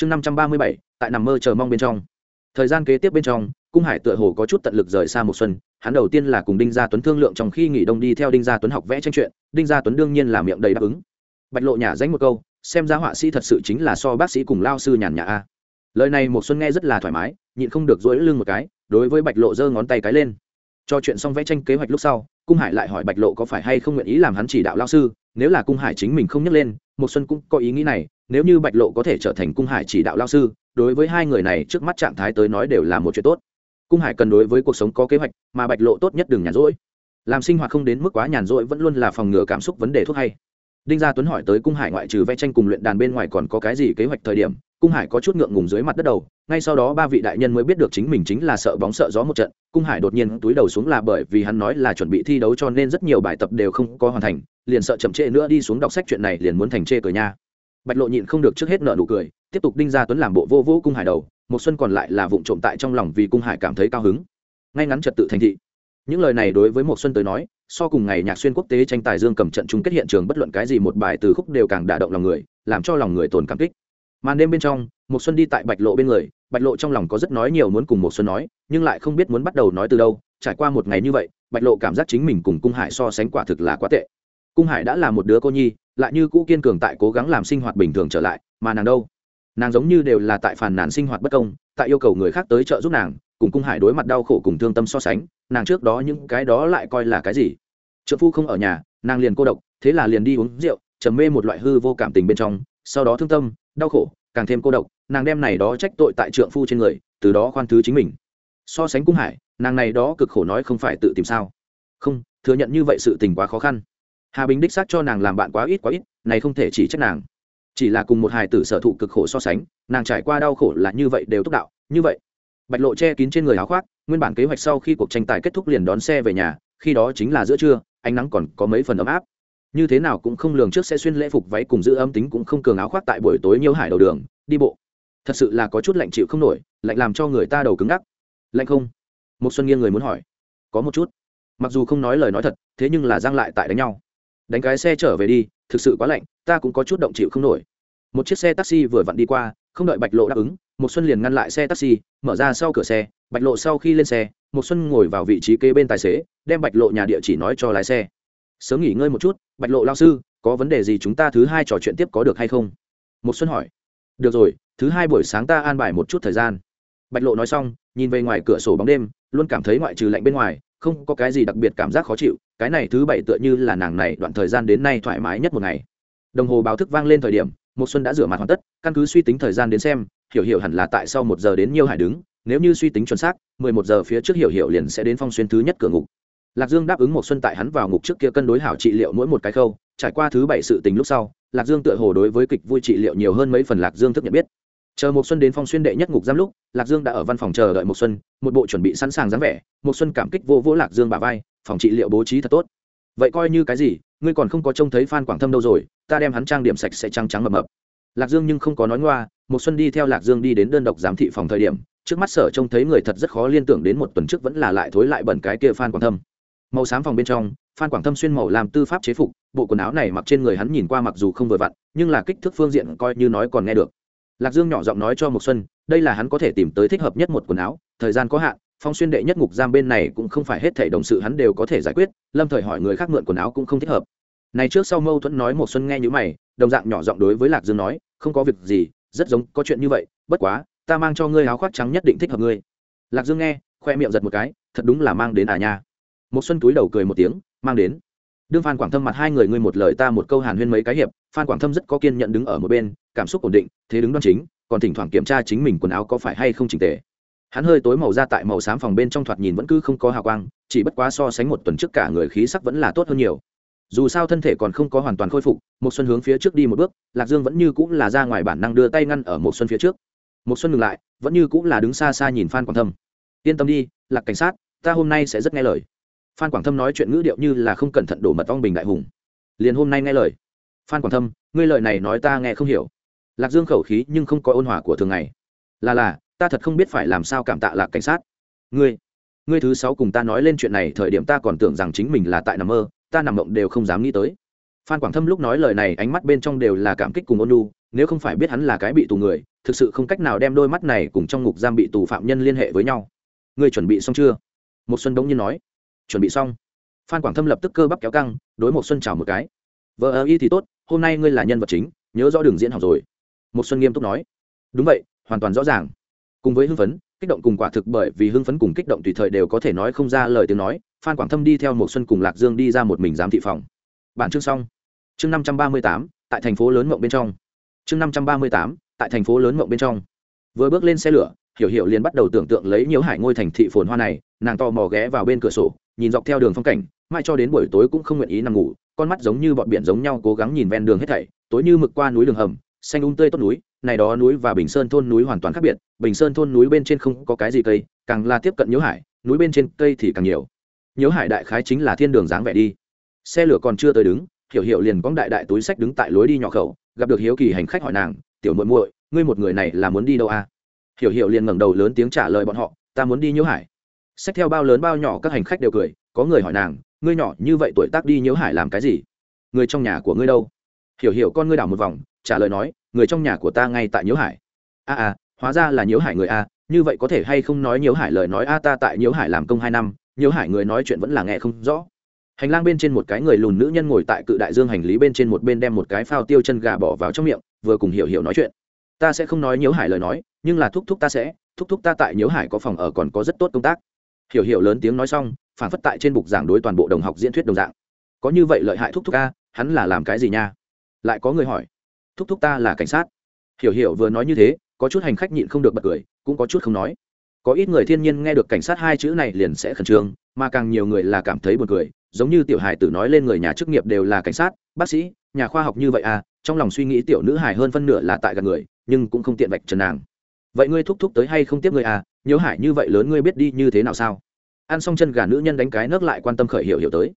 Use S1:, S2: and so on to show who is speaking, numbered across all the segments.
S1: chương năm trăm ba mươi bảy, tại nằm mơ chờ mong bên trong. Thời gian kế tiếp bên trong, cung hải tựa hồ có chút tận lực rời xa một xuân, hắn đầu tiên là cùng đinh gia tuấn thương lượng trong khi nghỉ đông đi theo đinh gia tuấn học vẽ tranh chuyện, đinh gia tuấn đương nhiên là miệng đầy đáp ứng. Bạch lộ nhả danh một câu, xem ra họa sĩ thật sự chính là so bác sĩ cùng lao sư nhàn nhã a. Lời này một xuân nghe rất là thoải mái, nhịn không được dỗi lưng một cái, đối với bạch lộ giơ ngón tay cái lên. Cho chuyện xong vẽ tranh kế hoạch lúc sau, cung hải lại hỏi bạch lộ có phải hay không nguyện ý làm hắn chỉ đạo lao sư, nếu là cung hải chính mình không nhắc lên một xuân cũng có ý nghĩ này nếu như bạch lộ có thể trở thành cung hải chỉ đạo lao sư, đối với hai người này trước mắt trạng thái tới nói đều là một chuyện tốt. Cung hải cần đối với cuộc sống có kế hoạch, mà bạch lộ tốt nhất đừng nhàn rỗi. Làm sinh hoạt không đến mức quá nhàn rỗi vẫn luôn là phòng ngừa cảm xúc vấn đề thuốc hay. Đinh gia tuấn hỏi tới cung hải ngoại trừ vẽ tranh cùng luyện đàn bên ngoài còn có cái gì kế hoạch thời điểm, cung hải có chút ngượng ngùng dưới mặt đất đầu. Ngay sau đó ba vị đại nhân mới biết được chính mình chính là sợ bóng sợ gió một trận. Cung hải đột nhiên túi đầu xuống là bởi vì hắn nói là chuẩn bị thi đấu cho nên rất nhiều bài tập đều không có hoàn thành, liền sợ chậm trễ nữa đi xuống đọc sách chuyện này liền muốn thành chê cửa nha bạch lộ nhịn không được trước hết nợ nụ cười, tiếp tục đinh gia tuấn làm bộ vô vô cung hải đầu một xuân còn lại là vụng trộm tại trong lòng vì cung hải cảm thấy cao hứng. Ngay ngắn trật tự thành thị. Những lời này đối với một xuân tới nói, so cùng ngày nhạc xuyên quốc tế tranh tài dương cầm trận chung kết hiện trường bất luận cái gì một bài từ khúc đều càng đả động lòng người, làm cho lòng người tồn cảm kích. Màn đêm bên trong một xuân đi tại bạch lộ bên người, bạch lộ trong lòng có rất nói nhiều muốn cùng một xuân nói, nhưng lại không biết muốn bắt đầu nói từ đâu, trải qua một ngày như vậy, bạch lộ cảm giác chính mình cùng cung hải so sánh quả thực là quá tệ cung hải đã là một đứa cô nhi, lại như cũ kiên cường tại cố gắng làm sinh hoạt bình thường trở lại, mà nàng đâu? Nàng giống như đều là tại phản nàn sinh hoạt bất công, tại yêu cầu người khác tới trợ giúp nàng, cùng cung hải đối mặt đau khổ cùng thương tâm so sánh, nàng trước đó những cái đó lại coi là cái gì? Trợ phu không ở nhà, nàng liền cô độc, thế là liền đi uống rượu, trầm mê một loại hư vô cảm tình bên trong, sau đó thương tâm, đau khổ, càng thêm cô độc, nàng đem này đó trách tội tại trượng phu trên người, từ đó khoan thứ chính mình. So sánh cung hải, nàng này đó cực khổ nói không phải tự tìm sao? Không, thừa nhận như vậy sự tình quá khó khăn hà bình đích xác cho nàng làm bạn quá ít quá ít, này không thể chỉ trách nàng. Chỉ là cùng một hài tử sở thụ cực khổ so sánh, nàng trải qua đau khổ là như vậy đều túc đạo, như vậy. Bạch lộ che kín trên người áo khoác, nguyên bản kế hoạch sau khi cuộc tranh tài kết thúc liền đón xe về nhà, khi đó chính là giữa trưa, ánh nắng còn có mấy phần ấm áp. Như thế nào cũng không lường trước sẽ xuyên lễ phục váy cùng giữ âm tính cũng không cường áo khoác tại buổi tối nhiều hải đầu đường, đi bộ. Thật sự là có chút lạnh chịu không nổi, lạnh làm cho người ta đầu cứng ngắc. Lạnh không? Một xuân nghiêng người muốn hỏi. Có một chút. Mặc dù không nói lời nói thật, thế nhưng là giang lại tại đánh nhau đánh cái xe trở về đi, thực sự quá lạnh, ta cũng có chút động chịu không nổi. Một chiếc xe taxi vừa vặn đi qua, không đợi bạch lộ đáp ứng một xuân liền ngăn lại xe taxi, mở ra sau cửa xe, bạch lộ sau khi lên xe một xuân ngồi vào vị trí kế bên tài xế, đem bạch lộ nhà địa chỉ nói cho lái xe. Sớm nghỉ ngơi một chút, bạch lộ lao sư, có vấn đề gì chúng ta thứ hai trò chuyện tiếp có được hay không? Một xuân hỏi. Được rồi, thứ hai buổi sáng ta an bài một chút thời gian. Bạch lộ nói xong, nhìn về ngoài cửa sổ bóng đêm, luôn cảm thấy ngoại trừ lạnh bên ngoài không có cái gì đặc biệt cảm giác khó chịu, cái này thứ bảy tựa như là nàng này đoạn thời gian đến nay thoải mái nhất một ngày. Đồng hồ báo thức vang lên thời điểm một xuân đã rửa mặt hoàn tất, căn cứ suy tính thời gian đến xem, hiểu hiểu hẳn là tại sau một giờ đến nhiều hải đứng, nếu như suy tính chuẩn xác, mười một giờ phía trước hiểu hiểu liền sẽ đến phong xuyên thứ nhất cửa ngục. Lạc dương đáp ứng một xuân tại hắn vào ngục trước kia cân đối hảo trị liệu mỗi một cái khâu, trải qua thứ bảy sự tình lúc sau, lạc dương tựa hồ đối với kịch vui trị liệu nhiều hơn mấy phần lạc dương thức nhận biết chờ một xuân đến phong xuyên đệ nhất ngục giam lúc, lạc dương đã ở văn phòng chờ đợi một xuân, một bộ chuẩn bị sẵn sàng dáng vẻ. Một xuân cảm kích vô vỗ lạc dương bà vai, phòng trị liệu bố trí thật tốt. Vậy coi như cái gì, ngươi còn không có trông thấy phan quảng thâm đâu rồi, ta đem hắn trang điểm sạch sẽ trắng trắng mập mập. Lạc dương nhưng không có nói ngoa một xuân đi theo lạc dương đi đến đơn độc giám thị phòng thời điểm, trước mắt sở trông thấy người thật rất khó liên tưởng đến một tuần trước vẫn là lại thối lại bẩn cái kia phan quảng thâm. Màu xám phòng bên trong, phan quảng thâm xuyên màu làm tư pháp chế phục, bộ quần áo này mặc trên người hắn nhìn qua mặc dù không vừa vặn, nhưng là kích thước phương diện coi như nói còn nghe được lạc dương nhỏ giọng nói cho Mộc xuân, đây là hắn có thể tìm tới thích hợp nhất một quần áo, thời gian có hạn, phong xuyên đệ nhất ngục giam bên này cũng không phải hết thể đồng sự hắn đều có thể giải quyết, lâm thời hỏi người khác mượn quần áo cũng không thích hợp. Này trước sau mâu thuẫn nói Mộc xuân nghe như mày, đồng dạng nhỏ giọng đối với lạc dương nói, không có việc gì, rất giống, có chuyện như vậy, bất quá, ta mang cho ngươi áo khoác trắng nhất định thích hợp ngươi. Lạc dương nghe, khoe miệng giật một cái, thật đúng là mang đến à nha. Một xuân túi đầu cười một tiếng, mang đến. Đương phan quảng thâm mặt hai người ngươi một lời ta một câu hàn huyên mấy cái hiệp, phan quảng thâm rất có kiên nhận đứng ở một bên cảm xúc ổn định, thế đứng đoan chính, còn thỉnh thoảng kiểm tra chính mình quần áo có phải hay không chỉnh tề. Hắn hơi tối màu ra tại màu xám phòng bên trong thoạt nhìn vẫn cứ không có hào quang, chỉ bất quá so sánh một tuần trước cả người khí sắc vẫn là tốt hơn nhiều. Dù sao thân thể còn không có hoàn toàn khôi phục một xuân hướng phía trước đi một bước, lạc dương vẫn như cũng là ra ngoài bản năng đưa tay ngăn ở một xuân phía trước. Một xuân ngừng lại, vẫn như cũng là đứng xa xa nhìn phan quảng thâm. Yên tâm đi, lạc cảnh sát, ta hôm nay sẽ rất nghe lời. Phan quảng thâm nói chuyện ngữ điệu như là không cẩn thận đổ mật ong bình đại hùng. Liền hôm nay nghe lời. Phan quảng thâm, ngươi lời này nói ta nghe không hiểu lạc dương khẩu khí nhưng không có ôn hòa của thường ngày. Là là, ta thật không biết phải làm sao cảm tạ lạc cảnh sát. Ngươi ngươi thứ sáu cùng ta nói lên chuyện này thời điểm ta còn tưởng rằng chính mình là tại nằm mơ, ta nằm mộng đều không dám nghĩ tới. Phan quảng thâm lúc nói lời này ánh mắt bên trong đều là cảm kích cùng ôn lu nếu không phải biết hắn là cái bị tù người, thực sự không cách nào đem đôi mắt này cùng trong ngục giam bị tù phạm nhân liên hệ với nhau. Ngươi chuẩn bị xong chưa? Một xuân đống nhiên nói. Chuẩn bị xong. Phan quảng thâm lập tức cơ bắp kéo căng, đối một xuân chào một cái. Vợ ơ y thì tốt, hôm nay ngươi là nhân vật chính, nhớ rõ đường diễn học rồi một xuân nghiêm túc nói. Đúng vậy, hoàn toàn rõ ràng. Cùng với hưng phấn, kích động cùng quả thực bởi vì hưng phấn cùng kích động tùy thời đều có thể nói không ra lời tiếng nói, phan quảng thâm đi theo một xuân cùng lạc dương đi ra một mình giám thị phòng. Bản chương xong. Chương năm trăm ba mươi tám, tại thành phố lớn mộng bên trong. Chương năm trăm ba mươi tám, tại thành phố lớn mộng bên trong. Vừa bước lên xe lửa, hiểu hiểu liền bắt đầu tưởng tượng lấy nhiều hải ngôi thành thị phồn hoa này, nàng to mò ghé vào bên cửa sổ, nhìn dọc theo đường phong cảnh mai cho đến buổi tối cũng không nguyện ý nằm ngủ, con mắt giống như bọn biển giống nhau cố gắng nhìn ven đường hết thảy, tối như mực qua núi đường hầm xanh um tươi tốt núi, này đó núi và bình sơn thôn núi hoàn toàn khác biệt, bình sơn thôn núi bên trên không có cái gì cây, càng là tiếp cận nhiễu hải, núi bên trên cây thì càng nhiều. Nhiễu hải đại khái chính là thiên đường dáng vẻ đi. Xe lửa còn chưa tới đứng, hiểu hiểu liền cóng đại đại túi sách đứng tại lối đi nhỏ khẩu, gặp được hiếu kỳ hành khách hỏi nàng, tiểu muội muội, ngươi một người này là muốn đi đâu à? Hiểu hiểu liền ngẩng đầu lớn tiếng trả lời bọn họ, ta muốn đi nhiễu hải. Sách theo bao lớn bao nhỏ các hành khách đều cười, có người hỏi nàng, ngươi nhỏ như vậy tuổi tác đi nhiễu hải làm cái gì? Người trong nhà của ngươi đâu? Hiểu hiểu con ngươi đảo một vòng trả lời nói người trong nhà của ta ngay tại nhiễu hải. A à, à hóa ra là nhiễu hải người a như vậy có thể hay không nói nhiễu hải lời nói a ta tại nhiễu hải làm công hai năm nhiễu hải người nói chuyện vẫn là nghe không rõ. Hành lang bên trên một cái người lùn nữ nhân ngồi tại cự đại dương hành lý bên trên một bên đem một cái phao tiêu chân gà bỏ vào trong miệng vừa cùng hiểu hiểu nói chuyện. Ta sẽ không nói nhiễu hải lời nói nhưng là thúc thúc ta sẽ thúc thúc ta tại nhiễu hải có phòng ở còn có rất tốt công tác. Hiểu hiểu lớn tiếng nói xong phản phất tại trên bục giảng đối toàn bộ đồng học diễn thuyết đồng dạng. Có như vậy lợi hại thúc thúc ca hắn là làm cái gì nha? Lại có người hỏi. Thúc thúc ta là cảnh sát. Hiểu hiểu vừa nói như thế, có chút hành khách nhịn không được bật cười, cũng có chút không nói. Có ít người thiên nhiên nghe được cảnh sát hai chữ này liền sẽ khẩn trương, mà càng nhiều người là cảm thấy buồn cười, giống như tiểu hài tử nói lên người nhà chức nghiệp đều là cảnh sát, bác sĩ, nhà khoa học như vậy à trong lòng suy nghĩ tiểu nữ hài hơn phân nửa là tại gần người, nhưng cũng không tiện vạch trần nàng. Vậy ngươi thúc thúc tới hay không tiếp người à nhớ hải như vậy lớn ngươi biết đi như thế nào sao? Ăn xong chân gà nữ nhân đánh cái nước lại quan tâm khởi hiểu hiểu tới.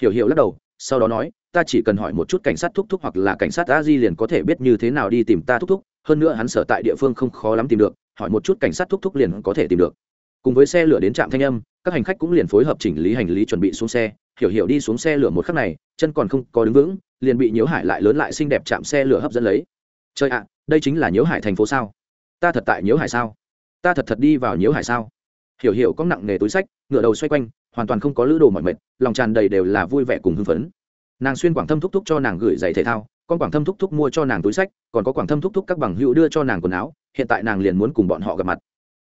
S1: Hiểu hiểu lắc đầu, sau đó nói ta chỉ cần hỏi một chút cảnh sát thúc thúc hoặc là cảnh sát a di liền có thể biết như thế nào đi tìm ta thúc thúc, hơn nữa hắn sở tại địa phương không khó lắm tìm được, hỏi một chút cảnh sát thúc thúc liền có thể tìm được. Cùng với xe lửa đến trạm thanh âm, các hành khách cũng liền phối hợp chỉnh lý hành lý chuẩn bị xuống xe, hiểu hiểu đi xuống xe lửa một khắc này, chân còn không có đứng vững, liền bị nhiễu hải lại lớn lại xinh đẹp chạm xe lửa hấp dẫn lấy. Trời ạ, đây chính là nhiễu hải thành phố sao? Ta thật tại nhiễu hải sao? Ta thật thật đi vào nhiễu hải sao? Hiểu hiểu có nặng nghề túi sách ngựa đầu xoay quanh, hoàn toàn không có lữ đồ mọi mệt, lòng tràn đầy đều là vui vẻ cùng hưng phấn nàng xuyên quảng thâm thúc thúc cho nàng gửi giày thể thao, con quảng thâm thúc thúc mua cho nàng túi sách, còn có quảng thâm thúc thúc các bằng hữu đưa cho nàng quần áo, hiện tại nàng liền muốn cùng bọn họ gặp mặt.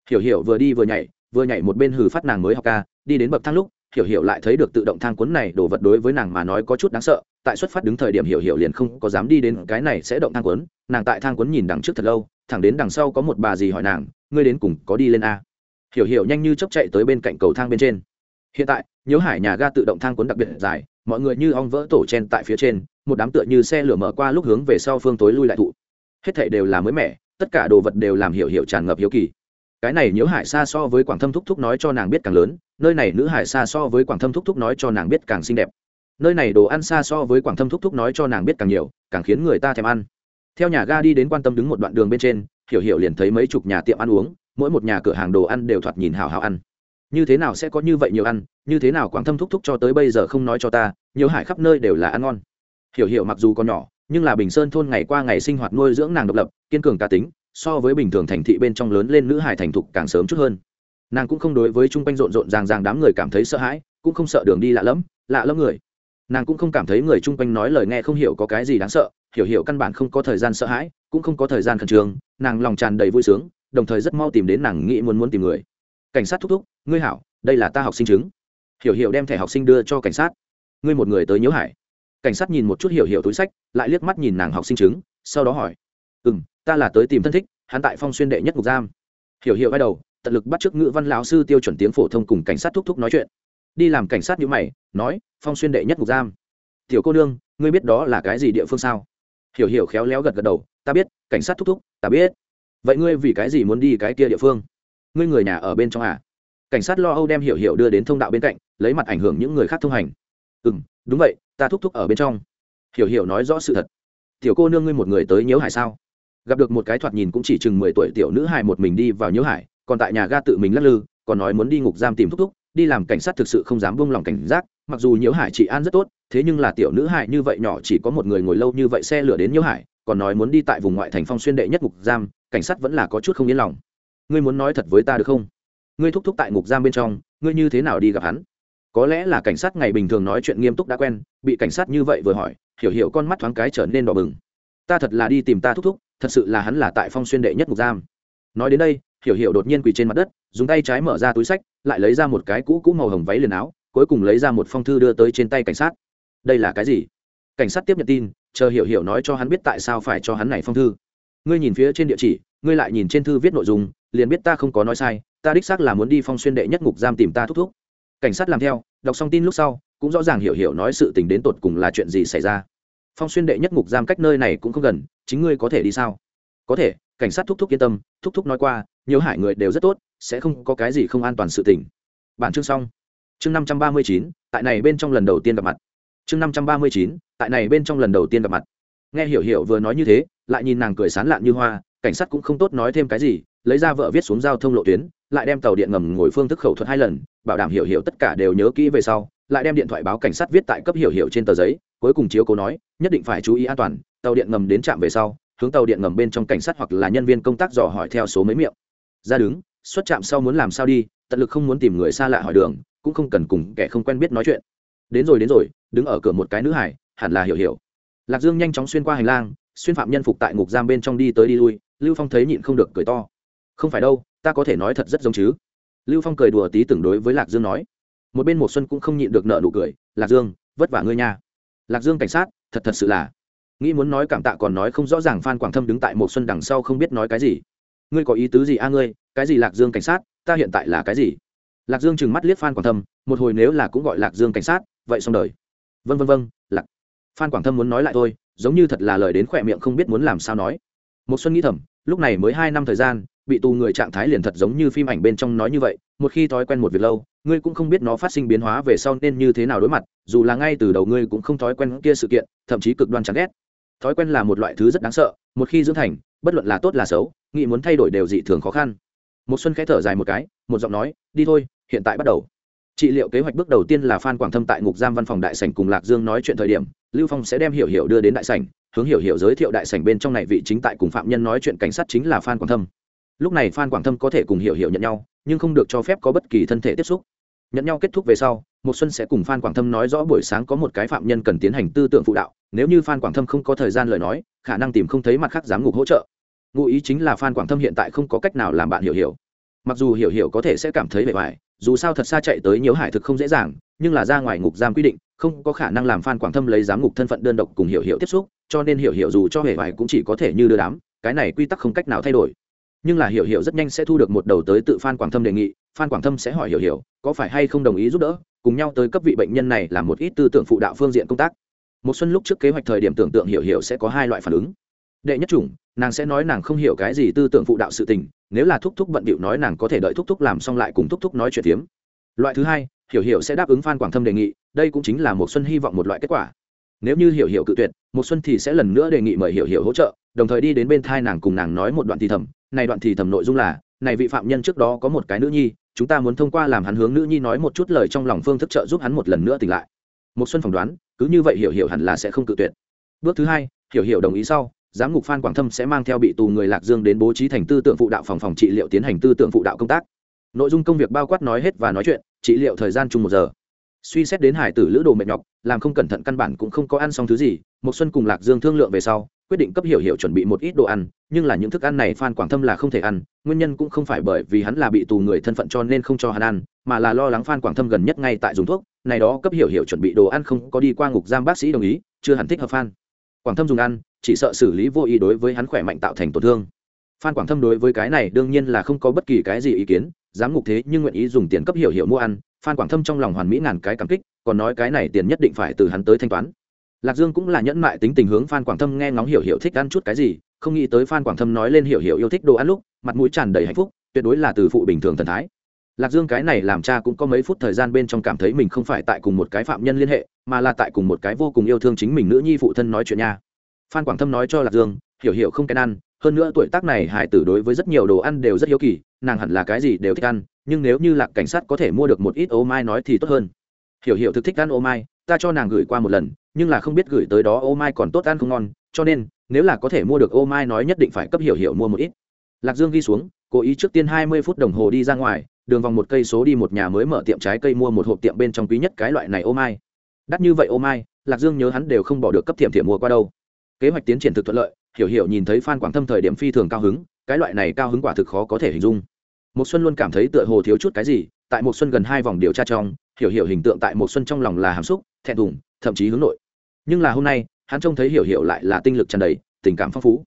S1: Hiểu hiểu vừa đi vừa nhảy vừa nhảy một bên hừ phát nàng mới học ca, đi đến bậc thang lúc, hiểu hiểu lại thấy được tự động thang cuốn này đồ vật đối với nàng mà nói có chút đáng sợ, tại xuất phát đứng thời điểm hiểu hiểu liền không có dám đi đến cái này sẽ động thang cuốn, nàng tại thang cuốn nhìn đằng trước thật lâu, thẳng đến đằng sau có một bà gì hỏi nàng, ngươi đến cùng có đi lên a? Hiểu hiểu nhanh như chấp chạy tới bên cạnh cầu thang bên trên. Hiện tại, nhớ hải nhà ga tự động thang cuốn đặc biệt dài mọi người như ong vỡ tổ chen tại phía trên, một đám tựa như xe lửa mở qua lúc hướng về sau phương tối lui lại thụ. Hết thảy đều là mới mẻ, tất cả đồ vật đều làm hiểu hiểu tràn ngập hiếu kỳ. Cái này nhớ hải xa so với quảng thâm thúc thúc nói cho nàng biết càng lớn, nơi này nữ hải xa so với quảng thâm thúc thúc nói cho nàng biết càng xinh đẹp. Nơi này đồ ăn xa so với quảng thâm thúc thúc nói cho nàng biết càng nhiều, càng khiến người ta thèm ăn. Theo nhà ga đi đến quan tâm đứng một đoạn đường bên trên, hiểu hiểu liền thấy mấy chục nhà tiệm ăn uống, mỗi một nhà cửa hàng đồ ăn đều thoạt nhìn hào hào ăn như thế nào sẽ có như vậy nhiều ăn, như thế nào quảng thâm thúc thúc cho tới bây giờ không nói cho ta, nhiều hải khắp nơi đều là ăn ngon. Hiểu hiểu mặc dù còn nhỏ, nhưng là bình sơn thôn ngày qua ngày sinh hoạt nuôi dưỡng nàng độc lập, kiên cường cá tính, so với bình thường thành thị bên trong lớn lên nữ hải thành thục càng sớm chút hơn. Nàng cũng không đối với chung quanh rộn rộn ràng ràng đám người cảm thấy sợ hãi, cũng không sợ đường đi lạ lẫm lạ lẫm người. Nàng cũng không cảm thấy người chung quanh nói lời nghe không hiểu có cái gì đáng sợ, hiểu hiểu căn bản không có thời gian sợ hãi, cũng không có thời gian khẩn trương, nàng lòng tràn đầy vui sướng, đồng thời rất mau tìm đến nàng nghĩ muốn muốn tìm người. Cảnh sát thúc thúc ngươi hảo, đây là ta học sinh chứng. Hiểu hiểu đem thẻ học sinh đưa cho cảnh sát. Ngươi một người tới nhớ hải. Cảnh sát nhìn một chút hiểu hiểu túi sách, lại liếc mắt nhìn nàng học sinh chứng, sau đó hỏi. Ừ m ta là tới tìm thân thích, hắn tại phong xuyên đệ nhất ngục giam. Hiểu hiểu bắt đầu, tận lực bắt t r ư ớ c ngữ văn lão sư tiêu chuẩn tiếng phổ thông cùng cảnh sát thúc thúc nói chuyện. Đi làm cảnh sát nhữ mày, nói, phong xuyên đệ nhất ngục giam. Tiểu cô nương, ngươi biết đó là cái gì địa phương sao? Hiểu hiểu khéo léo gật gật đầu, ta biết, cảnh sát thúc thúc, ta biết. Vậy ngươi vì cái gì muốn đi cái kia địa phương? Ngươi người nhà ở bên trong à? Cảnh sát lo âu đem hiểu hiểu đưa đến thông đạo bên cạnh, lấy mặt ảnh hưởng những người khác thông hành. Ừ m đúng vậy, ta thúc thúc ở bên trong. Hiểu hiểu nói rõ sự thật. Tiểu cô nương ngươi một người tới nhớ hải sao? Gặp được một cái thoạt nhìn cũng chỉ chừng mười tuổi tiểu nữ hải một mình đi vào nhớ hải, còn tại nhà ga tự mình lắc lư, còn nói muốn đi ngục giam tìm thúc thúc, đi làm cảnh sát thực sự không dám buông lòng cảnh giác, mặc dù nhớ hải chị an rất tốt, thế nhưng là tiểu nữ hải như vậy nhỏ chỉ có một người ngồi lâu như vậy xe lửa đến nhớ hải, còn nói muốn đi tại vùng ngoại thành phong xuyên đệ nhất ngục giam, cảnh sát vẫn là có chút không yên lòng. Ngươi muốn nói thật với ta được không? Ngươi thúc thúc tại ngục giam bên trong, ngươi như thế nào đi gặp hắn? Có lẽ là cảnh sát ngày bình thường nói chuyện nghiêm túc đã quen, bị cảnh sát như vậy vừa hỏi, hiểu hiểu con mắt thoáng cái trở nên đỏ bừng. Ta thật là đi tìm ta thúc thúc, thật sự là hắn là tại phong xuyên đệ nhất ngục giam. Nói đến đây, hiểu hiểu đột nhiên quỳ trên mặt đất, dùng tay trái mở ra túi sách, lại lấy ra một cái cũ cũ màu hồng váy liền áo, cuối cùng lấy ra một phong thư đưa tới trên tay cảnh sát. Đây là cái gì? Cảnh sát tiếp nhận tin, chờ hiểu hiểu nói cho hắn biết tại sao phải cho hắn này phong thư. Ngươi nhìn phía trên địa chỉ, ngươi lại nhìn trên thư viết nội dung liền biết ta không có nói sai, ta đích xác là muốn đi phong xuyên đệ nhất ngục giam tìm ta thúc thúc. Cảnh sát làm theo, đọc xong tin lúc sau, cũng rõ ràng hiểu hiểu nói sự tình đến tột cùng là chuyện gì xảy ra. Phong xuyên đệ nhất ngục giam cách nơi này cũng không gần, chính ngươi có thể đi sao? Có thể, cảnh sát thúc thúc yên tâm, thúc thúc nói qua, nhiều hải người đều rất tốt, sẽ không có cái gì không an toàn sự tình. Bản chương xong. Chương năm trăm ba mươi chín, tại này bên trong lần đầu tiên gặp mặt. Chương năm trăm ba mươi chín, tại này bên trong lần đầu tiên gặp mặt. Nghe hiểu hiểu vừa nói như thế, lại nhìn nàng cười sán lạn như hoa, cảnh sát cũng không tốt nói thêm cái gì lấy ra vợ viết xuống giao thông lộ tuyến, lại đem tàu điện ngầm ngồi phương thức khẩu thuật hai lần, bảo đảm hiểu hiểu tất cả đều nhớ kỹ về sau, lại đem điện thoại báo cảnh sát viết tại cấp hiểu hiểu trên tờ giấy, cuối cùng chiếu cố nói, nhất định phải chú ý an toàn, tàu điện ngầm đến trạm về sau, hướng tàu điện ngầm bên trong cảnh sát hoặc là nhân viên công tác dò hỏi theo số mấy miệng. Ra đứng, xuất trạm sau muốn làm sao đi, tận lực không muốn tìm người xa lạ hỏi đường, cũng không cần cùng kẻ không quen biết nói chuyện. Đến rồi đến rồi, đứng ở cửa một cái nữ hải, hẳn là hiểu hiểu. Lạc dương nhanh chóng xuyên qua hành lang, xuyên phạm nhân phục tại ngục giam bên trong đi tới đi lui, lưu phong thấy nhịn không được cười to không phải đâu, ta có thể nói thật rất giống chứ. Lưu phong cười đùa tí tưởng đối với lạc dương nói. Một bên một xuân cũng không nhịn được nợ nụ cười, lạc dương, vất vả ngươi nha. Lạc dương cảnh sát, thật thật sự là. Nghĩ muốn nói cảm tạ còn nói không rõ ràng phan quảng thâm đứng tại một xuân đằng sau không biết nói cái gì. Ngươi có ý tứ gì a ngươi? Cái gì lạc dương cảnh sát? Ta hiện tại là cái gì? Lạc dương chừng mắt liếc phan quảng thâm, một hồi nếu là cũng gọi lạc dương cảnh sát, vậy xong đời. Vân vân vân lạc. Phan quảng thâm muốn nói lại thôi, giống như thật là lời đến khỏe miệng không biết muốn làm sao nói. Một xuân nghĩ thầm, lúc này mới hai năm thời gian bị tù người trạng thái liền thật giống như phim ảnh bên trong nói như vậy, một khi thói quen một việc lâu, ngươi cũng không biết nó phát sinh biến hóa về sau nên như thế nào đối mặt, dù là ngay từ đầu ngươi cũng không thói quen kia sự kiện, thậm chí cực đoan chán ghét. Thói quen là một loại thứ rất đáng sợ, một khi dưỡng thành, bất luận là tốt là xấu, nghĩ muốn thay đổi đều dị thường khó khăn. Một xuân khẽ thở dài một cái, một giọng nói, đi thôi, hiện tại bắt đầu. Trị liệu kế hoạch bước đầu tiên là phan quảng thâm tại ngục giam văn phòng đại sảnh cùng lạc dương nói chuyện thời điểm, lưu phong sẽ đem hiểu hiểu đưa đến đại sảnh, hướng hiểu hiểu giới thiệu đại sảnh bên trong này vị chính tại cùng phạm nhân nói chuyện cảnh sát chính là phan quảng thâm lúc này phan quảng thâm có thể cùng hiểu hiểu nhận nhau, nhưng không được cho phép có bất kỳ thân thể tiếp xúc. Nhận nhau kết thúc về sau một xuân sẽ cùng phan quảng thâm nói rõ buổi sáng có một cái phạm nhân cần tiến hành tư tưởng phụ đạo, nếu như phan quảng thâm không có thời gian lời nói, khả năng tìm không thấy mặt khác giám ngục hỗ trợ. Ngụ ý chính là phan quảng thâm hiện tại không có cách nào làm bạn hiểu hiểu. Mặc dù hiểu hiểu có thể sẽ cảm thấy bề ngoài, dù sao thật xa chạy tới nhiều hải thực không dễ dàng, nhưng là ra ngoài ngục giam quy định, không có khả năng làm phan quảng thâm lấy giám ngục thân phận đơn độc cùng hiểu hiểu tiếp xúc, cho nên hiểu hiểu dù cho hề vải cũng chỉ có thể như đưa đám, cái này quy tắc không cách nào thay đổi nhưng là hiểu hiểu rất nhanh sẽ thu được một đầu tới tự phan quảng thâm đề nghị. Phan quảng thâm sẽ hỏi hiểu hiểu, có phải hay không đồng ý giúp đỡ, cùng nhau tới cấp vị bệnh nhân này làm một ít tư tưởng phụ đạo phương diện công tác. Một xuân lúc trước kế hoạch thời điểm tưởng tượng hiểu hiểu sẽ có hai loại phản ứng. Đệ nhất chủng, nàng sẽ nói nàng không hiểu cái gì tư tưởng phụ đạo sự tình, nếu là thúc thúc bận bịu nói nàng có thể đợi thúc thúc làm xong lại cùng thúc thúc nói chuyện tiếm loại thứ hai, hiểu hiểu sẽ đáp ứng phan quảng thâm đề nghị, đây cũng chính là một xuân hy vọng một loại kết quả. Nếu như hiểu hiểu cự tuyệt, một xuân thì sẽ lần nữa đề nghị mời hiểu hiểu hỗ trợ, đồng thời đi đến bên thai nàng cùng nàng nói một đoạn thì thầm này đoạn thì thầm nội dung là, này vị phạm nhân trước đó có một cái nữ nhi, chúng ta muốn thông qua làm hắn hướng nữ nhi nói một chút lời trong lòng phương thức trợ giúp hắn một lần nữa tỉnh lại. Một xuân phỏng đoán, cứ như vậy hiểu hiểu hẳn là sẽ không cự tuyệt. Bước thứ hai, hiểu hiểu đồng ý sau, giám ngục phan quảng thâm sẽ mang theo bị tù người lạc dương đến bố trí thành tư tượng phụ đạo phòng phòng trị liệu tiến hành tư tượng phụ đạo công tác. Nội dung công việc bao quát nói hết và nói chuyện, trị liệu thời gian chung một giờ. Suy xét đến hải tử lữ đồ mệt nhọc, làm không cẩn thận căn bản cũng không có ăn xong thứ gì một xuân cùng lạc dương thương lượng về sau quyết định cấp hiểu hiểu chuẩn bị một ít đồ ăn, nhưng là những thức ăn này phan quảng thâm là không thể ăn, nguyên nhân cũng không phải bởi vì hắn là bị tù người thân phận cho nên không cho hắn ăn, mà là lo lắng phan quảng thâm gần nhất ngay tại dùng thuốc, này đó cấp hiểu hiểu chuẩn bị đồ ăn không có đi qua ngục giam bác sĩ đồng ý, chưa hẳn thích hợp phan quảng thâm dùng ăn, chỉ sợ xử lý vô ý đối với hắn khỏe mạnh tạo thành tổn thương. Phan quảng thâm đối với cái này đương nhiên là không có bất kỳ cái gì ý kiến dám ngục thế nhưng nguyện ý dùng tiền cấp hiểu hiểu mua ăn, phan quảng thâm trong lòng hoàn mỹ ngàn cái cảm kích, còn nói cái này tiền nhất định phải từ hắn tới thanh toán lạc dương cũng là nhẫn mại tính tình hướng phan quảng thâm nghe ngóng hiểu hiểu thích ăn chút cái gì, không nghĩ tới phan quảng thâm nói lên hiểu hiểu yêu thích đồ ăn lúc, mặt mũi tràn đầy hạnh phúc, tuyệt đối là từ phụ bình thường thần thái. Lạc dương cái này làm cha cũng có mấy phút thời gian bên trong cảm thấy mình không phải tại cùng một cái phạm nhân liên hệ, mà là tại cùng một cái vô cùng yêu thương chính mình nữ nhi phụ thân nói chuyện nha. Phan quảng thâm nói cho lạc dương, hiểu hiểu không kén ăn, hơn nữa tuổi tác này hải tử đối với rất nhiều đồ ăn đều rất hiếu kỳ, nàng hẳn là cái gì đều thích ăn, nhưng nếu như lạc cảnh sát có thể mua được một ít ô mai nói thì tốt hơn. Hiểu hiểu thực thích ăn ô mai, ta cho nàng gửi qua một lần nhưng là không biết gửi tới đó ô mai còn tốt ăn không ngon, cho nên, nếu là có thể mua được ô mai nói nhất định phải cấp hiểu hiểu mua một ít. Lạc dương ghi xuống, cố ý trước tiên hai mươi phút đồng hồ đi ra ngoài, đường vòng một cây số đi một nhà mới mở tiệm trái cây mua một hộp tiệm bên trong quý nhất cái loại này ô mai. Đắt như vậy ô mai, lạc dương nhớ hắn đều không bỏ được cấp tiệm tiệm mua qua đâu. Kế hoạch tiến triển thực thuận lợi, hiểu hiểu nhìn thấy phan quảng thâm thời điểm phi thường cao hứng, cái loại này cao hứng quả thực khó có thể hình dung. Một xuân luôn cảm thấy tựa hồ thiếu chút cái gì, tại một xuân gần hai vòng điều tra trong, hiểu hiểu hình tượng tại một xuân trong lòng là hàm xúc, thẹn thùng, thậm chí hướng nội nhưng là hôm nay, hắn trông thấy hiểu hiểu lại là tinh lực tràn đầy, tình cảm phong phú.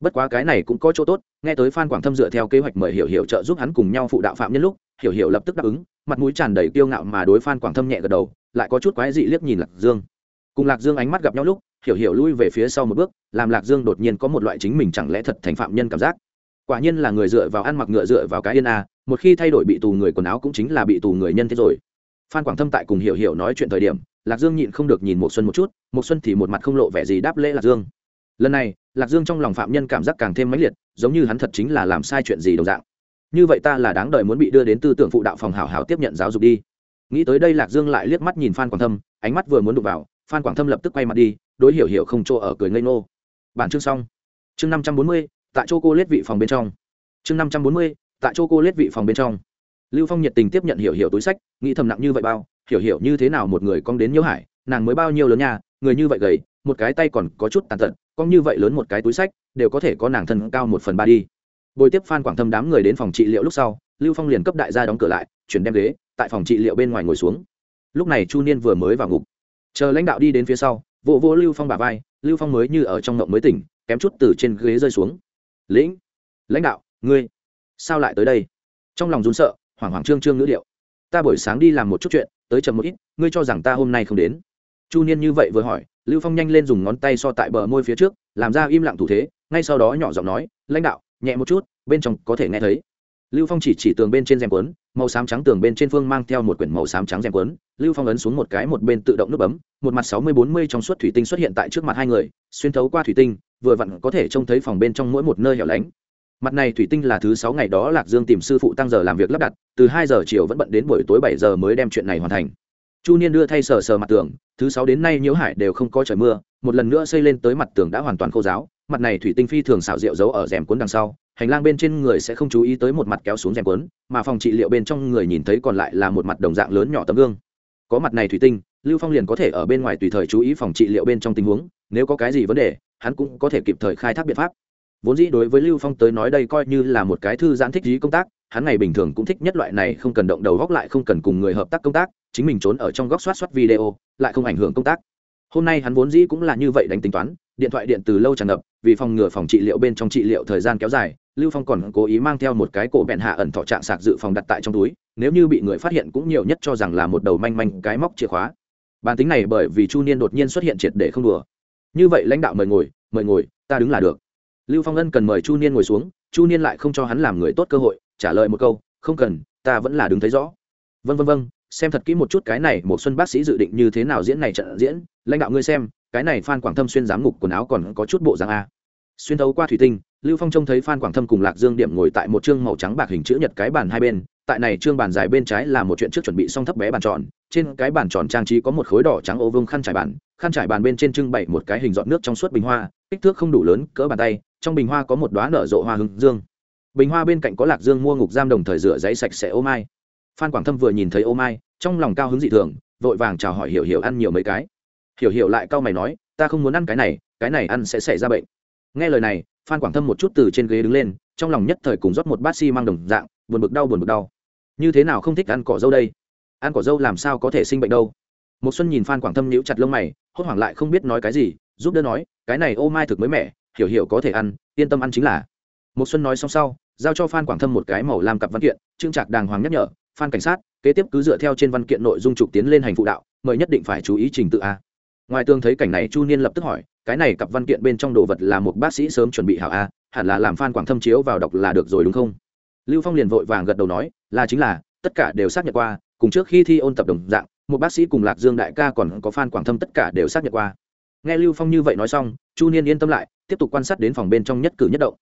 S1: Bất quá cái này cũng có chỗ tốt, nghe tới phan quảng thâm dựa theo kế hoạch mời hiểu hiểu trợ giúp hắn cùng nhau phụ đạo phạm nhân lúc, hiểu hiểu lập tức đáp ứng, mặt mũi tràn đầy kiêu ngạo mà đối phan quảng thâm nhẹ gật đầu, lại có chút quái dị liếc nhìn lạc dương. Cùng lạc dương ánh mắt gặp nhau lúc, hiểu hiểu lui về phía sau một bước, làm lạc dương đột nhiên có một loại chính mình chẳng lẽ thật thành phạm nhân cảm giác. Quả nhiên là người dựa vào ăn mặc ngựa dựa vào cái yên a, một khi thay đổi bị tù người quần áo cũng chính là bị tù người nhân thế rồi. Phan quảng thâm tại cùng hiểu hiểu nói chuyện thời điểm lạc dương nhịn không được nhìn một xuân một chút một xuân thì một mặt không lộ vẻ gì đáp lễ lạc dương. Lần này, lạc dương trong lòng phạm nhân cảm giác càng thêm mãnh liệt, giống như hắn thật chính là làm sai chuyện gì đồng dạng. Như vậy ta là đáng đợi muốn bị đưa đến tư tưởng phụ đạo phòng hảo hảo tiếp nhận giáo dục đi. Nghĩ tới đây lạc dương lại liếc mắt nhìn phan quảng thâm, ánh mắt vừa muốn đụng vào, phan quảng thâm lập tức quay mặt đi, đối hiểu hiểu không chỗ ở cười ngây ngô. Bản chương xong. Chương năm trăm bốn mươi, tại chỗ cô lết vị phòng bên trong. Chương năm trăm bốn mươi, tại chỗ cô lết vị phòng bên trong. Lưu phong nhiệt tình tiếp nhận hiểu hiểu túi sách, nghĩ thầm nặng như vậy bao hiểu hiểu như thế nào một người cong đến nhiễu hải, nàng mới bao nhiêu lớn nha, người như vậy gầy, một cái tay còn có chút tàn tật cong như vậy lớn một cái túi sách, đều có thể có nàng thân cao một phần ba đi. Bồi tiếp phan quảng thâm đám người đến phòng trị liệu lúc sau, lưu phong liền cấp đại gia đóng cửa lại, chuyển đem ghế, tại phòng trị liệu bên ngoài ngồi xuống. Lúc này chu niên vừa mới vào ngục. Chờ lãnh đạo đi đến phía sau, vỗ vỗ lưu phong bà vai, lưu phong mới như ở trong ngộng mới tỉnh, kém chút từ trên ghế rơi xuống. Lĩnh, lãnh đạo, ngươi, sao lại tới đây? Trong lòng run sợ, hoảng hoảng trương trương ngữ điệu. Ta buổi sáng đi làm một chút chuyện tới chậm một ít, ngươi cho rằng ta hôm nay không đến. Chu niên như vậy vừa hỏi, lưu phong nhanh lên dùng ngón tay so tại bờ môi phía trước, làm ra im lặng thủ thế, ngay sau đó nhỏ giọng nói, lãnh đạo, nhẹ một chút, bên trong có thể nghe thấy. Lưu phong chỉ chỉ tường bên trên rèm quấn màu xám trắng tường bên trên phương mang theo một quyển màu xám trắng rèm quấn lưu phong ấn xuống một cái một bên tự động nút bấm, một mặt sáu mươi bốn mươi trong suốt thủy tinh xuất hiện tại trước mặt hai người, xuyên thấu qua thủy tinh, vừa vặn có thể trông thấy phòng bên trong mỗi một nơi hẻo lánh mặt này thủy tinh là thứ sáu ngày đó lạc dương tìm sư phụ tăng giờ làm việc lắp đặt, từ hai giờ chiều vẫn bận đến buổi tối bảy giờ mới đem chuyện này hoàn thành. Chu niên đưa thay sờ sờ mặt tường, thứ sáu đến nay nhiễu hải đều không có trời mưa, một lần nữa xây lên tới mặt tường đã hoàn toàn khô giáo mặt này thủy tinh phi thường xảo diệu giấu ở rèm cuốn đằng sau, hành lang bên trên người sẽ không chú ý tới một mặt kéo xuống rèm cuốn, mà phòng trị liệu bên trong người nhìn thấy còn lại là một mặt đồng dạng lớn nhỏ tấm gương. Có mặt này thủy tinh, lưu phong liền có thể ở bên ngoài tùy thời chú ý phòng trị liệu bên trong tình huống, nếu có cái gì vấn đề, hắn cũng có thể kịp thời khai thác biện pháp vốn dĩ đối với lưu phong tới nói đây coi như là một cái thư giãn thích lý công tác, hắn ngày bình thường cũng thích nhất loại này không cần động đầu góc lại không cần cùng người hợp tác công tác, chính mình trốn ở trong góc soát soát video, lại không ảnh hưởng công tác. Hôm nay hắn vốn dĩ cũng là như vậy đánh tính toán, điện thoại điện từ lâu tràn ngập, vì phòng ngừa phòng trị liệu bên trong trị liệu thời gian kéo dài, lưu phong còn cố ý mang theo một cái cổ bẹn hạ ẩn thọ trạng sạc dự phòng đặt tại trong túi, nếu như bị người phát hiện cũng nhiều nhất cho rằng là một đầu manh manh cái móc chìa khóa. Bản tính này bởi vì chu niên đột nhiên xuất hiện triệt để không đùa. Như vậy lãnh đạo mời ngồi mời ngồi, ta đứng là được lưu phong ân cần mời chu niên ngồi xuống, chu niên lại không cho hắn làm người tốt cơ hội, trả lời một câu, không cần, ta vẫn là đứng thấy rõ. Vân vân vân xem thật kỹ một chút cái này một xuân bác sĩ dự định như thế nào diễn này trận diễn, lãnh đạo ngươi xem, cái này phan quảng thâm xuyên giám ngục quần áo còn có chút bộ dạng a. Xuyên thấu qua thủy tinh lưu phong trông thấy phan quảng thâm cùng lạc dương điểm ngồi tại một chương màu trắng bạc hình chữ nhật cái bàn hai bên, tại này chương bàn dài bên trái là một chuyện trước chuẩn bị xong thấp bé bàn tròn, trên cái bàn tròn trang trí có một khối đỏ trắng ô vương khăn trải bàn, khăn trải bàn bên trên trưng bày một cái hình dọn nước trong suốt bình hoa, kích thước không đủ lớn, cỡ bàn tay, trong bình hoa có một đoá nở rộ hoa hưng dương. Bình hoa bên cạnh có lạc dương mua ngục giam đồng thời rửa giấy sạch sẽ ô mai. Phan quảng thâm vừa nhìn thấy ô mai, trong lòng cao hứng dị thường, vội vàng chào hỏi hiểu hiểu ăn nhiều mấy cái. Hiểu hiểu lại cau mày nói, ta không muốn ăn cái này cái này ăn sẽ xảy ra bệnh nghe lời này, phan quảng thâm một chút từ trên ghế đứng lên, trong lòng nhất thời cùng rót một bát xi mang đồng dạng, buồn bực đau, buồn bực đau. Như thế nào không thích ăn cỏ dâu đây? Ăn cỏ dâu làm sao có thể sinh bệnh đâu? Một xuân nhìn phan quảng thâm nhíu chặt lông mày, hốt hoảng lại không biết nói cái gì, giúp đỡ nói, cái này ô mai thực mới mẻ, hiểu hiểu có thể ăn, yên tâm ăn chính là. Một xuân nói xong sau, giao cho phan quảng thâm một cái màu làm cặp văn kiện trưng trạc đàng hoàng nhắc nhở, phan cảnh sát, kế tiếp cứ dựa theo trên văn kiện nội dung trục tiến lên hành phụ đạo, mời nhất định phải chú ý trình tự a. Ngoài tương thấy cảnh này, chu niên lập tức hỏi cái này cặp văn kiện bên trong đồ vật là một bác sĩ sớm chuẩn bị hảo a, hẳn là làm phan quảng thâm chiếu vào đọc là được rồi đúng không? Lưu phong liền vội vàng gật đầu nói, là chính là, tất cả đều xác nhận qua, cùng trước khi thi ôn tập đồng dạng, một bác sĩ cùng lạc dương đại ca còn có phan quảng thâm tất cả đều xác nhận qua. Nghe lưu phong như vậy nói xong, chu niên yên tâm lại, tiếp tục quan sát đến phòng bên trong nhất cử nhất động.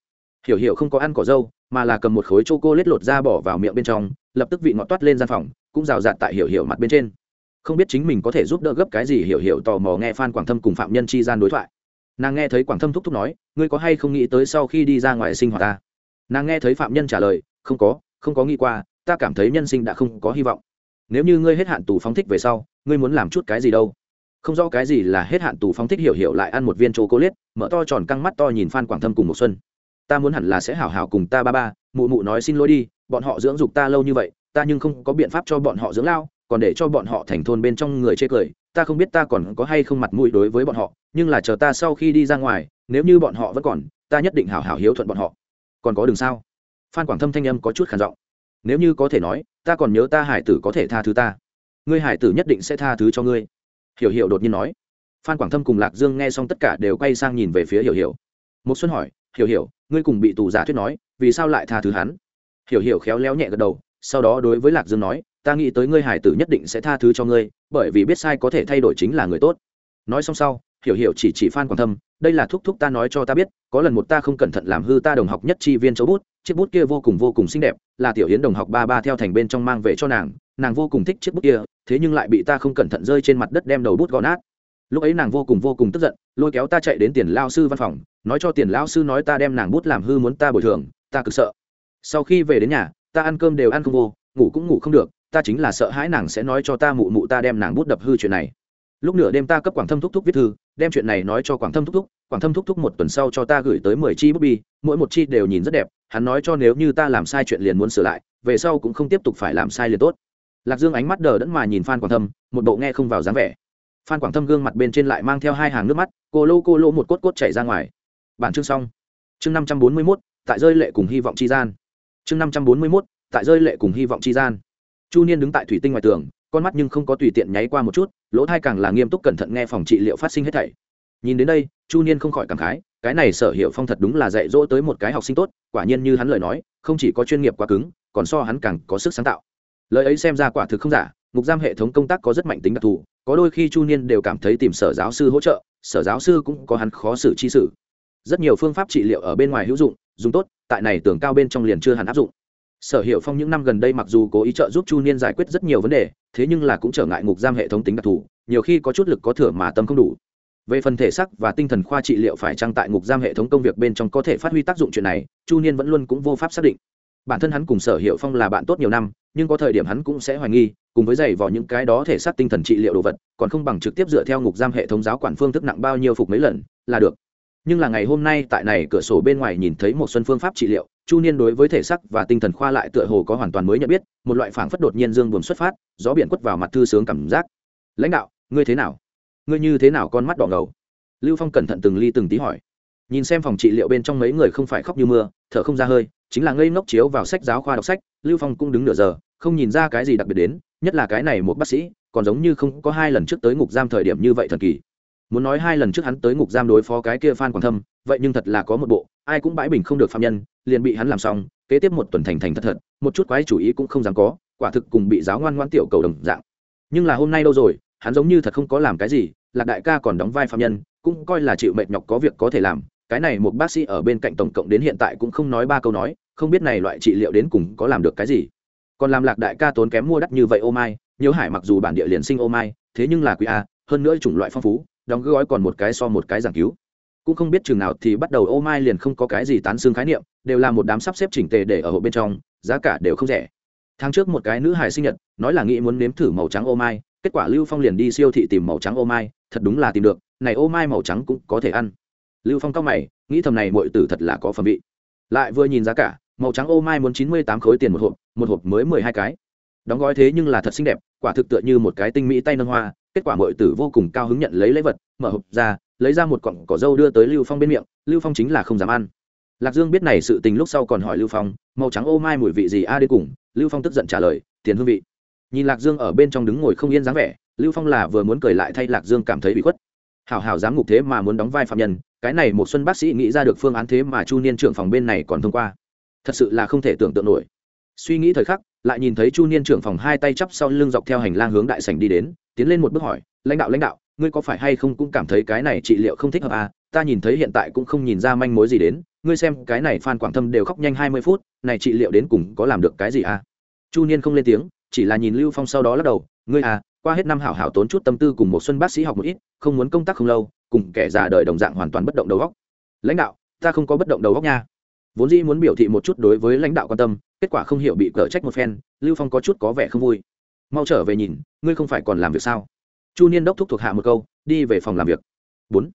S1: Hiểu hiểu không có ăn cỏ dâu, mà là cầm một khối chô cô lết lột ra bỏ vào miệng bên trong, lập tức vị ngọt toát lên gian phòng, cũng rào rạt tại hiểu hiểu mặt bên trên không biết chính mình có thể giúp đỡ gấp cái gì hiểu hiểu tò mò nghe phan quảng thâm cùng phạm nhân chi gian đối thoại nàng nghe thấy quảng thâm thúc thúc nói ngươi có hay không nghĩ tới sau khi đi ra ngoài sinh hoạt ta nàng nghe thấy phạm nhân trả lời không có không có nghĩ qua ta cảm thấy nhân sinh đã không có hy vọng nếu như ngươi hết hạn tù phóng thích về sau ngươi muốn làm chút cái gì đâu không rõ cái gì là hết hạn tù phóng thích hiểu hiểu lại ăn một viên chỗ cố liết mở to tròn căng mắt to nhìn phan quảng thâm cùng một xuân ta muốn hẳn là sẽ hảo hảo cùng ta ba ba mụ mụ nói xin lỗi đi bọn họ dưỡng dục ta lâu như vậy ta nhưng không có biện pháp cho bọn họ dưỡng lao còn để cho bọn họ thành thôn bên trong người chê cười, ta không biết ta còn có hay không mặt mũi đối với bọn họ, nhưng là chờ ta sau khi đi ra ngoài, nếu như bọn họ vẫn còn, ta nhất định hảo hảo hiếu thuận bọn họ. Còn có đường sao? Phan quảng thâm thanh âm có chút khản giọng. Nếu như có thể nói, ta còn nhớ ta hải tử có thể tha thứ ta. Ngươi hải tử nhất định sẽ tha thứ cho ngươi. Hiểu hiểu đột nhiên nói. Phan quảng thâm cùng lạc dương nghe xong tất cả đều quay sang nhìn về phía hiểu hiểu. Một xuân hỏi, hiểu hiểu, ngươi cùng bị tù giả thuyết nói, vì sao lại tha thứ hắn? Hiểu hiểu khéo léo nhẹ gật đầu, sau đó đối với lạc dương nói ta nghĩ tới ngươi hải tử nhất định sẽ tha thứ cho ngươi, bởi vì biết sai có thể thay đổi chính là người tốt. Nói xong sau, hiểu hiểu chỉ chỉ phan quảng thâm, đây là thúc thúc ta nói cho ta biết, có lần một ta không cẩn thận làm hư ta đồng học nhất chi viên chấu bút, chiếc bút kia vô cùng vô cùng xinh đẹp, là tiểu hiến đồng học ba ba theo thành bên trong mang về cho nàng nàng vô cùng thích chiếc bút kia, thế nhưng lại bị ta không cẩn thận rơi trên mặt đất đem đầu bút gõ nát. Lúc ấy nàng vô cùng vô cùng tức giận, lôi kéo ta chạy đến tiền lao sư văn phòng, nói cho tiền lao sư nói ta đem nàng bút làm hư muốn ta bồi thường, ta cực sợ. Sau khi về đến nhà, ta ăn cơm đều ăn không vô, ngủ cũng ngủ không được ta chính là sợ hãi nàng sẽ nói cho ta mụ mụ ta đem nàng bút đập hư chuyện này. Lúc nửa đêm ta cấp quảng thâm thúc thúc viết thư, đem chuyện này nói cho quảng thâm thúc thúc. Quảng thâm thúc thúc một tuần sau cho ta gửi tới mười chi bút bi, mỗi một chi đều nhìn rất đẹp. Hắn nói cho nếu như ta làm sai chuyện liền muốn sửa lại, về sau cũng không tiếp tục phải làm sai liền tốt. Lạc dương ánh mắt đờ đẫn mà nhìn phan quảng thâm, một bộ nghe không vào dáng vẻ. Phan quảng thâm gương mặt bên trên lại mang theo hai hàng nước mắt, cô lô cô lô một cốt cốt chảy ra ngoài. Bản chương xong. Chương năm trăm bốn mươi mốt, tại rơi lệ cùng hy vọng tri gian. Chương năm trăm bốn mươi mốt, tại rơi lệ cùng hy vọng tri gian chu niên đứng tại thủy tinh ngoài tường, con mắt nhưng không có tùy tiện nháy qua một chút, lỗ thai càng là nghiêm túc cẩn thận nghe phòng trị liệu phát sinh hết thảy. Nhìn đến đây, chu niên không khỏi cảm khái, cái này sở hiệu phong thật đúng là dạy dỗ tới một cái học sinh tốt, quả nhiên như hắn lời nói, không chỉ có chuyên nghiệp quá cứng, còn so hắn càng có sức sáng tạo. Lời ấy xem ra quả thực không giả, ngục giam hệ thống công tác có rất mạnh tính đặc thù, có đôi khi chu niên đều cảm thấy tìm sở giáo sư hỗ trợ, sở giáo sư cũng có hắn khó xử chi sử rất nhiều phương pháp trị liệu ở bên ngoài hữu dụng, dùng tốt, tại này tường cao bên trong liền chưa hẳn áp dụng sở hiệu phong những năm gần đây mặc dù cố ý trợ giúp chu niên giải quyết rất nhiều vấn đề, thế nhưng là cũng trở ngại ngục giam hệ thống tính đặc thù, nhiều khi có chút lực có thừa mà tâm không đủ. Về phần thể sắc và tinh thần khoa trị liệu phải trang tại ngục giam hệ thống công việc bên trong có thể phát huy tác dụng chuyện này, chu niên vẫn luôn cũng vô pháp xác định. Bản thân hắn cùng sở hiệu phong là bạn tốt nhiều năm, nhưng có thời điểm hắn cũng sẽ hoài nghi, cùng với giày vào những cái đó thể xác tinh thần trị liệu đồ vật, còn không bằng trực tiếp dựa theo ngục giam hệ thống giáo quản phương thức nặng bao nhiêu phục mấy lần, là được. Nhưng là ngày hôm nay tại này cửa sổ bên ngoài nhìn thấy một xuân phương pháp trị liệu chu niên đối với thể sắc và tinh thần khoa lại tựa hồ có hoàn toàn mới nhận biết, một loại phảng phất đột nhiên dương buồn xuất phát, gió biển quất vào mặt thư sướng cảm giác. Lãnh đạo, ngươi thế nào? Ngươi như thế nào con mắt đỏ ngầu? Lưu phong cẩn thận từng ly từng tí hỏi. Nhìn xem phòng trị liệu bên trong mấy người không phải khóc như mưa, thở không ra hơi, chính là ngây ngốc chiếu vào sách giáo khoa đọc sách, lưu phong cũng đứng nửa giờ, không nhìn ra cái gì đặc biệt đến, nhất là cái này một bác sĩ, còn giống như không có hai lần trước tới ngục giam thời điểm như vậy thần kỳ. Muốn nói hai lần trước hắn tới ngục giam đối phó cái kia phan quảng thâm, vậy nhưng thật là có một bộ ai cũng bãi bình không được phạm nhân, liền bị hắn làm xong, kế tiếp một tuần thành thành thật thật, một chút quái chủ ý cũng không dám có, quả thực cùng bị giáo ngoan ngoan tiểu cầu đồng dạng. Nhưng là hôm nay đâu rồi, hắn giống như thật không có làm cái gì, lạc đại ca còn đóng vai phạm nhân, cũng coi là chịu mệt nhọc có việc có thể làm, cái này một bác sĩ ở bên cạnh tổng cộng đến hiện tại cũng không nói ba câu nói, không biết này loại trị liệu đến cùng có làm được cái gì. Còn làm lạc đại ca tốn kém mua đắt như vậy ô mai nhớ hải mặc dù bản địa liền sinh ô mai, thế nhưng là quý a, hơn nữa chủng loại phong phú, đóng gói còn một cái so một cái giảng cứu cũng không biết chừng nào thì bắt đầu ô mai liền không có cái gì tán xương khái niệm, đều là một đám sắp xếp chỉnh tề để ở hộ bên trong, giá cả đều không rẻ. Tháng trước một cái nữ hài sinh nhật, nói là nghĩ muốn nếm thử màu trắng ô mai, kết quả lưu phong liền đi siêu thị tìm màu trắng ô mai, thật đúng là tìm được, này ô mai màu trắng cũng có thể ăn. Lưu phong cao mày, nghĩ thầm này mọi tử thật là có phẩm vị. Lại vừa nhìn giá cả, màu trắng ô mai muốn chín mươi tám khối tiền một hộp một hộp mới mười hai cái. Đóng gói thế nhưng là thật xinh đẹp, quả thực tựa như một cái tinh mỹ tay nâng hoa, kết quả mọi tử vô cùng cao hứng nhận lấy lễ vật, mở hộp ra lấy ra một cọng cỏ dâu đưa tới lưu phong bên miệng, lưu phong chính là không dám ăn. Lạc dương biết này sự tình lúc sau còn hỏi lưu phong, màu trắng ô mai mùi vị gì a à cùng? Lưu phong tức giận trả lời, tiền hương vị. Nhìn lạc dương ở bên trong đứng ngồi không yên dáng vẻ, lưu phong là vừa muốn cười lại thay lạc dương cảm thấy bị khuất. Hảo hảo dám ngục thế mà muốn đóng vai phạm nhân, cái này một xuân bác sĩ nghĩ ra được phương án thế mà chu niên trưởng phòng bên này còn thông qua. Thật sự là không thể tưởng tượng nổi. Suy nghĩ thời khắc, lại nhìn thấy chu niên trưởng phòng hai tay chắp sau lưng dọc theo hành lang hướng đại sảnh đi đến, tiến lên một bước hỏi, lãnh đạo lãnh đạo ngươi có phải hay không cũng cảm thấy cái này trị liệu không thích hợp à? Ta nhìn thấy hiện tại cũng không nhìn ra manh mối gì đến. Ngươi xem, cái này phan quảng thâm đều khóc nhanh hai mươi phút, này trị liệu đến cùng có làm được cái gì à? Chu niên không lên tiếng, chỉ là nhìn lưu phong sau đó lắc đầu. Ngươi à qua hết năm hảo hảo tốn chút tâm tư cùng một xuân bác sĩ học một ít, không muốn công tác không lâu, cùng kẻ già đời đồng dạng hoàn toàn bất động đầu góc lãnh đạo, ta không có bất động đầu góc nha. Vốn dĩ muốn biểu thị một chút đối với lãnh đạo quan tâm, kết quả không hiểu bị cở trách một phen, lưu phong có chút có vẻ không vui. Mau trở về nhìn, ngươi không phải còn làm việc sao? Chu niên đốc thúc thuộc hạ một câu, đi về phòng làm việc. Bốn.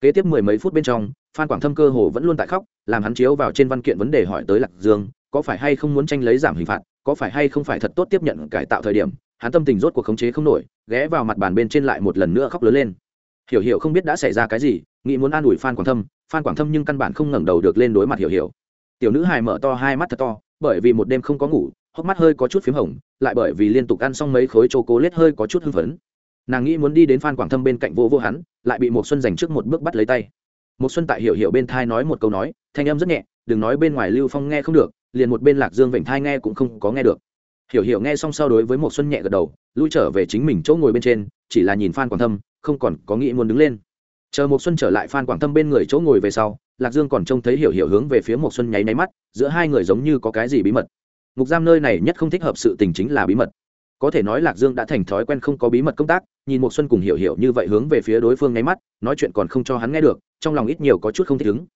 S1: Kế tiếp mười mấy phút bên trong, phan quảng thâm cơ hồ vẫn luôn tại khóc, làm hắn chiếu vào trên văn kiện vấn đề hỏi tới lạc dương, có phải hay không muốn tranh lấy giảm hình phạt, có phải hay không phải thật tốt tiếp nhận cải tạo thời điểm, hắn tâm tình rốt cuộc khống chế không nổi, ghé vào mặt bàn bên trên lại một lần nữa khóc lớn lên. Hiểu hiểu không biết đã xảy ra cái gì, nghĩ muốn an ủi phan quảng thâm, phan quảng thâm nhưng căn bản không ngẩng đầu được lên đối mặt hiểu hiểu. Tiểu nữ hài mở to hai mắt thật to, bởi vì một đêm không có ngủ, hốc mắt hơi có chút p h í m hồng, lại bởi vì liên tục ăn xong mấy khối c h â cố lết hơi có chút hưng phấn nàng nghĩ muốn đi đến phan quảng thâm bên cạnh vô vô hắn, lại bị một xuân giành trước một bước bắt lấy tay. Một xuân tại hiểu hiểu bên thai nói một câu nói, thanh âm rất nhẹ, đừng nói bên ngoài lưu phong nghe không được, liền một bên lạc dương vịnh thai nghe cũng không có nghe được. Hiểu hiểu nghe xong sau đối với một xuân nhẹ gật đầu, lui trở về chính mình chỗ ngồi bên trên, chỉ là nhìn phan quảng thâm, không còn có nghĩ muốn đứng lên. Chờ một xuân trở lại phan quảng thâm bên người chỗ ngồi về sau, lạc dương còn trông thấy hiểu hiểu hướng về phía một xuân nháy nháy mắt, giữa hai người giống như có cái gì bí mật. Ngục giam nơi này nhất không thích hợp sự tình chính là bí mật có thể nói lạc dương đã thành thói quen không có bí mật công tác, nhìn một xuân cùng hiểu hiểu như vậy hướng về phía đối phương ngay mắt, nói chuyện còn không cho hắn nghe được, trong lòng ít nhiều có chút không thích ứng.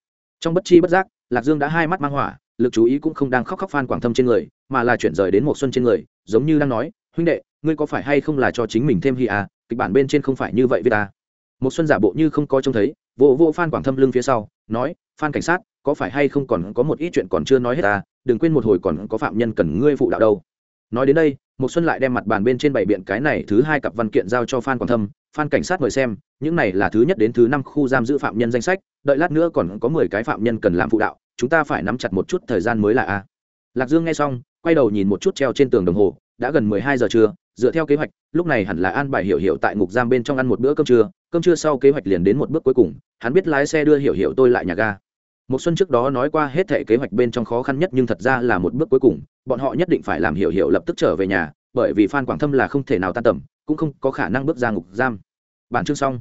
S1: Trong bất chi bất giác, lạc dương đã hai mắt mang hỏa, lực chú ý cũng không đang khóc khóc phan quảng thâm trên người, mà là chuyển rời đến một xuân trên người, giống như đang nói, huynh đệ, ngươi có phải hay không là cho chính mình thêm hi à kịch bản bên trên không phải như vậy với ta. Một xuân giả bộ như không có trông thấy, vỗ vỗ phan quảng thâm lưng phía sau, nói, phan cảnh sát, có phải hay không còn có một ít chuyện còn chưa nói hết ta, đừng quên một hồi còn có phạm nhân cần ngươi phụ đạo đâu. Nói đến đây một xuân lại đem mặt bàn bên trên bảy biện cái này thứ hai cặp văn kiện giao cho phan quảng thâm. Phan cảnh sát mời xem, những này là thứ nhất đến thứ năm khu giam giữ phạm nhân danh sách, đợi lát nữa còn có mười cái phạm nhân cần làm phụ đạo, chúng ta phải nắm chặt một chút thời gian mới là a. Lạc dương nghe xong, quay đầu nhìn một chút treo trên tường đồng hồ, đã gần mười hai giờ trưa, dựa theo kế hoạch, lúc này hẳn là an bài hiểu hiểu tại ngục giam bên trong ăn một bữa cơm trưa cơm trưa sau kế hoạch liền đến một bước cuối cùng, hắn biết lái xe đưa hiểu hiểu tôi lại nhà ga một xuân trước đó nói qua hết thảy kế hoạch bên trong khó khăn nhất nhưng thật ra là một bước cuối cùng, bọn họ nhất định phải làm hiểu hiểu lập tức trở về nhà, bởi vì phan quảng thâm là không thể nào tan tầm, cũng không có khả năng bước ra ngục giam. Bản chương xong.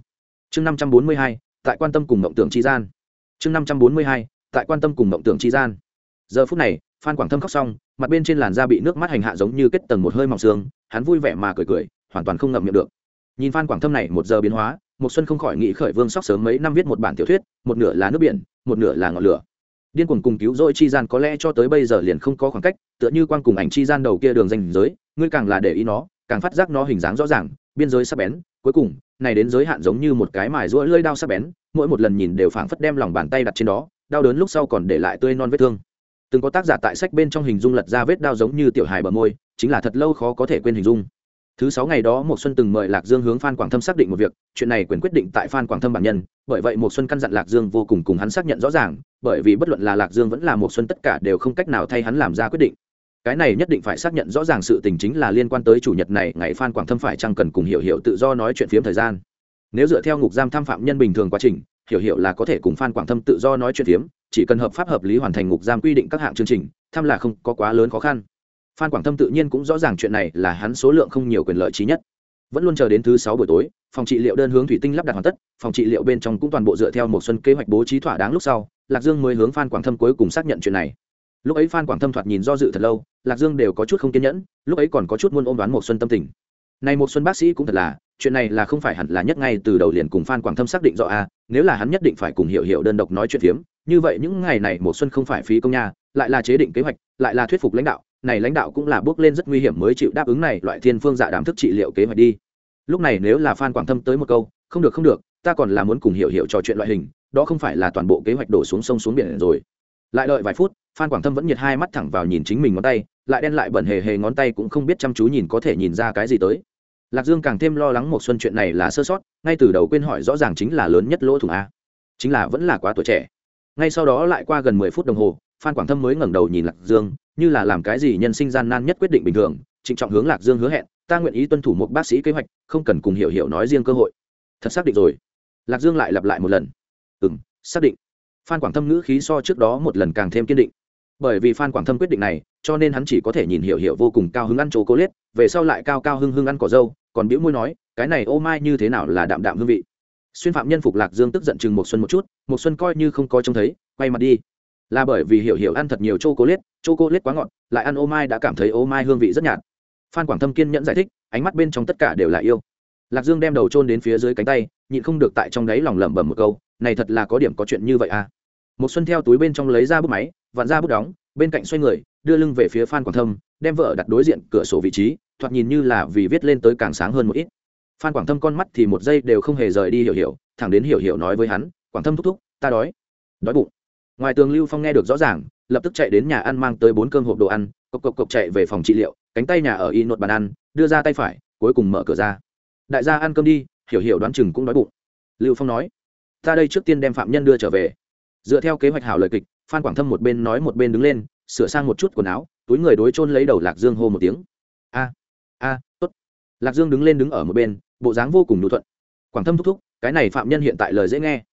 S1: Chương năm trăm bốn mươi hai, tại quan tâm cùng mộng tưởng chi gian. Chương năm trăm bốn mươi hai, tại quan tâm cùng mộng tưởng chi gian. Giờ phút này, phan quảng thâm khóc xong, mặt bên trên làn da bị nước mắt hành hạ giống như kết tầng một hơi mỏng xương, hắn vui vẻ mà cười cười, hoàn toàn không ngậm miệng được. Nhìn phan quảng thâm này một giờ biến hóa một xuân không khỏi nghĩ khởi vương sóc sớm mấy năm viết một bản tiểu thuyết, một nửa là nước biển một nửa là ngọn lửa. Điên cuồng cùng cứu rỗi chi gian có lẽ cho tới bây giờ liền không có khoảng cách, tựa như quang cùng ảnh chi gian đầu kia đường danh giới, ngươi càng là để ý nó, càng phát giác nó hình dáng rõ ràng, biên giới sắc bén, cuối cùng, này đến giới hạn giống như một cái mài rũa lưỡi đao sắc bén, mỗi một lần nhìn đều phảng phất đem lòng bàn tay đặt trên đó, đau đớn lúc sau còn để lại tươi non vết thương. Từng có tác giả tại sách bên trong hình dung lật ra vết đao giống như tiểu hài bờ môi, chính là thật lâu khó có thể quên hình dung thứ sáu ngày đó một xuân từng mời lạc dương hướng phan quảng thâm xác định một việc, chuyện này quyền quyết định tại phan quảng thâm bản nhân, bởi vậy một xuân căn dặn lạc dương vô cùng cùng hắn xác nhận rõ ràng, bởi vì bất luận là lạc dương vẫn là một xuân tất cả đều không cách nào thay hắn làm ra quyết định. Cái này nhất định phải xác nhận rõ ràng sự tình chính là liên quan tới chủ nhật này, ngày phan quảng thâm phải chăng cần cùng hiểu hiểu tự do nói chuyện phiếm thời gian. Nếu dựa theo ngục giam tham phạm nhân bình thường quá trình, hiểu hiểu là có thể cùng phan quảng thâm tự do nói chuyện phiếm, chỉ cần hợp pháp hợp lý hoàn thành ngục giam quy định các hạng chương trình, tham là không có quá lớn khó khăn phan quảng thâm tự nhiên cũng rõ ràng chuyện này là hắn số lượng không nhiều quyền lợi trí nhất. Vẫn luôn chờ đến thứ sáu buổi tối, phòng trị liệu đơn hướng thủy tinh lắp đặt hoàn tất, phòng trị liệu bên trong cũng toàn bộ dựa theo một xuân kế hoạch bố trí thỏa đáng lúc sau, lạc dương mới hướng phan quảng thâm cuối cùng xác nhận chuyện này. Lúc ấy phan quảng thâm thoạt nhìn do dự thật lâu, lạc dương đều có chút không kiên nhẫn, lúc ấy còn có chút muôn ôm đoán một xuân tâm tình. Này một xuân bác sĩ cũng thật là, chuyện này là không phải hẳn là nhất ngay từ đầu liền cùng phan quảng thâm xác định rõ a nếu là hắn nhất định phải cùng hiểu hiểu đơn độc nói chuyện phiếm, như vậy những ngày này một xuân không phải phí công nha, lại là chế định kế hoạch, lại là thuyết phục lãnh đạo này lãnh đạo cũng là bước lên rất nguy hiểm mới chịu đáp ứng này, loại thiên phương dạ đàm thức trị liệu kế hoạch đi. Lúc này nếu là phan quảng thâm tới một câu, không được không được, ta còn là muốn cùng hiểu hiểu trò chuyện loại hình, đó không phải là toàn bộ kế hoạch đổ xuống sông xuống biển rồi. Lại đợi vài phút, phan quảng thâm vẫn nhiệt hai mắt thẳng vào nhìn chính mình ngón tay, lại đen lại bẩn hề hề ngón tay cũng không biết chăm chú nhìn có thể nhìn ra cái gì tới. Lạc dương càng thêm lo lắng một xuân chuyện này là sơ sót, ngay từ đầu quên hỏi rõ ràng chính là lớn nhất lỗ thủng a. Chính là vẫn là quá tuổi trẻ. Ngay sau đó lại qua gần mười phút đồng hồ, phan quảng thâm mới ngẩng đầu nhìn lạc dương như là làm cái gì nhân sinh gian nan nhất quyết định bình thường, trịnh trọng hướng lạc dương hứa hẹn, ta nguyện ý tuân thủ một bác sĩ kế hoạch, không cần cùng hiểu hiểu nói riêng cơ hội. Thật xác định rồi. Lạc dương lại lặp lại một lần. Ừ m xác định. Phan quảng thâm ngữ khí so trước đó một lần càng thêm kiên định. Bởi vì phan quảng thâm quyết định này, cho nên hắn chỉ có thể nhìn hiểu hiểu vô cùng cao hứng ăn chỗ cố liết, về sau lại cao cao hưng hưng ăn cỏ dâu, còn biễu môi nói, cái này ô mai như thế nào là đạm đạm hương vị. Xuyên phạm nhân phục lạc dương tức giận chừng một xuân một chút một xuân coi như không có trông thấy, quay mặt đi. Là bởi vì hiểu hiểu ăn thật nhiều chỗ cô liết chô cô lết quá ngọt, lại ăn ô mai đã cảm thấy ô mai hương vị rất nhạt. Phan quảng thâm kiên nhẫn giải thích, ánh mắt bên trong tất cả đều là yêu. Lạc dương đem đầu trôn đến phía dưới cánh tay, nhịn không được tại trong đấy lòng lẩm bẩm một câu, này thật là có điểm có chuyện như vậy à? Một xuân theo túi bên trong lấy ra bút máy, vặn ra bút đóng, bên cạnh xoay người, đưa lưng về phía phan quảng thâm, đem vợ đặt đối diện cửa sổ vị trí, thoạt nhìn như là vì viết lên tới càng sáng hơn một ít. Phan quảng thâm con mắt thì một giây đều không hề rời đi hiểu hiểu, thẳng đến hiểu hiểu nói với hắn, quảng thâm thúc thúc, ta đói. Đói bụng. Ngoài tường lưu phong nghe được rõ ràng lập tức chạy đến nhà ăn mang tới bốn cơm hộp đồ ăn, cộc cộc cộc chạy về phòng trị liệu, cánh tay nhà ở y nốt bàn ăn, đưa ra tay phải, cuối cùng mở cửa ra. Đại gia ăn cơm đi, hiểu hiểu đoán chừng cũng đói bụng. Lưu phong nói, ta đây trước tiên đem phạm nhân đưa trở về. Dựa theo kế hoạch hảo lời kịch, phan quảng thâm một bên nói một bên đứng lên, sửa sang một chút quần áo, túi người đối chôn lấy đầu lạc dương hô một tiếng. A a, tốt. Lạc dương đứng lên đứng ở một bên, bộ dáng vô cùng đủ thuận. Quảng thâm thúc thúc, cái này phạm nhân hiện tại lời dễ nghe.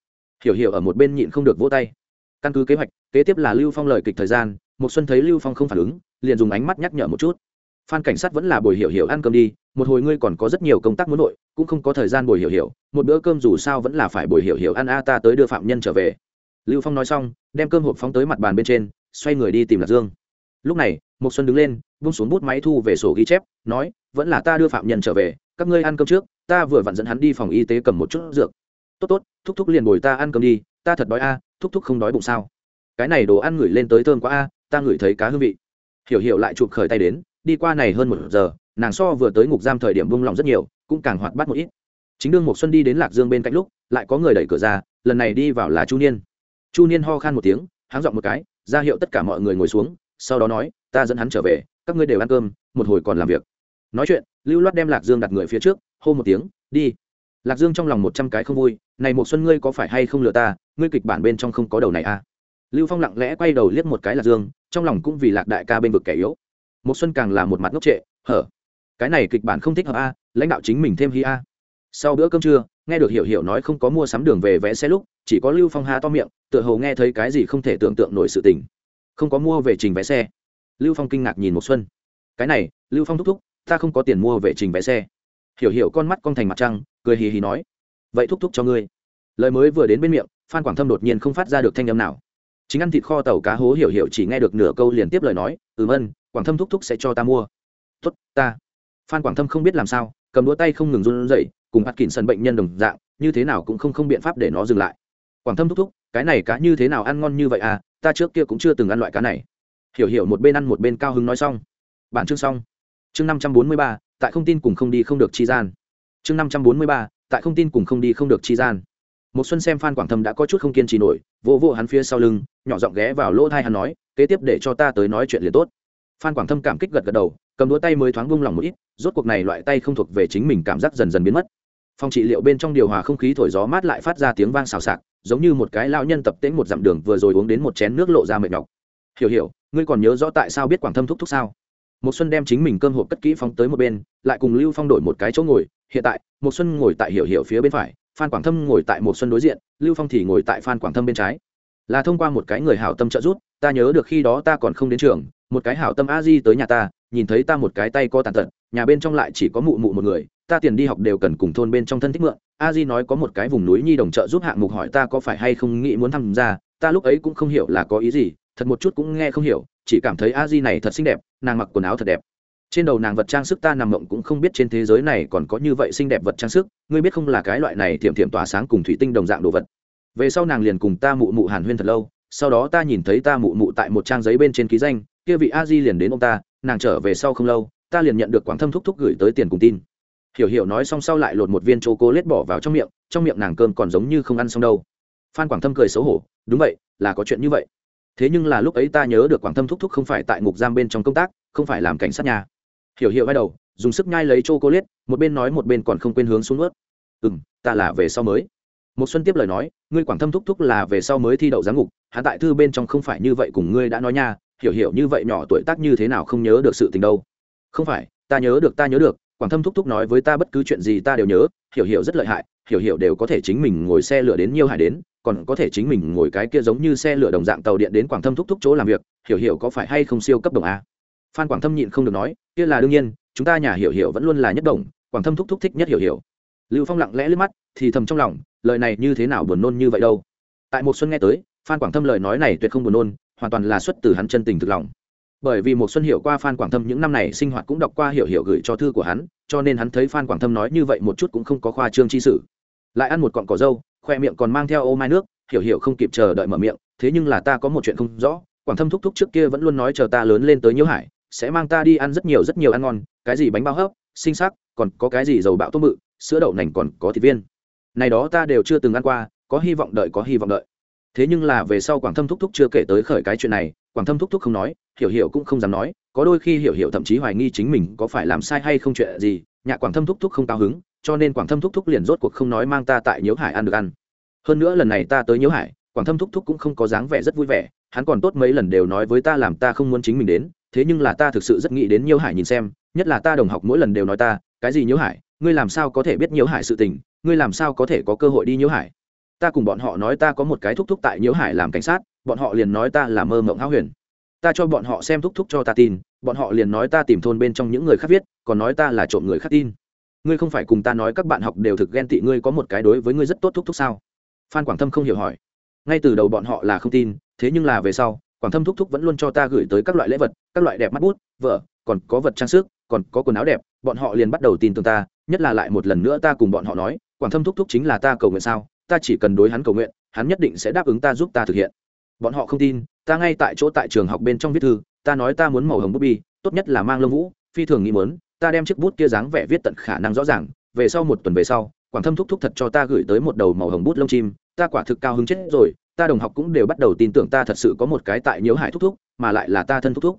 S1: Hiểu hiểu ở một bên nhịn không được vỗ tay căn cứ kế hoạch, kế tiếp là lưu phong lời kịch thời gian một xuân thấy lưu phong không phản ứng, liền dùng ánh mắt nhắc nhở một chút. Phan cảnh sát vẫn là bồi hiểu hiểu ăn cơm đi, một hồi ngươi còn có rất nhiều công tác muốn nội, cũng không có thời gian bồi hiểu hiểu, một bữa cơm dù sao vẫn là phải bồi hiểu hiểu ăn a, ta tới đưa phạm nhân trở về. Lưu phong nói xong, đem cơm hộp phóng tới mặt bàn bên trên, xoay người đi tìm lạc dương. Lúc này một xuân đứng lên bung xuống bút máy thu về sổ ghi chép, nói, vẫn là ta đưa phạm nhân trở về, các ngươi ăn cơm trước, ta vừa vặn dẫn hắn đi phòng y tế cầm một chút dược. Tốt tốt, thúc thúc liền bồi ta ăn cơm đi, ta thật đói a thúc thúc không đói bụng sao? Cái này đồ ăn ngửi lên tới thơm quá a, ta ngửi thấy cá hương vị. Hiểu hiểu lại chụp khởi tay đến, đi qua này hơn một giờ, nàng so vừa tới ngục giam thời điểm buông lòng rất nhiều, cũng càng hoạt bát một ít. Chính đương một xuân đi đến lạc dương bên cạnh lúc, lại có người đẩy cửa ra, lần này đi vào là chu niên. Chu niên ho khan một tiếng, háng giọng một cái, ra hiệu tất cả mọi người ngồi xuống, sau đó nói, ta dẫn hắn trở về, các ngươi đều ăn cơm, một hồi còn làm việc. Nói chuyện, lưu loát đem lạc dương đặt người phía trước, hô một tiếng, đi lạc dương trong lòng một trăm cái không vui, này một xuân ngươi có phải hay không lừa ta? Ngươi kịch bản bên trong không có đầu này à? Lưu phong lặng lẽ quay đầu liếc một cái lạc dương, trong lòng cũng vì lạc đại ca bên vực kẻ yếu. Một xuân càng là một mặt ngốc trệ, hở, cái này kịch bản không thích hợp a, lãnh đạo chính mình thêm hi a. Sau bữa cơm trưa, nghe được hiểu hiểu nói không có mua sắm đường về vé xe lúc, chỉ có lưu phong hà to miệng, tựa hồ nghe thấy cái gì không thể tưởng tượng nổi sự tình. Không có mua về trình vé xe. Lưu phong kinh ngạc nhìn một xuân. Cái này, lưu phong thúc thúc, ta không có tiền mua về trình vé xe hiểu hiểu con mắt con thành mặt trăng, cười hì hì nói, vậy thúc thúc cho ngươi. Lời mới vừa đến bên miệng, phan quảng thâm đột nhiên không phát ra được thanh âm nào. Chính ăn thịt kho tàu cá hố hiểu hiểu chỉ nghe được nửa câu liền tiếp lời nói, ừm ân, quảng thâm thúc thúc sẽ cho ta mua. Tuất ta. Phan quảng thâm không biết làm sao, cầm đũa tay không ngừng run rẩy, cùng hạt kỉnh sân bệnh nhân đồng dạng, như thế nào cũng không không biện pháp để nó dừng lại. Quảng thâm thúc thúc, cái này cá như thế nào ăn ngon như vậy à? Ta trước kia cũng chưa từng ăn loại cá này. Hiểu hiểu một bên ăn một bên cao hứng nói xong. Bản chương xong. Chương năm trăm bốn mươi ba tại không tin cùng không đi không được chi gian. Chương năm trăm bốn mươi ba, tại không tin cùng không đi không được chi gian. Một xuân xem phan quảng thâm đã có chút không kiên trì nổi, vỗ vỗ hắn phía sau lưng, nhỏ giọng ghé vào lỗ thai hắn nói, kế tiếp để cho ta tới nói chuyện liền tốt. Phan quảng thâm cảm kích gật gật đầu, cầm đũa tay mới thoáng bung lòng một ít, rốt cuộc này loại tay không thuộc về chính mình cảm giác dần dần biến mất. Phòng trị liệu bên trong điều hòa không khí thổi gió mát lại phát ra tiếng vang xào xạc, giống như một cái lao nhân tập tễnh một dặm đường vừa rồi uống đến một chén nước lộ ra mệt nhọc. Hiểu hiểu, ngươi còn nhớ rõ tại sao biết quảng thâm thúc thúc sao? Một xuân đem chính mình cơm hộp cất kỹ phóng tới một bên, lại cùng lưu phong đổi một cái chỗ ngồi. Hiện tại một xuân ngồi tại hiểu hiểu phía bên phải, phan quảng thâm ngồi tại một xuân đối diện, lưu phong thì ngồi tại phan quảng thâm bên trái. Là thông qua một cái người hảo tâm trợ giúp, ta nhớ được khi đó ta còn không đến trường, một cái hảo tâm a di tới nhà ta, nhìn thấy ta một cái tay co tàn tật, nhà bên trong lại chỉ có mụ mụ một người, ta tiền đi học đều cần cùng thôn bên trong thân thích mượn. A di nói có một cái vùng núi nhi đồng trợ giúp hạng mục hỏi ta có phải hay không nghĩ muốn tham gia, ta lúc ấy cũng không hiểu là có ý gì, thật một chút cũng nghe không hiểu, chỉ cảm thấy a di này thật xinh đẹp nàng mặc quần áo thật đẹp. Trên đầu nàng vật trang sức ta nằm mộng cũng không biết trên thế giới này còn có như vậy xinh đẹp vật trang sức, ngươi biết không là cái loại này thiểm thiểm tỏa sáng cùng thủy tinh đồng dạng đồ vật. Về sau nàng liền cùng ta mụ mụ hàn huyên thật lâu, sau đó ta nhìn thấy ta mụ mụ tại một trang giấy bên trên ký danh, kia vị a di liền đến ông ta, nàng trở về sau không lâu, ta liền nhận được quảng thâm thúc thúc gửi tới tiền cùng tin. Hiểu hiểu nói xong sau lại lột một viên chô cố lết bỏ vào trong miệng trong miệng nàng cơm còn giống như không ăn xong đâu. Phan quảng thâm cười xấu hổ, đúng vậy, là có chuyện như vậy thế nhưng là lúc ấy ta nhớ được quảng thâm thúc thúc không phải tại ngục giam bên trong công tác, không phải làm cảnh sát nhà. Hiểu hiểu vai đầu, dùng sức nhai lấy chô cô liết một bên nói một bên còn không quên hướng xuống ướt ừ m ta là về sau mới. Một xuân tiếp lời nói, ngươi quảng thâm thúc thúc là về sau mới thi đậu giám ngục hạ tại thư bên trong không phải như vậy cùng ngươi đã nói nha, hiểu hiểu như vậy nhỏ tuổi tác như thế nào không nhớ được sự tình đâu. Không phải, ta nhớ được, ta nhớ được, quảng thâm thúc thúc nói với ta bất cứ chuyện gì ta đều nhớ, hiểu hiểu rất lợi hại, hiểu hiểu đều có thể chính mình ngồi xe lửa đến nhiều hải đến còn có thể chính mình ngồi cái kia giống như xe lửa đồng dạng tàu điện đến quảng thâm thúc thúc chỗ làm việc, hiểu hiểu có phải hay không siêu cấp đồng a? Phan quảng thâm nhịn không được nói, kia là đương nhiên, chúng ta nhà hiểu hiểu vẫn luôn là nhất đồng, quảng thâm thúc thúc thích nhất hiểu hiểu. Lưu phong lặng lẽ liếc mắt, thì thầm trong lòng, lời này như thế nào buồn nôn như vậy đâu. Tại một xuân nghe tới, phan quảng thâm lời nói này tuyệt không buồn nôn, hoàn toàn là xuất từ hắn chân tình thực lòng. Bởi vì một xuân hiểu qua phan quảng thâm những năm này sinh hoạt cũng đọc qua hiểu hiểu gửi cho thư của hắn, cho nên hắn thấy phan quảng thâm nói như vậy một chút cũng không có khoa trương chi sử lại ăn một cọng cỏ dâu khoe miệng còn mang theo ô mai nước, hiểu hiểu không kịp chờ đợi mở miệng, thế nhưng là ta có một chuyện không rõ, quảng thâm thúc thúc trước kia vẫn luôn nói chờ ta lớn lên tới nhiễu hải, sẽ mang ta đi ăn rất nhiều rất nhiều ăn ngon, cái gì bánh bao hấp, sinh sắc, còn có cái gì dầu bạo tôm mự, sữa đậu nành còn có thịt viên. Này đó ta đều chưa từng ăn qua, có hy vọng đợi, có hy vọng đợi. Thế nhưng là về sau quảng thâm thúc thúc chưa kể tới khởi cái chuyện này, quảng thâm thúc thúc không nói, hiểu hiểu cũng không dám nói, có đôi khi hiểu hiểu thậm chí hoài nghi chính mình có phải làm sai hay không chuyện gì nhà quảng thâm thúc thúc không cao hứng cho nên quảng thâm thúc thúc liền rốt cuộc không nói mang ta tại nhiễu hải ăn được ăn. Hơn nữa lần này ta tới nhiễu hải, quảng thâm thúc thúc cũng không có dáng vẻ rất vui vẻ, hắn còn tốt mấy lần đều nói với ta làm ta không muốn chính mình đến, thế nhưng là ta thực sự rất nghĩ đến nhiễu hải nhìn xem, nhất là ta đồng học mỗi lần đều nói ta, cái gì nhiễu hải? Ngươi làm sao có thể biết nhiễu hải sự tình? Ngươi làm sao có thể có cơ hội đi nhiễu hải? Ta cùng bọn họ nói ta có một cái thúc thúc tại nhiễu hải làm cảnh sát, bọn họ liền nói ta là mơ mộng háo huyền. Ta cho bọn họ xem thúc thúc cho ta tin, bọn họ liền nói ta tìm thôn bên trong những người khác viết, còn nói ta là trộm người khác tin ngươi không phải cùng ta nói các bạn học đều thực ghen tị, ngươi có một cái đối với ngươi rất tốt thúc thúc sao? Phan quảng thâm không hiểu hỏi. Ngay từ đầu bọn họ là không tin, thế nhưng là về sau, quảng thâm thúc thúc vẫn luôn cho ta gửi tới các loại lễ vật, các loại đẹp mắt bút vợ còn có vật trang sức, còn có quần áo đẹp, bọn họ liền bắt đầu tin tưởng ta, nhất là lại một lần nữa ta cùng bọn họ nói, quảng thâm thúc thúc chính là ta cầu nguyện sao? Ta chỉ cần đối hắn cầu nguyện, hắn nhất định sẽ đáp ứng ta giúp ta thực hiện. Bọn họ không tin, ta ngay tại chỗ tại trường học bên trong viết thư, ta nói ta muốn màu hồng bút bi tốt nhất là mang lông vũ, phi thường nghĩ mớn ta đem chiếc bút kia dáng vẻ viết tận khả năng rõ ràng, về sau một tuần về sau, quảng thâm thúc thúc thật cho ta gửi tới một đầu màu hồng bút lông chim, ta quả thực cao hứng chết rồi, ta đồng học cũng đều bắt đầu tin tưởng ta thật sự có một cái tại nhớ hải thúc thúc, mà lại là ta thân thúc thúc.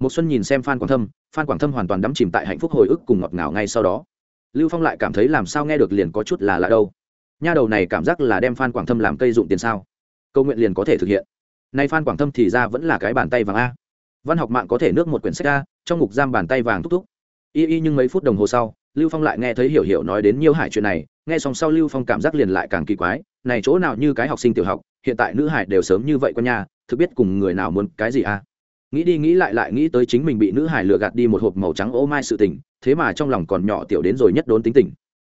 S1: Một xuân nhìn xem phan quảng thâm, phan quảng thâm hoàn toàn đắm chìm tại hạnh phúc hồi ức cùng ngọt ngào ngay sau đó. Lưu phong lại cảm thấy làm sao nghe được liền có chút là lạ đâu. Nha đầu này cảm giác là đem phan quảng thâm làm cây dụng tiền sao? Câu nguyện liền có thể thực hiện. Nay phan quảng thâm thì ra vẫn là cái bàn tay vàng a. Văn học mạng có thể nước một quyển sách a, trong ngục giam bàn tay vàng thúc thúc y y nhưng mấy phút đồng hồ sau, lưu phong lại nghe thấy hiểu hiểu nói đến nhiêu hải chuyện này, nghe xong sau lưu phong cảm giác liền lại càng kỳ quái, này chỗ nào như cái học sinh tiểu học, hiện tại nữ hải đều sớm như vậy con nhà thực biết cùng người nào muốn cái gì a nghĩ đi nghĩ lại lại nghĩ tới chính mình bị nữ hải lừa gạt đi một hộp màu trắng ô mai sự tình, thế mà trong lòng còn nhỏ tiểu đến rồi nhất đốn tính tình.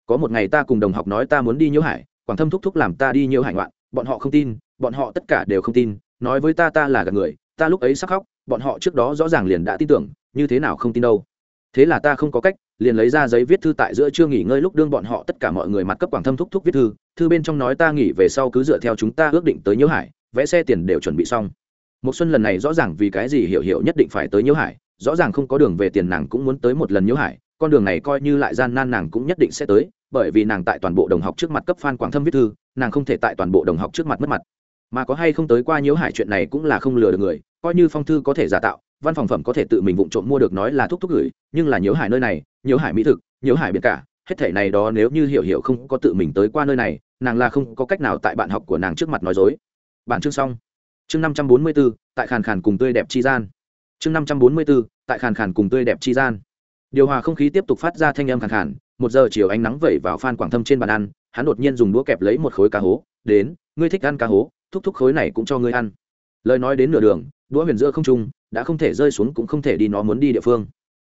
S1: Có một ngày ta cùng đồng học nói ta muốn đi nhiễu hải, quảng thâm thúc thúc làm ta đi nhiễu hải ngoạn, bọn họ không tin, bọn họ tất cả đều không tin, nói với ta ta là gạt người, ta lúc ấy sắc khóc, bọn họ trước đó rõ ràng liền đã tin tưởng, như thế nào không tin đâu thế là ta không có cách, liền lấy ra giấy viết thư tại giữa chưa nghỉ ngơi lúc đương bọn họ tất cả mọi người mặt cấp quảng thâm thúc thúc viết thư thư bên trong nói ta nghỉ về sau cứ dựa theo chúng ta ước định tới nhiễu hải, vẽ xe tiền đều chuẩn bị xong. Một xuân lần này rõ ràng vì cái gì hiểu hiểu nhất định phải tới nhiễu hải, rõ ràng không có đường về tiền nàng cũng muốn tới một lần nhiễu hải, con đường này coi như lại gian nan nàng cũng nhất định sẽ tới, bởi vì nàng tại toàn bộ đồng học trước mặt cấp phan quảng thâm viết thư, nàng không thể tại toàn bộ đồng học trước mặt mất mặt mà có hay không tới qua nhiễu hải chuyện này cũng là không lừa được người, coi như phong thư có thể giả tạo, văn phòng phẩm có thể tự mình vụng trộm mua được nói là thúc thúc gửi, nhưng là nhiễu hải nơi này, nhiễu hải mỹ thực, nhiễu hải biển cả, hết thể này đó nếu như hiểu hiểu không có tự mình tới qua nơi này, nàng là không có cách nào tại bạn học của nàng trước mặt nói dối. Bản chương xong. Chương năm trăm bốn mươi b ố tại khàn khàn cùng tươi đẹp chi gian. Chương năm trăm bốn mươi b ố tại khàn khàn cùng tươi đẹp chi gian. Điều hòa không khí tiếp tục phát ra thanh âm khàn khàn, một giờ chiều ánh nắng vẩy vào phan quảng thâm trên bàn ăn, hắn đột nhiên dùng đũa kẹp lấy một khối cá hố, đến, ngươi thích ăn cá hố? Thúc thúc khối này cũng cho ngươi ăn. Lời nói đến nửa đường, đũa huyền giữa không trung, đã không thể rơi xuống cũng không thể đi nó muốn đi địa phương.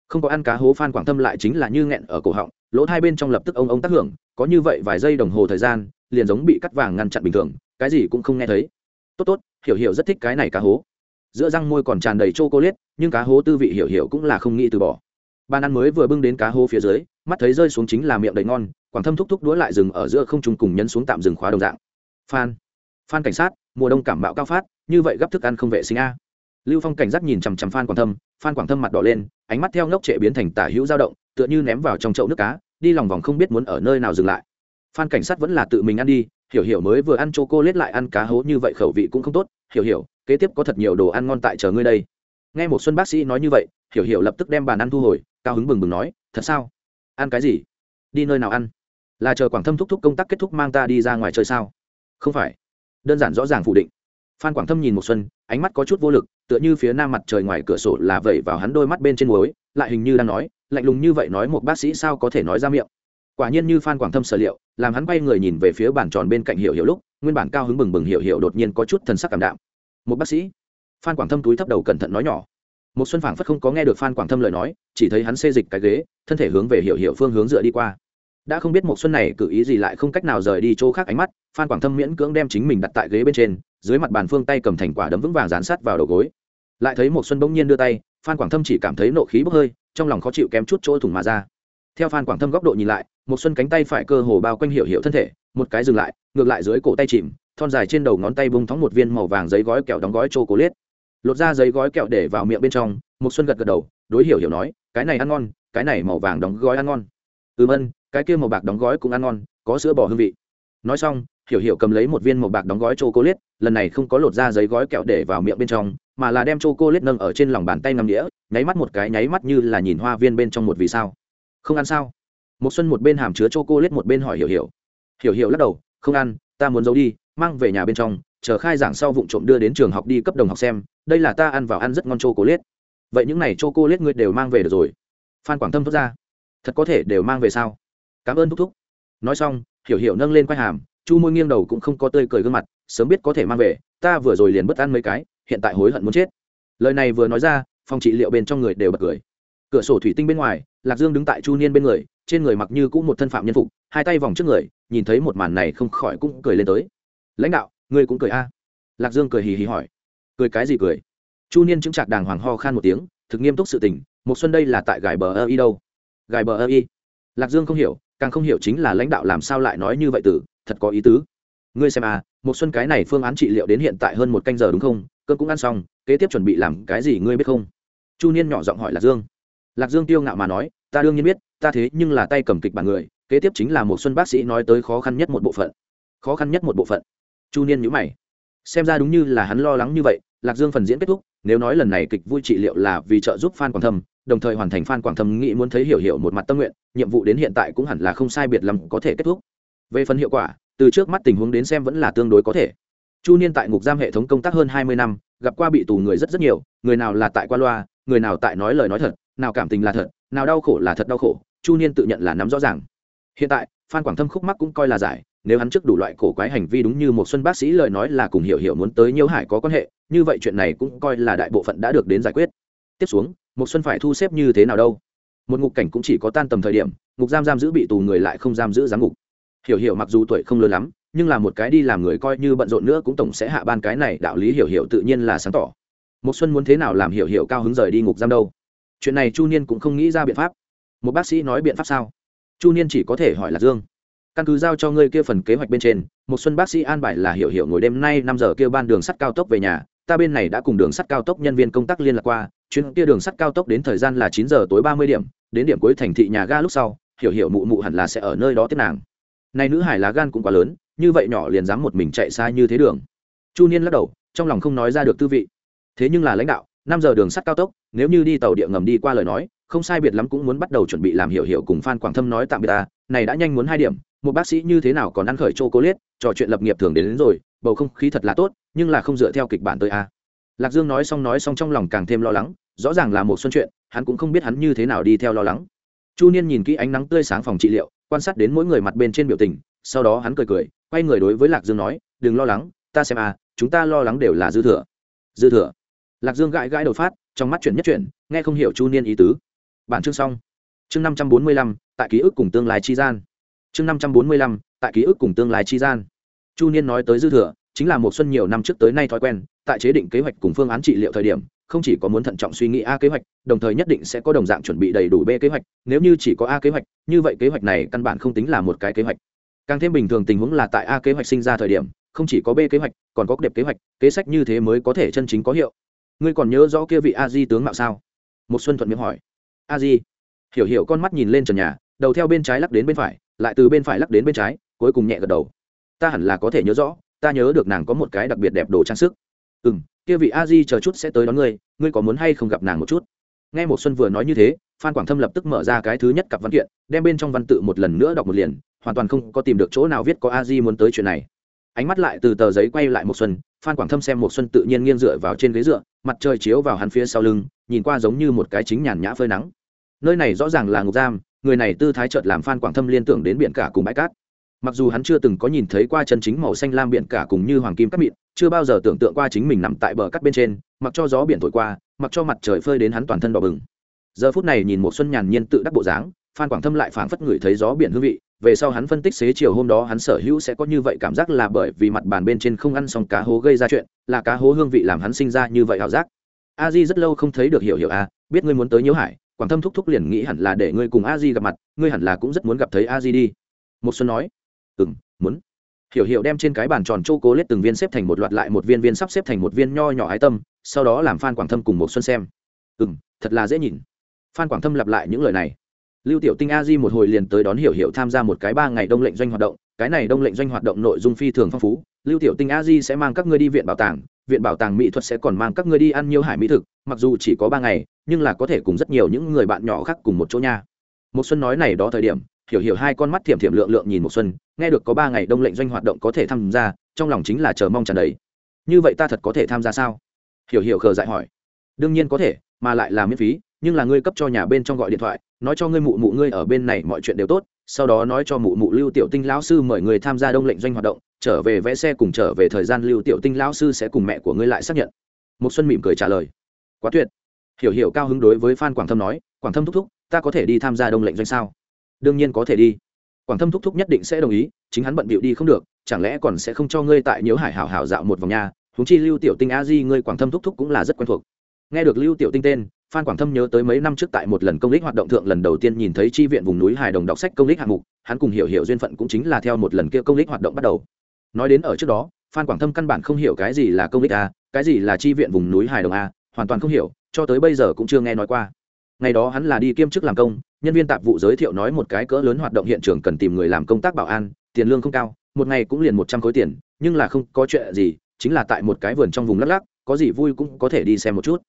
S1: Không có ăn cá hố phan quảng thâm lại chính là như nghẹn ở cổ họng, lỗ hai bên trong lập tức ông ông tác hưởng, có như vậy vài giây đồng hồ thời gian, liền giống bị cắt vàng ngăn chặn bình thường, cái gì cũng không nghe thấy. Tốt tốt, hiểu hiểu rất thích cái này cá hố. Giữa răng môi còn tràn đầy c h o c nhưng cá hố tư vị hiểu hiểu cũng là không nghĩ từ bỏ. Ban ăn mới vừa bưng đến cá hố phía dưới, mắt thấy rơi xuống chính là miệng đầy ngon, quảng thâm thúc thúc đũa lại rừng ở giữa không trùng cùng nhấn xuống tạm dừng khóa đồng dạng. Phan phan cảnh sát, mùa đông cảm bạo cao phát, như vậy gấp thức ăn không vệ sinh a. Lưu phong cảnh giác nhìn chằm chằm phan quảng thâm, phan quảng thâm mặt đỏ lên, ánh mắt theo ngốc trệ biến thành tả hữu dao động, tựa như ném vào trong chậu nước cá, đi lòng vòng không biết muốn ở nơi nào dừng lại. Phan cảnh sát vẫn là tự mình ăn đi, hiểu hiểu mới vừa ăn chô cô lết lại ăn cá hố như vậy khẩu vị cũng không tốt, hiểu hiểu, kế tiếp có thật nhiều đồ ăn ngon tại chờ ngươi đây. Nghe một xuân bác sĩ nói như vậy, hiểu hiểu lập tức đem bàn ăn thu hồi, cao hứng bừng bừng nói, thật sao? Ăn cái gì? Đi nơi nào ăn? Là chờ quảng thâm thúc thúc công tác kết thúc mang ta đi ra ngoài chơi sao? Không phải đơn giản rõ ràng phủ định. Phan quảng thâm nhìn một xuân, ánh mắt có chút vô lực, tựa như phía nam mặt trời ngoài cửa sổ là vẩy vào hắn đôi mắt bên trên muối, lại hình như đang nói, lạnh lùng như vậy nói một bác sĩ sao có thể nói ra miệng. Quả nhiên như phan quảng thâm sở liệu, làm hắn quay người nhìn về phía bàn tròn bên cạnh hiểu hiểu lúc, nguyên bản cao hứng bừng bừng hiểu hiểu đột nhiên có chút thần sắc cảm đạm. Một bác sĩ? Phan quảng thâm túi thấp đầu cẩn thận nói nhỏ. Một xuân phảng phất không có nghe được phan quảng thâm lời nói, chỉ thấy hắn xê dịch cái ghế, thân thể hướng về hiểu hiểu phương hướng dựa đi qua đã không biết một xuân này cử ý gì lại không cách nào rời đi chỗ khác ánh mắt, phan quảng thâm miễn cưỡng đem chính mình đặt tại ghế bên trên, dưới mặt bàn phương tay cầm thành quả đấm vững vàng dán sát vào đầu gối. Lại thấy một xuân bỗng nhiên đưa tay, phan quảng thâm chỉ cảm thấy nộ khí bốc hơi, trong lòng khó chịu kém chút chỗ thủng mà ra. Theo phan quảng thâm góc độ nhìn lại một xuân cánh tay phải cơ hồ bao quanh hiểu hiểu thân thể, một cái dừng lại, ngược lại dưới cổ tay chìm, thon dài trên đầu ngón tay bung thóng một viên màu vàng giấy gói kẹo đóng gói chô cố liết. Lột ra giấy gói kẹo để vào miệng bên trong một xuân gật gật đầu, đối hiểu hiểu nói, cái này ăn ngon, cái này màu vàng đóng gói ăn ngon. Ừm, ân cái kia màu bạc đóng gói cũng ăn ngon, có sữa bò hương vị. Nói xong, hiểu hiểu cầm lấy một viên màu bạc đóng gói chô cô liết lần này không có lột ra giấy gói kẹo để vào miệng bên trong, mà là đem chô cô liết nâng ở trên lòng bàn tay ngắm đĩa nháy mắt một cái nháy mắt như là nhìn hoa viên bên trong một vì sao. Không ăn sao? Một xuân một bên hàm chứa chô cô liết một bên hỏi hiểu hiểu. Hiểu hiểu lắc đầu, không ăn, ta muốn giấu đi, mang về nhà bên trong, chờ khai giảng sau vụng trộm đưa đến trường học đi cấp đồng học xem, đây là ta ăn vào ăn rất ngon chô cô liết vậy những này chô cô liết ngươi đều mang về được rồi. Phan quảng tâm thốt ra. Thật có thể đều mang về sao? Cảm ơn thúc thúc. Nói xong, hiểu hiểu nâng lên quai hàm, chu môi nghiêng đầu cũng không có tươi cười gương mặt, sớm biết có thể mang về, ta vừa rồi liền bất ăn mấy cái, hiện tại hối hận muốn chết. Lời này vừa nói ra, phòng trị liệu bên trong người đều bật cười. Cửa sổ thủy tinh bên ngoài, lạc dương đứng tại chu niên bên người, trên người mặc như cũng một thân phạm nhân phục, hai tay vòng trước người, nhìn thấy một màn này không khỏi cũng cười lên tới. Lãnh đạo, ngươi cũng cười a? Lạc dương cười hì hì hỏi. Cười cái gì cười? Chu niên chứng trạc đàng hoàng ho khan một tiếng, thực nghiêm túc sự tình một xuân đây là tại gài bờ ơ y đâu? Gài bờ ơ y? Lạc dương không hiểu càng không hiểu chính là lãnh đạo làm sao lại nói như vậy tử thật có ý tứ. Ngươi xem à một xuân cái này phương án trị liệu đến hiện tại hơn một canh giờ đúng không? Cơn cũng ăn xong, kế tiếp chuẩn bị làm cái gì ngươi biết không? Chu niên nhỏ giọng hỏi lạc dương. Lạc dương tiêu ngạo mà nói, ta đương nhiên biết, ta thế nhưng là tay cầm kịch bản người, kế tiếp chính là một xuân bác sĩ nói tới khó khăn nhất một bộ phận. Khó khăn nhất một bộ phận. Chu niên nhíu mày. Xem ra đúng như là hắn lo lắng như vậy, lạc dương phần diễn kết thúc, nếu nói lần này kịch vui trị liệu là vì trợ giúp fan còn thâm đồng thời hoàn thành phan quảng thâm nghĩ muốn thấy hiểu hiểu một mặt tâm nguyện, nhiệm vụ đến hiện tại cũng hẳn là không sai biệt lắm có thể kết thúc. Về phần hiệu quả, từ trước mắt tình huống đến xem vẫn là tương đối có thể. Chu niên tại ngục giam hệ thống công tác hơn hai mươi năm, gặp qua bị tù người rất rất nhiều, người nào là tại qua loa, người nào tại nói lời nói thật, nào cảm tình là thật, nào đau khổ là thật đau khổ, chu niên tự nhận là nắm rõ ràng. Hiện tại, phan quảng thâm khúc mắc cũng coi là giải, nếu hắn trước đủ loại cổ quái hành vi đúng như một xuân bác sĩ lời nói là cùng hiểu hiểu muốn tới nhiễu hải có quan hệ, như vậy chuyện này cũng coi là đại bộ phận đã được đến giải quyết. Tiếp xuống một xuân phải thu xếp như thế nào đâu? Một ngục cảnh cũng chỉ có tan tầm thời điểm, ngục giam giam giữ bị tù người lại không giam giữ giám ngục. Hiểu hiểu mặc dù tuổi không lớn lắm, nhưng là một cái đi làm người coi như bận rộn nữa cũng tổng sẽ hạ ban cái này đạo lý hiểu hiểu tự nhiên là sáng tỏ. Một xuân muốn thế nào làm hiểu hiểu cao hứng rời đi ngục giam đâu? Chuyện này chu niên cũng không nghĩ ra biện pháp. Một bác sĩ nói biện pháp sao? Chu niên chỉ có thể hỏi là dương. Căn cứ giao cho ngươi kia phần kế hoạch bên trên một xuân bác sĩ an bài là hiểu hiểu ngồi đêm nay năm giờ kia ban đường sắt cao tốc về nhà, ta bên này đã cùng đường sắt cao tốc nhân viên công tác liên lạc qua chuyến kia đường sắt cao tốc đến thời gian là chín giờ tối ba mươi điểm đến điểm cuối thành thị nhà ga lúc sau hiểu hiểu mụ mụ hẳn là sẽ ở nơi đó tiếp nàng. Này nữ hải lá gan cũng quá lớn như vậy nhỏ liền dám một mình chạy xa như thế đường. Chu niên lắc đầu trong lòng không nói ra được tư vị. Thế nhưng là lãnh đạo năm giờ đường sắt cao tốc nếu như đi tàu địa ngầm đi qua lời nói không sai biệt lắm cũng muốn bắt đầu chuẩn bị làm hiểu hiểu cùng phan quảng thâm nói tạm biệt ta này đã nhanh muốn hai điểm một bác sĩ như thế nào còn ăn khởi chô cô liết trò chuyện lập nghiệp thường đến, đến rồi bầu không khí thật là tốt nhưng là không dựa theo kịch bản tới a lạc dương nói xong nói xong trong lòng càng thêm lo lắng, rõ ràng là một xuân chuyện, hắn cũng không biết hắn như thế nào đi theo lo lắng. Chu niên nhìn kỹ ánh nắng tươi sáng phòng trị liệu, quan sát đến mỗi người mặt bên trên biểu tình, sau đó hắn cười cười, quay người đối với lạc dương nói, đừng lo lắng, ta xem à chúng ta lo lắng đều là dư thừa. Dư thừa. Lạc dương gãi gãi đầu phát, trong mắt chuyển nhất chuyển, nghe không hiểu chu niên ý tứ. Bản chương xong. Chương năm trăm bốn mươi lăm, tại ký ức cùng tương lai chi gian. Chương năm trăm bốn mươi lăm, tại ký ức cùng tương lai chi gian. Chu niên nói tới dư thừa, chính là một xuân nhiều năm trước tới nay thói quen tại chế định kế hoạch cùng phương án trị liệu thời điểm, không chỉ có muốn thận trọng suy nghĩ a kế hoạch, đồng thời nhất định sẽ có đồng dạng chuẩn bị đầy đủ b kế hoạch, nếu như chỉ có a kế hoạch, như vậy kế hoạch này căn bản không tính là một cái kế hoạch. Càng thêm bình thường tình huống là tại a kế hoạch sinh ra thời điểm, không chỉ có b kế hoạch, còn có đẹp kế hoạch, kế sách như thế mới có thể chân chính có hiệu. Ngươi còn nhớ rõ kia vị a di tướng mạo sao? Một xuân thuận miệng hỏi. A di. Hiểu hiểu con mắt nhìn lên trần nhà, đầu theo bên trái lắc đến bên phải, lại từ bên phải lắc đến bên trái, cuối cùng nhẹ gật đầu. Ta hẳn là có thể nhớ rõ, ta nhớ được nàng có một cái đặc biệt đẹp đồ trang sức ừ m kia vị a di chờ chút sẽ tới đón ngươi ngươi có muốn hay không gặp nàng một chút? Nghe một xuân vừa nói như thế, phan quảng thâm lập tức mở ra cái thứ nhất cặp văn kiện, đem bên trong văn tự một lần nữa đọc một liền, hoàn toàn không có tìm được chỗ nào viết có a di muốn tới chuyện này. Ánh mắt lại từ tờ giấy quay lại một xuân, phan quảng thâm xem một xuân tự nhiên nghiêng dựa vào trên ghế dựa, mặt trời chiếu vào hắn phía sau lưng, nhìn qua giống như một cái chính nhàn nhã phơi nắng. Nơi này rõ ràng là ngục giam, người này tư thái chợt làm phan quảng thâm liên tưởng đến biển cả cùng bãi cát mặc dù hắn chưa từng có nhìn thấy qua chân chính màu xanh lam biển cả cùng như hoàng kim cắt mịn, chưa bao giờ tưởng tượng qua chính mình nằm tại bờ cắt bên trên, mặc cho gió biển thổi qua, mặc cho mặt trời phơi đến hắn toàn thân đỏ bừng. Giờ phút này nhìn một xuân nhàn nhiên tự đắc bộ dáng, phan quảng thâm lại phảng phất ngửi thấy gió biển hương vị, về sau hắn phân tích xế chiều hôm đó hắn sở hữu sẽ có như vậy cảm giác là bởi vì mặt bàn bên trên không ăn xong cá hố gây ra chuyện, là cá hố hương vị làm hắn sinh ra như vậy ảo giác. A di rất lâu không thấy được hiểu hiểu a, biết ngươi muốn tới nhiễu hải, quảng thâm thúc thúc liền nghĩ hẳn là để ngươi cùng a di gặp mặt, ngươi hẳn là cũng rất muốn gặp thấy a di đi. Một xuân nói ừ m muốn. Hiểu hiểu đem trên cái bàn tròn Châu cố lết từng viên xếp thành một loạt lại một viên viên sắp xếp thành một viên nho nhỏ ái tâm, sau đó làm phan quảng thâm cùng một xuân xem. Ừ m thật là dễ nhìn. Phan quảng thâm lặp lại những lời này. Lưu tiểu tinh a di một hồi liền tới đón hiểu hiểu tham gia một cái ba ngày đông lệnh doanh hoạt động, cái này đông lệnh doanh hoạt động nội dung phi thường phong phú. Lưu tiểu tinh a di sẽ mang các ngươi đi viện bảo tàng, viện bảo tàng mỹ thuật sẽ còn mang các ngươi đi ăn nhiều hải mỹ thực, mặc dù chỉ có ba ngày, nhưng là có thể cùng rất nhiều những người bạn nhỏ khác cùng một chỗ nha. Một xuân nói này đó thời điểm hiểu hiểu hai con mắt thiểm thiểm lượng lượng nhìn một xuân, nghe được có ba ngày đông lệnh doanh hoạt động có thể tham gia, trong lòng chính là chờ mong tràn đầy. Như vậy ta thật có thể tham gia sao? Hiểu hiểu khờ dại hỏi. Đương nhiên có thể, mà lại là miễn phí, nhưng là ngươi cấp cho nhà bên trong gọi điện thoại, nói cho ngươi mụ mụ ngươi ở bên này mọi chuyện đều tốt, sau đó nói cho mụ mụ lưu tiểu tinh lão sư mời người tham gia đông lệnh doanh hoạt động, trở về vẽ xe cùng trở về thời gian lưu tiểu tinh lão sư sẽ cùng mẹ của ngươi lại xác nhận. Một xuân mỉm cười trả lời. Quá tuyệt. Hiểu hiểu cao hứng đối với phan quảng thâm nói, quảng thâm thúc thúc, ta có thể đi tham gia đông lệnh doanh sao? Đương nhiên có thể đi. Quảng thâm thúc thúc nhất định sẽ đồng ý, chính hắn bận bịu đi không được, chẳng lẽ còn sẽ không cho ngươi tại nhiễu hải hảo hảo dạo một vòng nhà húng chi lưu tiểu tinh a di ngươi quảng thâm thúc thúc cũng là rất quen thuộc. Nghe được lưu tiểu tinh tên, phan quảng thâm nhớ tới mấy năm trước tại một lần công lý hoạt động thượng lần đầu tiên nhìn thấy Tri viện vùng núi hài đồng đọc sách công lý hạng mục, hắn cùng hiểu hiểu duyên phận cũng chính là theo một lần kia công lý hoạt động bắt đầu. Nói đến ở trước đó, phan quảng thâm căn bản không hiểu cái gì là công lý a, cái gì là Tri viện vùng núi hài đồng a, hoàn toàn không hiểu, cho tới bây giờ cũng chưa nghe nói qua ngày đó hắn là đi kiêm chức làm công, nhân viên tạp vụ giới thiệu nói một cái cỡ lớn hoạt động hiện trường cần tìm người làm công tác bảo an, tiền lương không cao, một ngày cũng liền một trăm khối tiền, nhưng là không có chuyện gì, chính là tại một cái vườn trong vùng lắc lắc, có gì vui cũng có thể đi xem một chút.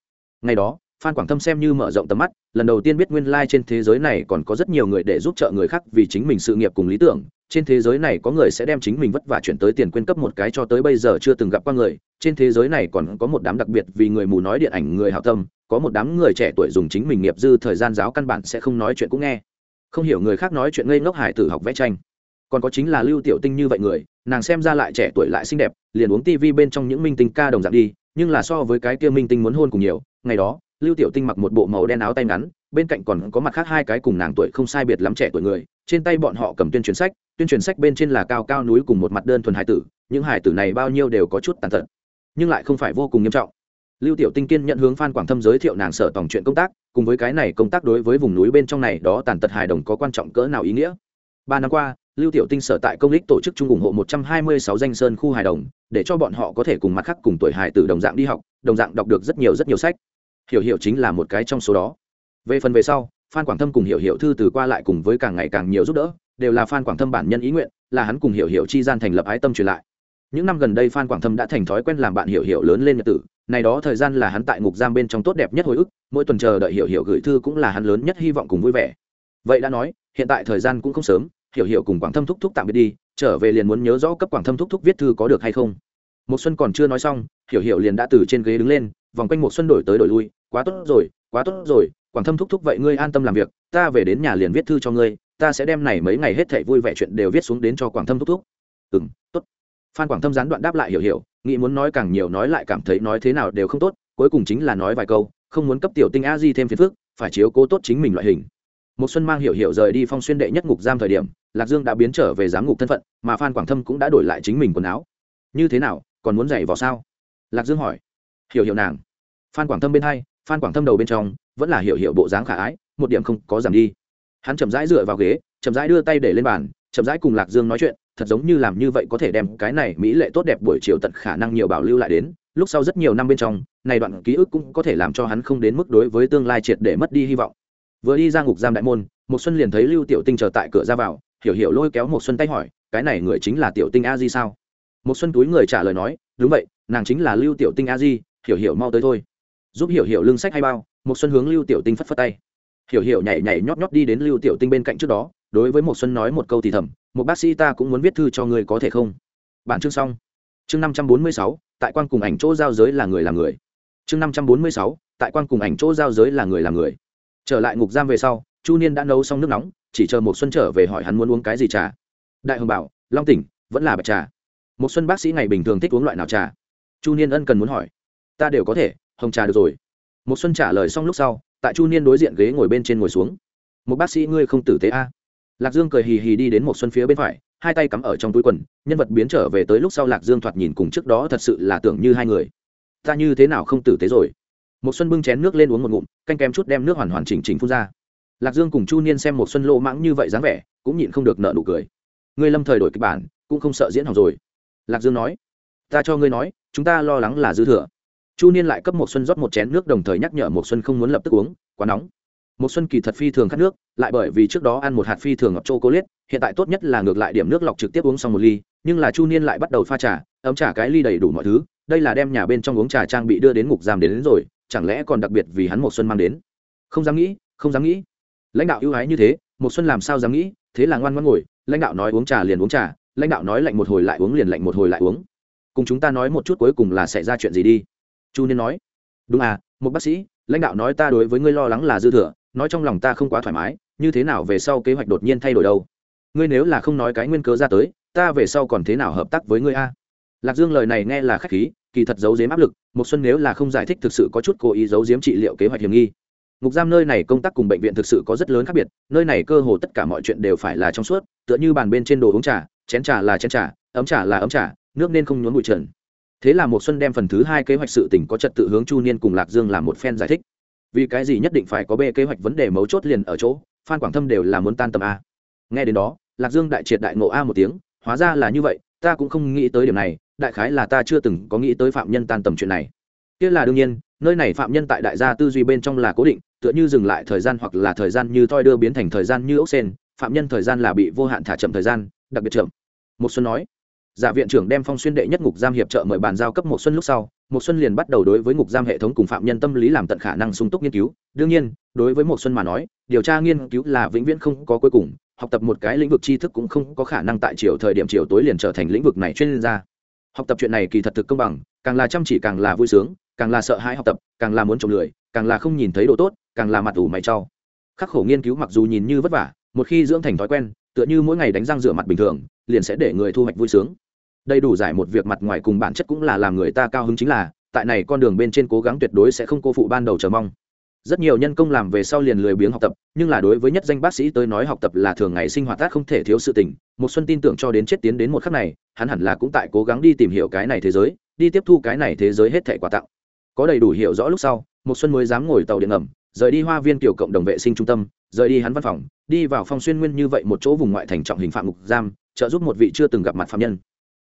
S1: Ngày đó phan quảng thâm xem như mở rộng tầm mắt, lần đầu tiên biết nguyên lai、like、trên thế giới này còn có rất nhiều người để giúp t r ợ người khác vì chính mình sự nghiệp cùng lý tưởng. Trên thế giới này có người sẽ đem chính mình vất vả chuyển tới tiền quyên cấp một cái cho tới bây giờ chưa từng gặp qua người. Trên thế giới này còn có một đám đặc biệt vì người mù nói điện ảnh người hào tâm, có một đám người trẻ tuổi dùng chính mình nghiệp dư thời gian giáo căn bản sẽ không nói chuyện cũng nghe. Không hiểu người khác nói chuyện ngây ngốc hải tử học vẽ tranh. Còn có chính là lưu tiểu tinh như vậy người, nàng xem ra lại trẻ tuổi lại xinh đẹp, liền uống tivi bên trong những minh tinh ca đồng dạng đi, nhưng là so với cái kia minh tinh muốn hôn cùng nhiều, ngày đó lưu tiểu tinh mặc một bộ màu đen áo tay ngắn, bên cạnh còn có mặt khác hai cái cùng nàng tuổi không sai biệt lắm trẻ tuổi người, trên tay bọn họ cầm tuyên truyền sách, tuyên truyền sách bên trên là cao cao núi cùng một mặt đơn thuần hải tử, những hải tử này bao nhiêu đều có chút tàn tật, nhưng lại không phải vô cùng nghiêm trọng. Lưu tiểu tinh kiên nhận hướng phan quảng thâm giới thiệu nàng sở tổng chuyện công tác, cùng với cái này công tác đối với vùng núi bên trong này đó tàn tật hài đồng có quan trọng cỡ nào ý nghĩa. Ba năm qua, lưu tiểu tinh sở tại công lích tổ chức chung ủng hộ một trăm hai mươi sáu danh sơn khu hài đồng, để cho bọn họ có thể cùng mặt khác cùng tuổi hài tử đồng dạng đi học, đồng dạng đọc được rất nhiều rất nhiều sách hiểu hiểu chính là một cái trong số đó. Về phần về sau, phan quảng thâm cùng hiểu hiểu thư từ qua lại cùng với càng ngày càng nhiều giúp đỡ, đều là phan quảng thâm bản nhân ý nguyện, là hắn cùng hiểu hiểu chi gian thành lập ái tâm truyền lại. Những năm gần đây phan quảng thâm đã thành thói quen làm bạn hiểu hiểu lớn lên nhật tử, này đó thời gian là hắn tại ngục giam bên trong tốt đẹp nhất hồi ức, mỗi tuần chờ đợi hiểu hiểu gửi thư cũng là hắn lớn nhất hy vọng cùng vui vẻ. Vậy đã nói, hiện tại thời gian cũng không sớm, hiểu hiểu cùng quảng thâm thúc thúc tạm biệt đi, trở về liền muốn nhớ rõ cấp quảng thâm thúc thúc viết thư có được hay không. Một xuân còn chưa nói xong, hiểu hiểu liền đã từ trên ghế đứng lên vòng quanh một xuân đổi tới đổi lui, quá tốt rồi, quá tốt rồi, quảng thâm thúc thúc vậy ngươi an tâm làm việc, ta về đến nhà liền viết thư cho ngươi, ta sẽ đem này mấy ngày hết thảy vui vẻ chuyện đều viết xuống đến cho quảng thâm thúc thúc. Ừm, tốt. Phan quảng thâm gián đoạn đáp lại hiểu hiểu, nghĩ muốn nói càng nhiều nói lại cảm thấy nói thế nào đều không tốt, cuối cùng chính là nói vài câu, không muốn cấp tiểu tinh a di thêm phiền phức, phải chiếu cố tốt chính mình loại hình. Một xuân mang hiểu hiểu rời đi phong xuyên đệ nhất ngục giam thời điểm, lạc dương đã biến trở về giám ngục thân phận, mà phan quảng thâm cũng đã đổi lại chính mình quần áo. Như thế nào, còn muốn giày vào sao? Lạc dương hỏi hiểu hiểu nàng. Phan quảng thâm bên hai, phan quảng thâm đầu bên trong, vẫn là hiểu hiểu bộ dáng khả ái, một điểm không có giảm đi. Hắn chậm rãi dựa vào ghế, chậm rãi đưa tay để lên bàn, chậm rãi cùng lạc dương nói chuyện, thật giống như làm như vậy có thể đem cái này mỹ lệ tốt đẹp buổi chiều tận khả năng nhiều bảo lưu lại đến. Lúc sau rất nhiều năm bên trong, này đoạn ký ức cũng có thể làm cho hắn không đến mức đối với tương lai triệt để mất đi hy vọng. Vừa đi ra ngục giam đại môn một xuân liền thấy lưu tiểu tinh chờ tại cửa ra vào, hiểu hiểu lôi kéo một xuân tay hỏi, cái này người chính là tiểu tinh a di sao? Một xuân túi người trả lời nói, đúng vậy, nàng chính là lưu tiểu tinh a di hiểu hiểu mau tới thôi. Giúp hiểu hiểu lưng sách hay bao một xuân hướng lưu tiểu tinh phất phất tay. Hiểu hiểu nhảy nhảy nhót nhót đi đến lưu tiểu tinh bên cạnh trước đó, đối với một xuân nói một câu thì thầm một bác sĩ ta cũng muốn viết thư cho người có thể không? Bản chương xong. Chương năm trăm bốn mươi sáu, tại quan cùng ảnh chỗ giao giới là người là người. Chương năm trăm bốn mươi sáu, tại quan cùng ảnh chỗ giao giới là người là người. Trở lại ngục giam về sau, chu niên đã nấu xong nước nóng, chỉ chờ một xuân trở về hỏi hắn muốn uống cái gì trà. Đại hồng bảo, long tỉnh, vẫn là bạch trà. Một xuân bác sĩ ngày bình thường thích uống loại nào trà? Chu niên ân cần muốn hỏi ta đều có thể, hồng trà được rồi. Một xuân trả lời xong lúc sau, tại chu niên đối diện ghế ngồi bên trên ngồi xuống. Một bác sĩ ngươi không tử tế a. Lạc dương cười hì hì đi đến một xuân phía bên phải, hai tay cắm ở trong túi quần, nhân vật biến trở về tới lúc sau lạc dương thoạt nhìn cùng trước đó thật sự là tưởng như hai người. Ta như thế nào không tử tế rồi? Một xuân bưng chén nước lên uống một ngụm, canh kém chút đem nước hoàn hoàn chỉnh chỉnh phun ra. Lạc dương cùng chu niên xem một xuân lô mãng như vậy dáng vẻ, cũng nhịn không được nợ nụ cười. Ngươi lâm thời đổi kịch bản, cũng không sợ diễn hỏng rồi. Lạc dương nói, ta cho ngươi nói, chúng ta lo lắng là dư thừa chu niên lại cấp một xuân rót một chén nước đồng thời nhắc nhở một xuân không muốn lập tức uống quá nóng. Một xuân kỳ thật phi thường khát nước lại bởi vì trước đó ăn một hạt phi thường ngọt chô cố liết hiện tại tốt nhất là ngược lại điểm nước lọc trực tiếp uống xong một ly nhưng là chu niên lại bắt đầu pha trà ấm trà cái ly đầy đủ mọi thứ đây là đem nhà bên trong uống trà trang bị đưa đến ngục giam đến, đến rồi chẳng lẽ còn đặc biệt vì hắn một xuân mang đến? Không dám nghĩ không dám nghĩ. Lãnh đạo ưu ái như thế một xuân làm sao dám nghĩ thế là ngoan ngoãn ngồi lãnh đạo nói uống trà liền uống trà lãnh đạo nói lạnh một hồi lại uống liền lạnh một hồi lại uống. Cùng chúng ta nói một chút cuối cùng là sẽ ra chuyện gì đi chu nên nói. Đúng à một bác sĩ, lãnh đạo nói ta đối với ngươi lo lắng là dư thừa, nói trong lòng ta không quá thoải mái, như thế nào về sau kế hoạch đột nhiên thay đổi đâu? Ngươi nếu là không nói cái nguyên cớ ra tới, ta về sau còn thế nào hợp tác với ngươi a? Lạc dương lời này nghe là khách khí, kỳ thật giấu giếm áp lực một xuân nếu là không giải thích thực sự có chút cố ý giấu giếm trị liệu kế hoạch hiểm nghi. Ngục giam nơi này công tác cùng bệnh viện thực sự có rất lớn khác biệt, nơi này cơ hồ tất cả mọi chuyện đều phải là trong suốt, tựa như bàn bên trên đồ uống trà, chén trà là chén trà, ấm trà là ấm trà, nước nên không nhốn bụi trần thế là một xuân đem phần thứ hai kế hoạch sự tỉnh có trật tự hướng chu niên cùng lạc dương làm một phen giải thích. Vì cái gì nhất định phải có b kế hoạch vấn đề mấu chốt liền ở chỗ, phan quảng thâm đều là muốn tan tầm a. Nghe đến đó, lạc dương đại triệt đại ngộ a một tiếng, hóa ra là như vậy, ta cũng không nghĩ tới điểm này, đại khái là ta chưa từng có nghĩ tới phạm nhân tan tầm chuyện này. Kia là đương nhiên, nơi này phạm nhân tại đại gia tư duy bên trong là cố định, tựa như dừng lại thời gian hoặc là thời gian như thoi đưa biến thành thời gian như ốc sen phạm nhân thời gian là bị vô hạn thả chậm thời gian, đặc biệt chậm. Một xuân nói giả viện trưởng đem phong xuyên đệ nhất ngục giam hiệp trợ mời bàn giao cấp một xuân lúc sau một xuân liền bắt đầu đối với ngục giam hệ thống cùng phạm nhân tâm lý làm tận khả năng sung túc nghiên cứu. Đương nhiên, đối với một xuân mà nói, điều tra nghiên cứu là vĩnh viễn không có cuối cùng, học tập một cái lĩnh vực tri thức cũng không có khả năng tại chiều thời điểm chiều tối liền trở thành lĩnh vực này chuyên gia. Học tập chuyện này kỳ thật thực công bằng, càng là chăm chỉ càng là vui sướng, càng là sợ hãi học tập, càng là muốn trồng lười, càng là không nhìn thấy độ tốt, càng là mặt ủ mày cho. khắc khổ nghiên cứu mặc dù nhìn như vất vả, một khi dưỡng thành thói quen, tựa như mỗi ngày đánh răng rửa mặt bình thường, liền sẽ để người thu hoạch vui sướng đầy đủ giải một việc mặt ngoài cùng bản chất cũng là làm người ta cao hứng chính là, tại này con đường bên trên cố gắng tuyệt đối sẽ không cô phụ ban đầu chờ mong. Rất nhiều nhân công làm về sau liền lười biếng học tập, nhưng là đối với nhất danh bác sĩ tới nói học tập là thường ngày sinh hoạt tác không thể thiếu sự tình. Một xuân tin tưởng cho đến chết tiến đến một khắc này, hắn hẳn là cũng tại cố gắng đi tìm hiểu cái này thế giới, đi tiếp thu cái này thế giới hết thảy quà tặng. Có đầy đủ hiểu rõ lúc sau một xuân mới dám ngồi tàu điện ngầm, rời đi hoa viên kiểu cộng đồng vệ sinh trung tâm, rời đi hắn văn phòng, đi vào phong xuyên nguyên như vậy một chỗ vùng ngoại thành trọng hình phạm ngục giam, trợ giúp một vị chưa từng gặp mặt phạm nhân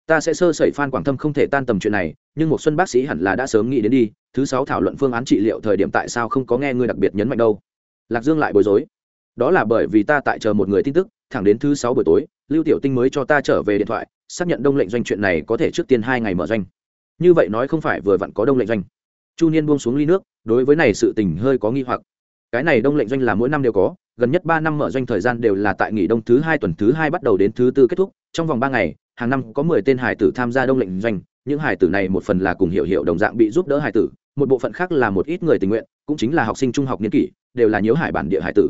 S1: ta sẽ sơ sẩy phan quảng thâm không thể tan tầm chuyện này, nhưng một xuân bác sĩ hẳn là đã sớm nghĩ đến đi, thứ sáu thảo luận phương án trị liệu thời điểm tại sao không có nghe ngươi đặc biệt nhấn mạnh đâu. Lạc dương lại bối rối. Đó là bởi vì ta tại chờ một người tin tức, thẳng đến thứ sáu buổi tối, lưu tiểu tinh mới cho ta trở về điện thoại, xác nhận đông lệnh doanh chuyện này có thể trước tiên hai ngày mở doanh. Như vậy nói không phải vừa vặn có đông lệnh doanh. Chu niên buông xuống ly nước, đối với này sự tình hơi có nghi hoặc. Cái này đông lệnh doanh là mỗi năm đều có, gần nhất ba năm mở doanh thời gian đều là tại nghỉ đông thứ hai tuần thứ hai bắt đầu đến thứ tư kết thúc, trong vòng ba ngày hàng năm có mười tên hải tử tham gia đông lệnh doanh, những hải tử này một phần là cùng hiểu hiểu đồng dạng bị giúp đỡ hải tử, một bộ phận khác là một ít người tình nguyện, cũng chính là học sinh trung học niên kỷ, đều là nhiễu hải bản địa hải tử.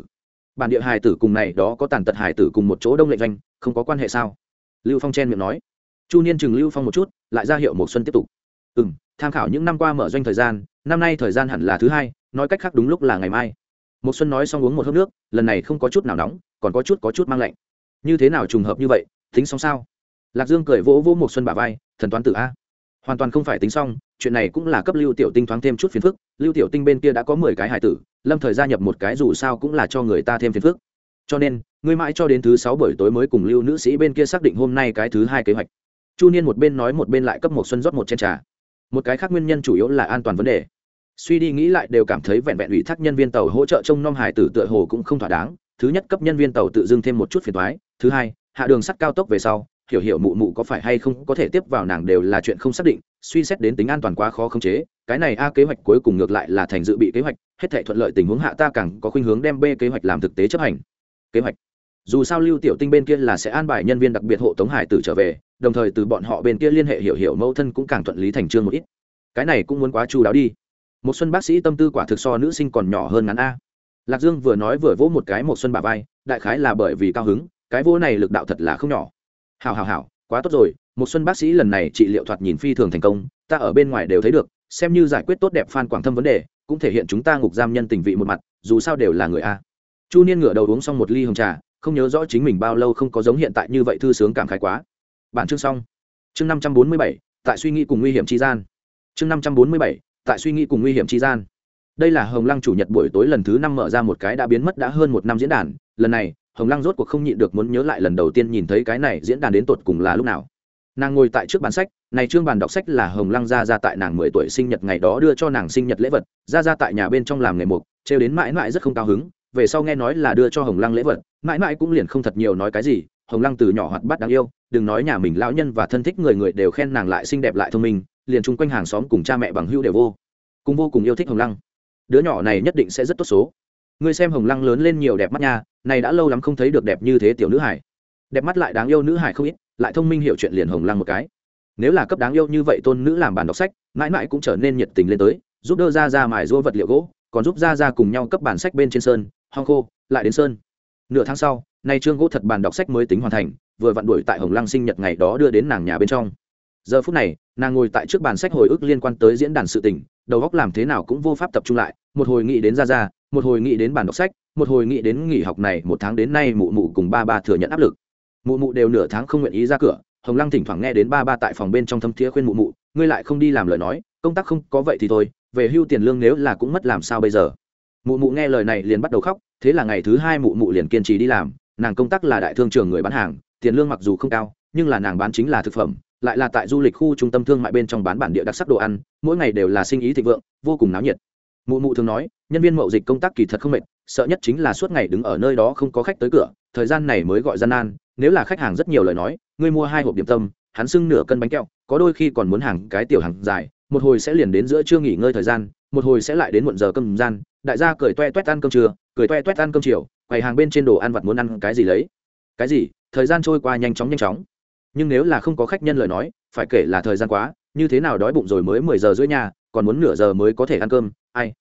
S1: Bản địa hải tử cùng này đó có tàn tật hải tử cùng một chỗ đông lệnh doanh, không có quan hệ sao? Lưu phong chen miệng nói. Chu niên chừng lưu phong một chút, lại ra hiệu một xuân tiếp tục. Ừ m tham khảo những năm qua mở doanh thời gian, năm nay thời gian hẳn là thứ hai, nói cách khác đúng lúc là ngày mai. Một xuân nói xong uống một hớp nước, lần này không có chút nào nóng, còn có chút có chút mang lạnh. Như thế nào trùng hợp như vậy, tính xong sao? Lạc dương cười vỗ vỗ một xuân bà vai, thần toán tử a. Hoàn toàn không phải tính xong, chuyện này cũng là cấp lưu tiểu tinh thoáng thêm chút phiền phức. Lưu tiểu tinh bên kia đã có mười cái hải tử, lâm thời gia nhập một cái dù sao cũng là cho người ta thêm phiền phức. Cho nên, ngươi mãi cho đến thứ sáu buổi tối mới cùng lưu nữ sĩ bên kia xác định hôm nay cái thứ hai kế hoạch. Chu niên một bên nói một bên lại cấp một xuân rót một chén trà. Một cái khác nguyên nhân chủ yếu là an toàn vấn đề. Suy đi nghĩ lại đều cảm thấy vẹn vẹn ủy thác nhân viên tàu hỗ trợ trông nom hải tử tựa hồ cũng không thỏa đáng. Thứ nhất, cấp nhân viên tàu tự dưng thêm một chút phiền toái. thứ hai, hạ đường sắt cao tốc về sau hiểu hiểu mụ mụ có phải hay không có thể tiếp vào nàng đều là chuyện không xác định, suy xét đến tính an toàn quá khó khống chế, cái này a kế hoạch cuối cùng ngược lại là thành dự bị kế hoạch, hết thể thuận lợi tình huống hạ ta càng có khuynh hướng đem b kế hoạch làm thực tế chấp hành. Kế hoạch. Dù sao lưu tiểu tinh bên kia là sẽ an bài nhân viên đặc biệt hộ tống hải tử trở về, đồng thời từ bọn họ bên kia liên hệ hiểu hiểu mẫu thân cũng càng thuận lý thành trương một ít. Cái này cũng muốn quá chu đáo đi. Một xuân bác sĩ tâm tư quả thực so nữ sinh còn nhỏ hơn ngắn a. Lạc dương vừa nói vừa vỗ một cái một xuân bà vai, đại khái là bởi vì cao hứng, cái vỗ này lực đạo thật là không nhỏ hào hào hào quá tốt rồi, một xuân bác sĩ lần này trị liệu thoạt nhìn phi thường thành công, ta ở bên ngoài đều thấy được, xem như giải quyết tốt đẹp phan quảng thâm vấn đề, cũng thể hiện chúng ta ngục giam nhân tình vị một mặt, dù sao đều là người a. Chu niên ngửa đầu uống xong một ly hồng trà, không nhớ rõ chính mình bao lâu không có giống hiện tại như vậy thư sướng cảm khái quá. Bản chương xong. Chương năm trăm bốn mươi bảy, tại suy nghĩ cùng nguy hiểm chi gian. Chương năm trăm bốn mươi bảy, tại suy nghĩ cùng nguy hiểm chi gian. Đây là hồng lăng chủ nhật buổi tối lần thứ năm mở ra một cái đã biến mất đã hơn một năm diễn đàn, lần này hồng lăng rốt cuộc không nhịn được muốn nhớ lại lần đầu tiên nhìn thấy cái này diễn đàn đến tột cùng là lúc nào. Nàng ngồi tại trước bàn sách, này trương bàn đọc sách là hồng lăng ra ra tại nàng mười tuổi sinh nhật ngày đó đưa cho nàng sinh nhật lễ vật, ra ra tại nhà bên trong làm nghề mục trêu đến mãi mãi rất không cao hứng, về sau nghe nói là đưa cho hồng lăng lễ vật, mãi mãi cũng liền không thật nhiều nói cái gì, hồng lăng từ nhỏ hoạt bát đáng yêu, đừng nói nhà mình lão nhân và thân thích người người đều khen nàng lại xinh đẹp lại thông minh, liền chung quanh hàng xóm cùng cha mẹ bằng hữu đều vô cùng vô cùng yêu thích hồng lăng. Đứa nhỏ này nhất định sẽ rất tốt số ngươi xem hồng lăng lớn lên nhiều đẹp mắt nha này đã lâu lắm không thấy được đẹp như thế tiểu nữ hải đẹp mắt lại đáng yêu nữ hải không ít, lại thông minh hiểu chuyện liền hồng lăng một cái. Nếu là cấp đáng yêu như vậy tôn nữ làm bàn đọc sách, mãi mãi cũng trở nên nhiệt tình lên tới, giúp đỡ ra ra mài rua vật liệu gỗ, còn giúp ra ra cùng nhau cấp bản sách bên trên sơn, hong khô, lại đến sơn. Nửa tháng sau, nay trương gỗ thật bàn đọc sách mới tính hoàn thành, vừa vặn đuổi tại hồng lăng sinh nhật ngày đó đưa đến nàng nhà bên trong. Giờ phút này, nàng ngồi tại trước bàn sách hồi ức liên quan tới diễn đàn sự tình, đầu góc làm thế nào cũng vô pháp tập trung lại, một hồi nghĩ đến ra ra một hồi nghĩ đến bản đọc sách, một hồi nghĩ đến nghỉ học này, một tháng đến nay mụ mụ cùng ba ba thừa nhận áp lực. Mụ mụ đều nửa tháng không nguyện ý ra cửa, hồng lăng thỉnh thoảng nghe đến ba ba tại phòng bên trong thâm thiế khuyên mụ mụ, ngươi lại không đi làm lời nói, công tác không có vậy thì thôi, về hưu tiền lương nếu là cũng mất làm sao bây giờ? Mụ mụ nghe lời này liền bắt đầu khóc, thế là ngày thứ hai mụ mụ liền kiên trì đi làm, nàng công tác là đại thương trường người bán hàng, tiền lương mặc dù không cao, nhưng là nàng bán chính là thực phẩm, lại là tại du lịch khu trung tâm thương mại bên trong bán bản địa đặc sắc đồ ăn, mỗi ngày đều là sinh ý thịnh vượng, vô cùng náo nhiệt mụ mụ thường nói, nhân viên mậu dịch công tác kỳ thật không mệt, sợ nhất chính là suốt ngày đứng ở nơi đó không có khách tới cửa, thời gian này mới gọi gian nan, nếu là khách hàng rất nhiều lời nói, ngươi mua hai hộp điểm tâm, hắn xưng nửa cân bánh kẹo, có đôi khi còn muốn hàng cái tiểu hàng dài, một hồi sẽ liền đến giữa trưa nghỉ ngơi thời gian, một hồi sẽ lại đến muộn giờ cơm gian, đại gia cười toe toét ăn cơm trưa, cười toe toét ăn cơm chiều, quầy hàng bên trên đồ ăn vặt muốn ăn cái gì lấy. Cái gì? Thời gian trôi qua nhanh chóng nhanh chóng. Nhưng nếu là không có khách nhân lời nói, phải kể là thời gian quá, như thế nào đói bụng rồi mới mười giờ rưỡi nhà còn muốn nửa giờ mới có thể ăn cơm, ai?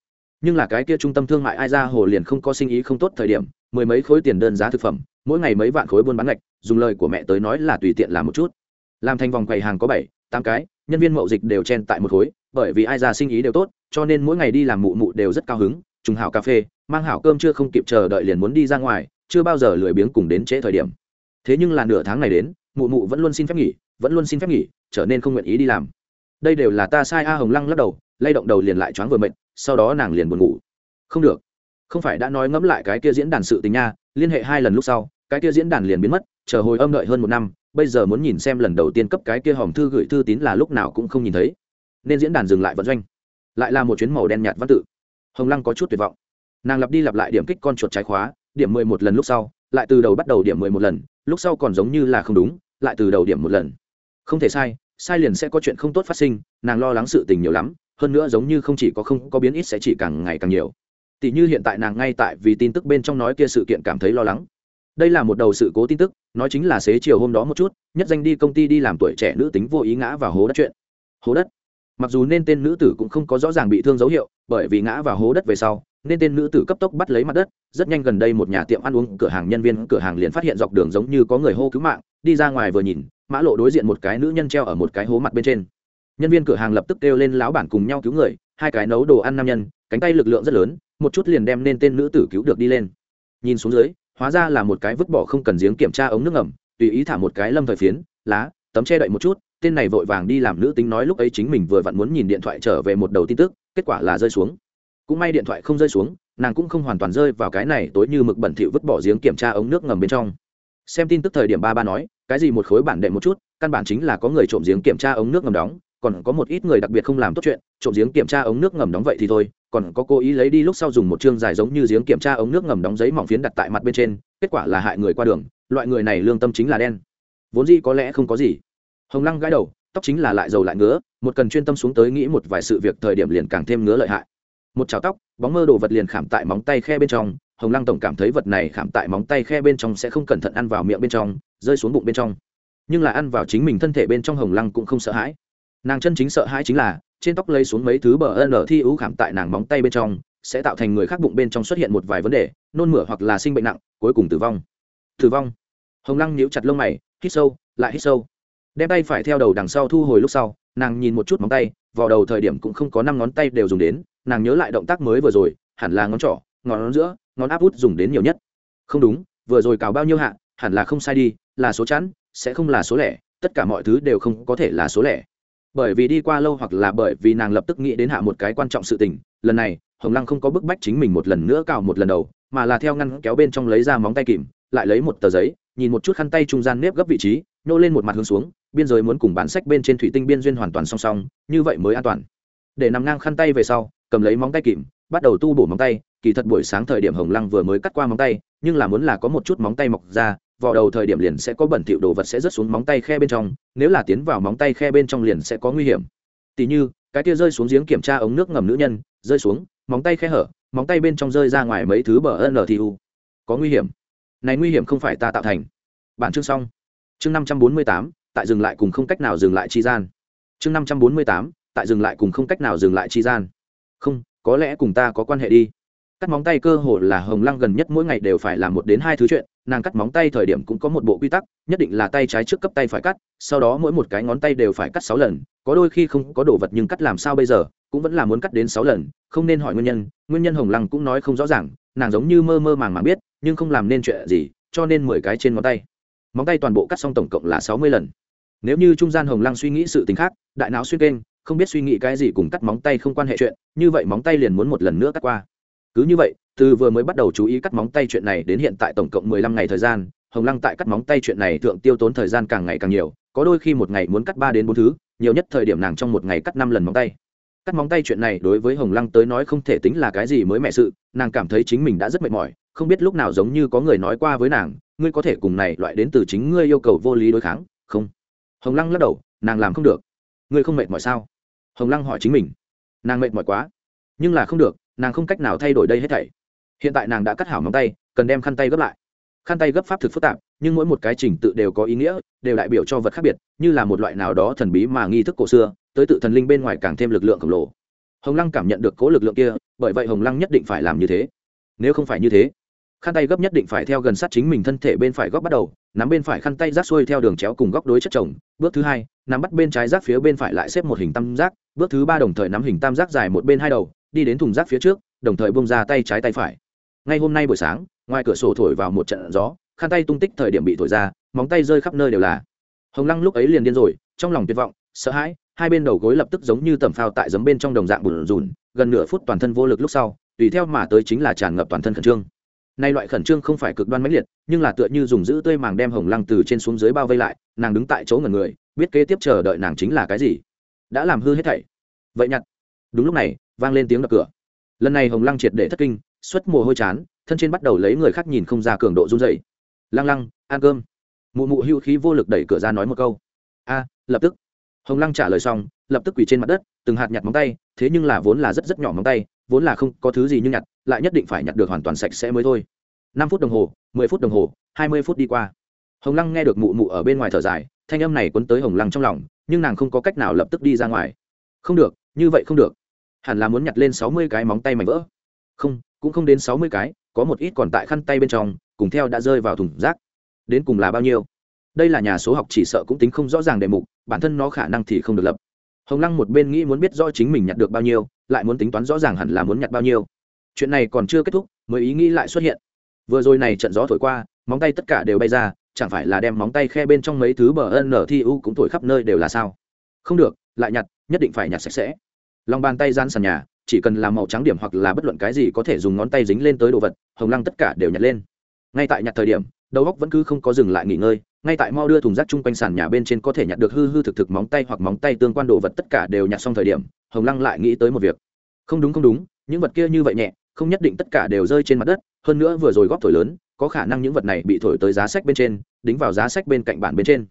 S1: Nhưng là cái kia trung tâm thương mại ai ra hồ liền không có sinh ý không tốt thời điểm, mười mấy khối tiền đơn giá thực phẩm, mỗi ngày mấy vạn khối buôn bán ngạch, dùng lời của mẹ tới nói là tùy tiện làm một chút. Làm thành vòng quầy hàng có bảy, tám cái, nhân viên mậu dịch đều chen tại một khối, bởi vì ai ra sinh ý đều tốt, cho nên mỗi ngày đi làm mụ mụ đều rất cao hứng, trùng hảo cà phê, mang hảo cơm chưa không kịp chờ đợi liền muốn đi ra ngoài, chưa bao giờ lười biếng cùng đến trễ thời điểm. Thế nhưng là nửa tháng này đến, mụ mụ vẫn luôn xin phép nghỉ, vẫn luôn xin phép nghỉ, trở nên không nguyện ý đi làm. Đây đều là ta sai a hồng lăng lắc đầu lay động đầu liền lại choáng vừa mệt, sau đó nàng liền buồn ngủ. Không được. Không phải đã nói ngẫm lại cái kia diễn đàn sự tình nha, liên hệ hai lần lúc sau, cái kia diễn đàn liền biến mất, chờ hồi âm đợi hơn một năm, bây giờ muốn nhìn xem lần đầu tiên cấp cái kia hòm thư gửi thư tín là lúc nào cũng không nhìn thấy. Nên diễn đàn dừng lại vận doanh. Lại là một chuyến màu đen nhạt văn tự. Hồng lăng có chút tuyệt vọng. Nàng lặp đi lặp lại điểm kích con chuột trái khóa, điểm mười một lần lúc sau, lại từ đầu bắt đầu điểm mười một lần, lúc sau còn giống như là không đúng, lại từ đầu điểm một lần. Không thể sai sai liền sẽ có chuyện không tốt phát sinh, nàng lo lắng sự tình nhiều lắm hơn nữa giống như không chỉ có không có biến ít sẽ chỉ càng ngày càng nhiều. Tỷ như hiện tại nàng ngay tại vì tin tức bên trong nói kia sự kiện cảm thấy lo lắng. Đây là một đầu sự cố tin tức, nói chính là xế chiều hôm đó một chút, nhất danh đi công ty đi làm tuổi trẻ nữ tính vô ý ngã vào hố đất chuyện. Hố đất? Mặc dù nên tên nữ tử cũng không có rõ ràng bị thương dấu hiệu, bởi vì ngã vào hố đất về sau, nên tên nữ tử cấp tốc bắt lấy mặt đất, rất nhanh gần đây một nhà tiệm ăn uống, cửa hàng nhân viên, cửa hàng liền phát hiện dọc đường giống như có người hô cứu mạng, đi ra ngoài vừa nhìn, mã lộ đối diện một cái nữ nhân treo ở một cái hố mặt bên trên nhân viên cửa hàng lập tức kêu lên lão bản cùng nhau cứu người, hai cái nấu đồ ăn nam nhân, cánh tay lực lượng rất lớn, một chút liền đem nên tên nữ tử cứu được đi lên. Nhìn xuống dưới, hóa ra là một cái vứt bỏ không cần giếng kiểm tra ống nước ngầm, tùy ý thả một cái lâm thời phiến, lá, tấm che đậy một chút, tên này vội vàng đi làm nữ tính nói lúc ấy chính mình vừa vặn muốn nhìn điện thoại trở về một đầu tin tức, kết quả là rơi xuống. Cũng may điện thoại không rơi xuống, nàng cũng không hoàn toàn rơi vào cái này tối như mực bẩn thỉu vứt bỏ giếng kiểm tra ống nước ngầm bên trong. Xem tin tức thời điểm ba ba nói, cái gì một khối bản đệ một chút, căn bản chính là có người trộm giếng kiểm tra ống nước ngầm đóng còn có một ít người đặc biệt không làm tốt chuyện, trộm giếng kiểm tra ống nước ngầm đóng vậy thì thôi, còn có cố ý lấy đi lúc sau dùng một chương dài giống như giếng kiểm tra ống nước ngầm đóng giấy mỏng phiến đặt tại mặt bên trên, kết quả là hại người qua đường, loại người này lương tâm chính là đen. Vốn gì có lẽ không có gì. Hồng lăng gãi đầu, tóc chính là lại dầu lại ngứa, một cần chuyên tâm xuống tới nghĩ một vài sự việc thời điểm liền càng thêm ngứa lợi hại. Một chảo tóc, bóng mơ đồ vật liền khảm tại móng tay khe bên trong, hồng lăng tổng cảm thấy vật này khảm tại móng tay khe bên trong sẽ không cẩn thận ăn vào miệng bên trong, rơi xuống bụng bên trong. Nhưng là ăn vào chính mình thân thể bên trong hồng lăng cũng không sợ hãi nàng chân chính sợ hãi chính là, trên tóc lấy xuống mấy thứ bờ ân ở thi ưu khảm tại nàng móng tay bên trong, sẽ tạo thành người khác bụng bên trong xuất hiện một vài vấn đề, nôn mửa hoặc là sinh bệnh nặng, cuối cùng tử vong. Tử vong. Hồng lăng nhíu chặt lông mày, hít sâu, lại hít sâu. Đem tay phải theo đầu đằng sau thu hồi lúc sau, nàng nhìn một chút móng tay, vào đầu thời điểm cũng không có năm ngón tay đều dùng đến, nàng nhớ lại động tác mới vừa rồi, hẳn là ngón trỏ, ngón giữa, ngón áp út dùng đến nhiều nhất. Không đúng, vừa rồi cào bao nhiêu hạ, hẳn là không sai đi, là số chẵn, sẽ không là số lẻ, tất cả mọi thứ đều không có thể là số lẻ bởi vì đi qua lâu hoặc là bởi vì nàng lập tức nghĩ đến hạ một cái quan trọng sự tình, lần này, hồng lăng không có bức bách chính mình một lần nữa cào một lần đầu, mà là theo ngăn kéo bên trong lấy ra móng tay kìm, lại lấy một tờ giấy, nhìn một chút khăn tay trung gian nếp gấp vị trí, nhô lên một mặt hướng xuống, biên giới muốn cùng bản sách bên trên thủy tinh biên duyên hoàn toàn song song, như vậy mới an toàn. Để nằm ngang khăn tay về sau, cầm lấy móng tay kìm, bắt đầu tu bổ móng tay, kỳ thật buổi sáng thời điểm hồng lăng vừa mới cắt qua móng tay, nhưng là muốn là có một chút móng tay mọc ra vỏ đầu thời điểm liền sẽ có bẩn thỉu đồ vật sẽ rớt xuống móng tay khe bên trong, nếu là tiến vào móng tay khe bên trong liền sẽ có nguy hiểm. Tỉ như, cái kia rơi xuống giếng kiểm tra ống nước ngầm nữ nhân, rơi xuống, móng tay khe hở, móng tay bên trong rơi ra ngoài mấy thứ bờ lờ thì u. Có nguy hiểm. Này nguy hiểm không phải ta tạo thành. Bản chương xong. Chương năm trăm bốn mươi tám, tại dừng lại cùng không cách nào dừng lại chi gian. Chương năm trăm bốn mươi tám, tại dừng lại cùng không cách nào dừng lại chi gian. Không, có lẽ cùng ta có quan hệ đi. Cắt móng tay cơ hồ là hồng lăng gần nhất mỗi ngày đều phải làm một đến hai thứ chuyện nàng cắt móng tay thời điểm cũng có một bộ quy tắc, nhất định là tay trái trước cấp tay phải cắt, sau đó mỗi một cái ngón tay đều phải cắt sáu lần, có đôi khi không có đồ vật nhưng cắt làm sao bây giờ, cũng vẫn là muốn cắt đến sáu lần, không nên hỏi nguyên nhân nguyên nhân hồng lăng cũng nói không rõ ràng, nàng giống như mơ mơ màng màng biết, nhưng không làm nên chuyện gì, cho nên mười cái trên ngón tay. Móng tay toàn bộ cắt xong tổng cộng là sáu mươi lần. Nếu như trung gian hồng lăng suy nghĩ sự t khác, đại não xuyên kênh, không biết suy nghĩ cái gì cùng cắt móng tay không quan hệ chuyện, như vậy móng tay liền muốn một lần nữa cắt qua cứ như vậy, từ vừa mới bắt đầu chú ý cắt móng tay chuyện này đến hiện tại tổng cộng mười lăm ngày thời gian, hồng lăng tại cắt móng tay chuyện này thượng tiêu tốn thời gian càng ngày càng nhiều, có đôi khi một ngày muốn cắt ba đến bốn thứ, nhiều nhất thời điểm nàng trong một ngày cắt năm lần móng tay. Cắt móng tay chuyện này đối với hồng lăng tới nói không thể tính là cái gì mới mẹ sự, nàng cảm thấy chính mình đã rất mệt mỏi, không biết lúc nào giống như có người nói qua với nàng, ngươi có thể cùng này loại đến từ chính ngươi yêu cầu vô lý đối kháng, không? Hồng lăng lắc đầu, nàng làm không được. Ngươi không mệt mỏi sao? Hồng lăng hỏi chính mình. Nàng mệt mỏi quá, nhưng là không được nàng không cách nào thay đổi đây hết thảy. Hiện tại nàng đã cắt hảo móng tay, cần đem khăn tay gấp lại. Khăn tay gấp pháp thực phức tạp, nhưng mỗi một cái trình tự đều có ý nghĩa, đều đại biểu cho vật khác biệt, như là một loại nào đó thần bí mà nghi thức cổ xưa, tới tự thần linh bên ngoài càng thêm lực lượng khổng lồ. Hồng lăng cảm nhận được cố lực lượng kia, bởi vậy hồng lăng nhất định phải làm như thế. Nếu không phải như thế, khăn tay gấp nhất định phải theo gần sát chính mình thân thể bên phải góc bắt đầu, nắm bên phải khăn tay rác xuôi theo đường chéo cùng góc đối chất chồng, bước thứ hai, nắm bắt bên trái rác phía bên phải lại xếp một hình tam giác, bước thứ ba đồng thời nắm hình tam giác dài một bên hai đầu đi đến thùng rác phía trước, đồng thời bông ra tay trái tay phải. Ngay hôm nay buổi sáng, ngoài cửa sổ thổi vào một trận gió, khăn tay tung tích thời điểm bị thổi ra, móng tay rơi khắp nơi đều là. Hồng lăng lúc ấy liền điên rồi, trong lòng tuyệt vọng, sợ hãi, hai bên đầu gối lập tức giống như tầm phao tại giấm bên trong đồng dạng bùn rùn, gần nửa phút toàn thân vô lực lúc sau, tùy theo mà tới chính là tràn ngập toàn thân khẩn trương. Nay loại khẩn trương không phải cực đoan mãnh liệt, nhưng là tựa như dùng giữ tươi màng đem hồng lăng từ trên xuống dưới bao vây lại, nàng đứng tại chỗ ngần người, biết kế tiếp chờ đợi nàng chính là cái gì, đã làm hư hết thảy. Vậy nhặt. Đúng lúc này vang lên tiếng đập cửa. Lần này hồng lăng triệt để thất kinh, xuất mồ hôi chán, thân trên bắt đầu lấy người khác nhìn không ra cường độ run dậy lăng lăng, ăn cơm. Mụ mụ hữu khí vô lực đẩy cửa ra nói một câu. A, lập tức. Hồng lăng trả lời xong, lập tức quỳ trên mặt đất, từng hạt nhặt móng tay, thế nhưng là vốn là rất rất nhỏ móng tay, vốn là không có thứ gì nhưng nhặt, lại nhất định phải nhặt được hoàn toàn sạch sẽ mới thôi. Năm phút đồng hồ, mười phút đồng hồ, hai mươi phút đi qua. Hồng lăng nghe được mụ mụ ở bên ngoài thở dài, thanh âm này quấn tới hồng lăng trong lòng, nhưng nàng không có cách nào lập tức đi ra ngoài. Không được, như vậy không được hẳn là muốn nhặt lên sáu mươi cái móng tay mảnh vỡ. Không, cũng không đến sáu mươi cái, có một ít còn tại khăn tay bên trong, cùng theo đã rơi vào thùng rác. Đến cùng là bao nhiêu? Đây là nhà số học chỉ sợ cũng tính không rõ ràng đề mục, bản thân nó khả năng thì không được lập. Hồng lăng một bên nghĩ muốn biết rõ chính mình nhặt được bao nhiêu, lại muốn tính toán rõ ràng hẳn là muốn nhặt bao nhiêu. Chuyện này còn chưa kết thúc, mới ý nghĩ lại xuất hiện. Vừa rồi này trận gió thổi qua, móng tay tất cả đều bay ra, chẳng phải là đem móng tay khe bên trong mấy thứ bờ ân nở thi u cũng thổi khắp nơi đều là sao? Không được, lại nhặt, nhất định phải nhặt sạch sẽ lòng bàn tay gian sàn nhà, chỉ cần làm màu trắng điểm hoặc là bất luận cái gì có thể dùng ngón tay dính lên tới đồ vật, hồng lăng tất cả đều nhặt lên. Ngay tại nhặt thời điểm, đầu góc vẫn cứ không có dừng lại nghỉ ngơi, ngay tại mau đưa thùng rác chung quanh sàn nhà bên trên có thể nhặt được hư hư thực thực móng tay hoặc móng tay tương quan đồ vật tất cả đều nhặt xong thời điểm, hồng lăng lại nghĩ tới một việc. Không đúng không đúng, những vật kia như vậy nhẹ, không nhất định tất cả đều rơi trên mặt đất, hơn nữa vừa rồi góp thổi lớn, có khả năng những vật này bị thổi tới giá sách bên trên, đính vào giá sách bên cạnh bản bên trên.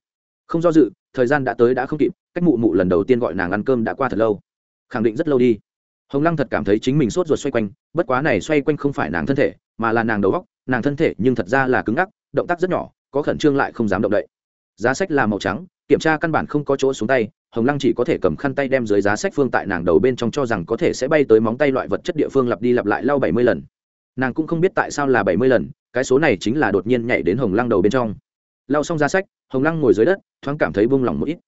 S1: Không do dự, thời gian đã tới đã không kịp, cách mụ mụ lần đầu tiên gọi nàng ăn cơm đã qua thật lâu khẳng định rất lâu đi. Hồng lăng thật cảm thấy chính mình sốt ruột xoay quanh, bất quá này xoay quanh không phải nàng thân thể, mà là nàng đầu góc nàng thân thể nhưng thật ra là cứng ngắc, động tác rất nhỏ, có khẩn trương lại không dám động đậy. Giá sách là màu trắng, kiểm tra căn bản không có chỗ xuống tay, hồng lăng chỉ có thể cầm khăn tay đem dưới giá sách phương tại nàng đầu bên trong cho rằng có thể sẽ bay tới móng tay loại vật chất địa phương lặp đi lặp lại lau bảy mươi lần. Nàng cũng không biết tại sao là bảy mươi lần, cái số này chính là đột nhiên nhảy đến hồng lăng đầu bên trong. Lau xong giá sách, hồng lăng ngồi dưới đất, thoáng cảm thấy bông lòng một ít.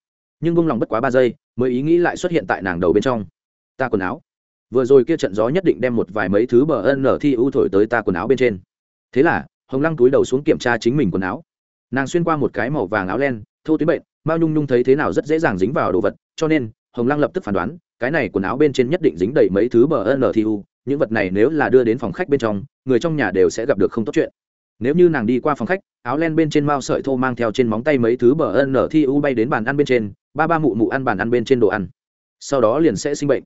S1: Nhưng bông lòng bất quá ba giây, mới ý nghĩ lại xuất hiện tại nàng đầu bên trong ta quần áo. Vừa rồi kia trận gió nhất định đem một vài mấy thứ bờ ân nở thi u thổi tới ta quần áo bên trên. Thế là, hồng lăng túi đầu xuống kiểm tra chính mình quần áo. Nàng xuyên qua một cái màu vàng áo len, thô tuyến bệnh, mao nhung nhung thấy thế nào rất dễ dàng dính vào đồ vật, cho nên, hồng lăng lập tức phán đoán, cái này quần áo bên trên nhất định dính đầy mấy thứ bờ ân thi u những vật này nếu là đưa đến phòng khách bên trong, người trong nhà đều sẽ gặp được không tốt chuyện. Nếu như nàng đi qua phòng khách, áo len bên trên mao sợi thô mang theo trên móng tay mấy thứ bờ ân nở thi u bay đến bàn ăn bên trên, ba ba mụ mụ ăn bàn ăn bên trên đồ ăn. Sau đó liền sẽ sinh bệnh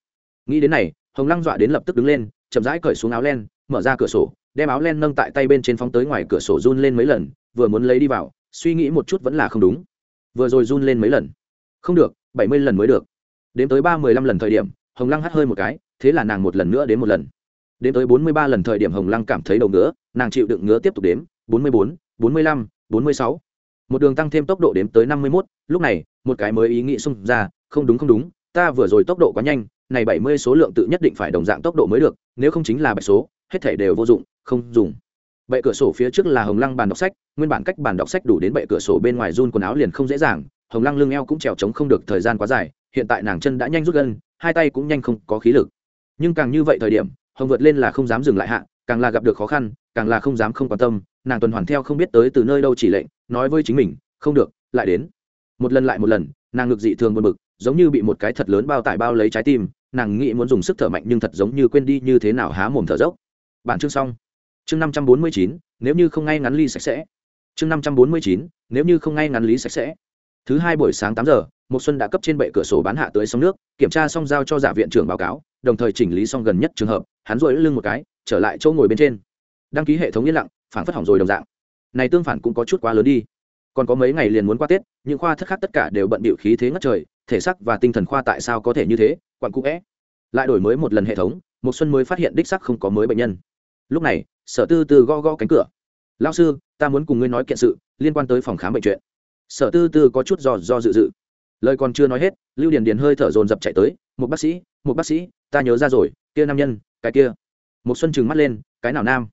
S1: nghĩ đến này, hồng lăng dọa đến lập tức đứng lên, chậm rãi cởi xuống áo len, mở ra cửa sổ, đem áo len nâng tại tay bên trên phóng tới ngoài cửa sổ run lên mấy lần, vừa muốn lấy đi vào, suy nghĩ một chút vẫn là không đúng. Vừa rồi run lên mấy lần? Không được, bảy mươi lần mới được. Đến tới ba mươi lăm lần thời điểm, hồng lăng hắt hơi một cái, thế là nàng một lần nữa đến một lần. Đến tới bốn mươi ba lần thời điểm hồng lăng cảm thấy đầu ngứa, nàng chịu đựng ngứa tiếp tục đếm, bốn mươi bốn bốn mươi lăm, bốn mươi sáu. Một đường tăng thêm tốc độ đếm tới năm mươi mốt, lúc này, một cái mới ý nghĩ xung ra, không đúng không đúng, ta vừa rồi tốc độ quá nhanh này bảy mươi số lượng tự nhất định phải đồng dạng tốc độ mới được, nếu không chính là bảy số, hết thể đều vô dụng, không dùng. Bệ cửa sổ phía trước là hồng lăng bàn đọc sách, nguyên bản cách bàn đọc sách đủ đến bệ cửa sổ bên ngoài run quần áo liền không dễ dàng, hồng lăng lưng eo cũng trèo trống không được thời gian quá dài, hiện tại nàng chân đã nhanh rút gân, hai tay cũng nhanh không có khí lực. Nhưng càng như vậy thời điểm, hồng vượt lên là không dám dừng lại hạ, càng là gặp được khó khăn, càng là không dám không quan tâm, nàng tuần hoàn theo không biết tới từ nơi đâu chỉ lệnh, nói với chính mình, không được, lại đến. Một lần lại một lần, nàng ngực dị thường buồn bực, giống như bị một cái thật lớn bao tải bao lấy trái tim nàng nghĩ muốn dùng sức thở mạnh nhưng thật giống như quên đi như thế nào há mồm thở dốc. Bản chương xong. Chương năm trăm bốn mươi chín, nếu như không ngay ngắn ly sạch sẽ. Chương năm trăm bốn mươi chín, nếu như không ngay ngắn lý sạch sẽ. Thứ hai buổi sáng tám giờ một xuân đã cấp trên bệ cửa sổ bán hạ tới sông nước, kiểm tra xong giao cho giả viện trưởng báo cáo, đồng thời chỉnh lý xong gần nhất trường hợp, hắn rồi lưng một cái, trở lại chỗ ngồi bên trên. Đăng ký hệ thống yên lặng, phản phất hỏng rồi đồng dạng. Này tương phản cũng có chút quá lớn đi. Còn có mấy ngày liền muốn qua tết, những khoa thất khác tất cả đều bận bịu khí thế ngất trời, thể sắc và tinh thần khoa tại sao có thể như thế? Quặn cũ é, lại đổi mới một lần hệ thống một xuân mới phát hiện đích sắc không có mới bệnh nhân. Lúc này sở tư tư go go cánh cửa. Lao sư ta muốn cùng ngươi nói kiện sự liên quan tới phòng khám bệnh chuyện. Sở tư tư có chút do do dự dự. Lời còn chưa nói hết lưu điền điền hơi thở dồn dập chạy tới một bác sĩ một bác sĩ ta nhớ ra rồi kia nam nhân cái kia. Một xuân trừng mắt lên cái nào nam?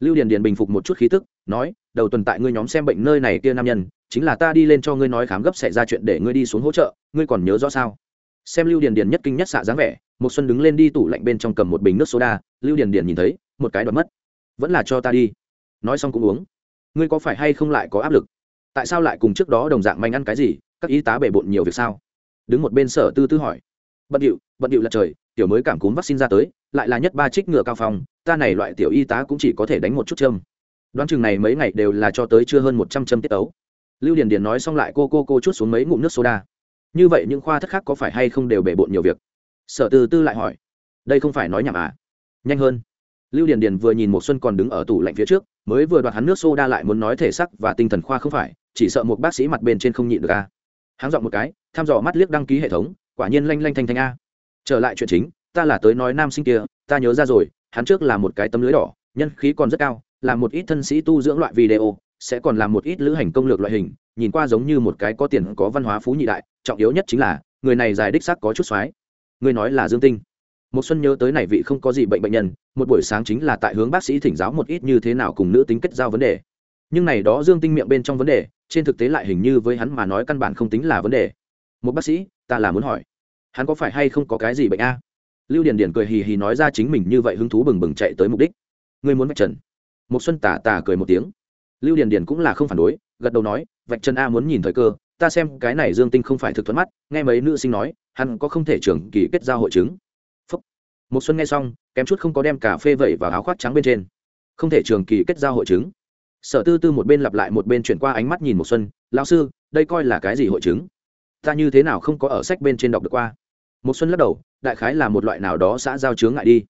S1: Lưu điền điền bình phục một chút khí tức nói đầu tuần tại ngươi nhóm xem bệnh nơi này kia nam nhân chính là ta đi lên cho ngươi nói khám gấp xảy ra chuyện để ngươi đi xuống hỗ trợ ngươi còn nhớ rõ sao? Xem lưu điền điền nhất kinh nhất xạ dáng vẻ một xuân đứng lên đi tủ lạnh bên trong cầm một bình nước soda, lưu điền điền nhìn thấy, một cái đoạt mất. Vẫn là cho ta đi. Nói xong cũng uống. Ngươi có phải hay không lại có áp lực? Tại sao lại cùng trước đó đồng dạng manh ăn cái gì? Các y tá bể bộn nhiều việc sao? Đứng một bên sở tư tư hỏi. Bận điệu bận điệu là trời, tiểu mới cảm cúm vaccine ra tới, lại là nhất ba trích ngựa cao phòng ta này loại tiểu y tá cũng chỉ có thể đánh một chút châm. Đoán chừng này mấy ngày đều là cho tới chưa hơn một trăm châm tiết ấu lưu điền điền nói xong lại cô cô cô chút xuống mấy ngụm nước soda như vậy những khoa thất khác có phải hay không đều bể bộn nhiều việc? Sở tư tư lại hỏi. Đây không phải nói nhảm à? Nhanh hơn. Lưu điền điền vừa nhìn một xuân còn đứng ở tủ lạnh phía trước, mới vừa đoạt hắn nước soda lại muốn nói thể sắc và tinh thần khoa không phải, chỉ sợ một bác sĩ mặt bên trên không nhịn được a hắn dọn một cái thăm dò mắt liếc đăng ký hệ thống, quả nhiên lanh lanh thanh thanh a. Trở lại chuyện chính, ta là tới nói nam sinh kia, ta nhớ ra rồi, hắn trước là một cái tấm lưới đỏ, nhân khí còn rất cao, là một ít thân sĩ tu dưỡng loại video, sẽ còn làm một ít lữ hành công lược loại hình, nhìn qua giống như một cái có tiền có văn hóa phú nhị đại trọng yếu nhất chính là, người này dài đích xác có chút xoái. Người nói là dương tinh. Một xuân nhớ tới này vị không có gì bệnh bệnh nhân, một buổi sáng chính là tại hướng bác sĩ thỉnh giáo một ít như thế nào cùng nữ tính kết giao vấn đề. Nhưng này đó dương tinh miệng bên trong vấn đề, trên thực tế lại hình như với hắn mà nói căn bản không tính là vấn đề. Một bác sĩ, ta là muốn hỏi, hắn có phải hay không có cái gì bệnh a? Lưu điền điền cười hì hì nói ra chính mình như vậy hứng thú bừng bừng chạy tới mục đích. Ngươi muốn vạch trần. Một xuân tà tà cười một tiếng. Lưu điền điền cũng là không phản đối, gật đầu nói, vạch trần a muốn nhìn thời cơ ta xem cái này dương tinh không phải thực thuận mắt, nghe mấy nữ sinh nói, hắn có không thể trưởng kỳ kết giao hội chứng. Phúc. một xuân nghe xong, kém chút không có đem cà phê vẩy vào áo khoác trắng bên trên. Không thể trường kỳ kết giao hội chứng. Sở tư tư một bên lặp lại một bên chuyển qua ánh mắt nhìn một xuân, lão sư, đây coi là cái gì hội chứng? Ta như thế nào không có ở sách bên trên đọc được qua? Một xuân lắc đầu, đại khái là một loại nào đó xã giao chướng ngại đi.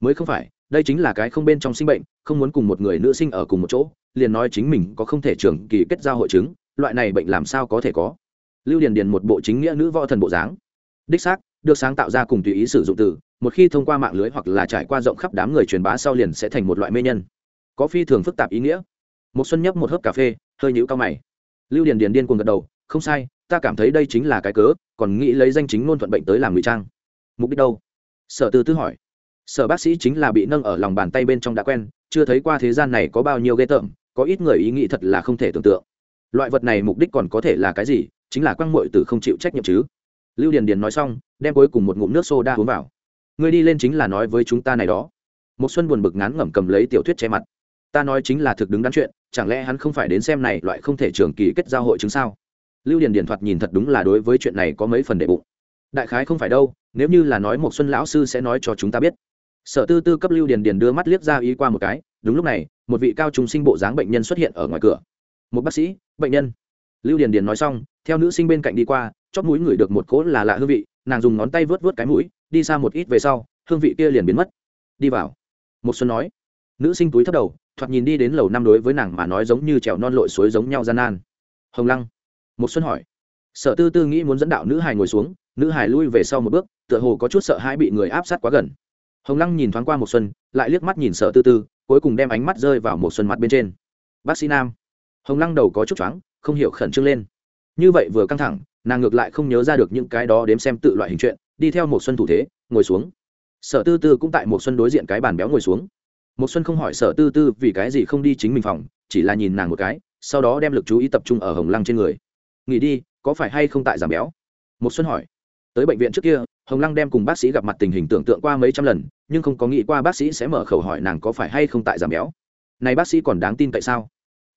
S1: Mới không phải, đây chính là cái không bên trong sinh bệnh, không muốn cùng một người nữ sinh ở cùng một chỗ, liền nói chính mình có không thể trường kỳ kết giao hội chứng loại này bệnh làm sao có thể có? Lưu điền điền một bộ chính nghĩa nữ võ thần bộ dáng. Đích xác, được sáng tạo ra cùng tùy ý sử dụng từ, một khi thông qua mạng lưới hoặc là trải qua rộng khắp đám người truyền bá sau liền sẽ thành một loại mê nhân. Có phi thường phức tạp ý nghĩa. Một xuân nhấp một hớp cà phê, hơi nhũ cao mày. Lưu điền điền điên cuồng gật đầu, không sai, ta cảm thấy đây chính là cái cớ, còn nghĩ lấy danh chính ngôn thuận bệnh tới làm ngụy trang. Mục đích đâu? Sở tư tư hỏi. Sở bác sĩ chính là bị nâng ở lòng bàn tay bên trong đã quen, chưa thấy qua thế gian này có bao nhiêu ghê tởm, có ít người ý nghĩ thật là không thể tưởng tượng loại vật này mục đích còn có thể là cái gì? Chính là quăng mội từ không chịu trách nhiệm chứ. Lưu điền điền nói xong, đem cuối cùng một ngụm nước soda uống vào. Ngươi đi lên chính là nói với chúng ta này đó. Một xuân buồn bực ngán ngẩm cầm lấy tiểu thuyết che mặt. Ta nói chính là thực đứng đắn chuyện, chẳng lẽ hắn không phải đến xem này loại không thể trường kỳ kết giao hội chứng sao? Lưu điền điền thoạt nhìn thật đúng là đối với chuyện này có mấy phần đệ bụng. Đại khái không phải đâu, nếu như là nói một xuân lão sư sẽ nói cho chúng ta biết. Sở tư tư cấp lưu điền điền đưa mắt liếc ra ý qua một cái, đúng lúc này, một vị cao trung sinh bộ dáng bệnh nhân xuất hiện ở ngoài cửa một bác sĩ, bệnh nhân. Lưu điền điền nói xong, theo nữ sinh bên cạnh đi qua chót mũi ngửi được một cỗ là lạ hương vị, nàng dùng ngón tay vớt vớt cái mũi, đi xa một ít về sau, hương vị kia liền biến mất. Đi vào. Một xuân nói. Nữ sinh túi thấp đầu, thoạt nhìn đi đến lầu năm đối với nàng mà nói giống như trèo non lội suối giống nhau gian nan. Hồng lăng. Một xuân hỏi. Sở tư tư nghĩ muốn dẫn đạo nữ hài ngồi xuống, nữ hài lui về sau một bước, tựa hồ có chút sợ hãi bị người áp sát quá gần. Hồng lăng nhìn thoáng qua một xuân, lại liếc mắt nhìn sở tư tư, cuối cùng đem ánh mắt rơi vào một xuân mặt bên trên. Bác sĩ nam hồng lăng đầu có chút choáng, không hiểu khẩn trương lên. Như vậy vừa căng thẳng, nàng ngược lại không nhớ ra được những cái đó đếm xem tự loại hình chuyện, đi theo một xuân thủ thế, ngồi xuống. Sở tư tư cũng tại một xuân đối diện cái bàn béo ngồi xuống. Một xuân không hỏi sở tư tư vì cái gì không đi chính mình phòng, chỉ là nhìn nàng một cái, sau đó đem lực chú ý tập trung ở hồng lăng trên người. Nghỉ đi, có phải hay không tại giảm béo? Một xuân hỏi. Tới bệnh viện trước kia, hồng lăng đem cùng bác sĩ gặp mặt tình hình tưởng tượng qua mấy trăm lần, nhưng không có nghĩ qua bác sĩ sẽ mở khẩu hỏi nàng có phải hay không tại giảm béo. Này bác sĩ còn đáng tin tại sao?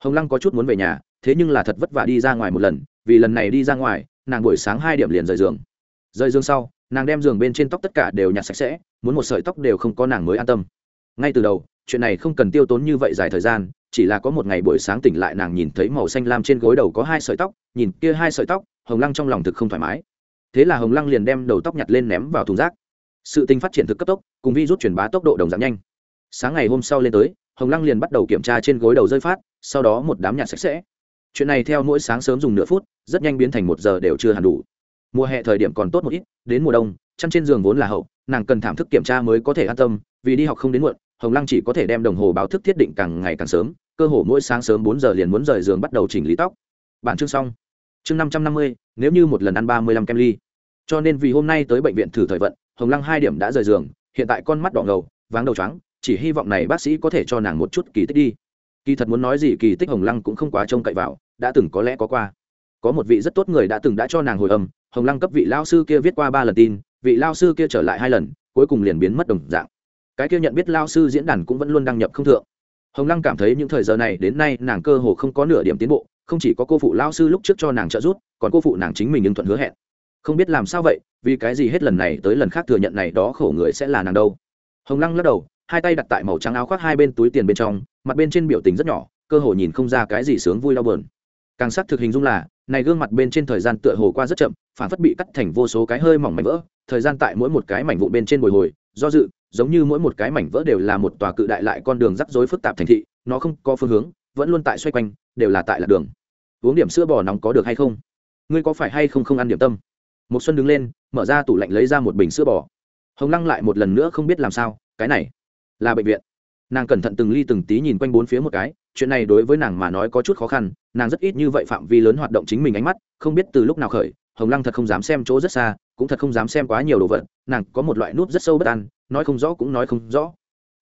S1: Hồng lăng có chút muốn về nhà, thế nhưng là thật vất vả đi ra ngoài một lần, vì lần này đi ra ngoài, nàng buổi sáng hai điểm liền rời giường. Rời giường sau, nàng đem giường bên trên tóc tất cả đều nhặt sạch sẽ, muốn một sợi tóc đều không có nàng mới an tâm. Ngay từ đầu, chuyện này không cần tiêu tốn như vậy dài thời gian, chỉ là có một ngày buổi sáng tỉnh lại nàng nhìn thấy màu xanh lam trên gối đầu có hai sợi tóc, nhìn kia hai sợi tóc, hồng lăng trong lòng thực không thoải mái. Thế là hồng lăng liền đem đầu tóc nhặt lên ném vào thùng rác. Sự tình phát triển thực cấp tốc, cùng vi rút truyền bá tốc độ đồng giảm nhanh. Sáng ngày hôm sau lên tới, hồng lăng liền bắt đầu kiểm tra trên gối đầu rơi phát sau đó một đám nhạt sạch sẽ. Chuyện này theo mỗi sáng sớm dùng nửa phút, rất nhanh biến thành một giờ đều chưa hẳn đủ. Mùa hè thời điểm còn tốt một ít, đến mùa đông, chăn trên giường vốn là hậu, nàng cần thảm thức kiểm tra mới có thể an tâm, vì đi học không đến muộn, hồng lăng chỉ có thể đem đồng hồ báo thức thiết định càng ngày càng sớm, cơ hồ mỗi sáng sớm bốn giờ liền muốn rời giường bắt đầu chỉnh lý tóc. Bản chương xong. Chương năm trăm năm mươi, nếu như một lần ăn ba mươi lăm kem ly. Cho nên vì hôm nay tới bệnh viện thử thời vận, hồng lăng hai điểm đã rời giường, hiện tại con mắt đỏ ngầu, váng đầu trắng chỉ hy vọng này bác sĩ có thể cho nàng một chút kỳ tích đi kỳ thật muốn nói gì kỳ tích hồng lăng cũng không quá trông cậy vào, đã từng có lẽ có qua. Có một vị rất tốt người đã từng đã cho nàng hồi âm, hồng lăng cấp vị lao sư kia viết qua ba lần tin, vị lao sư kia trở lại hai lần, cuối cùng liền biến mất đồng dạng. Cái kia nhận biết lao sư diễn đàn cũng vẫn luôn đăng nhập không thượng. Hồng lăng cảm thấy những thời giờ này đến nay nàng cơ hồ không có nửa điểm tiến bộ, không chỉ có cô phụ lao sư lúc trước cho nàng trợ giúp, còn cô phụ nàng chính mình nhưng thuận hứa hẹn. Không biết làm sao vậy, vì cái gì hết lần này tới lần khác thừa nhận này đó khổ người sẽ là nàng đâu. Hồng lăng lắc đầu, hai tay đặt tại màu trắng áo khoác hai bên túi tiền bên trong mặt bên trên biểu tình rất nhỏ, cơ hồ nhìn không ra cái gì sướng vui đau bờn càng sắc thực hình dung là, này gương mặt bên trên thời gian tựa hồ qua rất chậm, phản phất bị cắt thành vô số cái hơi mỏng mảnh vỡ, thời gian tại mỗi một cái mảnh vụ bên trên bồi hồi, do dự, giống như mỗi một cái mảnh vỡ đều là một tòa cự đại lại con đường rắc rối phức tạp thành thị, nó không có phương hướng, vẫn luôn tại xoay quanh, đều là tại lạc đường. Uống điểm sữa bò nóng có được hay không? Ngươi có phải hay không không ăn điểm tâm? Một xuân đứng lên, mở ra tủ lạnh lấy ra một bình sữa bò. Hồng lăng lại một lần nữa không biết làm sao, cái này là bệnh viện nàng cẩn thận từng ly từng tí nhìn quanh bốn phía một cái, chuyện này đối với nàng mà nói có chút khó khăn, nàng rất ít như vậy phạm vi lớn hoạt động chính mình ánh mắt, không biết từ lúc nào khởi, hồng lăng thật không dám xem chỗ rất xa, cũng thật không dám xem quá nhiều đồ vật, nàng có một loại nút rất sâu bất an, nói không rõ cũng nói không rõ.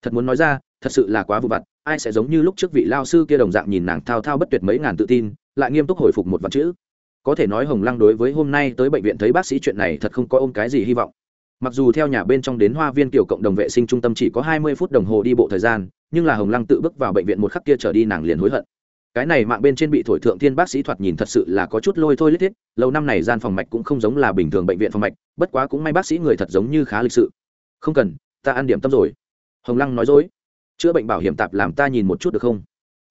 S1: Thật muốn nói ra, thật sự là quá vụ vặt, ai sẽ giống như lúc trước vị lao sư kia đồng dạng nhìn nàng thao thao bất tuyệt mấy ngàn tự tin, lại nghiêm túc hồi phục một vật chữ. Có thể nói hồng lăng đối với hôm nay tới bệnh viện thấy bác sĩ chuyện này thật không có ôm cái gì hy vọng mặc dù theo nhà bên trong đến hoa viên kiểu cộng đồng vệ sinh trung tâm chỉ có hai mươi phút đồng hồ đi bộ thời gian, nhưng là hồng lăng tự bước vào bệnh viện một khắc kia trở đi nàng liền hối hận. Cái này mạng bên trên bị thổi thượng thiên bác sĩ thoạt nhìn thật sự là có chút lôi thôi lít thiết, lâu năm này gian phòng mạch cũng không giống là bình thường bệnh viện phòng mạch, bất quá cũng may bác sĩ người thật giống như khá lịch sự. Không cần, ta ăn điểm tâm rồi. Hồng lăng nói dối. Chữa bệnh bảo hiểm tạp làm ta nhìn một chút được không?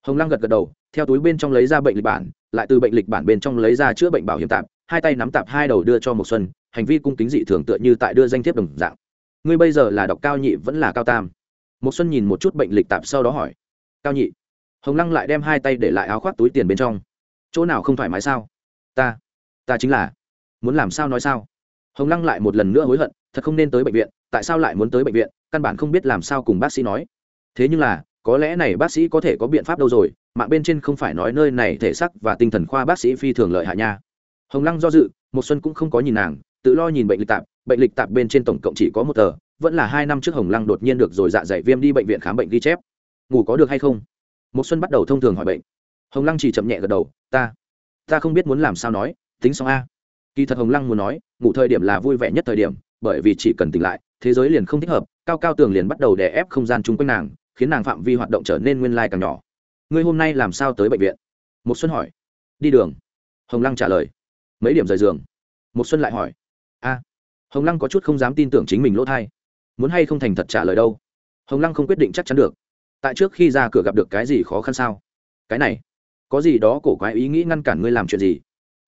S1: Hồng lăng gật gật đầu, theo túi bên trong lấy ra bệnh lịch bản, lại từ bệnh lịch bản bên trong lấy ra chữa bệnh bảo hiểm tạp, hai tay nắm tạp hai đầu đưa cho một xuân hành vi cung kính dị thường tựa như tại đưa danh thiếp đồng dạng. Ngươi bây giờ là đọc cao nhị vẫn là cao tam? Một xuân nhìn một chút bệnh lịch tạp sau đó hỏi. Cao nhị, hồng lăng lại đem hai tay để lại áo khoác túi tiền bên trong. Chỗ nào không thoải mái sao? Ta ta chính là. Muốn làm sao nói sao? Hồng lăng lại một lần nữa hối hận, thật không nên tới bệnh viện, tại sao lại muốn tới bệnh viện? Căn bản không biết làm sao cùng bác sĩ nói. Thế nhưng là, có lẽ này bác sĩ có thể có biện pháp đâu rồi, mạng bên trên không phải nói nơi này thể sắc và tinh thần khoa bác sĩ phi thường lợi hại nha. Hồng lăng do dự một xuân cũng không có nhìn nàng tự lo nhìn bệnh lịch tạp, bệnh lịch tạp bên trên tổng cộng chỉ có một tờ, vẫn là hai năm trước hồng lăng đột nhiên được rồi dạ dày viêm đi bệnh viện khám bệnh ghi chép. Ngủ có được hay không? Một xuân bắt đầu thông thường hỏi bệnh. Hồng lăng chỉ chậm nhẹ gật đầu, ta ta không biết muốn làm sao nói, tính xong a. Kỳ thật hồng lăng muốn nói, ngủ thời điểm là vui vẻ nhất thời điểm, bởi vì chỉ cần tỉnh lại, thế giới liền không thích hợp, cao cao tường liền bắt đầu đè ép không gian chung quanh nàng, khiến nàng phạm vi hoạt động trở nên nguyên lai càng nhỏ. Ngươi hôm nay làm sao tới bệnh viện? Một xuân hỏi. Đi đường. Hồng lăng trả lời. Mấy điểm rời giường? Một xuân lại hỏi a. Hồng lăng có chút không dám tin tưởng chính mình lỗ thai. Muốn hay không thành thật trả lời đâu? Hồng lăng không quyết định chắc chắn được. Tại trước khi ra cửa gặp được cái gì khó khăn sao? Cái này, có gì đó cổ quái ý nghĩ ngăn cản ngươi làm chuyện gì?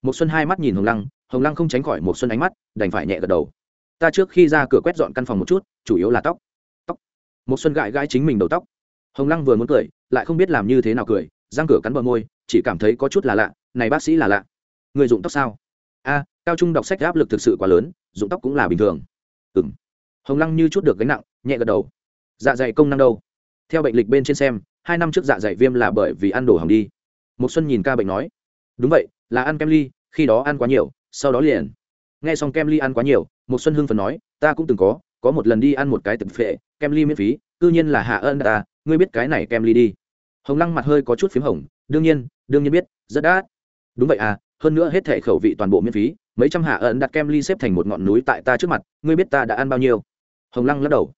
S1: Một xuân hai mắt nhìn hồng lăng hồng lăng không tránh khỏi một xuân ánh mắt, đành phải nhẹ gật đầu. Ta trước khi ra cửa quét dọn căn phòng một chút, chủ yếu là tóc. Tóc. Một xuân gãi gãi chính mình đầu tóc. Hồng lăng vừa muốn cười, lại không biết làm như thế nào cười, răng cửa cắn bờ môi, chỉ cảm thấy có chút là lạ, này bác sĩ là lạ. Người dụng tóc sao? A, cao trung đọc sách áp lực thực sự quá lớn, dụng tóc cũng là bình thường. Ừng hồng lăng như chút được gánh nặng, nhẹ gật đầu. Dạ dày công năng đâu? Theo bệnh lịch bên trên xem, hai năm trước dạ dày viêm là bởi vì ăn đồ hỏng đi. Một xuân nhìn ca bệnh nói. Đúng vậy, là ăn kem ly, khi đó ăn quá nhiều, sau đó liền. Nghe xong kem ly ăn quá nhiều một xuân hưng phần nói, ta cũng từng có có một lần đi ăn một cái tập phệ, kem ly miễn phí, cư nhiên là hạ ơn ta, ngươi biết cái này kem ly đi. Hồng lăng mặt hơi có chút p h í m hồng, đương nhiên đương nhiên biết, rất đắt. Đúng vậy à hơn nữa hết thể khẩu vị toàn bộ miễn phí, mấy trăm hạ ẩn đặt kem ly xếp thành một ngọn núi tại ta trước mặt, ngươi biết ta đã ăn bao nhiêu? Hồng lăng lắc đầu.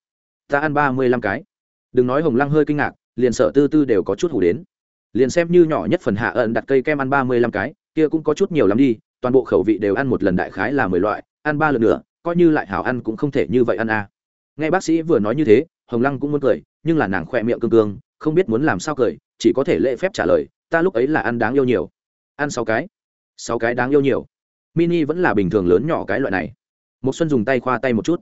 S1: Ta ăn ba mươi lăm cái. Đừng nói hồng lăng hơi kinh ngạc, liền sở tư tư đều có chút hủ đến. Liền xem như nhỏ nhất phần hạ ẩn đặt cây kem ăn ba mươi lăm cái, kia cũng có chút nhiều lắm đi, toàn bộ khẩu vị đều ăn một lần đại khái là mười loại, ăn ba lần nữa coi như lại hảo ăn cũng không thể như vậy ăn à. nghe bác sĩ vừa nói như thế, hồng lăng cũng muốn cười, nhưng là nàng khỏe miệng cương cương, không biết muốn làm sao cười, chỉ có thể lễ phép trả lời, ta lúc ấy là ăn đáng yêu nhiều. Ăn sáu cái sáu cái đáng yêu nhiều. Mini vẫn là bình thường lớn nhỏ cái loại này. Một xuân dùng tay khoa tay một chút.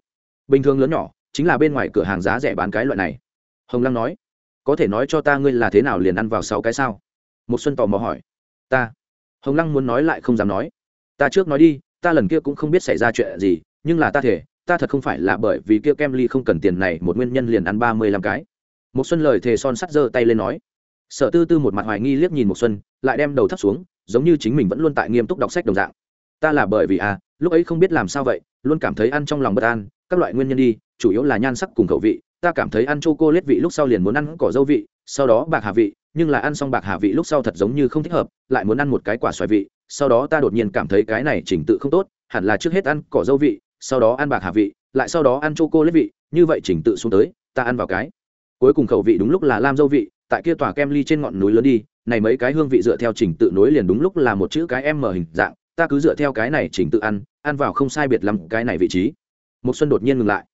S1: Bình thường lớn nhỏ, chính là bên ngoài cửa hàng giá rẻ bán cái loại này. Hồng lăng nói, có thể nói cho ta ngươi là thế nào liền ăn vào sáu cái sao? Một xuân tò mò hỏi, ta. Hồng lăng muốn nói lại không dám nói, ta trước nói đi, ta lần kia cũng không biết xảy ra chuyện gì, nhưng là ta thể, ta thật không phải là bởi vì kia kem ly không cần tiền này một nguyên nhân liền ăn ba mươi lăm cái. Một xuân lời thề son sắt giơ tay lên nói. Sở tư tư một mặt hoài nghi liếc nhìn một xuân, lại đem đầu thấp xuống giống như chính mình vẫn luôn tại nghiêm túc đọc sách đồng dạng. Ta là bởi vì à lúc ấy không biết làm sao vậy, luôn cảm thấy ăn trong lòng bất an, các loại nguyên nhân đi, chủ yếu là nhan sắc cùng khẩu vị, ta cảm thấy ăn chô cô lết vị lúc sau liền muốn ăn cỏ dâu vị, sau đó bạc hà vị, nhưng là ăn xong bạc hà vị lúc sau thật giống như không thích hợp, lại muốn ăn một cái quả xoài vị, sau đó ta đột nhiên cảm thấy cái này trình tự không tốt, hẳn là trước hết ăn cỏ dâu vị, sau đó ăn bạc hà vị, lại sau đó ăn chô cô lết vị, như vậy trình tự xuống tới, ta ăn vào cái. Cuối cùng khẩu vị đúng lúc là lam dâu vị, tại kia tòa kem ly trên ngọn núi lớn đi này mấy cái hương vị dựa theo chỉnh tự nối liền đúng lúc là một chữ cái em mở hình dạng, ta cứ dựa theo cái này chỉnh tự ăn ăn vào không sai biệt lắm cái này vị trí. Một xuân đột nhiên ngừng lại.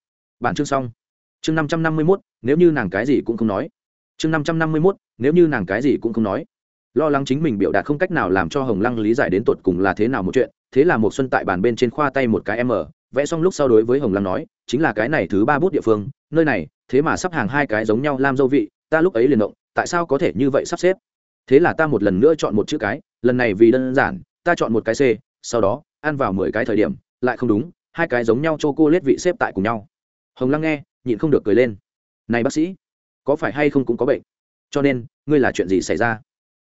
S1: Bản chương xong. Chương năm trăm năm mươi mốt, nếu như nàng cái gì cũng không nói. Chương năm trăm năm mươi mốt, nếu như nàng cái gì cũng không nói. Lo lắng chính mình biểu đạt không cách nào làm cho hồng lăng lý giải đến tột cùng là thế nào một chuyện, thế là một xuân tại bàn bên trên khoa tay một cái m vẽ xong lúc sau đối với hồng lăng nói, chính là cái này thứ ba bút địa phương, nơi này, thế mà sắp hàng hai cái giống nhau làm dâu vị, ta lúc ấy liền động, tại sao có thể như vậy sắp xếp? Thế là ta một lần nữa chọn một chữ cái, lần này vì đơn giản, ta chọn một cái c, sau đó, ăn vào mười cái thời điểm, lại không đúng, hai cái giống nhau cho cô lết vị xếp tại cùng nhau. Hồng lăng nghe, nhịn không được cười lên. Này bác sĩ, có phải hay không cũng có bệnh? Cho nên, ngươi là chuyện gì xảy ra?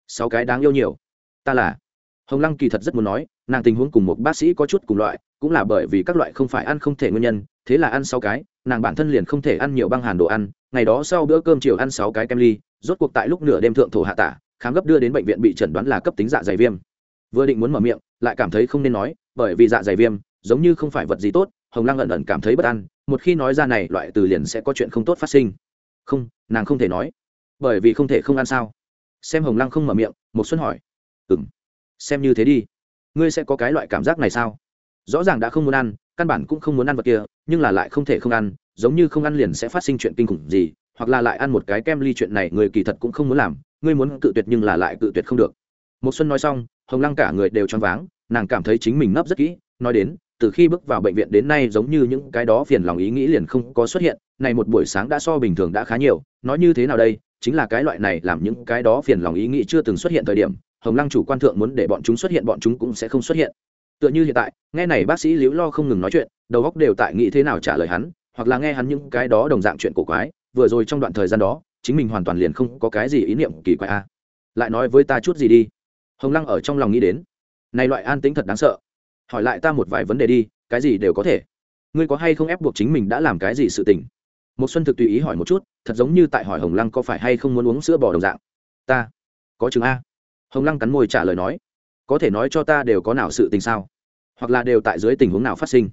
S1: Sáu cái đáng yêu nhiều. Ta là. Hồng lăng kỳ thật rất muốn nói, nàng tình huống cùng một bác sĩ có chút cùng loại, cũng là bởi vì các loại không phải ăn không thể nguyên nhân, thế là ăn sáu cái, nàng bản thân liền không thể ăn nhiều băng hàn đồ ăn, ngày đó sau bữa cơm chiều ăn sáu cái kem ly, rốt cuộc tại lúc nửa đêm thượng thổ hạ tả khám gấp đưa đến bệnh viện bị chẩn đoán là cấp tính dạ dày viêm. Vừa định muốn mở miệng lại cảm thấy không nên nói bởi vì dạ dày viêm giống như không phải vật gì tốt hồng lăng ẩn ẩn cảm thấy bất an một khi nói ra này loại từ liền sẽ có chuyện không tốt phát sinh. Không nàng không thể nói. Bởi vì không thể không ăn sao? Xem hồng lăng không mở miệng một xuân hỏi. Ừm, xem như thế đi. Ngươi sẽ có cái loại cảm giác này sao? Rõ ràng đã không muốn ăn căn bản cũng không muốn ăn vật kia nhưng là lại không thể không ăn giống như không ăn liền sẽ phát sinh chuyện kinh khủng gì hoặc là lại ăn một cái kem ly chuyện này người kỳ thật cũng không muốn làm ngươi muốn cự tuyệt nhưng là lại cự tuyệt không được. Một xuân nói xong, hồng lăng cả người đều choáng váng, nàng cảm thấy chính mình nấp rất kỹ, nói đến, từ khi bước vào bệnh viện đến nay giống như những cái đó phiền lòng ý nghĩ liền không có xuất hiện, này một buổi sáng đã so bình thường đã khá nhiều, nói như thế nào đây, chính là cái loại này làm những cái đó phiền lòng ý nghĩ chưa từng xuất hiện thời điểm, hồng lăng chủ quan thượng muốn để bọn chúng xuất hiện bọn chúng cũng sẽ không xuất hiện. Tựa như hiện tại, nghe này bác sĩ liễu lo không ngừng nói chuyện, đầu óc đều tại nghĩ thế nào trả lời hắn, hoặc là nghe hắn những cái đó đồng dạng chuyện cổ quái, vừa rồi trong đoạn thời gian đó chính mình hoàn toàn liền không có cái gì ý niệm kỳ quái a lại nói với ta chút gì đi. Hồng lăng ở trong lòng nghĩ đến. Này loại an tính thật đáng sợ. Hỏi lại ta một vài vấn đề đi, cái gì đều có thể. Ngươi có hay không ép buộc chính mình đã làm cái gì sự tình? Một xuân thực tùy ý hỏi một chút, thật giống như tại hỏi hồng lăng có phải hay không muốn uống sữa bò đồng dạng. Ta, có chừng a. Hồng lăng cắn môi trả lời nói, có thể nói cho ta đều có nào sự tình sao? Hoặc là đều tại dưới tình huống nào phát sinh?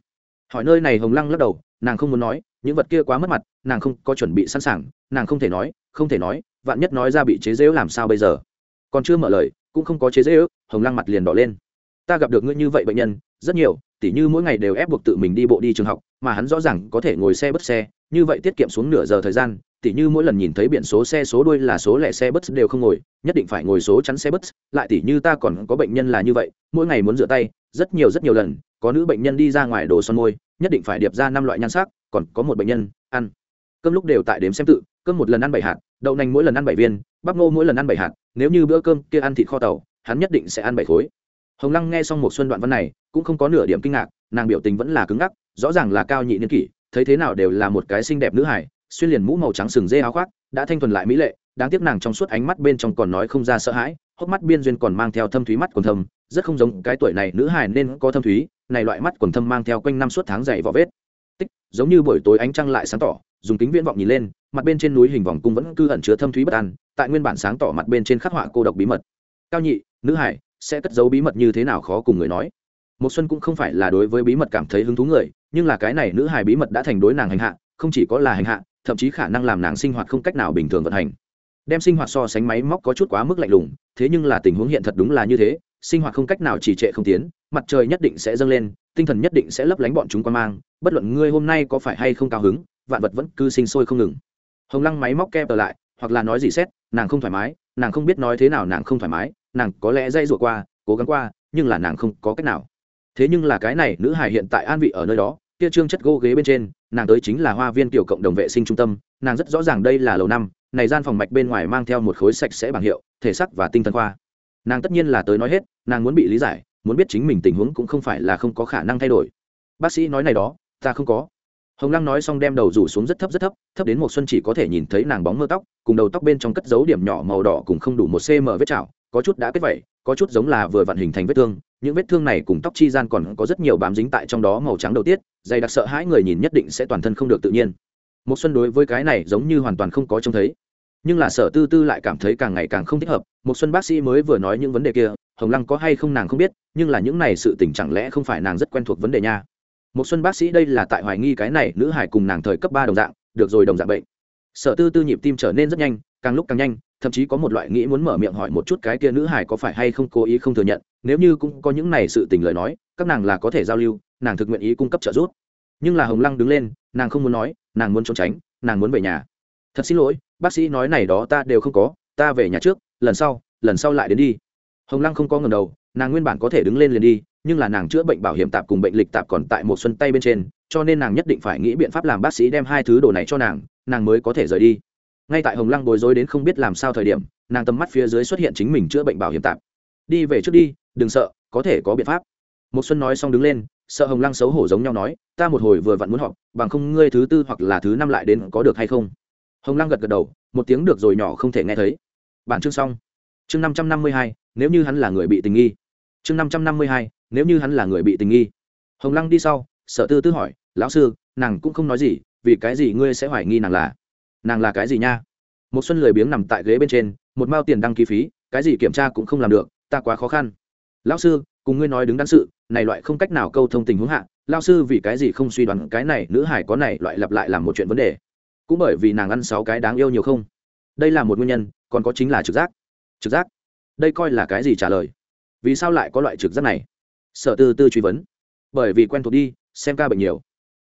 S1: Hỏi nơi này hồng lăng lắc đầu, nàng không muốn nói những vật kia quá mất mặt, nàng không có chuẩn bị sẵn sàng, nàng không thể nói, không thể nói, vạn nhất nói ra bị chế dễu làm sao bây giờ? Còn chưa mở lời, cũng không có chế dễu hồng lăng mặt liền đỏ lên. Ta gặp được ngươi như vậy bệnh nhân, rất nhiều, tỉ như mỗi ngày đều ép buộc tự mình đi bộ đi trường học, mà hắn rõ ràng có thể ngồi xe bất xe, như vậy tiết kiệm xuống nửa giờ thời gian, tỉ như mỗi lần nhìn thấy biển số xe số đuôi là số lẻ xe bus đều không ngồi, nhất định phải ngồi số chắn xe bus, lại tỉ như ta còn có bệnh nhân là như vậy, mỗi ngày muốn rửa tay, rất nhiều rất nhiều lần, có nữ bệnh nhân đi ra ngoài đồ son môi, nhất định phải điệp ra năm loại nhan sắc còn có một bệnh nhân, ăn. Cơm lúc đều tại đếm xem tự, cơm một lần ăn bảy hạt, đậu nành mỗi lần ăn bảy viên, bắp ngô mỗi lần ăn bảy hạt, nếu như bữa cơm kia ăn thịt kho tàu, hắn nhất định sẽ ăn bảy khối. Hồng lăng nghe xong một xuân đoạn văn này, cũng không có nửa điểm kinh ngạc, nàng biểu tình vẫn là cứng ngắc, rõ ràng là cao nhị niên kỷ, thấy thế nào đều là một cái xinh đẹp nữ hải xuyên liền mũ màu trắng sừng dê áo khoác, đã thanh thuần lại mỹ lệ, đáng tiếc nàng trong suốt ánh mắt bên trong còn nói không ra sợ hãi, hốc mắt biên duyên còn mang theo thâm thúy mắt còn thâm, rất không giống cái tuổi này nữ hài nên có thâm thúy, này loại mắt còn thâm mang theo quanh năm suốt tháng dày vỏ vết tích, giống như buổi tối ánh trăng lại sáng tỏ, dùng kính viễn vọng nhìn lên, mặt bên trên núi hình vòng cung vẫn cư ẩn chứa thâm thúy bất an, tại nguyên bản sáng tỏ mặt bên trên khắc họa cô độc bí mật. Cao nhị, nữ hải, sẽ cất giấu bí mật như thế nào khó cùng người nói. Một xuân cũng không phải là đối với bí mật cảm thấy hứng thú người, nhưng là cái này nữ hải bí mật đã thành đối nàng hành hạ, không chỉ có là hành hạ, thậm chí khả năng làm nàng sinh hoạt không cách nào bình thường vận hành. Đem sinh hoạt so sánh máy móc có chút quá mức lạnh lùng, thế nhưng là tình huống hiện thật đúng là như thế, sinh hoạt không cách nào trì trệ không tiến, mặt trời nhất định sẽ dâng lên tinh thần nhất định sẽ lấp lánh bọn chúng qua mang, bất luận ngươi hôm nay có phải hay không cao hứng, vạn vật vẫn cứ sinh sôi không ngừng. Hồng lăng máy móc kẹp lại, hoặc là nói gì xét, nàng không thoải mái, nàng không biết nói thế nào nàng không thoải mái, nàng có lẽ dây ruột qua, cố gắng qua, nhưng là nàng không có cách nào. Thế nhưng là cái này, nữ hài hiện tại an vị ở nơi đó, kia trương chất gỗ ghế bên trên, nàng tới chính là hoa viên tiểu cộng đồng vệ sinh trung tâm, nàng rất rõ ràng đây là lầu năm, này gian phòng mạch bên ngoài mang theo một khối sạch sẽ bảng hiệu, thể sắc và tinh thần khoa. Nàng tất nhiên là tới nói hết, nàng muốn bị lý giải muốn biết chính mình tình huống cũng không phải là không có khả năng thay đổi. Bác sĩ nói này đó, ta không có. Hồng lăng nói xong đem đầu rủ xuống rất thấp rất thấp thấp đến một xuân chỉ có thể nhìn thấy nàng bóng mơ tóc, cùng đầu tóc bên trong cất dấu điểm nhỏ màu đỏ cùng không đủ một cm vết chảo, có chút đã kết vẩy có chút giống là vừa vặn hình thành vết thương. Những vết thương này cùng tóc chi gian còn có rất nhiều bám dính tại trong đó màu trắng đầu tiết, dày đặc sợ hãi người nhìn nhất định sẽ toàn thân không được tự nhiên. Một xuân đối với cái này giống như hoàn toàn không có trông thấy. Nhưng là sở tư tư lại cảm thấy càng ngày càng không thích hợp, một xuân bác sĩ mới vừa nói những vấn đề kia hồng lăng có hay không nàng không biết, nhưng là những này sự tình chẳng lẽ không phải nàng rất quen thuộc vấn đề nha. Một xuân bác sĩ đây là tại hoài nghi cái này nữ hải cùng nàng thời cấp ba đồng dạng, được rồi đồng dạng bệnh. Sở tư tư nhịp tim trở nên rất nhanh, càng lúc càng nhanh, thậm chí có một loại nghĩ muốn mở miệng hỏi một chút cái kia nữ hải có phải hay không cố ý không thừa nhận, nếu như cũng có những này sự tình lời nói, các nàng là có thể giao lưu, nàng thực nguyện ý cung cấp trợ giúp. Nhưng là hồng lăng đứng lên, nàng không muốn nói, nàng muốn trốn tránh, nàng muốn về nhà. Thật xin lỗi, bác sĩ nói này đó ta đều không có, ta về nhà trước, lần sau lần sau lại đến đi hồng lăng không có ngầm đầu, nàng nguyên bản có thể đứng lên liền đi, nhưng là nàng chữa bệnh bảo hiểm tạp cùng bệnh lịch tạp còn tại một xuân tay bên trên, cho nên nàng nhất định phải nghĩ biện pháp làm bác sĩ đem hai thứ đồ này cho nàng nàng mới có thể rời đi. Ngay tại hồng lăng bối rối đến không biết làm sao thời điểm, nàng tầm mắt phía dưới xuất hiện chính mình chữa bệnh bảo hiểm tạp. Đi về trước đi, đừng sợ, có thể có biện pháp. Một xuân nói xong đứng lên, sợ hồng lăng xấu hổ giống nhau nói, ta một hồi vừa vặn muốn họp, bằng không ngươi thứ tư hoặc là thứ năm lại đến có được hay không? Hồng lăng gật gật đầu, một tiếng được rồi nhỏ không thể nghe thấy. Bản chương xong. Chương năm trăm năm mươi hai nếu như hắn là người bị tình nghi. Chương năm trăm năm mươi hai, nếu như hắn là người bị tình nghi. Hồng lăng đi sau, sở tư tư hỏi, lão sư, nàng cũng không nói gì, vì cái gì ngươi sẽ hoài nghi nàng là? Nàng là cái gì nha? Một xuân lười biếng nằm tại ghế bên trên, một mao tiền đăng ký phí, cái gì kiểm tra cũng không làm được, ta quá khó khăn. Lão sư, cùng ngươi nói đứng đắn sự, này loại không cách nào câu thông tình huống hạ, lão sư vì cái gì không suy đoán cái này nữ hải có này loại lặp lại làm một chuyện vấn đề? Cũng bởi vì nàng ăn sáu cái đáng yêu nhiều không? Đây là một nguyên nhân, còn có chính là trực giác. Trực giác? Đây coi là cái gì trả lời? Vì sao lại có loại trực giác này? Sở tư tư truy vấn. Bởi vì quen thuộc đi, xem ca bệnh nhiều.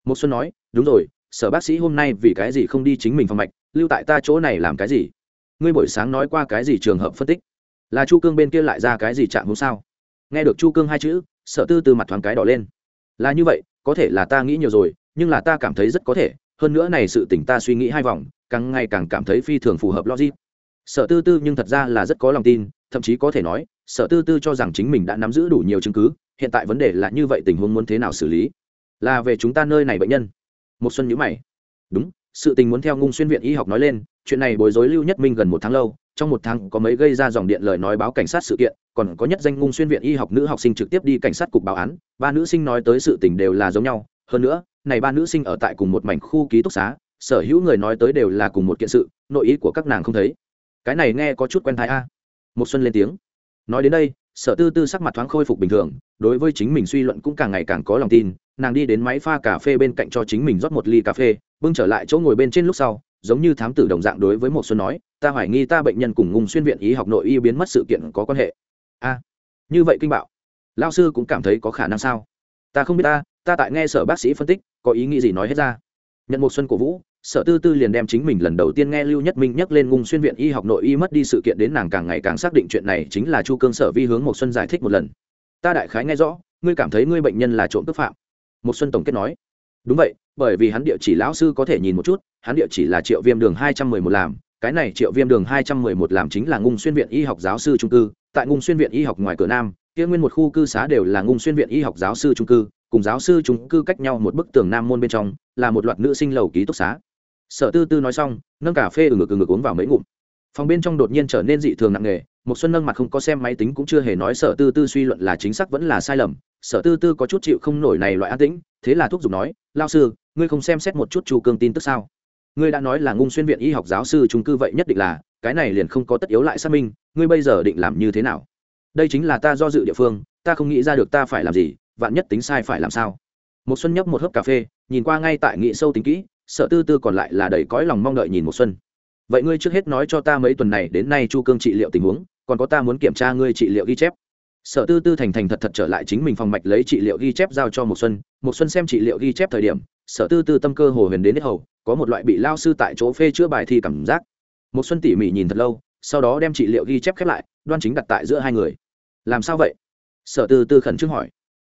S1: Một xuân nói, đúng rồi, sở bác sĩ hôm nay vì cái gì không đi chính mình phòng mạch, lưu tại ta chỗ này làm cái gì? Ngươi buổi sáng nói qua cái gì trường hợp phân tích? Là chu cương bên kia lại ra cái gì chạm hôm sao? Nghe được chu cương hai chữ, sở tư từ mặt thoáng cái đỏ lên. Là như vậy, có thể là ta nghĩ nhiều rồi, nhưng là ta cảm thấy rất có thể, hơn nữa này sự tỉnh ta suy nghĩ hai vòng, càng ngày càng cảm thấy phi thường phù hợp logic. Sở tư tư nhưng thật ra là rất có lòng tin thậm chí có thể nói, sở tư tư cho rằng chính mình đã nắm giữ đủ nhiều chứng cứ, hiện tại vấn đề là như vậy tình huống muốn thế nào xử lý? Là về chúng ta nơi này bệnh nhân. Một xuân nhíu mày. Đúng, sự tình muốn theo ngung xuyên viện y học nói lên, chuyện này bối rối lưu nhất minh gần một tháng lâu, trong một tháng có mấy gây ra dòng điện lời nói báo cảnh sát sự kiện, còn có nhất danh ngung xuyên viện y học nữ học sinh trực tiếp đi cảnh sát cục báo án, ba nữ sinh nói tới sự tình đều là giống nhau. Hơn nữa, này ba nữ sinh ở tại cùng một mảnh khu ký túc xá, sở hữu người nói tới đều là cùng một kiện sự, nội ý của các nàng không thấy. Cái này nghe có chút quen thái a một xuân lên tiếng. Nói đến đây, sở tư tư sắc mặt thoáng khôi phục bình thường, đối với chính mình suy luận cũng càng ngày càng có lòng tin, nàng đi đến máy pha cà phê bên cạnh cho chính mình rót một ly cà phê, bưng trở lại chỗ ngồi bên trên lúc sau, giống như thám tử đồng dạng đối với một xuân nói, ta hoài nghi ta bệnh nhân cùng ngung xuyên viện y học nội y biến mất sự kiện có quan hệ. A, như vậy kinh bạo. Lao sư cũng cảm thấy có khả năng sao? Ta không biết ta ta tại nghe sở bác sĩ phân tích, có ý nghĩ gì nói hết ra. Nhận một xuân cổ vũ sở tư tư liền đem chính mình lần đầu tiên nghe lưu nhất minh nhắc lên ngung xuyên viện y học nội y mất đi sự kiện đến nàng càng ngày càng xác định chuyện này chính là chu cương sở vi hướng một xuân giải thích một lần. Ta đại khái nghe rõ, ngươi cảm thấy ngươi bệnh nhân là trộm cướp phạm. Một xuân tổng kết nói. Đúng vậy, bởi vì hắn địa chỉ lão sư có thể nhìn một chút, hắn địa chỉ là triệu viêm đường hai trăm mười một làm, cái này triệu viêm đường hai trăm mười một làm chính là ngung xuyên viện y học giáo sư trung cư, tại ngung xuyên viện y học ngoài cửa nam, kia nguyên một khu cư xá đều là ngung xuyên viện y học giáo sư trung cư, cùng giáo sư trung cư cách nhau một bức tường nam môn bên trong, là một loạt nữ sinh lầu ký túc xá sở tư tư nói xong, nâng cà phê ừ ngực ừ ngực uống vào mấy ngụm. Phòng bên trong đột nhiên trở nên dị thường nặng nề một xuân nâng mặt không có xem máy tính cũng chưa hề nói sở tư tư suy luận là chính xác vẫn là sai lầm. Sở tư tư có chút chịu không nổi này loại an tĩnh, thế là thuốc giục nói, lao sư, ngươi không xem xét một chút chu cương tin tức sao? Ngươi đã nói là ngung xuyên viện y học giáo sư trung cư vậy nhất định là, cái này liền không có tất yếu lại xác minh, ngươi bây giờ định làm như thế nào? Đây chính là ta do dự địa phương, ta không nghĩ ra được ta phải làm gì, vạn nhất tính sai phải làm sao? Một xuân nhấp một hớp cà phê, nhìn qua ngay tại nghị sâu tính kỹ sợ tư tư còn lại là đầy cõi lòng mong đợi nhìn một xuân. Vậy ngươi trước hết nói cho ta mấy tuần này đến nay chu cương trị liệu tình huống, còn có ta muốn kiểm tra ngươi trị liệu ghi chép. Sở tư tư thành thành thật thật trở lại chính mình phòng mạch lấy trị liệu ghi chép giao cho một xuân một xuân xem trị liệu ghi chép thời điểm, sở tư tư tâm cơ hồ huyền đến hết hầu, có một loại bị lao sư tại chỗ phê chữa bài thi cảm giác. Một xuân tỉ mỉ nhìn thật lâu, sau đó đem trị liệu ghi chép khép lại, đoan chính đặt tại giữa hai người. Làm sao vậy? Sở tư tư khẩn trương hỏi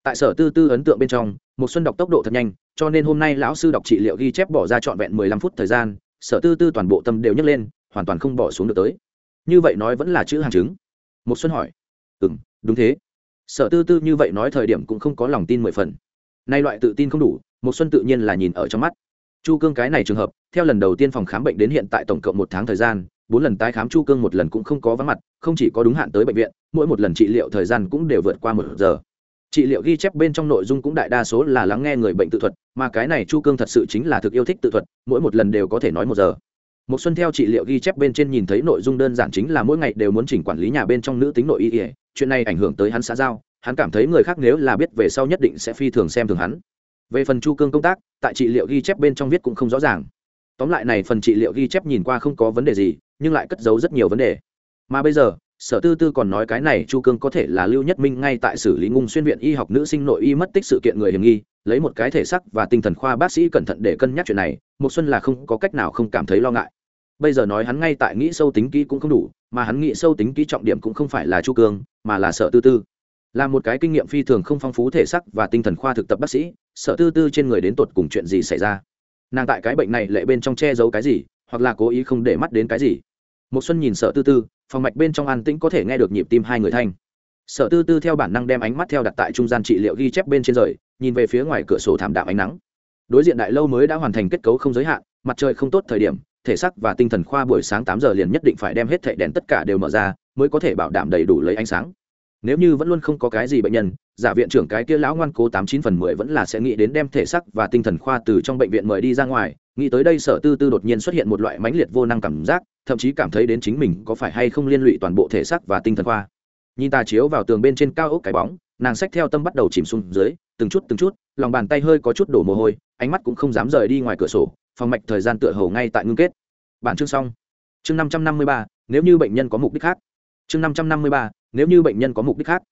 S1: tại sở tư tư ấn tượng bên trong một xuân đọc tốc độ thật nhanh cho nên hôm nay lão sư đọc trị liệu ghi chép bỏ ra trọn vẹn mười lăm phút thời gian sở tư tư toàn bộ tâm đều nhấc lên hoàn toàn không bỏ xuống được tới. Như vậy nói vẫn là chữ hàng chứng. Một xuân hỏi. Ừm, đúng thế. Sở tư tư như vậy nói thời điểm cũng không có lòng tin mười phần. Nay loại tự tin không đủ một xuân tự nhiên là nhìn ở trong mắt. Chu cương cái này trường hợp theo lần đầu tiên phòng khám bệnh đến hiện tại tổng cộng một tháng thời gian bốn lần tái khám chu cương một lần cũng không có vắng mặt không chỉ có đúng hạn tới bệnh viện mỗi một lần trị liệu thời gian cũng đều vượt qua một giờ trị liệu ghi chép bên trong nội dung cũng đại đa số là lắng nghe người bệnh tự thuật, mà cái này chu cương thật sự chính là thực yêu thích tự thuật, mỗi một lần đều có thể nói một giờ. Một xuân theo trị liệu ghi chép bên trên nhìn thấy nội dung đơn giản chính là mỗi ngày đều muốn chỉnh quản lý nhà bên trong nữ tính nội y ỉa chuyện này ảnh hưởng tới hắn xã giao, hắn cảm thấy người khác nếu là biết về sau nhất định sẽ phi thường xem thường hắn. Về phần chu cương công tác, tại trị liệu ghi chép bên trong viết cũng không rõ ràng. Tóm lại này phần trị liệu ghi chép nhìn qua không có vấn đề gì, nhưng lại cất giấu rất nhiều vấn đề. Mà bây giờ sở tư tư còn nói cái này chu cương có thể là lưu nhất minh ngay tại xử lý ngung xuyên viện y học nữ sinh nội y mất tích sự kiện người hiểm nghi, lấy một cái thể sắc và tinh thần khoa bác sĩ cẩn thận để cân nhắc chuyện này một xuân là không có cách nào không cảm thấy lo ngại. Bây giờ nói hắn ngay tại nghĩ sâu tính kỹ cũng không đủ, mà hắn nghĩ sâu tính kỹ trọng điểm cũng không phải là chu cương, mà là sở tư tư. Là một cái kinh nghiệm phi thường không phong phú thể sắc và tinh thần khoa thực tập bác sĩ, sở tư tư trên người đến tột cùng chuyện gì xảy ra? Nàng tại cái bệnh này lệ bên trong che giấu cái gì, hoặc là cố ý không để mắt đến cái gì? Một xuân nhìn sở tư tư phòng mạch bên trong an tĩnh có thể nghe được nhịp tim hai người thanh. Sở tư tư theo bản năng đem ánh mắt theo đặt tại trung gian trị liệu ghi chép bên trên rời, nhìn về phía ngoài cửa sổ thảm đạm ánh nắng. Đối diện đại lâu mới đã hoàn thành kết cấu không giới hạn, mặt trời không tốt thời điểm, thể sắc và tinh thần khoa buổi sáng tám giờ liền nhất định phải đem hết thệ đèn tất cả đều mở ra, mới có thể bảo đảm đầy đủ lấy ánh sáng. Nếu như vẫn luôn không có cái gì bệnh nhân, giả viện trưởng cái kia lão ngoan cố tám chín phần mười vẫn là sẽ nghĩ đến đem thể sắc và tinh thần khoa từ trong bệnh viện mời đi ra ngoài nghĩ tới đây sở tư tư đột nhiên xuất hiện một loại mãnh liệt vô năng cảm giác, thậm chí cảm thấy đến chính mình có phải hay không liên lụy toàn bộ thể xác và tinh thần khoa. Nhìn tà chiếu vào tường bên trên cao ốc cái bóng, nàng xách theo tâm bắt đầu chìm xuống dưới, từng chút từng chút, lòng bàn tay hơi có chút đổ mồ hôi, ánh mắt cũng không dám rời đi ngoài cửa sổ, phòng mạch thời gian tựa hầu ngay tại ngưng kết. Bản chương xong. Chương năm trăm năm mươi ba, nếu như bệnh nhân có mục đích khác. Chương năm trăm năm mươi ba, nếu như bệnh nhân có mục đích khác.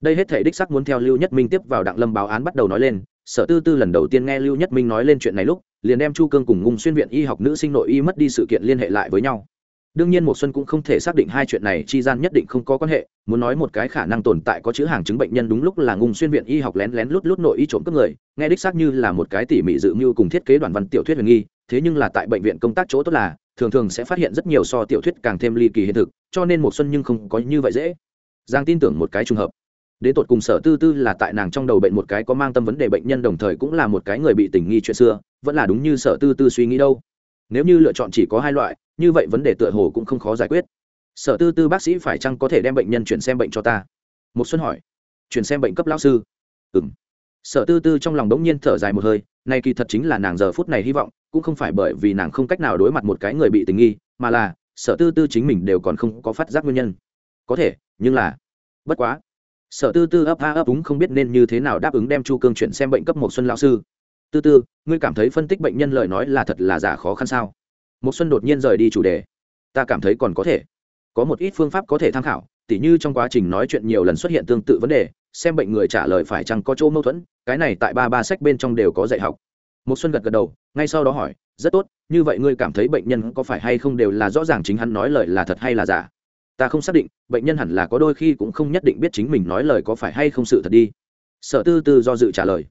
S1: Đây hết thể đích sắc muốn theo lưu nhất minh tiếp vào đặng lâm báo án bắt đầu nói lên, sở tư tư lần đầu tiên nghe lưu nhất minh nói lên chuyện này lúc liền đem chu cương cùng ngung xuyên viện y học nữ sinh nội y mất đi sự kiện liên hệ lại với nhau. Đương nhiên một xuân cũng không thể xác định hai chuyện này chi gian nhất định không có quan hệ, muốn nói một cái khả năng tồn tại có chữ hàng chứng bệnh nhân đúng lúc là ngung xuyên viện y học lén lén lút lút nội y trộm cướp người, nghe đích xác như là một cái tỉ mỉ dự mưu cùng thiết kế đoàn văn tiểu thuyết huyền nghi, thế nhưng là tại bệnh viện công tác chỗ tốt là, thường thường sẽ phát hiện rất nhiều so tiểu thuyết càng thêm ly kỳ hiện thực, cho nên một xuân nhưng không có như vậy dễ. Giang tin tưởng một cái trùng hợp. Đến tột cùng sở tư tư là tại nàng trong đầu bệnh một cái có mang tâm vấn đề bệnh nhân đồng thời cũng là một cái người bị tình nghi chuyện xưa vẫn là đúng như sở tư tư suy nghĩ đâu. Nếu như lựa chọn chỉ có hai loại, như vậy vấn đề tựa hồ cũng không khó giải quyết. Sở tư tư bác sĩ phải chăng có thể đem bệnh nhân chuyển xem bệnh cho ta? Một xuân hỏi. Chuyển xem bệnh cấp lão sư. Ừm. Sở tư tư trong lòng đống nhiên thở dài một hơi, này kỳ thật chính là nàng giờ phút này hy vọng, cũng không phải bởi vì nàng không cách nào đối mặt một cái người bị tình nghi, mà là, sở tư tư chính mình đều còn không có phát giác nguyên nhân. Có thể, nhưng là, bất quá. Sở tư tư ấp a ấp úng không biết nên như thế nào đáp ứng đem chu cương chuyển xem bệnh cấp một xuân lão sư tư tư, ngươi cảm thấy phân tích bệnh nhân lời nói là thật là giả khó khăn sao? Một xuân đột nhiên rời đi chủ đề. Ta cảm thấy còn có thể. Có một ít phương pháp có thể tham khảo, tỉ như trong quá trình nói chuyện nhiều lần xuất hiện tương tự vấn đề, xem bệnh người trả lời phải chăng có chỗ mâu thuẫn, cái này tại ba ba sách bên trong đều có dạy học. Một xuân gật gật đầu, ngay sau đó hỏi, rất tốt, như vậy ngươi cảm thấy bệnh nhân có phải hay không đều là rõ ràng chính hắn nói lời là thật hay là giả? Ta không xác định, bệnh nhân hẳn là có đôi khi cũng không nhất định biết chính mình nói lời có phải hay không sự thật đi. Sở tư tư do dự trả lời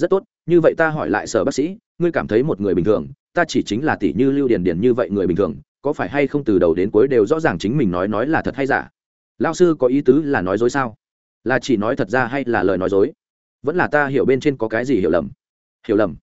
S1: rất tốt, như vậy ta hỏi lại sở bác sĩ, ngươi cảm thấy một người bình thường, ta chỉ chính là tỷ như lưu điển điển như vậy người bình thường, có phải hay không từ đầu đến cuối đều rõ ràng chính mình nói nói là thật hay giả? Lao sư có ý tứ là nói dối sao? Là chỉ nói thật ra hay là lời nói dối? Vẫn là ta hiểu bên trên có cái gì hiểu lầm? Hiểu lầm.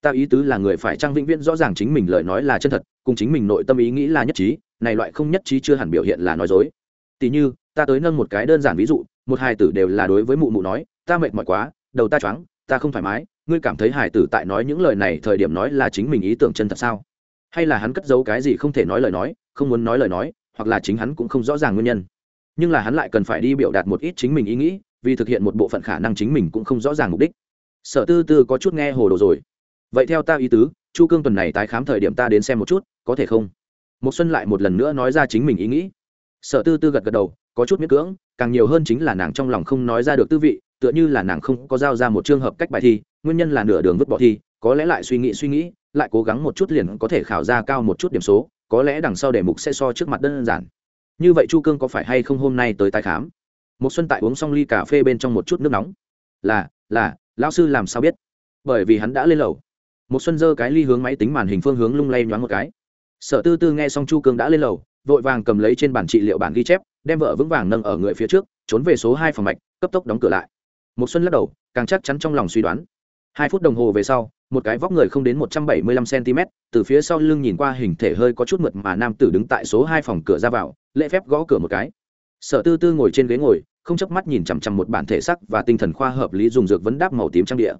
S1: Ta ý tứ là người phải trang vĩnh viễn rõ ràng chính mình lời nói là chân thật, cùng chính mình nội tâm ý nghĩ là nhất trí, này loại không nhất trí chưa hẳn biểu hiện là nói dối. Tỉ như, ta tới nâng một cái đơn giản ví dụ, một hai tử đều là đối với mụ mụ nói, ta mệt mỏi quá, đầu ta choáng ta không thoải mái, ngươi cảm thấy Hải tử tại nói những lời này thời điểm nói là chính mình ý tưởng chân thật sao? Hay là hắn cất giấu cái gì không thể nói lời nói, không muốn nói lời nói, hoặc là chính hắn cũng không rõ ràng nguyên nhân. Nhưng là hắn lại cần phải đi biểu đạt một ít chính mình ý nghĩ, vì thực hiện một bộ phận khả năng chính mình cũng không rõ ràng mục đích. Sở tư tư có chút nghe hồ đồ rồi. Vậy theo ta ý tứ, chu cương tuần này tái khám thời điểm ta đến xem một chút, có thể không? Một xuân lại một lần nữa nói ra chính mình ý nghĩ. Sở tư tư gật gật đầu, có chút miễn cưỡng, càng nhiều hơn chính là nàng trong lòng không nói ra được tư vị tựa như là nàng không có giao ra một trường hợp cách bài thi, nguyên nhân là nửa đường vứt bỏ thi, có lẽ lại suy nghĩ suy nghĩ, lại cố gắng một chút liền có thể khảo ra cao một chút điểm số, có lẽ đằng sau đề mục sẽ so trước mặt đơn giản. Như vậy chu cương có phải hay không hôm nay tới tái khám? Một xuân tại uống xong ly cà phê bên trong một chút nước nóng. Là là, lão sư làm sao biết? Bởi vì hắn đã lên lầu. Một xuân giơ cái ly hướng máy tính màn hình phương hướng lung lay nhoáng một cái. Sở tư tư nghe xong chu cương đã lên lầu, vội vàng cầm lấy trên bản trị liệu bản ghi chép, đem vợ vững vàng nâng ở người phía trước, trốn về số hai phòng mạch, cấp tốc đóng cửa lại một xuân lắc đầu, càng chắc chắn trong lòng suy đoán. Hai phút đồng hồ về sau, một cái vóc người không đến một trăm bảy mươi lăm cm từ phía sau lưng nhìn qua hình thể hơi có chút mượt mà nam tử đứng tại số hai phòng cửa ra vào, lễ phép gõ cửa một cái. Sở tư tư ngồi trên ghế ngồi, không chớp mắt nhìn chằm chằm một bản thể sắc và tinh thần khoa hợp lý dùng dược vấn đáp màu tím trang địa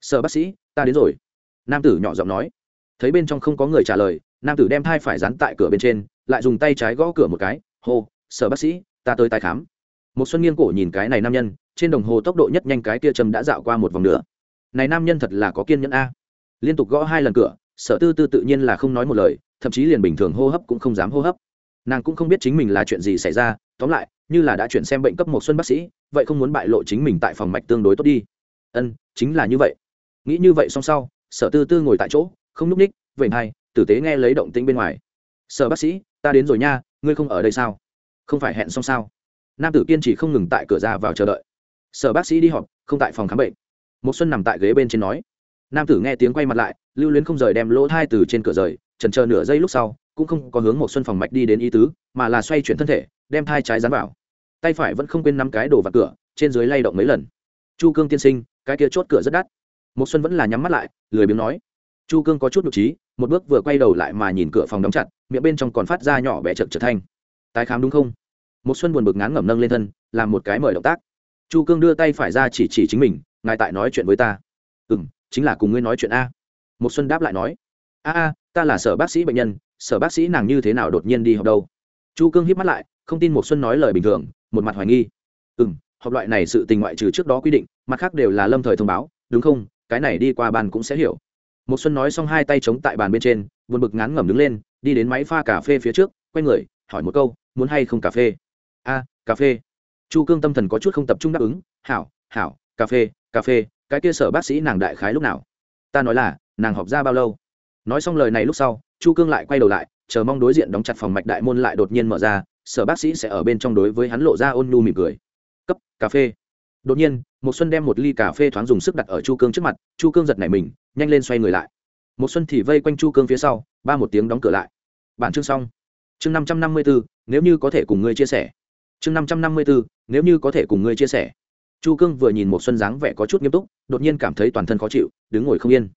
S1: sở bác sĩ, ta đến rồi. Nam tử nhỏ giọng nói. Thấy bên trong không có người trả lời, nam tử đem thai phải dán tại cửa bên trên, lại dùng tay trái gõ cửa một cái. Hô, sở bác sĩ, ta tới tái khám. Một xuân nghiêng cổ nhìn cái này nam nhân trên đồng hồ tốc độ nhất nhanh cái kia châm đã dạo qua một vòng nữa. Này nam nhân thật là có kiên nhẫn a. Liên tục gõ hai lần cửa, sở tư tư tự nhiên là không nói một lời, thậm chí liền bình thường hô hấp cũng không dám hô hấp. Nàng cũng không biết chính mình là chuyện gì xảy ra, tóm lại, như là đã chuyển xem bệnh cấp một xuân bác sĩ, vậy không muốn bại lộ chính mình tại phòng mạch tương đối tốt đi. Ân, chính là như vậy. Nghĩ như vậy xong sau, sở tư tư ngồi tại chỗ, không núp ních vậy hai, tử tế nghe lấy động tĩnh bên ngoài. Sở bác sĩ, ta đến rồi nha, ngươi không ở đây sao? Không phải hẹn xong sao? Nam tử kiên trì không ngừng tại cửa ra vào chờ đợi sở bác sĩ đi họp, không tại phòng khám bệnh. Một xuân nằm tại ghế bên trên nói. Nam tử nghe tiếng quay mặt lại, lưu luyến không rời đem lỗ thai từ trên cửa rời trần chờ nửa giây lúc sau, cũng không có hướng một xuân phòng mạch đi đến ý tứ, mà là xoay chuyển thân thể, đem thai trái dán vào. Tay phải vẫn không quên nắm cái đồ vào cửa, trên dưới lay động mấy lần. Chu cương tiên sinh, cái kia chốt cửa rất đắt. Một xuân vẫn là nhắm mắt lại, lười biếng nói. Chu cương có chút nhục trí, một bước vừa quay đầu lại mà nhìn cửa phòng đóng chặt, miệng bên trong còn phát ra nhỏ bé chật chật thanh. Tái khám đúng không? Một xuân buồn bực ngán ngẩm nâng lên thân, làm một cái mời động tác chu cương đưa tay phải ra chỉ chỉ chính mình, ngài tại nói chuyện với ta. Ừ m chính là cùng ngươi nói chuyện a. Một xuân đáp lại nói, a a, ta là sở bác sĩ bệnh nhân, sở bác sĩ nàng như thế nào đột nhiên đi học đâu? Chu cương hiếp mắt lại, không tin một xuân nói lời bình thường, một mặt hoài nghi. Ừ m học loại này sự tình ngoại trừ trước đó quy định, mặt khác đều là lâm thời thông báo, đúng không? Cái này đi qua bàn cũng sẽ hiểu. Một xuân nói xong hai tay chống tại bàn bên trên, buồn bực ngán ngẩm đứng lên, đi đến máy pha cà phê phía trước, quay người, hỏi một câu, muốn hay không cà phê? A, cà phê chu cương tâm thần có chút không tập trung đáp ứng, hảo hảo, cà phê cà phê, cái kia sở bác sĩ nàng đại khái lúc nào? Ta nói là, nàng họp ra bao lâu? Nói xong lời này lúc sau, chu cương lại quay đầu lại, chờ mong đối diện đóng chặt phòng mạch đại môn lại đột nhiên mở ra, sở bác sĩ sẽ ở bên trong đối với hắn lộ ra ôn nhu mỉm cười. Cấp, cà phê. Đột nhiên một xuân đem một ly cà phê thoáng dùng sức đặt ở chu cương trước mặt, chu cương giật nảy mình, nhanh lên xoay người lại. Một xuân thì vây quanh chu cương phía sau, ba một tiếng đóng cửa lại. Bản chương xong. Chương năm trăm năm mươi bốn nếu như có thể cùng ngươi chia sẻ chương năm trăm năm mươi bốn nếu như có thể cùng ngươi chia sẻ. Chu cương vừa nhìn một xuân dáng vẻ có chút nghiêm túc, đột nhiên cảm thấy toàn thân khó chịu, đứng ngồi không yên.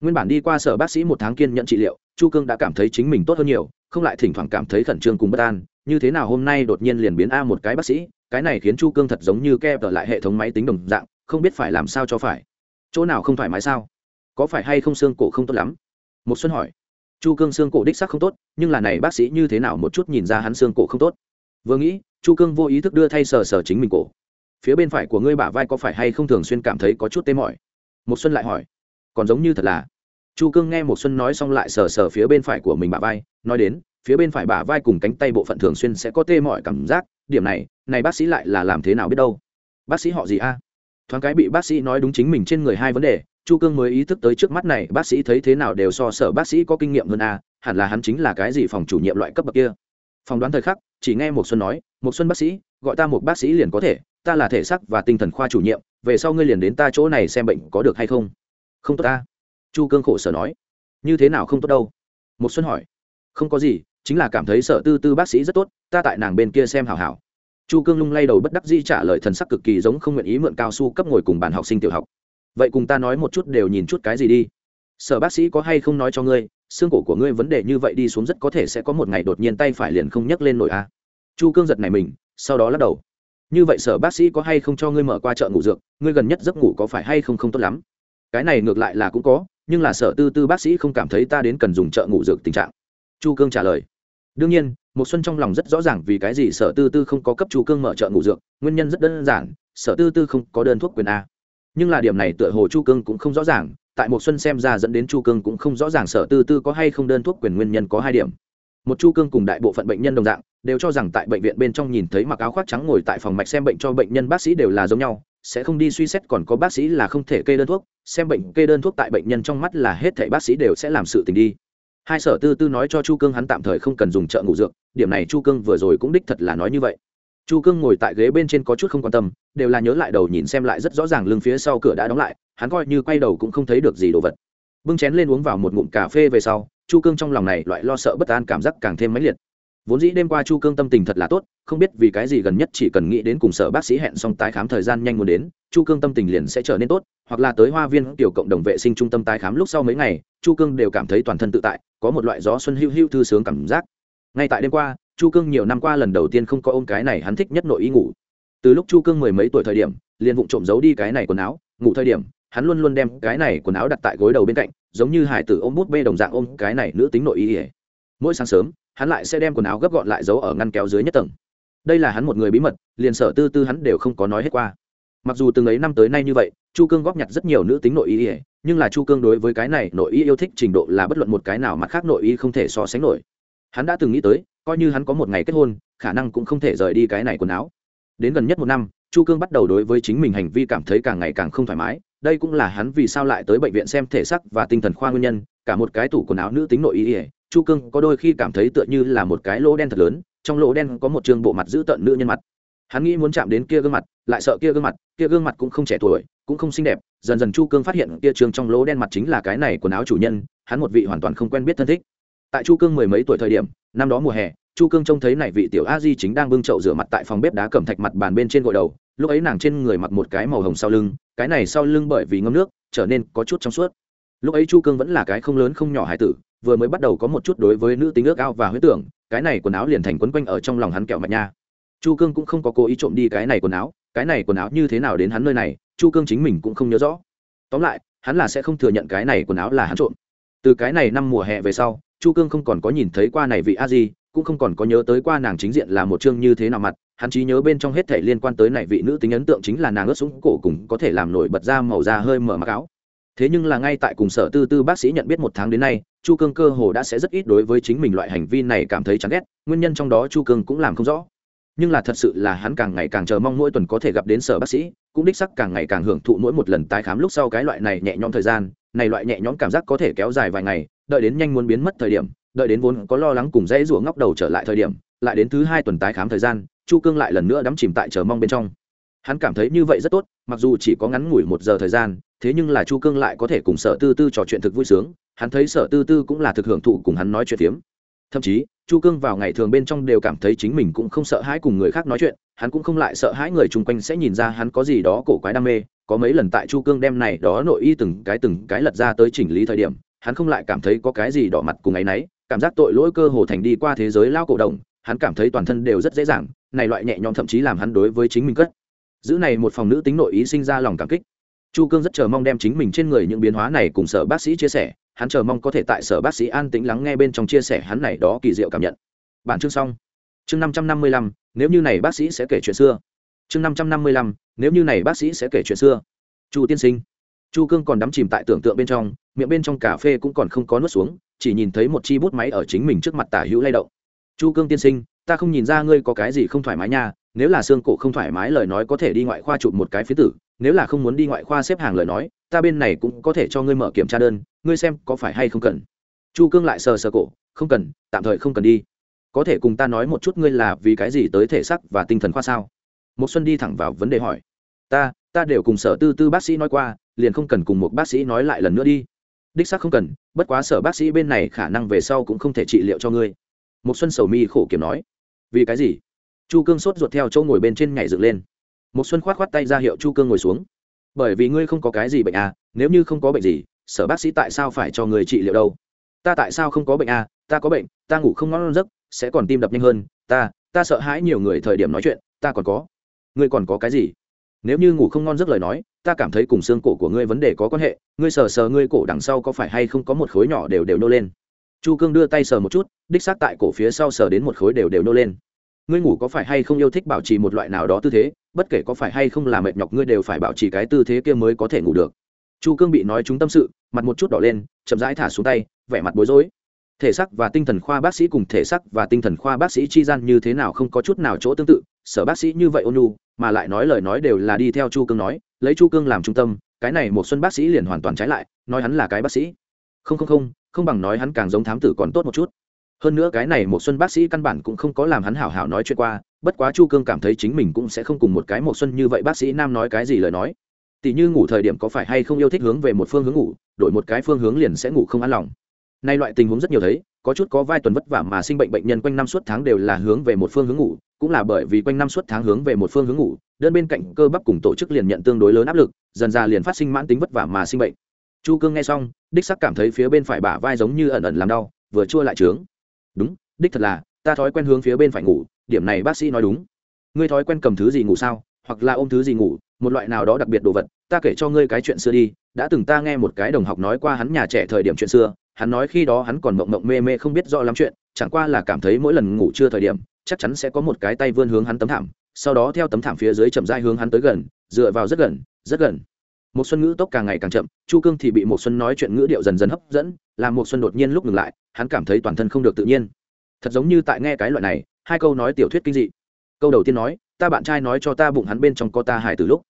S1: Nguyên bản đi qua sở bác sĩ một tháng kiên nhận trị liệu, chu cương đã cảm thấy chính mình tốt hơn nhiều, không lại thỉnh thoảng cảm thấy khẩn trương cùng bất an. Như thế nào hôm nay đột nhiên liền biến a một cái bác sĩ, cái này khiến chu cương thật giống như kẹp ở lại hệ thống máy tính đồng dạng, không biết phải làm sao cho phải. Chỗ nào không thoải mái sao? Có phải hay không xương cổ không tốt lắm? Một xuân hỏi. Chu cương xương cổ đích sắc không tốt, nhưng là này bác sĩ như thế nào một chút nhìn ra hắn xương cổ không tốt? Vừa nghĩ chu cương vô ý thức đưa thay sờ sờ chính mình cổ. Phía bên phải của ngươi bả vai có phải hay không thường xuyên cảm thấy có chút tê mỏi? Một xuân lại hỏi. Còn giống như thật là. Chu cương nghe một xuân nói xong lại sờ sờ phía bên phải của mình bả vai, nói đến, phía bên phải bả vai cùng cánh tay bộ phận thường xuyên sẽ có tê mỏi cảm giác. Điểm này này bác sĩ lại là làm thế nào biết đâu? Bác sĩ họ gì a? Thoáng cái bị bác sĩ nói đúng chính mình trên người hai vấn đề, chu cương mới ý thức tới trước mắt này, bác sĩ thấy thế nào đều so sở bác sĩ có kinh nghiệm hơn a, hẳn là hắn chính là cái gì phòng chủ nhiệm loại cấp bậc kia. Phòng đoán thời khắc chỉ nghe một xuân nói một xuân bác sĩ, gọi ta một bác sĩ liền có thể, ta là thể xác và tinh thần khoa chủ nhiệm, về sau ngươi liền đến ta chỗ này xem bệnh có được hay không? Không tốt ta. Chu cương khổ sở nói. Như thế nào không tốt đâu? Một xuân hỏi. Không có gì, chính là cảm thấy sợ tư tư bác sĩ rất tốt, ta tại nàng bên kia xem hảo hảo. Chu cương lung lay đầu bất đắc dĩ trả lời thần sắc cực kỳ giống không nguyện ý mượn cao su cấp ngồi cùng bàn học sinh tiểu học. Vậy cùng ta nói một chút đều nhìn chút cái gì đi. Sở bác sĩ có hay không nói cho ngươi xương cổ của ngươi vấn đề như vậy đi xuống rất có thể sẽ có một ngày đột nhiên tay phải liền không nhấc lên nổi a. Chu cương giật này mình, sau đó lắc đầu. Như vậy sở bác sĩ có hay không cho ngươi mở qua chợ ngủ dược, ngươi gần nhất giấc ngủ có phải hay không không tốt lắm? Cái này ngược lại là cũng có, nhưng là sở tư tư bác sĩ không cảm thấy ta đến cần dùng chợ ngủ dược tình trạng. Chu cương trả lời. Đương nhiên một xuân trong lòng rất rõ ràng vì cái gì sở tư tư không có cấp chu cương mở chợ ngủ dược, nguyên nhân rất đơn giản, sở tư tư không có đơn thuốc quyền a. Nhưng là điểm này tựa hồ chu cương cũng không rõ ràng tại một xuân xem ra dẫn đến chu cương cũng không rõ ràng sở tư tư có hay không đơn thuốc quyền nguyên nhân có hai điểm. Một, chu cương cùng đại bộ phận bệnh nhân đồng dạng, đều cho rằng tại bệnh viện bên trong nhìn thấy mặc áo khoác trắng ngồi tại phòng mạch xem bệnh cho bệnh nhân bác sĩ đều là giống nhau, sẽ không đi suy xét còn có bác sĩ là không thể kê đơn thuốc, xem bệnh kê đơn thuốc tại bệnh nhân trong mắt là hết thảy bác sĩ đều sẽ làm sự tình đi. Hai sở tư tư nói cho chu cương hắn tạm thời không cần dùng trợ ngủ dược, điểm này chu cương vừa rồi cũng đích thật là nói như vậy. Chu cương ngồi tại ghế bên trên có chút không quan tâm, đều là nhớ lại đầu nhìn xem lại rất rõ ràng lưng phía sau cửa đã đóng lại hắn coi như quay đầu cũng không thấy được gì đồ vật. Bưng chén lên uống vào một ngụm cà phê về sau, chu cương trong lòng này loại lo sợ bất an cảm giác càng thêm mãnh liệt. Vốn dĩ đêm qua chu cương tâm tình thật là tốt, không biết vì cái gì gần nhất chỉ cần nghĩ đến cùng sở bác sĩ hẹn xong tái khám thời gian nhanh muốn đến, chu cương tâm tình liền sẽ trở nên tốt, hoặc là tới hoa viên tiểu cộng đồng vệ sinh trung tâm tái khám lúc sau mấy ngày, chu cương đều cảm thấy toàn thân tự tại, có một loại gió xuân hữu hữu thư sướng cảm giác. Ngay tại đêm qua, chu cương nhiều năm qua lần đầu tiên không có ôm cái này hắn thích nhất nội ý ngủ. Từ lúc chu cương mười mấy tuổi thời điểm, liền vụng trộm giấu đi cái này quần áo, ngủ thời điểm hắn luôn luôn đem cái này quần áo đặt tại gối đầu bên cạnh giống như hải tử ôm bút bê đồng dạng ôm cái này nữ tính nội y ỉa mỗi sáng sớm hắn lại sẽ đem quần áo gấp gọn lại giấu ở ngăn kéo dưới nhất tầng. Đây là hắn một người bí mật liền sở tư tư hắn đều không có nói hết qua. Mặc dù từng ấy năm tới nay như vậy chu cương góp nhặt rất nhiều nữ tính nội y, ỉa nhưng là chu cương đối với cái này nội y yêu thích trình độ là bất luận một cái nào mặt khác nội y không thể so sánh nổi. Hắn đã từng nghĩ tới coi như hắn có một ngày kết hôn khả năng cũng không thể rời đi cái này quần áo. Đến gần nhất một năm chu cương bắt đầu đối với chính mình hành vi cảm thấy càng ngày càng không thoải mái đây cũng là hắn vì sao lại tới bệnh viện xem thể sắc và tinh thần khoa nguyên nhân, cả một cái tủ quần áo nữ tính nội y. ỉa chu cương có đôi khi cảm thấy tựa như là một cái lỗ đen thật lớn, trong lỗ đen có một trường bộ mặt giữ tợn nữ nhân mặt hắn nghĩ muốn chạm đến kia gương mặt, lại sợ kia gương mặt, kia gương mặt cũng không trẻ tuổi, cũng không xinh đẹp, dần dần chu cương phát hiện kia trường trong lỗ đen mặt chính là cái này quần áo chủ nhân, hắn một vị hoàn toàn không quen biết thân thích tại chu cương mười mấy tuổi thời điểm, năm đó mùa hè, chu cương trông thấy này vị tiểu a di chính đang bưng chậu rửa mặt tại phòng bếp đá cẩm thạch mặt bàn bên trên gội đầu lúc ấy nàng trên người mặc một cái màu hồng sau lưng, cái này sau lưng bởi vì ngâm nước, trở nên có chút trong suốt. Lúc ấy chu cương vẫn là cái không lớn không nhỏ hải tử, vừa mới bắt đầu có một chút đối với nữ tính ước ao và huyết tưởng, cái này quần áo liền thành quấn quanh ở trong lòng hắn kẹo mạch nha. Chu cương cũng không có cố ý trộm đi cái này quần áo, cái này quần áo như thế nào đến hắn nơi này, chu cương chính mình cũng không nhớ rõ. Tóm lại, hắn là sẽ không thừa nhận cái này quần áo là hắn trộm. Từ cái này năm mùa hè về sau, chu cương không còn có nhìn thấy qua này vị a di, cũng không còn có nhớ tới qua nàng chính diện là một chương như thế nào mặt hắn trí nhớ bên trong hết thể liên quan tới này vị nữ tính ấn tượng chính là nàng ướt súng cổ cùng có thể làm nổi bật ra màu da hơi mở mặc áo. Thế nhưng là ngay tại cùng sở tư tư bác sĩ nhận biết một tháng đến nay, chu cương cơ hồ đã sẽ rất ít đối với chính mình loại hành vi này cảm thấy chán ghét, nguyên nhân trong đó chu cương cũng làm không rõ. Nhưng là thật sự là hắn càng ngày càng chờ mong mỗi tuần có thể gặp đến sở bác sĩ, cũng đích sắc càng ngày càng hưởng thụ mỗi một lần tái khám lúc sau cái loại này nhẹ nhõm thời gian, này loại nhẹ nhõm cảm giác có thể kéo dài vài ngày, đợi đến nhanh muốn biến mất thời điểm, đợi đến vốn có lo lắng cùng dễ rủa ngóc đầu trở lại thời điểm, lại đến thứ hai tuần tái khám thời gian chu cương lại lần nữa đắm chìm tại chờ mong bên trong. Hắn cảm thấy như vậy rất tốt, mặc dù chỉ có ngắn ngủi một giờ thời gian, thế nhưng là chu cương lại có thể cùng sở tư tư trò chuyện thực vui sướng, hắn thấy sở tư tư cũng là thực hưởng thụ cùng hắn nói chuyện phiếm. Thậm chí, chu cương vào ngày thường bên trong đều cảm thấy chính mình cũng không sợ hãi cùng người khác nói chuyện, hắn cũng không lại sợ hãi người chung quanh sẽ nhìn ra hắn có gì đó cổ quái đam mê. Có mấy lần tại chu cương đem này đó nội y từng cái từng cái lật ra tới chỉnh lý thời điểm, hắn không lại cảm thấy có cái gì đỏ mặt cùng ấ y n ấ y cảm giác tội lỗi cơ hồ thành đi qua thế giới lao cổ đồng hắn cảm thấy toàn thân đều rất dễ dàng này loại nhẹ nhõm thậm chí làm hắn đối với chính mình cất. Giữ này một phòng nữ tính nội ý sinh ra lòng cảm kích. Chu cương rất chờ mong đem chính mình trên người những biến hóa này cùng sở bác sĩ chia sẻ, hắn chờ mong có thể tại sở bác sĩ an tĩnh lắng nghe bên trong chia sẻ hắn này đó kỳ diệu cảm nhận. Bản chương xong. Chương năm trăm năm mươi lăm, nếu như này bác sĩ sẽ kể chuyện xưa. Chương năm trăm năm mươi lăm, nếu như này bác sĩ sẽ kể chuyện xưa. Chu tiên sinh. Chu cương còn đắm chìm tại tưởng tượng bên trong, miệng bên trong cà phê cũng còn không có nuốt xuống, chỉ nhìn thấy một chi bút máy ở chính mình trước mặt tả hữu lay động. Chu cương tiên sinh ta không nhìn ra ngươi có cái gì không thoải mái nha, nếu là xương cổ không thoải mái lời nói có thể đi ngoại khoa chụp một cái phía tử, nếu là không muốn đi ngoại khoa xếp hàng lời nói, ta bên này cũng có thể cho ngươi mở kiểm tra đơn, ngươi xem có phải hay không cần. Chu cương lại sờ sờ cổ, không cần, tạm thời không cần đi. Có thể cùng ta nói một chút ngươi là vì cái gì tới thể sắc và tinh thần khoa sao? Một xuân đi thẳng vào vấn đề hỏi. Ta ta đều cùng sở tư tư bác sĩ nói qua, liền không cần cùng một bác sĩ nói lại lần nữa đi. Đích xác không cần, bất quá sở bác sĩ bên này khả năng về sau cũng không thể trị liệu cho ngươi. Một xuân sầu mi khổ kiểm nói vì cái gì? Chu cương sốt ruột theo chỗ ngồi bên trên nhảy dựng lên. Một xuân khoát khoát tay ra hiệu chu cương ngồi xuống. Bởi vì ngươi không có cái gì bệnh à nếu như không có bệnh gì, sở bác sĩ tại sao phải cho người trị liệu đâu? Ta tại sao không có bệnh à ta có bệnh, ta ngủ không ngon giấc, sẽ còn tim đập nhanh hơn. Ta ta sợ hãi nhiều người thời điểm nói chuyện, ta còn có. Ngươi còn có cái gì? Nếu như ngủ không ngon giấc lời nói, ta cảm thấy cùng xương cổ của ngươi vấn đề có quan hệ, ngươi sờ sờ ngươi cổ đằng sau có phải hay không có một khối nhỏ đều đều nô lên chu cương đưa tay sờ một chút, đích xác tại cổ phía sau sờ đến một khối đều đều nô lên. Ngươi ngủ có phải hay không yêu thích bảo trì một loại nào đó tư thế? Bất kể có phải hay không là mệt nhọc, ngươi đều phải bảo trì cái tư thế kia mới có thể ngủ được. Chu cương bị nói chúng tâm sự, mặt một chút đỏ lên, chậm rãi thả xuống tay, vẻ mặt bối rối. Thể sắc và tinh thần khoa bác sĩ cùng thể sắc và tinh thần khoa bác sĩ chi gian như thế nào không có chút nào chỗ tương tự, sở bác sĩ như vậy ôn nhu, mà lại nói lời nói đều là đi theo chu cương nói, lấy chu cương làm trung tâm, cái này một xuân bác sĩ liền hoàn toàn trái lại, nói hắn là cái bác sĩ. Không không không không bằng nói hắn càng giống thám tử còn tốt một chút. Hơn nữa cái này một xuân bác sĩ căn bản cũng không có làm hắn hảo hảo nói chuyện qua, bất quá chu cương cảm thấy chính mình cũng sẽ không cùng một cái một xuân như vậy bác sĩ nam nói cái gì lời nói. Tỷ như ngủ thời điểm có phải hay không yêu thích hướng về một phương hướng ngủ, đổi một cái phương hướng liền sẽ ngủ không an lòng. Nay loại tình huống rất nhiều thấy, có chút có vai tuần vất vả mà sinh bệnh bệnh nhân quanh năm suốt tháng đều là hướng về một phương hướng ngủ, cũng là bởi vì quanh năm suốt tháng hướng về một phương hướng ngủ, đơn bên cạnh cơ bắp cùng tổ chức liền nhận tương đối lớn áp lực, dần ra liền phát sinh mãn tính vất vả mà sinh bệnh chu cương nghe xong, đích sắc cảm thấy phía bên phải bả vai giống như ẩn ẩn làm đau, vừa chua lại trướng. Đúng, đích thật là, ta thói quen hướng phía bên phải ngủ, điểm này bác sĩ nói đúng. Ngươi thói quen cầm thứ gì ngủ sao? Hoặc là ôm thứ gì ngủ, một loại nào đó đặc biệt đồ vật, ta kể cho ngươi cái chuyện xưa đi, đã từng ta nghe một cái đồng học nói qua hắn nhà trẻ thời điểm chuyện xưa, hắn nói khi đó hắn còn mộng mộng mê mê không biết rõ lắm chuyện, chẳng qua là cảm thấy mỗi lần ngủ trưa thời điểm, chắc chắn sẽ có một cái tay vươn hướng hắn tấm thảm, sau đó theo tấm thảm phía dưới chậm dai hướng hắn tới gần, dựa vào rất gần rất gần một xuân ngữ tốc càng ngày càng chậm, chu cương thì bị một xuân nói chuyện ngữ điệu dần dần hấp dẫn, làm một xuân đột nhiên lúc ngừng lại, hắn cảm thấy toàn thân không được tự nhiên. Thật giống như tại nghe cái loại này, hai câu nói tiểu thuyết kinh dị. Câu đầu tiên nói, ta bạn trai nói cho ta bụng hắn bên trong có ta hài từ lúc.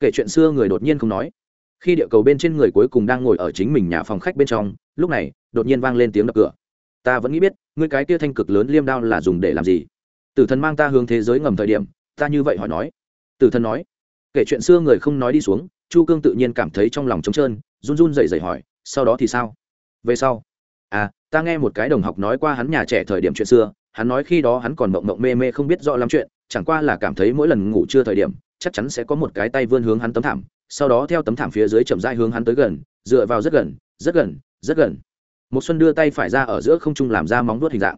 S1: Kể chuyện xưa người đột nhiên không nói. Khi địa cầu bên trên người cuối cùng đang ngồi ở chính mình nhà phòng khách bên trong, lúc này, đột nhiên vang lên tiếng đập cửa. Ta vẫn nghĩ biết, ngươi cái tia thanh cực lớn liêm đao là dùng để làm gì? Tử thần mang ta hướng thế giới ngầm thời điểm, ta như vậy hỏi nói. Tử thần nói, kể chuyện xưa người không nói đi xuống chu cương tự nhiên cảm thấy trong lòng trống trơn, run run dậy dậy hỏi, sau đó thì sao? Về sau. À ta nghe một cái đồng học nói qua hắn nhà trẻ thời điểm chuyện xưa, hắn nói khi đó hắn còn mộng mộng mê mê không biết rõ lắm chuyện, chẳng qua là cảm thấy mỗi lần ngủ trưa thời điểm, chắc chắn sẽ có một cái tay vươn hướng hắn tấm thảm, sau đó theo tấm thảm phía dưới chậm rãi hướng hắn tới gần, dựa vào rất gần rất gần rất gần. Một xuân đưa tay phải ra ở giữa không trung làm ra móng vuốt hình dạng.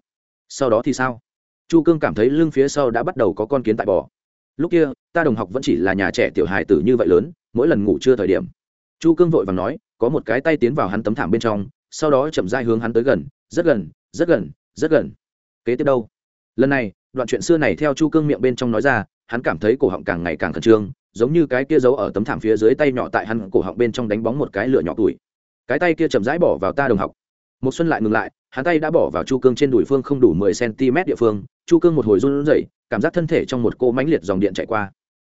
S1: Sau đó thì sao? Chu cương cảm thấy lưng phía sau đã bắt đầu có con kiến tại bò. Lúc kia ta đồng học vẫn chỉ là nhà trẻ tiểu hài tử như vậy lớn, mỗi lần ngủ chưa thời điểm. Chu cương vội vàng nói, có một cái tay tiến vào hắn tấm thảm bên trong, sau đó chậm rãi hướng hắn tới gần, rất gần rất gần rất gần. Kế tiếp đâu? Lần này, đoạn chuyện xưa này theo chu cương miệng bên trong nói ra, hắn cảm thấy cổ họng càng ngày càng khẩn trương, giống như cái kia giấu ở tấm thảm phía dưới tay nhỏ tại hắn cổ họng bên trong đánh bóng một cái lửa nhỏ tuổi. Cái tay kia chậm rãi bỏ vào ta đồng học một xuân lại ngừng lại, hắn tay đã bỏ vào chu cương trên đùi phương không đủ mười cm địa phương, chu cương một hồi run rẩy, cảm giác thân thể trong một cô mãnh liệt dòng điện chạy qua.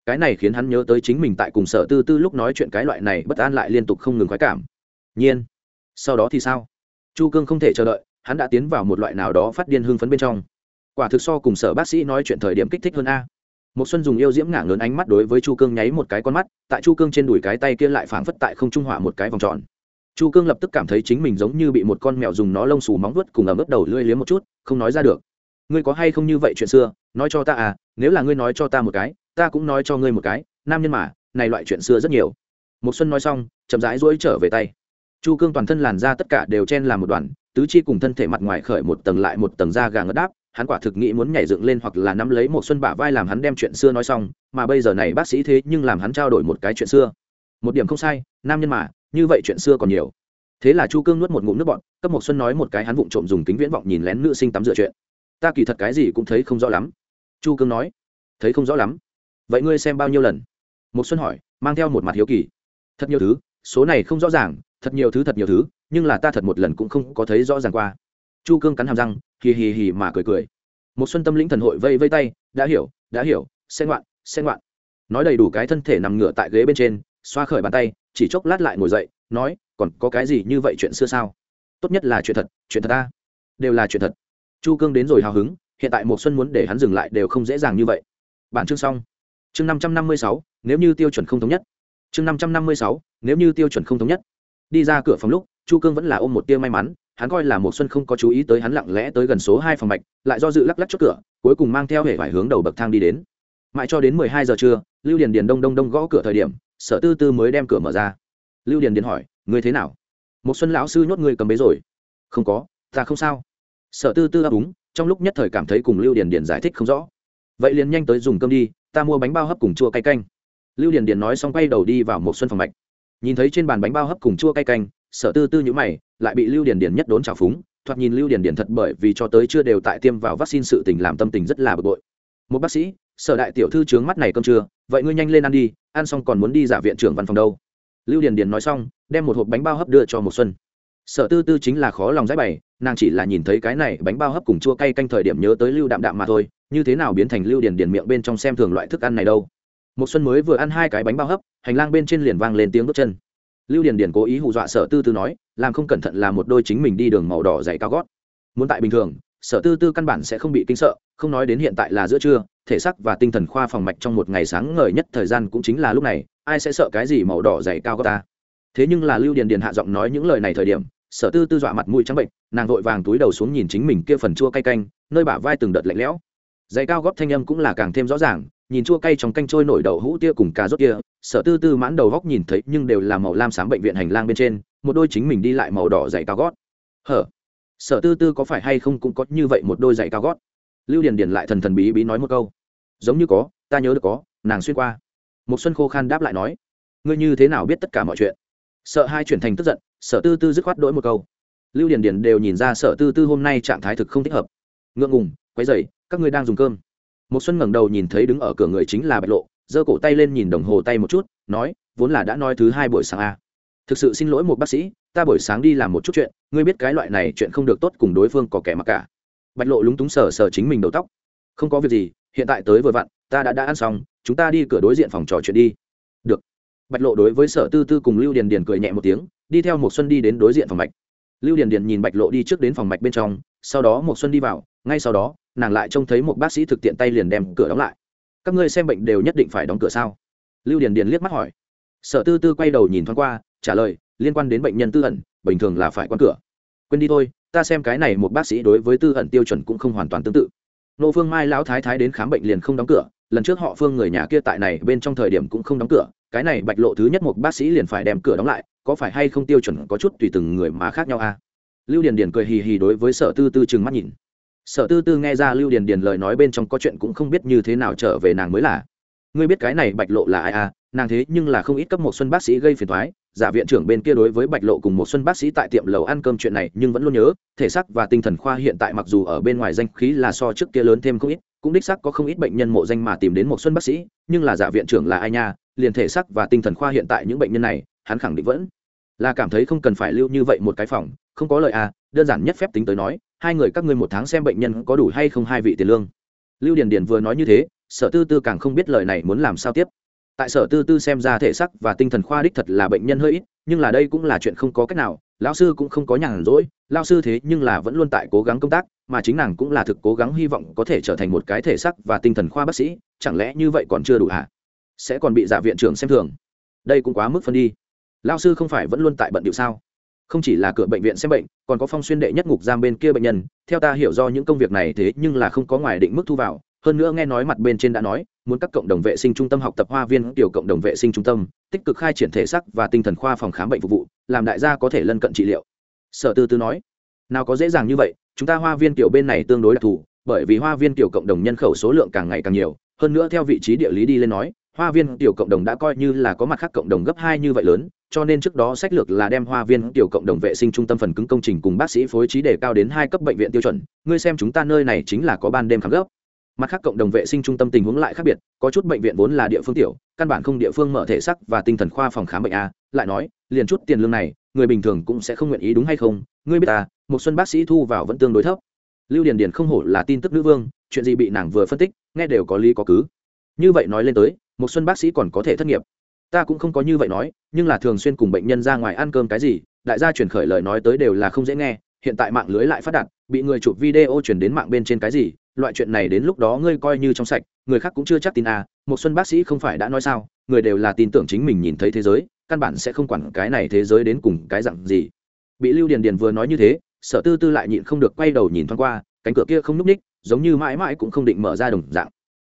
S1: Cái này khiến hắn nhớ tới chính mình tại cùng sở tư tư lúc nói chuyện cái loại này bất an lại liên tục không ngừng khoái cảm. Nhiên, sau đó thì sao? Chu cương không thể chờ đợi, hắn đã tiến vào một loại nào đó phát điên hưng phấn bên trong. Quả thực so cùng sở bác sĩ nói chuyện thời điểm kích thích hơn a. Một xuân dùng yêu diễm ngả lớn ánh mắt đối với chu cương nháy một cái con mắt, tại chu cương trên đùi cái tay kia lại phảng phất tại không trung hỏa một cái vòng tròn chu cương lập tức cảm thấy chính mình giống như bị một con mèo dùng nó lông xù móng vuốt cùng ẩm ướt đầu lưỡi liếm một chút, không nói ra được. Ngươi có hay không như vậy chuyện xưa? Nói cho ta à nếu là ngươi nói cho ta một cái, ta cũng nói cho ngươi một cái, nam nhân mà, này loại chuyện xưa rất nhiều. Một xuân nói xong, chậm rãi duỗi trở về tay. Chu cương toàn thân làn da tất cả đều chen làm một đoàn, tứ chi cùng thân thể mặt ngoài khởi một tầng lại một tầng da gà ngất đáp, hắn quả thực nghĩ muốn nhảy dựng lên hoặc là nắm lấy một xuân bả vai làm hắn đem chuyện xưa nói xong, mà bây giờ này bác sĩ thế nhưng làm hắn trao đổi một cái chuyện xưa. Một điểm không sai, nam nhân mà như vậy chuyện xưa còn nhiều. Thế là chu cương nuốt một ngụm nước bọn cấp một xuân nói một cái hắn vụng trộm dùng kính viễn vọng nhìn lén nữ sinh tắm rửa chuyện. Ta kỳ thật cái gì cũng thấy không rõ lắm. Chu cương nói, thấy không rõ lắm. Vậy ngươi xem bao nhiêu lần? Một xuân hỏi, mang theo một mặt hiếu kỳ. Thật nhiều thứ, số này không rõ ràng, thật nhiều thứ, thật nhiều thứ, nhưng là ta thật một lần cũng không có thấy rõ ràng qua. Chu cương cắn hàm răng, hì hì hì mà cười cười. Một xuân tâm lĩnh thần hội vây vây tay, đã hiểu đã hiểu xen ngoạn xen ngoạn. Nói đầy đủ cái thân thể nằm ngửa tại ghế bên trên, xoa khởi bàn tay chỉ chốc lát lại ngồi dậy, nói, còn có cái gì như vậy chuyện xưa sao? Tốt nhất là chuyện thật chuyện thật ta đều là chuyện thật. Chu cương đến rồi hào hứng, hiện tại một xuân muốn để hắn dừng lại đều không dễ dàng như vậy. Bản chương xong. Chương năm trăm năm mươi sáu, nếu như tiêu chuẩn không thống nhất. Chương năm trăm năm mươi sáu, nếu như tiêu chuẩn không thống nhất. Đi ra cửa phòng lúc, chu cương vẫn là ôm một tia may mắn, hắn coi là một xuân không có chú ý tới hắn lặng lẽ tới gần số hai phòng mạch, lại do dự lắc lắc chốt cửa, cuối cùng mang theo hệ vải hướng đầu bậc thang đi đến. Mãi cho đến mười hai giờ trưa, lưu điền điền đông đông đông gõ cửa thời điểm sở tư tư mới đem cửa mở ra. Lưu điền điền hỏi người thế nào? Một xuân lão sư nhốt người cầm bế rồi. Không có, ta không sao. Sở tư tư ấp úng trong lúc nhất thời cảm thấy cùng lưu điền điền giải thích không rõ. Vậy liền nhanh tới dùng cơm đi, ta mua bánh bao hấp cùng chua cay canh. Lưu điền điền nói xong quay đầu đi vào một xuân phòng mạch. Nhìn thấy trên bàn bánh bao hấp cùng chua cay canh, sở tư tư nhíu mày, lại bị lưu điền điền nhất đốn trào phúng, thoạt nhìn lưu điền điền thật bởi vì cho tới chưa đều tại tiêm vào vaccine sự tình làm tâm tình rất là bực bội. Một bác sĩ sở đại tiểu thư trướng mắt này cơm trưa, vậy ngươi nhanh lên ăn đi, ăn xong còn muốn đi giả viện trưởng văn phòng đâu? Lưu điền điền nói xong, đem một hộp bánh bao hấp đưa cho một xuân. Sở tư tư chính là khó lòng giải bày, nàng chỉ là nhìn thấy cái này bánh bao hấp cùng chua cay canh thời điểm nhớ tới lưu đạm đạm mà thôi, như thế nào biến thành lưu điền điền miệng bên trong xem thường loại thức ăn này đâu? Một xuân mới vừa ăn hai cái bánh bao hấp, hành lang bên trên liền vang lên tiếng bước chân. Lưu điền điền cố ý hù dọa sở tư tư nói, làm không cẩn thận là một đôi chính mình đi đường màu đỏ dày cao gót. Muốn tại bình thường, sở tư tư căn bản sẽ không bị kinh sợ, không nói đến hiện tại là giữa trưa thể xác và tinh thần khoa phòng mạch trong một ngày sáng ngời nhất thời gian cũng chính là lúc này, ai sẽ sợ cái gì màu đỏ dày cao gót ta? Thế nhưng là lưu điền điền hạ giọng nói những lời này thời điểm, sở tư tư dọa mặt mũi trắng bệnh, nàng vội vàng túi đầu xuống nhìn chính mình kia phần chua cay canh, nơi bả vai từng đợt lạnh lẽo. Dày cao góp thanh âm cũng là càng thêm rõ ràng, nhìn chua cay trong canh trôi nổi đậu hũ tia cùng cà rốt kia, sở tư tư mãn đầu góc nhìn thấy nhưng đều là màu lam sáng bệnh viện hành lang bên trên, một đôi chính mình đi lại màu đỏ dày cao gót. Hở? Sở tư tư có phải hay không cũng có như vậy một đôi giày cao gót? Lưu điền điền lại thần thần bí bí nói một câu. Giống như có ta nhớ được có nàng xuyên qua. Một xuân khô khan đáp lại nói ngươi như thế nào biết tất cả mọi chuyện? Sợ hai chuyển thành tức giận sở tư tư dứt khoát đổi một câu. Lưu điền điền đều nhìn ra sở tư tư hôm nay trạng thái thực không thích hợp. Ngượng ngùng quấy dậy, các ngươi đang dùng cơm. Một xuân ngẩng đầu nhìn thấy đứng ở cửa người chính là bạch lộ giơ cổ tay lên nhìn đồng hồ tay một chút nói vốn là đã nói thứ hai buổi sáng a thực sự xin lỗi một bác sĩ ta buổi sáng đi làm một chút chuyện ngươi biết cái loại này chuyện không được tốt cùng đối phương có kẻ mặc cả bạch lộ lúng túng sờ sờ chính mình đầu tóc. Không có việc gì, hiện tại tới vừa vặn, ta đã đã ăn xong, chúng ta đi cửa đối diện phòng trò chuyện đi. Được. Bạch lộ đối với sở tư tư cùng lưu điền điền cười nhẹ một tiếng, đi theo một xuân đi đến đối diện phòng mạch. Lưu điền điền nhìn bạch lộ đi trước đến phòng mạch bên trong, sau đó một xuân đi vào, ngay sau đó, nàng lại trông thấy một bác sĩ thực tiện tay liền đem cửa đóng lại. Các ngươi xem bệnh đều nhất định phải đóng cửa sao? Lưu điền điền liếc mắt hỏi. Sở tư tư quay đầu nhìn thoáng qua, trả lời, liên quan đến bệnh nhân tư ẩn, bình thường là phải quan cửa. Quên đi thôi ta xem cái này một bác sĩ đối với tư ẩn tiêu chuẩn cũng không hoàn toàn tương tự. Nô phương mai lão thái thái đến khám bệnh liền không đóng cửa, lần trước họ phương người nhà kia tại này bên trong thời điểm cũng không đóng cửa, cái này bạch lộ thứ nhất một bác sĩ liền phải đem cửa đóng lại, có phải hay không tiêu chuẩn có chút tùy từng người mà khác nhau à? Lưu điền điền cười hì hì đối với sở tư tư chừng mắt nhìn. Sở tư tư nghe ra lưu điền điền lời nói bên trong có chuyện cũng không biết như thế nào trở về nàng mới là. Ngươi biết cái này bạch lộ là ai à? Nàng thế nhưng là không ít cấp một xuân bác sĩ gây phiền thoái giả viện trưởng bên kia đối với bạch lộ cùng một xuân bác sĩ tại tiệm lầu ăn cơm chuyện này nhưng vẫn luôn nhớ, thể xác và tinh thần khoa hiện tại mặc dù ở bên ngoài danh khí là so trước kia lớn thêm không ít, cũng đích xác có không ít bệnh nhân mộ danh mà tìm đến một xuân bác sĩ, nhưng là giả viện trưởng là ai nha, liền thể xác và tinh thần khoa hiện tại những bệnh nhân này, hắn khẳng định vẫn là cảm thấy không cần phải lưu như vậy một cái phòng, không có lời à đơn giản nhất phép tính tới nói, hai người các ngươi một tháng xem bệnh nhân có đủ hay không hai vị tiền lương. Lưu điền điền vừa nói như thế sở tư tư càng không biết lời này muốn làm sao tiếp tại sở tư tư xem ra thể sắc và tinh thần khoa đích thật là bệnh nhân hơi ít, nhưng là đây cũng là chuyện không có cách nào, lão sư cũng không có nhàn rỗi lao sư thế nhưng là vẫn luôn tại cố gắng công tác, mà chính nàng cũng là thực cố gắng hy vọng có thể trở thành một cái thể sắc và tinh thần khoa bác sĩ, chẳng lẽ như vậy còn chưa đủ hả? Sẽ còn bị giả viện trưởng xem thường. Đây cũng quá mức phân đi. Lao sư không phải vẫn luôn tại bận điệu sao? Không chỉ là cửa bệnh viện xem bệnh, còn có phong xuyên đệ nhất ngục giam bên kia bệnh nhân, theo ta hiểu do những công việc này thế nhưng là không có ngoài định mức thu vào, hơn nữa nghe nói mặt bên trên đã nói muốn các cộng đồng vệ sinh trung tâm học tập hoa viên tiểu cộng đồng vệ sinh trung tâm, tích cực khai triển thể sắc và tinh thần khoa phòng khám bệnh phục vụ, làm đại gia có thể lân cận trị liệu. Sở tư tư nói. Nào có dễ dàng như vậy, chúng ta hoa viên tiểu bên này tương đối đặc thù, bởi vì hoa viên tiểu cộng đồng nhân khẩu số lượng càng ngày càng nhiều. Hơn nữa theo vị trí địa lý đi lên nói, hoa viên tiểu cộng đồng đã coi như là có mặt khác cộng đồng gấp hai như vậy lớn, cho nên trước đó sách lược là đem hoa viên tiểu cộng đồng vệ sinh trung tâm phần cứng công trình cùng bác sĩ phối trí đề cao đến hai cấp bệnh viện tiêu chuẩn. Ngươi xem chúng ta nơi này chính là có ban đêm khám gấp mặt khác cộng đồng vệ sinh trung tâm tình huống lại khác biệt, có chút bệnh viện vốn là địa phương tiểu, căn bản không địa phương mở thể sắc và tinh thần khoa phòng khám bệnh a, lại nói, liền chút tiền lương này, người bình thường cũng sẽ không nguyện ý đúng hay không, ngươi biết ta, một xuân bác sĩ thu vào vẫn tương đối thấp. Lưu điền điền không hổ là tin tức nữ vương, chuyện gì bị nàng vừa phân tích, nghe đều có lý có cứ. Như vậy nói lên tới, một xuân bác sĩ còn có thể thất nghiệp. Ta cũng không có như vậy nói, nhưng là thường xuyên cùng bệnh nhân ra ngoài ăn cơm cái gì, đại gia chuyển khởi lời nói tới đều là không dễ nghe, hiện tại mạng lưới lại phát đạt, bị người chụp video chuyển đến mạng bên trên cái gì loại chuyện này đến lúc đó ngươi coi như trong sạch, người khác cũng chưa chắc tin à một xuân bác sĩ không phải đã nói sao, người đều là tin tưởng chính mình nhìn thấy thế giới, căn bản sẽ không quản cái này thế giới đến cùng cái dặn gì. Bị lưu điền điền vừa nói như thế, sở tư tư lại nhịn không được quay đầu nhìn thoáng qua, cánh cửa kia không núp ních, giống như mãi mãi cũng không định mở ra đồng dạng.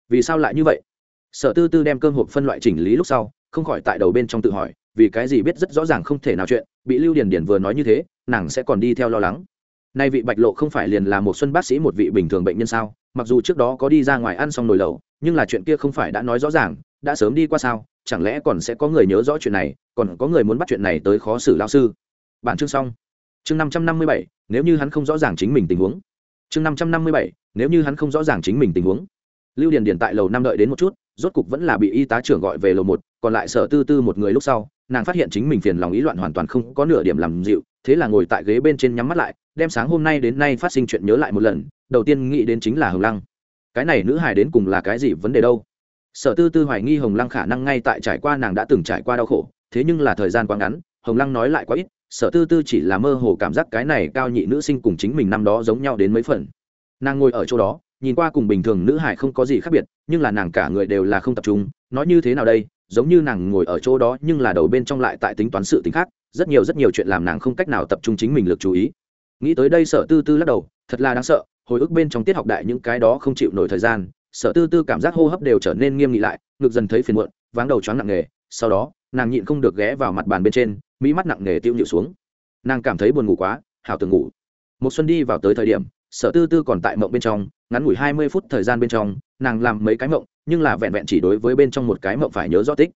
S1: Vì sao lại như vậy? Sở tư tư đem cơm hộp phân loại chỉnh lý lúc sau, không khỏi tại đầu bên trong tự hỏi, vì cái gì biết rất rõ ràng không thể nào chuyện, bị lưu điền điền vừa nói như thế, nàng sẽ còn đi theo lo lắng nay vị bạch lộ không phải liền là một xuân bác sĩ một vị bình thường bệnh nhân sao? Mặc dù trước đó có đi ra ngoài ăn xong nồi lẩu, nhưng là chuyện kia không phải đã nói rõ ràng, đã sớm đi qua sao? Chẳng lẽ còn sẽ có người nhớ rõ chuyện này, còn có người muốn bắt chuyện này tới khó xử lao sư? Bản chương xong. Chương năm trăm năm mươi bảy, nếu như hắn không rõ ràng chính mình tình huống. Chương năm trăm năm mươi bảy, nếu như hắn không rõ ràng chính mình tình huống. Lưu điền điền tại lầu năm đợi đến một chút, rốt cục vẫn là bị y tá trưởng gọi về lầu một, còn lại sở tư tư một người lúc sau nàng phát hiện chính mình phiền lòng ý loạn hoàn toàn không có nửa điểm làm dịu, thế là ngồi tại ghế bên trên nhắm mắt lại, đem sáng hôm nay đến nay phát sinh chuyện nhớ lại một lần, đầu tiên nghĩ đến chính là hồng lăng. Cái này nữ hài đến cùng là cái gì, vấn đề đâu? Sở tư tư hoài nghi hồng lăng khả năng ngay tại trải qua nàng đã từng trải qua đau khổ, thế nhưng là thời gian quá ngắn, hồng lăng nói lại quá ít, sở tư tư chỉ là mơ hồ cảm giác cái này cao nhị nữ sinh cùng chính mình năm đó giống nhau đến mấy phần. Nàng ngồi ở chỗ đó, nhìn qua cùng bình thường nữ hải không có gì khác biệt, nhưng là nàng cả người đều là không tập trung, nói như thế nào đây giống như nàng ngồi ở chỗ đó nhưng là đầu bên trong lại tại tính toán sự tính khác, rất nhiều rất nhiều chuyện làm nàng không cách nào tập trung chính mình lực chú ý. Nghĩ tới đây sở tư tư lắc đầu, thật là đáng sợ, hồi ức bên trong tiết học đại những cái đó không chịu nổi thời gian, sở tư tư cảm giác hô hấp đều trở nên nghiêm nghị lại ngực dần thấy phiền muộn, váng đầu choáng nặng nề sau đó, nàng nhịn không được ghé vào mặt bàn bên trên, mỹ mắt nặng nề tiêu nhịu xuống. Nàng cảm thấy buồn ngủ quá, hảo tưởng ngủ. Một xuân đi vào tới thời điểm sở tư tư còn tại mộng bên trong, ngắn ngủi hai mươi phút thời gian bên trong, nàng làm mấy cái mộng, nhưng là vẹn vẹn chỉ đối với bên trong một cái mộng phải nhớ rõ tích.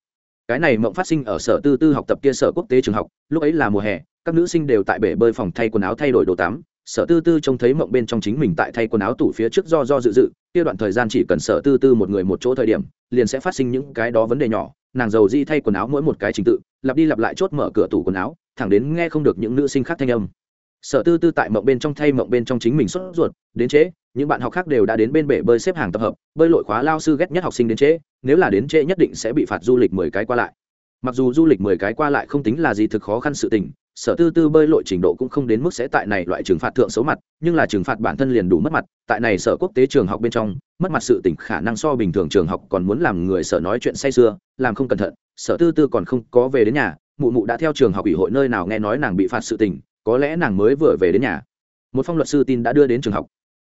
S1: Cái này mộng phát sinh ở sở tư tư học tập kia sở quốc tế trường học, lúc ấy là mùa hè, các nữ sinh đều tại bể bơi phòng thay quần áo thay đổi đồ tắm. Sở tư tư trông thấy mộng bên trong chính mình tại thay quần áo tủ phía trước do do dự dự, kia đoạn thời gian chỉ cần sở tư tư một người một chỗ thời điểm, liền sẽ phát sinh những cái đó vấn đề nhỏ. Nàng giàu di thay quần áo mỗi một cái trình tự, lặp đi lặp lại chốt mở cửa tủ quần áo, thẳng đến nghe không được những nữ sinh khác thanh âm sở tư tư tại mộng bên trong thay mộng bên trong chính mình sốt ruột, đến trễ, những bạn học khác đều đã đến bên bể bơi xếp hàng tập hợp, bơi lội khóa lao sư ghét nhất học sinh đến trễ, nếu là đến trễ nhất định sẽ bị phạt du lịch mười cái qua lại. Mặc dù du lịch mười cái qua lại không tính là gì thực khó khăn sự tình, sở tư tư bơi lội trình độ cũng không đến mức sẽ tại này loại trừng phạt thượng xấu mặt, nhưng là trừng phạt bản thân liền đủ mất mặt, tại này sở quốc tế trường học bên trong, mất mặt sự tỉnh khả năng so bình thường trường học còn muốn làm người sở nói chuyện say sưa, làm không cẩn thận, sở tư tư còn không có về đến nhà, mụ mụ đã theo trường học ủy hội nơi nào nghe nói nàng bị phạt sự tình có lẽ nàng mới vừa về đến nhà. Một phong luật sư tin đã đưa đến trường học.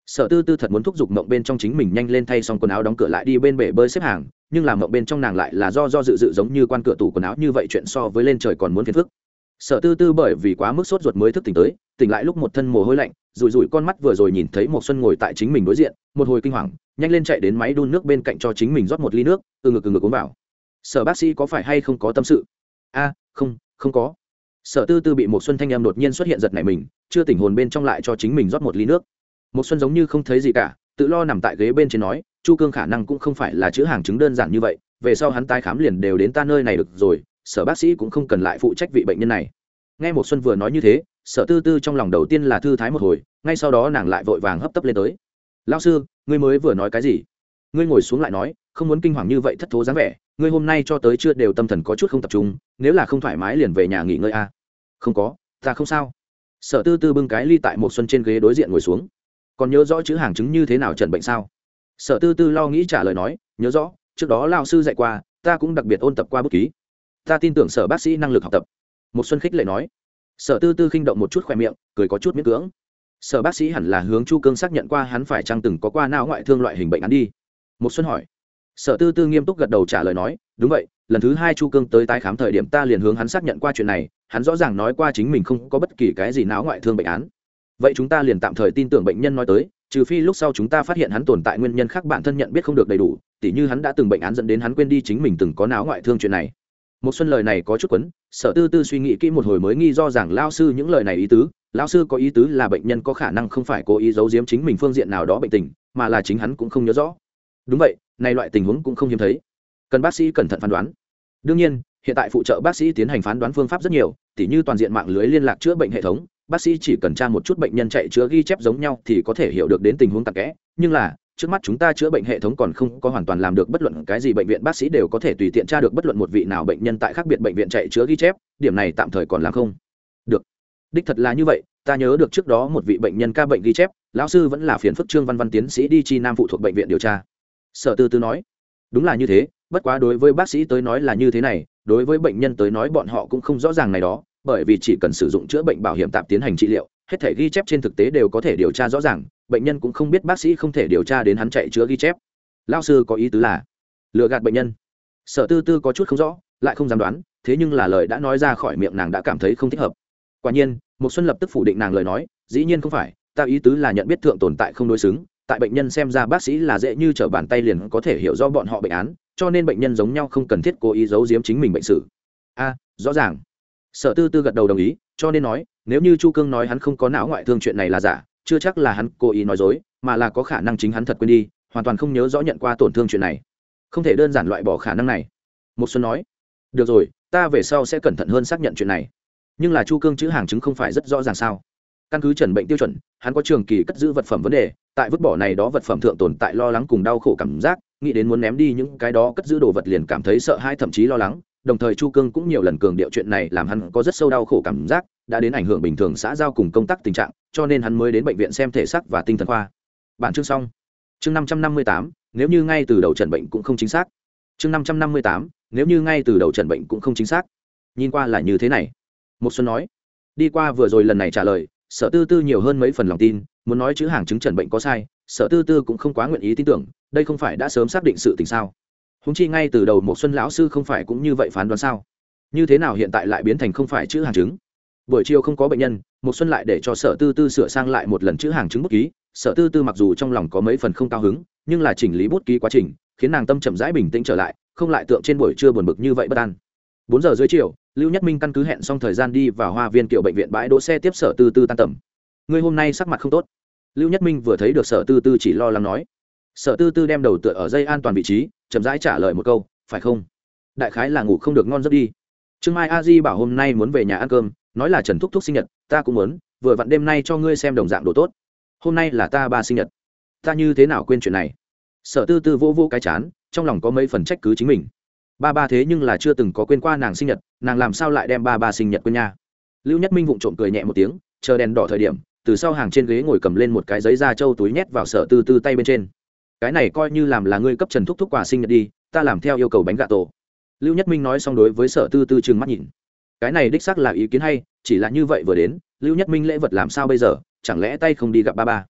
S1: Sở tư tư thật muốn thúc giục mộng bên trong chính mình nhanh lên thay xong quần áo đóng cửa lại đi bên bể bơi xếp hàng, nhưng làm mộng bên trong nàng lại là do do dự dự giống như quan cửa tủ quần áo như vậy chuyện so với lên trời còn muốn phiền phức. Sở tư tư bởi vì quá mức sốt ruột mới thức tỉnh tới, tỉnh lại lúc một thân mồ hôi lạnh, rủi rủi con mắt vừa rồi nhìn thấy một xuân ngồi tại chính mình đối diện, một hồi kinh hoàng, nhanh lên chạy đến máy đun nước bên cạnh cho chính mình rót một ly nước, từ ngực từ ngực uống vào. Sở bác sĩ có phải hay không có tâm sự? A, không không có sở tư tư bị một xuân thanh em đột nhiên xuất hiện giật này mình, chưa tỉnh hồn bên trong lại cho chính mình rót một ly nước. Một xuân giống như không thấy gì cả, tự lo nằm tại ghế bên trên nói, chu cương khả năng cũng không phải là chữ hàng chứng đơn giản như vậy, về sau hắn tái khám liền đều đến ta nơi này được rồi, sở bác sĩ cũng không cần lại phụ trách vị bệnh nhân này. Nghe một xuân vừa nói như thế, sở tư tư trong lòng đầu tiên là thư thái một hồi, ngay sau đó nàng lại vội vàng hấp tấp lên tới. Lão sư, ngươi mới vừa nói cái gì? Ngươi ngồi xuống lại nói, không muốn kinh hoàng như vậy thất thố dáng vẻ, ngươi hôm nay cho tới chưa đều tâm thần có chút không tập trung, nếu là không thoải mái liền về nhà nghỉ ngơi a. à? Không có, ta không sao. Sở tư tư bưng cái ly tại một xuân trên ghế đối diện ngồi xuống. Còn nhớ rõ chữ hàng chứng như thế nào trần bệnh sao? Sở tư tư lo nghĩ trả lời nói, nhớ rõ, trước đó lao sư dạy qua, ta cũng đặc biệt ôn tập qua bút ký. Ta tin tưởng sở bác sĩ năng lực học tập. Một xuân khích lệ nói. Sở tư tư khinh động một chút khoe miệng, cười có chút miễn cưỡng. Sở bác sĩ hẳn là hướng chu cương xác nhận qua hắn phải chăng từng có qua não ngoại thương loại hình bệnh án đi. Một xuân hỏi sở tư tư nghiêm túc gật đầu trả lời nói, đúng vậy, lần thứ hai chu cương tới tái khám thời điểm ta liền hướng hắn xác nhận qua chuyện này, hắn rõ ràng nói qua chính mình không có bất kỳ cái gì não ngoại thương bệnh án. Vậy chúng ta liền tạm thời tin tưởng bệnh nhân nói tới, trừ phi lúc sau chúng ta phát hiện hắn tồn tại nguyên nhân khác bản thân nhận biết không được đầy đủ, tỉ như hắn đã từng bệnh án dẫn đến hắn quên đi chính mình từng có não ngoại thương chuyện này. Một xuân lời này có chút quấn, sở tư tư suy nghĩ kỹ một hồi mới nghi do rằng lao sư những lời này ý tứ lao sư có ý tứ là bệnh nhân có khả năng không phải cố ý giấu giếm chính mình phương diện nào đó bệnh tình, mà là chính hắn cũng không nhớ rõ đúng vậy, này loại tình huống cũng không hiếm thấy. Cần bác sĩ cẩn thận phán đoán. Đương nhiên, hiện tại phụ trợ bác sĩ tiến hành phán đoán phương pháp rất nhiều, tỉ như toàn diện mạng lưới liên lạc chữa bệnh hệ thống, bác sĩ chỉ cần tra một chút bệnh nhân chạy chữa ghi chép giống nhau thì có thể hiểu được đến tình huống tặc kẽ. Nhưng là, trước mắt chúng ta chữa bệnh hệ thống còn không có hoàn toàn làm được bất luận cái gì bệnh viện bác sĩ đều có thể tùy tiện tra được bất luận một vị nào bệnh nhân tại khác biệt bệnh viện chạy chữa ghi chép, điểm này tạm thời còn làm không được. Đích thật là như vậy, ta nhớ được trước đó một vị bệnh nhân ca bệnh ghi chép, lão sư vẫn là phiền phức trương văn văn tiến sĩ đi chi nam phụ thuộc bệnh viện điều tra sở tư tư nói, đúng là như thế, bất quá đối với bác sĩ tới nói là như thế này, đối với bệnh nhân tới nói bọn họ cũng không rõ ràng này đó, bởi vì chỉ cần sử dụng chữa bệnh bảo hiểm tạm tiến hành trị liệu, hết thể ghi chép trên thực tế đều có thể điều tra rõ ràng, bệnh nhân cũng không biết bác sĩ không thể điều tra đến hắn chạy chữa ghi chép. Lao sư có ý tứ là lừa gạt bệnh nhân. Sở tư tư có chút không rõ, lại không dám đoán, thế nhưng là lời đã nói ra khỏi miệng nàng đã cảm thấy không thích hợp. Quả nhiên một xuân lập tức phủ định nàng lời nói, dĩ nhiên không phải, ta ý tứ là nhận biết thượng tồn tại không đối xứng tại bệnh nhân xem ra bác sĩ là dễ như t r ở bàn tay liền có thể hiểu do bọn họ bệnh án, cho nên bệnh nhân giống nhau không cần thiết cố ý giấu giếm chính mình bệnh sử a, rõ ràng. Sở tư tư gật đầu đồng ý, cho nên nói, nếu như chu cương nói hắn không có não ngoại thương chuyện này là giả, chưa chắc là hắn cố ý nói dối, mà là có khả năng chính hắn thật quên đi, hoàn toàn không nhớ rõ nhận qua tổn thương chuyện này. Không thể đơn giản loại bỏ khả năng này. Một xuân nói, được rồi, ta về sau sẽ cẩn thận hơn xác nhận chuyện này. Nhưng là chu cương chữ hàng chứng không phải rất rõ ràng sao? Căn cứ trần bệnh tiêu chuẩn, hắn có trường kỳ cất giữ vật phẩm vấn đề, tại vứt bỏ này đó vật phẩm thượng tồn tại lo lắng cùng đau khổ cảm giác, nghĩ đến muốn ném đi những cái đó cất giữ đồ vật liền cảm thấy sợ hãi thậm chí lo lắng, đồng thời chu cương cũng nhiều lần cường điệu chuyện này làm hắn có rất sâu đau khổ cảm giác, đã đến ảnh hưởng bình thường xã giao cùng công tác tình trạng, cho nên hắn mới đến bệnh viện xem thể xác và tinh thần khoa. Bản chương xong. Chương năm trăm năm mươi tám, nếu như ngay từ đầu trần bệnh cũng không chính xác. Chương năm trăm năm mươi tám, nếu như ngay từ đầu trần bệnh cũng không chính xác. Nhìn qua là như thế này. Một xuân nói. Đi qua vừa rồi lần này trả lời sở tư tư nhiều hơn mấy phần lòng tin, muốn nói chữ hàng chứng trần bệnh có sai, sở tư tư cũng không quá nguyện ý tin tưởng, đây không phải đã sớm xác định sự tình sao? Húng chi ngay từ đầu một xuân lão sư không phải cũng như vậy phán đoán sao? Như thế nào hiện tại lại biến thành không phải chữ hàng chứng? Buổi chiều không có bệnh nhân một xuân lại để cho sở tư tư sửa sang lại một lần chữ hàng chứng bút ký. Sở tư tư mặc dù trong lòng có mấy phần không cao hứng, nhưng là chỉnh lý bút ký quá trình, khiến nàng tâm chậm rãi bình tĩnh trở lại, không lại tượng trên buổi trưa buồn bực như vậy bất an. Bốn giờ dưới chiều lưu nhất minh căn cứ hẹn xong thời gian đi vào hoa viên kiệu bệnh viện bãi đỗ xe tiếp sở tư tư tan tầm. Người hôm nay sắc mặt không tốt. Lưu nhất minh vừa thấy được sở tư tư chỉ lo lắng nói. Sở tư tư đem đầu tựa ở dây an toàn vị trí, chậm rãi trả lời một câu, phải không? Đại khái là ngủ không được ngon giấc đi. Trương mai a di bảo hôm nay muốn về nhà ăn cơm, nói là trần thúc thúc sinh nhật, ta cũng muốn, vừa vặn đêm nay cho ngươi xem đồng dạng đồ tốt. Hôm nay là ta ba sinh nhật. Ta như thế nào quên chuyện này? Sở tư tư vô vô cái chán, trong lòng có mấy phần trách cứ chính mình ba ba thế nhưng là chưa từng có quên qua nàng sinh nhật, nàng làm sao lại đem ba ba sinh nhật quên nha? Lưu nhất minh vụng trộm cười nhẹ một tiếng, chờ đèn đỏ thời điểm, từ sau hàng trên ghế ngồi cầm lên một cái giấy da trâu túi nhét vào sở tư tư tay bên trên. Cái này coi như làm là ngươi cấp trần thúc thúc quà sinh nhật đi, ta làm theo yêu cầu bánh gà tổ. Lưu nhất minh nói xong đối với sở tư tư trừng mắt nhìn. Cái này đích xác là ý kiến hay, chỉ là như vậy vừa đến, lưu nhất minh lễ vật làm sao bây giờ, chẳng lẽ tay không đi gặp ba ba?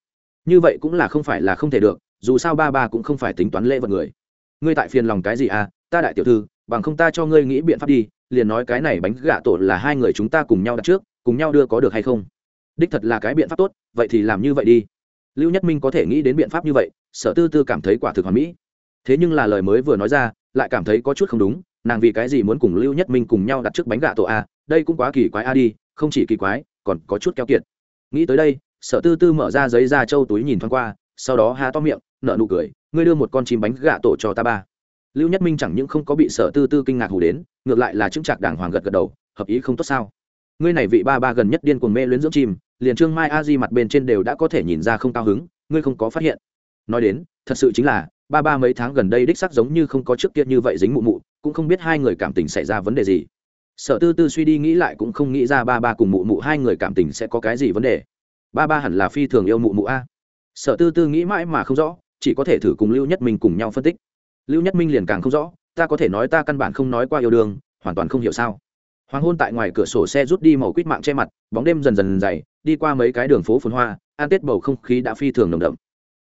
S1: Như vậy cũng là không phải là không thể được, dù sao ba ba cũng không phải tính toán lễ vật người. Ngươi tại phiền lòng cái gì à? Ta đại tiểu thư, bằng không ta cho ngươi nghĩ biện pháp đi, liền nói cái này bánh gà tổ là hai người chúng ta cùng nhau đặt trước, cùng nhau đưa có được hay không? Đích thật là cái biện pháp tốt, vậy thì làm như vậy đi. Lưu nhất minh có thể nghĩ đến biện pháp như vậy, sở tư tư cảm thấy quả thực hoàn mỹ. Thế nhưng là lời mới vừa nói ra, lại cảm thấy có chút không đúng, nàng vì cái gì muốn cùng lưu nhất minh cùng nhau đặt trước bánh gà tổ a, đây cũng quá kỳ quái a đi, không chỉ kỳ quái, còn có chút keo kiệt. Nghĩ tới đây, sở tư tư mở ra giấy da châu túi nhìn thoáng qua, sau đó há to miệng, nở nụ cười, ngươi đưa một con chim bánh gà tổ cho ta ba lưu nhất minh chẳng những không có bị sở tư tư kinh ngạc hù đến, ngược lại là chứng trạc đảng hoàng gật gật đầu, hợp ý không tốt sao? Ngươi này vị ba ba gần nhất điên cuồng mê luyến dưỡng chim, liền trương mai a di mặt bên trên đều đã có thể nhìn ra không cao hứng, ngươi không có phát hiện. Nói đến, thật sự chính là, ba ba mấy tháng gần đây đích sắc giống như không có trước kia như vậy dính mụ mụ, cũng không biết hai người cảm tình xảy ra vấn đề gì. Sở tư tư suy đi nghĩ lại cũng không nghĩ ra ba ba cùng mụ mụ hai người cảm tình sẽ có cái gì vấn đề. Ba ba hẳn là phi thường yêu mụ mụ a. Sở tư tư nghĩ mãi mà không rõ, chỉ có thể thử cùng lưu nhất minh cùng nhau phân tích lưu nhất minh liền càng không rõ, ta có thể nói ta căn bản không nói qua yêu đương, hoàn toàn không hiểu sao. Hoàng hôn tại ngoài cửa sổ xe rút đi màu quýt mạng che mặt, bóng đêm dần dần dày, đi qua mấy cái đường phố phồn hoa an tết bầu không khí đã phi thường nồng đậm.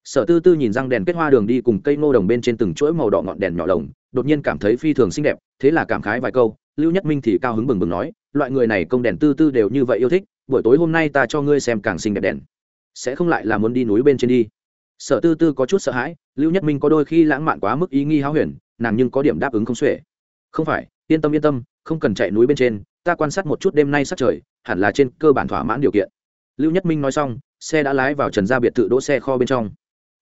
S1: Sở tư tư nhìn răng đèn kết hoa đường đi cùng cây ngô đồng bên trên từng chuỗi màu đỏ ngọn đèn nhỏ lồng, đột nhiên cảm thấy phi thường xinh đẹp, thế là cảm khái vài câu, lưu nhất minh thì cao hứng bừng bừng nói, loại người này công đèn tư tư đều như vậy yêu thích, buổi tối hôm nay ta cho ngươi xem càng xinh đẹp đèn. Sẽ không lại là muốn đi núi bên trên đi sở tư tư có chút sợ hãi, lưu nhất minh có đôi khi lãng mạn quá mức ý nghi háo huyền, nàng nhưng có điểm đáp ứng không xuể. Không phải, yên tâm yên tâm, không cần chạy núi bên trên, ta quan sát một chút đêm nay sát trời, hẳn là trên cơ bản thỏa mãn điều kiện. Lưu nhất minh nói xong, xe đã lái vào trần gia biệt thự đỗ xe kho bên trong.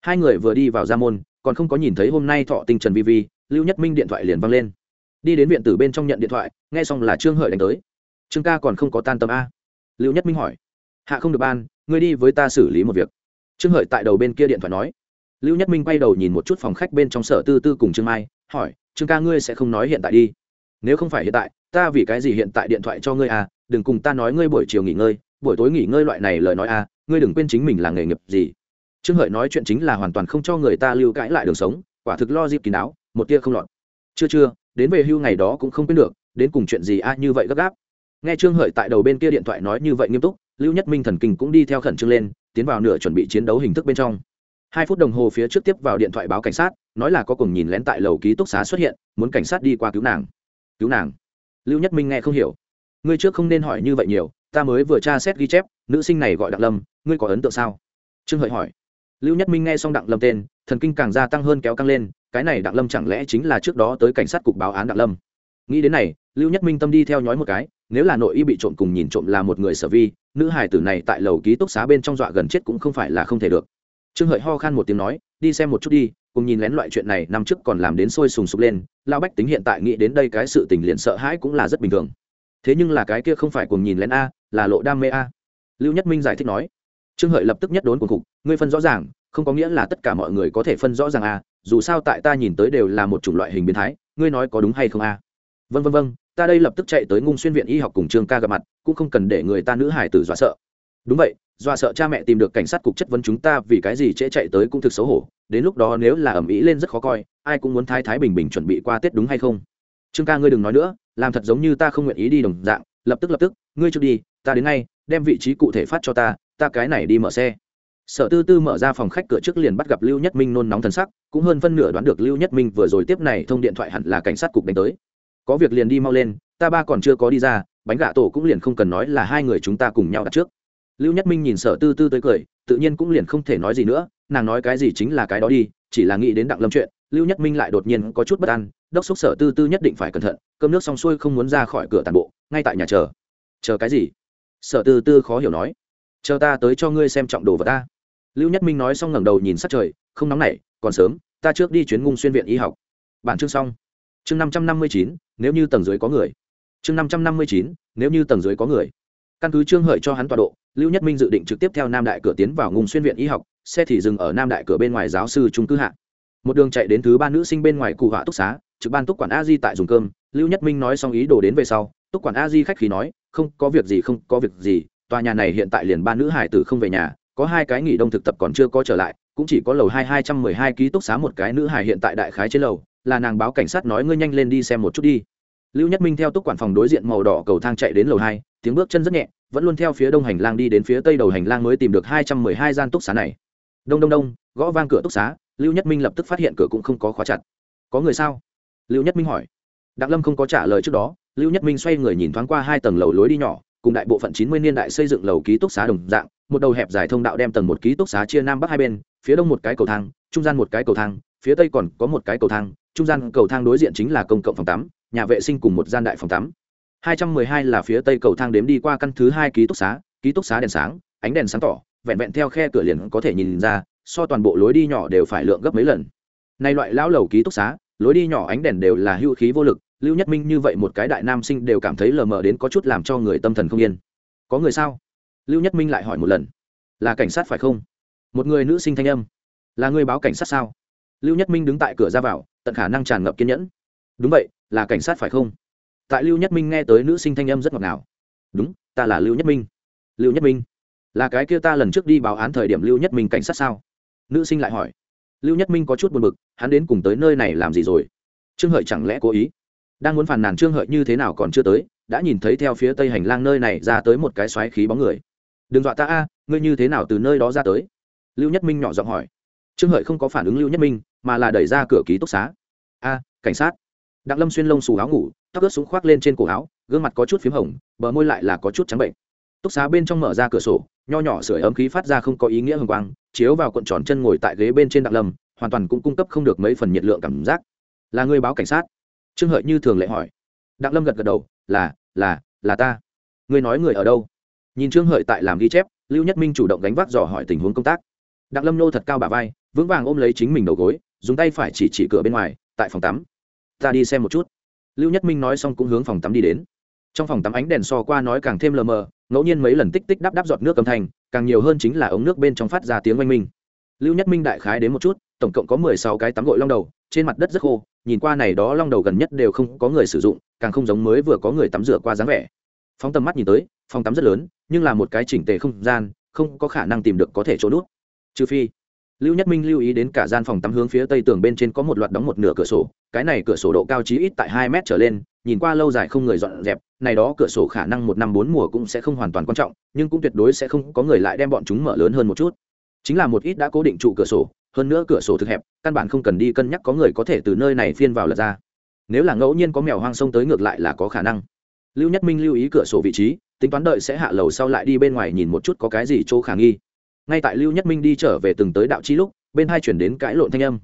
S1: Hai người vừa đi vào ra môn, còn không có nhìn thấy hôm nay thọ tinh trần vi vi, lưu nhất minh điện thoại liền văng lên. Đi đến viện tử bên trong nhận điện thoại, nghe xong là trương hợi đánh tới. Trương ca còn không có tan tâm a? Lưu nhất minh hỏi. Hạ không được ban, ngươi đi với ta xử lý một việc trương hợi tại đầu bên kia điện thoại nói. Lưu nhất minh quay đầu nhìn một chút phòng khách bên trong sở tư tư cùng trương mai, hỏi, trương ca ngươi sẽ không nói hiện tại đi? Nếu không phải hiện tại, ta vì cái gì hiện tại điện thoại cho ngươi à? Đừng cùng ta nói ngươi buổi chiều nghỉ ngơi, buổi tối nghỉ ngơi loại này lời nói à? Ngươi đừng quên chính mình là nghề nghiệp gì. Trương hợi nói chuyện chính là hoàn toàn không cho người ta lưu cãi lại đường sống, quả thực lo dịp kín đáo một tia không lọt. Chưa chưa, đến về hưu ngày đó cũng không quên được, đến cùng chuyện gì a, như vậy gấp gáp. Nghe trương hợi tại đầu bên kia điện thoại nói như vậy nghiêm túc, lưu nhất minh thần kinh cũng đi theo khẩn trương lên tiến vào nửa chuẩn bị chiến đấu hình thức bên trong. Hai phút đồng hồ phía trước tiếp vào điện thoại báo cảnh sát, nói là có cùng nhìn lén tại lầu ký túc xá xuất hiện, muốn cảnh sát đi qua cứu nàng. Cứu nàng? Lưu nhất minh nghe không hiểu. Ngươi trước không nên hỏi như vậy nhiều, ta mới vừa tra xét ghi chép, nữ sinh này gọi đặng lâm, ngươi có ấn tượng sao? Trương hợi hỏi. Lưu nhất minh nghe xong đặng lâm tên, thần kinh càng gia tăng hơn kéo căng lên, cái này đặng lâm chẳng lẽ chính là trước đó tới cảnh sát cục báo án đặng lâm? Nghĩ đến này, lưu nhất minh tâm đi theo nhói một cái nếu là nội y bị trộm cùng nhìn trộm là một người sở vi, nữ hải tử này tại lầu ký túc xá bên trong dọa gần chết cũng không phải là không thể được. Trương hợi ho khan một tiếng nói, đi xem một chút đi, cùng nhìn lén loại chuyện này năm trước còn làm đến sôi sùng sục lên lao bách tính hiện tại nghĩ đến đây cái sự tình liền sợ hãi cũng là rất bình thường. Thế nhưng là cái kia không phải cùng nhìn lén a, là lộ đam mê a. Lưu nhất minh giải thích nói. Trương hợi lập tức nhất đốn cuồng cục ngươi phân rõ ràng, không có nghĩa là tất cả mọi người có thể phân rõ ràng a, dù sao tại ta nhìn tới đều là một chủng loại hình biến thái, ngươi nói có đúng hay không a? Vân vân vân ta đây lập tức chạy tới ngung xuyên viện y học cùng trương ca gặp mặt, cũng không cần để người ta nữ hải tử dọa sợ. Đúng vậy, dọa sợ cha mẹ tìm được cảnh sát cục chất vấn chúng ta vì cái gì trễ chạy tới cũng thực xấu hổ. Đến lúc đó nếu là ẩm ý lên rất khó coi, ai cũng muốn thái thái bình bình chuẩn bị qua tết đúng hay không? Trương ca ngươi đừng nói nữa, làm thật giống như ta không nguyện ý đi đồng dạng. Lập tức lập tức, ngươi chưa đi, ta đến ngay, đem vị trí cụ thể phát cho ta ta cái này đi mở xe. Sở tư tư mở ra phòng khách cửa trước liền bắt gặp lưu nhất minh nôn nóng thần sắc, cũng hơn phân nửa đoán được lưu nhất minh vừa rồi tiếp này thông điện thoại hẳn là cảnh sát cục đánh tới có việc liền đi mau lên, ta ba còn chưa có đi ra, bánh gà tổ cũng liền không cần nói là hai người chúng ta cùng nhau đặt trước. Lưu nhất minh nhìn sở tư tư tới cười, tự nhiên cũng liền không thể nói gì nữa, nàng nói cái gì chính là cái đó đi, chỉ là nghĩ đến đặng lâm chuyện, lưu nhất minh lại đột nhiên có chút bất an, đốc xúc sở tư tư nhất định phải cẩn thận, cơm nước xong xuôi không muốn ra khỏi cửa tàn bộ, ngay tại nhà chờ. Chờ cái gì? Sở tư tư khó hiểu nói. Chờ ta tới cho ngươi xem trọng đồ vật ta. Lưu nhất minh nói xong ngẩng đầu nhìn sát trời, không nóng nảy, còn sớm, ta trước đi chuyến ngung xuyên viện y học. Bản chương xong chương năm trăm năm mươi chín, nếu như tầng dưới có người. Chương năm trăm năm mươi chín, nếu như tầng dưới có người. Căn cứ trương hợi cho hắn tọa độ, lưu nhất minh dự định trực tiếp theo nam đại cửa tiến vào ngung xuyên viện y học, xe thì dừng ở nam đại cửa bên ngoài giáo sư trung cư hạ. Một đường chạy đến thứ ba nữ sinh bên ngoài cụ họa túc xá, trực ban túc quản a di tại dùng cơm. Lưu nhất minh nói xong ý đồ đến về sau, túc quản a di khách khí nói, không, có việc gì, không, có việc gì, tòa nhà này hiện tại liền ba nữ hải tử không về nhà, có hai cái nghỉ đông thực tập còn chưa có trở lại, cũng chỉ có lầu hai hai trăm mười hai ký túc xá một cái nữ hải hiện tại đại khái trên lầu là nàng báo cảnh sát nói ngươi nhanh lên đi xem một chút đi. Lưu nhất minh theo túc quản phòng đối diện màu đỏ cầu thang chạy đến lầu hai, tiếng bước chân rất nhẹ, vẫn luôn theo phía đông hành lang đi đến phía tây đầu hành lang mới tìm được hai trăm mười hai gian túc xá này. Đông đông đông, gõ vang cửa túc xá, lưu nhất minh lập tức phát hiện cửa cũng không có khóa chặt. Có người sao? Lưu nhất minh hỏi. Đặng lâm không có trả lời trước đó, lưu nhất minh xoay người nhìn thoáng qua hai tầng lầu lối đi nhỏ, cùng đại bộ phận chín mươi niên đại xây dựng lầu ký túc xá đồng dạng, một đầu hẹp dài thông đạo đem tầng một ký túc xá chia nam bắc hai bên, phía đông một cái cầu thang, trung gian một cái cầu thang, phía tây còn có một cái cầu thang trung gian cầu thang đối diện chính là công cộng phòng tắm, nhà vệ sinh cùng một gian đại phòng tắm. hai trăm mười hai là phía tây cầu thang đếm đi qua căn thứ hai ký túc xá, ký túc xá đèn sáng, ánh đèn sáng tỏ, vẹn vẹn theo khe cửa liền có thể nhìn ra, so toàn bộ lối đi nhỏ đều phải lượng gấp mấy lần. Nay loại lão lầu ký túc xá, lối đi nhỏ ánh đèn đều là hữu khí vô lực, lưu nhất minh như vậy một cái đại nam sinh đều cảm thấy lờ mờ đến có chút làm cho người tâm thần không yên. Có người sao? Lưu nhất minh lại hỏi một lần. Là cảnh sát phải không? Một người nữ sinh thanh âm. Là người báo cảnh sát sao? Lưu nhất minh đứng tại cửa ra vào tận khả năng tràn ngập kiên nhẫn. Đúng vậy, là cảnh sát phải không? Tại lưu nhất minh nghe tới nữ sinh thanh âm rất ngọt ngào. Đúng, ta là lưu nhất minh. Lưu nhất minh? Là cái kia ta lần trước đi báo án thời điểm lưu nhất minh cảnh sát sao? Nữ sinh lại hỏi. Lưu nhất minh có chút buồn b ự c hắn đến cùng tới nơi này làm gì rồi? Trương hợi chẳng lẽ cố ý? Đang muốn phản nàn trương hợi như thế nào còn chưa tới, đã nhìn thấy theo phía tây hành lang nơi này ra tới một cái xoáy khí bóng người. Đừng dọa ta a, ngươi như thế nào từ nơi đó ra tới? Lưu nhất minh nhỏ giọng hỏi. Trương hợi không có phản ứng lưu nhất minh mà là đẩy ra cửa ký túc xá. A, cảnh sát. Đặng lâm xuyên lông xù áo ngủ, tóc ướt súng khoác lên trên cổ áo, gương mặt có chút p h í m hồng, bờ môi lại là có chút trắng bệnh. Túc xá bên trong mở ra cửa sổ, nho nhỏ sưởi ấm khí phát ra không có ý nghĩa hồng quang, chiếu vào cuộn tròn chân ngồi tại ghế bên trên đặng lâm, hoàn toàn cũng cung cấp không được mấy phần nhiệt lượng cảm giác. Là người báo cảnh sát? Trương hợi như thường lệ hỏi. Đặng lâm gật gật đầu, là là là ta. Người nói người ở đâu? Nhìn trương hợi tại làm ghi chép, lưu nhất minh chủ động gánh vác dò hỏi tình huống công tác. Đặng lâm nô thật cao bà vai, vững vàng ôm lấy chính mình đầu gối dùng tay phải chỉ chỉ cửa bên ngoài, tại phòng tắm. Ta đi xem một chút. Lưu nhất minh nói xong cũng hướng phòng tắm đi đến. Trong phòng tắm ánh đèn so qua nói càng thêm lờ mờ, ngẫu nhiên mấy lần tích tích đắp đắp giọt nước âm thanh, càng nhiều hơn chính là ống nước bên trong phát ra tiếng oanh minh. Lưu nhất minh đại khái đến một chút, tổng cộng có mười sáu cái tắm gội long đầu, trên mặt đất rất khô, nhìn qua này đó long đầu gần nhất đều không có người sử dụng, càng không giống mới vừa có người tắm rửa qua dáng vẻ. Phóng tầm mắt nhìn tới, phòng tắm rất lớn, nhưng là một cái chỉnh tề không gian, không có khả năng tìm được có thể chỗ nút. Trừ phi lưu nhất minh lưu ý đến cả gian phòng tắm hướng phía tây tường bên trên có một loạt đóng một nửa cửa sổ, cái này cửa sổ độ cao chí ít tại hai mét trở lên, nhìn qua lâu dài không người dọn dẹp, này đó cửa sổ khả năng một năm bốn mùa cũng sẽ không hoàn toàn quan trọng, nhưng cũng tuyệt đối sẽ không có người lại đem bọn chúng mở lớn hơn một chút. Chính là một ít đã cố định trụ cửa sổ, hơn nữa cửa sổ thực hẹp, căn bản không cần đi cân nhắc có người có thể từ nơi này phiên vào lật ra. Nếu là ngẫu nhiên có mèo hoang sông tới ngược lại là có khả năng. Lưu nhất minh lưu ý cửa sổ vị trí, tính toán đợi sẽ hạ lầu sau lại đi bên ngoài nhìn một chút có cái gì chỗ khả nghi ngay tại lưu nhất minh đi trở về từng tới đạo chi lúc, bên hai chuyển đến cãi lộn thanh âm.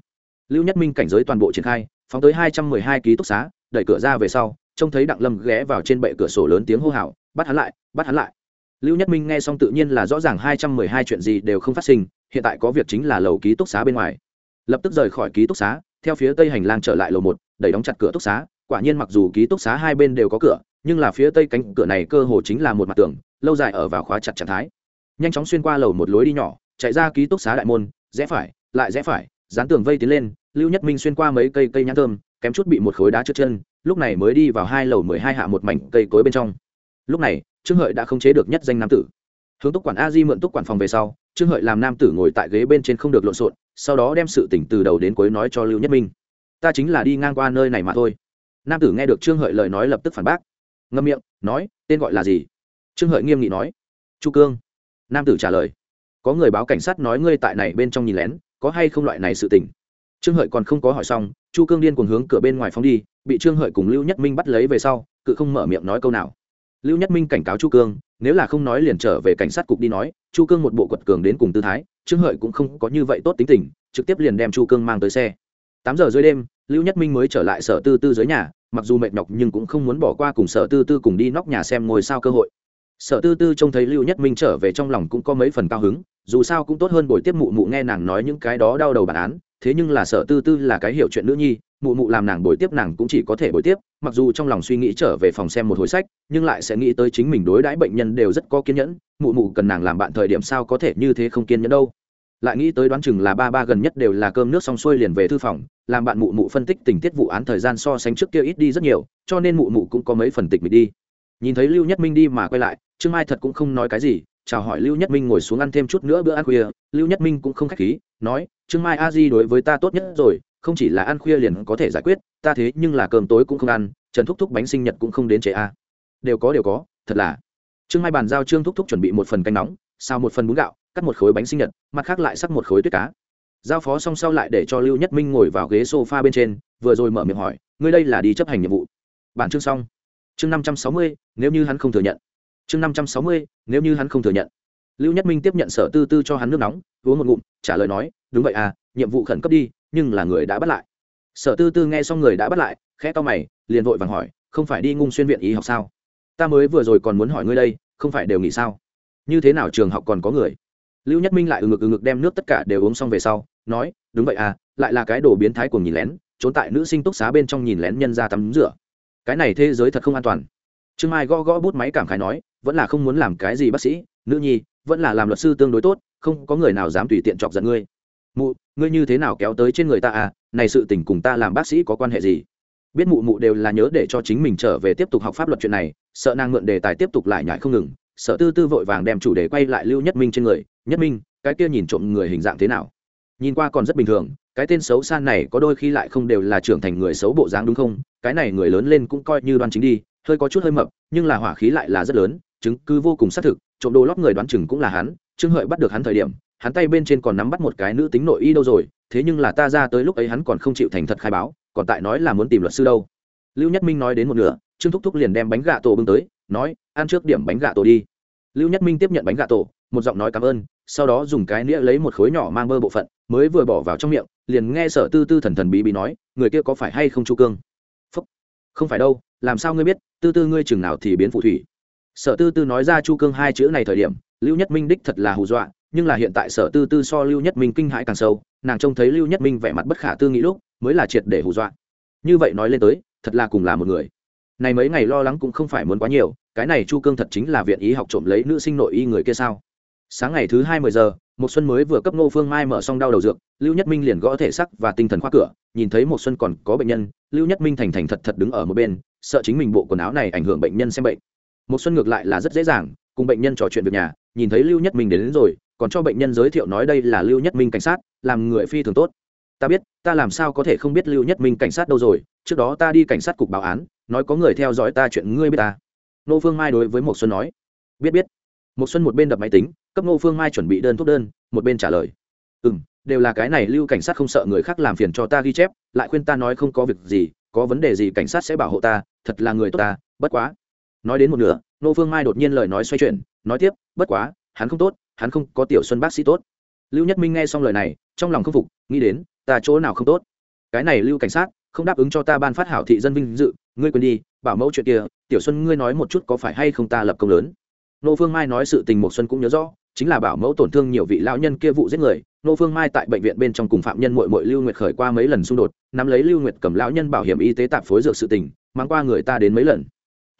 S1: Lưu nhất minh cảnh giới toàn bộ triển khai, phóng tới hai trăm mười hai ký túc xá, đẩy cửa ra về sau, trông thấy đặng lâm ghé vào trên bệ cửa sổ lớn tiếng hô hào, bắt hắn lại, bắt hắn lại. Lưu nhất minh nghe xong tự nhiên là rõ ràng hai trăm mười hai chuyện gì đều không phát sinh, hiện tại có việc chính là lầu ký túc xá bên ngoài. Lập tức rời khỏi ký túc xá, theo phía tây hành lang trở lại lầu một, đẩy đóng chặt cửa túc xá, quả nhiên mặc dù ký túc xá hai bên đều có cửa, nhưng là phía tây cánh cửa này cơ hồ chính là một mặt tường, lâu dài ở vào khóa chặt trạng thái nhanh chóng xuyên qua lầu một lối đi nhỏ, chạy ra ký túc xá đại môn, rẽ phải, lại rẽ phải, dán tường vây tiến lên, lưu nhất minh xuyên qua mấy cây cây nhãn thơm, kém chút bị một khối đá trượt chân, lúc này mới đi vào hai lầu mười hai hạ một mảnh cây cối bên trong. Lúc này, trương hợi đã không chế được nhất danh nam tử. Hướng túc quản a di mượn túc quản phòng về sau, trương hợi làm nam tử ngồi tại ghế bên trên không được lộn xộn, sau đó đem sự tỉnh từ đầu đến cuối nói cho lưu nhất minh. Ta chính là đi ngang qua nơi này mà thôi. Nam tử nghe được trương hợi lời nói lập tức phản bác. Ngâm miệng, nói, tên gọi là gì? Trương hợi nghiêm nghị nói, chu cương nam tử trả lời, có người báo cảnh sát nói ngươi tại này bên trong nhìn lén, có hay không loại này sự tình? Trương hợi còn không có hỏi xong, chu cương điên cùng hướng cửa bên ngoài phóng đi, bị trương hợi cùng lưu nhất minh bắt lấy về sau, cự không mở miệng nói câu nào. Lưu nhất minh cảnh cáo chu cương, nếu là không nói liền trở về cảnh sát cục đi nói, chu cương một bộ quật cường đến cùng tư thái, trương hợi cũng không có như vậy tốt tính tình, trực tiếp liền đem chu cương mang tới xe. Tám giờ dưới đêm, lưu nhất minh mới trở lại sở tư tư dưới nhà, mặc dù mệt nhọc nhưng cũng không muốn bỏ qua cùng sở tư tư cùng đi nóc nhà xem ngồi sao cơ hội sở tư tư trông thấy lưu nhất minh trở về trong lòng cũng có mấy phần cao hứng, dù sao cũng tốt hơn buổi tiếp mụ mụ nghe nàng nói những cái đó đau đầu bản án, thế nhưng là sở tư tư là cái hiểu chuyện nữ nhi, mụ mụ làm nàng buổi tiếp nàng cũng chỉ có thể buổi tiếp, mặc dù trong lòng suy nghĩ trở về phòng xem một hồi sách, nhưng lại sẽ nghĩ tới chính mình đối đãi bệnh nhân đều rất có kiên nhẫn, mụ mụ cần nàng làm bạn thời điểm sao có thể như thế không kiên nhẫn đâu. Lại nghĩ tới đoán chừng là ba ba gần nhất đều là cơm nước xong xuôi liền về thư phòng, làm bạn mụ mụ phân tích tình tiết vụ án thời gian so sánh trước kia ít đi rất nhiều, cho nên mụ mụ cũng có mấy phần tịch mịch đi. Nhìn thấy lưu nhất minh đi mà quay lại trương mai thật cũng không nói cái gì, chào hỏi lưu nhất minh ngồi xuống ăn thêm chút nữa bữa ăn khuya. Lưu nhất minh cũng không k h á c h khí, nói, trương mai, a di đối với ta tốt nhất rồi, không chỉ là ăn khuya liền có thể giải quyết, ta thế nhưng là cơm tối cũng không ăn, trần thúc thúc bánh sinh nhật cũng không đến chế a. Đều có đều có, thật là. Trương mai bàn giao trương thúc thúc chuẩn bị một phần canh nóng sao một phần bún gạo, cắt một khối bánh sinh nhật, mặt khác lại sắc một khối tuyết cá. Giao phó xong sau lại để cho lưu nhất minh ngồi vào ghế s o f a bên trên, vừa rồi mở miệng hỏi, ngươi đây là đi chấp hành nhiệm vụ? Bản chương xong. Chương năm trăm sáu mươi, nếu như hắn không thừa nhận chương năm trăm sáu mươi, nếu như hắn không thừa nhận. Lưu nhất minh tiếp nhận sở tư tư cho hắn nước nóng, uống một ngụm, trả lời nói, đúng vậy à nhiệm vụ khẩn cấp đi, nhưng là người đã bắt lại. Sở tư tư nghe xong người đã bắt lại, khẽ to mày, liền vội vàng hỏi, không phải đi ngung xuyên viện y học sao? Ta mới vừa rồi còn muốn hỏi ngươi đây, không phải đều nghỉ sao? Như thế nào trường học còn có người? Lưu nhất minh lại ừ ngực ừ ngực đem nước tất cả đều uống xong về sau, nói, đúng vậy à lại là cái đồ biến thái của nhìn lén, trốn tại nữ sinh túc xá bên trong nhìn lén nhân ra tắm rửa. Cái này thế giới thật không an toàn. Trương mai gõ gõ bút máy cảm khái nói vẫn là không muốn làm cái gì bác sĩ, nữ nhi, vẫn là làm luật sư tương đối tốt, không có người nào dám tùy tiện chọc giận ngươi. Mụ, ngươi như thế nào kéo tới trên người ta à? Này sự tình cùng ta làm bác sĩ có quan hệ gì? Biết mụ mụ đều là nhớ để cho chính mình trở về tiếp tục học pháp luật chuyện này, sợ nàng mượn đề tài tiếp tục lại nhại không ngừng, sợ tư tư vội vàng đem chủ đề quay lại lưu nhất minh trên người. Nhất minh, cái kia nhìn trộm người hình dạng thế nào? Nhìn qua còn rất bình thường, cái tên xấu xa này có đôi khi lại không đều là trưởng thành người xấu bộ dáng đúng không? Cái này người lớn lên cũng coi như đoan chính đi, hơi có chút hơi mập, nhưng là hỏa khí lại là rất lớn chứng cứ vô cùng xác thực, trộm đồ lót người đoán chừng cũng là hắn, trương hợi bắt được hắn thời điểm, hắn tay bên trên còn nắm bắt một cái nữ tính nội y đâu rồi, thế nhưng là ta ra tới lúc ấy hắn còn không chịu thành thật khai báo, còn tại nói là muốn tìm luật sư đâu. Lưu nhất minh nói đến một nửa, trương thúc thúc liền đem bánh gà tổ bưng tới, nói, ăn trước điểm bánh gà tổ đi. Lưu nhất minh tiếp nhận bánh gà tổ, một giọng nói cảm ơn, sau đó dùng cái nĩa lấy một khối nhỏ mang bơ bộ phận, mới vừa bỏ vào trong miệng, liền nghe sở tư tư thần thần bí bí nói, người kia có phải hay không chu cương? Phúc. không phải đâu, làm sao ngươi biết, tư tư ngươi chừng nào thì biến phù thủy? Sở tư tư nói ra chu cương hai chữ này thời điểm, lưu nhất minh đích thật là hù dọa, nhưng là hiện tại sở tư tư so lưu nhất minh kinh hãi càng sâu, nàng trông thấy lưu nhất minh vẻ mặt bất khả tư nghĩ lúc, mới là triệt để hù dọa. Như vậy nói lên tới, thật là cùng là một người. Này mấy ngày lo lắng cũng không phải muốn quá nhiều, cái này chu cương thật chính là viện ý học trộm lấy nữ sinh nội y người kia sao? Sáng ngày thứ hai mươi giờ một xuân mới vừa cấp ngô phương mai mở xong đau đầu dược, lưu nhất minh liền gõ thể sắc và tinh thần khoa cửa, nhìn thấy một xuân còn có bệnh nhân, lưu nhất minh thành thành thật thật đứng ở một bên, sợ chính mình bộ quần áo này ảnh hưởng bệnh nhân xem bệnh một xuân ngược lại là rất dễ dàng cùng bệnh nhân trò chuyện việc nhà nhìn thấy lưu nhất minh đến, đến rồi còn cho bệnh nhân giới thiệu nói đây là lưu nhất minh cảnh sát làm người phi thường tốt. Ta biết ta làm sao có thể không biết lưu nhất minh cảnh sát đâu rồi trước đó ta đi cảnh sát cục báo án nói có người theo dõi ta chuyện ngươi biết ta. Nô phương mai đối với một xuân nói. Biết biết. Một xuân một bên đập máy tính cấp ngô phương mai chuẩn bị đơn thuốc đơn một bên trả lời. Ừm, đều là cái này lưu cảnh sát không sợ người khác làm phiền cho ta ghi chép lại khuyên ta nói không có việc gì có vấn đề gì cảnh sát sẽ bảo hộ ta thật là người tốt ta bất quá nói đến một nửa Nô phương mai đột nhiên lời nói xoay chuyển, nói tiếp, bất quá, hắn không tốt, hắn không có tiểu xuân bác sĩ tốt. Lưu nhất minh nghe xong lời này, trong lòng không phục, nghĩ đến, ta chỗ nào không tốt? Cái này lưu cảnh sát, không đáp ứng cho ta ban phát hảo thị dân vinh dự, ngươi quên đi, bảo mẫu chuyện kia, tiểu xuân ngươi nói một chút có phải hay không ta lập công lớn? Nô phương mai nói sự tình một xuân cũng nhớ rõ, chính là bảo mẫu tổn thương nhiều vị lão nhân kia vụ giết người nô phương mai tại bệnh viện bên trong cùng phạm nhân muội muội lưu nguyệt khởi qua mấy lần xung đột, nắm lấy lưu nguyệt cầm lão nhân bảo hiểm y tế tạp phối dược sự tình mang qua người ta đến mấy lần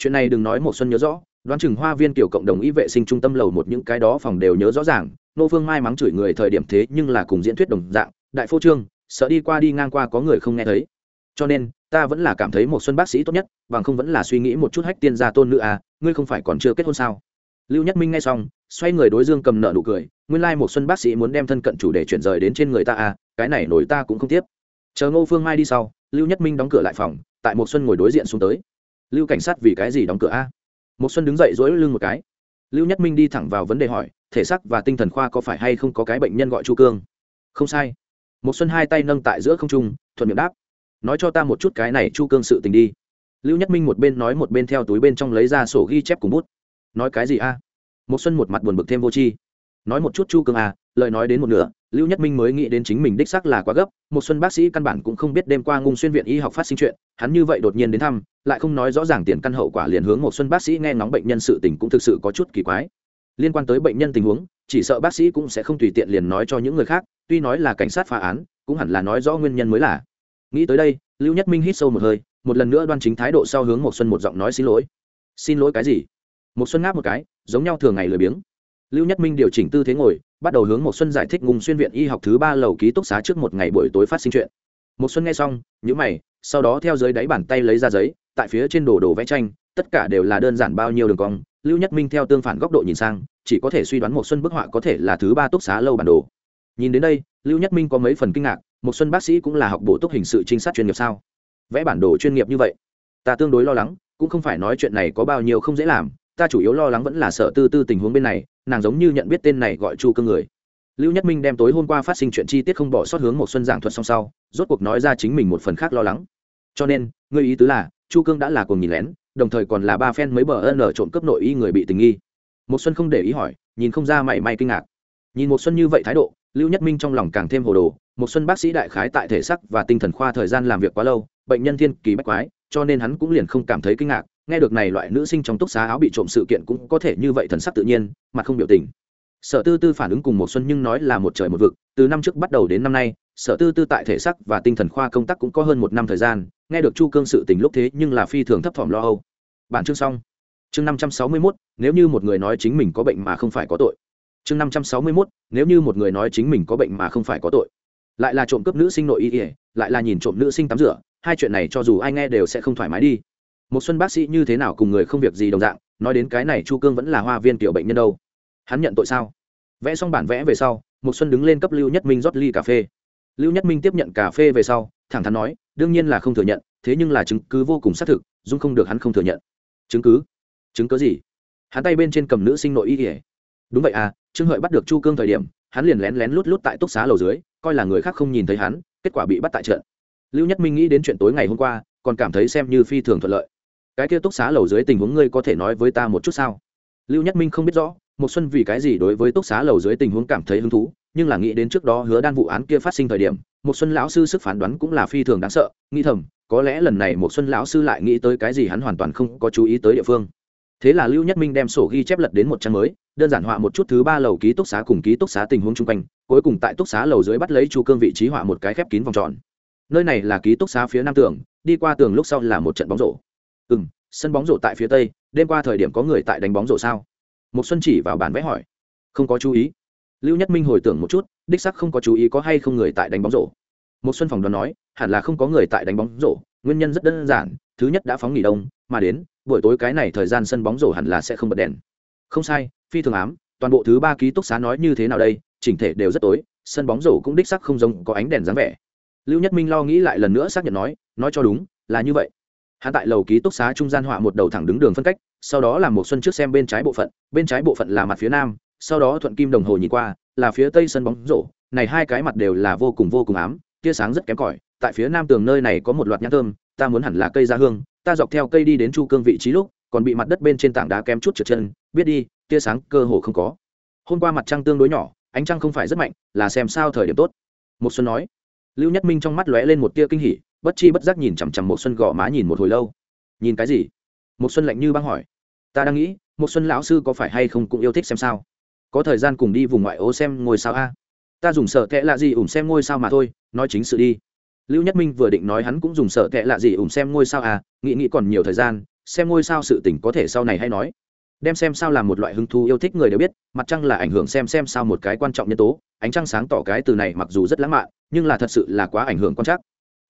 S1: chuyện này đừng nói một xuân nhớ rõ, đoán chừng hoa viên kiểu cộng đồng y vệ sinh trung tâm lầu một những cái đó phòng đều nhớ rõ ràng, nô phương mai mắng chửi người thời điểm thế nhưng là cùng diễn thuyết đồng dạng, đại phô trương, sợ đi qua đi ngang qua có người không nghe thấy. Cho nên, ta vẫn là cảm thấy một xuân bác sĩ tốt nhất, bằng không vẫn là suy nghĩ một chút hách tiên gia tôn nữ à ngươi không phải còn chưa kết hôn sao? Lưu nhất minh nghe xong, xoay người đối dương cầm nợ nụ cười, nguyên lai một xuân bác sĩ muốn đem thân cận chủ đề chuyển rời đến trên người ta à cái này nổi ta cũng không tiếp. Chờ ngô phương mai đi sau, lưu nhất minh đóng cửa lại phòng, tại một xuân ngồi đối diện xuống tới lưu cảnh sát vì cái gì đóng cửa a? Một xuân đứng dậy dỗi lưng một cái. Lưu nhất minh đi thẳng vào vấn đề hỏi, thể xác và tinh thần khoa có phải hay không có cái bệnh nhân gọi chu cương? Không sai. Một xuân hai tay nâng tại giữa không trung, thuận miệng đáp. Nói cho ta một chút cái này chu cương sự tình đi. Lưu nhất minh một bên nói một bên theo túi bên trong lấy ra sổ ghi chép cùng bút. Nói cái gì a? Một xuân một mặt buồn bực thêm vô chi nói một chút chu cương à lời nói đến một nửa lưu nhất minh mới nghĩ đến chính mình đích xác là quá gấp, một xuân bác sĩ căn bản cũng không biết đêm qua ngung xuyên viện y học phát sinh chuyện, hắn như vậy đột nhiên đến thăm, lại không nói rõ ràng tiền căn hậu quả liền hướng một xuân bác sĩ nghe ngóng bệnh nhân sự tình cũng thực sự có chút kỳ quái. Liên quan tới bệnh nhân tình huống, chỉ sợ bác sĩ cũng sẽ không tùy tiện liền nói cho những người khác, tuy nói là cảnh sát phá án, cũng hẳn là nói rõ nguyên nhân mới là. Nghĩ tới đây, lưu nhất minh hít sâu một hơi, một lần nữa đoan chính thái độ sau hướng một xuân một giọng nói xin lỗi. Xin lỗi cái gì? Một xuân ngáp một cái, giống nhau thường ngày lười biếng lưu nhất minh điều chỉnh tư thế ngồi, bắt đầu hướng một xuân giải thích ngùng xuyên viện y học thứ ba lầu ký túc xá trước một ngày buổi tối phát sinh chuyện. Một xuân nghe xong, nhíu mày, sau đó theo dưới đáy bàn tay lấy ra giấy, tại phía trên đồ đồ vẽ tranh, tất cả đều là đơn giản bao nhiêu đường cong. Lưu nhất minh theo tương phản góc độ nhìn sang, chỉ có thể suy đoán một xuân bức họa có thể là thứ ba túc xá lâu bản đồ. Nhìn đến đây, lưu nhất minh có mấy phần kinh ngạc một xuân bác sĩ cũng là học bổ túc hình sự trinh sát chuyên nghiệp sao? Vẽ bản đồ chuyên nghiệp như vậy, ta tương đối lo lắng, cũng không phải nói chuyện này có bao nhiêu không dễ làm, ta chủ yếu lo lắng vẫn là sợ tư tư tình huống bên này nàng giống như nhận biết tên này gọi chu cương người. Lưu nhất minh đem tối hôm qua phát sinh chuyện chi tiết không bỏ sót hướng một xuân giảng thuật song sau, rốt cuộc nói ra chính mình một phần khác lo lắng. Cho nên, người ý tứ là, chu cương đã là cùng nhìn lén, đồng thời còn là ba phen mấy bờ ân ở trộm cướp nội y người bị tình nghi. Một xuân không để ý hỏi, nhìn không ra mảy may kinh ngạc. Nhìn một xuân như vậy thái độ, lưu nhất minh trong lòng càng thêm hồ đồ. Một xuân bác sĩ đại khái tại thể sắc và tinh thần khoa thời gian làm việc quá lâu, bệnh nhân thiên kỳ bách quái, cho nên hắn cũng liền không cảm thấy kinh ngạc nghe được này loại nữ sinh trong túc xá áo bị trộm sự kiện cũng có thể như vậy thần sắc tự nhiên, mặt không biểu tình. Sở tư tư phản ứng cùng một xuân nhưng nói là một trời một vực, từ năm trước bắt đầu đến năm nay, sở tư tư tại thể sắc và tinh thần khoa công tác cũng có hơn một năm thời gian, nghe được chu cương sự tình lúc thế nhưng là phi thường thấp thỏm lo âu. Bản chương xong. Chương năm trăm sáu mươi mốt, nếu như một người nói chính mình có bệnh mà không phải có tội. Chương năm trăm sáu mươi mốt, nếu như một người nói chính mình có bệnh mà không phải có tội. Lại là trộm cướp nữ sinh nội y, lại là nhìn trộm nữ sinh tắm rửa, hai chuyện này cho dù ai nghe đều sẽ không thoải mái đi một xuân bác sĩ như thế nào cùng người không việc gì đồng dạng, nói đến cái này chu cương vẫn là hoa viên kiểu bệnh nhân đâu. Hắn nhận tội sao? Vẽ xong bản vẽ về sau, một xuân đứng lên cấp lưu nhất minh rót ly cà phê. Lưu nhất minh tiếp nhận cà phê về sau, thẳng thắn nói, đương nhiên là không thừa nhận, thế nhưng là chứng cứ vô cùng xác thực, dung không được hắn không thừa nhận. Chứng cứ? Chứng cứ gì? Hắn tay bên trên cầm nữ sinh nội y ỉa đúng vậy à trương hợi bắt được chu cương thời điểm, hắn liền lén lén lút lút tại túc xá lầu dưới, coi là người khác không nhìn thấy hắn, kết quả bị bắt tại trận. Lưu nhất minh nghĩ đến chuyện tối ngày hôm qua, còn cảm thấy xem như phi thường thuận lợi cái kia túc xá lầu dưới tình huống ngươi có thể nói với ta một chút sao? Lưu nhất minh không biết rõ một xuân vì cái gì đối với túc xá lầu dưới tình huống cảm thấy hứng thú, nhưng là nghĩ đến trước đó hứa đan vụ án kia phát sinh thời điểm một xuân lão sư sức phán đoán cũng là phi thường đáng sợ, nghĩ thầm, có lẽ lần này một xuân lão sư lại nghĩ tới cái gì hắn hoàn toàn không có chú ý tới địa phương. Thế là lưu nhất minh đem sổ ghi chép lật đến một trang mới, đơn giản họa một chút thứ ba lầu ký túc xá cùng ký túc xá tình huống chung quanh, cuối cùng tại túc xá lầu dưới bắt lấy chu cương vị trí họa một cái khép kín vòng tròn. Nơi này là ký túc xá phía nam tường, đi qua tường lúc sau là một trận bóng rổ ừ m sân bóng rổ tại phía tây, đêm qua thời điểm có người tại đánh bóng rổ sao? Một xuân chỉ vào bản vẽ hỏi. Không có chú ý. Lưu nhất minh hồi tưởng một chút, đích sắc không có chú ý có hay không người tại đánh bóng rổ. Một xuân phòng đoán nói, hẳn là không có người tại đánh bóng rổ, nguyên nhân rất đơn giản, thứ nhất đã phóng nghỉ đông, mà đến, buổi tối cái này thời gian sân bóng rổ hẳn là sẽ không bật đèn. Không sai, phi thường ám, toàn bộ thứ ba ký túc xá nói như thế nào đây, chỉnh thể đều rất tối, sân bóng rổ cũng đích sắc không giống có ánh đèn dáng vẻ. Lưu nhất minh lo nghĩ lại lần nữa xác nhận nói nói cho đúng, là như vậy hạ tại lầu ký túc xá trung gian họa một đầu thẳng đứng đường phân cách, sau đó là một xuân trước xem bên trái bộ phận, bên trái bộ phận là mặt phía nam, sau đó thuận kim đồng hồ nhìn qua, là phía tây sân bóng rổ. Này hai cái mặt đều là vô cùng vô cùng ám, tia sáng rất kém cỏi. Tại phía nam tường nơi này có một loạt nhãn thơm, ta muốn hẳn là cây ra hương. Ta dọc theo cây đi đến chu cương vị trí lúc, còn bị mặt đất bên trên tảng đá kém chút trượt chân. Biết đi, tia sáng cơ hồ không có. Hôm qua mặt trăng tương đối nhỏ, ánh trăng không phải rất mạnh, là xem sao thời điểm tốt. Một xuân nói. Lưu nhất minh trong mắt lóe lên một tia kinh hỉ bất chi bất giác nhìn chằm chằm một xuân gò má nhìn một hồi lâu. Nhìn cái gì? Một xuân lạnh như băng hỏi. Ta đang nghĩ, một xuân lão sư có phải hay không cũng yêu thích xem sao? Có thời gian cùng đi vùng ngoại ô xem ngôi sao a? Ta dùng sợ kệ lạ gì ủm xem ngôi sao mà thôi, nói chính sự đi. Lưu nhất minh vừa định nói hắn cũng dùng sợ kệ lạ gì ủm xem ngôi sao à nghĩ nghĩ còn nhiều thời gian, xem ngôi sao sự tình có thể sau này hay nói. Đem xem sao là một loại hứng thú yêu thích người đều biết, mặt trăng là ảnh hưởng xem xem sao một cái quan trọng nhân tố, ánh trăng sáng tỏ cái từ này mặc dù rất lãng mạn, nhưng là thật sự là quá ảnh hưởng quan trắc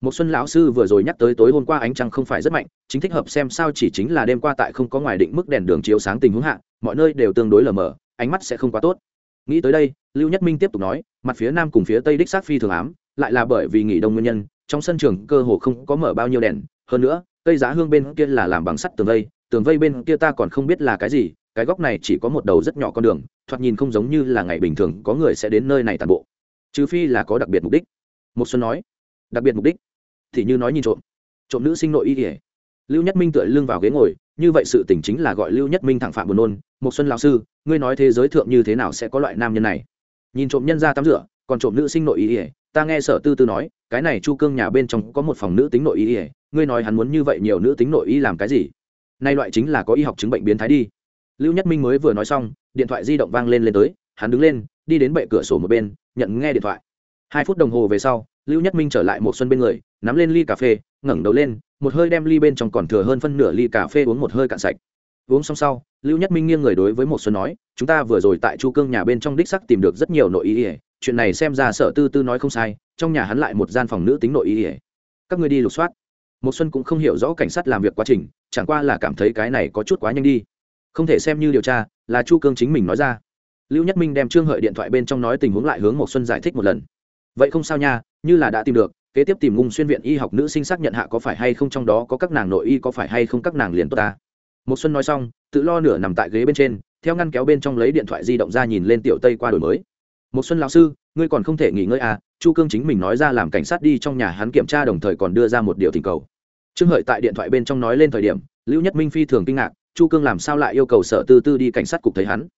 S1: một xuân lão sư vừa rồi nhắc tới tối hôm qua ánh trăng không phải rất mạnh, chính thích hợp xem sao chỉ chính là đêm qua tại không có ngoài định mức đèn đường chiếu sáng tình huống hạ, mọi nơi đều tương đối lờ mờ, ánh mắt sẽ không quá tốt. Nghĩ tới đây, lưu nhất minh tiếp tục nói, mặt phía nam cùng phía tây đích sát phi thường ám, lại là bởi vì nghỉ đông nguyên nhân, trong sân trường cơ hồ không có mở bao nhiêu đèn, hơn nữa, cây giá hương bên kia là làm bằng sắt tường vây tường vây bên kia ta còn không biết là cái gì, cái góc này chỉ có một đầu rất nhỏ con đường, thoạt nhìn không giống như là ngày bình thường, có người sẽ đến nơi này toàn bộ. Trừ phi là có đặc biệt mục đích. Một xuân nói, đặc biệt mục đích thì như nói nhìn trộm. Trộm nữ sinh nội y kỉa lưu nhất minh tựa lưng vào ghế ngồi, như vậy sự tình chính là gọi lưu nhất minh thẳng phạm buồn nôn. Một xuân lão sư, ngươi nói thế giới thượng như thế nào sẽ có loại nam nhân này? Nhìn trộm nhân ra tắm rửa, còn trộm nữ sinh nội y ỉa ta nghe sở tư tư nói, cái này chu cương nhà bên trong có một phòng nữ tính nội y ỉa ngươi nói hắn muốn như vậy nhiều nữ tính nội y làm cái gì? Nay loại chính là có y học chứng bệnh biến thái đi. Lưu nhất minh mới vừa nói xong, điện thoại di động vang lên lên tới. Hắn đứng lên, đi đến bệ cửa sổ một bên, nhận nghe điện thoại. Hai phút đồng hồ về sau lưu nhất minh trở lại một xuân bên người, nắm lên ly cà phê, ngẩng đầu lên, một hơi đem ly bên trong còn thừa hơn phân nửa ly cà phê uống một hơi cạn sạch. Uống xong sau, lưu nhất minh nghiêng người đối với một xuân nói, chúng ta vừa rồi tại chu cương nhà bên trong đích sắc tìm được rất nhiều nội ý ỉa chuyện này xem ra sở tư tư nói không sai, trong nhà hắn lại một gian phòng nữ tính nội ý ỉa các ngươi đi lục soát. Một xuân cũng không hiểu rõ cảnh sát làm việc quá trình, chẳng qua là cảm thấy cái này có chút quá nhanh đi. Không thể xem như điều tra, là chu cương chính mình nói ra. Lưu nhất minh đem trương hợi điện thoại bên trong nói tình huống lại hướng một xuân giải thích một lần vậy không sao nha, như là đã tìm được, kế tiếp tìm ngung xuyên viện y học nữ sinh xác nhận hạ có phải hay không trong đó có các nàng nội y có phải hay không các nàng liền tốt ta. Một xuân nói xong, tự lo nửa nằm tại ghế bên trên, theo ngăn kéo bên trong lấy điện thoại di động ra nhìn lên tiểu tây qua đổi mới. Một xuân lão sư, ngươi còn không thể nghỉ ngơi à chu cương chính mình nói ra làm cảnh sát đi trong nhà hắn kiểm tra đồng thời còn đưa ra một điều thỉnh cầu. Trương hợi tại điện thoại bên trong nói lên thời điểm, lưu nhất minh phi thường kinh ngạc, chu cương làm sao lại yêu cầu sở tư tư đi cảnh sát cục thấy hắn?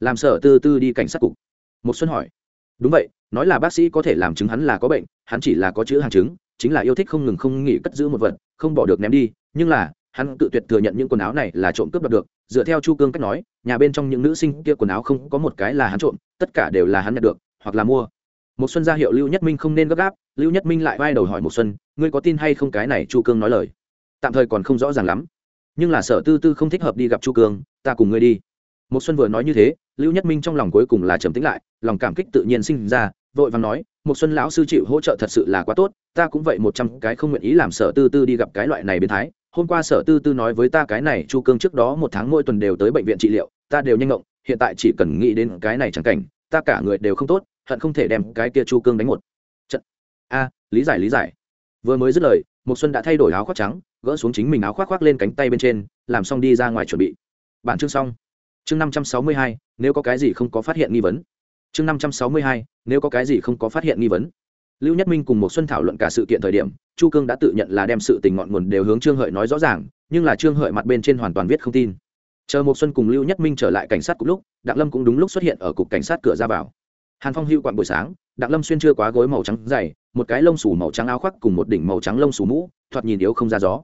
S1: Làm sở tư tư đi cảnh sát cục? Một xuân hỏi. Đúng vậy nói là bác sĩ có thể làm chứng hắn là có bệnh, hắn chỉ là có chữ hàng chứng, chính là yêu thích không ngừng không nghỉ cất giữ một vật, không bỏ được ném đi. Nhưng là, hắn tự tuyệt thừa nhận những quần áo này là trộm cướp đoạt được. Dựa theo chu cương cách nói, nhà bên trong những nữ sinh kia quần áo không có một cái là hắn trộm, tất cả đều là hắn nhận được, hoặc là mua. Một xuân ra hiệu lưu nhất minh không nên gấp gáp, lưu nhất minh lại vai đầu hỏi một xuân, ngươi có tin hay không cái này? Chu cương nói lời. Tạm thời còn không rõ ràng lắm. Nhưng là sở tư tư không thích hợp đi gặp chu cương, ta cùng ngươi đi. Một xuân vừa nói như thế, lưu nhất minh trong lòng cuối cùng là trầm tĩnh lại, lòng cảm kích tự nhiên sinh ra vội vàng nói một xuân lão sư chịu hỗ trợ thật sự là quá tốt, ta cũng vậy một trăm cái không nguyện ý làm sở tư tư đi gặp cái loại này biến thái. Hôm qua sở tư tư nói với ta cái này, chu cương trước đó một tháng mỗi tuần đều tới bệnh viện trị liệu, ta đều nhanh ngộng, hiện tại chỉ cần nghĩ đến cái này chẳng cảnh, ta cả người đều không tốt, hận không thể đem cái kia chu cương đánh một trận. A, lý giải lý giải. Vừa mới dứt lời một xuân đã thay đổi áo khoác trắng, gỡ xuống chính mình áo khoác khoác lên cánh tay bên trên, làm xong đi ra ngoài chuẩn bị. Bản chương xong. Chương năm trăm sáu mươi hai, nếu có cái gì không có phát hiện nghi vấn chương năm trăm sáu mươi hai, nếu có cái gì không có phát hiện nghi vấn. Lưu nhất minh cùng một xuân thảo luận cả sự kiện thời điểm, chu cương đã tự nhận là đem sự tình ngọn nguồn đều hướng trương hợi nói rõ ràng, nhưng là trương hợi mặt bên trên hoàn toàn viết không tin. Chờ một xuân cùng lưu nhất minh trở lại cảnh sát cục lúc, đặng lâm cũng đúng lúc xuất hiện ở cục cảnh sát cửa ra vào. Hàn phong hưu quặn buổi sáng, đặng lâm xuyên chưa quá gối màu trắng dày, một cái lông xù màu trắng áo khoác cùng một đỉnh màu trắng lông xù mũ, thoạt nhìn yếu không ra gió.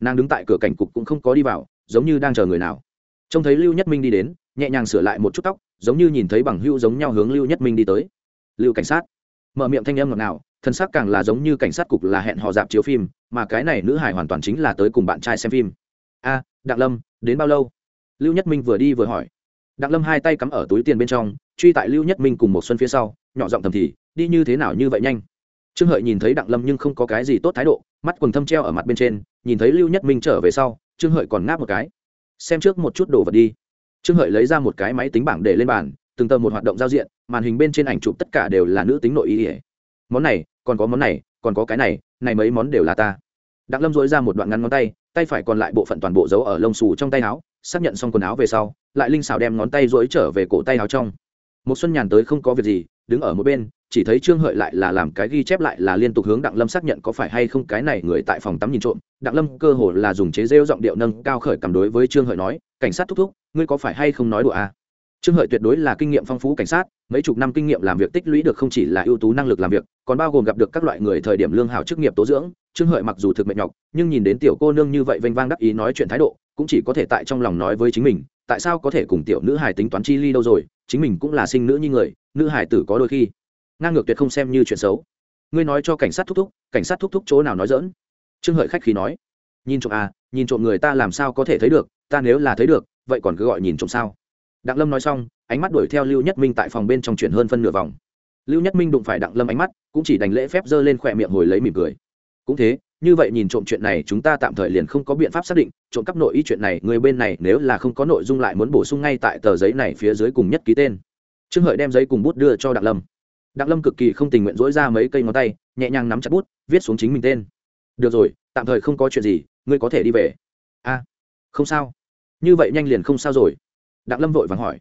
S1: Nàng đứng tại cửa cảnh cục cũng không có đi vào, giống như đang chờ người nào. Trông thấy lưu nhất minh đi đến nhẹ nhàng sửa lại một chút tóc giống như nhìn thấy bằng hữu giống nhau hướng lưu nhất minh đi tới. Lưu cảnh sát. Mở miệng thanh âm ngọt nào thân xác càng là giống như cảnh sát cục là hẹn họ dạp chiếu phim mà cái này nữ hải hoàn toàn chính là tới cùng bạn trai xem phim. A à, đặng lâm đến bao lâu? Lưu nhất minh vừa đi vừa hỏi. Đặng lâm hai tay cắm ở túi tiền bên trong truy tại lưu nhất minh cùng một xuân phía sau nhỏ giọng thầm thì đi như thế nào như vậy nhanh? Trương hợi nhìn thấy đặng lâm nhưng không có cái gì tốt thái độ mắt quần thâm treo ở mặt bên trên nhìn thấy lưu nhất minh trở về sau trương hợi còn ngáp một cái. Xem trước một chút đồ vật đi trương hợi lấy ra một cái máy tính bảng để lên bàn, từng tờ một hoạt động giao diện, màn hình bên trên ảnh chụp tất cả đều là nữ tính nội ý ỉa món này, còn có món này, còn có cái này này mấy món đều là ta. Đặng lâm dối ra một đoạn ngắn ngón tay tay phải còn lại bộ phận toàn bộ giấu ở lông xù trong tay áo, xác nhận xong quần áo về sau, lại linh xào đem ngón tay dối trở về cổ tay áo trong. Một xuân nhàn tới không có việc gì đứng ở một bên, chỉ thấy trương hợi lại là làm cái ghi chép lại là liên tục hướng đặng lâm xác nhận có phải hay không cái này người tại phòng tắm nhìn trộm. Đặng lâm cơ hồ là dùng chế rêu giọng điệu nâng cao khởi cầm đối với trương hợi nói, cảnh sát thúc thúc, ngươi có phải hay không nói đùa à? trương hợi tuyệt đối là kinh nghiệm phong phú cảnh sát, mấy chục năm kinh nghiệm làm việc tích lũy được không chỉ là ưu tú năng lực làm việc, còn bao gồm gặp được các loại người thời điểm lương hào chức nghiệp tố dưỡng. Trương hợi mặc dù thực mệnh nhọc, nhưng nhìn đến tiểu cô nương như vậy vênh vang đắc ý nói chuyện thái độ, cũng chỉ có thể tại trong lòng nói với chính mình, tại sao có thể cùng tiểu nữ hài tính toán chi ly đâu rồi? Chính mình cũng là sinh nữ như người nữ hải tử có đôi khi ngang ngược tuyệt không xem như chuyện xấu. Ngươi nói cho cảnh sát thúc thúc, cảnh sát thúc thúc chỗ nào nói dỡn trương hợi khách khí nói, nhìn trộm à nhìn trộm người ta làm sao có thể thấy được, ta nếu là thấy được, vậy còn cứ gọi nhìn trộm sao? Đặng lâm nói xong, ánh mắt đuổi theo lưu nhất minh tại phòng bên trong chuyển hơn phân nửa vòng. Lưu nhất minh đụng phải đặng lâm ánh mắt, cũng chỉ đành lễ phép giơ lên khỏe miệng hồi lấy mỉm cười. Cũng thế, như vậy nhìn trộm chuyện này, chúng ta tạm thời liền không có biện pháp xác định, trộm cắp nội ý chuyện này, người bên này nếu là không có nội dung lại muốn bổ sung ngay tại tờ giấy này phía dưới cùng nhất ký tên trương hợi đem giấy cùng bút đưa cho đặng lâm. Đặng lâm cực kỳ không tình nguyện dỗi ra mấy cây ngón tay, nhẹ nhàng nắm chặt bút, viết xuống chính mình tên. Được rồi, tạm thời không có chuyện gì, ngươi có thể đi về. A, không sao. Như vậy nhanh liền không sao rồi. Đặng lâm vội vàng hỏi.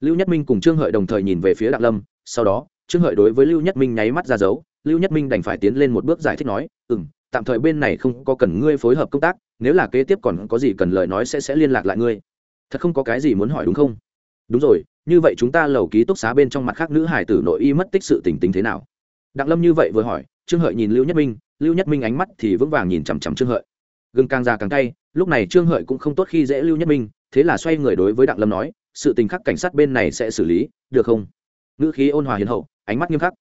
S1: Lưu nhất minh cùng trương hợi đồng thời nhìn về phía đặng lâm, sau đó, trương hợi đối với lưu nhất minh nháy mắt ra dấu. Lưu nhất minh đành phải tiến lên một bước giải thích nói ừ m tạm thời bên này không có cần ngươi phối hợp công tác, nếu là kế tiếp còn có gì cần lời nói sẽ sẽ liên lạc lại ngươi. Thật không có cái gì muốn hỏi đúng không? Đúng rồi như vậy chúng ta lầu ký túc xá bên trong mặt khác nữ hải tử nội y mất tích sự tình tính thế nào? Đặng lâm như vậy vừa hỏi, trương hợi nhìn lưu nhất minh, lưu nhất minh ánh mắt thì vững vàng nhìn chằm chằm trương hợi. Gừng càng già càng tay lúc này trương hợi cũng không tốt khi dễ lưu nhất minh, thế là xoay người đối với đặng lâm nói, sự tình khắc cảnh sát bên này sẽ xử lý, được không? Ngữ khí ôn hòa hiền hậu, ánh mắt nghiêm khắc.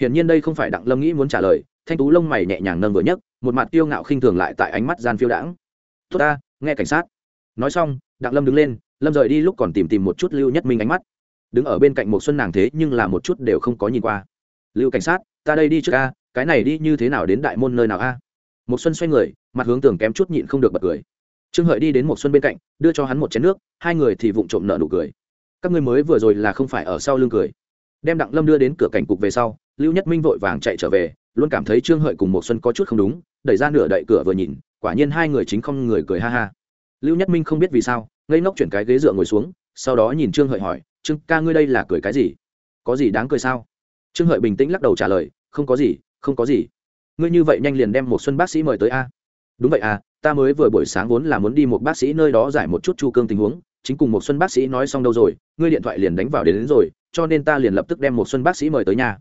S1: Hiển nhiên đây không phải đặng lâm nghĩ muốn trả lời, thanh tú lông mày nhẹ nhàng nâng vừa nhấc, một mặt tiêu ngạo khinh thường lại tại ánh mắt gian phiêu đãng. Tốt ta, nghe cảnh sát. Nói xong, đặng lâm đứng lên lâm rời đi lúc còn tìm tìm một chút lưu nhất minh ánh mắt đứng ở bên cạnh một xuân nàng thế nhưng là một chút đều không có nhìn qua lưu cảnh sát ta đây đi trước a cái này đi như thế nào đến đại môn nơi nào a một xuân xoay người mặt hướng tường kém chút nhịn không được bật cười trương hợi đi đến một xuân bên cạnh đưa cho hắn một chén nước hai người thì vụng trộm nợ nụ cười các ngươi mới vừa rồi là không phải ở sau lưng cười đem đặng lâm đưa đến cửa cảnh cục về sau lưu nhất minh vội vàng chạy trở về luôn cảm thấy trương hợi cùng một xuân có chút không đúng đẩy ra nửa đậy cửa vừa nhìn quả nhiên hai người chính không người cười ha ha lưu nhất minh không biết vì sao ngây ngốc chuyển cái ghế dựa ngồi xuống sau đó nhìn trương hợi hỏi trương ca ngươi đây là cười cái gì? Có gì đáng cười sao? Trương hợi bình tĩnh lắc đầu trả lời không có gì không có gì. Ngươi như vậy nhanh liền đem một xuân bác sĩ mời tới a? Đúng vậy à ta mới vừa buổi sáng vốn là muốn đi một bác sĩ nơi đó giải một chút chu cương tình huống chính cùng một xuân bác sĩ nói xong đâu rồi ngươi điện thoại liền đánh vào đến, đến rồi cho nên ta liền lập tức đem một xuân bác sĩ mời tới nhà.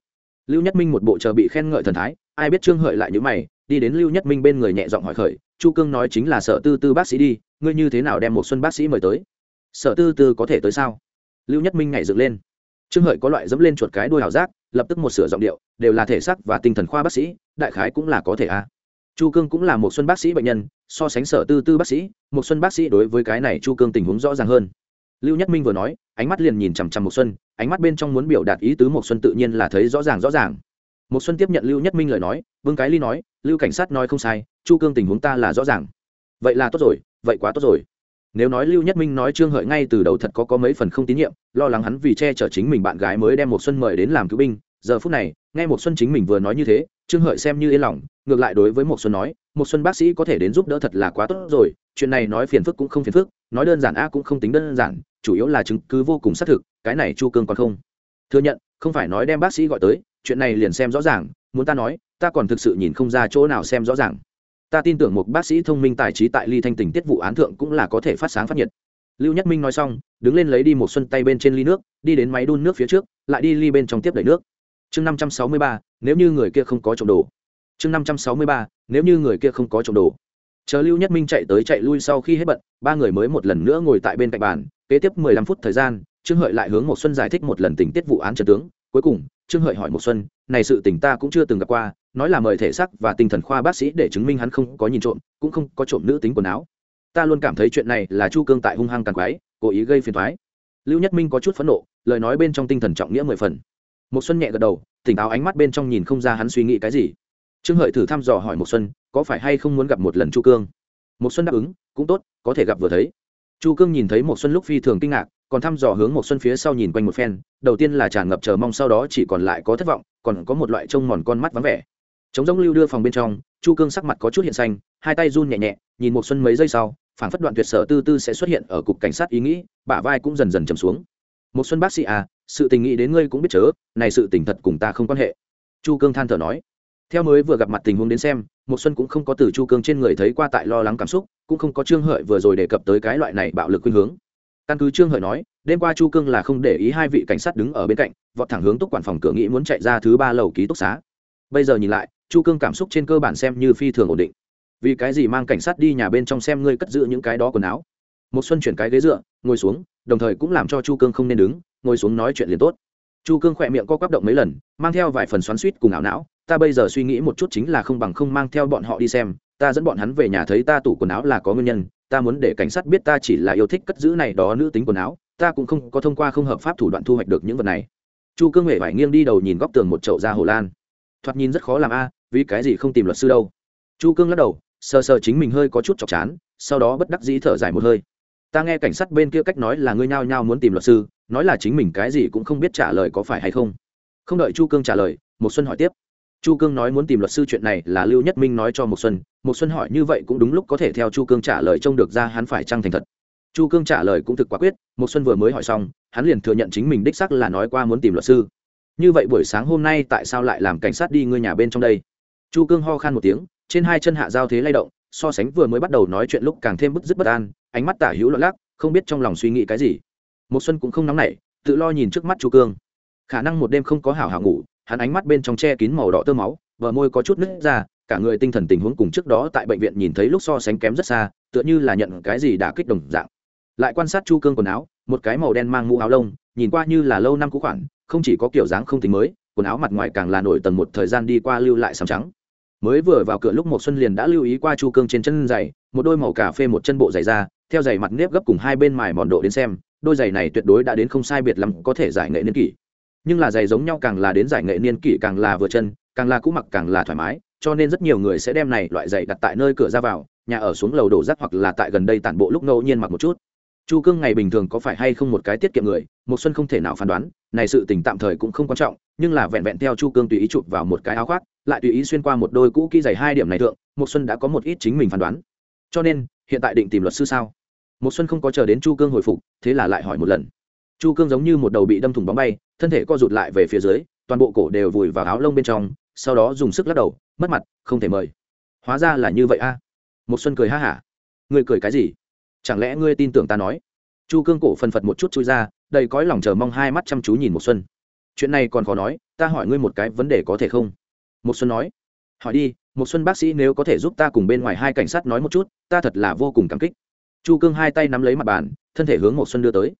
S1: Lưu nhất minh một bộ chờ bị khen ngợi thần thái ai biết trương hợi lại như mày đi đến lưu nhất minh bên người nhẹ giọng hỏi khởi chu cương nói chính là sở tư tư bác sĩ đi, ngươi như thế nào đem một xuân bác sĩ mời tới? Sở tư tư có thể tới sao? Lưu nhất minh nhảy dựng lên. Trương hợi có loại dẫm lên chuột cái đuôi hảo giác, lập tức một sửa giọng điệu, đều là thể xác và tinh thần khoa bác sĩ, đại khái cũng là có thể a chu cương cũng là một xuân bác sĩ bệnh nhân, so sánh sở tư tư bác sĩ, một xuân bác sĩ đối với cái này chu cương tình huống rõ ràng hơn. Lưu nhất minh vừa nói, ánh mắt liền nhìn chằm chằm một xuân, ánh mắt bên trong muốn biểu đạt ý tứ một xuân tự nhiên là thấy rõ ràng rõ ràng. Một xuân tiếp nhận lưu nhất minh lời nói vương cái ly nói, lưu cảnh sát nói không sai chu cương tình huống ta là rõ ràng. Vậy là tốt rồi, vậy quá tốt rồi. Nếu nói lưu nhất minh nói trương hợi ngay từ đầu thật có có mấy phần không tín nhiệm, lo lắng hắn vì che chở chính mình bạn gái mới đem một xuân mời đến làm cứu binh, giờ phút này, nghe một xuân chính mình vừa nói như thế, trương hợi xem như yên lòng, ngược lại đối với một xuân nói một xuân bác sĩ có thể đến giúp đỡ thật là quá tốt rồi, chuyện này nói phiền phức cũng không phiền phức, nói đơn giản a cũng không tính đơn giản, chủ yếu là chứng cứ vô cùng xác thực, cái này chu cương còn không. Thừa nhận, không phải nói đem bác sĩ gọi tới, chuyện này liền xem rõ ràng, muốn ta nói, ta còn thực sự nhìn không ra chỗ nào xem rõ ràng ta tin tưởng một bác sĩ thông minh tài trí tại ly thanh tình tiết vụ án thượng cũng là có thể phát sáng phát nhiệt. Lưu nhất minh nói xong, đứng lên lấy đi một xuân tay bên trên ly nước, đi đến máy đun nước phía trước, lại đi ly bên trong tiếp đẩy nước. Chương năm trăm sáu mươi ba, nếu như người kia không có trộm đồ. Chương năm trăm sáu mươi ba, nếu như người kia không có trộm đồ. Chờ lưu nhất minh chạy tới chạy lui sau khi hết bận, ba người mới một lần nữa ngồi tại bên cạnh bàn, kế tiếp mười lăm phút thời gian, trương hợi lại hướng một xuân giải thích một lần tình tiết vụ án trần tướng cuối cùng, trương hợi hỏi một xuân, này sự tình ta cũng chưa từng gặp qua, nói là mời thể xác và tinh thần khoa bác sĩ để chứng minh hắn không có nhìn trộm, cũng không có trộm nữ tính quần áo. Ta luôn cảm thấy chuyện này là chu cương tại hung hăng càng quái cố ý gây phiền thoái lưu nhất minh có chút phẫn nộ, lời nói bên trong tinh thần trọng nghĩa mười phần. Một xuân nhẹ gật đầu, tỉnh táo ánh mắt bên trong nhìn không ra hắn suy nghĩ cái gì. Trương hợi thử thăm dò hỏi một xuân, có phải hay không muốn gặp một lần chu cương? Một xuân đáp ứng, cũng tốt, có thể gặp vừa thấy. Chu cương nhìn thấy một xuân lúc phi thường kinh ngạc còn thăm dò hướng một xuân phía sau nhìn quanh một phen, đầu tiên là tràn ngập chờ mong, sau đó chỉ còn lại có thất vọng, còn có một loại trông mòn con mắt vắng vẻ. Chống giống lưu đưa phòng bên trong, chu cương sắc mặt có chút hiện xanh, hai tay run nhẹ nhẹ, nhìn một xuân mấy giây sau phản phất đoạn tuyệt sở tư tư sẽ xuất hiện ở cục cảnh sát ý nghĩ, bả vai cũng dần dần trầm xuống. Một xuân bác sĩ à sự tình nghĩ đến ngươi cũng biết chớ, này sự tình thật cùng ta không quan hệ. Chu cương than thở nói. Theo mới vừa gặp mặt tình huống đến xem một xuân cũng không có từ chu cương trên người thấy qua tại lo lắng cảm xúc, cũng không có trương hợi vừa rồi đề cập tới cái loại này bạo lực khuynh hướng căn cứ trương hợi nói, đêm qua chu cương là không để ý hai vị cảnh sát đứng ở bên cạnh, vọt thẳng hướng túc quản phòng cửa nghĩ muốn chạy ra thứ ba lầu ký túc xá. Bây giờ nhìn lại, chu cương cảm xúc trên cơ bản xem như phi thường ổn định. Vì cái gì mang cảnh sát đi nhà bên trong xem ngươi cất giữ những cái đó quần áo? Một xuân chuyển cái ghế dựa, ngồi xuống, đồng thời cũng làm cho chu cương không nên đứng, ngồi xuống nói chuyện liền tốt. Chu cương khỏe miệng co quắp động mấy lần, mang theo vài phần xoắn suýt cùng ảo não, ta bây giờ suy nghĩ một chút chính là không bằng không mang theo bọn họ đi xem, ta dẫn bọn hắn về nhà thấy ta tủ quần áo là có nguyên nhân ta muốn để cảnh sát biết ta chỉ là yêu thích cất giữ này đó nữ tính quần áo, ta cũng không có thông qua không hợp pháp thủ đoạn thu hoạch được những vật này. Chu cương huệ phải nghiêng đi đầu nhìn góc tường một chậu ra hồ lan. Thoạt nhìn rất khó làm a à, vì cái gì không tìm luật sư đâu? Chu cương lắc đầu, sờ sờ chính mình hơi có chút chọc chán, sau đó bất đắc dĩ thở dài một hơi. Ta nghe cảnh sát bên kia cách nói là ngươi nhao nhao muốn tìm luật sư, nói là chính mình cái gì cũng không biết trả lời có phải hay không. Không đợi chu cương trả lời một xuân hỏi tiếp chu cương nói muốn tìm luật sư chuyện này là lưu nhất minh nói cho một xuân một xuân hỏi như vậy cũng đúng lúc có thể theo chu cương trả lời trông được ra hắn phải trăng thành thật. Chu cương trả lời cũng thực quả quyết một xuân vừa mới hỏi xong, hắn liền thừa nhận chính mình đích sắc là nói qua muốn tìm luật sư. Như vậy buổi sáng hôm nay tại sao lại làm cảnh sát đi ngươi nhà bên trong đây? Chu cương ho khan một tiếng, trên hai chân hạ giao thế lay động, so sánh vừa mới bắt đầu nói chuyện lúc càng thêm bức dứt bất an, ánh mắt tả hữu lọt lắc không biết trong lòng suy nghĩ cái gì. Một xuân cũng không nóng nảy, tự lo nhìn trước mắt chu cương. Khả năng một đêm không có hảo hảo ngủ hắn ánh mắt bên trong che kín màu đỏ tơ máu vợ môi có chút nứt ra, cả người tinh thần tình huống cùng trước đó tại bệnh viện nhìn thấy lúc so sánh kém rất xa, tựa như là nhận cái gì đã kích đồng dạng. Lại quan sát chu cương quần áo, một cái màu đen mang mũ áo lông, nhìn qua như là lâu năm cũ khoản không chỉ có kiểu dáng không tính mới, quần áo mặt ngoài càng là nổi tầng một thời gian đi qua lưu lại sàm trắng. Mới vừa vào cửa lúc một xuân liền đã lưu ý qua chu cương trên chân giày, một đôi màu cà phê một chân bộ giày ra, theo giày mặt nếp gấp cùng hai bên mài mòn độ đến xem, đôi giày này tuyệt đối đã đến không sai biệt lắm có thể giải nghệ niên kỷ nhưng là giày giống nhau càng là đến giải nghệ niên kỷ càng là vừa chân, càng là cũ mặc càng là thoải mái, cho nên rất nhiều người sẽ đem này loại giày đặt tại nơi cửa ra vào, nhà ở xuống lầu đổ rác hoặc là tại gần đây tản bộ lúc ngẫu nhiên mặc một chút. Chu cương ngày bình thường có phải hay không một cái tiết kiệm người một xuân không thể nào phán đoán, này sự tình tạm thời cũng không quan trọng, nhưng là vẹn vẹn theo chu cương tùy ý chụp vào một cái áo khoác, lại tùy ý xuyên qua một đôi cũ kỹ giày hai điểm này thượng một xuân đã có một ít chính mình phán đoán. Cho nên, hiện tại định tìm luật sư sao? Một xuân không có chờ đến chu cương hồi phục, thế là lại hỏi một lần. Chu cương giống như một đầu bị đâm thủng bóng bay thân thể co rụt lại về phía dưới, toàn bộ cổ đều vùi vào áo lông bên trong, sau đó dùng sức lắc đầu, mất mặt, không thể mời. Hóa ra là như vậy a. Một xuân cười ha hả. Ngươi cười cái gì? Chẳng lẽ ngươi tin tưởng ta nói? Chu cương cổ phần phật một chút chui ra, đầy cõi lòng chờ mong hai mắt chăm chú nhìn một xuân. Chuyện này còn khó nói, ta hỏi ngươi một cái vấn đề có thể không? Một xuân nói. Hỏi đi một xuân bác sĩ nếu có thể giúp ta cùng bên ngoài hai cảnh sát nói một chút, ta thật là vô cùng cảm kích. Chu cương hai tay nắm lấy mặt bàn, thân thể hướng một xuân đưa tới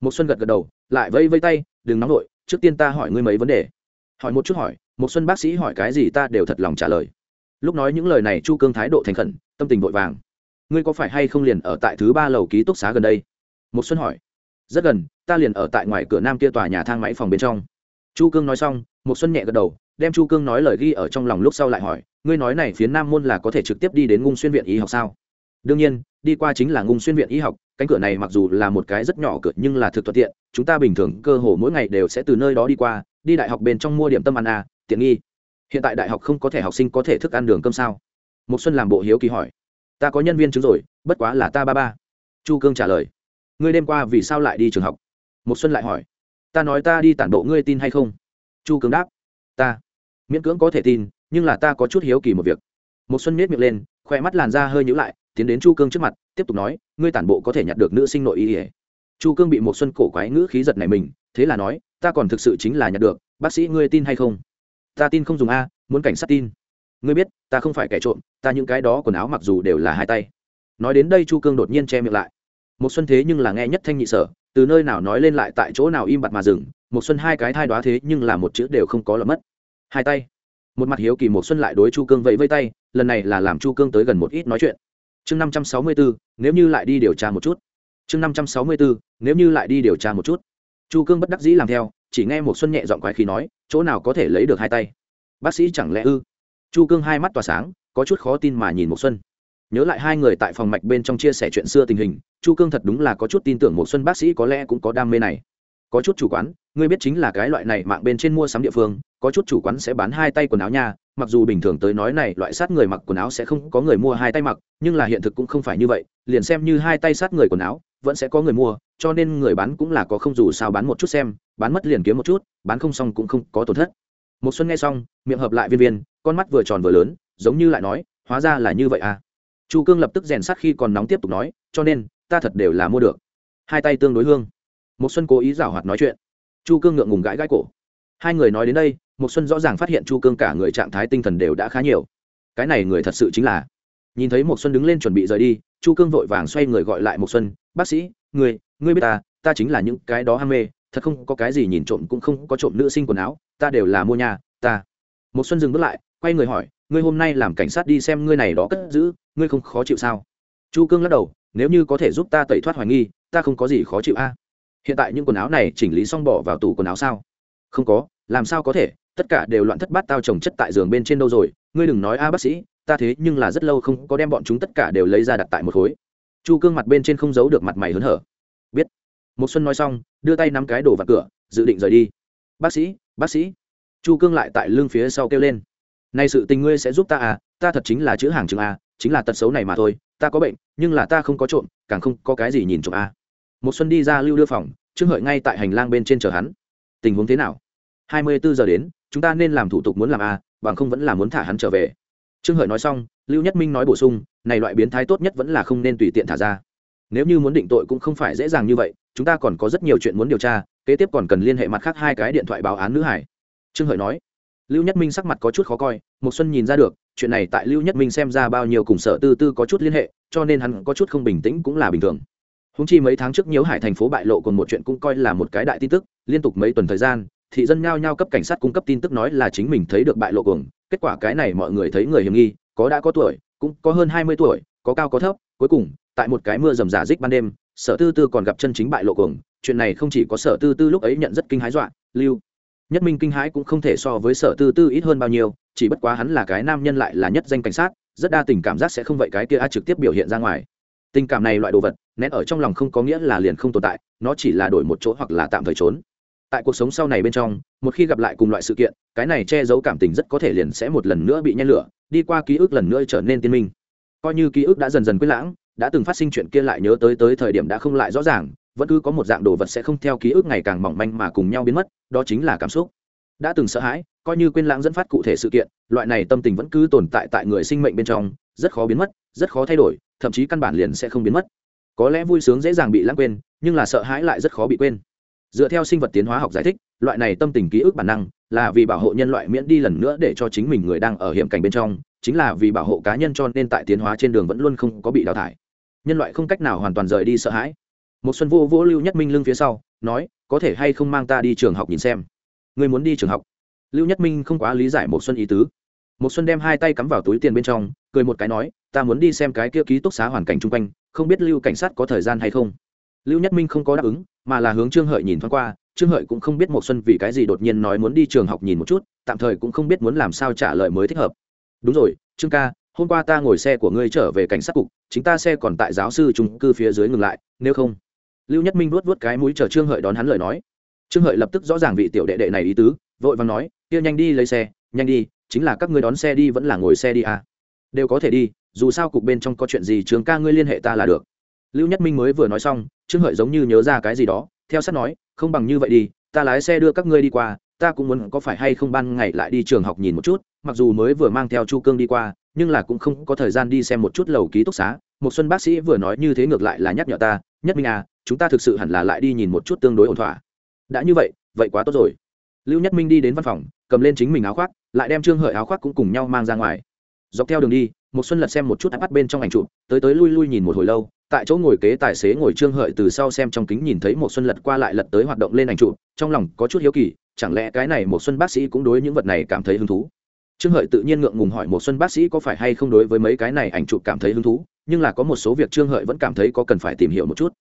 S1: một xuân gật gật đầu, lại vây vây tay, đừng nóng vội, trước tiên ta hỏi ngươi mấy vấn đề. Hỏi một chút hỏi một xuân bác sĩ hỏi cái gì ta đều thật lòng trả lời. Lúc nói những lời này, chu cương thái độ thành khẩn, tâm tình vội vàng. Ngươi có phải hay không liền ở tại thứ ba lầu ký túc xá gần đây? Một xuân hỏi. Rất gần, ta liền ở tại ngoài cửa nam kia tòa nhà thang máy phòng bên trong. Chu cương nói xong một xuân nhẹ gật đầu, đem chu cương nói lời ghi ở trong lòng lúc sau lại hỏi, ngươi nói này phía nam môn là có thể trực tiếp đi đến ngung xuyên viện y học sao? Đương nhiên, đi qua chính là ngung xuyên viện y học cánh cửa này mặc dù là một cái rất nhỏ cửa nhưng là thực thuận tiện, chúng ta bình thường cơ hồ mỗi ngày đều sẽ từ nơi đó đi qua, đi đại học bên trong mua điểm tâm ăn à tiện nghi. Hiện tại đại học không có thể học sinh có thể thức ăn đường cơm sao? Một xuân làm bộ hiếu kỳ hỏi. Ta có nhân viên chứng rồi, bất quá là ta ba ba. Chu cương trả lời. Ngươi đêm qua vì sao lại đi trường học? Một xuân lại hỏi. Ta nói ta đi tản bộ ngươi tin hay không? Chu cương đáp. Ta. Miễn cưỡng có thể tin, nhưng là ta có chút hiếu kỳ một việc. Một xuân miết miệng lên khoe mắt làn da hơi nhíu lại tiến đến chu cương trước mặt, tiếp tục nói, ngươi tản bộ có thể nhặt được nữ sinh nội y ỉa chu cương bị một xuân cổ quái ngữ khí giật này mình, thế là nói, ta còn thực sự chính là nhặt được, bác sĩ ngươi tin hay không? Ta tin không dùng a, muốn cảnh sát tin. Ngươi biết, ta không phải kẻ trộm, ta những cái đó quần áo mặc dù đều là hai tay. Nói đến đây chu cương đột nhiên che miệng lại. Một xuân thế nhưng là nghe nhất thanh nhị sở, từ nơi nào nói lên lại tại chỗ nào im bặt mà dừng, một xuân hai cái thai đoá thế nhưng là một chữ đều không có là mất. Hai tay. Một mặt hiếu kỳ một xuân lại đối chu cương vẫy vây tay, lần này là làm chu cương tới gần một ít nói chuyện chương năm trăm sáu mươi bốn nếu như lại đi điều tra một chút. Chương năm trăm sáu mươi bốn nếu như lại đi điều tra một chút. Chu cương bất đắc dĩ làm theo, chỉ nghe một xuân nhẹ giọng quái khí nói, chỗ nào có thể lấy được hai tay? Bác sĩ chẳng lẽ ư? Chu cương hai mắt tỏa sáng, có chút khó tin mà nhìn một xuân. Nhớ lại hai người tại phòng mạch bên trong chia sẻ chuyện xưa tình hình, chu cương thật đúng là có chút tin tưởng một xuân bác sĩ có lẽ cũng có đam mê này. Có chút chủ quán, ngươi biết chính là cái loại này mạng bên trên mua sắm địa phương có chút chủ quán sẽ bán hai tay quần áo nha, mặc dù bình thường tới nói này loại sát người mặc quần áo sẽ không có người mua hai tay mặc, nhưng là hiện thực cũng không phải như vậy, liền xem như hai tay sát người quần áo, vẫn sẽ có người mua, cho nên người bán cũng là có không dù sao bán một chút xem, bán mất liền kiếm một chút, bán không xong cũng không có tổn thất. Một xuân nghe xong, miệng hợp lại viên viên, con mắt vừa tròn vừa lớn, giống như lại nói, hóa ra là như vậy à. Chu cương lập tức rèn sát khi còn nóng tiếp tục nói, cho nên, ta thật đều là mua được. Hai tay tương đối hương. Một xuân cố ý giảo hoạt nói chuyện. Chu cương ngượng ngùng gãi gãi cổ. Hai người nói đến đây một xuân rõ ràng phát hiện chu cương cả người trạng thái tinh thần đều đã khá nhiều. Cái này người thật sự chính là. Nhìn thấy một xuân đứng lên chuẩn bị rời đi, chu cương vội vàng xoay người gọi lại một xuân, bác sĩ, người ngươi biết ta ta chính là những cái đó ham mê, thật không có cái gì nhìn trộm cũng không có trộm nữ sinh quần áo, ta đều là mua nhà, ta. Một xuân dừng bước lại, quay người hỏi, ngươi hôm nay làm cảnh sát đi xem ngươi này đó cất giữ, ngươi không khó chịu sao? Chu cương lắc đầu, nếu như có thể giúp ta tẩy thoát hoài nghi, ta không có gì khó chịu a. Hiện tại những quần áo này chỉnh lý xong bỏ vào tủ quần áo sao? Không có, làm sao có thể? Tất cả đều loạn thất bát tao trồng chất tại giường bên trên đâu rồi, ngươi đừng nói a bác sĩ, ta thế nhưng là rất lâu không có đem bọn chúng tất cả đều lấy ra đặt tại một khối. Chu cương mặt bên trên không giấu được mặt mày hớn hở. Biết. Một xuân nói xong, đưa tay nắm cái đồ vào cửa, dự định rời đi. Bác sĩ bác sĩ. Chu cương lại tại lưng phía sau kêu lên. Nay sự tình ngươi sẽ giúp ta à ta thật chính là chữ hàng chừng à chính là tật xấu này mà thôi, ta có bệnh, nhưng là ta không có trộm, càng không có cái gì nhìn trộm à một xuân đi ra lưu đưa phòng, trương hợi ngay tại hành lang bên trên chờ hắn. Tình huống thế nào? Hai mươi bốn giờ đến chúng ta nên làm thủ tục muốn làm à bằng không vẫn là muốn thả hắn trở về. Trương hợi nói xong, lưu nhất minh nói bổ sung, này loại biến thái tốt nhất vẫn là không nên tùy tiện thả ra. Nếu như muốn định tội cũng không phải dễ dàng như vậy, chúng ta còn có rất nhiều chuyện muốn điều tra, kế tiếp còn cần liên hệ mặt khác hai cái điện thoại báo án nữ hải. Trương hợi nói. Lưu nhất minh sắc mặt có chút khó coi một xuân nhìn ra được, chuyện này tại lưu nhất minh xem ra bao nhiêu cùng sở tư tư có chút liên hệ, cho nên hắn có chút không bình tĩnh cũng là bình thường. Húng chi mấy tháng trước nhiễu hải thành phố bại lộ còn một chuyện cũng coi là một cái đại tin tức, liên tục mấy tuần thời gian thị dân nhao nhao cấp cảnh sát cung cấp tin tức nói là chính mình thấy được bại lộ cuồng. Kết quả cái này mọi người thấy người hiểm nghi, có đã có tuổi, cũng có hơn hai mươi tuổi, có cao có thấp. Cuối cùng, tại một cái mưa rầm rả rích ban đêm, sở tư tư còn gặp chân chính bại lộ cuồng. Chuyện này không chỉ có sở tư tư lúc ấy nhận rất kinh hái dọa, lưu. Nhất minh kinh hãi cũng không thể so với sở tư tư ít hơn bao nhiêu, chỉ bất quá hắn là cái nam nhân lại là nhất danh cảnh sát, rất đa tình cảm giác sẽ không vậy cái kia a trực tiếp biểu hiện ra ngoài. Tình cảm này loại đồ vật, nén ở trong lòng không có nghĩa là liền không tồn tại, nó chỉ là đổi một chỗ hoặc là tạm thời trốn tại cuộc sống sau này bên trong, một khi gặp lại cùng loại sự kiện, cái này che giấu cảm tình rất có thể liền sẽ một lần nữa bị nhen lửa, đi qua ký ức lần nữa trở nên tiên minh. Coi như ký ức đã dần dần quyết lãng, đã từng phát sinh chuyện kia lại nhớ tới tới thời điểm đã không lại rõ ràng, vẫn cứ có một dạng đồ vật sẽ không theo ký ức ngày càng mỏng manh mà cùng nhau biến mất, đó chính là cảm xúc. Đã từng sợ hãi, coi như quên lãng dẫn phát cụ thể sự kiện, loại này tâm tình vẫn cứ tồn tại tại người sinh mệnh bên trong, rất khó biến mất, rất khó thay đổi, thậm chí căn bản liền sẽ không biến mất. Có lẽ vui sướng dễ dàng bị lãng quên, nhưng là sợ hãi lại rất khó bị quên dựa theo sinh vật tiến hóa học giải thích, loại này tâm tình ký ức bản năng là vì bảo hộ nhân loại miễn đi lần nữa để cho chính mình người đang ở hiểm cảnh bên trong, chính là vì bảo hộ cá nhân cho nên tại tiến hóa trên đường vẫn luôn không có bị đào thải. Nhân loại không cách nào hoàn toàn rời đi sợ hãi. Một xuân vô vô lưu nhất minh lưng phía sau, nói, có thể hay không mang ta đi trường học nhìn xem? Người muốn đi trường học? Lưu nhất minh không quá lý giải một xuân ý tứ. Một xuân đem hai tay cắm vào túi tiền bên trong, cười một cái nói, ta muốn đi xem cái kia ký túc xá hoàn cảnh chung quanh, không biết lưu cảnh sát có thời gian hay không? Lưu nhất minh không có đáp ứng, mà là hướng trương hợi nhìn thoáng qua, trương hợi cũng không biết một xuân vì cái gì đột nhiên nói muốn đi trường học nhìn một chút, tạm thời cũng không biết muốn làm sao trả lời mới thích hợp. Đúng rồi, trương ca, hôm qua ta ngồi xe của ngươi trở về cảnh sát cục, chính ta xe còn tại giáo sư trung cư phía dưới ngừng lại, nếu không. Lưu nhất minh vuốt vuốt cái mũi chờ trương hợi đón hắn lời nói. Trương hợi lập tức rõ ràng vị tiểu đệ đệ này ý tứ, vội vàng nói, kia nhanh đi lấy xe, nhanh đi, chính là các ngươi đón xe đi vẫn là ngồi xe đi à. đều có thể đi, dù sao cục bên trong có chuyện gì Trương ca ngươi liên hệ ta là được lưu nhất minh mới vừa nói xong, trương hợi giống như nhớ ra cái gì đó, theo sát nói, không bằng như vậy đi, ta lái xe đưa các ngươi đi qua, ta cũng muốn có phải hay không ban ngày lại đi trường học nhìn một chút, mặc dù mới vừa mang theo chu cương đi qua, nhưng là cũng không có thời gian đi xem một chút lầu ký túc xá. Một xuân bác sĩ vừa nói như thế ngược lại là nhắc nhở ta, nhất minh à chúng ta thực sự hẳn là lại đi nhìn một chút tương đối ổn thỏa. Đã như vậy vậy quá tốt rồi. Lưu nhất minh đi đến văn phòng, cầm lên chính mình áo khoác, lại đem trương hợi áo khoác cũng cùng nhau mang ra ngoài. Dọc theo đường đi, một xuân lật xem một chút ipad bên trong ảnh chụp, tới tới lui lui nhìn một hồi lâu tại chỗ ngồi kế tài xế ngồi trương hợi từ sau xem trong kính nhìn thấy một xuân lật qua lại lật tới hoạt động lên ảnh trụ trong lòng có chút hiếu kỳ, chẳng lẽ cái này một xuân bác sĩ cũng đối những vật này cảm thấy hứng thú? Trương hợi tự nhiên ngượng ngùng hỏi một xuân bác sĩ có phải hay không đối với mấy cái này ảnh trụ cảm thấy hứng thú, nhưng là có một số việc trương hợi vẫn cảm thấy có cần phải tìm hiểu một chút.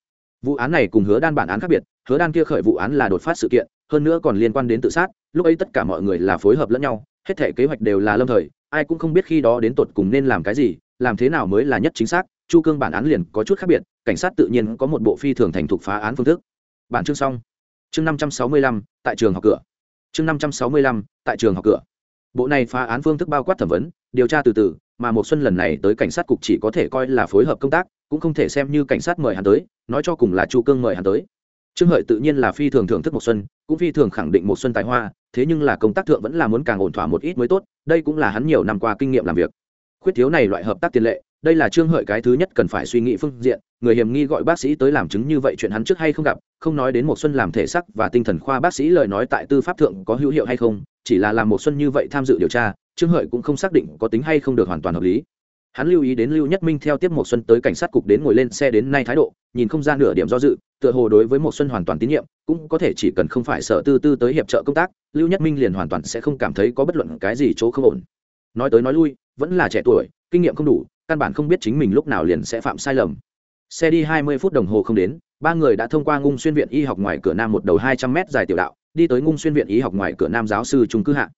S1: Vụ án này cùng hứa đan bản án khác biệt, hứa đan kia khởi vụ án là đột phát sự kiện, hơn nữa còn liên quan đến tự sát, lúc ấy tất cả mọi người là phối hợp lẫn nhau, hết thể kế hoạch đều là lâm thời, ai cũng không biết khi đó đến tột cùng nên làm cái gì, làm thế nào mới là nhất chính xác chu cương bản án liền có chút khác biệt, cảnh sát tự nhiên có một bộ phi thường thành thục phá án phương thức. Bản chương xong. Chương năm trăm sáu mươi lăm, tại trường học cửa. Chương năm trăm sáu mươi lăm, tại trường học cửa. Bộ này phá án phương thức bao quát thẩm vấn, điều tra từ từ, mà một xuân lần này tới cảnh sát cục chỉ có thể coi là phối hợp công tác, cũng không thể xem như cảnh sát mời hắn tới, nói cho cùng là chu cương mời hắn tới. Trương hợi tự nhiên là phi thường thưởng thức một xuân, cũng phi thường khẳng định một xuân tài hoa, thế nhưng là công tác thượng vẫn là muốn càng ổn thỏa một ít mới tốt, đây cũng là hắn nhiều năm qua kinh nghiệm làm việc. Khuyết thiếu này loại hợp tác tiền lệ đây là trương hợi cái thứ nhất cần phải suy nghĩ phương diện, người hiểm nghi gọi bác sĩ tới làm chứng như vậy chuyện hắn trước hay không gặp, không nói đến một xuân làm thể sắc và tinh thần khoa bác sĩ lời nói tại tư pháp thượng có hữu hiệu hay không, chỉ là làm một xuân như vậy tham dự điều tra, trương hợi cũng không xác định có tính hay không được hoàn toàn hợp lý. Hắn lưu ý đến lưu nhất minh theo tiếp một xuân tới cảnh sát cục đến ngồi lên xe đến nay thái độ, nhìn không ra nửa điểm do dự, tựa hồ đối với một xuân hoàn toàn tín nhiệm, cũng có thể chỉ cần không phải sợ tư tư tới hiệp trợ công tác, lưu nhất minh liền hoàn toàn sẽ không cảm thấy có bất luận cái gì chỗ không ổn. Nói tới nói lui, vẫn là trẻ tuổi, kinh nghiệm không đủ căn bản không biết chính mình lúc nào liền sẽ phạm sai lầm. Xe đi hai mươi phút đồng hồ không đến, ba người đã thông qua ngung xuyên viện y học ngoài cửa nam một đầu hai trăm m dài tiểu đạo, đi tới ngung xuyên viện y học ngoài cửa nam giáo sư trung cư hạ.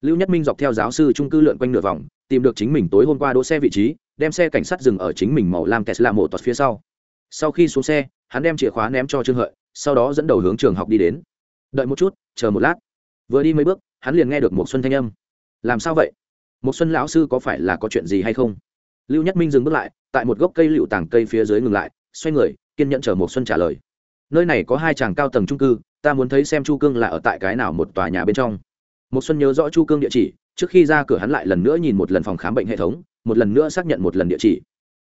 S1: Lưu nhất minh dọc theo giáo sư trung cư lượn quanh nửa vòng, tìm được chính mình tối hôm qua đỗ xe vị trí, đem xe cảnh sát dừng ở chính mình màu lam tesla mổ toạt phía sau. Sau khi xuống xe, hắn đem chìa khóa ném cho trương hợi, sau đó dẫn đầu hướng trường học đi đến. Đợi một chút, chờ một lát. Vừa đi mấy bước, hắn liền nghe được một xuân thanh âm. Làm sao vậy? Một xuân lão sư có phải là có chuyện gì hay không? Lưu nhất minh dừng bước lại, tại một gốc cây lựu tàng cây phía dưới ngừng lại, xoay người, kiên nhẫn chờ một xuân trả lời. Nơi này có hai chàng cao tầng trung cư, ta muốn thấy xem chu cương là ở tại cái nào một tòa nhà bên trong. Một xuân nhớ rõ chu cương địa chỉ, trước khi ra cửa hắn lại lần nữa nhìn một lần phòng khám bệnh hệ thống, một lần nữa xác nhận một lần địa chỉ.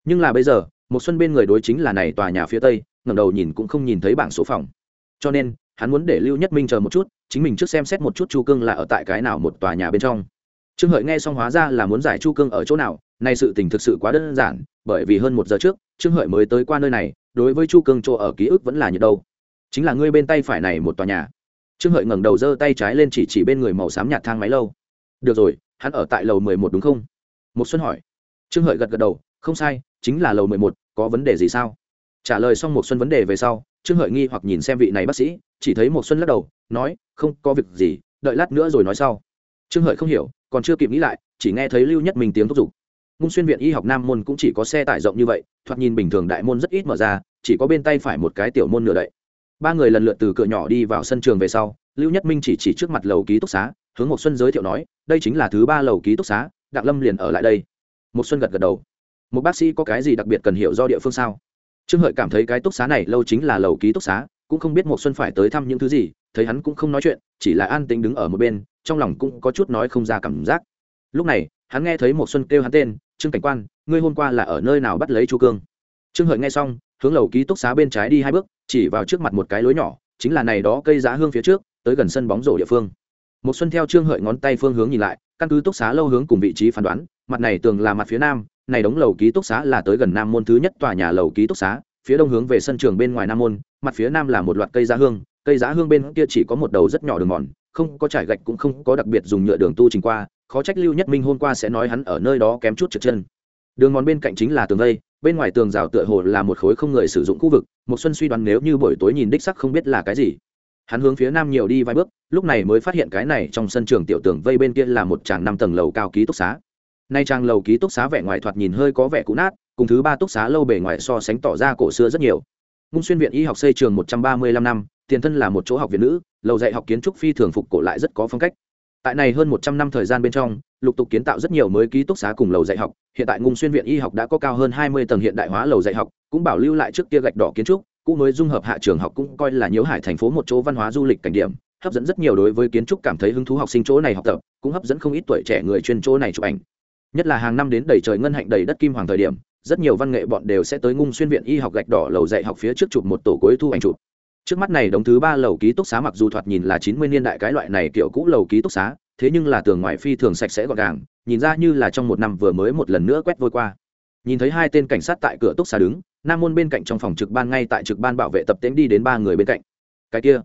S1: Nhưng là bây giờ một xuân bên người đối chính là này tòa nhà phía tây, ngẩng đầu nhìn cũng không nhìn thấy bảng số phòng. Cho nên, hắn muốn để lưu nhất minh chờ một chút, chính mình trước xem xét một chút chu cương là ở tại cái nào một tòa nhà bên trong. Trương hợi nghe xong hóa ra là muốn giải chu cương ở chỗ nào nay sự tình thực sự quá đơn giản, bởi vì hơn một giờ trước, trương hợi mới tới qua nơi này, đối với chu cương chỗ ở ký ức vẫn là như đâu. Chính là ngươi bên tay phải này một tòa nhà. Trương hợi ngẩng đầu giơ tay trái lên chỉ chỉ bên người màu xám nhạt thang máy lâu. Được rồi, hắn ở tại lầu mười một đúng không? Một xuân hỏi. Trương hợi gật gật đầu, không sai, chính là lầu mười một, có vấn đề gì sao? Trả lời xong một xuân vấn đề về sau, trương hợi nghi hoặc nhìn xem vị này bác sĩ, chỉ thấy một xuân lắc đầu, nói, không có việc gì, đợi lát nữa rồi nói sau. Trương hợi không hiểu, còn chưa kịp nghĩ lại, chỉ nghe thấy lưu nhất mình tiếng thúc giục ngung xuyên viện y học nam môn cũng chỉ có xe tải rộng như vậy, thoạt nhìn bình thường đại môn rất ít mở ra, chỉ có bên tay phải một cái tiểu môn nửa đậy. Ba người lần lượt từ cửa nhỏ đi vào sân trường về sau, lưu nhất minh chỉ chỉ trước mặt lầu ký túc xá, hướng một xuân giới thiệu nói, đây chính là thứ ba lầu ký túc xá, đặng lâm liền ở lại đây. Một xuân gật gật đầu. Một bác sĩ có cái gì đặc biệt cần hiểu do địa phương sao? Trương hợi cảm thấy cái túc xá này lâu chính là lầu ký túc xá, cũng không biết một xuân phải tới thăm những thứ gì, thấy hắn cũng không nói chuyện, chỉ là an tĩnh đứng ở một bên, trong lòng cũng có chút nói không ra cảm giác. Lúc này hắn nghe thấy một xuân kêu hắn tên, trương cảnh quan, ngươi hôm qua là ở nơi nào bắt lấy chu cương? Trương hợi nghe xong, hướng lầu ký túc xá bên trái đi hai bước, chỉ vào trước mặt một cái lối nhỏ, chính là này đó cây giá hương phía trước, tới gần sân bóng rổ địa phương. Một xuân theo trương hợi ngón tay phương hướng nhìn lại, căn cứ túc xá lâu hướng cùng vị trí phán đoán, mặt này tường là mặt phía nam, này đóng lầu ký túc xá là tới gần nam môn thứ nhất tòa nhà lầu ký túc xá, phía đông hướng về sân trường bên ngoài nam môn, mặt phía nam là một loạt cây giá hương, cây giá hương bên kia chỉ có một đầu rất nhỏ đường mòn, không có trải gạch cũng không có đặc biệt dùng nhựa đường tu trình qua khó trách lưu nhất minh hôm qua sẽ nói hắn ở nơi đó kém chút trượt chân. Đường mòn bên cạnh chính là tường vây, bên ngoài tường rào tựa hồ là một khối không người sử dụng khu vực một xuân suy đoán nếu như buổi tối nhìn đích sắc không biết là cái gì. Hắn hướng phía nam nhiều đi vài bước, lúc này mới phát hiện cái này trong sân trường tiểu tường vây bên kia là một tràng năm tầng lầu cao ký túc xá. Nay trang lầu ký túc xá vẻ ngoài thoạt nhìn hơi có vẻ cũ nát, cùng thứ ba túc xá lâu bề ngoài so sánh tỏ ra cổ xưa rất nhiều. Ngung xuyên viện y học xây trường một trăm ba mươi lăm năm, tiền thân là một chỗ học viện nữ, lầu dạy học kiến trúc phi thường phục cổ lại rất có phong cách tại này hơn một trăm năm thời gian bên trong, lục tục kiến tạo rất nhiều mới ký túc xá cùng lầu dạy học. Hiện tại ngung xuyên viện y học đã có cao hơn hai mươi tầng hiện đại hóa lầu dạy học, cũng bảo lưu lại trước kia gạch đỏ kiến trúc cũng mới dung hợp hạ trường học cũng coi là nhiễu hải thành phố một chỗ văn hóa du lịch cảnh điểm, hấp dẫn rất nhiều đối với kiến trúc cảm thấy hứng thú học sinh chỗ này học tập, cũng hấp dẫn không ít tuổi trẻ người chuyên chỗ này chụp ảnh. Nhất là hàng năm đến đầy trời ngân hạnh đầy đất kim hoàng thời điểm, rất nhiều văn nghệ bọn đều sẽ tới ngung xuyên viện y học gạch đỏ lầu dạy học phía trước chụp một tổ cuối thu ảnh chụp trước mắt này đống thứ ba lầu ký túc xá mặc dù thoạt nhìn là chín mươi niên đại cái loại này kiểu cũ lầu ký túc xá, thế nhưng là tường ngoài phi thường sạch sẽ gọn gàng, nhìn ra như là trong một năm vừa mới một lần nữa quét vôi qua. Nhìn thấy hai tên cảnh sát tại cửa túc xá đứng, nam môn bên cạnh trong phòng trực ban ngay tại trực ban bảo vệ tập tễnh đi đến ba người bên cạnh. Cái kia,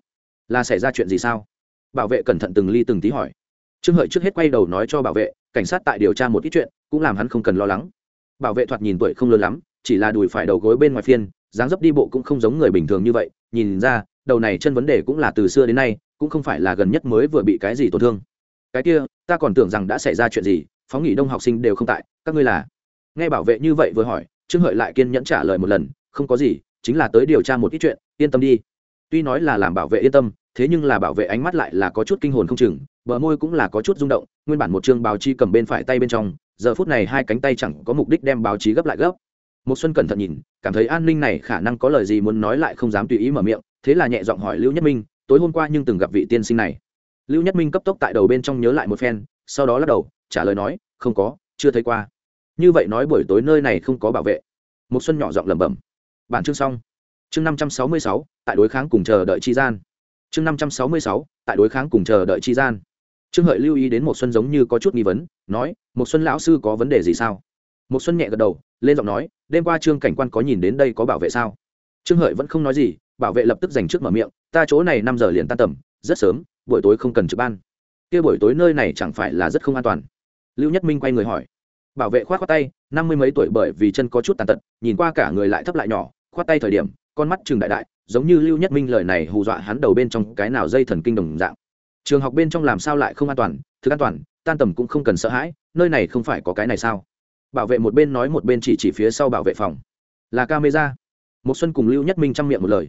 S1: là xảy ra chuyện gì sao? Bảo vệ cẩn thận từng ly từng tí hỏi. Trương hợi trước hết quay đầu nói cho bảo vệ, cảnh sát tại điều tra một ít chuyện, cũng làm hắn không cần lo lắng. Bảo vệ thoạt nhìn tuổi không lớn lắm, chỉ là đùi phải đầu gối bên ngoài phiên dáng dấp đi bộ cũng không giống người bình thường như vậy, nhìn ra, đầu này chân vấn đề cũng là từ xưa đến nay, cũng không phải là gần nhất mới vừa bị cái gì tổn thương. Cái kia, ta còn tưởng rằng đã xảy ra chuyện gì, phóng nghỉ đông học sinh đều không tại, các ngươi là? Nghe bảo vệ như vậy vừa hỏi, trương hợi lại kiên nhẫn trả lời một lần, không có gì, chính là tới điều tra một ít chuyện, yên tâm đi. Tuy nói là làm bảo vệ yên tâm, thế nhưng là bảo vệ ánh mắt lại là có chút kinh hồn không chừng, bờ môi cũng là có chút rung động, nguyên bản một chương báo chí cầm bên phải tay bên trong, giờ phút này hai cánh tay chẳng có mục đích đem báo chí gấp lại gấp một xuân cẩn thận nhìn, cảm thấy an ninh này khả năng có lời gì muốn nói lại không dám tùy ý mở miệng, thế là nhẹ giọng hỏi lưu nhất minh, tối hôm qua nhưng từng gặp vị tiên sinh này? Lưu nhất minh cấp tốc tại đầu bên trong nhớ lại một phen, sau đó lắc đầu, trả lời nói, không có, chưa thấy qua. Như vậy nói buổi tối nơi này không có bảo vệ. Một xuân nhỏ giọng lẩm bẩm, bản chương xong. Chương năm trăm sáu mươi sáu, tại đối kháng cùng chờ đợi chi gian. Chương năm trăm sáu mươi sáu, tại đối kháng cùng chờ đợi chi gian. Trương hợi lưu ý đến một xuân giống như có chút nghi vấn, nói một xuân lão sư có vấn đề gì sao? Một xuân nhẹ gật đầu, lên giọng nói, đêm qua trương cảnh quan có nhìn đến đây có bảo vệ sao? Trương hợi vẫn không nói gì, bảo vệ lập tức giành trước mở miệng, ta chỗ này năm giờ liền tan tầm, rất sớm, buổi tối không cần trực ban. Kia buổi tối nơi này chẳng phải là rất không an toàn? Lưu nhất minh quay người hỏi. Bảo vệ khoát khoát tay, năm mươi mấy tuổi bởi vì chân có chút tàn tật, nhìn qua cả người lại thấp lại nhỏ, khoát tay thời điểm, con mắt trường đại đại, giống như lưu nhất minh lời này hù dọa hắn đầu bên trong cái nào dây thần kinh đồng dạng. Trường học bên trong làm sao lại không an toàn? Thực an toàn, tan tầm cũng không cần sợ hãi, nơi này không phải có cái này sao? Bảo vệ một bên nói một bên chỉ chỉ phía sau bảo vệ phòng. Là camera. Một xuân cùng lưu nhất minh chăm miệng một lời.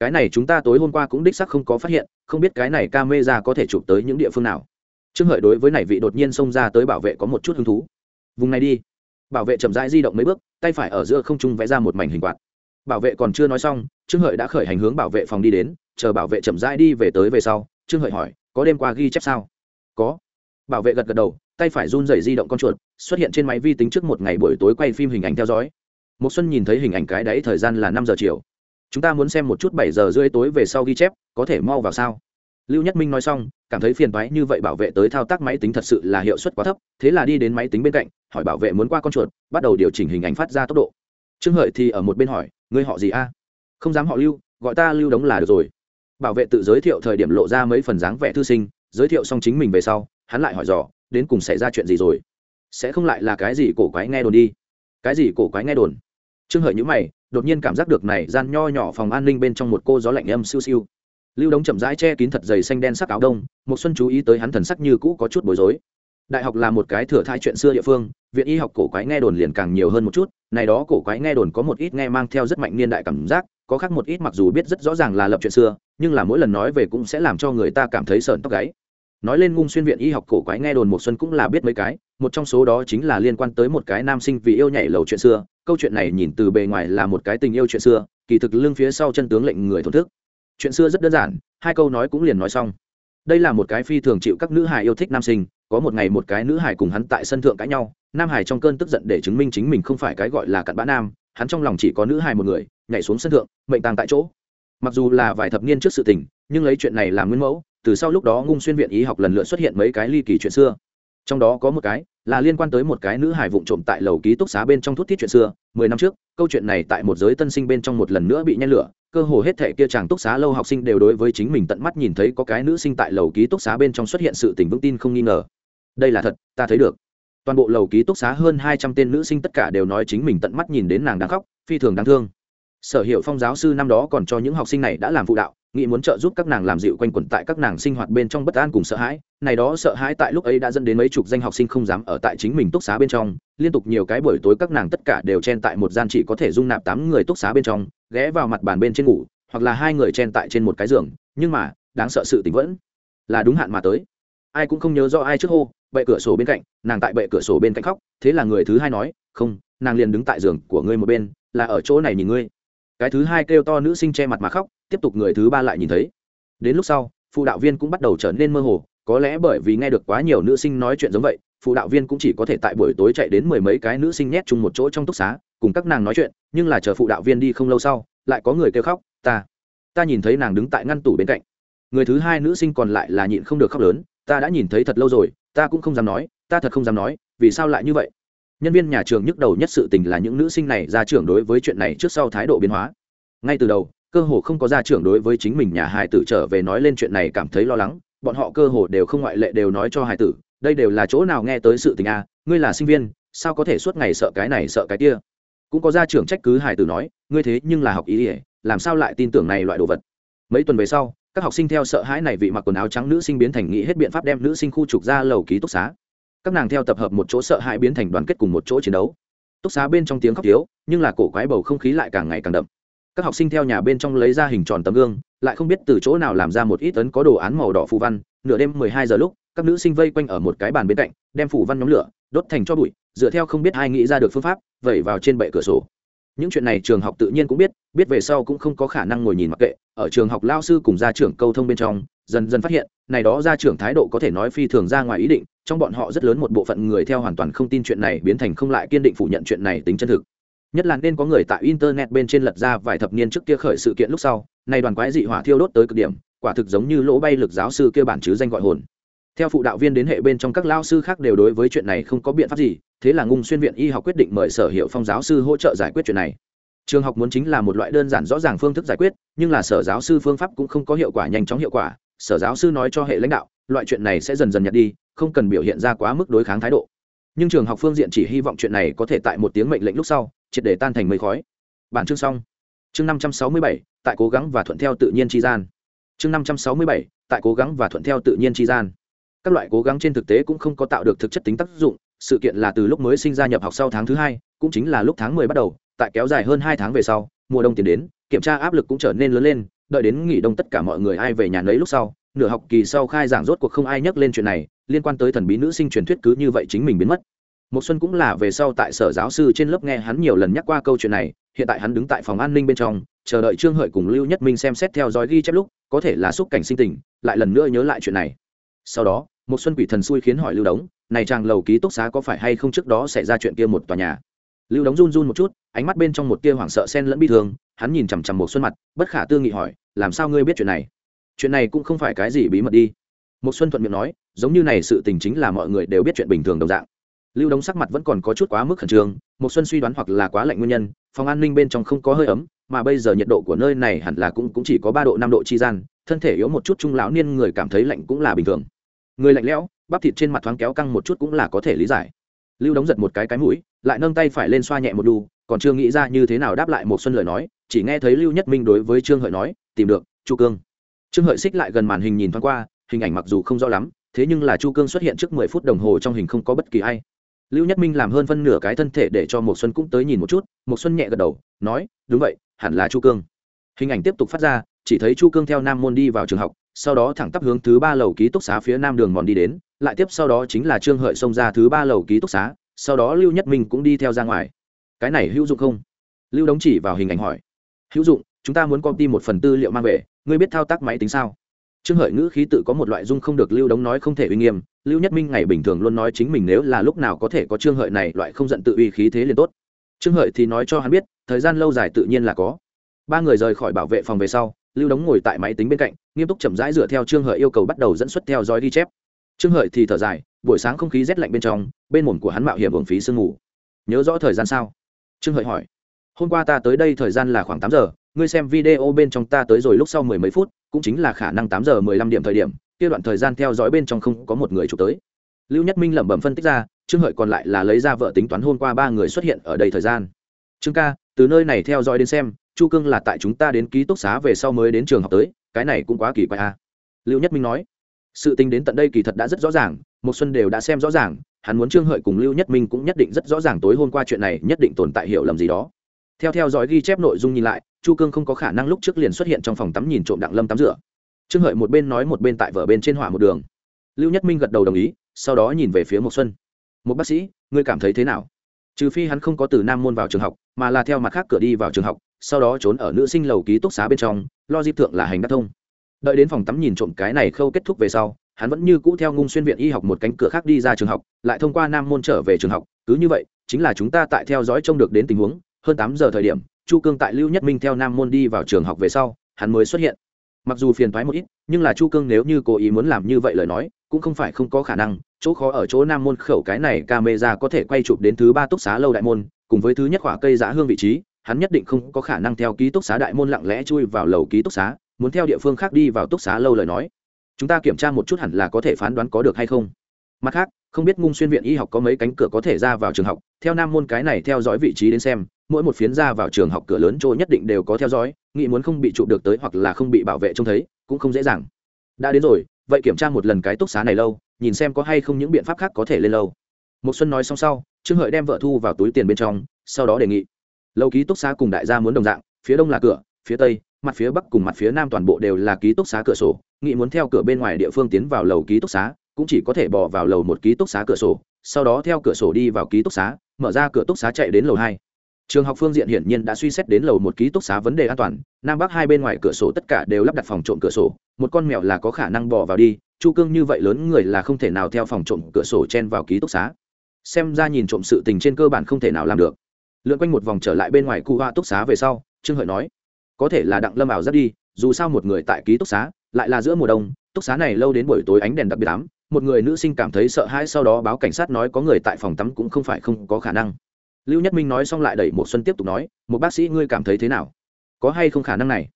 S1: Cái này chúng ta tối hôm qua cũng đích xác không có phát hiện, không biết cái này camera có thể chụp tới những địa phương nào. Trương hợi đối với này vị đột nhiên xông ra tới bảo vệ có một chút hứng thú. Vùng này đi. Bảo vệ chậm rãi di động mấy bước, tay phải ở giữa không trung vẽ ra một mảnh hình quạt. Bảo vệ còn chưa nói xong, trương hợi đã khởi hành hướng bảo vệ phòng đi đến, chờ bảo vệ chậm rãi đi về tới về sau, trương hợi hỏi, có đêm qua ghi chép sao? Có. Bảo vệ gật gật đầu tay phải run rẩy di động con chuột, xuất hiện trên máy vi tính trước một ngày buổi tối quay phim hình ảnh theo dõi. Một xuân nhìn thấy hình ảnh cái đấy thời gian là năm giờ chiều. Chúng ta muốn xem một chút bảy giờ rưỡi tối về sau ghi chép, có thể mau vào sao? Lưu nhất minh nói xong, cảm thấy phiền toái như vậy bảo vệ tới thao tác máy tính thật sự là hiệu suất quá thấp, thế là đi đến máy tính bên cạnh, hỏi bảo vệ muốn qua con chuột, bắt đầu điều chỉnh hình ảnh phát ra tốc độ. Trương hợi thì ở một bên hỏi, ngươi họ gì a? Không dám họ lưu, gọi ta lưu đống là được rồi. Bảo vệ tự giới thiệu thời điểm lộ ra mấy phần dáng vẻ thư sinh, giới thiệu xong chính mình về sau, hắn lại hỏi dò đến cùng xảy ra chuyện gì rồi? Sẽ không lại là cái gì cổ quái nghe đồn đi. Cái gì cổ quái nghe đồn? Trương hợi nhữ mày, đột nhiên cảm giác được này gian nho nhỏ phòng an ninh bên trong một cô gió lạnh âm siêu siêu. Lưu đống chậm rãi che kín thật dày xanh đen sắc áo đông, một xuân chú ý tới hắn thần sắc như cũ có chút bối rối. Đại học là một cái thừa thai chuyện xưa địa phương, viện y học cổ quái nghe đồn liền càng nhiều hơn một chút, này đó cổ quái nghe đồn có một ít nghe mang theo rất mạnh niên đại cảm giác, có khác một ít mặc dù biết rất rõ ràng là lập chuyện xưa, nhưng là mỗi lần nói về cũng sẽ làm cho người ta cảm thấy sợn tóc gáy nói lên ngung xuyên viện y học cổ quái nghe đồn một xuân cũng là biết mấy cái, một trong số đó chính là liên quan tới một cái nam sinh vì yêu nhảy lầu chuyện xưa. Câu chuyện này nhìn từ bề ngoài là một cái tình yêu chuyện xưa, kỳ thực lưng phía sau chân tướng lệnh người thổn thức. Chuyện xưa rất đơn giản, hai câu nói cũng liền nói xong. Đây là một cái phi thường chịu các nữ hài yêu thích nam sinh, có một ngày một cái nữ hài cùng hắn tại sân thượng cãi nhau, nam hài trong cơn tức giận để chứng minh chính mình không phải cái gọi là cặn bã nam, hắn trong lòng chỉ có nữ hài một người, nhảy xuống sân thượng, mệnh tàng tại chỗ. Mặc dù là vài thập niên trước sự tình, nhưng lấy chuyện này làm nguyên mẫu từ sau lúc đó ngung xuyên viện y học lần lượt xuất hiện mấy cái ly kỳ chuyện xưa. Trong đó có một cái là liên quan tới một cái nữ hải vụng trộm tại lầu ký túc xá bên trong thuốc thiết chuyện xưa. Mười năm trước, câu chuyện này tại một giới tân sinh bên trong một lần nữa bị nhen lửa, cơ hồ hết thệ kia chàng túc xá lâu học sinh đều đối với chính mình tận mắt nhìn thấy có cái nữ sinh tại lầu ký túc xá bên trong xuất hiện sự tình vững tin không nghi ngờ. Đây là thật, ta thấy được. Toàn bộ lầu ký túc xá hơn hai trăm tên nữ sinh tất cả đều nói chính mình tận mắt nhìn đến nàng đang khóc, phi thường đáng thương sở hiệu phong giáo sư năm đó còn cho những học sinh này đã làm phụ đạo, nghĩ muốn trợ giúp các nàng làm dịu quanh quẩn tại các nàng sinh hoạt bên trong bất an cùng sợ hãi. Này đó sợ hãi tại lúc ấy đã dẫn đến mấy chục danh học sinh không dám ở tại chính mình túc xá bên trong. Liên tục nhiều cái buổi tối các nàng tất cả đều chen tại một gian chỉ có thể dung nạp tám người túc xá bên trong, ghé vào mặt bàn bên trên ngủ, hoặc là hai người chen tại trên một cái giường. Nhưng mà, đáng sợ sự tình vẫn là đúng hạn mà tới. Ai cũng không nhớ do ai trước hô, bệ cửa sổ bên cạnh, nàng tại bệ cửa sổ bên cạnh khóc. Thế là người thứ hai nói, không, nàng liền đứng tại giường của ngươi một bên, là ở chỗ này nhìn ngươi cái thứ hai kêu to nữ sinh che mặt mà khóc, tiếp tục người thứ ba lại nhìn thấy. Đến lúc sau, phụ đạo viên cũng bắt đầu trở nên mơ hồ, có lẽ bởi vì nghe được quá nhiều nữ sinh nói chuyện giống vậy, phụ đạo viên cũng chỉ có thể tại buổi tối chạy đến mười mấy cái nữ sinh nhét chung một chỗ trong túc xá, cùng các nàng nói chuyện, nhưng là chờ phụ đạo viên đi không lâu sau, lại có người kêu khóc, ta ta nhìn thấy nàng đứng tại ngăn tủ bên cạnh. Người thứ hai nữ sinh còn lại là nhịn không được khóc lớn, ta đã nhìn thấy thật lâu rồi, ta cũng không dám nói, ta thật không dám nói, vì sao lại như vậy? Nhân viên nhà trường nhức đầu nhất sự tình là những nữ sinh này ra trường đối với chuyện này trước sau thái độ biến hóa. Ngay từ đầu, cơ hồ không có gia trưởng đối với chính mình nhà hài tử trở về nói lên chuyện này cảm thấy lo lắng. Bọn họ cơ hồ đều không ngoại lệ đều nói cho hài tử, đây đều là chỗ nào nghe tới sự tình a ngươi là sinh viên, sao có thể suốt ngày sợ cái này sợ cái kia? Cũng có gia trưởng trách cứ hài tử nói, ngươi thế nhưng là học ý ỉa làm sao lại tin tưởng này loại đồ vật? Mấy tuần về sau, các học sinh theo sợ hãi này vị mặc quần áo trắng nữ sinh biến thành nghĩ hết biện pháp đem nữ sinh khu trục ra lầu ký túc xá các nàng theo tập hợp một chỗ sợ hãi biến thành đoàn kết cùng một chỗ chiến đấu. Túc xá bên trong tiếng khóc thiếu, nhưng là cổ quái bầu không khí lại càng ngày càng đậm. Các học sinh theo nhà bên trong lấy ra hình tròn tấm gương, lại không biết từ chỗ nào làm ra một ít ấn có đồ án màu đỏ phù văn. Nửa đêm mười hai giờ lúc, các nữ sinh vây quanh ở một cái bàn bên cạnh, đem phù văn nhóm lửa, đốt thành cho bụi, dựa theo không biết ai nghĩ ra được phương pháp, vẩy vào trên bệ cửa sổ. Những chuyện này trường học tự nhiên cũng biết biết về sau cũng không có khả năng ngồi nhìn mặc kệ. Ở trường học lao sư cùng gia trưởng câu thông bên trong, dần dần phát hiện, này đó gia trưởng thái độ có thể nói phi thường ra ngoài ý định trong bọn họ rất lớn một bộ phận người theo hoàn toàn không tin chuyện này biến thành không lại kiên định phủ nhận chuyện này tính chân thực. Nhất là nên có người tại internet bên trên lật ra vài thập niên trước kia khởi sự kiện lúc sau này đoàn quái dị hỏa thiêu đốt tới cực điểm, quả thực giống như lỗ bay lực giáo sư kia bản chứ danh gọi hồn. Theo phụ đạo viên đến hệ bên trong các lao sư khác đều đối với chuyện này không có biện pháp gì, thế là ngung xuyên viện y học quyết định mời sở hiệu phong giáo sư hỗ trợ giải quyết chuyện này. Trường học muốn chính là một loại đơn giản rõ ràng phương thức giải quyết, nhưng là sở giáo sư phương pháp cũng không có hiệu quả nhanh chóng hiệu quả, sở giáo sư nói cho hệ lãnh đạo, loại chuyện này sẽ dần dần nhặt đi không cần biểu hiện ra quá mức đối kháng thái độ. Nhưng trường học phương diện chỉ hy vọng chuyện này có thể tại một tiếng mệnh lệnh lúc sau, triệt để tan thành mây khói. Bản chương xong. Chương năm trăm sáu mươi bảy, tại cố gắng và thuận theo tự nhiên tri gian. Chương năm trăm sáu mươi bảy, tại cố gắng và thuận theo tự nhiên tri gian. Các loại cố gắng trên thực tế cũng không có tạo được thực chất tính tác dụng, sự kiện là từ lúc mới sinh ra nhập học sau tháng thứ hai, cũng chính là lúc tháng mười bắt đầu, tại kéo dài hơn hai tháng về sau, mùa đông tiến đến, kiểm tra áp lực cũng trở nên lớn lên, đợi đến nghỉ đông tất cả mọi người ai về nhà nấy lúc sau nửa học kỳ sau khai giảng rốt cuộc không ai nhắc lên chuyện này, liên quan tới thần bí nữ sinh truyền thuyết cứ như vậy chính mình biến mất. Một xuân cũng là về sau tại sở giáo sư trên lớp nghe hắn nhiều lần nhắc qua câu chuyện này, hiện tại hắn đứng tại phòng an ninh bên trong, chờ đợi trương hợi cùng lưu nhất minh xem xét theo dõi ghi chép lúc, có thể là xúc cảnh sinh tình, lại lần nữa nhớ lại chuyện này. Sau đó một xuân quỷ thần xui khiến hỏi lưu đống, này chàng lầu ký túc xá có phải hay không trước đó xảy ra chuyện kia một tòa nhà? Lưu đống run run một chút, ánh mắt bên trong một tia hoảng sợ xen lẫn bi thương, hắn nhìn chằm chằm một xuân mặt, bất khả tư nghị hỏi, làm sao ngươi biết chuyện này? Chuyện này cũng không phải cái gì bí mật đi. Một xuân thuận miệng nói, giống như này sự tình chính là mọi người đều biết chuyện bình thường đồng dạng. Lưu đống sắc mặt vẫn còn có chút quá mức khẩn trương, một xuân suy đoán hoặc là quá lạnh nguyên nhân, phòng an ninh bên trong không có hơi ấm, mà bây giờ nhiệt độ của nơi này hẳn là cũng cũng chỉ có ba độ năm độ chi gian, thân thể yếu một chút trung lão niên người cảm thấy lạnh cũng là bình thường. Người lạnh lẽo, bắp thịt trên mặt thoáng kéo căng một chút cũng là có thể lý giải. Lưu đống giật một cái cái mũi, lại nâng tay phải lên xoa nhẹ một đu, còn chưa nghĩ ra như thế nào đáp lại một xuân lời nói, chỉ nghe thấy lưu nhất minh đối với trương hợi nói, tìm được, chu cương trương hợi xích lại gần màn hình nhìn thoáng qua, hình ảnh mặc dù không rõ lắm, thế nhưng là chu cương xuất hiện trước mười phút đồng hồ trong hình không có bất kỳ ai. Lưu nhất minh làm hơn phân nửa cái thân thể để cho một xuân cũng tới nhìn một chút một xuân nhẹ gật đầu, nói, đúng vậy, hẳn là chu cương. Hình ảnh tiếp tục phát ra, chỉ thấy chu cương theo nam môn đi vào trường học, sau đó thẳng tắp hướng thứ ba lầu ký túc xá phía nam đường mòn đi đến, lại tiếp sau đó chính là trương hợi xông ra thứ ba lầu ký túc xá, sau đó lưu nhất minh cũng đi theo ra ngoài. Cái này hữu dụng không? Lưu đống chỉ vào hình ảnh hỏi. Hữu dụng, chúng ta muốn công ty một phần tư liệu mang về ngươi biết thao tác máy tính sao? Trương hợi ngữ khí tự có một loại dung không được lưu đống nói không thể uy nghiêm, lưu nhất minh ngày bình thường luôn nói chính mình nếu là lúc nào có thể có trương hợi này loại không giận tự uy khí thế liền tốt. Trương hợi thì nói cho hắn biết, thời gian lâu dài tự nhiên là có. Ba người rời khỏi bảo vệ phòng về sau, lưu đống ngồi tại máy tính bên cạnh, nghiêm túc chậm rãi dựa theo trương hợi yêu cầu bắt đầu dẫn xuất theo dõi ghi chép. Trương hợi thì thở dài, buổi sáng không khí rét lạnh bên trong, bên mồm của hắn mạo hiểm hưởng phí sương ngủ. Nhớ rõ thời gian sao? Trương hợi hỏi. Hôm qua ta tới đây thời gian là khoảng tám giờ ngươi xem video bên trong ta tới rồi lúc sau mười mấy phút, cũng chính là khả năng tám giờ mười lăm điểm thời điểm, kia đoạn thời gian theo dõi bên trong không có một người chụp tới. Lưu nhất minh lẩm bẩm phân tích ra, trương hợi còn lại là lấy ra vợ tính toán hôm qua ba người xuất hiện ở đây thời gian. Trương ca, từ nơi này theo dõi đến xem, chu cương là tại chúng ta đến ký túc xá về sau mới đến trường học tới, cái này cũng quá kỳ quái a à. lưu nhất minh nói, sự tình đến tận đây kỳ thật đã rất rõ ràng một xuân đều đã xem rõ ràng, hắn muốn trương hợi cùng lưu nhất minh cũng nhất định rất rõ ràng tối hôm qua chuyện này nhất định tồn tại hiểu lầm gì đó theo theo dõi ghi chép nội dung nhìn lại, chu cương không có khả năng lúc trước liền xuất hiện trong phòng tắm nhìn trộm đặng lâm tắm rửa. Trương hợi một bên nói một bên tại vở bên trên hỏa một đường. Lưu nhất minh gật đầu đồng ý, sau đó nhìn về phía một xuân. Một bác sĩ, ngươi cảm thấy thế nào? Trừ phi hắn không có từ nam môn vào trường học, mà là theo mặt khác cửa đi vào trường học, sau đó trốn ở nữ sinh lầu ký túc xá bên trong, lo di thượng là hành đắc thông. Đợi đến phòng tắm nhìn trộm cái này khâu kết thúc về sau, hắn vẫn như cũ theo ngung xuyên viện y học một cánh cửa khác đi ra trường học, lại thông qua nam môn trở về trường học. Cứ như vậy, chính là chúng ta tại theo dõi trông được đến tình huống hơn tám giờ thời điểm, chu cương tại lưu nhất minh theo nam môn đi vào trường học về sau, hắn mới xuất hiện. Mặc dù phiền thoái một ít, nhưng là chu cương nếu như cố ý muốn làm như vậy lời nói, cũng không phải không có khả năng. Chỗ khó ở chỗ nam môn khẩu cái này camera có thể quay chụp đến thứ ba túc xá lâu đại môn, cùng với thứ nhất khỏa cây giã hương vị trí, hắn nhất định không có khả năng theo ký túc xá đại môn lặng lẽ chui vào lầu ký túc xá, muốn theo địa phương khác đi vào túc xá lâu lời nói. Chúng ta kiểm tra một chút hẳn là có thể phán đoán có được hay không mặt khác, không biết ngung xuyên viện y học có mấy cánh cửa có thể ra vào trường học, theo nam môn cái này theo dõi vị trí đến xem, mỗi một phiến ra vào trường học cửa lớn chỗ nhất định đều có theo dõi, nghĩ muốn không bị trụ được tới hoặc là không bị bảo vệ trông thấy, cũng không dễ dàng. Đã đến rồi, vậy kiểm tra một lần cái túc xá này lâu, nhìn xem có hay không những biện pháp khác có thể lên lâu. Một xuân nói xong sau, trương hợi đem vợ thu vào túi tiền bên trong, sau đó đề nghị. Lâu ký túc xá cùng đại gia muốn đồng dạng, phía đông là cửa, phía tây, mặt phía bắc cùng mặt phía nam toàn bộ đều là ký túc xá cửa sổ nghị muốn theo cửa bên ngoài địa phương tiến vào lầu ký túc xá cũng chỉ có thể bỏ vào lầu một ký túc xá cửa sổ, sau đó theo cửa sổ đi vào ký túc xá, mở ra cửa túc xá chạy đến lầu hai. Trường học phương diện hiển nhiên đã suy xét đến lầu một ký túc xá vấn đề an toàn, nam bắc hai bên ngoài cửa sổ tất cả đều lắp đặt phòng trộm cửa sổ, một con mèo là có khả năng bỏ vào đi, chu cương như vậy lớn người là không thể nào theo phòng trộm cửa sổ chen vào ký túc xá. Xem ra nhìn trộm sự tình trên cơ bản không thể nào làm được. Lượn quanh một vòng trở lại bên ngoài khu hoa túc xá về sau, trương hợi nói, có thể là đặng lâm ảo rất đi, dù sao một người tại ký túc xá, lại là giữa mùa đông, túc xá này lâu đến buổi tối ánh đèn đặc biệt ám một người nữ sinh cảm thấy sợ hãi sau đó báo cảnh sát nói có người tại phòng tắm cũng không phải không có khả năng. Lưu nhất minh nói xong lại đẩy một xuân tiếp tục nói một bác sĩ, ngươi cảm thấy thế nào? Có hay không khả năng này?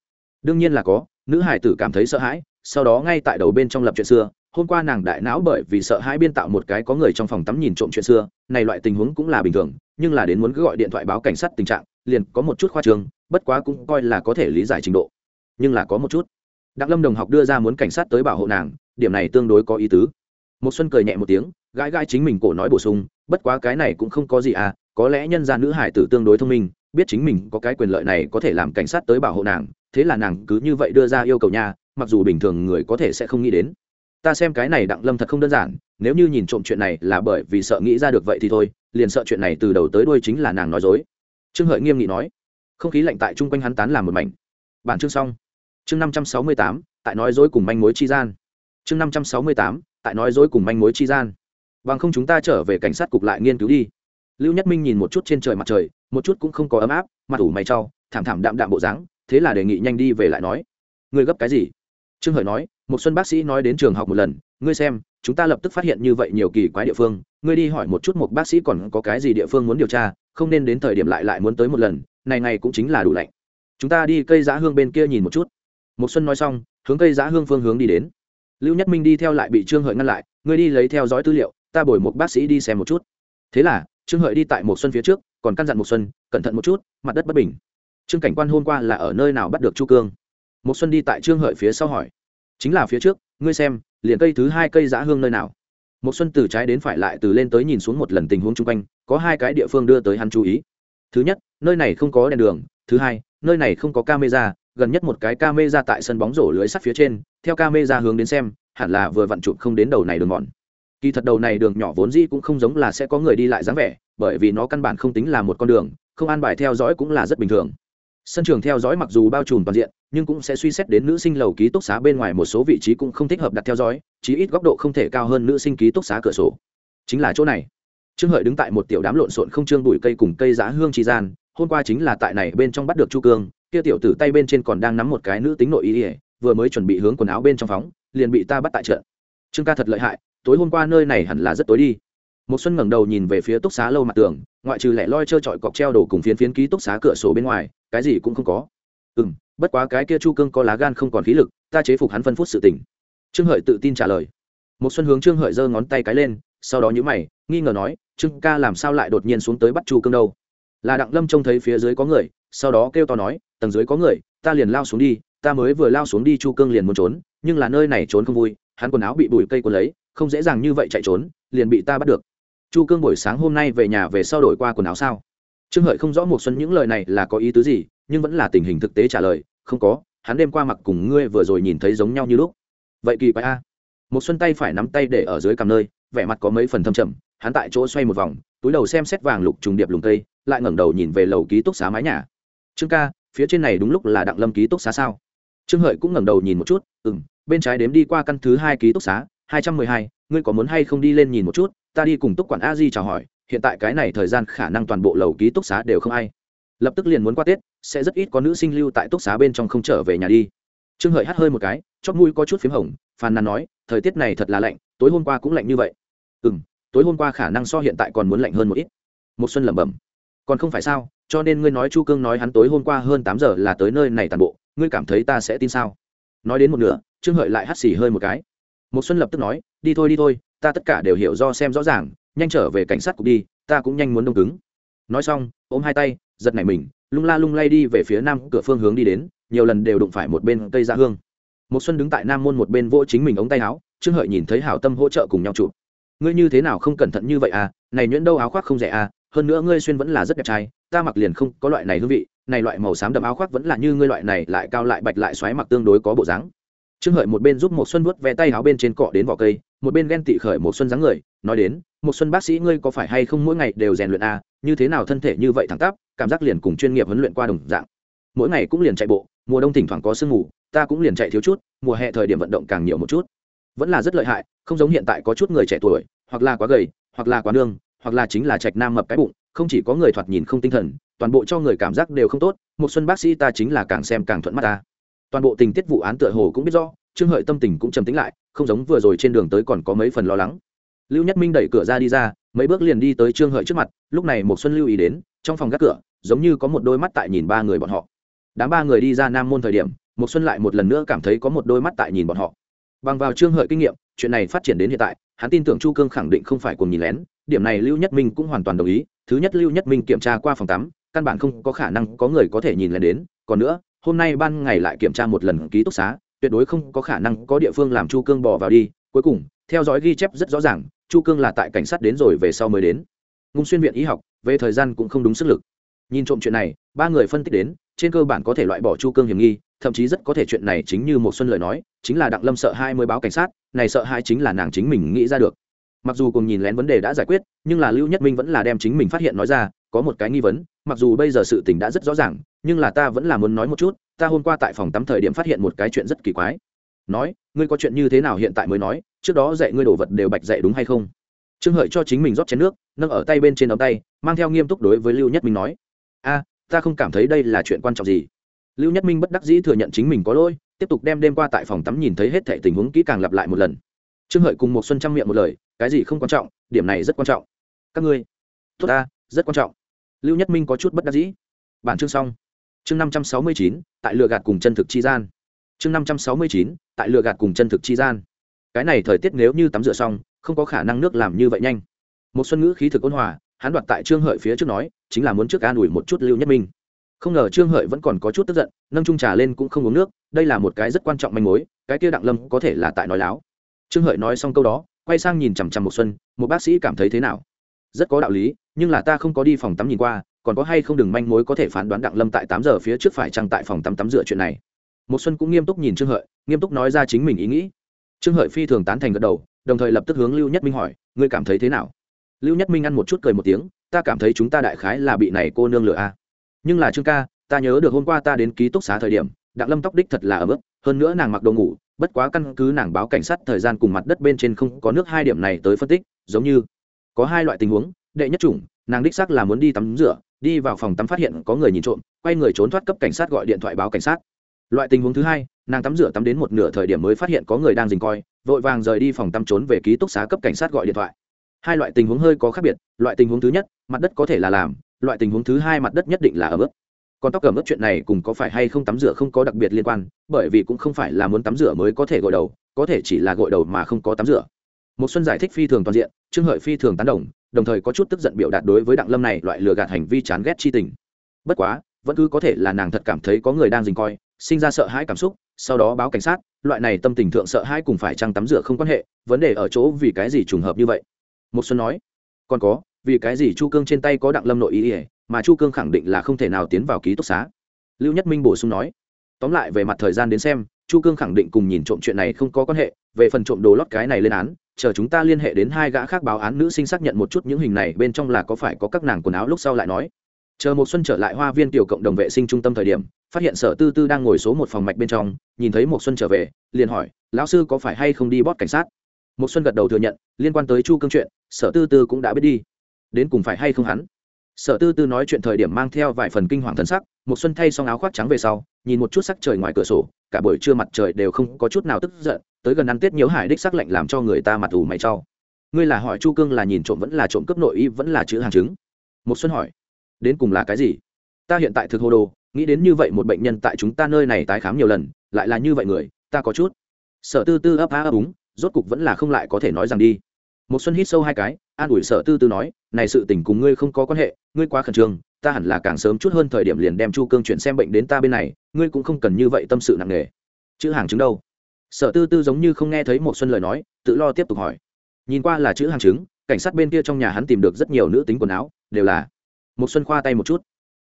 S1: Đương nhiên là có. Nữ hải tử cảm thấy sợ hãi, sau đó ngay tại đầu bên trong lập chuyện xưa. Hôm qua nàng đại não bởi vì sợ hãi biên tạo một cái có người trong phòng tắm nhìn trộm chuyện xưa. Này loại tình huống cũng là bình thường, nhưng là đến muốn cứ gọi điện thoại báo cảnh sát tình trạng, liền có một chút khoa trương, bất quá cũng coi là có thể lý giải trình độ. Nhưng là có một chút. Đặng lâm đồng học đưa ra muốn cảnh sát tới bảo hộ nàng, điểm này tương đối có ý tứ một xuân cười nhẹ một tiếng, gãi gãi chính mình cổ nói bổ sung, bất quá cái này cũng không có gì à có lẽ nhân gia nữ hải tử tương đối thông minh, biết chính mình có cái quyền lợi này có thể làm cảnh sát tới bảo hộ nàng, thế là nàng cứ như vậy đưa ra yêu cầu nha, mặc dù bình thường người có thể sẽ không nghĩ đến. Ta xem cái này đặng lâm thật không đơn giản, nếu như nhìn trộm chuyện này là bởi vì sợ nghĩ ra được vậy thì thôi, liền sợ chuyện này từ đầu tới đuôi chính là nàng nói dối. Trương hợi nghiêm nghị nói, không khí lạnh tại chung quanh hắn tán làm một mảnh. Bản chương xong. Chương năm trăm sáu mươi tám, tại nói dối cùng manh mối chi gian. Chương năm trăm sáu mươi tám tại nói dối cùng manh mối chi gian. Bằng không chúng ta trở về cảnh sát cục lại nghiên cứu đi. Lưu nhất minh nhìn một chút trên trời mặt trời, một chút cũng không có ấm áp, mặt ủ mày trau thảm thảm đạm đạm bộ dáng, thế là đề nghị nhanh đi về lại nói. Ngươi gấp cái gì? Trương hợi nói, một xuân bác sĩ nói đến trường học một lần, ngươi xem, chúng ta lập tức phát hiện như vậy nhiều kỳ quái địa phương, ngươi đi hỏi một chút một bác sĩ còn có cái gì địa phương muốn điều tra, không nên đến thời điểm lại lại muốn tới một lần, này này cũng chính là đủ lạnh. Chúng ta đi cây giá hương bên kia nhìn một chút. Một xuân nói xong, hướng cây giá hương phương hướng đi đến lưu nhất minh đi theo lại bị trương hợi ngăn lại, ngươi đi lấy theo dõi tư liệu, ta bồi một bác sĩ đi xem một chút. Thế là, trương hợi đi tại một xuân phía trước, còn căn dặn một xuân, cẩn thận một chút, mặt đất bất bình. Trương cảnh quan hôm qua là ở nơi nào bắt được chu cương? Một xuân đi tại trương hợi phía sau hỏi. Chính là phía trước, ngươi xem, liền cây thứ hai cây giã hương nơi nào? Một xuân từ trái đến phải lại từ lên tới nhìn xuống một lần tình huống chung quanh, có hai cái địa phương đưa tới hắn chú ý. Thứ nhất, nơi này không có đèn đường, thứ hai, nơi này không có camera gần nhất một cái camera tại sân bóng rổ lưới sắt phía trên, theo camera hướng đến xem, hẳn là vừa vặn chụp không đến đầu này đường mòn. Kỳ thật đầu này đường nhỏ vốn dĩ cũng không giống là sẽ có người đi lại dáng vẻ, bởi vì nó căn bản không tính là một con đường, không an bài theo dõi cũng là rất bình thường. Sân trường theo dõi mặc dù bao trùm toàn diện, nhưng cũng sẽ suy xét đến nữ sinh lầu ký túc xá bên ngoài một số vị trí cũng không thích hợp đặt theo dõi, chí ít góc độ không thể cao hơn nữ sinh ký túc xá cửa sổ. Chính là chỗ này. Trương hợi đứng tại một tiểu đám lộn xộn không trương bụi cây cùng cây giá hương trì gian, hôm qua chính là tại này bên trong bắt được chu cương kia tiểu tử tay bên trên còn đang nắm một cái nữ tính nội y, ỉa vừa mới chuẩn bị hướng quần áo bên trong phóng liền bị ta bắt tại trận. Trương ca thật lợi hại tối hôm qua nơi này hẳn là rất tối đi. Một xuân ngẩng đầu nhìn về phía túc xá lâu mặt tường ngoại trừ lẻ loi trơ trọi cọc treo đồ cùng phiến phiến ký túc xá cửa sổ bên ngoài cái gì cũng không có. Ừm, bất quá cái kia chu cương có lá gan không còn khí lực ta chế phục hắn phân phút sự tỉnh trương hợi tự tin trả lời. Một xuân hướng trương hợi giơ ngón tay cái lên sau đó nhíu mày nghi ngờ nói trương ca làm sao lại đột nhiên xuống tới bắt chu cương đâu? Là đặng lâm trông thấy phía dưới có người, sau đó kêu to nói, tầng dưới có người, ta liền lao xuống đi, ta mới vừa lao xuống đi chu cương liền muốn trốn, nhưng là nơi này trốn không vui, hắn quần áo bị bụi cây quần lấy, không dễ dàng như vậy chạy trốn, liền bị ta bắt được. Chu cương buổi sáng hôm nay về nhà về sau đổi qua quần áo sao? Trương hợi không rõ một xuân những lời này là có ý tứ gì, nhưng vẫn là tình hình thực tế trả lời, không có, hắn đêm qua mặc cùng ngươi vừa rồi nhìn thấy giống nhau như lúc. Vậy kỳ quái a. Một xuân tay phải nắm tay để ở dưới cằm nơi, vẻ mặt có mấy phần thâm trầm, hắn tại chỗ xoay một vòng, túi đầu xem xét vàng lục trùng điệp lùng cây lại ngẩng đầu nhìn về lầu ký túc xá mái nhà. Trương ca, phía trên này đúng lúc là đặng lâm ký túc xá sao? Trương hợi cũng ngẩng đầu nhìn một chút ừ m bên trái đếm đi qua căn thứ hai ký túc xá, hai trăm mười hai, ngươi có muốn hay không đi lên nhìn một chút? Ta đi cùng túc quản a di chào hỏi, hiện tại cái này thời gian khả năng toàn bộ lầu ký túc xá đều không ai. Lập tức liền muốn qua tết, sẽ rất ít có nữ sinh lưu tại túc xá bên trong không trở về nhà đi. Trương hợi hắt hơi một cái chót mũi có chút p h í m hồng, phàn nàn nói, thời tiết này thật là lạnh, tối hôm qua cũng lạnh như vậy. Ừ m tối hôm qua khả năng so hiện tại còn muốn lạnh hơn một ít. Một xuân lẩm bẩm còn không phải sao, cho nên ngươi nói chu cương nói hắn tối hôm qua hơn tám giờ là tới nơi này toàn bộ, ngươi cảm thấy ta sẽ tin sao? Nói đến một nửa, trương hợi lại hắt xì hơi một cái. Một xuân lập tức nói, đi thôi đi thôi, ta tất cả đều hiểu do xem rõ ràng, nhanh trở về cảnh sát cục đi, ta cũng nhanh muốn đông cứng. Nói xong, ôm hai tay, giật nảy mình, lung la lung lay đi về phía nam cửa phương hướng đi đến, nhiều lần đều đụng phải một bên cây ra hương. Một xuân đứng tại nam môn một bên vỗ chính mình ống tay áo, trương hợi nhìn thấy hảo tâm hỗ trợ cùng nhau chụp. Ngươi như thế nào không cẩn thận như vậy à này nhuyễn đâu áo khoác không rẻ à hơn nữa ngươi xuyên vẫn là rất đẹp trai, ta mặc liền không có loại này hương vị, này loại màu xám đậm áo khoác vẫn là như ngươi loại này lại cao lại bạch lại xoáy mặc tương đối có bộ dáng. Trương hợi một bên giúp một xuân vuốt ve tay áo bên trên cọ đến vỏ cây, một bên ghen tị khởi một xuân dáng người, nói đến một xuân bác sĩ ngươi có phải hay không mỗi ngày đều rèn luyện à như thế nào thân thể như vậy thẳng tắp, cảm giác liền cùng chuyên nghiệp huấn luyện qua đồng dạng. Mỗi ngày cũng liền chạy bộ, mùa đông thỉnh thoảng có sương mù, ta cũng liền chạy thiếu chút, mùa hè thời điểm vận động càng nhiều một chút. Vẫn là rất lợi hại, không giống hiện tại có chút người trẻ tuổi, hoặc là quá gầy, hoặc là quá nương hoặc là chính là trạch nam mập cái bụng, không chỉ có người thoạt nhìn không tinh thần, toàn bộ cho người cảm giác đều không tốt, một xuân bác sĩ ta chính là càng xem càng thuận mắt ta. Toàn bộ tình tiết vụ án tựa hồ cũng biết rõ, trương hợi tâm tình cũng trầm tĩnh lại, không giống vừa rồi trên đường tới còn có mấy phần lo lắng. Lưu nhất minh đẩy cửa ra đi ra, mấy bước liền đi tới trương hợi trước mặt, lúc này một xuân lưu ý đến, trong phòng gác cửa, giống như có một đôi mắt tại nhìn ba người bọn họ. Đám ba người đi ra nam môn thời điểm, một xuân lại một lần nữa cảm thấy có một đôi mắt tại nhìn bọn họ. Bằng vào trương hợi kinh nghiệm, chuyện này phát triển đến hiện tại hắn tin tưởng chu cương khẳng định không phải cùng nhìn lén, điểm này lưu nhất minh cũng hoàn toàn đồng ý. Thứ nhất, lưu nhất minh kiểm tra qua phòng tắm, căn bản không có khả năng có người có thể nhìn lén đến. Còn nữa, hôm nay ban ngày lại kiểm tra một lần ký túc xá, tuyệt đối không có khả năng có địa phương làm chu cương bỏ vào đi. Cuối cùng, theo dõi ghi chép rất rõ ràng, chu cương là tại cảnh sát đến rồi về sau mới đến. Ngung xuyên viện y học, về thời gian cũng không đúng sức lực. Nhìn trộm chuyện này, ba người phân tích đến, trên cơ bản có thể loại bỏ chu cương hiểm nghi, thậm chí rất có thể chuyện này chính như một xuân lời nói, chính là đặng lâm sợ hai mới báo cảnh sát này sợ hãi chính là nàng chính mình nghĩ ra được. Mặc dù cùng nhìn lén vấn đề đã giải quyết, nhưng là lưu nhất minh vẫn là đem chính mình phát hiện nói ra, có một cái nghi vấn, mặc dù bây giờ sự tình đã rất rõ ràng, nhưng là ta vẫn là muốn nói một chút, ta hôm qua tại phòng tắm thời điểm phát hiện một cái chuyện rất kỳ quái. Nói, ngươi có chuyện như thế nào hiện tại mới nói, trước đó dạy ngươi đồ vật đều bạch dạy đúng hay không? Trương hợi cho chính mình rót chén nước, nâng ở tay bên trên ống tay, mang theo nghiêm túc đối với lưu nhất minh nói, a, ta không cảm thấy đây là chuyện quan trọng gì. Lưu nhất minh bất đắc dĩ thừa nhận chính mình có lỗi tiếp tục đem đêm qua tại phòng tắm nhìn thấy hết thảy tình huống kỹ càng lặp lại một lần. Trương hợi cùng một xuân trang miệng một lời, cái gì không quan trọng, điểm này rất quan trọng. Các ngươi, tốt ta, rất quan trọng. Lưu nhất minh có chút bất đắc dĩ. Bản chương xong. Chương năm trăm sáu mươi chín, tại lừa gạt cùng chân thực chi gian. Chương năm trăm sáu mươi chín, tại lừa gạt cùng chân thực chi gian. Cái này thời tiết nếu như tắm rửa xong, không có khả năng nước làm như vậy nhanh. Một xuân ngữ khí thực ôn hòa, hắn đoạt tại trương hợi phía trước nói, chính là muốn trước an ủi một chút lưu nhất minh. Không ngờ trương hợi vẫn còn có chút tức giận, nâng trung trà lên cũng không uống nước đây là một cái rất quan trọng manh mối, cái kia đặng lâm có thể là tại nói láo. Trương hợi nói xong câu đó, quay sang nhìn chằm chằm một xuân, một bác sĩ cảm thấy thế nào? Rất có đạo lý, nhưng là ta không có đi phòng tắm nhìn qua, còn có hay không đừng manh mối có thể phán đoán đặng lâm tại tám giờ phía trước phải chăng tại phòng tắm tắm rửa chuyện này. Một xuân cũng nghiêm túc nhìn trương hợi, nghiêm túc nói ra chính mình ý nghĩ. Trương hợi phi thường tán thành gật đầu, đồng thời lập tức hướng lưu nhất minh hỏi, ngươi cảm thấy thế nào? Lưu nhất minh ăn một chút cười một tiếng, ta cảm thấy chúng ta đại khái là bị này cô nương lừa a à. nhưng là trương ca, ta nhớ được hôm qua ta đến ký túc xá thời điểm đặng lâm tóc đích thật là ở mức hơn nữa nàng mặc đồ ngủ, bất quá căn cứ nàng báo cảnh sát thời gian cùng mặt đất bên trên không có nước hai điểm này tới phân tích, giống như có hai loại tình huống, đệ nhất chủng, nàng đích xác là muốn đi tắm rửa, đi vào phòng tắm phát hiện có người nhìn trộm, quay người trốn thoát cấp cảnh sát gọi điện thoại báo cảnh sát. Loại tình huống thứ hai, nàng tắm rửa tắm đến một nửa thời điểm mới phát hiện có người đang dình coi, vội vàng rời đi phòng tắm trốn về ký túc xá cấp cảnh sát gọi điện thoại. Hai loại tình huống hơi có khác biệt, loại tình huống thứ nhất, mặt đất có thể là làm, loại tình huống thứ hai mặt đất nhất định là ở bước còn tóc cầm ướp chuyện này cùng có phải hay không tắm rửa không có đặc biệt liên quan, bởi vì cũng không phải là muốn tắm rửa mới có thể gội đầu, có thể chỉ là gội đầu mà không có tắm rửa. Một xuân giải thích phi thường toàn diện, trương hợi phi thường tán đồng đồng thời có chút tức giận biểu đạt đối với đặng lâm này loại lừa gạt hành vi chán ghét chi tình. Bất quá, vẫn cứ có thể là nàng thật cảm thấy có người đang dình coi, sinh ra sợ hãi cảm xúc, sau đó báo cảnh sát, loại này tâm tình thượng sợ hãi cùng phải trăng tắm rửa không quan hệ, vấn đề ở chỗ vì cái gì trùng hợp như vậy? Một xuân nói, còn có, vì cái gì chu cương trên tay có đặng lâm nội ý ỉa mà chu cương khẳng định là không thể nào tiến vào ký túc xá. Lưu nhất minh bổ sung nói, tóm lại về mặt thời gian đến xem, chu cương khẳng định cùng nhìn trộm chuyện này không có quan hệ, về phần trộm đồ lót cái này lên án, chờ chúng ta liên hệ đến hai gã khác báo án nữ sinh xác nhận một chút những hình này bên trong là có phải có các nàng quần áo lúc sau lại nói. Chờ một xuân trở lại hoa viên tiểu cộng đồng vệ sinh trung tâm thời điểm, phát hiện sở tư tư đang ngồi số một phòng mạch bên trong, nhìn thấy một xuân trở về, liền hỏi, lão sư có phải hay không đi bót cảnh sát? Một xuân gật đầu thừa nhận, liên quan tới chu cương chuyện, sở tư tư cũng đã biết đi. Đến cùng phải hay không hắn? Sở tư tư nói chuyện thời điểm mang theo vài phần kinh hoàng thần sắc, một xuân thay xong áo khoác trắng về sau, nhìn một chút sắc trời ngoài cửa sổ, cả buổi trưa mặt trời đều không có chút nào tức giận, tới gần ăn tết nhiễu hải đích sắc lạnh làm cho người ta mặt ủ mày cho. Ngươi là hỏi chu cương là nhìn trộm vẫn là trộm cướp nội y, vẫn là chữ hàng chứng? Một xuân hỏi. Đến cùng là cái gì? Ta hiện tại thực hồ đồ, nghĩ đến như vậy một bệnh nhân tại chúng ta nơi này tái khám nhiều lần, lại là như vậy người, ta có chút. Sở tư tư ấp á ấp úng, rốt cục vẫn là không lại có thể nói rằng đi một xuân hít sâu hai cái, an ủi sở tư tư nói, này sự tình cùng ngươi không có quan hệ, ngươi quá khẩn trương, ta hẳn là càng sớm chút hơn thời điểm liền đem chu cương chuyển xem bệnh đến ta bên này, ngươi cũng không cần như vậy tâm sự nặng nề. Chữ hàng chứng đâu? Sở tư tư giống như không nghe thấy một xuân lời nói, tự lo tiếp tục hỏi. Nhìn qua là chữ hàng chứng, cảnh sát bên kia trong nhà hắn tìm được rất nhiều nữ tính quần áo, đều là một xuân khoa tay một chút.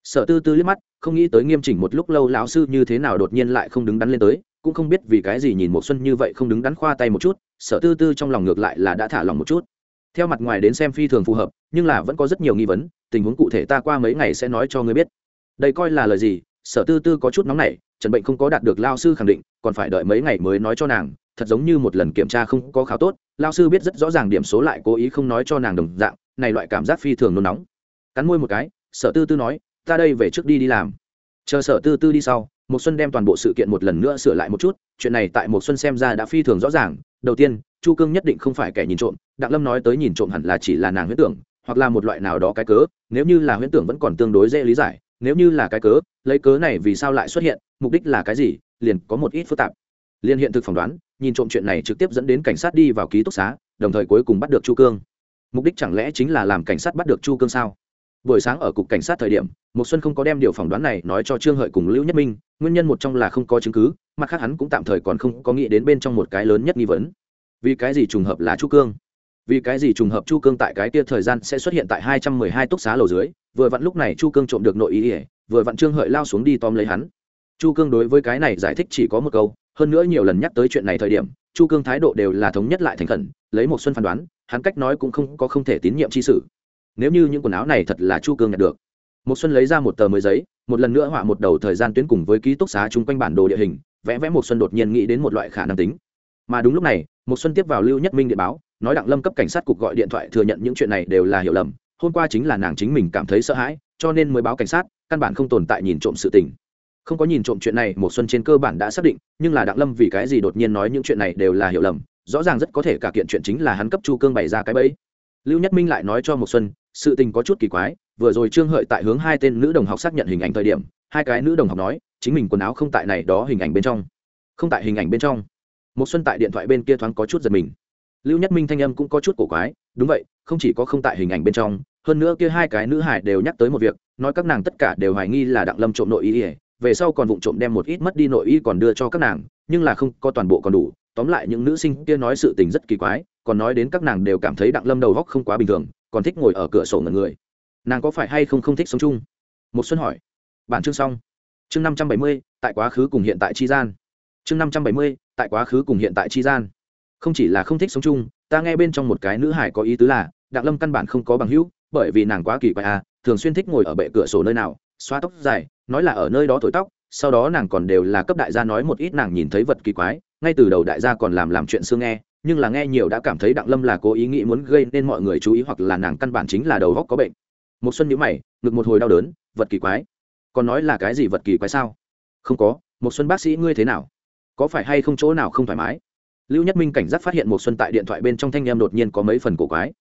S1: Sở tư tư liếc mắt, không nghĩ tới nghiêm chỉnh một lúc lâu lão sư như thế nào đột nhiên lại không đứng đắn lên tới cũng không biết vì cái gì nhìn một xuân như vậy không đứng đắn khoa tay một chút, sở tư tư trong lòng ngược lại là đã thả lòng một chút. Theo mặt ngoài đến xem phi thường phù hợp, nhưng là vẫn có rất nhiều nghi vấn, tình huống cụ thể ta qua mấy ngày sẽ nói cho ngươi biết. Đây coi là lời gì? Sở tư tư có chút nóng nảy, trần bệnh không có đạt được lao sư khẳng định, còn phải đợi mấy ngày mới nói cho nàng, thật giống như một lần kiểm tra không có khảo tốt, lao sư biết rất rõ ràng điểm số lại cố ý không nói cho nàng đồng dạng, này loại cảm giác phi thường nôn nóng. Cắn môi một cái, sở tư tư nói, ta đây về trước đi đi làm. Chờ sở tư tư đi sau một xuân đem toàn bộ sự kiện một lần nữa sửa lại một chút, chuyện này tại một xuân xem ra đã phi thường rõ ràng. Đầu tiên, chu cương nhất định không phải kẻ nhìn trộm, đặng lâm nói tới nhìn trộm hẳn là chỉ là nàng huyễn tưởng, hoặc là một loại nào đó cái cớ, nếu như là huyễn tưởng vẫn còn tương đối dễ lý giải, nếu như là cái cớ, lấy cớ này vì sao lại xuất hiện, mục đích là cái gì, liền có một ít phức tạp. Liên hiện thực phỏng đoán, nhìn trộm chuyện này trực tiếp dẫn đến cảnh sát đi vào ký túc xá, đồng thời cuối cùng bắt được chu cương. Mục đích chẳng lẽ chính là làm cảnh sát bắt được chu cương sao? Buổi sáng ở cục cảnh sát thời điểm một xuân không có đem điều phỏng đoán này nói cho trương hợi cùng lưu nhất minh, nguyên nhân một trong là không có chứng cứ, mặt khác hắn cũng tạm thời còn không có nghĩ đến bên trong một cái lớn nhất nghi vấn. Vì cái gì trùng hợp là chu cương? Vì cái gì trùng hợp chu cương tại cái kia thời gian sẽ xuất hiện tại hai trăm mười hai túc xá lầu dưới, vừa vặn lúc này chu cương trộm được nội ý ỉa vừa vặn trương hợi lao xuống đi tóm lấy hắn. Chu cương đối với cái này giải thích chỉ có một câu, hơn nữa nhiều lần nhắc tới chuyện này thời điểm, chu cương thái độ đều là thống nhất lại thành khẩn, lấy một xuân phán đoán, hắn cách nói cũng không có không thể tín nhiệm chi sự. Nếu như những quần áo này thật là chu cương nhận được một xuân lấy ra một tờ mới giấy, một lần nữa họa một đầu thời gian tuyến cùng với ký túc xá chung quanh bản đồ địa hình, vẽ vẽ một xuân đột nhiên nghĩ đến một loại khả năng tính. Mà đúng lúc này một xuân tiếp vào lưu nhất minh điện báo, nói đặng lâm cấp cảnh sát cục gọi điện thoại thừa nhận những chuyện này đều là hiểu lầm, hôm qua chính là nàng chính mình cảm thấy sợ hãi, cho nên mới báo cảnh sát, căn bản không tồn tại nhìn trộm sự tình. Không có nhìn trộm chuyện này một xuân trên cơ bản đã xác định, nhưng là đặng lâm vì cái gì đột nhiên nói những chuyện này đều là hiểu lầm, rõ ràng rất có thể cả kiện chuyện chính là hắn cấp chu cương bày ra cái bẫy. Lưu nhất minh lại nói cho một xuân, sự tình có chút kỳ quái vừa rồi trương hợi tại hướng hai tên nữ đồng học xác nhận hình ảnh thời điểm, hai cái nữ đồng học nói, chính mình quần áo không tại này đó hình ảnh bên trong. Không tại hình ảnh bên trong. Một xuân tại điện thoại bên kia thoáng có chút giật mình. Lưu nhất minh thanh âm cũng có chút cổ quái, đúng vậy, không chỉ có không tại hình ảnh bên trong, hơn nữa kia hai cái nữ hải đều nhắc tới một việc, nói các nàng tất cả đều hoài nghi là đặng lâm trộm nội y về sau còn vụng trộm đem một ít mất đi nội y còn đưa cho các nàng, nhưng là không có toàn bộ còn đủ, tóm lại những nữ sinh kia nói sự tình rất kỳ quái, còn nói đến các nàng đều cảm thấy đặng lâm đầu góc không quá bình thường, còn thích ngồi ở cửa sổ ngần người nàng có phải hay không không thích sống chung? Một xuân hỏi. Bản chương xong. Chương năm trăm bảy mươi, tại quá khứ cùng hiện tại chi gian. Chương năm trăm bảy mươi, tại quá khứ cùng hiện tại chi gian. Không chỉ là không thích sống chung, ta nghe bên trong một cái nữ hải có ý tứ là, đặng lâm căn bản không có bằng hữu, bởi vì nàng quá kỳ quái à thường xuyên thích ngồi ở bệ cửa sổ nơi nào, xoa tóc dài, nói là ở nơi đó thổi tóc, sau đó nàng còn đều là cấp đại gia nói một ít nàng nhìn thấy vật kỳ quái, ngay từ đầu đại gia còn làm làm chuyện xưa nghe, nhưng là nghe nhiều đã cảm thấy đặng lâm là cố ý nghĩ muốn gây nên mọi người chú ý hoặc là nàng căn bản chính là đầu góc có bệnh một xuân nhíu mày, ngực một hồi đau đớn, vật kỳ quái, còn nói là cái gì vật kỳ quái sao? Không có một xuân bác sĩ ngươi thế nào? Có phải hay không chỗ nào không thoải mái? Lưu nhất minh cảnh giác phát hiện một xuân tại điện thoại bên trong thanh em đột nhiên có mấy phần cổ quái.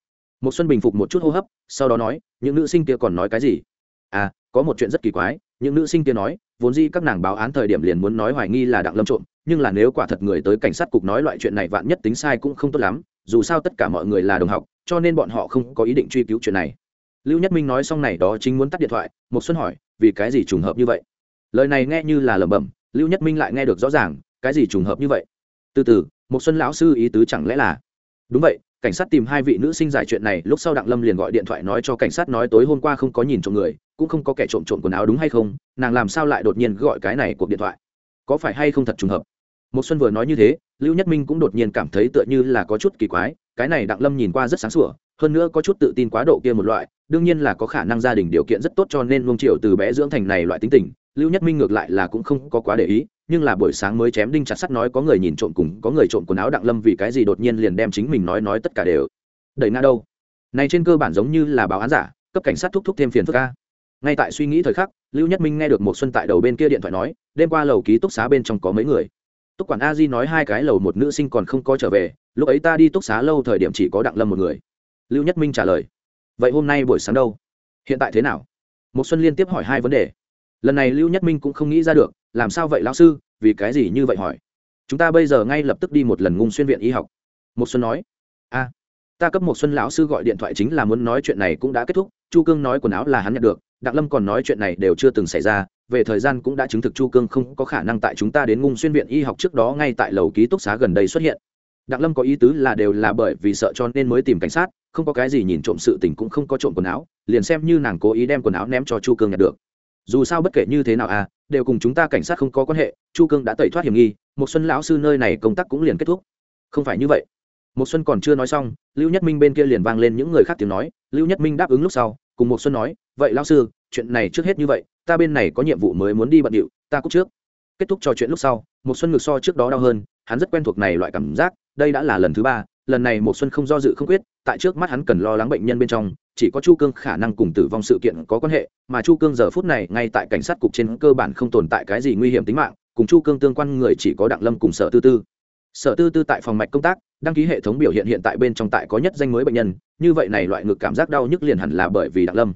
S1: Một xuân bình phục một chút hô hấp, sau đó nói, những nữ sinh kia còn nói cái gì? À có một chuyện rất kỳ quái, những nữ sinh kia nói, vốn dĩ các nàng báo án thời điểm liền muốn nói hoài nghi là đặng lâm trộm, nhưng là nếu quả thật người tới cảnh sát cục nói loại chuyện này vạn nhất tính sai cũng không tốt lắm, dù sao tất cả mọi người là đồng học, cho nên bọn họ không có ý định truy cứu chuyện này lưu nhất minh nói xong này đó chính muốn tắt điện thoại một xuân hỏi, vì cái gì trùng hợp như vậy? Lời này nghe như là lẩm bẩm, lưu nhất minh lại nghe được rõ ràng, cái gì trùng hợp như vậy? Từ từ một xuân lão sư ý tứ chẳng lẽ là? Đúng vậy, cảnh sát tìm hai vị nữ sinh giải chuyện này, lúc sau đặng lâm liền gọi điện thoại nói cho cảnh sát nói tối hôm qua không có nhìn trộm người, cũng không có kẻ trộm trộm quần áo đúng hay không, nàng làm sao lại đột nhiên gọi cái này cuộc điện thoại? Có phải hay không thật trùng hợp? Một xuân vừa nói như thế, lưu nhất minh cũng đột nhiên cảm thấy tựa như là có chút kỳ quái, cái này đặng lâm nhìn qua rất sáng sủa hơn nữa có chút tự tin quá độ kia một loại, đương nhiên là có khả năng gia đình điều kiện rất tốt cho nên luông triệu từ bé dưỡng thành này loại tính tình. Lưu nhất minh ngược lại là cũng không có quá để ý, nhưng là buổi sáng mới chém đinh chặt sắt nói có người nhìn trộm cùng, có người trộm quần áo đặng lâm vì cái gì đột nhiên liền đem chính mình nói nói tất cả đều. Đẩy nga đâu? Này trên cơ bản giống như là báo án giả, cấp cảnh sát thúc thúc thêm phiền phức ca ngay tại suy nghĩ thời khắc, lưu nhất minh nghe được một xuân tại đầu bên kia điện thoại nói, đêm qua lầu ký túc xá bên trong có mấy người. Túc quản a di nói hai cái lầu một nữ sinh còn không có trở về, lúc ấy ta đi túc xá lâu thời điểm chỉ có đặng lâm một người lưu nhất minh trả lời, vậy hôm nay buổi sáng đâu? Hiện tại thế nào? Một xuân liên tiếp hỏi hai vấn đề. Lần này lưu nhất minh cũng không nghĩ ra được, làm sao vậy lão sư? Vì cái gì như vậy hỏi? Chúng ta bây giờ ngay lập tức đi một lần ngung xuyên viện y học. Một xuân nói, a, ta cấp một xuân lão sư gọi điện thoại chính là muốn nói chuyện này cũng đã kết thúc, chu cương nói quần áo là hắn nhận được, đặng lâm còn nói chuyện này đều chưa từng xảy ra, về thời gian cũng đã chứng thực chu cương không có khả năng tại chúng ta đến ngung xuyên viện y học trước đó ngay tại lầu ký túc xá gần đây xuất hiện. Đặng lâm có ý tứ là đều là bởi vì sợ cho nên mới tìm cảnh sát không có cái gì nhìn trộm sự tình cũng không có trộm quần áo, liền xem như nàng cố ý đem quần áo ném cho chu cương nhận được. Dù sao bất kể như thế nào à đều cùng chúng ta cảnh sát không có quan hệ, chu cương đã tẩy thoát hiểm nghi một xuân lão sư nơi này công tác cũng liền kết thúc. Không phải như vậy. Một xuân còn chưa nói xong, lưu nhất minh bên kia liền vang lên những người khác tiếng nói, lưu nhất minh đáp ứng lúc sau, cùng một xuân nói, vậy lão sư, chuyện này trước hết như vậy, ta bên này có nhiệm vụ mới muốn đi bận điệu, ta cúc trước. Kết thúc trò chuyện lúc sau một xuân ngược so trước đó đau hơn, hắn rất quen thuộc này loại cảm giác, đây đã là lần thứ ba lần này một xuân không do dự không quyết, tại trước mắt hắn cần lo lắng bệnh nhân bên trong, chỉ có chu cương khả năng cùng tử vong sự kiện có quan hệ, mà chu cương giờ phút này ngay tại cảnh sát cục trên cơ bản không tồn tại cái gì nguy hiểm tính mạng, cùng chu cương tương quan người chỉ có đặng lâm cùng sở tư tư. Sở tư tư tại phòng mạch công tác, đăng ký hệ thống biểu hiện hiện tại bên trong tại có nhất danh mới bệnh nhân, như vậy này loại ngực cảm giác đau nhức liền hẳn là bởi vì đặng lâm.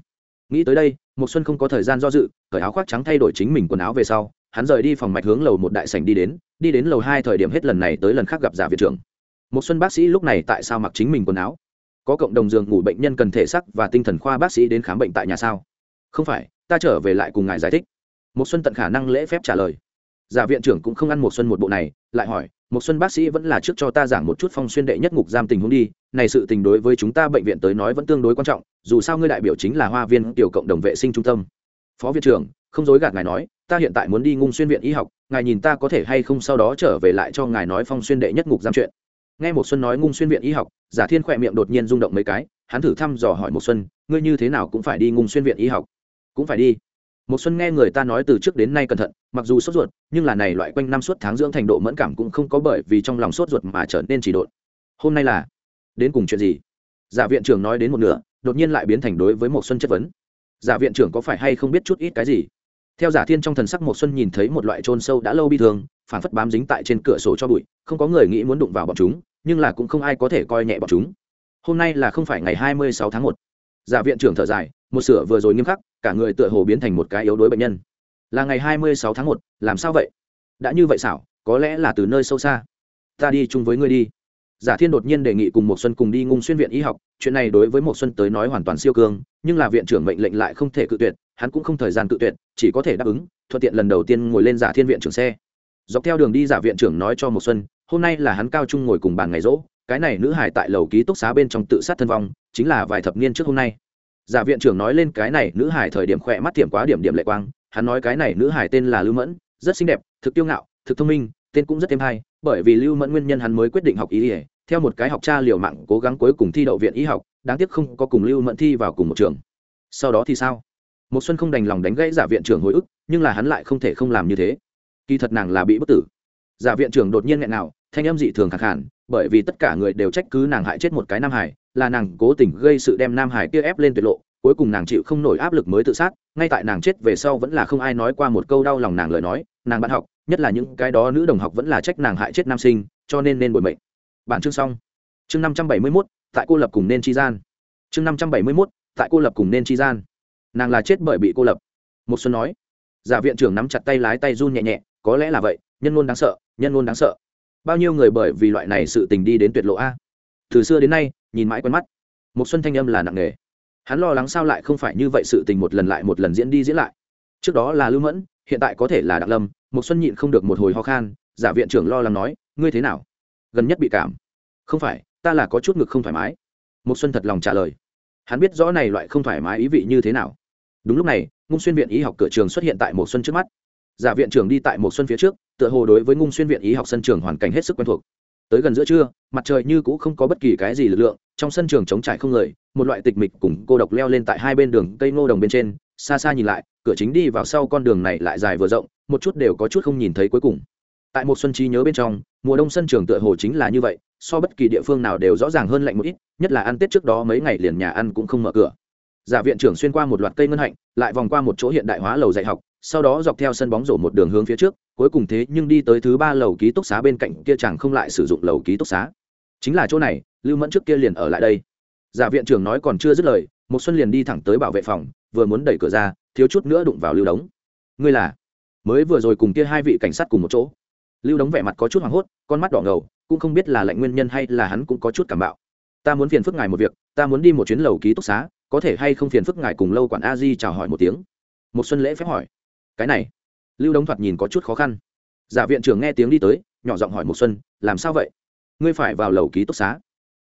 S1: Nghĩ tới đây một xuân không có thời gian do dự, cởi áo khoác trắng thay đổi chính mình quần áo về sau, hắn rời đi phòng mạch hướng lầu một đại sảnh đi đến đi đến lầu hai thời điểm hết lần này tới lần khác gặp giả viện trưởng một xuân bác sĩ lúc này tại sao mặc chính mình quần áo? Có cộng đồng giường ngủ bệnh nhân cần thể sắc và tinh thần khoa bác sĩ đến khám bệnh tại nhà sao? Không phải, ta trở về lại cùng ngài giải thích. Một xuân tận khả năng lễ phép trả lời. Giả viện trưởng cũng không ăn một xuân một bộ này, lại hỏi một xuân bác sĩ vẫn là trước cho ta giảng một chút phong xuyên đệ nhất ngục giam tình huống đi, này sự tình đối với chúng ta bệnh viện tới nói vẫn tương đối quan trọng, dù sao ngươi đại biểu chính là hoa viên tiểu cộng đồng vệ sinh trung tâm. Phó viện trưởng, không dối gạt ngài nói, ta hiện tại muốn đi ngung xuyên viện y học, ngài nhìn ta có thể hay không sau đó trở về lại cho ngài nói phong xuyên đệ nhất ngục giam chuyện nghe một xuân nói ngung xuyên viện y học, giả thiên khỏe miệng đột nhiên rung động mấy cái, hắn thử thăm dò hỏi một xuân, ngươi như thế nào cũng phải đi ngung xuyên viện y học. Cũng phải đi. Một xuân nghe người ta nói từ trước đến nay cẩn thận, mặc dù sốt ruột, nhưng là này loại quanh năm suốt tháng dưỡng thành độ mẫn cảm cũng không có bởi vì trong lòng sốt ruột mà trở nên chỉ độn. Hôm nay là đến cùng chuyện gì? Giả viện trưởng nói đến một nửa, đột nhiên lại biến thành đối với một xuân chất vấn. Giả viện trưởng có phải hay không biết chút ít cái gì? Theo giả thiên trong thần sắc một xuân nhìn thấy một loại trôn sâu đã lâu bi thường phản phất bám dính tại trên cửa sổ cho bụi, không có người nghĩ muốn đụng vào bọn chúng, nhưng là cũng không ai có thể coi nhẹ bọn chúng. Hôm nay là không phải ngày hai mươi sáu tháng một. Giả viện trưởng thở dài, một sửa vừa rồi nghiêm khắc, cả người tựa hồ biến thành một cái yếu đuối bệnh nhân. Là ngày hai mươi sáu tháng một, làm sao vậy? Đã như vậy xảo, có lẽ là từ nơi sâu xa. Ta đi chung với ngươi đi. Giả thiên đột nhiên đề nghị cùng một xuân cùng đi ngung xuyên viện y học, chuyện này đối với một xuân tới nói hoàn toàn siêu cương nhưng là viện trưởng mệnh lệnh lại không thể cự tuyệt, hắn cũng không thời gian cự tuyệt, chỉ có thể đáp ứng, thuận tiện lần đầu tiên ngồi lên giả thiên viện trưởng xe dọc theo đường đi giả viện trưởng nói cho một xuân, hôm nay là hắn cao trung ngồi cùng bàn ngày rỗ, cái này nữ hải tại lầu ký túc xá bên trong tự sát thân vong, chính là vài thập niên trước hôm nay. Giả viện trưởng nói lên cái này nữ hải thời điểm khỏe mắt tiệm quá điểm điểm lệ quang, hắn nói cái này nữ hải tên là lưu mẫn, rất xinh đẹp, thực tiêu ngạo, thực thông minh, tên cũng rất thêm hay, bởi vì lưu mẫn nguyên nhân hắn mới quyết định học ý ỉa theo một cái học cha liều mạng cố gắng cuối cùng thi đậu viện y học, đáng tiếc không có cùng lưu mẫn thi vào cùng một trường. Sau đó thì sao? Một xuân không đành lòng đánh gãy giả viện trưởng hồi ức, nhưng là hắn lại không thể không làm như thế kỳ thật nàng là bị bất tử. Giả viện trưởng đột nhiên nghẹn nào, thanh âm dị thường khẳng hẳn bởi vì tất cả người đều trách cứ nàng hại chết một cái nam hải, là nàng cố tình gây sự đem nam hải kia ép lên tuyệt lộ, cuối cùng nàng chịu không nổi áp lực mới tự sát, ngay tại nàng chết về sau vẫn là không ai nói qua một câu đau lòng nàng lời nói, nàng bạn học, nhất là những cái đó nữ đồng học vẫn là trách nàng hại chết nam sinh, cho nên nên bồi mệnh. Bản chương xong. Chương năm trăm bảy mươi mốt, tại cô lập cùng nên chi gian. Chương năm trăm bảy mươi mốt, tại cô lập cùng nên chi gian. Nàng là chết bởi bị cô lập. Một xuân nói. Giả viện trưởng nắm chặt tay lái tay run nhẹ nhẹ có lẽ là vậy, nhân ngôn đáng sợ, nhân ngôn đáng sợ. Bao nhiêu người bởi vì loại này sự tình đi đến tuyệt lộ a. Từ xưa đến nay, nhìn mãi quen mắt. Một xuân thanh âm là nặng nề. Hắn lo lắng sao lại không phải như vậy sự tình một lần lại một lần diễn đi diễn lại. Trước đó là lưu mẫn, hiện tại có thể là đặng lâm một xuân nhịn không được một hồi ho khan, giả viện trưởng lo lắng nói, ngươi thế nào? Gần nhất bị cảm. Không phải, ta là có chút ngực không thoải mái. Một xuân thật lòng trả lời. Hắn biết rõ này loại không thoải mái ý vị như thế nào. Đúng lúc này ngung xuyên viện y học cửa trường xuất hiện tại một xuân trước mắt giả viện trưởng đi tại một xuân phía trước, tựa hồ đối với ngung xuyên viện y học sân trường hoàn cảnh hết sức quen thuộc. Tới gần giữa trưa, mặt trời như cũ không có bất kỳ cái gì lực lượng, trong sân trường trống trải không người, một loại tịch mịch cùng cô độc leo lên tại hai bên đường cây ngô đồng bên trên, xa xa nhìn lại, cửa chính đi vào sau con đường này lại dài vừa rộng, một chút đều có chút không nhìn thấy cuối cùng. Tại một xuân trí nhớ bên trong, mùa đông sân trường tựa hồ chính là như vậy, so bất kỳ địa phương nào đều rõ ràng hơn lạnh một ít, nhất là ăn tết trước đó mấy ngày liền nhà ăn cũng không mở cửa giả viện trưởng xuyên qua một loạt cây ngân hạnh, lại vòng qua một chỗ hiện đại hóa lầu dạy học, sau đó dọc theo sân bóng rổ một đường hướng phía trước, cuối cùng thế nhưng đi tới thứ ba lầu ký túc xá bên cạnh kia chẳng không lại sử dụng lầu ký túc xá. Chính là chỗ này, lưu mẫn trước kia liền ở lại đây. Giả viện trưởng nói còn chưa dứt lời một xuân liền đi thẳng tới bảo vệ phòng, vừa muốn đẩy cửa ra, thiếu chút nữa đụng vào lưu đống. Ngươi là? Mới vừa rồi cùng kia hai vị cảnh sát cùng một chỗ. Lưu đống vẻ mặt có chút hoảng hốt, con mắt đỏ ngầu, cũng không biết là lệnh nguyên nhân hay là hắn cũng có chút cảm bạo. Ta muốn phiền phức ngài một việc, ta muốn đi một chuyến lầu ký túc xá có thể hay không phiền phức ngài cùng lâu quản a di chào hỏi một tiếng một xuân lễ phép hỏi cái này lưu đống thoạt nhìn có chút khó khăn giả viện trưởng nghe tiếng đi tới nhỏ giọng hỏi một xuân làm sao vậy ngươi phải vào lầu ký túc xá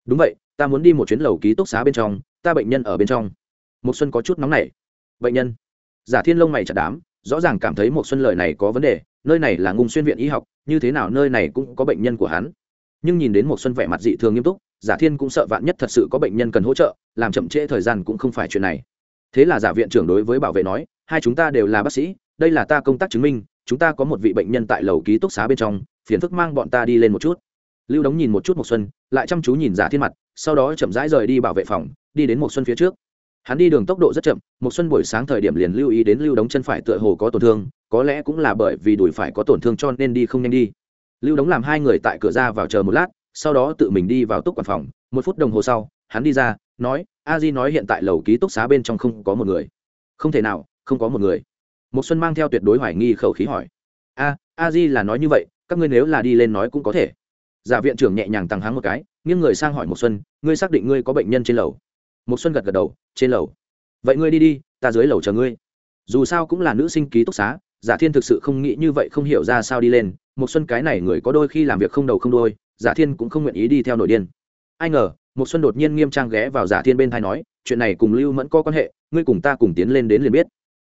S1: đúng vậy ta muốn đi một chuyến lầu ký túc xá bên trong ta bệnh nhân ở bên trong một xuân có chút nóng nảy bệnh nhân giả thiên lông mày chặt đám rõ ràng cảm thấy một xuân lời này có vấn đề nơi này là ngung xuyên viện y học như thế nào nơi này cũng có bệnh nhân của hắn nhưng nhìn đến một xuân vẻ mặt dị thường nghiêm túc, giả thiên cũng sợ vạn nhất thật sự có bệnh nhân cần hỗ trợ, làm chậm trễ thời gian cũng không phải chuyện này. Thế là giả viện trưởng đối với bảo vệ nói, hai chúng ta đều là bác sĩ, đây là ta công tác chứng minh, chúng ta có một vị bệnh nhân tại lầu ký túc xá bên trong, phiền phức mang bọn ta đi lên một chút. Lưu đống nhìn một chút một xuân, lại chăm chú nhìn giả thiên mặt, sau đó chậm rãi rời đi bảo vệ phòng, đi đến một xuân phía trước. Hắn đi đường tốc độ rất chậm một xuân buổi sáng thời điểm liền lưu ý đến lưu đống chân phải tựa hồ có tổn thương, có lẽ cũng là bởi vì đùi phải có tổn thương cho nên đi không nhanh đi lưu đóng làm hai người tại cửa ra vào chờ một lát, sau đó tự mình đi vào túc quản phòng. Một phút đồng hồ sau, hắn đi ra, nói, a di nói hiện tại lầu ký túc xá bên trong không có một người. Không thể nào, không có một người. Một xuân mang theo tuyệt đối hoài nghi khẩu khí hỏi. A a di là nói như vậy, các ngươi nếu là đi lên nói cũng có thể. Giả viện trưởng nhẹ nhàng tăng háng một cái, nghiêng người sang hỏi một xuân, ngươi xác định ngươi có bệnh nhân trên lầu? Một xuân gật gật đầu, trên lầu. Vậy ngươi đi đi, ta dưới lầu chờ ngươi. Dù sao cũng là nữ sinh ký túc xá, giả thiên thực sự không nghĩ như vậy, không hiểu ra sao đi lên một xuân cái này người có đôi khi làm việc không đầu không đôi giả thiên cũng không nguyện ý đi theo nội điên. Ai ngờ một xuân đột nhiên nghiêm trang ghé vào giả thiên bên thai nói, chuyện này cùng lưu mẫn có quan hệ, ngươi cùng ta cùng tiến lên đến liền biết.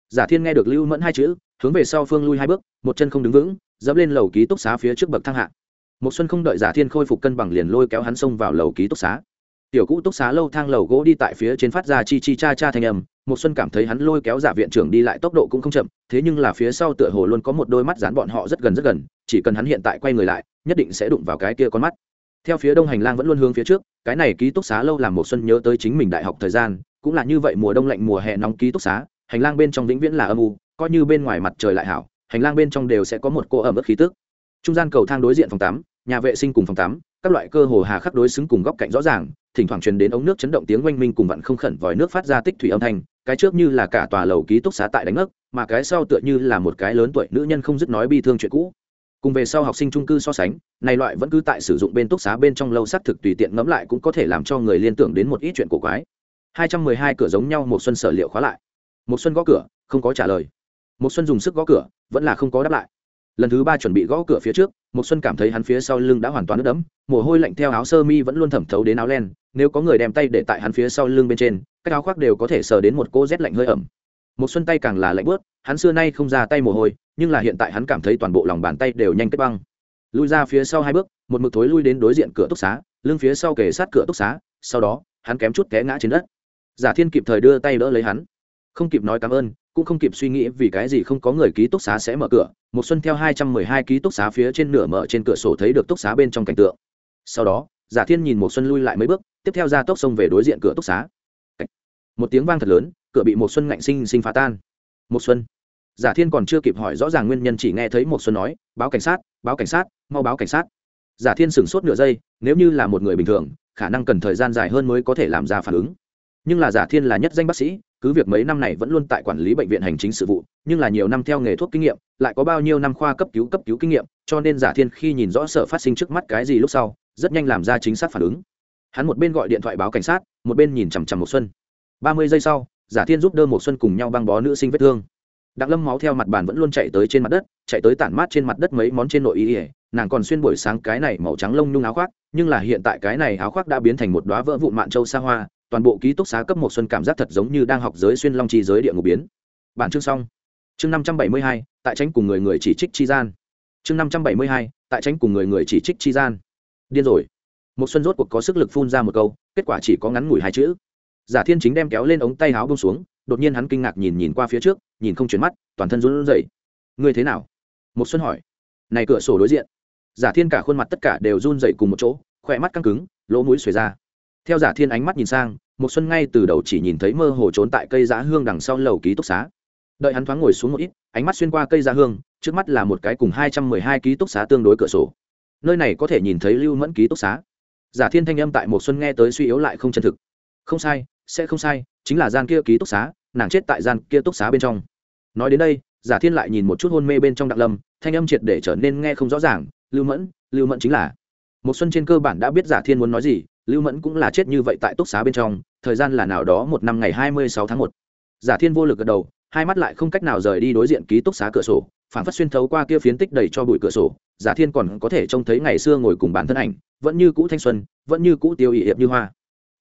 S1: Giả thiên nghe được lưu mẫn hai chữ, hướng về sau phương lui hai bước, một chân không đứng vững, dẫm lên lầu ký túc xá phía trước bậc thang hạ. Một xuân không đợi giả thiên khôi phục cân bằng liền lôi kéo hắn xông vào lầu ký túc xá tiểu cũ túc xá lâu thang lầu gỗ đi tại phía trên phát ra chi chi cha cha thanh âm một xuân cảm thấy hắn lôi kéo giả viện trưởng đi lại tốc độ cũng không chậm, thế nhưng là phía sau tựa hồ luôn có một đôi mắt dán bọn họ rất gần rất gần, chỉ cần hắn hiện tại quay người lại, nhất định sẽ đụng vào cái kia con mắt. Theo phía đông hành lang vẫn luôn hướng phía trước, cái này ký túc xá lâu làm một xuân nhớ tới chính mình đại học thời gian, cũng là như vậy mùa đông lạnh mùa hè nóng ký túc xá, hành lang bên trong vĩnh viễn là âm u, coi như bên ngoài mặt trời lại hảo, hành lang bên trong đều sẽ có một cô ẩm ướt khí tức. Trung gian cầu thang đối diện phòng tắm, nhà vệ sinh cùng phòng tắm, các loại cơ hồ hà khắc đối xứng cùng góc cạnh rõ ràng thỉnh thoảng truyền đến ống nước chấn động tiếng oanh minh cùng vặn không khẩn vòi nước phát ra tích thủy âm thanh, cái trước như là cả tòa lầu ký túc xá tại đánh ngất, mà cái sau tựa như là một cái lớn tuổi nữ nhân không dứt nói bi thương chuyện cũ. Cùng về sau học sinh trung cư so sánh, này loại vẫn cứ tại sử dụng bên túc xá bên trong lâu xác thực tùy tiện ngẫm lại cũng có thể làm cho người liên tưởng đến một ít chuyện cổ quái. 212 cửa giống nhau, một xuân sở liệu khóa lại. Một xuân gõ cửa, không có trả lời. Một xuân dùng sức gõ cửa, vẫn là không có đáp lại. Lần thứ ba chuẩn bị gõ cửa phía trước một xuân cảm thấy hắn phía sau lưng đã hoàn toàn ướt đẫm, mồ hôi lạnh theo áo sơ mi vẫn luôn thẩm thấu đến áo len, nếu có người đem tay để tại hắn phía sau lưng bên trên các áo khoác đều có thể sờ đến một cô rét lạnh hơi ẩm. Một xuân tay càng là lạnh bớt, hắn xưa nay không ra tay mồ hôi, nhưng là hiện tại hắn cảm thấy toàn bộ lòng bàn tay đều nhanh kết băng. Lui ra phía sau hai bước, một mực thối lui đến đối diện cửa túc xá, lưng phía sau kề sát cửa túc xá, sau đó, hắn kém chút té ngã trên đất. Giả thiên kịp thời đưa tay đỡ lấy hắn. Không kịp nói cảm ơn cũng không kịp suy nghĩ vì cái gì không có người ký túc xá sẽ mở cửa một xuân theo hai trăm mười hai ký túc xá phía trên nửa mở trên cửa sổ thấy được túc xá bên trong cảnh tượng. Sau đó, giả thiên nhìn một xuân lui lại mấy bước, tiếp theo ra tốc xông về đối diện cửa túc xá. Một tiếng vang thật lớn, cửa bị một xuân ngạnh sinh sinh phá tan. Một xuân. Giả thiên còn chưa kịp hỏi rõ ràng nguyên nhân chỉ nghe thấy một xuân nói, báo cảnh sát, báo cảnh sát, mau báo cảnh sát. Giả thiên sửng sốt nửa giây, nếu như là một người bình thường, khả năng cần thời gian dài hơn mới có thể làm ra phản ứng. Nhưng là giả thiên là nhất danh bác sĩ cứ việc mấy năm này vẫn luôn tại quản lý bệnh viện hành chính sự vụ, nhưng là nhiều năm theo nghề thuốc kinh nghiệm, lại có bao nhiêu năm khoa cấp cứu cấp cứu kinh nghiệm, cho nên giả thiên khi nhìn rõ sở phát sinh trước mắt cái gì lúc sau, rất nhanh làm ra chính xác phản ứng. Hắn một bên gọi điện thoại báo cảnh sát, một bên nhìn chằm chằm một xuân. Ba mươi giây sau, giả thiên giúp đỡ một xuân cùng nhau băng bó nữ sinh vết thương. Đặng lâm máu theo mặt bàn vẫn luôn chạy tới trên mặt đất, chạy tới tản mát trên mặt đất mấy món trên nội y ỉa nàng còn xuyên buổi sáng cái này màu trắng lông nhung áo khoác, nhưng là hiện tại cái này áo khoác đã biến thành một đóa vỡ vụn mạn châu xa hoa toàn bộ ký túc xá cấp một xuân cảm giác thật giống như đang học giới xuyên long chi giới địa ngục biến. Bản chương xong. Chương năm trăm bảy mươi hai, tại tránh cùng người người chỉ trích chi gian. Chương năm trăm bảy mươi hai, tại tránh cùng người người chỉ trích chi gian. Điên rồi. Một xuân rốt cuộc có sức lực phun ra một câu, kết quả chỉ có ngắn ngủi hai chữ. Giả thiên chính đem kéo lên ống tay áo bông xuống, đột nhiên hắn kinh ngạc nhìn nhìn qua phía trước, nhìn không chuyển mắt, toàn thân run rẩy. Ngươi thế nào? Một xuân hỏi. Này cửa sổ đối diện. Giả thiên cả khuôn mặt tất cả đều run rẩy cùng một chỗ, khỏe mắt căng cứng, lỗ mũi xuề ra. Theo giả thiên ánh mắt nhìn sang một xuân ngay từ đầu chỉ nhìn thấy mơ hồ trốn tại cây giá hương đằng sau lầu ký túc xá. Đợi hắn thoáng ngồi xuống một ít, ánh mắt xuyên qua cây giá hương, trước mắt là một cái cùng hai trăm mười hai ký túc xá tương đối cửa sổ. Nơi này có thể nhìn thấy lưu mẫn ký túc xá. Giả thiên thanh âm tại một xuân nghe tới suy yếu lại không chân thực. Không sai, sẽ không sai, chính là gian kia ký túc xá, nàng chết tại gian kia túc xá bên trong. Nói đến đây, giả thiên lại nhìn một chút hôn mê bên trong đặng lâm, thanh âm triệt để trở nên nghe không rõ ràng, lưu mẫn lưu mẫn chính là một xuân trên cơ bản đã biết giả thiên muốn nói gì lưu mẫn cũng là chết như vậy tại túc xá bên trong, thời gian là nào đó một năm ngày hai mươi sáu tháng một. Giả thiên vô lực gật đầu, hai mắt lại không cách nào rời đi đối diện ký túc xá cửa sổ, phản phát xuyên thấu qua kia phiến tích đầy cho bụi cửa sổ. Giả thiên còn có thể trông thấy ngày xưa ngồi cùng bản thân ảnh, vẫn như cũ thanh xuân, vẫn như cũ tiêu ỵ hiệp như hoa.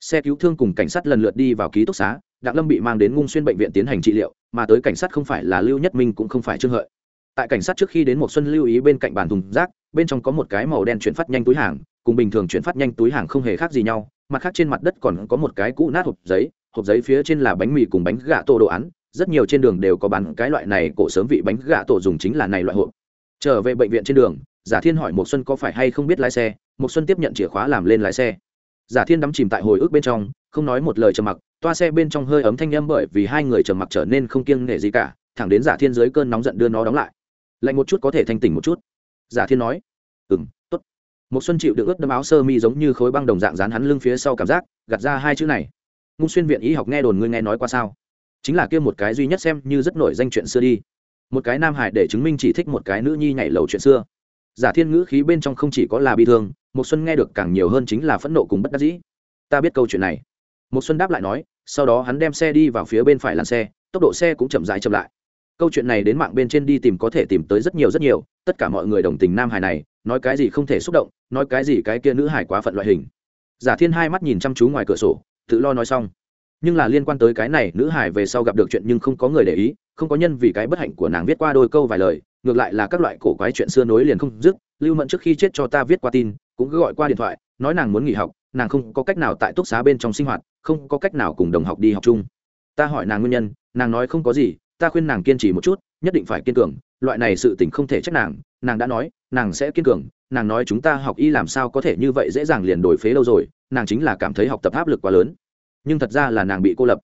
S1: Xe cứu thương cùng cảnh sát lần lượt đi vào ký túc xá, đặng lâm bị mang đến ngung xuyên bệnh viện tiến hành trị liệu, mà tới cảnh sát không phải là lưu nhất minh cũng không phải trương hợi. Tại cảnh sát trước khi đến một xuân lưu ý bên cạnh bàn thùng rác, bên trong có một cái màu đen chuyển phát nhanh túi hàng cùng bình thường chuyển phát nhanh túi hàng không hề khác gì nhau, mặt khác trên mặt đất còn có một cái cũ nát hộp giấy hộp giấy phía trên là bánh mì cùng bánh gà tổ đồ án, rất nhiều trên đường đều có bán cái loại này cổ sớm vị bánh gà tổ dùng chính là này loại hộp. Trở về bệnh viện trên đường, giả thiên hỏi một xuân có phải hay không biết lái xe một xuân tiếp nhận chìa khóa làm lên lái xe. Giả thiên đắm chìm tại hồi ức bên trong, không nói một lời trầm mặc, toa xe bên trong hơi ấm thanh âm bởi vì hai người trầm mặc trở nên không kiêng nể gì cả, thẳng đến giả thiên dưới cơn nóng giận đưa nó đóng lại. Lạnh một chút có thể thanh tỉnh một chút. Giả thiên nói, ừm một xuân chịu được ướt đâm áo sơ mi giống như khối băng đồng dạng dán hắn lưng phía sau cảm giác, gạt ra hai chữ này. Ngung xuyên viện y học nghe đồn ngươi nghe nói qua sao? Chính là kia một cái duy nhất xem như rất nổi danh chuyện xưa đi. Một cái nam hải để chứng minh chỉ thích một cái nữ nhi nhảy lầu chuyện xưa. Giả thiên ngữ khí bên trong không chỉ có là bi thương một xuân nghe được càng nhiều hơn chính là phẫn nộ cùng bất đắc dĩ. Ta biết câu chuyện này. Một xuân đáp lại nói, sau đó hắn đem xe đi vào phía bên phải làn xe, tốc độ xe cũng chậm rãi chậm lại. Câu chuyện này đến mạng bên trên đi tìm có thể tìm tới rất nhiều rất nhiều, tất cả mọi người đồng tình nam hải này nói cái gì không thể xúc động, nói cái gì cái kia nữ hải quá phận loại hình. Giả thiên hai mắt nhìn chăm chú ngoài cửa sổ, tự lo nói xong. Nhưng là liên quan tới cái này, nữ hải về sau gặp được chuyện nhưng không có người để ý, không có nhân vì cái bất hạnh của nàng viết qua đôi câu vài lời, ngược lại là các loại cổ quái chuyện xưa nối liền không dứt, lưu mẫn trước khi chết cho ta viết qua tin, cũng cứ gọi qua điện thoại, nói nàng muốn nghỉ học, nàng không có cách nào tại túc xá bên trong sinh hoạt, không có cách nào cùng đồng học đi học chung. Ta hỏi nàng nguyên nhân, nàng nói không có gì ta khuyên nàng kiên trì một chút, nhất định phải kiên cường, loại này sự tình không thể trách nàng nàng đã nói, nàng sẽ kiên cường, nàng nói chúng ta học y làm sao có thể như vậy dễ dàng liền đổi phế lâu rồi, nàng chính là cảm thấy học tập áp lực quá lớn. Nhưng thật ra là nàng bị cô lập.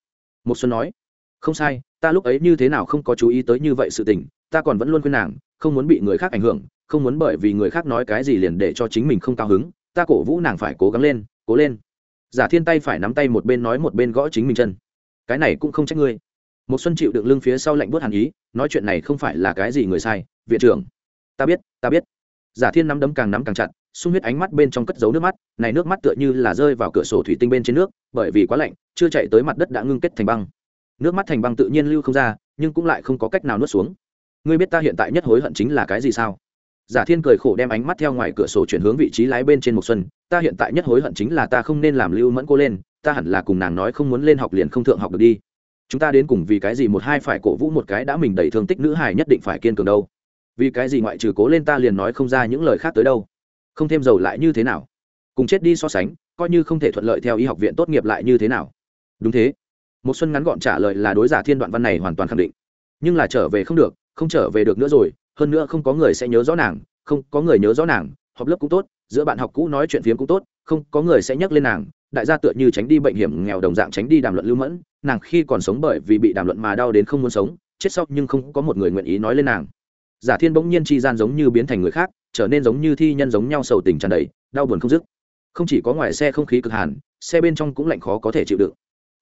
S1: Một xuân nói, không sai, ta lúc ấy như thế nào không có chú ý tới như vậy sự tình, ta còn vẫn luôn khuyên nàng, không muốn bị người khác ảnh hưởng, không muốn bởi vì người khác nói cái gì liền để cho chính mình không cao hứng, ta cổ vũ nàng phải cố gắng lên, cố lên. Giả thiên tay phải nắm tay một bên nói một bên gõ chính mình chân. Cái này cũng không trách ngươi một xuân chịu đựng lưng phía sau lạnh buốt hàn ý, nói chuyện này không phải là cái gì người sai, viện trưởng. Ta biết ta biết. Giả thiên nắm đấm càng nắm càng chặt, sung huyết ánh mắt bên trong cất giấu nước mắt, này nước mắt tựa như là rơi vào cửa sổ thủy tinh bên trên nước, bởi vì quá lạnh, chưa chạy tới mặt đất đã ngưng kết thành băng. Nước mắt thành băng tự nhiên lưu không ra, nhưng cũng lại không có cách nào nuốt xuống. Ngươi biết ta hiện tại nhất hối hận chính là cái gì sao? Giả thiên cười khổ đem ánh mắt theo ngoài cửa sổ chuyển hướng vị trí lái bên trên một xuân, ta hiện tại nhất hối hận chính là ta không nên làm lưu mẫn cô lên, ta hẳn là cùng nàng nói không muốn lên học liền không thượng học được đi chúng ta đến cùng vì cái gì một hai phải cổ vũ một cái đã mình đầy thương tích nữ hài nhất định phải kiên cường đâu? Vì cái gì ngoại trừ cố lên ta liền nói không ra những lời khác tới đâu? Không thêm dầu lại như thế nào? Cùng chết đi so sánh, coi như không thể thuận lợi theo y học viện tốt nghiệp lại như thế nào? Đúng thế. Một xuân ngắn gọn trả lời là đối giả thiên đoạn văn này hoàn toàn khẳng định. Nhưng là trở về không được, không trở về được nữa rồi, hơn nữa không có người sẽ nhớ rõ nàng, không có người nhớ rõ nàng, học lớp cũng tốt, giữa bạn học cũ nói chuyện phiếm cũng tốt, không có người sẽ nhắc lên nàng đại gia tựa như tránh đi bệnh hiểm nghèo đồng dạng tránh đi đàm luận lưu mẫn, nàng khi còn sống bởi vì bị đàm luận mà đau đến không muốn sống, chết sau nhưng không có một người nguyện ý nói lên nàng. Giả thiên bỗng nhiên chi gian giống như biến thành người khác, trở nên giống như thi nhân giống nhau sầu tình tràn đầy, đau buồn không dứt. Không chỉ có ngoài xe không khí cực hàn, xe bên trong cũng lạnh khó có thể chịu đựng.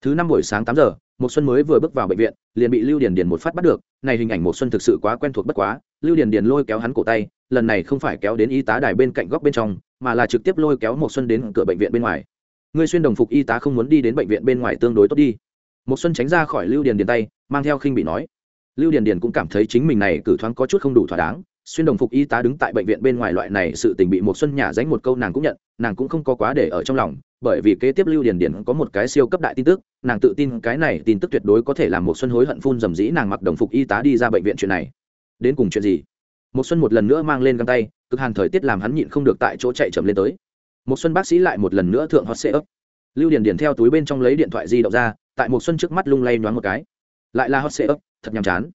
S1: Thứ năm buổi sáng tám giờ một xuân mới vừa bước vào bệnh viện, liền bị lưu điền điền một phát bắt được. Này hình ảnh một xuân thực sự quá quen thuộc bất quá, lưu điền điền lôi kéo hắn cổ tay, lần này không phải kéo đến y tá đài bên cạnh góc bên trong, mà là trực tiếp lôi kéo một xuân đến cửa bệnh viện bên ngoài ngươi xuyên đồng phục y tá không muốn đi đến bệnh viện bên ngoài tương đối tốt đi. Một xuân tránh ra khỏi lưu điền điền tay, mang theo khinh bị nói. Lưu điền điền cũng cảm thấy chính mình này cử thoáng có chút không đủ thỏa đáng, xuyên đồng phục y tá đứng tại bệnh viện bên ngoài loại này sự tình bị một xuân nhà dánh một câu nàng cũng nhận, nàng cũng không có quá để ở trong lòng, bởi vì kế tiếp lưu điền điền có một cái siêu cấp đại tin tức, nàng tự tin cái này tin tức tuyệt đối có thể làm một xuân hối hận phun dầm dĩ nàng mặc đồng phục y tá đi ra bệnh viện chuyện này. Đến cùng chuyện gì? Một xuân một lần nữa mang lên găng tay, cực hàn thời tiết làm hắn nhịn không được tại chỗ chạy chậm lên tới một xuân bác sĩ lại một lần nữa thượng hot xe ấp lưu điền điền theo túi bên trong lấy điện thoại di động ra, tại một xuân trước mắt lung lay nhoáng một cái. Lại là hot xe ấp thật nhàm chán.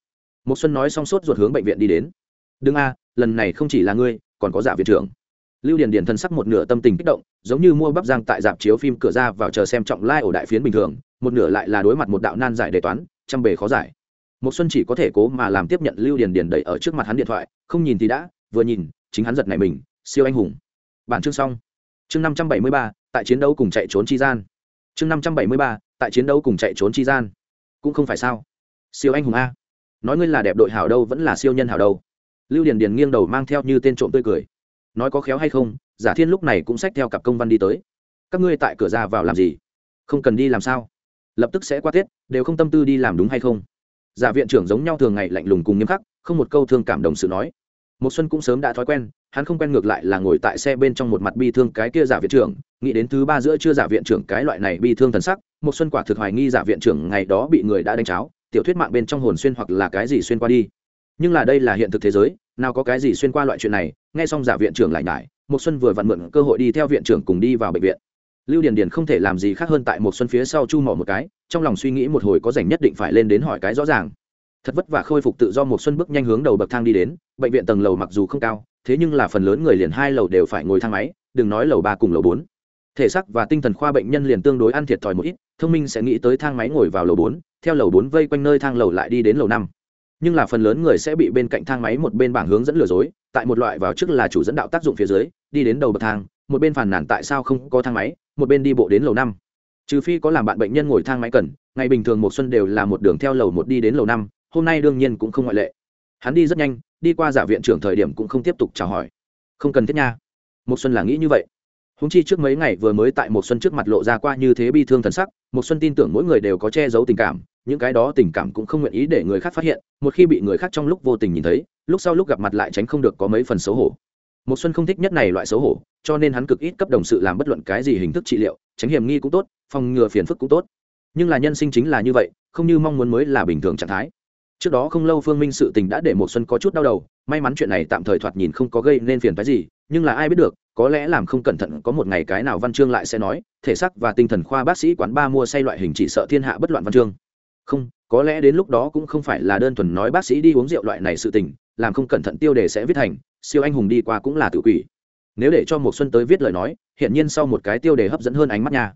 S1: Một xuân nói xong suốt ruột hướng bệnh viện đi đến. Đừng a, lần này không chỉ là ngươi, còn có giả viện trưởng. Lưu điền điền thân sắc một nửa tâm tình kích động, giống như mua bắp giang tại dạp chiếu phim cửa ra vào chờ xem trọng lai ở đại phiến bình thường, một nửa lại là đối mặt một đạo nan giải đề toán, trăm bề khó giải. Một xuân chỉ có thể cố mà làm tiếp nhận lưu điền điền đẩy ở trước mặt hắn điện thoại, không nhìn thì đã, vừa nhìn, chính hắn giật này mình, siêu anh hùng. Bản chương xong chương năm trăm bảy mươi ba, tại chiến đấu cùng chạy trốn chi gian. Chương năm trăm bảy mươi ba, tại chiến đấu cùng chạy trốn chi gian. Cũng không phải sao. Siêu anh hùng a. Nói ngươi là đẹp đội hảo đâu, vẫn là siêu nhân hảo đâu. Lưu điền điền nghiêng đầu mang theo như tên trộm tươi cười. Nói có khéo hay không, giả thiên lúc này cũng xách theo cặp công văn đi tới. Các ngươi tại cửa ra vào làm gì? Không cần đi làm sao? Lập tức sẽ qua tết, đều không tâm tư đi làm đúng hay không? Giả viện trưởng giống nhau thường ngày lạnh lùng cùng nghiêm khắc, không một câu thương cảm đồng sự nói. Một xuân cũng sớm đã thói quen hắn không quen ngược lại là ngồi tại xe bên trong một mặt bi thương cái kia giả viện trưởng, nghĩ đến thứ ba giữa chưa giả viện trưởng cái loại này bi thương thần sắc một xuân quả thực hoài nghi giả viện trưởng ngày đó bị người đã đánh cháo, tiểu thuyết mạng bên trong hồn xuyên hoặc là cái gì xuyên qua đi. Nhưng là đây là hiện thực thế giới, nào có cái gì xuyên qua loại chuyện này, nghe xong giả viện trưởng lại nhải một xuân vừa vặn mượn cơ hội đi theo viện trưởng cùng đi vào bệnh viện. Lưu điền điền không thể làm gì khác hơn tại một xuân phía sau chu mỏ một cái, trong lòng suy nghĩ một hồi có rảnh nhất định phải lên đến hỏi cái rõ ràng. Thật vất vả khôi phục tự do một xuân bước nhanh hướng đầu bậc thang đi đến, bệnh viện tầng lầu mặc dù không cao thế nhưng là phần lớn người liền hai lầu đều phải ngồi thang máy, đừng nói lầu ba cùng lầu bốn. Thể xác và tinh thần khoa bệnh nhân liền tương đối ăn thiệt thòi một ít, thông minh sẽ nghĩ tới thang máy ngồi vào lầu bốn, theo lầu bốn vây quanh nơi thang lầu lại đi đến lầu năm. Nhưng là phần lớn người sẽ bị bên cạnh thang máy một bên bảng hướng dẫn lừa dối, tại một loại vào trước là chủ dẫn đạo tác dụng phía dưới, đi đến đầu bậc thang, một bên phàn nàn tại sao không có thang máy, một bên đi bộ đến lầu năm. Trừ phi có làm bạn bệnh nhân ngồi thang máy cần, ngày bình thường một xuân đều là một đường theo lầu một đi đến lầu năm, hôm nay đương nhiên cũng không ngoại lệ. Hắn đi rất nhanh đi qua giả viện trưởng thời điểm cũng không tiếp tục chào hỏi. Không cần thiết nha. Một xuân là nghĩ như vậy. Húng chi trước mấy ngày vừa mới tại một xuân trước mặt lộ ra qua như thế bi thương thần sắc một xuân tin tưởng mỗi người đều có che giấu tình cảm, những cái đó tình cảm cũng không nguyện ý để người khác phát hiện, một khi bị người khác trong lúc vô tình nhìn thấy, lúc sau lúc gặp mặt lại tránh không được có mấy phần xấu hổ. Một xuân không thích nhất này loại xấu hổ, cho nên hắn cực ít cấp đồng sự làm bất luận cái gì hình thức trị liệu, tránh hiểm nghi cũng tốt, phòng ngừa phiền phức cũng tốt. Nhưng là nhân sinh chính là như vậy, không như mong muốn mới là bình thường trạng thái trước đó không lâu phương minh sự tình đã để một xuân có chút đau đầu, may mắn chuyện này tạm thời thoạt nhìn không có gây nên phiền phức gì, nhưng là ai biết được, có lẽ làm không cẩn thận có một ngày cái nào văn chương lại sẽ nói, thể xác và tinh thần khoa bác sĩ quán ba mua say loại hình chỉ sợ thiên hạ bất loạn văn chương. Không, có lẽ đến lúc đó cũng không phải là đơn thuần nói bác sĩ đi uống rượu loại này sự tình, làm không cẩn thận tiêu đề sẽ viết thành, siêu anh hùng đi qua cũng là tự quỷ. Nếu để cho một xuân tới viết lời nói hiện nhiên sau một cái tiêu đề hấp dẫn hơn ánh mắt nhà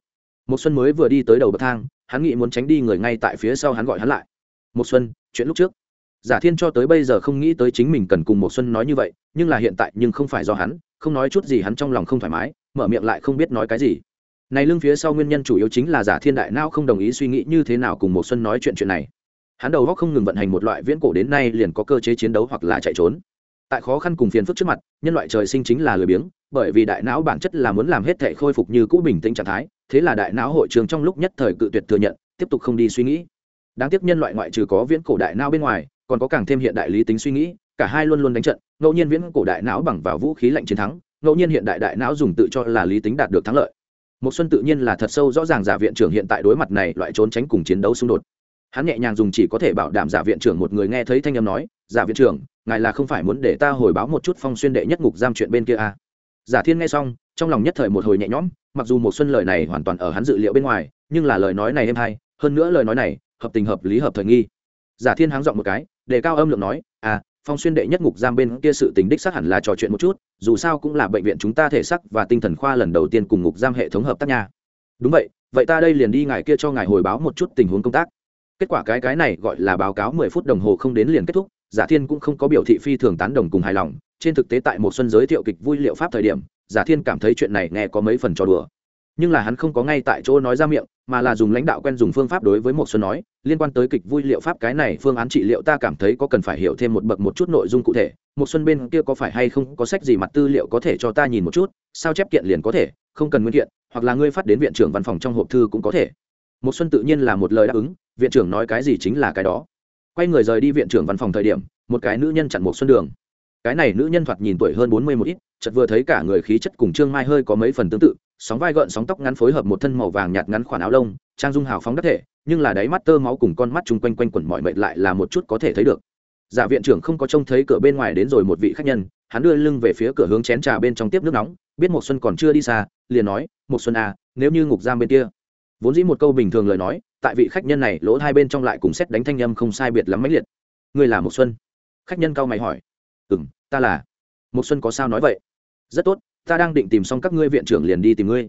S1: một xuân mới vừa đi tới đầu bậc thang, hắn nghĩ muốn tránh đi người ngay tại phía sau hắn gọi hắn lại. Một xuân chuyện lúc trước. Giả thiên cho tới bây giờ không nghĩ tới chính mình cần cùng một xuân nói như vậy, nhưng là hiện tại nhưng không phải do hắn, không nói chút gì hắn trong lòng không thoải mái, mở miệng lại không biết nói cái gì. Này lưng phía sau nguyên nhân chủ yếu chính là giả thiên đại não không đồng ý suy nghĩ như thế nào cùng một xuân nói chuyện chuyện này. Hắn đầu góc không ngừng vận hành một loại viễn cổ đến nay liền có cơ chế chiến đấu hoặc là chạy trốn. Tại khó khăn cùng phiền phức trước mặt, nhân loại trời sinh chính là lười biếng, bởi vì đại não bản chất là muốn làm hết thể khôi phục như cũ bình tĩnh trạng thái, thế là đại não hội trường trong lúc nhất thời cự tuyệt thừa nhận, tiếp tục không đi suy nghĩ đáng tiếc nhân loại ngoại trừ có viễn cổ đại não bên ngoài, còn có càng thêm hiện đại lý tính suy nghĩ, cả hai luôn luôn đánh trận, ngẫu nhiên viễn cổ đại não bằng vào vũ khí lạnh chiến thắng, ngẫu nhiên hiện đại đại não dùng tự cho là lý tính đạt được thắng lợi một xuân tự nhiên là thật sâu rõ ràng giả viện trưởng hiện tại đối mặt này loại trốn tránh cùng chiến đấu xung đột hắn nhẹ nhàng dùng chỉ có thể bảo đảm giả viện trưởng một người nghe thấy thanh âm nói, giả viện trưởng, ngài là không phải muốn để ta hồi báo một chút phong xuyên đệ nhất ngục giam chuyện bên kia à. giả thiên nghe xong, trong lòng nhất thời một hồi nhẹ nhõm, mặc dù một xuân lời này hoàn toàn ở hắn dự liệu bên ngoài, nhưng là lời nói này êm hay, hơn nữa lời nói này hợp tình hợp lý hợp thời nghi. Giả thiên háng giọng một cái đề cao âm lượng nói à phong xuyên đệ nhất ngục giam bên kia sự tình đích xác hẳn là trò chuyện một chút, dù sao cũng là bệnh viện chúng ta thể sắc và tinh thần khoa lần đầu tiên cùng ngục giam hệ thống hợp tác nha. Đúng vậy vậy ta đây liền đi ngài kia cho ngài hồi báo một chút tình huống công tác. Kết quả cái cái này gọi là báo cáo mười phút đồng hồ không đến liền kết thúc, giả thiên cũng không có biểu thị phi thường tán đồng cùng hài lòng, trên thực tế tại một xuân giới thiệu kịch vui liệu pháp thời điểm, giả thiên cảm thấy chuyện này nghe có mấy phần trò đùa nhưng là hắn không có ngay tại chỗ nói ra miệng, mà là dùng lãnh đạo quen dùng phương pháp đối với một xuân nói, liên quan tới kịch vui liệu pháp cái này phương án trị liệu ta cảm thấy có cần phải hiểu thêm một bậc một chút nội dung cụ thể. Một xuân bên kia có phải hay không có sách gì mặt tư liệu có thể cho ta nhìn một chút, sao chép kiện liền có thể, không cần nguyên kiện, hoặc là ngươi phát đến viện trưởng văn phòng trong hộp thư cũng có thể. Một xuân tự nhiên là một lời đáp ứng, viện trưởng nói cái gì chính là cái đó. Quay người rời đi viện trưởng văn phòng thời điểm, một cái nữ nhân chặn một xuân đường. Cái này nữ nhân thoạt nhìn tuổi hơn bốn mươi một ít, chợt vừa thấy cả người khí chất cùng trương mai hơi có mấy phần tương tự sóng vai gợn sóng tóc ngắn phối hợp một thân màu vàng nhạt ngắn khoản áo lông, trang dung hào phóng đắc thể, nhưng là đáy mắt tơ máu cùng con mắt chung quanh quanh quẩn mọi mệt lại là một chút có thể thấy được. Giả viện trưởng không có trông thấy cửa bên ngoài đến rồi một vị khách nhân, hắn đưa lưng về phía cửa hướng chén trà bên trong tiếp nước nóng, biết một xuân còn chưa đi xa, liền nói một xuân à nếu như ngục giam bên kia. Vốn dĩ một câu bình thường lời nói, tại vị khách nhân này lỗ hai bên trong lại cùng xét đánh thanh âm không sai biệt lắm mấy liệt. Người là một xuân? Khách nhân cao mày hỏi. Ừm, ta là. Một xuân có sao nói vậy? Rất tốt ta đang định tìm xong các ngươi viện trưởng liền đi tìm ngươi.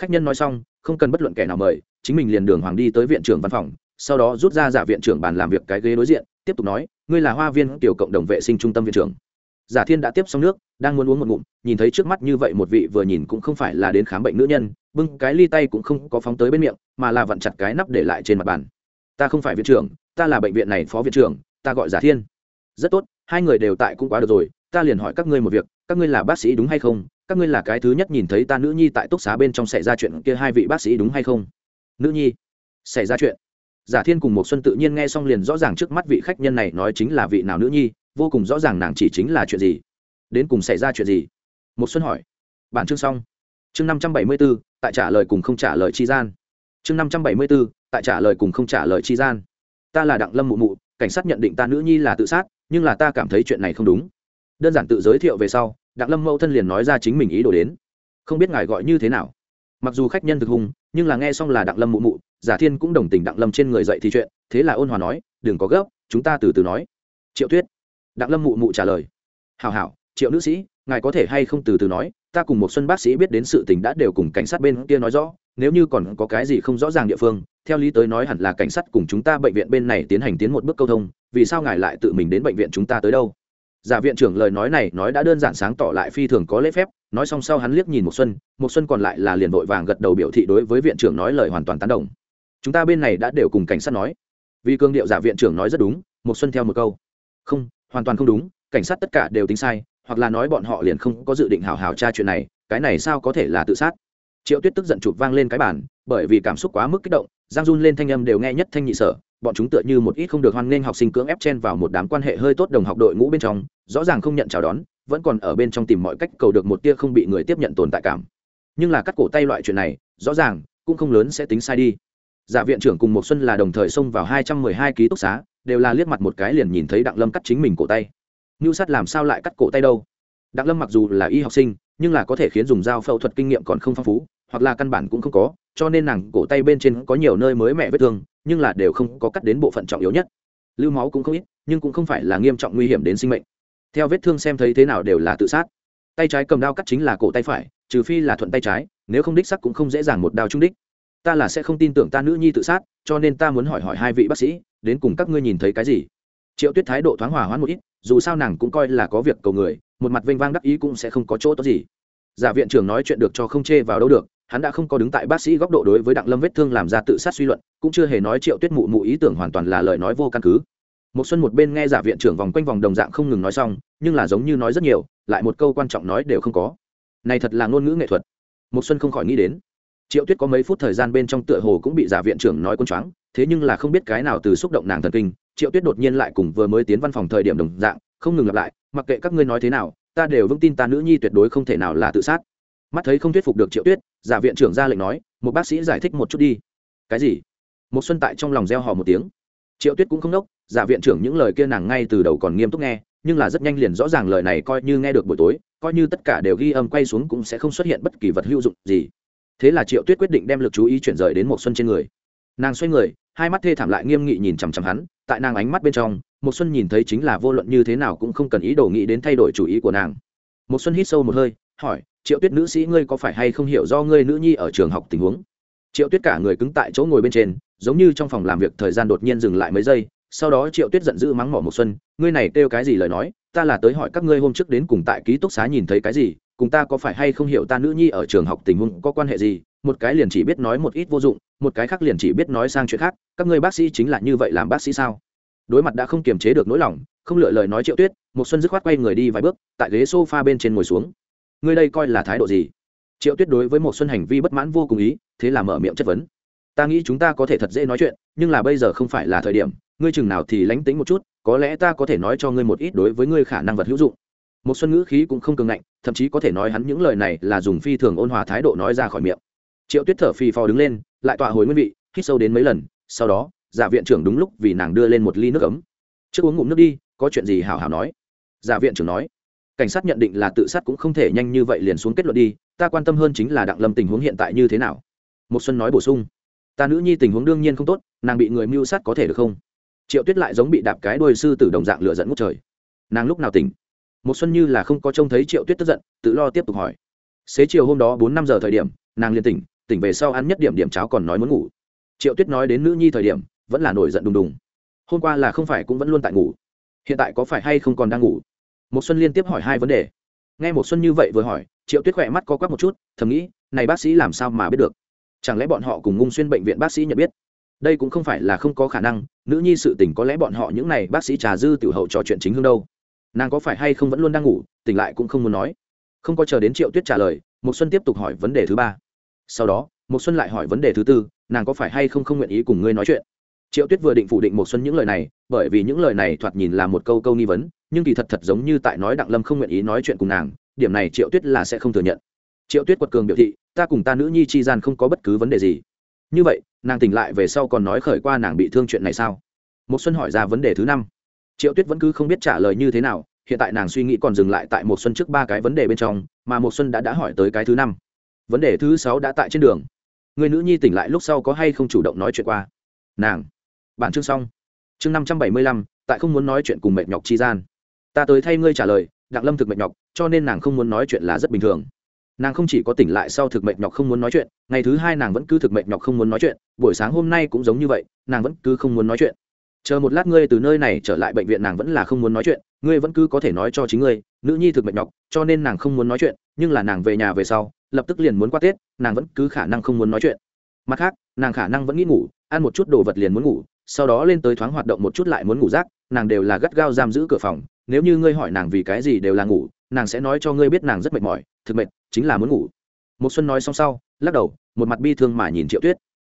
S1: Khách nhân nói xong, không cần bất luận kẻ nào mời, chính mình liền đường hoàng đi tới viện trưởng văn phòng, sau đó rút ra giả viện trưởng bàn làm việc cái ghế đối diện, tiếp tục nói, ngươi là hoa viên tiểu cộng đồng vệ sinh trung tâm viện trưởng. Giả thiên đã tiếp xong nước, đang muốn uống một ngụm, nhìn thấy trước mắt như vậy một vị vừa nhìn cũng không phải là đến khám bệnh nữ nhân, bưng cái ly tay cũng không có phóng tới bên miệng, mà là vặn chặt cái nắp để lại trên mặt bàn. Ta không phải viện trưởng, ta là bệnh viện này phó viện trưởng, ta gọi giả thiên. Rất tốt, hai người đều tại cũng quá được rồi, ta liền hỏi các ngươi một việc, các ngươi là bác sĩ đúng hay không các ngươi là cái thứ nhất nhìn thấy ta nữ nhi tại túc xá bên trong xảy ra chuyện kia hai vị bác sĩ đúng hay không? Nữ nhi, xảy ra chuyện. Giả thiên cùng một xuân tự nhiên nghe xong liền rõ ràng trước mắt vị khách nhân này nói chính là vị nào nữ nhi, vô cùng rõ ràng nàng chỉ chính là chuyện gì. Đến cùng xảy ra chuyện gì? Một xuân hỏi. Bản chương xong. Chương năm trăm bảy mươi b ố tại trả lời cùng không trả lời chi gian. Chương năm trăm bảy mươi b ố tại trả lời cùng không trả lời chi gian. Ta là đặng lâm mụ mụ, cảnh sát nhận định ta nữ nhi là tự sát, nhưng là ta cảm thấy chuyện này không đúng. Đơn giản tự giới thiệu về sau đặng lâm mẫu thân liền nói ra chính mình ý đồ đến. Không biết ngài gọi như thế nào. Mặc dù khách nhân thực hùng nhưng là nghe xong là đặng lâm mụ mụ, giả thiên cũng đồng tình đặng lâm trên người dậy thì chuyện, thế là ôn hòa nói, đừng có gấp, chúng ta từ từ nói. Triệu tuyết. Đặng lâm mụ mụ trả lời hào hảo, triệu nữ sĩ, ngài có thể hay không từ từ nói, ta cùng một xuân bác sĩ biết đến sự tình đã đều cùng cảnh sát bên kia nói rõ, nếu như còn có cái gì không rõ ràng địa phương, theo lý tới nói hẳn là cảnh sát cùng chúng ta bệnh viện bên này tiến hành tiến một bước câu thông, vì sao ngài lại tự mình đến bệnh viện chúng ta tới đâu? Giả viện trưởng lời nói này nói đã đơn giản sáng tỏ lại phi thường có lễ phép, nói xong sau hắn liếc nhìn một xuân một xuân còn lại là liền vội vàng gật đầu biểu thị đối với viện trưởng nói lời hoàn toàn tán đồng. Chúng ta bên này đã đều cùng cảnh sát nói. Vì cương điệu giả viện trưởng nói rất đúng một xuân theo một câu. Không, hoàn toàn không đúng, cảnh sát tất cả đều tính sai, hoặc là nói bọn họ liền không có dự định hào hào tra chuyện này, cái này sao có thể là tự sát? Triệu tuyết tức giận chụp vang lên cái bàn, bởi vì cảm xúc quá mức kích động, giang run lên thanh âm đều nghe nhất thanh nhị sở bọn chúng tựa như một ít không được hoan nghênh học sinh cưỡng ép chen vào một đám quan hệ hơi tốt đồng học đội ngũ bên trong, rõ ràng không nhận chào đón, vẫn còn ở bên trong tìm mọi cách cầu được một tia không bị người tiếp nhận tồn tại cảm. Nhưng là cắt cổ tay loại chuyện này, rõ ràng, cũng không lớn sẽ tính sai đi. Giả viện trưởng cùng một xuân là đồng thời xông vào hai trăm mười hai ký túc xá, đều là liếc mặt một cái liền nhìn thấy đặng lâm cắt chính mình cổ tay. Như sắt làm sao lại cắt cổ tay đâu? Đặng lâm mặc dù là y học sinh, nhưng là có thể khiến dùng dao phẫu thuật kinh nghiệm còn không phong phú, hoặc là căn bản cũng không có, cho nên nàng cổ tay bên trên có nhiều nơi mới mẹ vết thương nhưng là đều không có cắt đến bộ phận trọng yếu nhất. Lưu máu cũng không ít, nhưng cũng không phải là nghiêm trọng nguy hiểm đến sinh mệnh. Theo vết thương xem thấy thế nào đều là tự sát. Tay trái cầm đao cắt chính là cổ tay phải, trừ phi là thuận tay trái, nếu không đích sắc cũng không dễ dàng một đao trung đích. Ta là sẽ không tin tưởng ta nữ nhi tự sát, cho nên ta muốn hỏi hỏi hai vị bác sĩ, đến cùng các ngươi nhìn thấy cái gì? Triệu tuyết thái độ thoáng hòa hoãn một ít, dù sao nàng cũng coi là có việc cầu người, một mặt vênh vang đắc ý cũng sẽ không có chỗ tốt gì. Giả viện trưởng nói chuyện được cho không chê vào đâu được hắn đã không có đứng tại bác sĩ góc độ đối với đặng lâm vết thương làm ra tự sát suy luận, cũng chưa hề nói triệu tuyết mụ mụ ý tưởng hoàn toàn là lời nói vô căn cứ. Một xuân một bên nghe giả viện trưởng vòng quanh vòng đồng dạng không ngừng nói xong, nhưng là giống như nói rất nhiều, lại một câu quan trọng nói đều không có. Này thật là ngôn ngữ nghệ thuật. Một xuân không khỏi nghĩ đến. Triệu tuyết có mấy phút thời gian bên trong tựa hồ cũng bị giả viện trưởng nói quân choáng, thế nhưng là không biết cái nào từ xúc động nàng thần kinh, triệu tuyết đột nhiên lại cùng vừa mới tiến văn phòng thời điểm đồng dạng, không ngừng lặp lại, mặc kệ các ngươi nói thế nào, ta đều vững tin ta nữ nhi tuyệt đối không thể nào là tự sát mắt thấy không thuyết phục được triệu tuyết giả viện trưởng ra lệnh nói một bác sĩ giải thích một chút đi cái gì một xuân tại trong lòng reo hò một tiếng triệu tuyết cũng không đốc, giả viện trưởng những lời kia nàng ngay từ đầu còn nghiêm túc nghe nhưng là rất nhanh liền rõ ràng lời này coi như nghe được buổi tối coi như tất cả đều ghi âm quay xuống cũng sẽ không xuất hiện bất kỳ vật hữu dụng gì thế là triệu tuyết quyết định đem lực chú ý chuyển rời đến một xuân trên người nàng xoay người hai mắt thê thảm lại nghiêm nghị nhìn chằm chằm hắn tại nàng ánh mắt bên trong một xuân nhìn thấy chính là vô luận như thế nào cũng không cần ý đồ nghĩ đến thay đổi chủ ý của nàng một xuân hít sâu một hơi hỏi triệu tuyết nữ sĩ ngươi có phải hay không hiểu do ngươi nữ nhi ở trường học tình huống? Triệu tuyết cả người cứng tại chỗ ngồi bên trên, giống như trong phòng làm việc thời gian đột nhiên dừng lại mấy giây, sau đó triệu tuyết giận dữ mắng mỏ một xuân, ngươi này kêu cái gì lời nói? Ta là tới hỏi các ngươi hôm trước đến cùng tại ký túc xá nhìn thấy cái gì, cùng ta có phải hay không hiểu ta nữ nhi ở trường học tình huống có quan hệ gì? Một cái liền chỉ biết nói một ít vô dụng, một cái khác liền chỉ biết nói sang chuyện khác, các ngươi bác sĩ chính là như vậy làm bác sĩ sao? Đối mặt đã không kiềm chế được nỗi lòng, không lựa lời nói triệu tuyết một xuân dứt khoát quay người đi vài bước, tại ghế sofa bên trên ngồi xuống ngươi đây coi là thái độ gì? Triệu tuyết đối với một xuân hành vi bất mãn vô cùng ý, thế là mở miệng chất vấn. Ta nghĩ chúng ta có thể thật dễ nói chuyện, nhưng là bây giờ không phải là thời điểm, ngươi chừng nào thì lánh tính một chút, có lẽ ta có thể nói cho ngươi một ít đối với ngươi khả năng vật hữu dụng. Một xuân ngữ khí cũng không cường ngạnh, thậm chí có thể nói hắn những lời này là dùng phi thường ôn hòa thái độ nói ra khỏi miệng. Triệu tuyết thở phì phò đứng lên, lại tọa hồi nguyên vị, hít sâu đến mấy lần, sau đó giả viện trưởng đúng lúc vì nàng đưa lên một ly nước ấm. Trước uống ngụm nước đi, có chuyện gì hảo hảo nói. Giả viện trưởng nói cảnh sát nhận định là tự sát cũng không thể nhanh như vậy liền xuống kết luận đi, ta quan tâm hơn chính là đặng lâm tình huống hiện tại như thế nào. Một xuân nói bổ sung, ta nữ nhi tình huống đương nhiên không tốt, nàng bị người mưu sát có thể được không? Triệu tuyết lại giống bị đạp cái đuôi sư tử đồng dạng lửa dẫn ngút trời. Nàng lúc nào tỉnh? Một xuân như là không có trông thấy triệu tuyết tức giận, tự lo tiếp tục hỏi. Xế chiều hôm đó bốn năm giờ thời điểm, nàng liền tỉnh tỉnh về sau ăn nhất điểm điểm cháo còn nói muốn ngủ. Triệu tuyết nói đến nữ nhi thời điểm, vẫn là nổi giận đùng đùng. Hôm qua là không phải cũng vẫn luôn tại ngủ. Hiện tại có phải hay không còn đang ngủ? Một xuân liên tiếp hỏi hai vấn đề. Nghe một xuân như vậy vừa hỏi, triệu tuyết khỏe mắt co quắp một chút, thầm nghĩ, này bác sĩ làm sao mà biết được? Chẳng lẽ bọn họ cùng ngung xuyên bệnh viện bác sĩ nhận biết? Đây cũng không phải là không có khả năng, nữ nhi sự tình có lẽ bọn họ những này bác sĩ trà dư tiểu hậu trò chuyện chính hương đâu. Nàng có phải hay không vẫn luôn đang ngủ, tỉnh lại cũng không muốn nói. Không có chờ đến triệu tuyết trả lời một xuân tiếp tục hỏi vấn đề thứ ba. Sau đó một xuân lại hỏi vấn đề thứ tư, nàng có phải hay không không nguyện ý cùng ngươi nói chuyện? Triệu tuyết vừa định phủ định một xuân những lời này, bởi vì những lời này thoạt nhìn là một câu câu nghi vấn, nhưng kỳ thật thật giống như tại nói đặng lâm không nguyện ý nói chuyện cùng nàng, điểm này triệu tuyết là sẽ không thừa nhận. Triệu tuyết quật cường biểu thị, ta cùng ta nữ nhi chi gian không có bất cứ vấn đề gì. Như vậy, nàng tỉnh lại về sau còn nói khởi qua nàng bị thương chuyện này sao? Một xuân hỏi ra vấn đề thứ năm. Triệu tuyết vẫn cứ không biết trả lời như thế nào, hiện tại nàng suy nghĩ còn dừng lại tại một xuân trước ba cái vấn đề bên trong, mà một xuân đã đã hỏi tới cái thứ năm. Vấn đề thứ sáu đã tại trên đường. Người nữ nhi tỉnh lại lúc sau có hay không chủ động nói chuyện qua? Nàng bản chương xong. Chương năm trăm bảy mươi lăm, tại không muốn nói chuyện cùng mệt nhọc chi gian. Ta tới thay ngươi trả lời, đặng lâm thực mệt nhọc, cho nên nàng không muốn nói chuyện là rất bình thường. Nàng không chỉ có tỉnh lại sau thực mệt nhọc không muốn nói chuyện, ngày thứ hai nàng vẫn cứ thực mệt nhọc không muốn nói chuyện, buổi sáng hôm nay cũng giống như vậy, nàng vẫn cứ không muốn nói chuyện. Chờ một lát ngươi từ nơi này trở lại bệnh viện nàng vẫn là không muốn nói chuyện, ngươi vẫn cứ có thể nói cho chính ngươi, nữ nhi thực mệt nhọc, cho nên nàng không muốn nói chuyện, nhưng là nàng về nhà về sau, lập tức liền muốn qua tết, nàng vẫn cứ khả năng không muốn nói chuyện. Mặt khác, nàng khả năng vẫn nghĩ ngủ, ăn một chút đồ vật liền muốn ngủ sau đó lên tới thoáng hoạt động một chút lại muốn ngủ rác, nàng đều là gắt gao giam giữ cửa phòng, nếu như ngươi hỏi nàng vì cái gì đều là ngủ, nàng sẽ nói cho ngươi biết nàng rất mệt mỏi, thực mệt, chính là muốn ngủ. Một xuân nói xong sau, lắc đầu, một mặt bi thương mà nhìn triệu tuyết.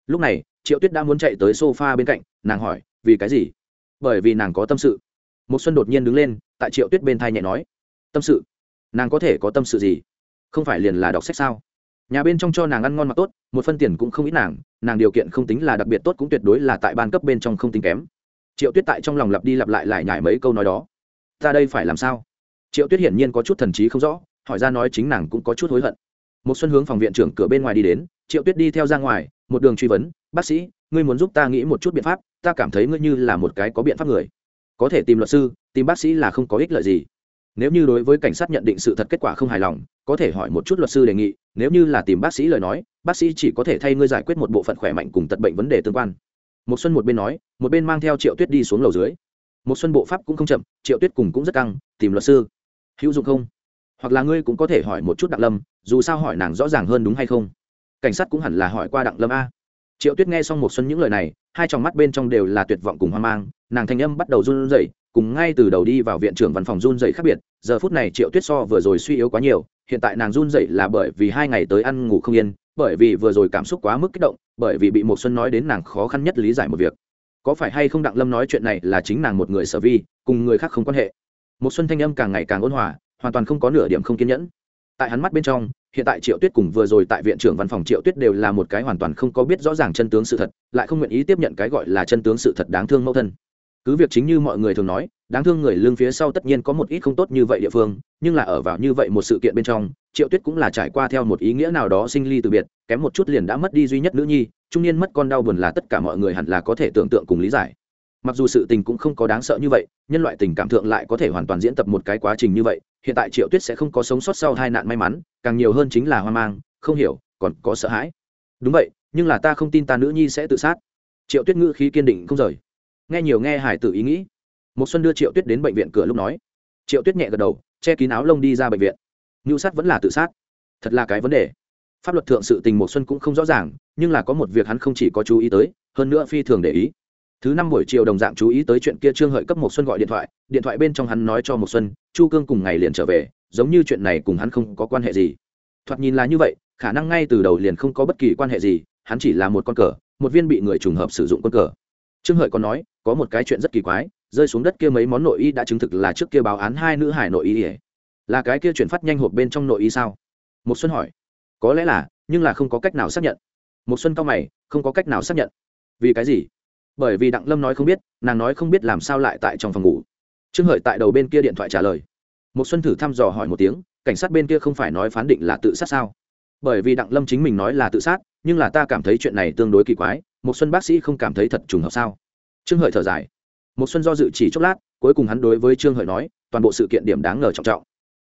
S1: Lúc này, triệu tuyết đã muốn chạy tới sofa bên cạnh, nàng hỏi, vì cái gì? Bởi vì nàng có tâm sự. Một xuân đột nhiên đứng lên, tại triệu tuyết bên thai nhẹ nói, tâm sự? Nàng có thể có tâm sự gì? Không phải liền là đọc sách sao? Nhà bên trong cho nàng ăn ngon mặc tốt, một phân tiền cũng không ít nàng nàng điều kiện không tính là đặc biệt tốt cũng tuyệt đối là tại ban cấp bên trong không tính kém. Triệu tuyết tại trong lòng lặp đi lặp lại lại nhải mấy câu nói đó. Ta đây phải làm sao? Triệu tuyết hiển nhiên có chút thần trí không rõ, hỏi ra nói chính nàng cũng có chút hối hận. Một xuân hướng phòng viện trưởng cửa bên ngoài đi đến, triệu tuyết đi theo ra ngoài, một đường truy vấn, bác sĩ, ngươi muốn giúp ta nghĩ một chút biện pháp, ta cảm thấy ngươi như là một cái có biện pháp người. Có thể tìm luật sư, tìm bác sĩ là không có ích lợi gì. Nếu như đối với cảnh sát nhận định sự thật kết quả không hài lòng có thể hỏi một chút luật sư đề nghị, nếu như là tìm bác sĩ lời nói, bác sĩ chỉ có thể thay ngươi giải quyết một bộ phận khỏe mạnh cùng tật bệnh vấn đề tương quan. Một xuân một bên nói, một bên mang theo triệu tuyết đi xuống lầu dưới. Một xuân bộ pháp cũng không chậm, triệu tuyết cùng cũng rất căng, tìm luật sư. Hữu dụng không? Hoặc là ngươi cũng có thể hỏi một chút đặng lâm, dù sao hỏi nàng rõ ràng hơn đúng hay không? Cảnh sát cũng hẳn là hỏi qua đặng lâm a. Triệu tuyết nghe xong một xuân những lời này, hai tròng mắt bên trong đều là tuyệt vọng cùng hoang mang, nàng thanh âm bắt đầu run rẩy cùng ngay từ đầu đi vào viện trưởng văn phòng run dậy khác biệt, giờ phút này triệu tuyết so vừa rồi suy yếu quá nhiều, hiện tại nàng run dậy là bởi vì hai ngày tới ăn ngủ không yên, bởi vì vừa rồi cảm xúc quá mức kích động, bởi vì bị một xuân nói đến nàng khó khăn nhất lý giải một việc. Có phải hay không đặng lâm nói chuyện này là chính nàng một người sở vi, cùng người khác không quan hệ? Một xuân thanh âm càng ngày càng ôn hòa, hoàn toàn không có nửa điểm không kiên nhẫn. Tại hắn mắt bên trong, hiện tại triệu tuyết cùng vừa rồi tại viện trưởng văn phòng triệu tuyết đều là một cái hoàn toàn không có biết rõ ràng chân tướng sự thật, lại không nguyện ý tiếp nhận cái gọi là chân tướng sự thật đáng thương mẫu thân cứ việc chính như mọi người thường nói, đáng thương người lương phía sau tất nhiên có một ít không tốt như vậy địa phương, nhưng là ở vào như vậy một sự kiện bên trong, triệu tuyết cũng là trải qua theo một ý nghĩa nào đó sinh ly từ biệt, kém một chút liền đã mất đi duy nhất nữ nhi, trung niên mất con đau buồn là tất cả mọi người hẳn là có thể tưởng tượng cùng lý giải. Mặc dù sự tình cũng không có đáng sợ như vậy, nhân loại tình cảm thượng lại có thể hoàn toàn diễn tập một cái quá trình như vậy, hiện tại triệu tuyết sẽ không có sống sót sau hai nạn may mắn, càng nhiều hơn chính là hoang mang, không hiểu, còn có sợ hãi. Đúng vậy, nhưng là ta không tin ta nữ nhi sẽ tự sát. Triệu tuyết ngữ khí kiên định không rời nghe nhiều nghe hải tử ý nghĩ. Một xuân đưa triệu tuyết đến bệnh viện cửa lúc nói. Triệu tuyết nhẹ gật đầu, che kín áo lông đi ra bệnh viện. Ngưu sát vẫn là tự sát. Thật là cái vấn đề. Pháp luật thượng sự tình một xuân cũng không rõ ràng, nhưng là có một việc hắn không chỉ có chú ý tới, hơn nữa phi thường để ý. Thứ năm buổi chiều đồng dạng chú ý tới chuyện kia trương hợi cấp một xuân gọi điện thoại điện thoại bên trong hắn nói cho một xuân, chu cương cùng ngày liền trở về, giống như chuyện này cùng hắn không có quan hệ gì. Thoạt nhìn là như vậy, khả năng ngay từ đầu liền không có bất kỳ quan hệ gì, hắn chỉ là một con cờ, một viên bị người trùng hợp sử dụng con cờ trương hợi còn nói, có một cái chuyện rất kỳ quái, rơi xuống đất kia mấy món nội y đã chứng thực là trước kia báo án hai nữ hải nội y ỉa là cái kia chuyển phát nhanh hộp bên trong nội y sao? Một xuân hỏi. Có lẽ là, nhưng là không có cách nào xác nhận. Một xuân cao mày, không có cách nào xác nhận. Vì cái gì? Bởi vì đặng lâm nói không biết, nàng nói không biết làm sao lại tại trong phòng ngủ. Trương hợi tại đầu bên kia điện thoại trả lời. Một xuân thử thăm dò hỏi một tiếng, cảnh sát bên kia không phải nói phán định là tự sát sao? Bởi vì đặng lâm chính mình nói là tự sát, nhưng là ta cảm thấy chuyện này tương đối kỳ quái một xuân bác sĩ không cảm thấy thật trùng hợp sao? Trương hợi thở dài. Một xuân do dự chỉ chốc lát, cuối cùng hắn đối với trương hợi nói, toàn bộ sự kiện điểm đáng ngờ trọng trọng.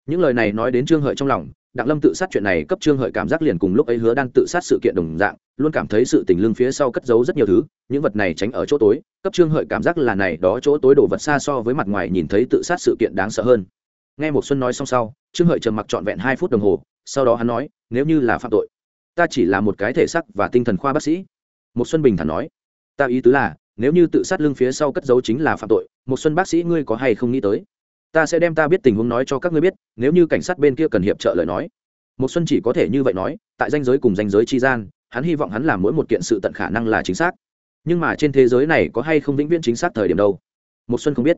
S1: Những lời này nói đến trương hợi trong lòng, đặng lâm tự sát chuyện này cấp trương hợi cảm giác liền cùng lúc ấy hứa đang tự sát sự kiện đồng dạng, luôn cảm thấy sự tình lương phía sau cất giấu rất nhiều thứ, những vật này tránh ở chỗ tối, cấp trương hợi cảm giác là này đó chỗ tối đổ vật xa so với mặt ngoài nhìn thấy tự sát sự kiện đáng sợ hơn. Nghe một xuân nói xong sau, trương hợi trầm mặc trọn vẹn hai phút đồng hồ, sau đó hắn nói, nếu như là phạm tội, ta chỉ là một cái thể sắc và tinh thần khoa bác sĩ một xuân bình thản nói, ta ý tứ là, nếu như tự sát lưng phía sau cất giấu chính là phạm tội một xuân bác sĩ ngươi có hay không nghĩ tới? Ta sẽ đem ta biết tình huống nói cho các ngươi biết, nếu như cảnh sát bên kia cần hiệp trợ lời nói. Một xuân chỉ có thể như vậy nói, tại danh giới cùng danh giới chi gian, hắn hy vọng hắn làm mỗi một kiện sự tận khả năng là chính xác. Nhưng mà trên thế giới này có hay không vĩnh viễn chính xác thời điểm đâu? Một xuân không biết.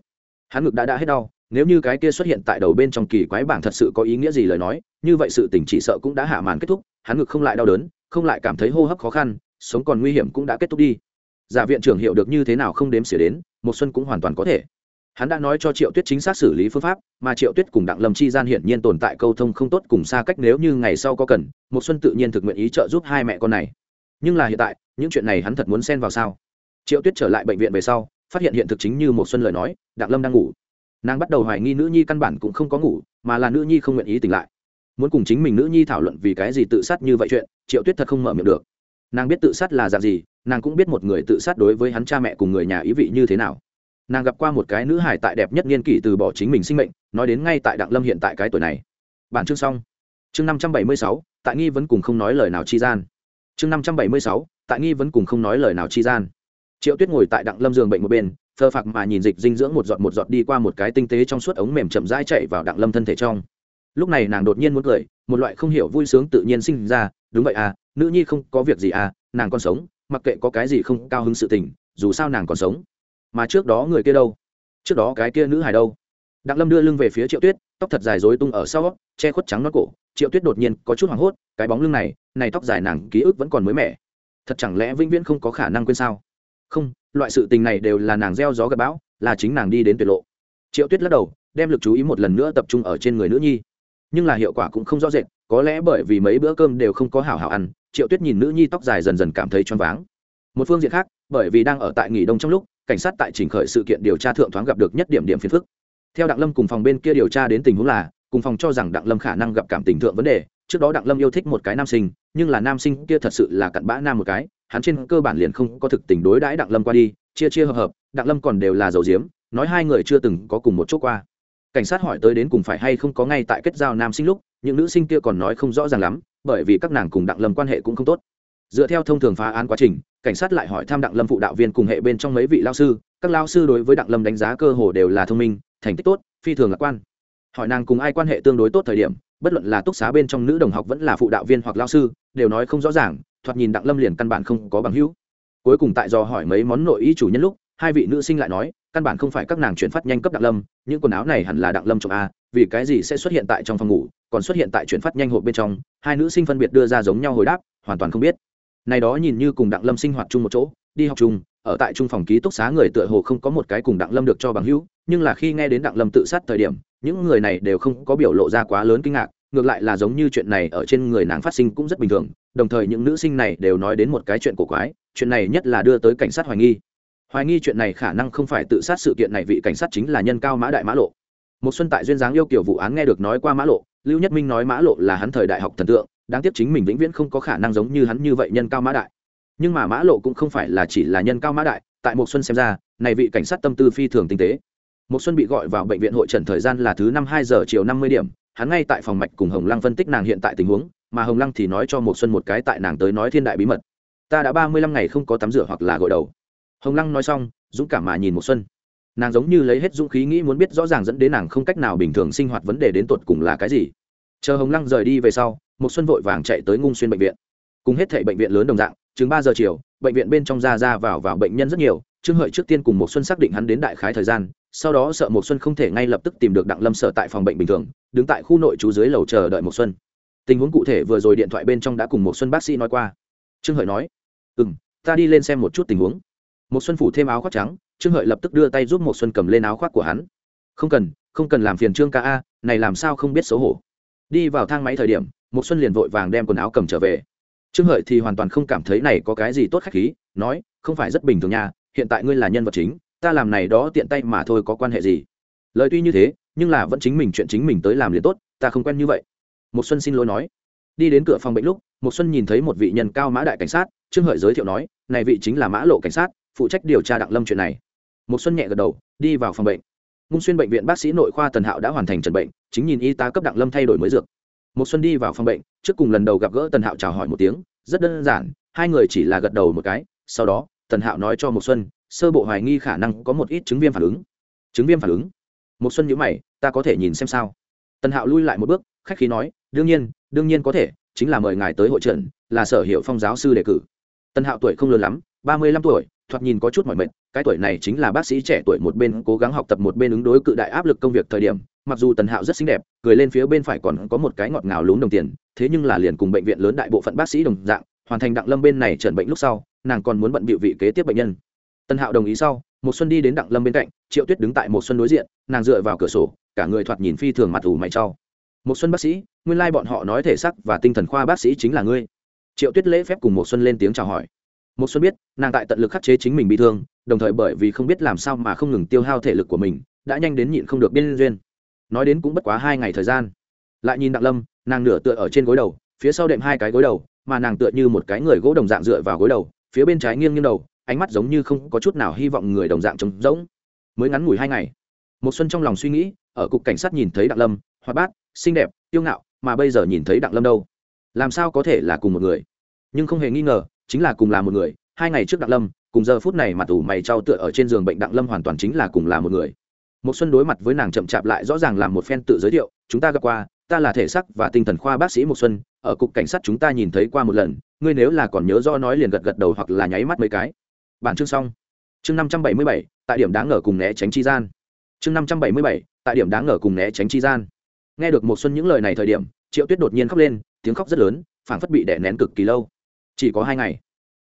S1: Hắn ngực đã đã hết đau, nếu như cái kia xuất hiện tại đầu bên trong kỳ quái bảng thật sự có ý nghĩa gì lời nói, như vậy sự tình chỉ sợ cũng đã hạ màn kết thúc, hắn ngực không lại đau đớn, không lại cảm thấy hô hấp khó khăn sống còn nguy hiểm cũng đã kết thúc đi. Giả viện trưởng hiểu được như thế nào không đếm xỉa đến một xuân cũng hoàn toàn có thể. Hắn đã nói cho triệu tuyết chính xác xử lý phương pháp, mà triệu tuyết cùng đặng lâm chi gian hiển nhiên tồn tại câu thông không tốt cùng xa cách nếu như ngày sau có cần một xuân tự nhiên thực nguyện ý trợ giúp hai mẹ con này. Nhưng là hiện tại, những chuyện này hắn thật muốn xen vào sao? Triệu tuyết trở lại bệnh viện về sau, phát hiện hiện thực chính như một xuân lời nói, đặng lâm đang ngủ. Nàng bắt đầu hoài nghi nữ nhi căn bản cũng không có ngủ, mà là nữ nhi không nguyện ý tỉnh lại. Muốn cùng chính mình nữ nhi thảo luận vì cái gì tự sát như vậy chuyện, triệu tuyết thật không mở miệng được nàng biết tự sát là dạng gì, nàng cũng biết một người tự sát đối với hắn cha mẹ cùng người nhà ý vị như thế nào. Nàng gặp qua một cái nữ hải tại đẹp nhất niên kỷ từ bỏ chính mình sinh mệnh, nói đến ngay tại đặng lâm hiện tại cái tuổi này. Bản chương xong. Chương năm trăm bảy mươi sáu tại nghi vẫn cùng không nói lời nào chi gian. Chương năm trăm bảy mươi sáu tại nghi vẫn cùng không nói lời nào chi gian. Triệu tuyết ngồi tại đặng lâm giường bệnh một bên thơ phạc mà nhìn dịch dinh dưỡng một giọt một giọt đi qua một cái tinh tế trong suốt ống mềm chậm rãi chạy vào đặng lâm thân thể trong. Lúc này nàng đột nhiên muốn cười, một loại không hiểu vui sướng tự nhiên sinh ra đúng vậy à nữ nhi không có việc gì à nàng còn sống, mặc kệ có cái gì không cao hứng sự tình, dù sao nàng còn sống. Mà trước đó người kia đâu? Trước đó cái kia nữ hài đâu? Đặng lâm đưa lưng về phía triệu tuyết, tóc thật dài dối tung ở sau, che khuất trắng nó cổ. Triệu tuyết đột nhiên có chút hoảng hốt, cái bóng lưng này này tóc dài nàng ký ức vẫn còn mới mẻ. Thật chẳng lẽ vĩnh viễn không có khả năng quên sao? Không, loại sự tình này đều là nàng gieo gió gặp bão, là chính nàng đi đến tuyệt lộ. Triệu tuyết lắc đầu, đem lực chú ý một lần nữa tập trung ở trên người nữ nhi. Nhưng là hiệu quả cũng không rõ rệt có lẽ bởi vì mấy bữa cơm đều không có hảo hảo ăn, triệu tuyết nhìn nữ nhi tóc dài dần dần cảm thấy choáng váng. Một phương diện khác, bởi vì đang ở tại nghỉ đông trong lúc, cảnh sát tại chỉnh khởi sự kiện điều tra thượng thoáng gặp được nhất điểm điểm phiền phức. Theo đặng lâm cùng phòng bên kia điều tra đến tình huống là, cùng phòng cho rằng đặng lâm khả năng gặp cảm tình thượng vấn đề, trước đó đặng lâm yêu thích một cái nam sinh, nhưng là nam sinh kia thật sự là cặn bã nam một cái, hắn trên cơ bản liền không có thực tình đối đãi đặng lâm qua đi, chia chia hợp hợp, đặng lâm còn đều là dầu diếm nói hai người chưa từng có cùng một chỗ qua. Cảnh sát hỏi tới đến cùng phải hay không có ngay tại kết giao nam sinh lúc những nữ sinh kia còn nói không rõ ràng lắm, bởi vì các nàng cùng đặng lâm quan hệ cũng không tốt. Dựa theo thông thường phá án quá trình, cảnh sát lại hỏi thăm đặng lâm phụ đạo viên cùng hệ bên trong mấy vị lao sư, các lao sư đối với đặng lâm đánh giá cơ hồ đều là thông minh, thành tích tốt, phi thường lạc quan. Hỏi nàng cùng ai quan hệ tương đối tốt thời điểm, bất luận là túc xá bên trong nữ đồng học vẫn là phụ đạo viên hoặc lao sư, đều nói không rõ ràng, thoạt nhìn đặng lâm liền căn bản không có bằng hữu. Cuối cùng tại do hỏi mấy món nội ý chủ nhân lúc hai vị nữ sinh lại nói, căn bản không phải các nàng chuyển phát nhanh cấp đặng lâm, những quần áo này hẳn là đặng lâm trộm a, vì cái gì sẽ xuất hiện tại trong phòng ngủ, còn xuất hiện tại chuyển phát nhanh hộp bên trong, hai nữ sinh phân biệt đưa ra giống nhau hồi đáp, hoàn toàn không biết. Này đó nhìn như cùng đặng lâm sinh hoạt chung một chỗ, đi học chung, ở tại trung phòng ký túc xá người tựa hồ không có một cái cùng đặng lâm được cho bằng hữu, nhưng là khi nghe đến đặng lâm tự sát thời điểm, những người này đều không có biểu lộ ra quá lớn kinh ngạc, ngược lại là giống như chuyện này ở trên người nàng phát sinh cũng rất bình thường, đồng thời những nữ sinh này đều nói đến một cái chuyện cổ quái, chuyện này nhất là đưa tới cảnh sát hoài nghi hoài nghi chuyện này khả năng không phải tự sát sự kiện này, vị cảnh sát chính là nhân cao mã đại mã lộ. Một xuân tại duyên dáng yêu kiểu vụ án nghe được nói qua mã lộ, lưu nhất minh nói mã lộ là hắn thời đại học thần tượng, đáng tiếc chính mình vĩnh viễn không có khả năng giống như hắn như vậy nhân cao mã đại. Nhưng mà mã lộ cũng không phải là chỉ là nhân cao mã đại, tại một xuân xem ra, này vị cảnh sát tâm tư phi thường tinh tế. Một xuân bị gọi vào bệnh viện hội trần thời gian là thứ năm hai giờ chiều năm mươi điểm, hắn ngay tại phòng mạch cùng hồng lăng phân tích nàng hiện tại tình huống, mà hồng lăng thì nói cho một xuân một cái tại nàng tới nói thiên đại bí mật. Ta đã ba mươi lăm ngày không có tắm rửa hoặc là gội đầu hồng lăng nói xong, dũng cảm mà nhìn một xuân. Nàng giống như lấy hết dũng khí nghĩ muốn biết rõ ràng dẫn đến nàng không cách nào bình thường sinh hoạt vấn đề đến tột cùng là cái gì. Chờ hồng lăng rời đi về sau một xuân vội vàng chạy tới ngung xuyên bệnh viện. Cùng hết thảy bệnh viện lớn đồng dạng, chừng ba giờ chiều, bệnh viện bên trong ra ra vào vào bệnh nhân rất nhiều, trương hợi trước tiên cùng một xuân xác định hắn đến đại khái thời gian, sau đó sợ một xuân không thể ngay lập tức tìm được đặng lâm sở tại phòng bệnh bình thường, đứng tại khu nội trú dưới lầu chờ đợi một xuân. Tình huống cụ thể vừa rồi điện thoại bên trong đã cùng một xuân bác sĩ nói qua. Trương hợi nói ừ ta đi lên xem một chút tình huống một xuân phủ thêm áo khoác trắng, trương hợi lập tức đưa tay giúp một xuân cầm lên áo khoác của hắn. Không cần không cần làm phiền trương ca a, này làm sao không biết xấu hổ. Đi vào thang máy thời điểm một xuân liền vội vàng đem quần áo cầm trở về. Trương hợi thì hoàn toàn không cảm thấy này có cái gì tốt khách khí, nói, không phải rất bình thường nha, hiện tại ngươi là nhân vật chính, ta làm này đó tiện tay mà thôi có quan hệ gì? Lời tuy như thế, nhưng là vẫn chính mình chuyện chính mình tới làm liền tốt, ta không quen như vậy. Một xuân xin lỗi nói. Đi đến cửa phòng bệnh lúc một xuân nhìn thấy một vị nhân cao mã đại cảnh sát, trương hợi giới thiệu nói, này vị chính là mã lộ cảnh sát phụ trách điều tra đặng lâm chuyện này. Một xuân nhẹ gật đầu, đi vào phòng bệnh. Ngung xuyên bệnh viện bác sĩ nội khoa tần hạo đã hoàn thành trần bệnh, chính nhìn y tá cấp đặng lâm thay đổi mới dược. Một xuân đi vào phòng bệnh, trước cùng lần đầu gặp gỡ tần hạo chào hỏi một tiếng, rất đơn giản, hai người chỉ là gật đầu một cái, sau đó, tần hạo nói cho một xuân, sơ bộ hoài nghi khả năng có một ít chứng viêm phản ứng. Chứng viêm phản ứng? Một xuân nhíu mày, ta có thể nhìn xem sao. Tần hạo lui lại một bước, khách khí nói, đương nhiên đương nhiên có thể, chính là mời ngài tới hội trận là sở hiệu phong giáo sư đề cử. Tần hạo tuổi không lớn lắm, ba mươi lăm tuổi thoạt nhìn có chút mỏi mệt, cái tuổi này chính là bác sĩ trẻ tuổi một bên cố gắng học tập một bên ứng đối cự đại áp lực công việc thời điểm, mặc dù tần hạo rất xinh đẹp, cười lên phía bên phải còn có một cái ngọt ngào lún đồng tiền, thế nhưng là liền cùng bệnh viện lớn đại bộ phận bác sĩ đồng dạng, hoàn thành đặng lâm bên này trần bệnh lúc sau, nàng còn muốn bận bịu vị kế tiếp bệnh nhân. Tần hạo đồng ý sau một xuân đi đến đặng lâm bên cạnh, triệu tuyết đứng tại một xuân đối diện, nàng dựa vào cửa sổ, cả người thoạt nhìn phi thường mặt ủ mày trao. một xuân bác sĩ, nguyên lai bọn họ nói thể sắc và tinh thần khoa bác sĩ chính là ngươi. Triệu tuyết lễ phép cùng một xuân lên tiếng chào hỏi một xuân biết, nàng tại tận lực khắc chế chính mình bị thương, đồng thời bởi vì không biết làm sao mà không ngừng tiêu hao thể lực của mình, đã nhanh đến nhịn không được biên duyên. Nói đến cũng bất quá hai ngày thời gian. Lại nhìn đặng lâm, nàng nửa tựa ở trên gối đầu, phía sau đệm hai cái gối đầu, mà nàng tựa như một cái người gỗ đồng dạng dựa vào gối đầu, phía bên trái nghiêng nghiêng đầu, ánh mắt giống như không có chút nào hy vọng người đồng dạng trống rỗng. Mới ngắn ngủi hai ngày một xuân trong lòng suy nghĩ, ở cục cảnh sát nhìn thấy đặng lâm, hoạt bát, xinh đẹp tiêu ngạo, mà bây giờ nhìn thấy đặng lâm đâu? Làm sao có thể là cùng một người? Nhưng không hề nghi ngờ chính là cùng là một người, hai ngày trước đặng lâm, cùng giờ phút này mặt ủ mày trao tựa ở trên giường bệnh đặng lâm hoàn toàn chính là cùng là một người. Một xuân đối mặt với nàng chậm chạp lại rõ ràng làm một phen tự giới thiệu, chúng ta gặp qua, ta là thể sắc và tinh thần khoa bác sĩ một xuân, ở cục cảnh sát chúng ta nhìn thấy qua một lần, ngươi nếu là còn nhớ rõ nói liền gật gật đầu hoặc là nháy mắt mấy cái. Bản chương xong. Chương năm trăm bảy mươi bảy, tại điểm đáng ngờ cùng né tránh chi gian. Chương năm trăm bảy mươi bảy, tại điểm đáng ngờ cùng né tránh chi gian. Nghe được một xuân những lời này thời điểm, triệu tuyết đột nhiên khóc lên, tiếng khóc rất lớn, phảng phất bị đè nén cực kỳ lâu chỉ có hai ngày.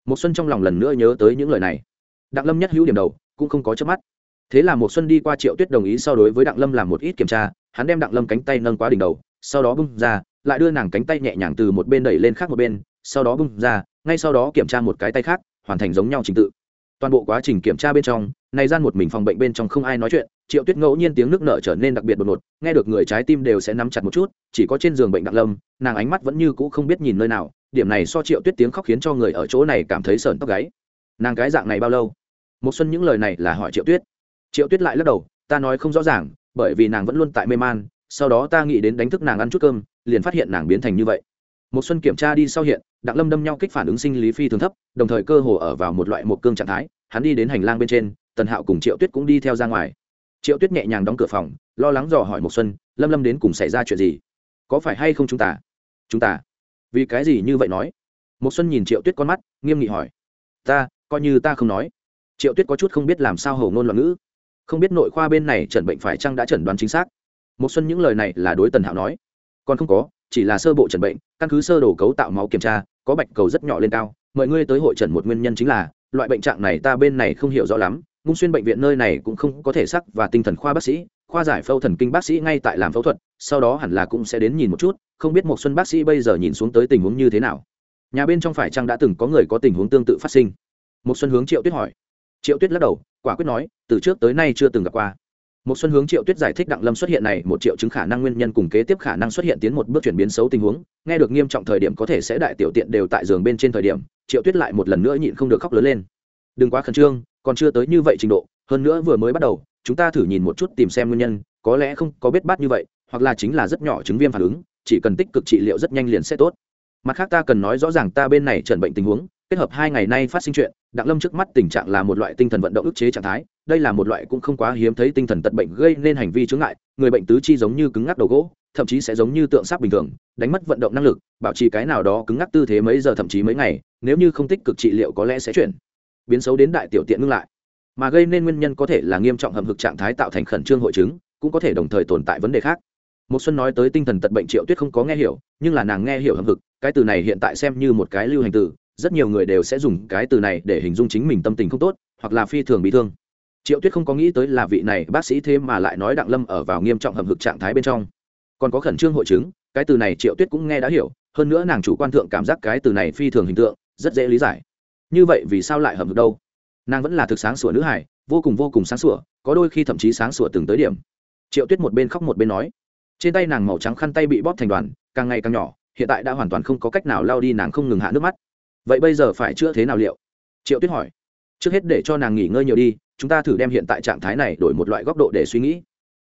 S1: Một xuân trong lòng lần nữa nhớ tới những lời này. Đặng lâm nhất hữu điểm đầu, cũng không có chớp mắt. Thế là một xuân đi qua triệu tuyết đồng ý sau đối với đặng lâm làm một ít kiểm tra, hắn đem đặng lâm cánh tay nâng quá đỉnh đầu, sau đó bung ra, lại đưa nàng cánh tay nhẹ nhàng từ một bên đẩy lên khác một bên, sau đó bung ra, ngay sau đó kiểm tra một cái tay khác, hoàn thành giống nhau trình tự. Toàn bộ quá trình kiểm tra bên trong, này gian một mình phòng bệnh bên trong không ai nói chuyện, triệu tuyết ngẫu nhiên tiếng nước nở trở nên đặc biệt đột ngột, nghe được người trái tim đều sẽ nắm chặt một chút, chỉ có trên giường bệnh đặng lâm, nàng ánh mắt vẫn như cũ không biết nhìn nơi nào điểm này so triệu tuyết tiếng khóc khiến cho người ở chỗ này cảm thấy sờn tóc gáy. Nàng cái dạng này bao lâu? Một xuân những lời này là hỏi triệu tuyết. Triệu tuyết lại lắc đầu, ta nói không rõ ràng, bởi vì nàng vẫn luôn tại mê man, sau đó ta nghĩ đến đánh thức nàng ăn chút cơm, liền phát hiện nàng biến thành như vậy. Một xuân kiểm tra đi sau hiện, đặng lâm đâm nhau kích phản ứng sinh lý phi thường thấp, đồng thời cơ hồ ở vào một loại một cương trạng thái, hắn đi đến hành lang bên trên, tần hạo cùng triệu tuyết cũng đi theo ra ngoài. Triệu tuyết nhẹ nhàng đóng cửa phòng, lo lắng dò hỏi một xuân, lâm lâm đến cùng xảy ra chuyện gì? Có phải hay không chúng ta? Chúng ta? Vì cái gì như vậy nói? Một xuân nhìn triệu tuyết con mắt, nghiêm nghị hỏi. Ta, coi như ta không nói. Triệu tuyết có chút không biết làm sao hầu ngôn loạn ngữ. Không biết nội khoa bên này chẩn bệnh phải chăng đã chẩn đoán chính xác. Một xuân những lời này là đối tần hạo nói. Còn không có, chỉ là sơ bộ chẩn bệnh, căn cứ sơ đồ cấu tạo máu kiểm tra, có bạch cầu rất nhỏ lên cao. Mọi ngươi tới hội trần một nguyên nhân chính là, loại bệnh trạng này ta bên này không hiểu rõ lắm. Ngung xuyên bệnh viện nơi này cũng không có thể sắc và tinh thần khoa bác sĩ khoa giải phẫu thần kinh bác sĩ ngay tại làm phẫu thuật, sau đó hẳn là cũng sẽ đến nhìn một chút, không biết một xuân bác sĩ bây giờ nhìn xuống tới tình huống như thế nào. Nhà bên trong phải chăng đã từng có người có tình huống tương tự phát sinh? Một xuân hướng triệu tuyết hỏi. Triệu tuyết lắc đầu, quả quyết nói, từ trước tới nay chưa từng gặp qua. Một xuân hướng triệu tuyết giải thích đặng lâm xuất hiện này một triệu chứng khả năng nguyên nhân cùng kế tiếp khả năng xuất hiện tiến một bước chuyển biến xấu tình huống, nghe được nghiêm trọng thời điểm có thể sẽ đại tiểu tiện đều tại giường bên trên thời điểm, triệu tuyết lại một lần nữa nhịn không được khóc lớn lên. Đừng quá khẩn trương, còn chưa tới như vậy trình độ, hơn nữa vừa mới bắt đầu chúng ta thử nhìn một chút tìm xem nguyên nhân, có lẽ không có biết bát như vậy, hoặc là chính là rất nhỏ chứng viêm phản ứng, chỉ cần tích cực trị liệu rất nhanh liền sẽ tốt. Mặt khác ta cần nói rõ ràng ta bên này trần bệnh tình huống, kết hợp hai ngày nay phát sinh chuyện, đặng lâm trước mắt tình trạng là một loại tinh thần vận động ức chế trạng thái, đây là một loại cũng không quá hiếm thấy tinh thần tật bệnh gây nên hành vi chướng ngại, người bệnh tứ chi giống như cứng ngắc đầu gỗ, thậm chí sẽ giống như tượng sáp bình thường, đánh mất vận động năng lực, bảo trì cái nào đó cứng ngắc tư thế mấy giờ thậm chí mấy ngày, nếu như không tích cực trị liệu có lẽ sẽ chuyển. Biến xấu đến đại tiểu tiện ngưng lại mà gây nên nguyên nhân có thể là nghiêm trọng hầm hực trạng thái tạo thành khẩn trương hội chứng, cũng có thể đồng thời tồn tại vấn đề khác. Một xuân nói tới tinh thần tật bệnh triệu tuyết không có nghe hiểu, nhưng là nàng nghe hiểu hầm hực, cái từ này hiện tại xem như một cái lưu hành từ, rất nhiều người đều sẽ dùng cái từ này để hình dung chính mình tâm tình không tốt, hoặc là phi thường bị thương. Triệu tuyết không có nghĩ tới là vị này bác sĩ thế mà lại nói đặng lâm ở vào nghiêm trọng hầm hực trạng thái bên trong. Còn có khẩn trương hội chứng, cái từ này triệu tuyết cũng nghe đã hiểu, hơn nữa nàng chủ quan thượng cảm giác cái từ này phi thường hình tượng, rất dễ lý giải. Như vậy vì sao lại hầm hực đâu? Nàng vẫn là thực sáng sủa nữ hải, vô cùng vô cùng sáng sủa, có đôi khi thậm chí sáng sủa từng tới điểm. Triệu tuyết một bên khóc một bên nói, trên tay nàng màu trắng khăn tay bị bóp thành đoàn, càng ngày càng nhỏ, hiện tại đã hoàn toàn không có cách nào lao đi nàng không ngừng hạ nước mắt. Vậy bây giờ phải chữa thế nào liệu? Triệu tuyết hỏi. Trước hết để cho nàng nghỉ ngơi nhiều đi, chúng ta thử đem hiện tại trạng thái này đổi một loại góc độ để suy nghĩ.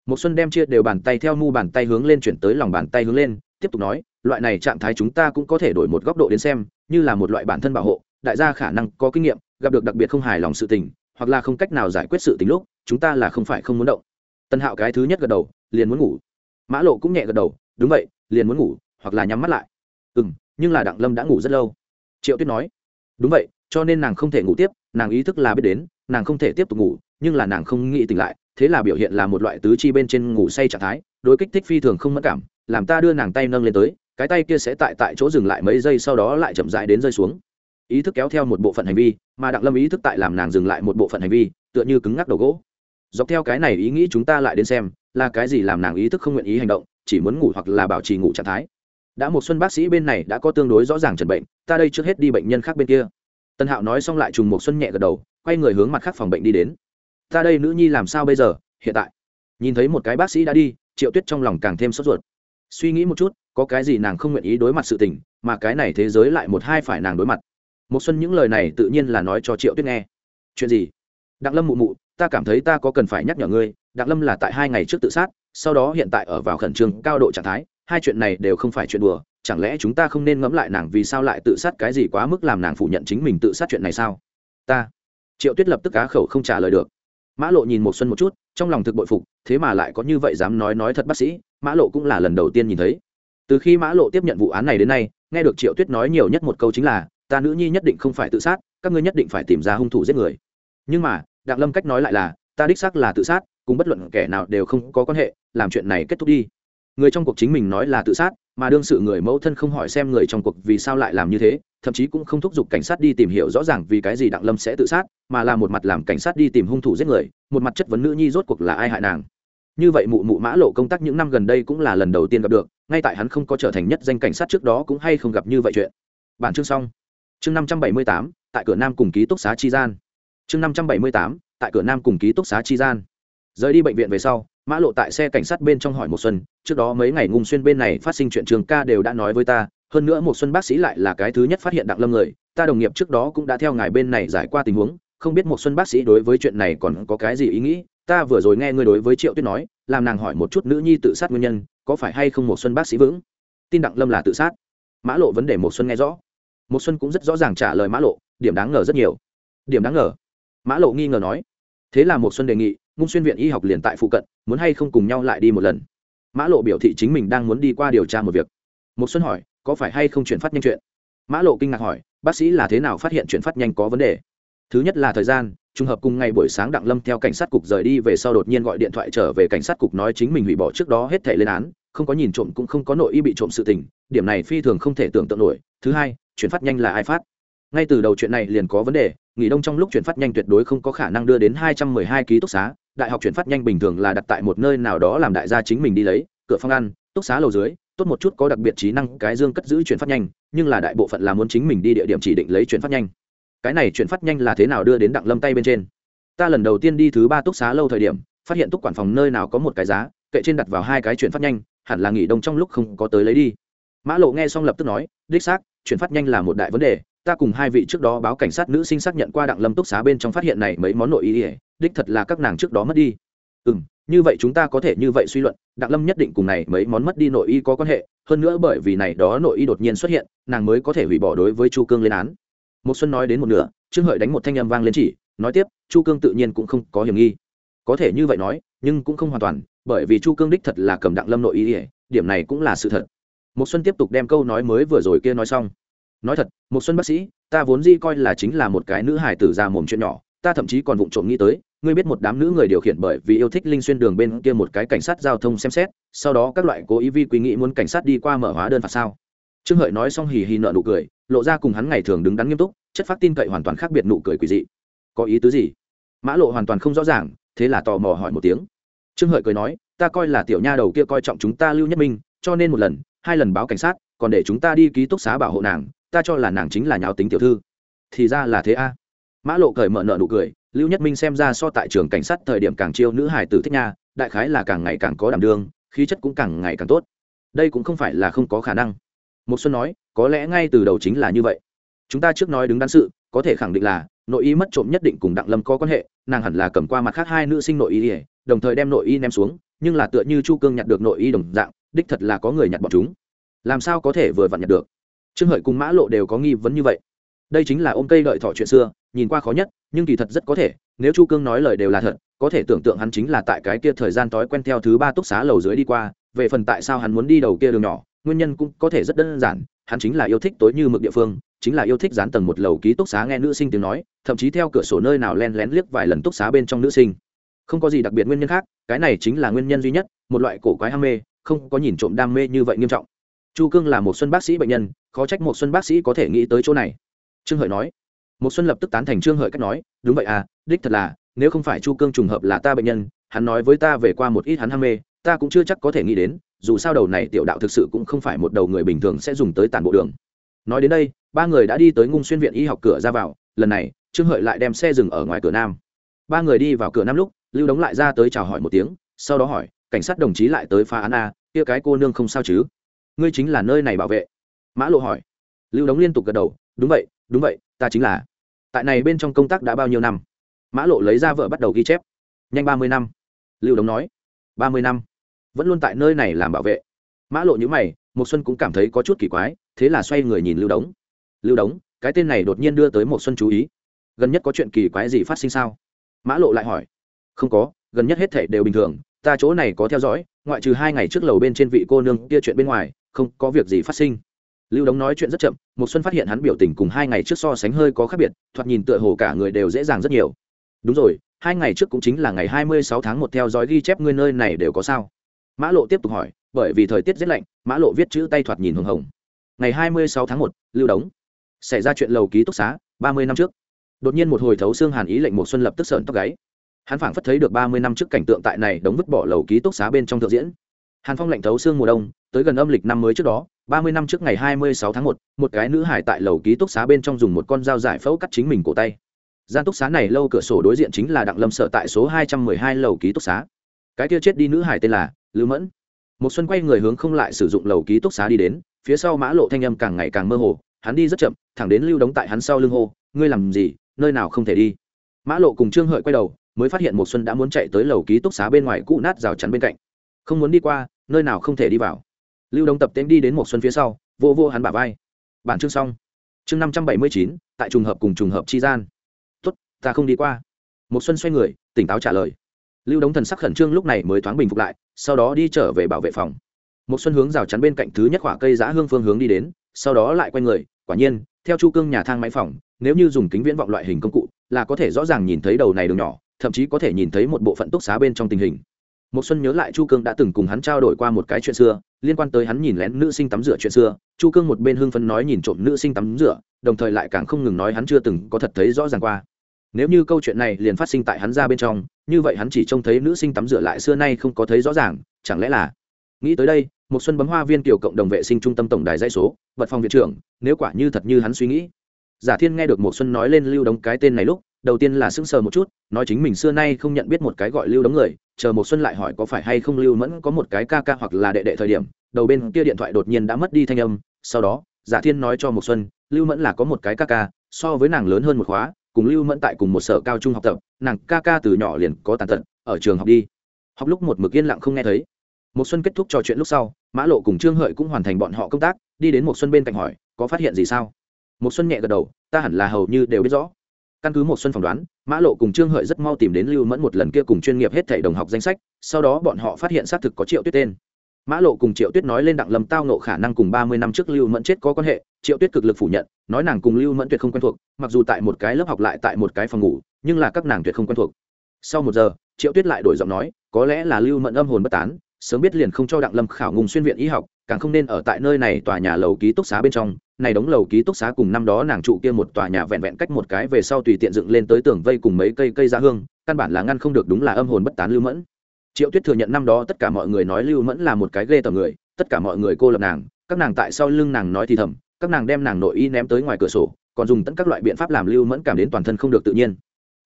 S1: Một xuân đem chia đều bàn tay theo mu bàn tay hướng lên chuyển tới lòng bàn tay hướng lên, tiếp tục nói, loại này trạng thái chúng ta cũng có thể đổi một góc độ đến xem, như là một loại bản thân bảo hộ, đại gia khả năng có kinh nghiệm gặp được đặc biệt không hài lòng sự tình, hoặc là không cách nào giải quyết sự tình lúc, chúng ta là không phải không muốn động. Tân hạo cái thứ nhất gật đầu, liền muốn ngủ. Mã lộ cũng nhẹ gật đầu, đúng vậy, liền muốn ngủ, hoặc là nhắm mắt lại. Ừ m nhưng là đặng lâm đã ngủ rất lâu. Triệu tuyết nói, đúng vậy, cho nên nàng không thể ngủ tiếp, nàng ý thức là biết đến, nàng không thể tiếp tục ngủ, nhưng là nàng không nghĩ tỉnh lại, thế là biểu hiện là một loại tứ chi bên trên ngủ say trạng thái, đối kích thích phi thường không mất cảm, làm ta đưa nàng tay nâng lên tới, cái tay kia sẽ tại tại chỗ dừng lại mấy giây sau đó lại chậm dại đến rơi xuống ý thức kéo theo một bộ phận hành vi, mà đặng lâm ý thức tại làm nàng dừng lại một bộ phận hành vi, tựa như cứng ngắc đầu gỗ. Dọc theo cái này ý nghĩ chúng ta lại đến xem, là cái gì làm nàng ý thức không nguyện ý hành động, chỉ muốn ngủ hoặc là bảo trì ngủ trạng thái. Đã một xuân bác sĩ bên này đã có tương đối rõ ràng trần bệnh, ta đây trước hết đi bệnh nhân khác bên kia. Tân hạo nói xong lại trùng một xuân nhẹ gật đầu, quay người hướng mặt khác phòng bệnh đi đến. Ta đây nữ nhi làm sao bây giờ, hiện tại? Nhìn thấy một cái bác sĩ đã đi, triệu tuyết trong lòng càng thêm sốt ruột. Suy nghĩ một chút, có cái gì nàng không nguyện ý đối mặt sự tình, mà cái này thế giới lại một hai phải nàng đối mặt một xuân những lời này tự nhiên là nói cho triệu tuyết nghe. Chuyện gì? Đặng lâm mụ mụ, ta cảm thấy ta có cần phải nhắc nhở ngươi, đặng lâm là tại hai ngày trước tự sát, sau đó hiện tại ở vào khẩn trương cao độ trạng thái, hai chuyện này đều không phải chuyện đùa, chẳng lẽ chúng ta không nên ngẫm lại nàng vì sao lại tự sát cái gì quá mức làm nàng phủ nhận chính mình tự sát chuyện này sao? Ta. Triệu tuyết lập tức cá khẩu không trả lời được. Mã lộ nhìn một xuân một chút, trong lòng thực bội phục, thế mà lại có như vậy dám nói nói thật bác sĩ, mã lộ cũng là lần đầu tiên nhìn thấy. Từ khi mã lộ tiếp nhận vụ án này đến nay, nghe được triệu tuyết nói nhiều nhất một câu chính là ta nữ nhi nhất định không phải tự sát, các ngươi nhất định phải tìm ra hung thủ giết người. Nhưng mà, đặng lâm cách nói lại là, ta đích xác là tự sát, cùng bất luận kẻ nào đều không có quan hệ, làm chuyện này kết thúc đi. Người trong cuộc chính mình nói là tự sát, mà đương sự người mẫu thân không hỏi xem người trong cuộc vì sao lại làm như thế, thậm chí cũng không thúc giục cảnh sát đi tìm hiểu rõ ràng vì cái gì đặng lâm sẽ tự sát, mà là một mặt làm cảnh sát đi tìm hung thủ giết người, một mặt chất vấn nữ nhi rốt cuộc là ai hại nàng. Như vậy mụ mụ mã lộ công tác những năm gần đây cũng là lần đầu tiên gặp được, ngay tại hắn không có trở thành nhất danh cảnh sát trước đó cũng hay không gặp như vậy chuyện. Bản chương xong chương năm trăm bảy mươi tám, tại cửa nam cùng ký túc xá chi gian. Chương năm trăm bảy mươi tám, tại cửa nam cùng ký túc xá chi gian. Rời đi bệnh viện về sau, mã lộ tại xe cảnh sát bên trong hỏi một xuân, trước đó mấy ngày ngung xuyên bên này phát sinh chuyện trường ca đều đã nói với ta, hơn nữa một xuân bác sĩ lại là cái thứ nhất phát hiện đặng lâm người, ta đồng nghiệp trước đó cũng đã theo ngài bên này giải qua tình huống, không biết một xuân bác sĩ đối với chuyện này còn có cái gì ý nghĩ, ta vừa rồi nghe ngươi đối với triệu tuyết nói, làm nàng hỏi một chút nữ nhi tự sát nguyên nhân, có phải hay không một xuân bác sĩ vững? Tin đặng lâm là tự sát. Mã lộ vấn đề một xuân nghe rõ một xuân cũng rất rõ ràng trả lời mã lộ, điểm đáng ngờ rất nhiều. Điểm đáng ngờ? Mã lộ nghi ngờ nói. Thế là một xuân đề nghị ngung xuyên viện y học liền tại phụ cận, muốn hay không cùng nhau lại đi một lần? Mã lộ biểu thị chính mình đang muốn đi qua điều tra một việc. Một xuân hỏi, có phải hay không chuyển phát nhanh chuyện? Mã lộ kinh ngạc hỏi, bác sĩ là thế nào phát hiện chuyển phát nhanh có vấn đề? Thứ nhất là thời gian, trùng hợp cùng ngày buổi sáng đặng lâm theo cảnh sát cục rời đi về sau đột nhiên gọi điện thoại trở về cảnh sát cục nói chính mình hủy bỏ trước đó hết thể lên án, không có nhìn trộm cũng không có nội y bị trộm sự tình, điểm này phi thường không thể tưởng tượng nổi. Thứ hai chuyển phát nhanh là ai phát? Ngay từ đầu chuyện này liền có vấn đề, nghỉ đông trong lúc chuyển phát nhanh tuyệt đối không có khả năng đưa đến hai trăm mười hai ký túc xá, đại học chuyển phát nhanh bình thường là đặt tại một nơi nào đó làm đại gia chính mình đi lấy, cửa phong ăn, túc xá lầu dưới, tốt một chút có đặc biệt trí năng, cái dương cất giữ chuyển phát nhanh, nhưng là đại bộ phận là muốn chính mình đi địa điểm chỉ định lấy chuyển phát nhanh. Cái này chuyển phát nhanh là thế nào đưa đến đặng lâm tay bên trên? Ta lần đầu tiên đi thứ ba túc xá lâu thời điểm, phát hiện túc quản phòng nơi nào có một cái giá, kệ trên đặt vào hai cái chuyển phát nhanh, hẳn là nghỉ đông trong lúc không có tới lấy đi. Mã lộ nghe xong lập tức nói, đích xác chuyển phát nhanh là một đại vấn đề. Ta cùng hai vị trước đó báo cảnh sát nữ sinh xác nhận qua đặng lâm túc xá bên trong phát hiện này mấy món nội ý ỉa đích thật là các nàng trước đó mất đi. Ừ m như vậy chúng ta có thể như vậy suy luận, đặng lâm nhất định cùng này mấy món mất đi nội y có quan hệ, hơn nữa bởi vì này đó nội y đột nhiên xuất hiện, nàng mới có thể hủy bỏ đối với chu cương lên án. Một xuân nói đến một nửa, trương hợi đánh một thanh âm vang lên chỉ, nói tiếp, chu cương tự nhiên cũng không có hiểm nghi. Có thể như vậy nói, nhưng cũng không hoàn toàn, bởi vì chu cương đích thật là cầm đặng lâm nội y, điểm này cũng là sự thật một xuân tiếp tục đem câu nói mới vừa rồi kia nói xong. Nói thật một xuân bác sĩ, ta vốn di coi là chính là một cái nữ hài tử ra mồm chuyện nhỏ, ta thậm chí còn vụng trộm nghĩ tới, ngươi biết một đám nữ người điều khiển bởi vì yêu thích linh xuyên đường bên kia một cái cảnh sát giao thông xem xét, sau đó các loại cố ý vi quý nghĩ muốn cảnh sát đi qua mở hóa đơn phạt sao? Trương hợi nói xong hì hì nợ nụ cười, lộ ra cùng hắn ngày thường đứng đắn nghiêm túc, chất phát tin cậy hoàn toàn khác biệt nụ cười quỷ dị. Có ý tứ gì? Mã lộ hoàn toàn không rõ ràng, thế là tò mò hỏi một tiếng. Trương hợi cười nói, ta coi là tiểu nha đầu kia coi trọng chúng ta lưu nhất minh, cho nên một lần hai lần báo cảnh sát, còn để chúng ta đi ký túc xá bảo hộ nàng, ta cho là nàng chính là nháo tính tiểu thư. Thì ra là thế a. Mã lộ cởi mở nợ nụ cười, lưu nhất minh xem ra so tại trường cảnh sát thời điểm càng chiêu nữ hải tử thích nha, đại khái là càng ngày càng có đảm đương, khí chất cũng càng ngày càng tốt. Đây cũng không phải là không có khả năng. Một xuân nói, có lẽ ngay từ đầu chính là như vậy. Chúng ta trước nói đứng đắn sự, có thể khẳng định là, nội y mất trộm nhất định cùng đặng lâm có quan hệ, nàng hẳn là cầm qua mặt khác hai nữ sinh nội y, đồng thời đem nội y ném xuống, nhưng là tựa như chu cương nhặt được nội y đồng dạng đích thật là có người nhặt bọn chúng. Làm sao có thể vừa vặn nhặt được? Trương hợi cùng mã lộ đều có nghi vấn như vậy. Đây chính là ôm cây đợi thọ chuyện xưa, nhìn qua khó nhất, nhưng kỳ thật rất có thể, nếu chu cương nói lời đều là thật, có thể tưởng tượng hắn chính là tại cái kia thời gian tối quen theo thứ ba túc xá lầu dưới đi qua, về phần tại sao hắn muốn đi đầu kia đường nhỏ, nguyên nhân cũng có thể rất đơn giản, hắn chính là yêu thích tối như mực địa phương, chính là yêu thích dán tầng một lầu ký túc xá nghe nữ sinh tiếng nói, thậm chí theo cửa sổ nơi nào len lén liếc vài lần túc xá bên trong nữ sinh. Không có gì đặc biệt nguyên nhân khác, cái này chính là nguyên nhân duy nhất, một loại cổ quái ham mê không có nhìn trộm đam mê như vậy nghiêm trọng. Chu cương là một xuân bác sĩ bệnh nhân, khó trách một xuân bác sĩ có thể nghĩ tới chỗ này. Trương hợi nói. Một xuân lập tức tán thành trương hợi cách nói, đúng vậy à đích thật là, nếu không phải chu cương trùng hợp là ta bệnh nhân, hắn nói với ta về qua một ít hắn ham mê, ta cũng chưa chắc có thể nghĩ đến, dù sao đầu này tiểu đạo thực sự cũng không phải một đầu người bình thường sẽ dùng tới tản bộ đường. Nói đến đây, ba người đã đi tới ngung xuyên viện y học cửa ra vào, lần này, trương hợi lại đem xe dừng ở ngoài cửa nam. Ba người đi vào cửa Nam lúc, lưu đóng lại ra tới chào hỏi một tiếng, sau đó hỏi cảnh sát đồng chí lại tới phá án a, kia cái cô nương không sao chứ? Ngươi chính là nơi này bảo vệ. Mã lộ hỏi. Lưu đống liên tục gật đầu. Đúng vậy đúng vậy, ta chính là. Tại này bên trong công tác đã bao nhiêu năm? Mã lộ lấy ra vợ bắt đầu ghi chép. Nhanh ba mươi năm. Lưu đống nói. Ba mươi năm. Vẫn luôn tại nơi này làm bảo vệ. Mã lộ nhữ mày một xuân cũng cảm thấy có chút kỳ quái, thế là xoay người nhìn lưu đống. Lưu đống, cái tên này đột nhiên đưa tới một xuân chú ý. Gần nhất có chuyện kỳ quái gì phát sinh sao? Mã lộ lại hỏi. Không có, gần nhất hết thể đều bình thường ta chỗ này có theo dõi, ngoại trừ hai ngày trước lầu bên trên vị cô nương kia chuyện bên ngoài, không có việc gì phát sinh. Lưu đống nói chuyện rất chậm một xuân phát hiện hắn biểu tình cùng hai ngày trước so sánh hơi có khác biệt, thoạt nhìn tựa hồ cả người đều dễ dàng rất nhiều. Đúng rồi, hai ngày trước cũng chính là ngày hai mươi sáu tháng một theo dõi ghi chép ngươi nơi này đều có sao? Mã lộ tiếp tục hỏi, bởi vì thời tiết rất lạnh, mã lộ viết chữ tay thoạt nhìn hồng hồng. Ngày hai mươi sáu tháng một, lưu đống. Xảy ra chuyện lầu ký túc xá, ba mươi năm trước. Đột nhiên một hồi thấu xương hàn ý lệnh một xuân lập tức sợn tóc gáy hắn phảng phất thấy được ba mươi năm trước cảnh tượng tại này đống vứt bỏ lầu ký túc xá bên trong thượng diễn. Hàn phong lạnh thấu xương mùa đông, tới gần âm lịch năm mới trước đó, ba mươi năm trước ngày hai mươi sáu tháng một một cái nữ hải tại lầu ký túc xá bên trong dùng một con dao giải phẫu cắt chính mình cổ tay. Gian túc xá này lâu cửa sổ đối diện chính là đặng lâm sợ tại số hai trăm mười hai lầu ký túc xá. Cái kia chết đi nữ hải tên là lưu mẫn. Một xuân quay người hướng không lại sử dụng lầu ký túc xá đi đến, phía sau mã lộ thanh âm càng ngày càng mơ hồ, hắn đi rất chậm, thẳng đến lưu đóng tại hắn sau lưng hô, ngươi làm gì? Nơi nào không thể đi? Mã lộ cùng trương hợi quay đầu mới phát hiện một xuân đã muốn chạy tới lầu ký túc xá bên ngoài cũ nát rào chắn bên cạnh. Không muốn đi qua, nơi nào không thể đi vào. Lưu Đông tập tên đi đến một xuân phía sau, vô vô hắn bả vai. Bản chương xong. Chương năm trăm bảy mươi chín, tại trùng hợp cùng trùng hợp chi gian. Tốt, ta không đi qua. Một xuân xoay người, tỉnh táo trả lời. Lưu đống thần sắc khẩn trương lúc này mới thoáng bình phục lại, sau đó đi trở về bảo vệ phòng. Một xuân hướng rào chắn bên cạnh thứ nhất khỏa cây giã hương phương hướng đi đến, sau đó lại quay người, quả nhiên, theo chu cương nhà thang máy phòng, nếu như dùng kính viễn vọng loại hình công cụ, là có thể rõ ràng nhìn thấy đầu này đường nhỏ thậm chí có thể nhìn thấy một bộ phận túc xá bên trong tình hình. Một xuân nhớ lại chu cương đã từng cùng hắn trao đổi qua một cái chuyện xưa, liên quan tới hắn nhìn lén nữ sinh tắm rửa chuyện xưa, chu cương một bên hưng phấn nói nhìn trộm nữ sinh tắm rửa, đồng thời lại càng không ngừng nói hắn chưa từng có thật thấy rõ ràng qua. Nếu như câu chuyện này liền phát sinh tại hắn ra bên trong, như vậy hắn chỉ trông thấy nữ sinh tắm rửa lại xưa nay không có thấy rõ ràng, chẳng lẽ là? Nghĩ tới đây một xuân bấm hoa viên kiểu cộng đồng vệ sinh trung tâm tổng đài dây số, vật phòng viện trưởng, nếu quả như thật như hắn suy nghĩ. Giả thiên nghe được một xuân nói lên lưu đóng cái tên này lúc đầu tiên là sững sờ một chút, nói chính mình xưa nay không nhận biết một cái gọi lưu đống người, chờ một xuân lại hỏi có phải hay không lưu mẫn có một cái ca ca hoặc là đệ đệ thời điểm, đầu bên kia điện thoại đột nhiên đã mất đi thanh âm, sau đó, giả thiên nói cho một xuân, lưu mẫn là có một cái ca ca, so với nàng lớn hơn một khóa, cùng lưu mẫn tại cùng một sở cao trung học tập, nàng ca ca từ nhỏ liền có tàn tật, ở trường học đi. Học lúc một mực yên lặng không nghe thấy. Một xuân kết thúc trò chuyện lúc sau, mã lộ cùng trương hợi cũng hoàn thành bọn họ công tác, đi đến một xuân bên cạnh hỏi, có phát hiện gì sao? Một xuân nhẹ gật đầu, ta hẳn là hầu như đều biết rõ căn cứ một xuân phỏng đoán, mã lộ cùng trương hợi rất mau tìm đến lưu mẫn một lần kia cùng chuyên nghiệp hết thảy đồng học danh sách, sau đó bọn họ phát hiện xác thực có triệu tuyết tên. Mã lộ cùng triệu tuyết nói lên đặng lâm tao nộ khả năng cùng ba mươi năm trước lưu mẫn chết có quan hệ, triệu tuyết cực lực phủ nhận, nói nàng cùng lưu mẫn tuyệt không quen thuộc, mặc dù tại một cái lớp học lại tại một cái phòng ngủ, nhưng là các nàng tuyệt không quen thuộc. Sau một giờ, triệu tuyết lại đổi giọng nói, có lẽ là lưu mẫn âm hồn bất tán sớm biết liền không cho đặng lâm khảo ngùng xuyên viện y học, càng không nên ở tại nơi này tòa nhà lầu ký túc xá bên trong. Này đóng lầu ký túc xá cùng năm đó nàng trụ kia một tòa nhà vẹn vẹn cách một cái về sau tùy tiện dựng lên tới tường vây cùng mấy cây cây ra hương, căn bản là ngăn không được đúng là âm hồn bất tán lưu mẫn. Triệu tuyết thừa nhận năm đó tất cả mọi người nói lưu mẫn là một cái ghê tởm người, tất cả mọi người cô lập nàng, các nàng tại sau lưng nàng nói thì thầm, các nàng đem nàng nội y ném tới ngoài cửa sổ, còn dùng tất các loại biện pháp làm lưu mẫn cảm đến toàn thân không được tự nhiên.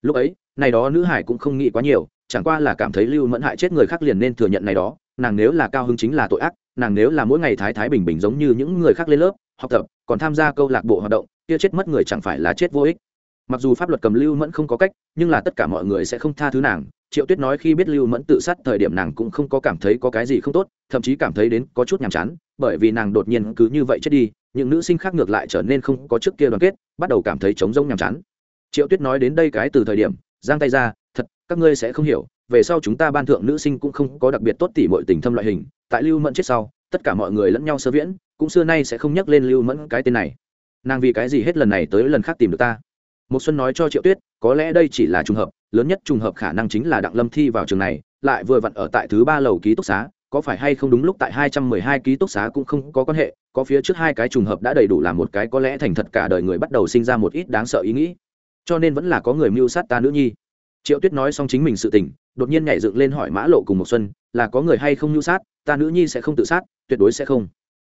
S1: Lúc ấy, này đó nữ hải cũng không nghĩ quá nhiều, chẳng qua là cảm thấy lưu mẫn hại chết người khác liền nên thừa nhận này đó nàng nếu là cao hứng chính là tội ác, nàng nếu là mỗi ngày thái thái bình bình giống như những người khác lên lớp, học tập, còn tham gia câu lạc bộ hoạt động, kia chết mất người chẳng phải là chết vô ích. Mặc dù pháp luật cầm lưu mẫn không có cách, nhưng là tất cả mọi người sẽ không tha thứ nàng. Triệu tuyết nói khi biết lưu mẫn tự sát thời điểm nàng cũng không có cảm thấy có cái gì không tốt, thậm chí cảm thấy đến có chút nhàm chán, bởi vì nàng đột nhiên cứ như vậy chết đi, những nữ sinh khác ngược lại trở nên không có trước kia đoàn kết, bắt đầu cảm thấy trống rỗng nhàm chán. Triệu tuyết nói đến đây cái từ thời điểm, giang tay ra, thật, các ngươi sẽ không hiểu về sau chúng ta ban thượng nữ sinh cũng không có đặc biệt tốt tỉ mọi tình thâm loại hình, tại lưu mẫn chết sau, tất cả mọi người lẫn nhau sơ viễn, cũng xưa nay sẽ không nhắc lên lưu mẫn cái tên này. Nàng vì cái gì hết lần này tới lần khác tìm được ta? Một xuân nói cho triệu tuyết, có lẽ đây chỉ là trùng hợp, lớn nhất trùng hợp khả năng chính là đặng lâm thi vào trường này, lại vừa vặn ở tại thứ ba lầu ký túc xá, có phải hay không đúng lúc tại hai trăm mười hai ký túc xá cũng không có quan hệ, có phía trước hai cái trùng hợp đã đầy đủ làm một cái có lẽ thành thật cả đời người bắt đầu sinh ra một ít đáng sợ ý nghĩ. Cho nên vẫn là có người mưu sát ta nữ nhi triệu tuyết nói xong chính mình sự tình, đột nhiên nhảy dựng lên hỏi mã lộ cùng một xuân, là có người hay không nhu sát? Ta nữ nhi sẽ không tự sát, tuyệt đối sẽ không.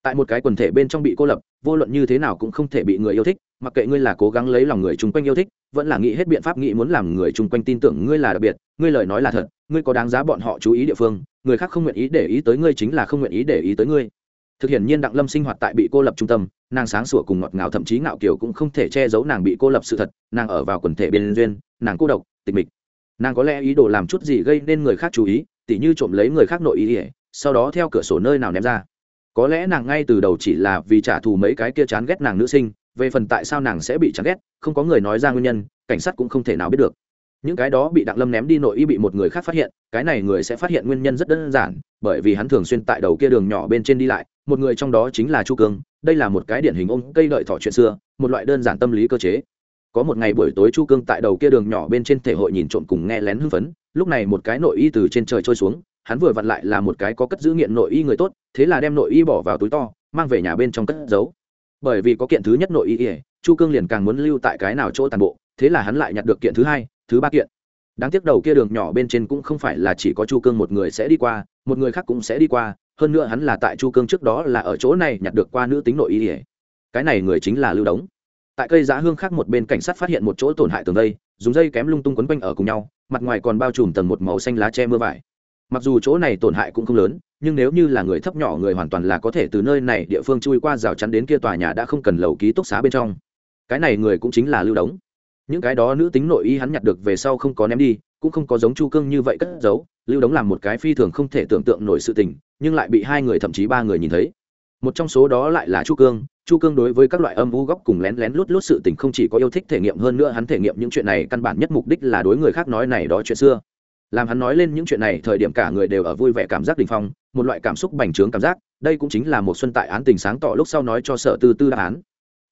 S1: Tại một cái quần thể bên trong bị cô lập, vô luận như thế nào cũng không thể bị người yêu thích, mặc kệ ngươi là cố gắng lấy lòng người chung quanh yêu thích, vẫn là nghĩ hết biện pháp nghĩ muốn làm người chung quanh tin tưởng ngươi là đặc biệt, ngươi lời nói là thật, ngươi có đáng giá bọn họ chú ý địa phương, người khác không nguyện ý để ý tới ngươi chính là không nguyện ý để ý tới ngươi. Thực hiện nhiên đặng lâm sinh hoạt tại bị cô lập trung tâm, nàng sáng sủa cùng ngọt ngào thậm chí ngạo kiều cũng không thể che giấu nàng bị cô lập sự thật, nàng ở vào quần thể biên duyên, nàng cô độc, tịch mịch nàng có lẽ ý đồ làm chút gì gây nên người khác chú ý, tỉ như trộm lấy người khác nội ý ỉa sau đó theo cửa sổ nơi nào ném ra. Có lẽ nàng ngay từ đầu chỉ là vì trả thù mấy cái kia chán ghét nàng nữ sinh, về phần tại sao nàng sẽ bị chán ghét, không có người nói ra nguyên nhân, cảnh sát cũng không thể nào biết được. Những cái đó bị đặng lâm ném đi nội y bị một người khác phát hiện, cái này người sẽ phát hiện nguyên nhân rất đơn giản, bởi vì hắn thường xuyên tại đầu kia đường nhỏ bên trên đi lại, một người trong đó chính là chu cương, đây là một cái điển hình ôm cây lợi thọ chuyện xưa, một loại đơn giản tâm lý cơ chế có một ngày buổi tối chu cương tại đầu kia đường nhỏ bên trên thể hội nhìn trộm cùng nghe lén hưng phấn, lúc này một cái nội y từ trên trời trôi xuống, hắn vừa vặn lại là một cái có cất giữ nghiện nội y người tốt, thế là đem nội y bỏ vào túi to, mang về nhà bên trong cất giấu. Bởi vì có kiện thứ nhất nội y ỉa chu cương liền càng muốn lưu tại cái nào chỗ tàn bộ, thế là hắn lại nhặt được kiện thứ hai, thứ ba kiện. Đáng tiếc đầu kia đường nhỏ bên trên cũng không phải là chỉ có chu cương một người sẽ đi qua, một người khác cũng sẽ đi qua, hơn nữa hắn là tại chu cương trước đó là ở chỗ này nhặt được qua nữ tính nội y ỉa cái này người chính là lưu đống tại cây giá hương khác một bên cảnh sát phát hiện một chỗ tổn hại tường dây dùng dây kém lung tung quấn quanh ở cùng nhau, mặt ngoài còn bao trùm tầng một màu xanh lá che mưa vải. Mặc dù chỗ này tổn hại cũng không lớn, nhưng nếu như là người thấp nhỏ người hoàn toàn là có thể từ nơi này địa phương chui qua rào chắn đến kia tòa nhà đã không cần lầu ký túc xá bên trong. Cái này người cũng chính là lưu đống. Những cái đó nữ tính nội y hắn nhặt được về sau không có ném đi, cũng không có giống chu cương như vậy cất giấu. Lưu đống làm một cái phi thường không thể tưởng tượng nổi sự tình, nhưng lại bị hai người thậm chí ba người nhìn thấy. Một trong số đó lại là chu cương chu cương đối với các loại âm u góc cùng lén lén lút lút sự tình không chỉ có yêu thích thể nghiệm, hơn nữa hắn thể nghiệm những chuyện này căn bản nhất mục đích là đối người khác nói này đó chuyện xưa. Làm hắn nói lên những chuyện này, thời điểm cả người đều ở vui vẻ cảm giác đình phong, một loại cảm xúc bành trướng cảm giác, đây cũng chính là một xuân tại án tình sáng tỏ lúc sau nói cho sở tư tư đáp án.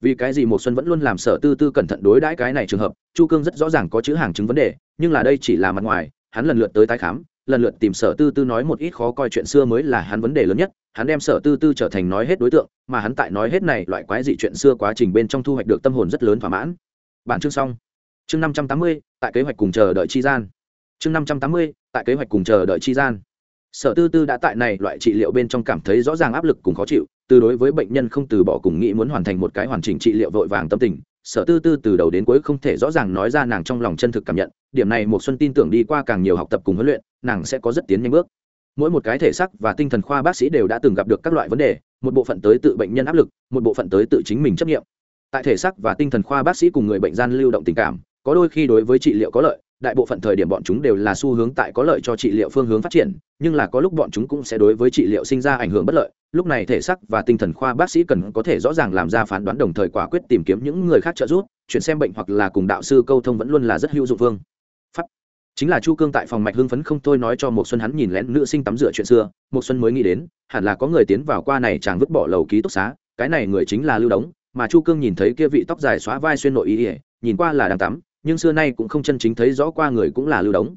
S1: Vì cái gì một xuân vẫn luôn làm sở tư tư cẩn thận đối đãi cái này trường hợp, chu cương rất rõ ràng có chữ hàng chứng vấn đề, nhưng là đây chỉ là mặt ngoài, hắn lần lượt tới tái khám lần lượt tìm sở tư tư nói một ít khó coi chuyện xưa mới là hắn vấn đề lớn nhất. Hắn đem sở tư tư trở thành nói hết đối tượng, mà hắn tại nói hết này loại quái dị chuyện xưa quá trình bên trong thu hoạch được tâm hồn rất lớn thỏa mãn. Bản chương xong. Chương năm trăm tám mươi, tại kế hoạch cùng chờ đợi chi gian. Chương năm trăm tám mươi, tại kế hoạch cùng chờ đợi chi gian. Sở tư tư đã tại này loại trị liệu bên trong cảm thấy rõ ràng áp lực cùng khó chịu, từ đối với bệnh nhân không từ bỏ cùng nghĩ muốn hoàn thành một cái hoàn chỉnh trị liệu vội vàng tâm tình sở tư tư từ đầu đến cuối không thể rõ ràng nói ra nàng trong lòng chân thực cảm nhận, điểm này một xuân tin tưởng đi qua càng nhiều học tập cùng huấn luyện, nàng sẽ có rất tiến nhanh bước. Mỗi một cái thể sắc và tinh thần khoa bác sĩ đều đã từng gặp được các loại vấn đề, một bộ phận tới tự bệnh nhân áp lực, một bộ phận tới tự chính mình chấp nghiệm. Tại thể sắc và tinh thần khoa bác sĩ cùng người bệnh gian lưu động tình cảm, có đôi khi đối với trị liệu có lợi, đại bộ phận thời điểm bọn chúng đều là xu hướng tại có lợi cho trị liệu phương hướng phát triển, nhưng là có lúc bọn chúng cũng sẽ đối với trị liệu sinh ra ảnh hưởng bất lợi lúc này thể sắc và tinh thần khoa bác sĩ cần có thể rõ ràng làm ra phán đoán đồng thời quả quyết tìm kiếm những người khác trợ giúp, chuyển xem bệnh hoặc là cùng đạo sư câu thông vẫn luôn là rất hữu dụng phương pháp. Chính là chu cương tại phòng mạch hưng phấn không thôi nói cho một xuân hắn nhìn lén nữ sinh tắm rửa chuyện xưa một xuân mới nghĩ đến, hẳn là có người tiến vào qua này chàng vứt bỏ lầu ký túc xá, cái này người chính là lưu đống, mà chu cương nhìn thấy kia vị tóc dài xóa vai xuyên nội ý ỉa nhìn qua là đang tắm, nhưng xưa nay cũng không chân chính thấy rõ qua người cũng là lưu đống.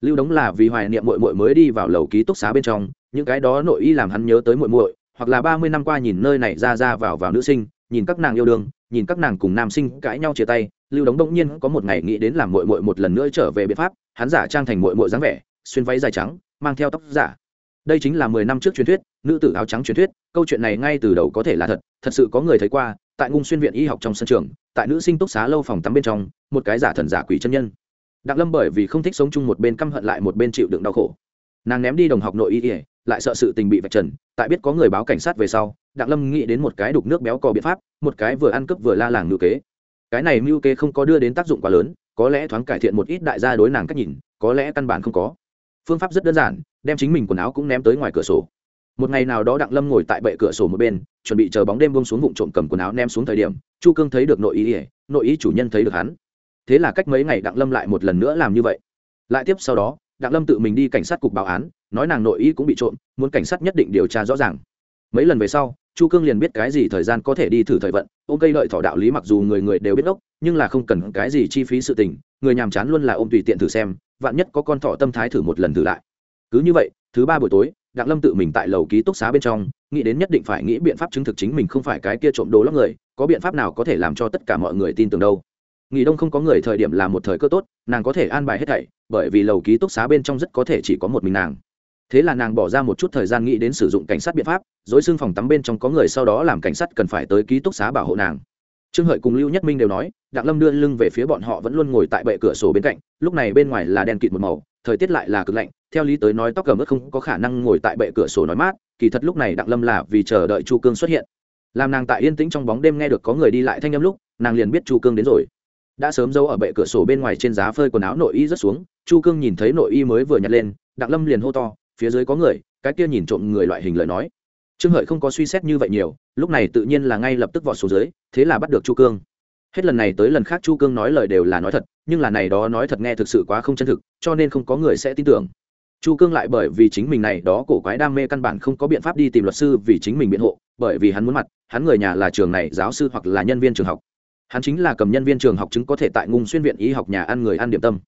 S1: Lưu đống là vì hoài niệm mội mội mới đi vào lầu ký túc xá bên trong những cái đó nội y làm hắn nhớ tới muội muội, hoặc là ba mươi năm qua nhìn nơi này ra ra vào vào nữ sinh nhìn các nàng yêu đương nhìn các nàng cùng nam sinh cãi nhau chia tay lưu đống đông nhiên có một ngày nghĩ đến làm muội muội một lần nữa trở về biện pháp hắn giả trang thành muội muội dáng vẻ xuyên váy dài trắng mang theo tóc giả. Đây chính là mười năm trước truyền thuyết nữ tử áo trắng truyền thuyết câu chuyện này ngay từ đầu có thể là thật thật sự có người thấy qua tại ngung xuyên viện y học trong sân trường tại nữ sinh túc xá lâu phòng tắm bên trong một cái giả thần giả quỷ chân nhân. Đặng lâm bởi vì không thích sống chung một bên căm hận lại một bên chịu đựng đau khổ. Nàng ném đi đồng học nội y ỉa lại sợ sự tình bị vạch trần, tại biết có người báo cảnh sát về sau, đặng lâm nghĩ đến một cái đục nước béo cò biện pháp, một cái vừa ăn cướp vừa la làng ngữ kế. Cái này mưu kế không có đưa đến tác dụng quá lớn, có lẽ thoáng cải thiện một ít đại gia đối nàng cách nhìn, có lẽ căn bản không có. Phương pháp rất đơn giản, đem chính mình quần áo cũng ném tới ngoài cửa sổ. Một ngày nào đó đặng lâm ngồi tại bệ cửa sổ một bên, chuẩn bị chờ bóng đêm bông xuống vụn trộm cầm quần áo ném xuống thời điểm, chu cương thấy được nội ý ỉa, nội ý chủ nhân thấy được hắn. Thế là cách mấy ngày đặng lâm lại một lần nữa làm như vậy. Lại tiếp sau đó, đặng lâm tự mình đi cảnh sát cục báo án nói nàng nội y cũng bị trộm, muốn cảnh sát nhất định điều tra rõ ràng. Mấy lần về sau, chu cương liền biết cái gì thời gian có thể đi thử thời vận, ôm cây lợi thỏ đạo lý mặc dù người người đều biết ốc nhưng là không cần cái gì chi phí sự tình, người nhàm chán luôn là ôm tùy tiện thử xem, vạn nhất có con thỏ tâm thái thử một lần thử lại. Cứ như vậy, thứ ba buổi tối, đặng lâm tự mình tại lầu ký túc xá bên trong, nghĩ đến nhất định phải nghĩ biện pháp chứng thực chính mình không phải cái kia trộm đồ lóc người, có biện pháp nào có thể làm cho tất cả mọi người tin tưởng đâu. Nghỉ đông không có người thời điểm là một thời cơ tốt, nàng có thể an bài hết thảy, bởi vì lầu ký túc xá bên trong rất có thể chỉ có một mình nàng thế là nàng bỏ ra một chút thời gian nghĩ đến sử dụng cảnh sát biện pháp, dối xưng phòng tắm bên trong có người sau đó làm cảnh sát cần phải tới ký túc xá bảo hộ nàng. Trương hợi cùng lưu nhất minh đều nói, đặng lâm đưa lưng về phía bọn họ vẫn luôn ngồi tại bệ cửa sổ bên cạnh, lúc này bên ngoài là đèn kịt một màu, thời tiết lại là cực lạnh, theo lý tới nói tóc cầm ướt không có khả năng ngồi tại bệ cửa sổ nói mát, kỳ thật lúc này đặng lâm là vì chờ đợi chu cương xuất hiện. Làm nàng tại yên tĩnh trong bóng đêm nghe được có người đi lại thanh âm lúc, nàng liền biết chu cương đến rồi. Đã sớm giấu ở bệ cửa sổ bên ngoài trên giá phơi quần áo nội y rất xuống, chu cương nhìn thấy nội y mới vừa nhặt lên, đặng lâm liền hô to phía dưới có người, cái kia nhìn trộm người loại hình lời nói. Trương hợi không có suy xét như vậy nhiều, lúc này tự nhiên là ngay lập tức vọt xuống dưới, thế là bắt được chu cương. Hết lần này tới lần khác chu cương nói lời đều là nói thật, nhưng là này đó nói thật nghe thực sự quá không chân thực, cho nên không có người sẽ tin tưởng. Chu cương lại bởi vì chính mình này đó cổ quái đam mê căn bản không có biện pháp đi tìm luật sư vì chính mình biện hộ, bởi vì hắn muốn mặt, hắn người nhà là trường này, giáo sư hoặc là nhân viên trường học. Hắn chính là cầm nhân viên trường học chứng có thể tại ngung xuyên viện y học nhà ăn người ăn điểm tâm.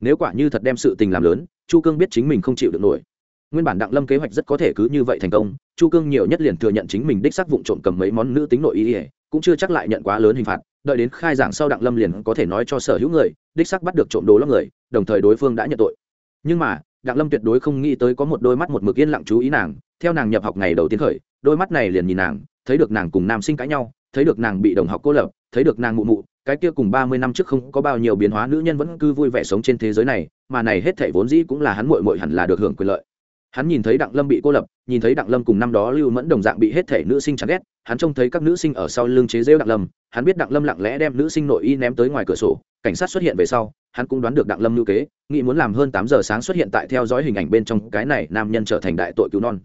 S1: Nếu quả như thật đem sự tình làm lớn, chu cương biết chính mình không chịu được nổi nguyên bản đặng lâm kế hoạch rất có thể cứ như vậy thành công, chu cương nhiều nhất liền thừa nhận chính mình đích xác vụng trộm cầm mấy món nữ tính nội y, cũng chưa chắc lại nhận quá lớn hình phạt, đợi đến khai giảng sau đặng lâm liền có thể nói cho sở hữu người, đích xác bắt được trộm đồ lắm người, đồng thời đối phương đã nhận tội. Nhưng mà, đặng lâm tuyệt đối không nghĩ tới có một đôi mắt một mực yên lặng chú ý nàng, theo nàng nhập học ngày đầu tiên khởi, đôi mắt này liền nhìn nàng, thấy được nàng cùng nam sinh cãi nhau, thấy được nàng bị đồng học cô lập, thấy được nàng mụ mụ, cái kia cùng ba mươi năm trước không có bao nhiêu biến hóa nữ nhân vẫn cứ vui vẻ sống trên thế giới này, mà này hết thảy vốn dĩ cũng là hắn muội muội hẳn là được hưởng quyền lợi hắn nhìn thấy đặng lâm bị cô lập, nhìn thấy đặng lâm cùng năm đó lưu mẫn đồng dạng bị hết thể nữ sinh chán ghét, hắn trông thấy các nữ sinh ở sau lưng chế rêu đặng lâm, hắn biết đặng lâm lặng lẽ đem nữ sinh nội y ném tới ngoài cửa sổ, cảnh sát xuất hiện về sau, hắn cũng đoán được đặng lâm lưu kế, nghĩ muốn làm hơn tám giờ sáng xuất hiện tại theo dõi hình ảnh bên trong cái này nam nhân trở thành đại tội cứu non.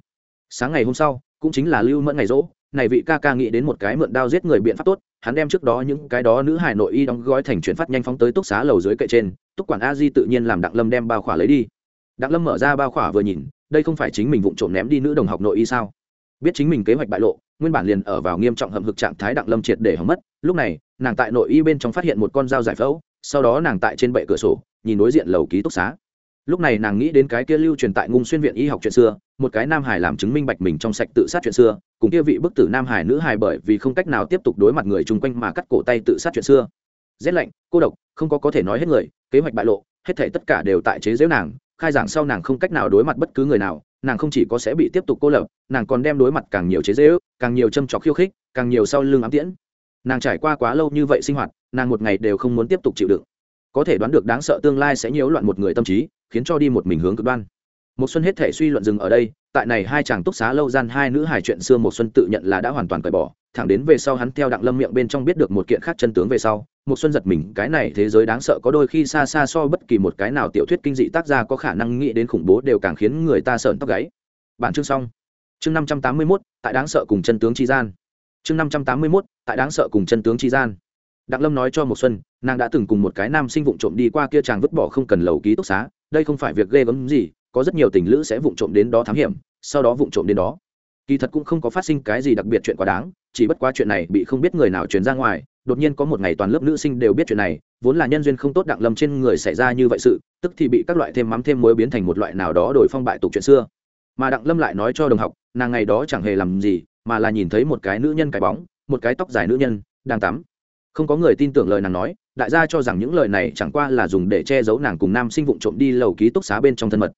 S1: Sáng ngày hôm sau, cũng chính là lưu mẫn ngày rỗ, này vị ca ca nghĩ đến một cái mượn đao giết người biện pháp tốt, hắn đem trước đó những cái đó nữ hải nội y đóng gói thành chuyển phát nhanh phóng tới túc xá lầu dưới cậy trên, túc quản a di tự nhiên làm đặng lâm đem bao khỏa lấy đi. Đặng lâm mở ra bao khỏa vừa nhìn đây không phải chính mình vụng trộm ném đi nữ đồng học nội y sao? Biết chính mình kế hoạch bại lộ, nguyên bản liền ở vào nghiêm trọng hầm hực trạng thái đặng lâm triệt để hỏng mất. Lúc này, nàng tại nội y bên trong phát hiện một con dao giải phẫu, sau đó nàng tại trên bệ cửa sổ, nhìn đối diện lầu ký túc xá. Lúc này nàng nghĩ đến cái kia lưu truyền tại ngung xuyên viện y học chuyện xưa, một cái nam hải làm chứng minh bạch mình trong sạch tự sát chuyện xưa, cùng kia vị bức tử nam hải nữ hải bởi vì không cách nào tiếp tục đối mặt người chung quanh mà cắt cổ tay tự sát chuyện xưa. Rét lạnh, cô độc, không có có thể nói hết người, kế hoạch bại lộ, hết thể tất cả đều tại chế giễu nàng khai giảng sau nàng không cách nào đối mặt bất cứ người nào, nàng không chỉ có sẽ bị tiếp tục cô lập, nàng còn đem đối mặt càng nhiều chế dễ ước càng nhiều châm trọc khiêu khích, càng nhiều sau lưng ám tiễn. Nàng trải qua quá lâu như vậy sinh hoạt, nàng một ngày đều không muốn tiếp tục chịu đựng. Có thể đoán được đáng sợ tương lai sẽ nhiễu loạn một người tâm trí, khiến cho đi một mình hướng cực đoan một xuân hết thể suy luận dừng ở đây tại này hai chàng túc xá lâu gian hai nữ hài chuyện xưa một xuân tự nhận là đã hoàn toàn cởi bỏ thẳng đến về sau hắn theo đặng lâm miệng bên trong biết được một kiện khác chân tướng về sau một xuân giật mình cái này thế giới đáng sợ có đôi khi xa xa so bất kỳ một cái nào tiểu thuyết kinh dị tác gia có khả năng nghĩ đến khủng bố đều càng khiến người ta sợn tóc gáy. Bản chương xong. Chương năm trăm tám mươi 581, tại đáng sợ cùng chân tướng chi gian. Chương năm trăm tám mươi 581, tại đáng sợ cùng chân tướng chi gian. Đặng lâm nói cho một xuân nàng đã từng cùng một cái nam sinh vụng trộm đi qua kia chàng vứt bỏ không cần lầu ký túc xá đây không phải việc ghê gớm gì có rất nhiều tình lữ sẽ vụng trộm đến đó thám hiểm, sau đó vụng trộm đến đó. Kỳ thật cũng không có phát sinh cái gì đặc biệt chuyện quá đáng, chỉ bất quá chuyện này bị không biết người nào truyền ra ngoài, đột nhiên có một ngày toàn lớp nữ sinh đều biết chuyện này, vốn là nhân duyên không tốt đặng lâm trên người xảy ra như vậy sự, tức thì bị các loại thêm mắm thêm muối biến thành một loại nào đó đổi phong bại tục chuyện xưa. Mà đặng lâm lại nói cho đồng học, nàng ngày đó chẳng hề làm gì, mà là nhìn thấy một cái nữ nhân cái bóng, một cái tóc dài nữ nhân, đang tắm. Không có người tin tưởng lời nàng nói, đại gia cho rằng những lời này chẳng qua là dùng để che giấu nàng cùng nam sinh vụng trộm đi lầu ký túc xá bên trong thân mật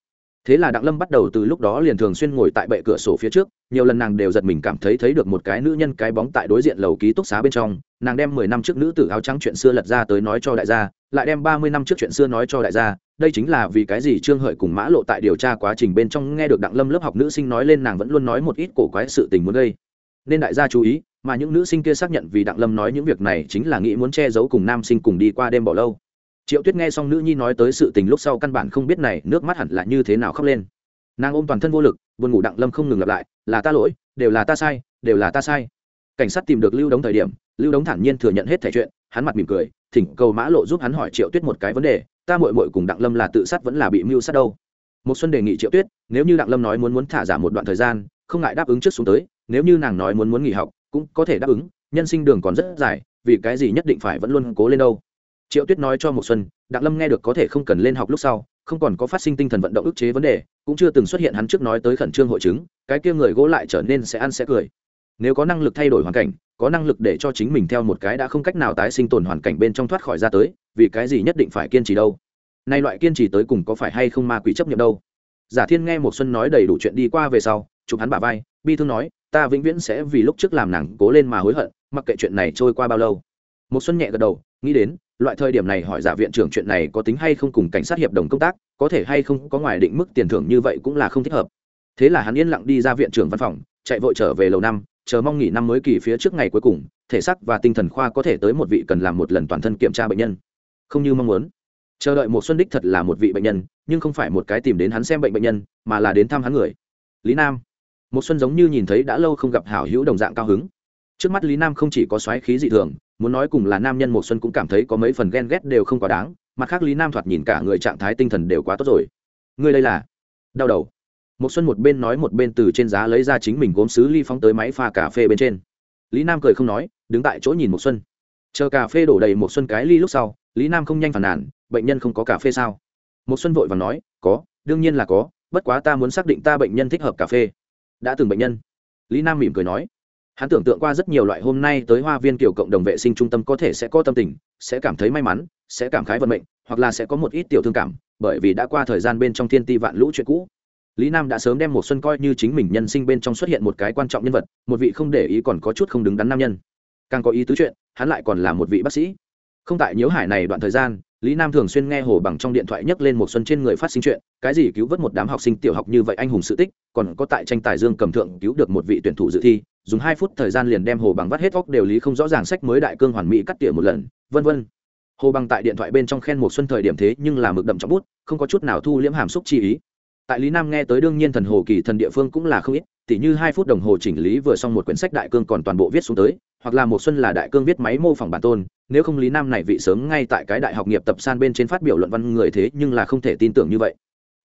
S1: thế là đặng lâm bắt đầu từ lúc đó liền thường xuyên ngồi tại bệ cửa sổ phía trước, nhiều lần nàng đều giật mình cảm thấy thấy được một cái nữ nhân cái bóng tại đối diện lầu ký túc xá bên trong, nàng đem mười năm trước nữ tử áo trắng chuyện xưa lật ra tới nói cho đại gia, lại đem ba mươi năm trước chuyện xưa nói cho đại gia, đây chính là vì cái gì trương hợi cùng mã lộ tại điều tra quá trình bên trong nghe được đặng lâm lớp học nữ sinh nói lên nàng vẫn luôn nói một ít cổ quái sự tình muốn gây. Nên đại gia chú ý, mà những nữ sinh kia xác nhận vì đặng lâm nói những việc này chính là nghĩ muốn che giấu cùng nam sinh cùng đi qua đêm bỏ lâu triệu tuyết nghe xong nữ nhi nói tới sự tình lúc sau căn bản không biết này, nước mắt hẳn là như thế nào khóc lên. Nàng ôm toàn thân vô lực, buồn ngủ đặng lâm không ngừng lặp lại, là ta lỗi, đều là ta sai, đều là ta sai. Cảnh sát tìm được lưu đống thời điểm, lưu đống thản nhiên thừa nhận hết thẻ chuyện, hắn mặt mỉm cười, thỉnh cầu mã lộ giúp hắn hỏi triệu tuyết một cái vấn đề, ta mội mội cùng đặng lâm là tự sát vẫn là bị mưu sát đâu? Một xuân đề nghị triệu tuyết, nếu như đặng lâm nói muốn muốn thả giả một đoạn thời gian, không ngại đáp ứng trước xuống tới, nếu như nàng nói muốn muốn nghỉ học, cũng có thể đáp ứng, nhân sinh đường còn rất dài, vì cái gì nhất định phải vẫn luôn cố lên đâu? Triệu tuyết nói cho một xuân, đặng lâm nghe được có thể không cần lên học lúc sau, không còn có phát sinh tinh thần vận động ức chế vấn đề, cũng chưa từng xuất hiện hắn trước nói tới khẩn trương hội chứng, cái kia người gỗ lại trở nên sẽ ăn sẽ cười. Nếu có năng lực thay đổi hoàn cảnh, có năng lực để cho chính mình theo một cái đã không cách nào tái sinh tồn hoàn cảnh bên trong thoát khỏi ra tới, vì cái gì nhất định phải kiên trì đâu? Nay loại kiên trì tới cùng có phải hay không ma quỷ chấp nhận đâu? Giả thiên nghe một xuân nói đầy đủ chuyện đi qua về sau, chụp hắn bả vai, bi thương nói, ta vĩnh viễn sẽ vì lúc trước làm nàng cố lên mà hối hận, mặc kệ chuyện này trôi qua bao lâu. Một xuân nhẹ gật đầu, nghĩ đến loại thời điểm này hỏi giả viện trưởng chuyện này có tính hay không cùng cảnh sát hiệp đồng công tác, có thể hay không có ngoài định mức tiền thưởng như vậy cũng là không thích hợp. Thế là hắn yên lặng đi ra viện trưởng văn phòng, chạy vội trở về lầu năm, chờ mong nghỉ năm mới kỳ phía trước ngày cuối cùng, thể xác và tinh thần khoa có thể tới một vị cần làm một lần toàn thân kiểm tra bệnh nhân. Không như mong muốn. Chờ đợi một xuân đích thật là một vị bệnh nhân, nhưng không phải một cái tìm đến hắn xem bệnh bệnh nhân, mà là đến thăm hắn người. Lý nam. Một xuân giống như nhìn thấy đã lâu không gặp hảo hữu đồng dạng cao hứng trước mắt lý nam không chỉ có xoáy khí dị thường muốn nói cùng là nam nhân một xuân cũng cảm thấy có mấy phần ghen ghét đều không quá đáng mặt khác lý nam thoạt nhìn cả người trạng thái tinh thần đều quá tốt rồi. Ngươi đây là? Đau đầu. Một xuân một bên nói một bên từ trên giá lấy ra chính mình gốm xứ ly phóng tới máy pha cà phê bên trên. Lý nam cười không nói đứng tại chỗ nhìn một xuân. Chờ cà phê đổ đầy một xuân cái ly lúc sau lý nam không nhanh phản nản, bệnh nhân không có cà phê sao? Một xuân vội và nói có đương nhiên là có bất quá ta muốn xác định ta bệnh nhân thích hợp cà phê. Đã từng bệnh nhân. Lý nam mỉm cười nói hắn tưởng tượng qua rất nhiều loại hôm nay tới hoa viên kiểu cộng đồng vệ sinh trung tâm có thể sẽ có tâm tình, sẽ cảm thấy may mắn, sẽ cảm khái vận mệnh, hoặc là sẽ có một ít tiểu thương cảm, bởi vì đã qua thời gian bên trong thiên ti vạn lũ chuyện cũ. Lý nam đã sớm đem một xuân coi như chính mình nhân sinh bên trong xuất hiện một cái quan trọng nhân vật, một vị không để ý còn có chút không đứng đắn nam nhân. Càng có ý tứ chuyện, hắn lại còn là một vị bác sĩ. Không tại nhiễu hải này đoạn thời gian lý nam thường xuyên nghe hồ bằng trong điện thoại nhắc lên một xuân trên người phát sinh chuyện, cái gì cứu vớt một đám học sinh tiểu học như vậy anh hùng sự tích, còn có tại tranh tài dương cầm thượng cứu được một vị tuyển thủ dự thi, dùng hai phút thời gian liền đem hồ bằng vắt hết óc đều lý không rõ ràng sách mới đại cương hoàn mỹ cắt tỉa một lần, vân vân. Hồ bằng tại điện thoại bên trong khen một xuân thời điểm thế nhưng là mực đậm trong bút, không có chút nào thu liễm hàm xúc chi ý. Tại lý nam nghe tới đương nhiên thần hồ kỳ thần địa phương cũng là không ít tỉ như hai phút đồng hồ chỉnh lý vừa xong một quyển sách đại cương còn toàn bộ viết xuống tới, hoặc là một xuân là đại cương viết máy mô phỏng bản tôn, nếu không lý nam này vị sớm ngay tại cái đại học nghiệp tập san bên trên phát biểu luận văn người thế nhưng là không thể tin tưởng như vậy.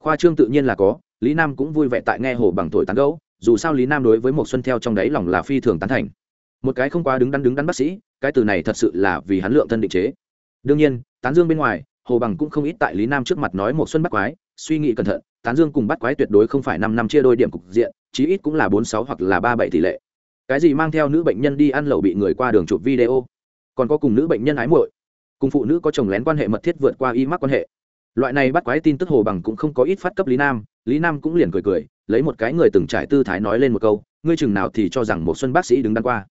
S1: Khoa trương tự nhiên là có, lý nam cũng vui vẻ tại nghe hồ bằng thổi tán gẫu, dù sao lý nam đối với một xuân theo trong đáy lòng là phi thường tán thành. Một cái không quá đứng đắn đứng đắn bác sĩ, cái từ này thật sự là vì hắn lượng thân định chế. Đương nhiên, tán dương bên ngoài, hồ bằng cũng không ít tại lý nam trước mặt nói một xuân bắt quái, suy nghĩ cẩn thận, tán dương cùng bắt quái tuyệt đối không phải năm năm chia đôi điểm cục diện chí ít cũng là bốn sáu hoặc là ba bảy tỷ lệ. Cái gì mang theo nữ bệnh nhân đi ăn lẩu bị người qua đường chụp video? Còn có cùng nữ bệnh nhân ái muội. Cùng phụ nữ có chồng lén quan hệ mật thiết vượt qua y mắc quan hệ. Loại này bắt quái tin tức hồ bằng cũng không có ít phát cấp lý nam. Lý nam cũng liền cười cười lấy một cái người từng trải tư thái nói lên một câu ngươi chừng nào thì cho rằng một xuân bác sĩ đứng đắn qua.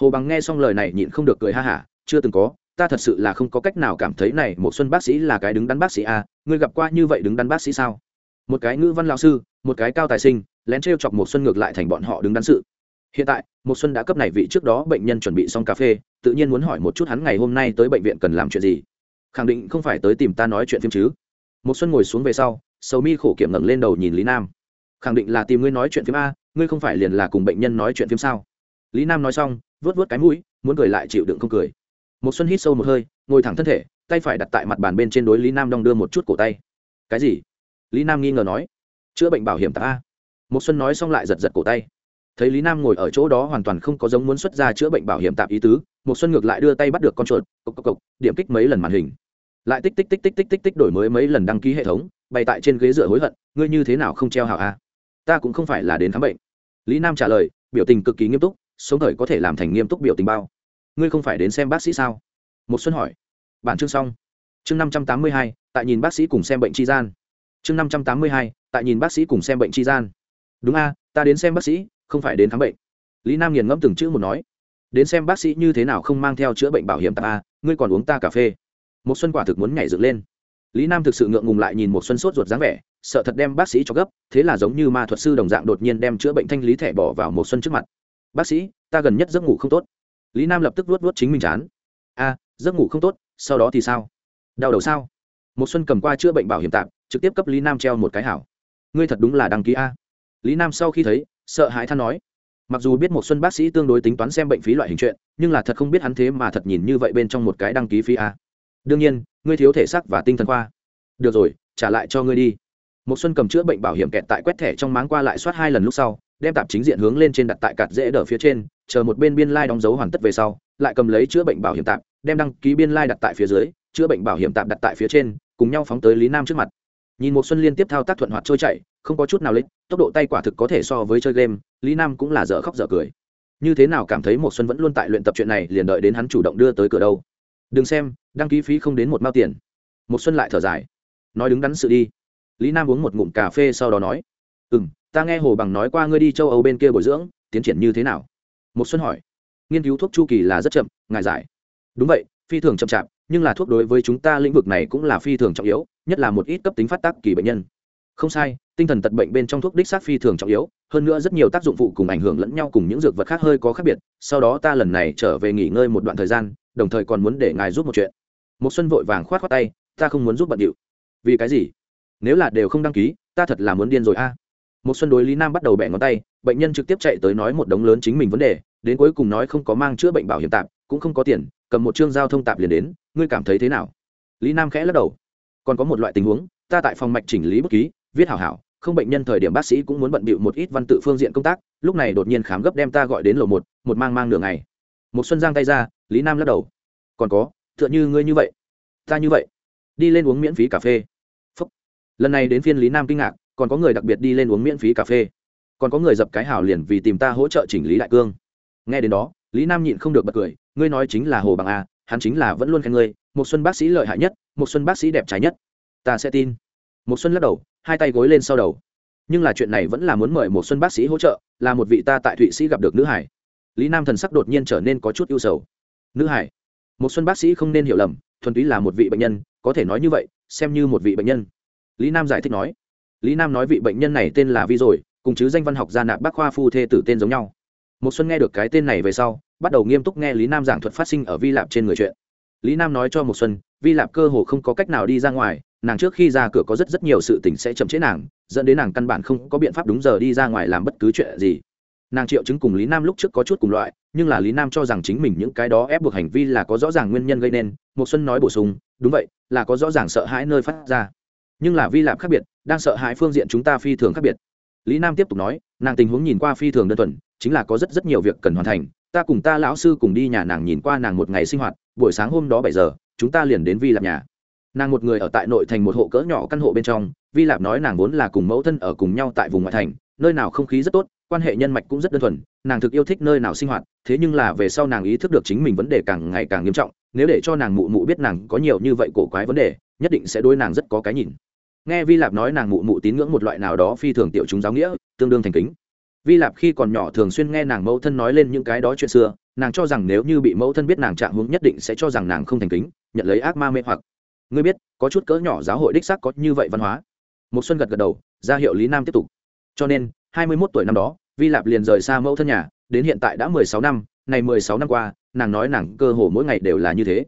S1: Hồ bằng nghe xong lời này nhịn không được cười ha hả chưa từng có ta thật sự là không có cách nào cảm thấy này một xuân bác sĩ là cái đứng đắn bác sĩ à, ngươi gặp qua như vậy đứng đắn bác sĩ sao? Một cái ngữ văn lão sư một cái cao tài sinh lén t chọc một xuân ngược lại thành bọn họ đứng đắn sự. Hiện tại, một xuân đã cấp này vị trước đó bệnh nhân chuẩn bị xong cà phê, tự nhiên muốn hỏi một chút hắn ngày hôm nay tới bệnh viện cần làm chuyện gì. Khẳng định không phải tới tìm ta nói chuyện phim chứ. Một xuân ngồi xuống về sau, sầu mi khổ kiểm ngẩng lên đầu nhìn lý nam. Khẳng định là tìm ngươi nói chuyện phim a, ngươi không phải liền là cùng bệnh nhân nói chuyện phim sao? Lý nam nói xong vớt vớt cái mũi, muốn cười lại chịu đựng không cười. Một xuân hít sâu một hơi, ngồi thẳng thân thể, tay phải đặt tại mặt bàn bên trên đối lý nam đong đưa một chút cổ tay. Cái gì? Lý nam nghi ngờ nói. Chữa bệnh bảo hiểm ta? a một xuân nói xong lại giật giật cổ tay. Thấy lý nam ngồi ở chỗ đó hoàn toàn không có giống muốn xuất ra chữa bệnh bảo hiểm tạm ý tứ một xuân ngược lại đưa tay bắt được con chuột, cộc cộc cộc, điểm kích mấy lần màn hình. Lại tích tích tích tích tích tích tích đổi mới mấy lần đăng ký hệ thống, bày tại trên ghế dựa hối hận, ngươi như thế nào không treo hảo a? Ta cũng không phải là đến khám bệnh. Lý nam trả lời, biểu tình cực kỳ nghiêm túc, sống thời có thể làm thành nghiêm túc biểu tình bao. Ngươi không phải đến xem bác sĩ sao? Một xuân hỏi. Bản chương xong. Chương năm trăm tám mươi hai, tại nhìn bác sĩ cùng xem bệnh tri gian. Chương năm trăm tám mươi hai, tại nhìn bác sĩ cùng xem bệnh tri gian đúng a, ta đến xem bác sĩ, không phải đến khám bệnh. Lý nam nghiền ngẫm từng chữ một nói. Đến xem bác sĩ như thế nào không mang theo chữa bệnh bảo hiểm tạp a ngươi còn uống ta cà phê. Một xuân quả thực muốn nhảy dựng lên. Lý nam thực sự ngượng ngùng lại nhìn một xuân sốt ruột dáng vẻ, sợ thật đem bác sĩ cho gấp, thế là giống như ma thuật sư đồng dạng đột nhiên đem chữa bệnh thanh lý thẻ bỏ vào một xuân trước mặt. Bác sĩ, ta gần nhất giấc ngủ không tốt. Lý nam lập tức vuốt vuốt chính mình chán. A, giấc ngủ không tốt, sau đó thì sao? Đau đầu sao? Một xuân cầm qua chữa bệnh bảo hiểm tạm, trực tiếp cấp lý nam treo một cái hảo. Ngươi thật đúng là đăng ký a lý nam sau khi thấy, sợ hãi than nói, mặc dù biết một xuân bác sĩ tương đối tính toán xem bệnh phí loại hình chuyện, nhưng là thật không biết hắn thế mà thật nhìn như vậy bên trong một cái đăng ký phí a. Đương nhiên, ngươi thiếu thể xác và tinh thần khoa. Được rồi, trả lại cho ngươi đi. Một xuân cầm chữa bệnh bảo hiểm kẹt tại quét thẻ trong máng qua lại soát hai lần lúc sau, đem tạp chính diện hướng lên trên đặt tại cạt dễ đỡ phía trên, chờ một bên biên lai đóng dấu hoàn tất về sau, lại cầm lấy chữa bệnh bảo hiểm tạp, đem đăng ký biên lai đặt tại phía dưới, chữa bệnh bảo hiểm tạp đặt tại phía trên, cùng nhau phóng tới lý nam trước mặt. Nhìn một xuân liên tiếp thao tác thuận hoạt trôi chảy không có chút nào lịch, tốc độ tay quả thực có thể so với chơi game, lý nam cũng là dở khóc dở cười. Như thế nào cảm thấy một xuân vẫn luôn tại luyện tập chuyện này, liền đợi đến hắn chủ động đưa tới cửa đâu? Đừng xem, đăng ký phí không đến một mao tiền. Một xuân lại thở dài. Nói đứng đắn sự đi. Lý nam uống một ngụm cà phê sau đó nói ừ m ta nghe hồ bằng nói qua ngươi đi châu âu bên kia bồi dưỡng, tiến triển như thế nào? Một xuân hỏi. Nghiên cứu thuốc chu kỳ là rất chậm, ngài giải. Đúng vậy, phi thường chậm chạp, nhưng là thuốc đối với chúng ta lĩnh vực này cũng là phi thường trọng yếu, nhất là một ít cấp tính phát tác kỳ bệnh nhân không sai, tinh thần tật bệnh bên trong thuốc đích xác phi thường trọng yếu, hơn nữa rất nhiều tác dụng phụ cùng ảnh hưởng lẫn nhau cùng những dược vật khác hơi có khác biệt, sau đó ta lần này trở về nghỉ ngơi một đoạn thời gian, đồng thời còn muốn để ngài giúp một chuyện. Một xuân vội vàng khoát khoát tay, ta không muốn giúp bận điệu. Vì cái gì? Nếu là đều không đăng ký, ta thật là muốn điên rồi a. Một xuân đối lý nam bắt đầu bẻ ngón tay, bệnh nhân trực tiếp chạy tới nói một đống lớn chính mình vấn đề, đến cuối cùng nói không có mang chữa bệnh bảo hiểm tạm, cũng không có tiền, cầm một chương giao thông tạm liền đến, ngươi cảm thấy thế nào? Lý nam khẽ lắc đầu. Còn có một loại tình huống, ta tại phòng mạch chỉnh lý bút ký viết hảo hảo, không bệnh nhân thời điểm bác sĩ cũng muốn bận bịu một ít văn tự phương diện công tác, lúc này đột nhiên khám gấp đem ta gọi đến lầu một một mang mang nửa ngày. Một xuân giang tay ra, lý nam lắc đầu. Còn có, tựa như ngươi như vậy, ta như vậy, đi lên uống miễn phí cà phê. Phúc. lần này đến phiên lý nam kinh ngạc, còn có người đặc biệt đi lên uống miễn phí cà phê. Còn có người dập cái hào liền vì tìm ta hỗ trợ chỉnh lý đại cương. Nghe đến đó, lý nam nhịn không được bật cười, ngươi nói chính là hồ bằng a, hắn chính là vẫn luôn khen ngươi một xuân bác sĩ lợi hại nhất một xuân bác sĩ đẹp trái nhất. Ta sẽ tin một xuân lắc đầu, hai tay gối lên sau đầu. Nhưng là chuyện này vẫn là muốn mời một xuân bác sĩ hỗ trợ, là một vị ta tại thụy sĩ gặp được nữ hải. Lý nam thần sắc đột nhiên trở nên có chút ưu sầu. Nữ hải? Một xuân bác sĩ không nên hiểu lầm, thuần túy là một vị bệnh nhân, có thể nói như vậy, xem như một vị bệnh nhân. Lý nam giải thích nói. Lý nam nói vị bệnh nhân này tên là vi rồi, cùng chứ danh văn học gia nạp bác khoa phu thê tử tên giống nhau. Một xuân nghe được cái tên này về sau, bắt đầu nghiêm túc nghe lý nam giảng thuật phát sinh ở vi lạp trên người chuyện. Lý nam nói cho một xuân vi lạp cơ hồ không có cách nào đi ra ngoài, nàng trước khi ra cửa có rất rất nhiều sự tình sẽ chậm chế nàng, dẫn đến nàng căn bản không có biện pháp đúng giờ đi ra ngoài làm bất cứ chuyện gì. Nàng triệu chứng cùng lý nam lúc trước có chút cùng loại, nhưng là lý nam cho rằng chính mình những cái đó ép buộc hành vi là có rõ ràng nguyên nhân gây nên một xuân nói bổ sung, đúng vậy, là có rõ ràng sợ hãi nơi phát ra. Nhưng là vi lạp khác biệt, đang sợ hãi phương diện chúng ta phi thường khác biệt. Lý nam tiếp tục nói, nàng tình huống nhìn qua phi thường đơn thuần, chính là có rất rất nhiều việc cần hoàn thành, ta cùng ta lão sư cùng đi nhà nàng nhìn qua nàng một ngày sinh hoạt, buổi sáng hôm đó bảy giờ chúng ta liền đến vi lạp nhà. Nàng một người ở tại nội thành một hộ cỡ nhỏ căn hộ bên trong, vi lạp nói nàng vốn là cùng mẫu thân ở cùng nhau tại vùng ngoại thành, nơi nào không khí rất tốt, quan hệ nhân mạch cũng rất đơn thuần, nàng thực yêu thích nơi nào sinh hoạt, thế nhưng là về sau nàng ý thức được chính mình vấn đề càng ngày càng nghiêm trọng, nếu để cho nàng mụ mụ biết nàng có nhiều như vậy cổ quái vấn đề, nhất định sẽ đối nàng rất có cái nhìn. Nghe vi lạp nói nàng mụ mụ tín ngưỡng một loại nào đó phi thường tiểu chúng giáo nghĩa, tương đương thành kính. Vi lạp khi còn nhỏ thường xuyên nghe nàng mẫu thân nói lên những cái đó chuyện xưa, nàng cho rằng nếu như bị mẫu thân biết nàng trạng hướng nhất định sẽ cho rằng nàng không thành kính nhận lấy ác ma mê hoặc. Ngươi biết, có chút cỡ nhỏ giáo hội đích xác có như vậy văn hóa. Một xuân gật gật đầu, ra hiệu lý nam tiếp tục. Cho nên, hai mươi 21 tuổi năm đó, vi lạp liền rời xa mẫu thân nhà, đến hiện tại đã mười sáu năm này mười sáu năm qua, nàng nói nàng cơ hồ mỗi ngày đều là như thế.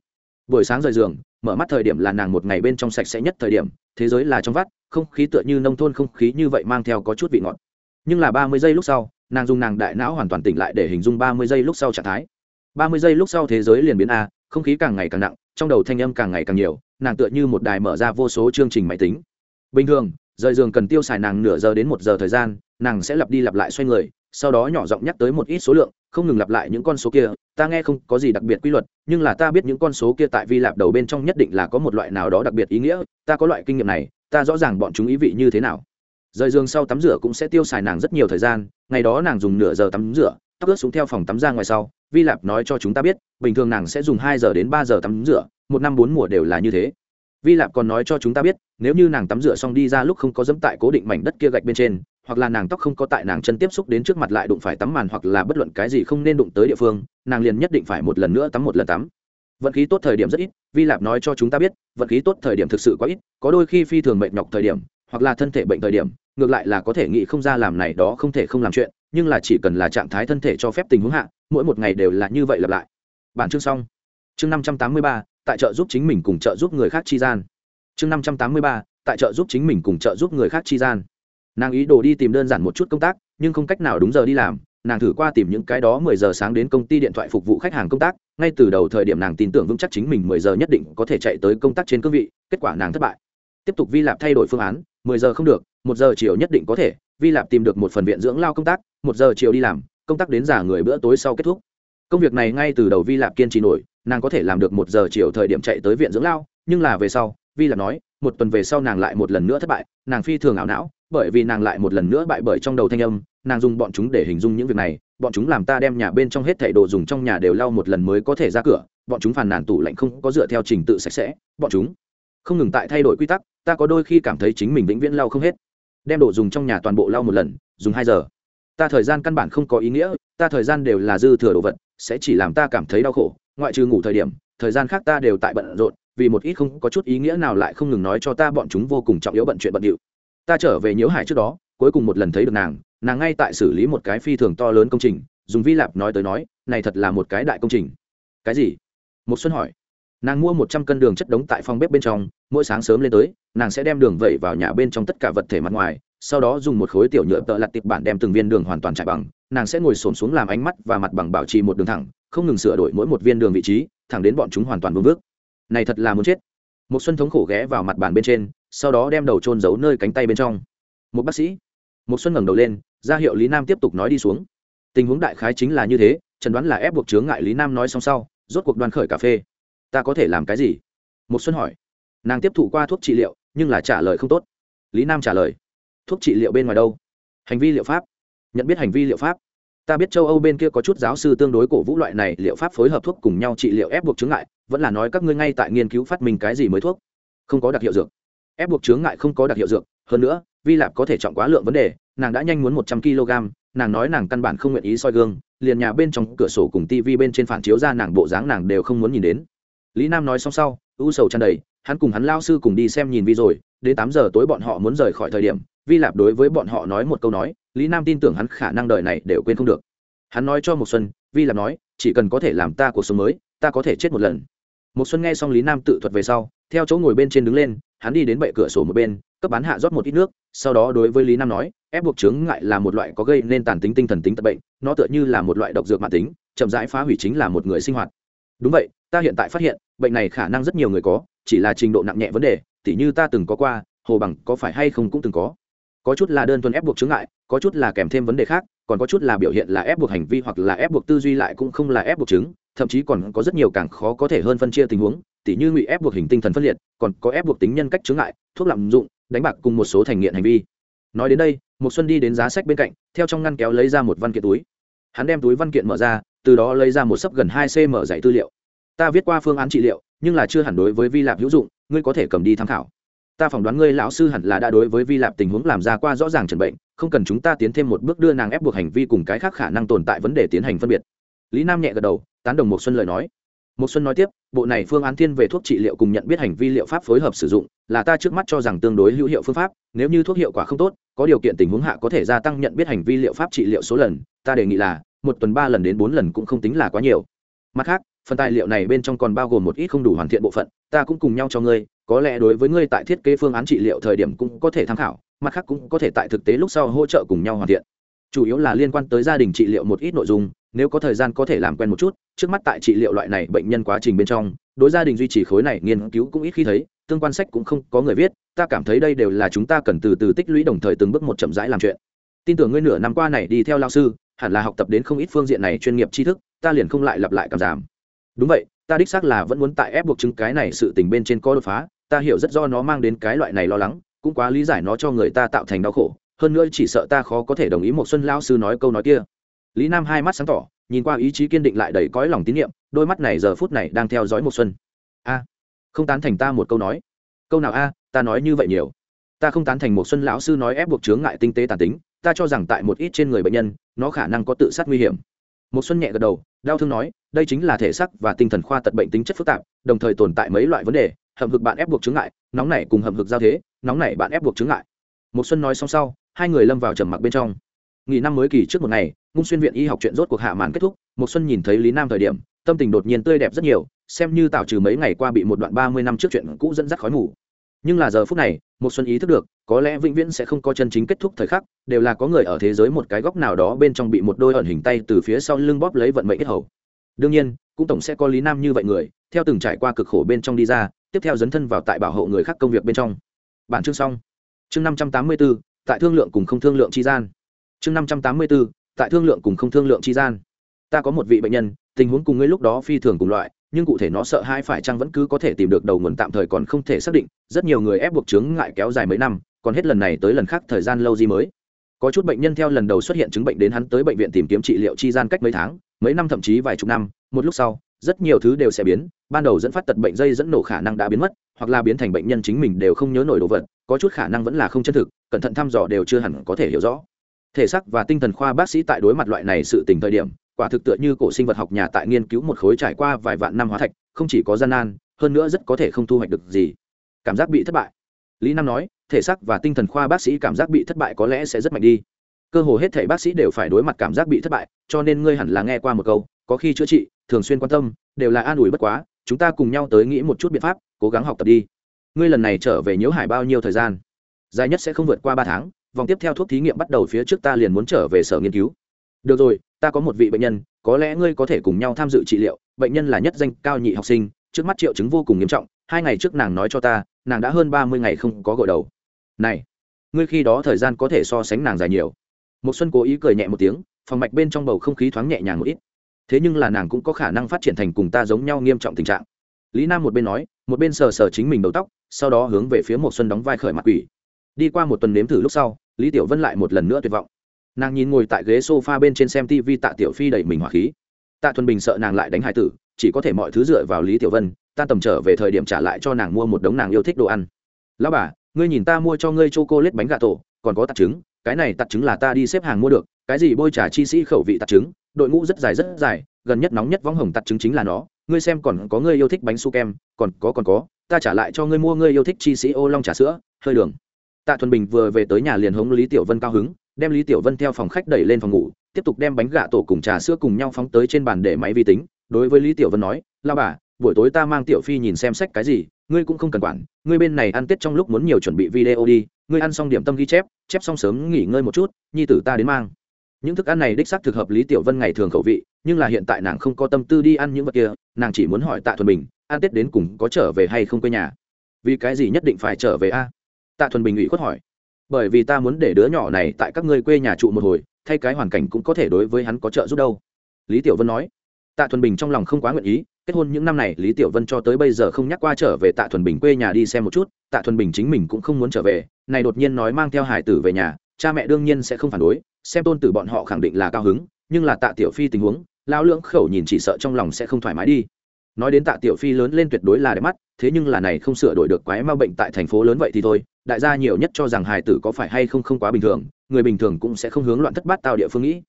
S1: Buổi sáng rời giường, mở mắt thời điểm là nàng một ngày bên trong sạch sẽ nhất thời điểm, thế giới là trong vắt, không khí tựa như nông thôn không khí như vậy mang theo có chút vị ngọt. Nhưng là ba mươi giây lúc sau, nàng dùng nàng đại não hoàn toàn tỉnh lại để hình dung ba mươi giây lúc sau trạng thái. ba mươi giây lúc sau thế giới liền biến a, không khí càng ngày càng nặng trong đầu thanh âm càng ngày càng nhiều, nàng tựa như một đài mở ra vô số chương trình máy tính. Bình thường, rời giường cần tiêu xài nàng nửa giờ đến một giờ thời gian, nàng sẽ lặp đi lặp lại xoay người, sau đó nhỏ giọng nhắc tới một ít số lượng, không ngừng lặp lại những con số kia, ta nghe không có gì đặc biệt quy luật, nhưng là ta biết những con số kia tại vi lạp đầu bên trong nhất định là có một loại nào đó đặc biệt ý nghĩa, ta có loại kinh nghiệm này, ta rõ ràng bọn chúng ý vị như thế nào. Rời giường sau tắm rửa cũng sẽ tiêu xài nàng rất nhiều thời gian, ngày đó nàng dùng nửa giờ tắm rửa, tóc ướt xuống theo phòng tắm ra ngoài sau vi lạp nói cho chúng ta biết, bình thường nàng sẽ dùng hai giờ đến ba giờ tắm rửa, một năm bốn mùa đều là như thế. Vi lạp còn nói cho chúng ta biết, nếu như nàng tắm rửa xong đi ra lúc không có dẫm tại cố định mảnh đất kia gạch bên trên, hoặc là nàng tóc không có tại nàng chân tiếp xúc đến trước mặt lại đụng phải tắm màn hoặc là bất luận cái gì không nên đụng tới địa phương, nàng liền nhất định phải một lần nữa tắm một lần tắm. Vận khí tốt thời điểm rất ít, vi lạp nói cho chúng ta biết, vận khí tốt thời điểm thực sự quá ít, có đôi khi phi thường mệt nhọc thời điểm, hoặc là thân thể bệnh thời điểm, ngược lại là có thể nghĩ không ra làm này đó không thể không làm chuyện nhưng là chỉ cần là trạng thái thân thể cho phép tình huống hạ, mỗi một ngày đều là như vậy lặp lại. Bản chương xong. Chương năm trăm tám mươi ba, tại trợ giúp chính mình cùng trợ giúp người khác chi gian. Chương năm trăm tám mươi ba, tại trợ giúp chính mình cùng trợ giúp người khác chi gian. Nàng ý đồ đi tìm đơn giản một chút công tác, nhưng không cách nào đúng giờ đi làm, nàng thử qua tìm những cái đó mười giờ sáng đến công ty điện thoại phục vụ khách hàng công tác, ngay từ đầu thời điểm nàng tin tưởng vững chắc chính mình mười giờ nhất định có thể chạy tới công tác trên cương vị, kết quả nàng thất bại. Tiếp tục vi lạp thay đổi phương án, mười giờ không được, một giờ chiều nhất định có thể vi lạp tìm được một phần viện dưỡng lao công tác, một giờ chiều đi làm, công tác đến giả người bữa tối sau kết thúc. Công việc này ngay từ đầu vi lạp kiên trì nổi, nàng có thể làm được một giờ chiều thời điểm chạy tới viện dưỡng lao, nhưng là về sau, vi lạp nói, một tuần về sau nàng lại một lần nữa thất bại, nàng phi thường ảo não, bởi vì nàng lại một lần nữa bại bởi trong đầu thanh âm, nàng dùng bọn chúng để hình dung những việc này, bọn chúng làm ta đem nhà bên trong hết thảy đồ dùng trong nhà đều lau một lần mới có thể ra cửa, bọn chúng phàn nàn tủ lạnh không có dựa theo trình tự sạch sẽ, bọn chúng không ngừng tại thay đổi quy tắc, ta có đôi khi cảm thấy chính mình vĩnh viễn lau không hết đem đồ dùng trong nhà toàn bộ lau một lần, dùng hai giờ. Ta thời gian căn bản không có ý nghĩa, ta thời gian đều là dư thừa đồ vật, sẽ chỉ làm ta cảm thấy đau khổ, ngoại trừ ngủ thời điểm, thời gian khác ta đều tại bận rộn, vì một ít không có chút ý nghĩa nào lại không ngừng nói cho ta bọn chúng vô cùng trọng yếu bận chuyện bận điệu. Ta trở về nhớ hải trước đó, cuối cùng một lần thấy được nàng nàng ngay tại xử lý một cái phi thường to lớn công trình, dùng vi lạp nói tới nói, này thật là một cái đại công trình. Cái gì? Một xuân hỏi nàng mua một trăm cân đường chất đống tại phòng bếp bên trong, mỗi sáng sớm lên tới, nàng sẽ đem đường vẩy vào nhà bên trong tất cả vật thể mặt ngoài, sau đó dùng một khối tiểu nhựa tợ lặt tiệp bản đem từng viên đường hoàn toàn trải bằng. Nàng sẽ ngồi sồn xuống làm ánh mắt và mặt bằng bảo trì một đường thẳng, không ngừng sửa đổi mỗi một viên đường vị trí, thẳng đến bọn chúng hoàn toàn vương vước này thật là muốn chết. Một xuân thống khổ ghé vào mặt bàn bên trên, sau đó đem đầu trôn giấu nơi cánh tay bên trong. Một bác sĩ. Một xuân ngẩng đầu lên, ra hiệu lý nam tiếp tục nói đi xuống. Tình huống đại khái chính là như thế trần đoán là ép buộc chướng ngại lý nam nói xong sau, rốt cuộc đoàn khởi cà phê ta có thể làm cái gì? Một xuân hỏi. Nàng tiếp thụ qua thuốc trị liệu, nhưng là trả lời không tốt. Lý nam trả lời. Thuốc trị liệu bên ngoài đâu? Hành vi liệu pháp. Nhận biết hành vi liệu pháp. Ta biết châu âu bên kia có chút giáo sư tương đối cổ vũ loại này, liệu pháp phối hợp thuốc cùng nhau trị liệu ép buộc chứng ngại, vẫn là nói các ngươi ngay tại nghiên cứu phát minh cái gì mới thuốc. Không có đặc hiệu dược. Ép buộc chứng ngại không có đặc hiệu dược. Hơn nữa, vi lạp có thể chọn quá lượng vấn đề, nàng đã nhanh muốn một trăm kg, nàng nói nàng căn bản không nguyện ý soi gương, liền nhà bên trong cửa sổ cùng tivi bên trên phản chiếu ra nàng bộ dáng nàng đều không muốn nhìn đến lý nam nói xong sau u sầu tràn đầy, hắn cùng hắn lao sư cùng đi xem nhìn vi rồi, đến tám giờ tối bọn họ muốn rời khỏi thời điểm, vi lạp đối với bọn họ nói một câu nói, lý nam tin tưởng hắn khả năng đời này đều quên không được. Hắn nói cho một xuân, vi lạp nói, chỉ cần có thể làm ta cuộc sống mới, ta có thể chết một lần. Một xuân nghe xong lý nam tự thuật về sau, theo chỗ ngồi bên trên đứng lên, hắn đi đến bệ cửa sổ một bên, cấp bán hạ rót một ít nước, sau đó đối với lý nam nói, ép buộc chướng ngại là một loại có gây nên tàn tính tinh thần tính tật bệnh, nó tựa như là một loại độc dược mạng tính, chậm rãi phá hủy chính là một người sinh hoạt. Đúng vậy ta hiện tại phát hiện, bệnh này khả năng rất nhiều người có, chỉ là trình độ nặng nhẹ vấn đề, tỉ như ta từng có qua, hồ bằng có phải hay không cũng từng có. Có chút là đơn thuần ép buộc chướng ngại, có chút là kèm thêm vấn đề khác, còn có chút là biểu hiện là ép buộc hành vi hoặc là ép buộc tư duy lại cũng không là ép buộc chứng, thậm chí còn có rất nhiều càng khó có thể hơn phân chia tình huống, tỉ như ngụy ép buộc hình tinh thần phân liệt, còn có ép buộc tính nhân cách chướng ngại, thuốc lạm dụng, đánh bạc cùng một số thành nghiện hành vi. Nói đến đây một xuân đi đến giá sách bên cạnh, theo trong ngăn kéo lấy ra một văn kiện túi. Hắn đem túi văn kiện mở ra, từ đó lấy ra một sấp gần hai cm dạy tư liệu ta viết qua phương án trị liệu, nhưng là chưa hẳn đối với vi lạp hữu dụng, ngươi có thể cầm đi tham khảo. Ta phỏng đoán ngươi lão sư hẳn là đã đối với vi lạp tình huống làm ra qua rõ ràng chẩn bệnh, không cần chúng ta tiến thêm một bước đưa nàng ép buộc hành vi cùng cái khác khả năng tồn tại vấn đề tiến hành phân biệt. Lý nam nhẹ gật đầu, tán đồng một xuân lời nói. Một xuân nói tiếp, bộ này phương án thiên về thuốc trị liệu cùng nhận biết hành vi liệu pháp phối hợp sử dụng, là ta trước mắt cho rằng tương đối hữu hiệu phương pháp, nếu như thuốc hiệu quả không tốt, có điều kiện tình huống hạ có thể gia tăng nhận biết hành vi liệu pháp trị liệu số lần, ta đề nghị là một tuần ba lần đến bốn lần cũng không tính là quá nhiều mặt khác, phần tài liệu này bên trong còn bao gồm một ít không đủ hoàn thiện bộ phận, ta cũng cùng nhau cho ngươi, có lẽ đối với ngươi tại thiết kế phương án trị liệu thời điểm cũng có thể tham khảo, mặt khác cũng có thể tại thực tế lúc sau hỗ trợ cùng nhau hoàn thiện. Chủ yếu là liên quan tới gia đình trị liệu một ít nội dung, nếu có thời gian có thể làm quen một chút, trước mắt tại trị liệu loại này bệnh nhân quá trình bên trong, đối gia đình duy trì khối này nghiên cứu cũng ít khi thấy, tương quan sách cũng không có người viết, ta cảm thấy đây đều là chúng ta cần từ từ tích lũy đồng thời từng bước một chậm rãi làm chuyện. Tin tưởng ngươi nửa năm qua này đi theo lao sư hẳn là học tập đến không ít phương diện này chuyên nghiệp tri thức, ta liền không lại lặp lại cảm giảm. Đúng vậy, ta đích xác là vẫn muốn tại ép buộc chứng cái này sự tình bên trên có đột phá, ta hiểu rất do nó mang đến cái loại này lo lắng, cũng quá lý giải nó cho người ta tạo thành đau khổ, hơn nữa chỉ sợ ta khó có thể đồng ý một xuân Lão sư nói câu nói kia. Lý nam hai mắt sáng tỏ, nhìn qua ý chí kiên định lại đầy cõi lòng tín nhiệm, đôi mắt này giờ phút này đang theo dõi một xuân. A, không tán thành ta một câu nói. Câu nào a, ta nói như vậy nhiều. Ta không tán thành một xuân lão sư nói ép buộc chướng ngại tinh tế tàn tính ta cho rằng tại một ít trên người bệnh nhân, nó khả năng có tự sát nguy hiểm. Một xuân nhẹ gật đầu, đau thương nói, đây chính là thể xác và tinh thần khoa tật bệnh tính chất phức tạp, đồng thời tồn tại mấy loại vấn đề hầm hực bạn ép buộc chứng ngại, nóng nảy cùng hầm hực giao thế, nóng nảy bạn ép buộc chứng ngại. Một xuân nói xong sau, hai người lâm vào trầm mặc bên trong. Nghỉ năm mới kỳ trước một ngày, ngung xuyên viện y học chuyện rốt cuộc hạ màn kết thúc, một xuân nhìn thấy lý nam thời điểm, tâm tình đột nhiên tươi đẹp rất nhiều, xem như tạo trừ mấy ngày qua bị một đoạn ba mươi năm trước chuyện cũ dẫn dắt khói mù nhưng là giờ phút này, một xuân ý thức được, có lẽ vĩnh viễn sẽ không có chân chính kết thúc thời khắc, đều là có người ở thế giới một cái góc nào đó bên trong bị một đôi ẩn hình tay từ phía sau lưng bóp lấy vận mệnh kết hầu đương nhiên, cũng tổng sẽ có lý nam như vậy người, theo từng trải qua cực khổ bên trong đi ra, tiếp theo dấn thân vào tại bảo hộ người khác công việc bên trong. Bản chương xong. Chương năm trăm tám mươi bốn tại thương lượng cùng không thương lượng chi gian. Chương năm trăm tám mươi bốn tại thương lượng cùng không thương lượng chi gian. Ta có một vị bệnh nhân, tình huống cùng ngươi lúc đó phi thường cùng loại nhưng cụ thể nó sợ hai phải chăng vẫn cứ có thể tìm được đầu nguồn tạm thời còn không thể xác định, rất nhiều người ép buộc chứng ngại kéo dài mấy năm, còn hết lần này tới lần khác thời gian lâu gì mới. Có chút bệnh nhân theo lần đầu xuất hiện chứng bệnh đến hắn tới bệnh viện tìm kiếm trị liệu chi gian cách mấy tháng, mấy năm thậm chí vài chục năm, một lúc sau, rất nhiều thứ đều sẽ biến, ban đầu dẫn phát tật bệnh dây dẫn nổ khả năng đã biến mất, hoặc là biến thành bệnh nhân chính mình đều không nhớ nổi đồ vật, có chút khả năng vẫn là không chân thực, cẩn thận thăm dò đều chưa hẳn có thể hiểu rõ. Thể xác và tinh thần khoa bác sĩ tại đối mặt loại này sự tình thời điểm quả thực tựa như cổ sinh vật học nhà tại nghiên cứu một khối trải qua vài vạn năm hóa thạch, không chỉ có gian nan, hơn nữa rất có thể không thu hoạch được gì. Cảm giác bị thất bại. Lý nam nói, thể xác và tinh thần khoa bác sĩ cảm giác bị thất bại có lẽ sẽ rất mạnh đi. Cơ hồ hết thể bác sĩ đều phải đối mặt cảm giác bị thất bại, cho nên ngươi hẳn là nghe qua một câu, có khi chữa trị, thường xuyên quan tâm, đều là an ủi bất quá, chúng ta cùng nhau tới nghĩ một chút biện pháp, cố gắng học tập đi. Ngươi lần này trở về nhớ hải bao nhiêu thời gian? Dài nhất sẽ không vượt qua ba tháng, vòng tiếp theo thuốc thí nghiệm bắt đầu phía trước ta liền muốn trở về sở nghiên cứu. Được rồi ta có một vị bệnh nhân, có lẽ ngươi có thể cùng nhau tham dự trị liệu, bệnh nhân là nhất danh cao nhị học sinh, trước mắt triệu chứng vô cùng nghiêm trọng, hai ngày trước nàng nói cho ta, nàng đã hơn ba mươi ngày không có gội đầu. Này, ngươi khi đó thời gian có thể so sánh nàng dài nhiều. Một xuân cố ý cười nhẹ một tiếng, phòng mạch bên trong bầu không khí thoáng nhẹ nhàng một ít. Thế nhưng là nàng cũng có khả năng phát triển thành cùng ta giống nhau nghiêm trọng tình trạng. Lý nam một bên nói, một bên sờ sờ chính mình đầu tóc, sau đó hướng về phía một xuân đóng vai khởi mặt quỷ. Đi qua một tuần nếm thử lúc sau, lý tiểu vân lại một lần nữa tuyệt vọng nàng nhìn ngồi tại ghế s o f a bên trên xem tv tạ tiểu phi đẩy mình hỏa khí. Tạ thuần bình sợ nàng lại đánh hải tử, chỉ có thể mọi thứ dựa vào lý tiểu vân, ta tầm trở về thời điểm trả lại cho nàng mua một đống nàng yêu thích đồ ăn. Lão bà, ngươi nhìn ta mua cho ngươi c h o c ô bánh gà tổ, còn có tạt trứng, cái này tạt trứng là ta đi xếp hàng mua được, cái gì bôi trà chi sĩ khẩu vị tạt trứng, đội ngũ rất dài rất dài, gần nhất nóng nhất võng hồng tạt trứng chính là nó, ngươi xem còn có ngươi yêu thích bánh su kem, còn có còn có, ta trả lại cho ngươi mua ngươi yêu thích chi sĩ ô long trà sữa, hơi đường. Tạ thuần bình vừa về tới nhà liền hống lý tiểu vân cao hứng đem lý tiểu vân theo phòng khách đẩy lên phòng ngủ, tiếp tục đem bánh gà tổ cùng trà sữa cùng nhau phóng tới trên bàn để máy vi tính. Đối với lý tiểu vân nói la bà, buổi tối ta mang tiểu phi nhìn xem sách cái gì, ngươi cũng không cần quản, ngươi bên này ăn tết trong lúc muốn nhiều chuẩn bị video đi, ngươi ăn xong điểm tâm ghi chép chép xong sớm nghỉ ngơi một chút, nhi tử ta đến mang. Những thức ăn này đích xác thực hợp lý tiểu vân ngày thường khẩu vị, nhưng là hiện tại nàng không có tâm tư đi ăn những vật kia, nàng chỉ muốn hỏi tạ thuần bình, ăn tết đến cùng có trở về hay không quê nhà? Vì cái gì nhất định phải trở về a? Tạ thuần bình ủy khuất hỏi bởi vì ta muốn để đứa nhỏ này tại các ngươi quê nhà trụ một hồi, thay cái hoàn cảnh cũng có thể đối với hắn có trợ giúp đâu. Lý tiểu vân nói. Tạ thuần bình trong lòng không quá nguyện ý, kết hôn những năm này, lý tiểu vân cho tới bây giờ không nhắc qua trở về tạ thuần bình quê nhà đi xem một chút, tạ thuần bình chính mình cũng không muốn trở về, này đột nhiên nói mang theo hải tử về nhà, cha mẹ đương nhiên sẽ không phản đối, xem tôn tử bọn họ khẳng định là cao hứng, nhưng là tạ tiểu phi tình huống lao lưỡng khẩu nhìn chỉ sợ trong lòng sẽ không thoải mái đi nói đến tạ tiểu phi lớn lên tuyệt đối là đẹp mắt, thế nhưng là này không sửa đổi được quái ma bệnh tại thành phố lớn vậy thì thôi, đại gia nhiều nhất cho rằng hài tử có phải hay không không quá bình thường, người bình thường cũng sẽ không hướng loạn thất bát tao địa phương nghĩ.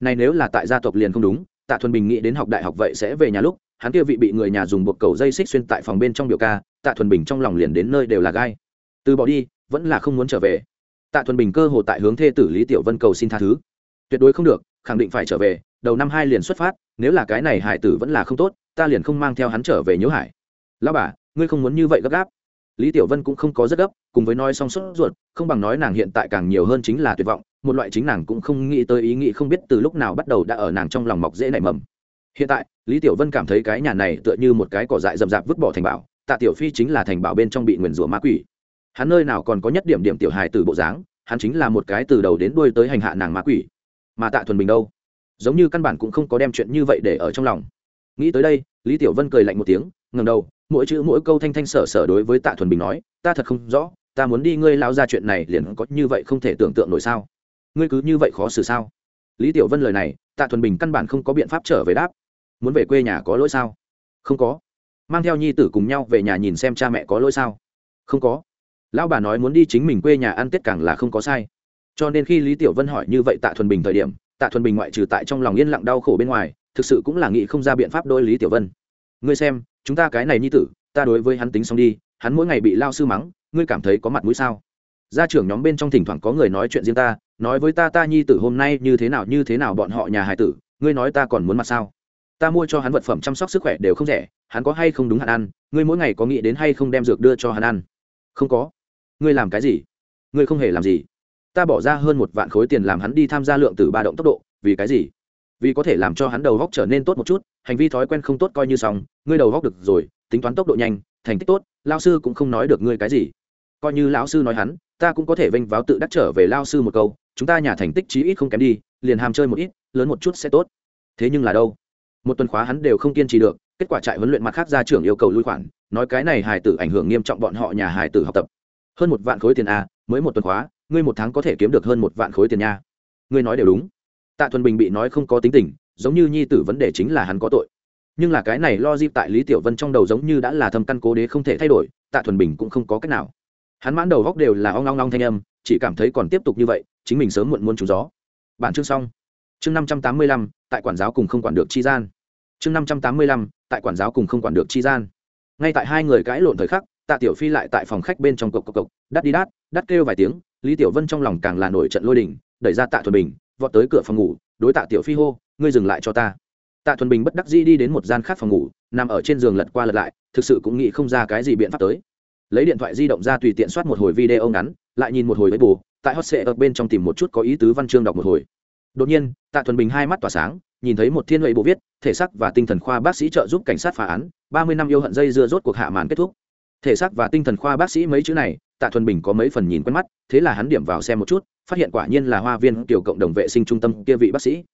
S1: Này nếu là tại gia tộc liền không đúng, tạ thuần bình nghĩ đến học đại học vậy sẽ về nhà lúc, hắn kia vị bị người nhà dùng buộc cầu dây xích xuyên tại phòng bên trong biểu ca, tạ thuần bình trong lòng liền đến nơi đều là gai. Từ bỏ đi, vẫn là không muốn trở về. Tạ thuần bình cơ hồ tại hướng thê tử lý tiểu vân cầu xin tha thứ. Tuyệt đối không được, khẳng định phải trở về, đầu năm hai liền xuất phát nếu là cái này hải tử vẫn là không tốt, ta liền không mang theo hắn trở về nhớ hải. Lao bà, ngươi không muốn như vậy gấp gáp. Lý tiểu vân cũng không có rất gấp, cùng với nói song sốt ruột, không bằng nói nàng hiện tại càng nhiều hơn chính là tuyệt vọng, một loại chính nàng cũng không nghĩ tới ý nghĩ không biết từ lúc nào bắt đầu đã ở nàng trong lòng mọc dễ nảy mầm. Hiện tại, lý tiểu vân cảm thấy cái nhà này tựa như một cái cỏ dại rậm rạp vứt bỏ thành bảo, tạ tiểu phi chính là thành bảo bên trong bị nguyền rủa ma quỷ. Hắn nơi nào còn có nhất điểm điểm tiểu hài từ bộ dáng, hắn chính là một cái từ đầu đến đuôi tới hành hạ nàng ma quỷ. Mà tạ thuần bình đâu? Giống như căn bản cũng không có đem chuyện như vậy để ở trong lòng. Nghĩ tới đây, lý tiểu vân cười lạnh một tiếng ngầm đầu, mỗi chữ mỗi câu thanh thanh sở sở đối với tạ thuần bình nói, ta thật không rõ, ta muốn đi ngươi lao ra chuyện này liền có như vậy không thể tưởng tượng nổi sao? Ngươi cứ như vậy khó xử sao? Lý tiểu vân lời này, tạ thuần bình căn bản không có biện pháp trở về đáp. Muốn về quê nhà có lỗi sao? Không có. Mang theo nhi tử cùng nhau về nhà nhìn xem cha mẹ có lỗi sao? Không có. Lão bà nói muốn đi chính mình quê nhà ăn tết càng là không có sai. Cho nên khi lý tiểu vân hỏi như vậy tạ thuần bình thời điểm tạ thuần bình ngoại trừ tại trong lòng yên lặng đau khổ bên ngoài, thực sự cũng là nghĩ không ra biện pháp đôi lý tiểu vân. Ngươi xem, chúng ta cái này nhi tử, ta đối với hắn tính xong đi, hắn mỗi ngày bị lao sư mắng, ngươi cảm thấy có mặt mũi sao? Gia trưởng nhóm bên trong thỉnh thoảng có người nói chuyện riêng ta, nói với ta ta nhi tử hôm nay như thế nào, như thế nào bọn họ nhà hải tử, ngươi nói ta còn muốn mặt sao? Ta mua cho hắn vật phẩm chăm sóc sức khỏe đều không rẻ, hắn có hay không đúng hạn ăn, ngươi mỗi ngày có nghĩ đến hay không đem dược đưa cho hắn ăn? Không có. Ngươi làm cái gì? Ngươi không hề làm gì ta bỏ ra hơn một vạn khối tiền làm hắn đi tham gia lượng từ ba động tốc độ, vì cái gì? Vì có thể làm cho hắn đầu góc trở nên tốt một chút, hành vi thói quen không tốt coi như xong, ngươi đầu góc được rồi, tính toán tốc độ nhanh, thành tích tốt lao sư cũng không nói được ngươi cái gì. Coi như lão sư nói hắn, ta cũng có thể vênh váo tự đắc trở về lao sư một câu, chúng ta nhà thành tích chí ít không kém đi, liền hàm chơi một ít, lớn một chút sẽ tốt. Thế nhưng là đâu? Một tuần khóa hắn đều không kiên trì được, kết quả trại huấn luyện mặt khác ra trưởng yêu cầu lui khoản, nói cái này hài tử ảnh hưởng nghiêm trọng bọn họ nhà hài tử học tập. Hơn một vạn khối tiền a mới một tuần khóa ngươi một tháng có thể kiếm được hơn một vạn khối tiền nha. Ngươi nói đều đúng. Tạ thuần bình bị nói không có tính tình, giống như nhi tử vấn đề chính là hắn có tội. Nhưng là cái này lo dịp tại lý tiểu vân trong đầu giống như đã là thâm căn cố đế không thể thay đổi, tạ thuần bình cũng không có cách nào. Hắn mãn đầu góc đều là ong long thanh âm, chỉ cảm thấy còn tiếp tục như vậy, chính mình sớm muộn muốn trúng gió. Bản chương xong. Chương năm trăm tám mươi lăm, tại quản giáo cùng không quản được chi gian. Chương năm trăm tám mươi lăm, tại quản giáo cùng không quản được chi gian. Ngay tại hai người cãi lộn thời khắc, tạ tiểu phi lại tại phòng khách bên trong cộc cộc cộc, đắt đi đắt đắt kêu vài tiếng lý tiểu vân trong lòng càng là nổi trận lôi đình, đẩy ra tạ thuần bình, vọt tới cửa phòng ngủ, đối tạ tiểu phi hô, ngươi dừng lại cho ta. Tạ thuần bình bất đắc dĩ đi đến một gian khác phòng ngủ, nằm ở trên giường lật qua lật lại, thực sự cũng nghĩ không ra cái gì biện pháp tới. Lấy điện thoại di động ra tùy tiện soát một hồi video ngắn, lại nhìn một hồi với bù, tại hot sệ ở bên trong tìm một chút có ý tứ văn chương đọc một hồi. Đột nhiên, tạ thuần bình hai mắt tỏa sáng, nhìn thấy một thiên huệ bộ viết, thể xác và tinh thần khoa bác sĩ trợ giúp cảnh sát phá án, ba mươi năm yêu hận dây dưa rốt cuộc hạ màn kết thúc. Thể xác và tinh thần khoa bác sĩ mấy chữ này tạ thuần bình có mấy phần nhìn quen mắt, thế là hắn điểm vào xem một chút, phát hiện quả nhiên là hoa viên tiểu cộng đồng vệ sinh trung tâm kia vị bác sĩ.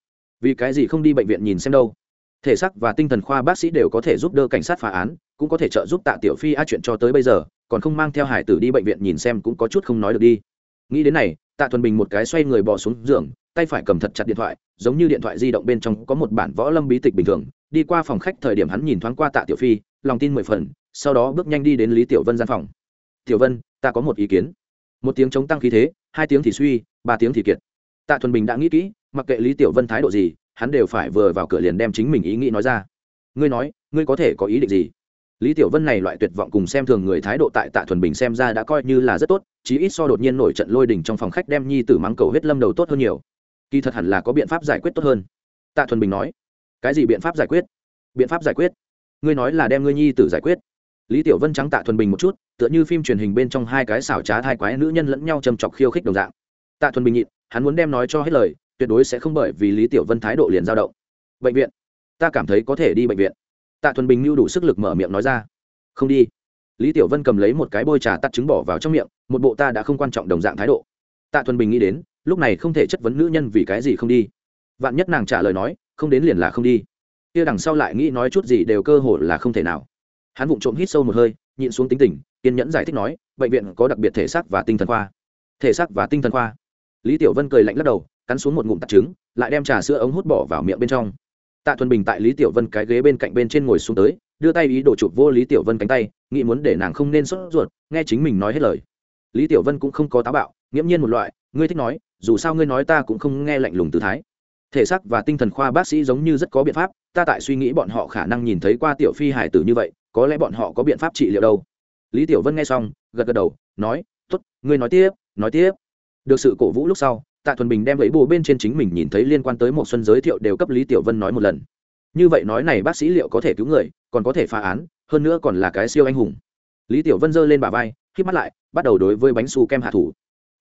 S1: Vì cái gì không đi bệnh viện nhìn xem đâu? Thể xác và tinh thần khoa bác sĩ đều có thể giúp đỡ cảnh sát phá án, cũng có thể trợ giúp tạ tiểu phi a chuyện cho tới bây giờ, còn không mang theo hải tử đi bệnh viện nhìn xem cũng có chút không nói được đi. Nghĩ đến này, tạ thuần bình một cái xoay người bò xuống giường, tay phải cầm thật chặt điện thoại, giống như điện thoại di động bên trong có một bản võ lâm bí tịch bình thường. Đi qua phòng khách thời điểm hắn nhìn thoáng qua tạ tiểu phi, lòng tin mười phần, sau đó bước nhanh đi đến lý tiểu vân gian phòng tiểu vân, ta có một ý kiến. Một tiếng chống tăng khí thế, hai tiếng thì suy, ba tiếng thì kiệt. Tạ thuần bình đã nghĩ kỹ, mặc kệ lý tiểu vân thái độ gì, hắn đều phải vừa vào cửa liền đem chính mình ý nghĩ nói ra. Ngươi nói, ngươi có thể có ý định gì? Lý tiểu vân này loại tuyệt vọng cùng xem thường người thái độ tại tạ thuần bình xem ra đã coi như là rất tốt, chí ít so đột nhiên nổi trận lôi đình trong phòng khách đem nhi tử mắng cầu huyết lâm đầu tốt hơn nhiều. Kỳ thật hẳn là có biện pháp giải quyết tốt hơn. Tạ thuần bình nói. Cái gì biện pháp giải quyết? Biện pháp giải quyết? Ngươi nói là đem ngươi nhi tử giải quyết lý tiểu vân trắng tạ thuần bình một chút, tựa như phim truyền hình bên trong hai cái xảo trá thai quái nữ nhân lẫn nhau châm chọc khiêu khích đồng dạng. Tạ thuần bình nhịn, hắn muốn đem nói cho hết lời, tuyệt đối sẽ không bởi vì lý tiểu vân thái độ liền dao động. Bệnh viện. Ta cảm thấy có thể đi bệnh viện. Tạ thuần bình lưu đủ sức lực mở miệng nói ra. Không đi. Lý tiểu vân cầm lấy một cái bôi trà tắt trứng bỏ vào trong miệng, một bộ ta đã không quan trọng đồng dạng thái độ. Tạ thuần bình nghĩ đến, lúc này không thể chất vấn nữ nhân vì cái gì không đi. Vạn nhất nàng trả lời nói, không đến liền là không đi. Kia đằng sau lại nghĩ nói chút gì đều cơ hội là không thể nào hắn vụng trộm hít sâu một hơi, nhịn xuống tính tình, kiên nhẫn giải thích nói, bệnh viện có đặc biệt thể xác và tinh thần khoa. Thể xác và tinh thần khoa? Lý tiểu vân cười lạnh lắc đầu, cắn xuống một ngụm tạt trứng, lại đem trà sữa ống hút bỏ vào miệng bên trong. Tạ thuần bình tại lý tiểu vân cái ghế bên cạnh bên trên ngồi xuống tới, đưa tay ý đồ chụp vô lý tiểu vân cánh tay, nghĩ muốn để nàng không nên sốt ruột, nghe chính mình nói hết lời. Lý tiểu vân cũng không có táo bạo, nghiễm nhiên một loại, ngươi thích nói, dù sao ngươi nói ta cũng không nghe lạnh lùng tự thái. Thể xác và tinh thần khoa bác sĩ giống như rất có biện pháp, ta tại suy nghĩ bọn họ khả năng nhìn thấy qua tiểu phi hải tử như vậy có lẽ bọn họ có biện pháp trị liệu đâu. Lý tiểu vân nghe xong, gật gật đầu, nói t ố t ngươi nói tiếp nói tiếp. Được sự cổ vũ lúc sau, tạ thuần bình đem lấy bồ bên trên chính mình nhìn thấy liên quan tới một xuân giới thiệu đều cấp lý tiểu vân nói một lần. Như vậy nói này bác sĩ liệu có thể cứu người, còn có thể phá án, hơn nữa còn là cái siêu anh hùng. Lý tiểu vân giơ lên bà vai khi mắt lại, bắt đầu đối với bánh su kem hạ thủ.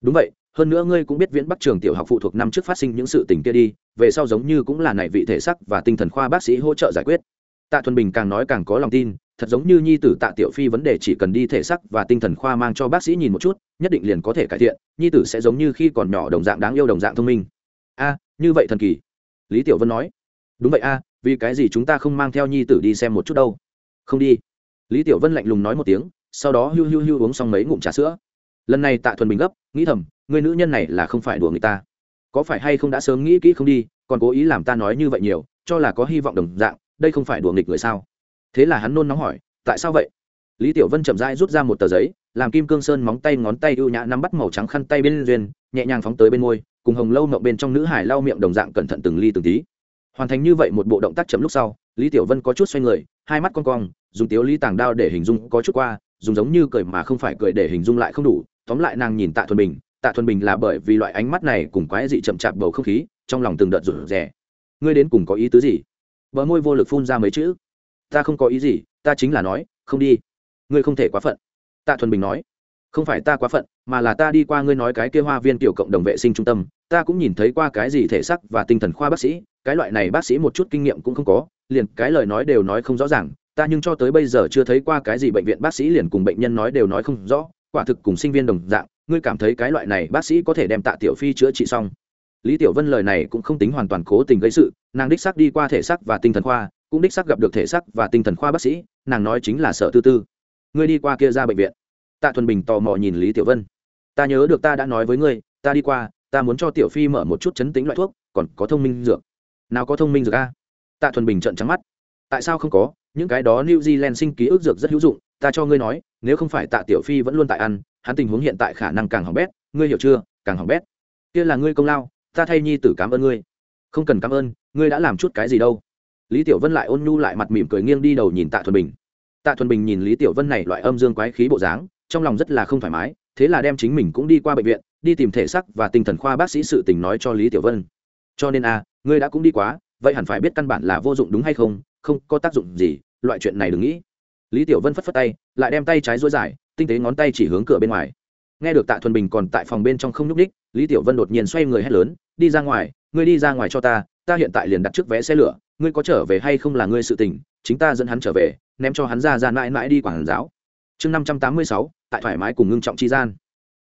S1: Đúng vậy, hơn nữa ngươi cũng biết viễn bắc trường tiểu học phụ thuộc năm trước phát sinh những sự tình kia đi, về sau giống như cũng là này vị thể sắc và tinh thần khoa bác sĩ hỗ trợ giải quyết. Tạ thuần bình càng nói càng có lòng tin thật giống như nhi tử tạ tiểu phi vấn đề chỉ cần đi thể sắc và tinh thần khoa mang cho bác sĩ nhìn một chút, nhất định liền có thể cải thiện, nhi tử sẽ giống như khi còn nhỏ đồng dạng đáng yêu đồng dạng thông minh. A, như vậy thần kỳ. Lý tiểu vân nói. Đúng vậy a, vì cái gì chúng ta không mang theo nhi tử đi xem một chút đâu? Không đi. Lý tiểu vân lạnh lùng nói một tiếng, sau đó hiu hiu hiu uống xong mấy ngụm trà sữa. Lần này tạ thuần bình gấp, nghĩ thầm, người nữ nhân này là không phải đùa người ta. Có phải hay không đã sớm nghĩ kỹ không đi, còn cố ý làm ta nói như vậy nhiều, cho là có hy vọng đồng dạng, đây không phải đùa nghịch người sao? Thế là hắn nôn nóng hỏi, tại sao vậy? Lý tiểu vân chậm rãi rút ra một tờ giấy, làm kim cương sơn móng tay ngón tay ưu nhã nắm bắt màu trắng khăn tay bên duyên, nhẹ nhàng phóng tới bên môi, cùng hồng lâu mộng bên trong nữ hải lau miệng đồng dạng cẩn thận từng ly từng tí. Hoàn thành như vậy một bộ động tác chậm lúc sau, lý tiểu vân có chút xoay người, hai mắt con cong, dùng tiếu lý tàng đao để hình dung có chút qua, dùng giống như cười mà không phải cười để hình dung lại không đủ. Tóm lại nàng nhìn tạ thuần bình, tạ thuần bình là bởi vì loại ánh mắt này cùng quái dị chậm chạp bầu không khí, trong lòng từng đợt rủ rẻ ngươi đến cùng có ý tứ gì? Bờ môi vô lực phun ra mấy chữ ta không có ý gì, ta chính là nói, không đi. Ngươi không thể quá phận. Tạ thuần bình nói, không phải ta quá phận, mà là ta đi qua ngươi nói cái kia hoa viên tiểu cộng đồng vệ sinh trung tâm, ta cũng nhìn thấy qua cái gì thể sắc và tinh thần khoa bác sĩ, cái loại này bác sĩ một chút kinh nghiệm cũng không có, liền cái lời nói đều nói không rõ ràng, ta nhưng cho tới bây giờ chưa thấy qua cái gì bệnh viện bác sĩ liền cùng bệnh nhân nói đều nói không rõ, quả thực cùng sinh viên đồng dạng, ngươi cảm thấy cái loại này bác sĩ có thể đem tạ tiểu phi chữa trị xong. Lý tiểu vân lời này cũng không tính hoàn toàn cố tình gây sự, nàng đích xác đi qua thể xác và tinh thần khoa cũng đích xác gặp được thể xác và tinh thần khoa bác sĩ, nàng nói chính là sợ tư tư. Ngươi đi qua kia ra bệnh viện. Tạ thuần bình tò mò nhìn lý tiểu vân. Ta nhớ được ta đã nói với ngươi, ta đi qua, ta muốn cho tiểu phi mở một chút chấn tính loại thuốc, còn có thông minh dược. Nào có thông minh dược a? Tạ thuần bình trợn trắng mắt. Tại sao không có? Những cái đó new zealand sinh ký ức dược rất hữu dụng, ta cho ngươi nói, nếu không phải tạ tiểu phi vẫn luôn tại ăn, hắn tình huống hiện tại khả năng càng hỏng bét, ngươi hiểu chưa? Càng hỏng bét. Kia là ngươi công lao, ta thay nhi tử cảm ơn ngươi. Không cần cảm ơn, ngươi đã làm chút cái gì đâu lý tiểu vân lại ôn nhu lại mặt mỉm cười nghiêng đi đầu nhìn tạ thuần bình. Tạ thuần bình nhìn lý tiểu vân này loại âm dương quái khí bộ dáng, trong lòng rất là không thoải mái, thế là đem chính mình cũng đi qua bệnh viện, đi tìm thể sắc và tinh thần khoa bác sĩ sự tình nói cho lý tiểu vân. Cho nên a ngươi đã cũng đi quá, vậy hẳn phải biết căn bản là vô dụng đúng hay không không có tác dụng gì, loại chuyện này đừng nghĩ. Lý tiểu vân phất phất tay, lại đem tay trái dối dài, tinh tế ngón tay chỉ hướng cửa bên ngoài. Nghe được tạ thuần bình còn tại phòng bên trong không nhúc ních lý tiểu vân đột nhiên xoay người hét lớn, đi ra ngoài, ngươi đi ra ngoài cho ta ta hiện tại liền đặt trước vé xe lửa ngươi có trở về hay không là ngươi sự tình, chính ta dẫn hắn trở về, ném cho hắn ra ra mãi mãi đi quảng giáo. Chương năm trăm tám mươi sáu, tại thoải mái cùng ngưng trọng chi gian.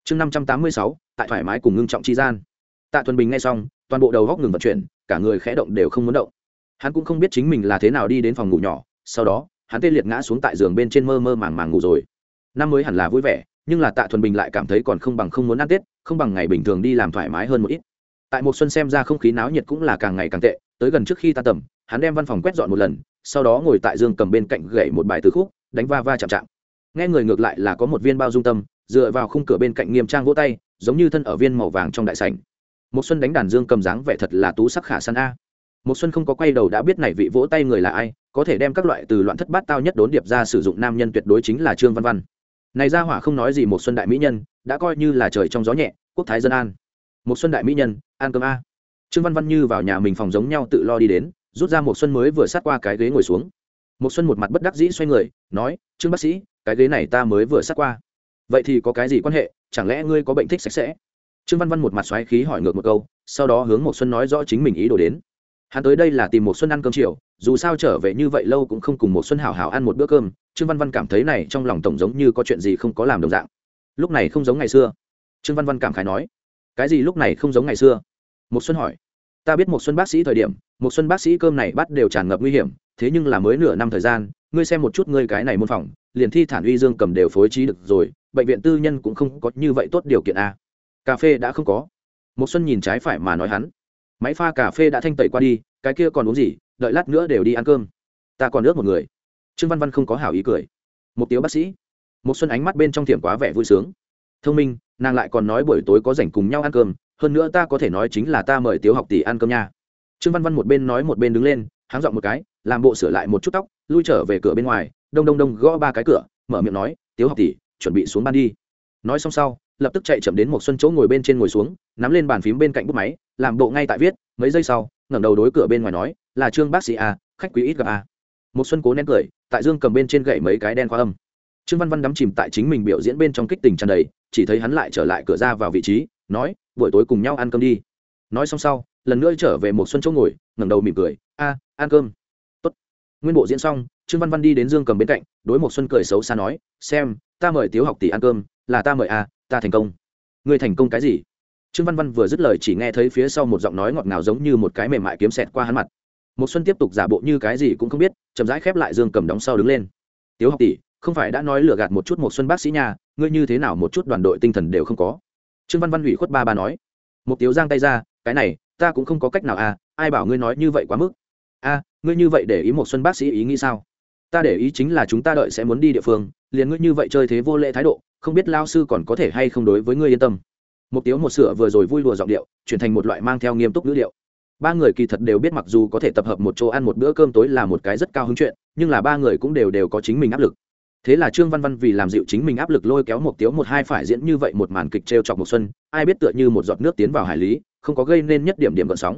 S1: Chương năm trăm tám mươi sáu, tại thoải mái cùng ngưng trọng chi gian. Tạ thuần bình nghe xong, toàn bộ đầu góc ngừng vận chuyển, cả người khẽ động đều không muốn động. Hắn cũng không biết chính mình là thế nào đi đến phòng ngủ nhỏ, sau đó, hắn tê liệt ngã xuống tại giường bên trên mơ mơ màng màng ngủ rồi. Năm mới hẳn là vui vẻ, nhưng là tạ thuần bình lại cảm thấy còn không bằng không muốn ăn tết, không bằng ngày bình thường đi làm thoải mái hơn một ít. Tại một xuân xem ra không khí náo nhiệt cũng là càng ngày càng tệ tới gần trước khi ta tầm, hắn đem văn phòng quét dọn một lần, sau đó ngồi tại dương cầm bên cạnh gậy một bài từ khúc, đánh va va chạm chạm. Nghe người ngược lại là có một viên bao dung tâm, dựa vào khung cửa bên cạnh nghiêm trang vỗ tay, giống như thân ở viên màu vàng trong đại sảnh. Một xuân đánh đàn dương cầm dáng vẻ thật là tú sắc khả san a. Một xuân không có quay đầu đã biết này vị vỗ tay người là ai, có thể đem các loại từ loạn thất bát tao nhất đốn điệp ra sử dụng nam nhân tuyệt đối chính là trương văn văn. Này ra hỏa không nói gì một xuân đại mỹ nhân, đã coi như là trời trong gió nhẹ, quốc thái dân an. Một xuân đại mỹ nhân an cơm a trương văn văn như vào nhà mình phòng giống nhau tự lo đi đến, rút ra một xuân mới vừa sát qua cái ghế ngồi xuống. Một xuân một mặt bất đắc dĩ xoay người, nói, trương bác sĩ, cái ghế này ta mới vừa sát qua. Vậy thì có cái gì quan hệ? Chẳng lẽ ngươi có bệnh thích sạch sẽ? Trương văn văn một mặt xoáy khí hỏi ngược một câu, sau đó hướng một xuân nói rõ chính mình ý đồ đến. Hắn tới đây là tìm một xuân ăn cơm chiều, dù sao trở về như vậy lâu cũng không cùng một xuân hảo hảo ăn một bữa cơm, trương văn văn cảm thấy này trong lòng tổng giống như có chuyện gì không có làm đồng dạng. Lúc này không giống ngày xưa. Trương văn văn cảm khái nói, cái gì lúc này không giống ngày xưa? Một xuân hỏi. Ta biết một xuân bác sĩ thời điểm một xuân bác sĩ cơm này bắt đều tràn ngập nguy hiểm, thế nhưng là mới nửa năm thời gian, ngươi xem một chút ngươi cái này môn phòng, liền thi thản uy dương cầm đều phối trí được rồi, bệnh viện tư nhân cũng không có như vậy tốt điều kiện a. Cà phê đã không có. Một xuân nhìn trái phải mà nói hắn. Máy pha cà phê đã thanh tẩy qua đi, cái kia còn uống gì, đợi lát nữa đều đi ăn cơm. Ta còn nước một người. Trương văn văn không có hảo ý cười. Một tiếu bác sĩ. Một xuân ánh mắt bên trong tiệm quá vẻ vui sướng. Thông minh, nàng lại còn nói buổi tối có rảnh cùng nhau ăn cơm hơn nữa ta có thể nói chính là ta mời tiếu học tỷ ăn cơm nha. Trương văn văn một bên nói một bên đứng lên, háng dọn một cái, làm bộ sửa lại một chút tóc, lui trở về cửa bên ngoài, đông đông đông gõ ba cái cửa, mở miệng nói, tiếu học tỷ, chuẩn bị xuống ban đi. Nói xong sau, lập tức chạy chậm đến một xuân chỗ ngồi bên trên ngồi xuống, nắm lên bàn phím bên cạnh bút máy, làm bộ ngay tại viết, mấy giây sau, ngẩng đầu đối cửa bên ngoài nói, là trương bác sĩ a khách quý ít gặp a một xuân cố nén cười, tại dương cầm bên trên gậy mấy cái đen khoa âm. Trương văn văn đắm chìm tại chính mình biểu diễn bên trong kích tình tràn đầy, chỉ thấy hắn lại trở lại cửa ra vào vị trí, nói buổi tối cùng nhau ăn cơm đi. Nói xong sau, lần nữa trở về một xuân chỗ ngồi, ngẩng đầu mỉm cười. A, ăn cơm. Tốt. Nguyên bộ diễn xong, trương văn văn đi đến dương cầm bên cạnh, đối một xuân cười xấu xa nói, xem, ta mời tiếu học tỷ ăn cơm, là ta mời a, ta thành công. Ngươi thành công cái gì? Trương văn văn vừa dứt lời chỉ nghe thấy phía sau một giọng nói ngọt ngào giống như một cái mềm mại kiếm sẹt qua hắn mặt. Một xuân tiếp tục giả bộ như cái gì cũng không biết, chậm rãi khép lại dương cầm đóng sau đứng lên. Tiếu học tỷ, không phải đã nói lừa gạt một chút một xuân bác sĩ nhà, ngươi như thế nào một chút đoàn đội tinh thần đều không có? Trương văn văn ủy khuất ba ba nói một tiếu giang tay ra, cái này, ta cũng không có cách nào à ai bảo ngươi nói như vậy quá mức? A, ngươi như vậy để ý một xuân bác sĩ ý nghĩ sao? Ta để ý chính là chúng ta đợi sẽ muốn đi địa phương, liền ngươi như vậy chơi thế vô lễ thái độ, không biết lao sư còn có thể hay không đối với ngươi yên tâm. Một tiếu một sửa vừa rồi vui lùa giọng điệu, chuyển thành một loại mang theo nghiêm túc ngữ điệu. Ba người kỳ thật đều biết mặc dù có thể tập hợp một chỗ ăn một bữa cơm tối là một cái rất cao hứng chuyện, nhưng là ba người cũng đều đều có chính mình áp lực thế là trương văn văn vì làm dịu chính mình áp lực lôi kéo một tiếu một hai phải diễn như vậy một màn kịch t r e o chọc một xuân, ai biết tựa như một giọt nước tiến vào hải lý, không có gây nên nhất điểm điểm gợn sóng.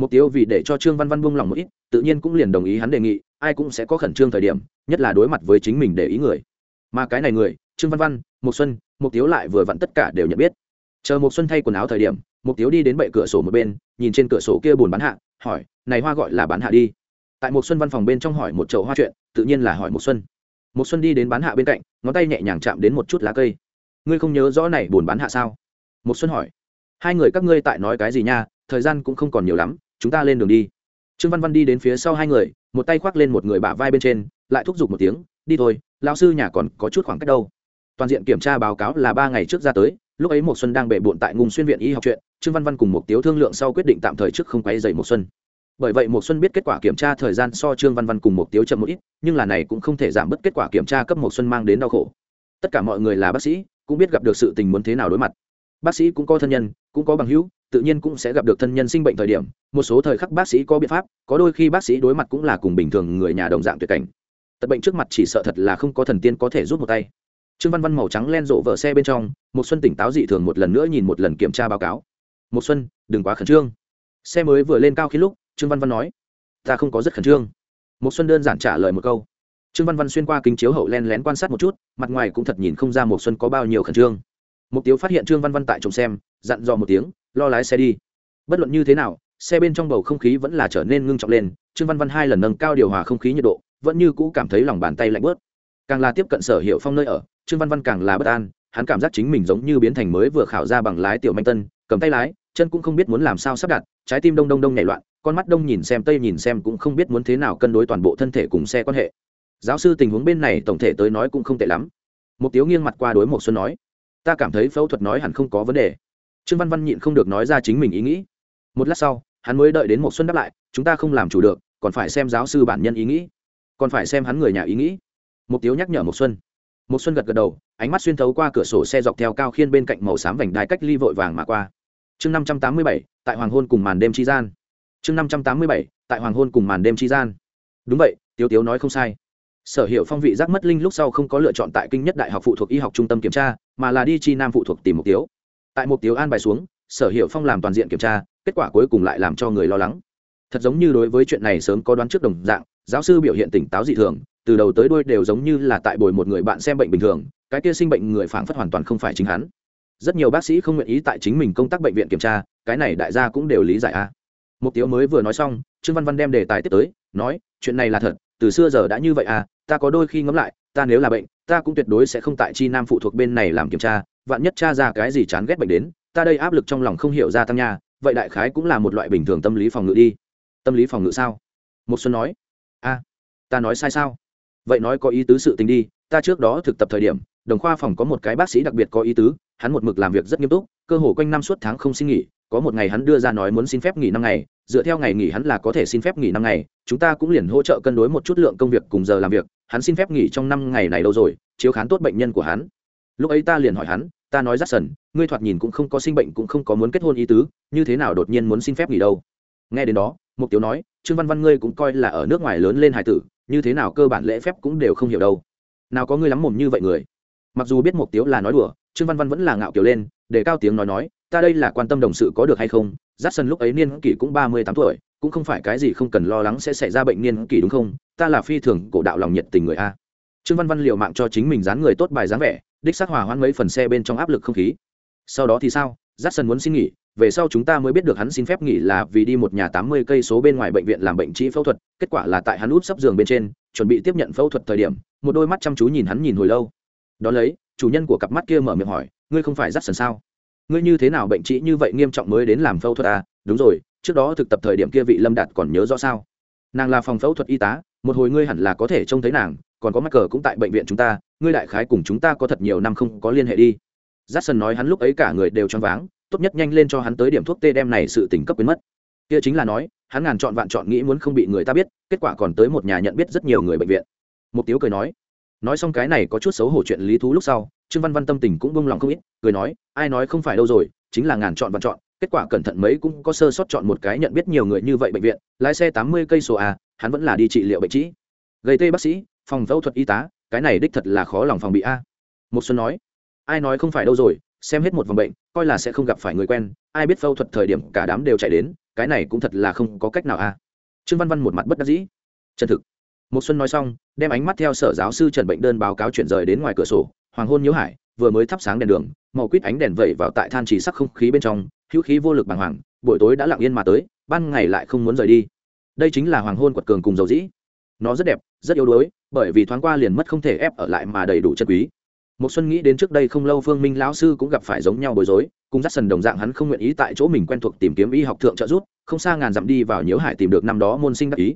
S1: Một tiếu vì để cho trương văn văn buông lòng một ít, tự nhiên cũng liền đồng ý hắn đề nghị, ai cũng sẽ có khẩn trương thời điểm, nhất là đối mặt với chính mình để ý người. Mà cái này người, trương văn văn mục xuân mục tiếu lại vừa vặn tất cả đều nhận biết. Chờ mục xuân thay quần áo thời điểm mục tiếu đi đến bệ cửa sổ một bên, nhìn trên cửa sổ kia buồn bán hạ, hỏi, này hoa gọi là bán hạ đi? Tại mục xuân văn phòng bên trong hỏi một chậu hoa chuyện, tự nhiên là hỏi mục xuân một xuân đi đến bán hạ bên cạnh, ngón tay nhẹ nhàng chạm đến một chút lá cây. Ngươi không nhớ rõ này buồn bán hạ sao? Một xuân hỏi. Hai người các ngươi tại nói cái gì nha, thời gian cũng không còn nhiều lắm, chúng ta lên đường đi. Trương văn văn đi đến phía sau hai người, một tay khoác lên một người bả vai bên trên, lại thúc giục một tiếng, đi thôi, lão sư nhà còn có chút khoảng cách đâu. Toàn diện kiểm tra báo cáo là ba ngày trước ra tới, lúc ấy một xuân đang bệ bộn tại ngùng xuyên viện y học chuyện trương văn văn cùng một tiếu thương lượng sau quyết định tạm thời trước không quay dậy một xuân bởi vậy một xuân biết kết quả kiểm tra thời gian so trương văn văn cùng một tiếu chậm một ít, nhưng là này cũng không thể giảm bớt kết quả kiểm tra cấp một xuân mang đến đau khổ. Tất cả mọi người là bác sĩ, cũng biết gặp được sự tình muốn thế nào đối mặt. Bác sĩ cũng có thân nhân, cũng có bằng hữu, tự nhiên cũng sẽ gặp được thân nhân sinh bệnh thời điểm, một số thời khắc bác sĩ có biện pháp, có đôi khi bác sĩ đối mặt cũng là cùng bình thường người nhà đồng dạng tuyệt cảnh. Tật bệnh trước mặt chỉ sợ thật là không có thần tiên có thể giúp một tay. Trương văn văn màu trắng len rộ vợ xe bên trong một xuân tỉnh táo dị thường một lần nữa nhìn một lần kiểm tra báo cáo. Một xuân, đừng quá khẩn trương. Xe mới vừa lên cao khi lúc trương văn văn nói, ta không có rất khẩn trương. Một xuân đơn giản trả lời một câu. Trương văn văn xuyên qua kính chiếu hậu len lén quan sát một chút, mặt ngoài cũng thật nhìn không ra một xuân có bao nhiêu khẩn trương. Mục tiêu phát hiện trương văn văn tại trông xem, dặn dò một tiếng, lo lái xe đi. Bất luận như thế nào, xe bên trong bầu không khí vẫn là trở nên ngưng trọng lên, trương văn văn hai lần nâng cao điều hòa không khí nhiệt độ, vẫn như cũ cảm thấy lòng bàn tay lạnh bớt. Càng là tiếp cận sở hiệu phong nơi ở, trương văn văn càng là bất an, hắn cảm giác chính mình giống như biến thành mới vừa khảo ra bằng lái tiểu manh tân, cầm tay lái, chân cũng không biết muốn làm sao sắp đặt, trái tim đông đông đông nhảy loạn con mắt đông nhìn xem, tây nhìn xem cũng không biết muốn thế nào cân đối toàn bộ thân thể cùng xe quan hệ. Giáo sư tình huống bên này tổng thể tới nói cũng không tệ lắm. Một tiếu nghiêng mặt qua đối một xuân nói, ta cảm thấy phẫu thuật nói hẳn không có vấn đề. Trương văn văn nhịn không được nói ra chính mình ý nghĩ. Một lát sau, hắn mới đợi đến một xuân đáp lại, chúng ta không làm chủ được, còn phải xem giáo sư bản nhân ý nghĩ. Còn phải xem hắn người nhà ý nghĩ. Một tiếu nhắc nhở một xuân. Một xuân gật gật đầu, ánh mắt xuyên thấu qua cửa sổ xe dọc theo cao khiên bên cạnh màu xám vành đai cách ly vội vàng mà qua. Chương năm trăm tám mươi bảy, tại hoàng hôn cùng màn đêm chi gian chương năm trăm tám mươi bảy, tại hoàng hôn cùng màn đêm tri gian. Đúng vậy, tiếu tiếu nói không sai. Sở hiệu phong vị giác mất linh lúc sau không có lựa chọn tại kinh nhất đại học phụ thuộc y học trung tâm kiểm tra, mà là đi chi nam phụ thuộc tìm mục tiêu tại mục tiêu an bài xuống, sở hiệu phong làm toàn diện kiểm tra, kết quả cuối cùng lại làm cho người lo lắng. Thật giống như đối với chuyện này sớm có đoán trước đồng dạng, giáo sư biểu hiện tỉnh táo dị thường, từ đầu tới đuôi đều giống như là tại bồi một người bạn xem bệnh bình thường, cái kia sinh bệnh người phản phất hoàn toàn không phải chính hắn. Rất nhiều bác sĩ không nguyện ý tại chính mình công tác bệnh viện kiểm tra, cái này đại gia cũng đều lý giải a mục tiêu mới vừa nói xong, trương văn văn đem đề tài tiếp tới, nói, chuyện này là thật, từ xưa giờ đã như vậy à ta có đôi khi ngẫm lại, ta nếu là bệnh, ta cũng tuyệt đối sẽ không tại chi nam phụ thuộc bên này làm kiểm tra, vạn nhất cha ra cái gì chán ghét bệnh đến, ta đây áp lực trong lòng không hiểu ra tăng nha, vậy đại khái cũng là một loại bình thường tâm lý phòng ngự đi. Tâm lý phòng ngự sao? Một xuân nói. A, ta nói sai sao? Vậy nói có ý tứ sự tình đi, ta trước đó thực tập thời điểm, đồng khoa phòng có một cái bác sĩ đặc biệt có ý tứ, hắn một mực làm việc rất nghiêm túc, cơ hồ quanh năm suốt tháng không xin nghỉ có một ngày hắn đưa ra nói muốn xin phép nghỉ năm ngày, dựa theo ngày nghỉ hắn là có thể xin phép nghỉ năm ngày, chúng ta cũng liền hỗ trợ cân đối một chút lượng công việc cùng giờ làm việc, hắn xin phép nghỉ trong năm ngày này lâu rồi, chiếu khán tốt bệnh nhân của hắn. Lúc ấy ta liền hỏi hắn, ta nói rắt sần, ngươi thoạt nhìn cũng không có sinh bệnh cũng không có muốn kết hôn ý tứ, như thế nào đột nhiên muốn xin phép nghỉ đâu? Nghe đến đó, mục tiêu nói, trương văn văn ngươi cũng coi là ở nước ngoài lớn lên hải tử, như thế nào cơ bản lễ phép cũng đều không hiểu đâu. Nào có ngươi lắm mồm như vậy người. Mặc dù biết mục tiêu là nói đùa, trương văn văn vẫn là ngạo kiểu lên, để cao tiếng nói nói ta đây là quan tâm đồng sự có được hay không? Giắt sân lúc ấy niên kỷ cũng ba mươi tám tuổi, cũng không phải cái gì không cần lo lắng sẽ xảy ra bệnh niên kỷ đúng không? Ta là phi thường cổ đạo lòng nhiệt tình người a. Trương văn văn liệu mạng cho chính mình dán người tốt bài dáng vẻ, đích xác hòa hoãn mấy phần xe bên trong áp lực không khí. Sau đó thì sao? Giắt sân muốn xin nghỉ, về sau chúng ta mới biết được hắn xin phép nghỉ là vì đi một nhà tám mươi cây số bên ngoài bệnh viện làm bệnh trị phẫu thuật, kết quả là tại hắn út sấp giường bên trên, chuẩn bị tiếp nhận phẫu thuật thời điểm, một đôi mắt chăm chú nhìn hắn nhìn hồi lâu. Đ ó lấy, chủ nhân của cặp mắt kia mở miệng hỏi, ngươi không phải dắt sần sao? Ngươi như thế nào bệnh trị như vậy nghiêm trọng mới đến làm phẫu thuật à? Đúng rồi, trước đó thực tập thời điểm kia vị lâm đạt còn nhớ rõ sao? Nàng là phòng phẫu thuật y tá, một hồi ngươi hẳn là có thể trông thấy nàng, còn có mắc cờ cũng tại bệnh viện chúng ta, ngươi đại khái cùng chúng ta có thật nhiều năm không có liên hệ đi. J a nói hắn lúc ấy cả người đều choáng váng, tốt nhất nhanh lên cho hắn tới điểm thuốc tê đem này sự tỉnh cấp biến mất. Kia chính là nói, hắn ngàn chọn vạn chọn nghĩ muốn không bị người ta biết, kết quả còn tới một nhà nhận biết rất nhiều người bệnh viện. Mục tiếu cười nói nói xong cái này có chút xấu hổ chuyện lý thú lúc sau, trương văn văn tâm tình cũng bông lòng không ít, cười nói, ai nói không phải đâu rồi, chính là ngàn chọn vạn chọn, kết quả cẩn thận mấy cũng có sơ sót chọn một cái nhận biết nhiều người như vậy bệnh viện, lái xe tám mươi cây số a, hắn vẫn là đi trị liệu bệnh trĩ. Gây tê bác sĩ, phòng phẫu thuật y tá, cái này đích thật là khó lòng phòng bị a. Một xuân nói, ai nói không phải đâu rồi, xem hết một vòng bệnh, coi là sẽ không gặp phải người quen, ai biết phẫu thuật thời điểm cả đám đều chạy đến, cái này cũng thật là không có cách nào a. Trương văn văn một mặt bất đắc dĩ. Chân thực một xuân nói xong, đem ánh mắt theo sở giáo sư trần bệnh đơn báo cáo chuyển rời đến ngoài cửa sổ, hoàng hôn nhiễu hải, vừa mới thắp sáng đèn đường, màu quýt ánh đèn vẩy vào tại than chỉ sắc không khí bên trong, hữu khí vô lực bàng hoàng, buổi tối đã lặng yên mà tới, ban ngày lại không muốn rời đi. Đây chính là hoàng hôn quật cường cùng dầu dĩ. Nó rất đẹp, rất yếu đuối, bởi vì thoáng qua liền mất không thể ép ở lại mà đầy đủ chân quý. Một xuân nghĩ đến trước đây không lâu phương minh lão sư cũng gặp phải giống nhau bối rối, cùng dắt sần đồng dạng hắn không nguyện ý tại chỗ mình quen thuộc tìm kiếm y học thượng trợ giúp, không xa ngàn dặm đi vào nhiễu hải tìm được năm đó môn sinh đắc ý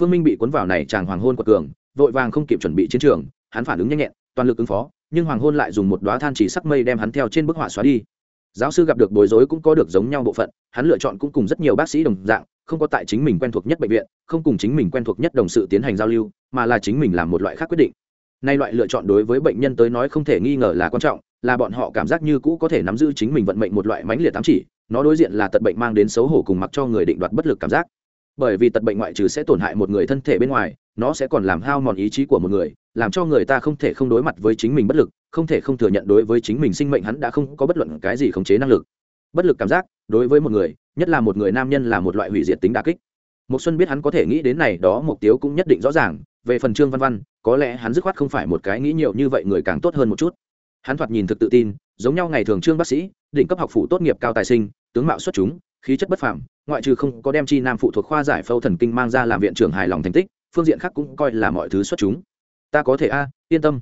S1: phương minh bị cuốn vào này chàng hoàng hôn quật cường, vội vàng không kịp chuẩn bị chiến trường, hắn phản ứng nhanh nhẹn, toàn lực ứng phó, nhưng hoàng hôn lại dùng một đoá than chỉ sắc mây đem hắn theo trên bức họa xóa đi. Giáo sư gặp được bối rối cũng có được giống nhau bộ phận, hắn lựa chọn cũng cùng rất nhiều bác sĩ đồng dạng, không có tại chính mình quen thuộc nhất bệnh viện, không cùng chính mình quen thuộc nhất đồng sự tiến hành giao lưu, mà là chính mình làm một loại khác quyết định. Nay loại lựa chọn đối với bệnh nhân tới nói không thể nghi ngờ là quan trọng, là bọn họ cảm giác như cũ có thể nắm giữ chính mình vận mệnh một loại mãnh liệt tám chỉ, nó đối diện là tật bệnh mang đến xấu hổ cùng mặc cho người định đoạt bất lực cảm giác bởi vì tật bệnh ngoại trừ sẽ tổn hại một người thân thể bên ngoài, nó sẽ còn làm hao mòn ý chí của một người, làm cho người ta không thể không đối mặt với chính mình bất lực, không thể không thừa nhận đối với chính mình sinh mệnh hắn đã không có bất luận cái gì khống chế năng lực. Bất lực cảm giác đối với một người, nhất là một người nam nhân là một loại hủy diệt tính đa kích. Một xuân biết hắn có thể nghĩ đến này, đó mục tiêu cũng nhất định rõ ràng, về phần trương văn văn, có lẽ hắn dứt khoát không phải một cái nghĩ nhiều như vậy người càng tốt hơn một chút. Hắn thoạt nhìn thực tự tin, giống nhau ngày thường trương bác sĩ định cấp học phủ tốt nghiệp cao tài sinh, tướng mạo xuất chúng, khí chất bất phàm ngoại trừ không có đem chi nam phụ thuộc khoa giải phẫu thần kinh mang ra làm viện trưởng hài lòng thành tích, phương diện khác cũng coi là mọi thứ xuất chúng. Ta có thể a, yên tâm.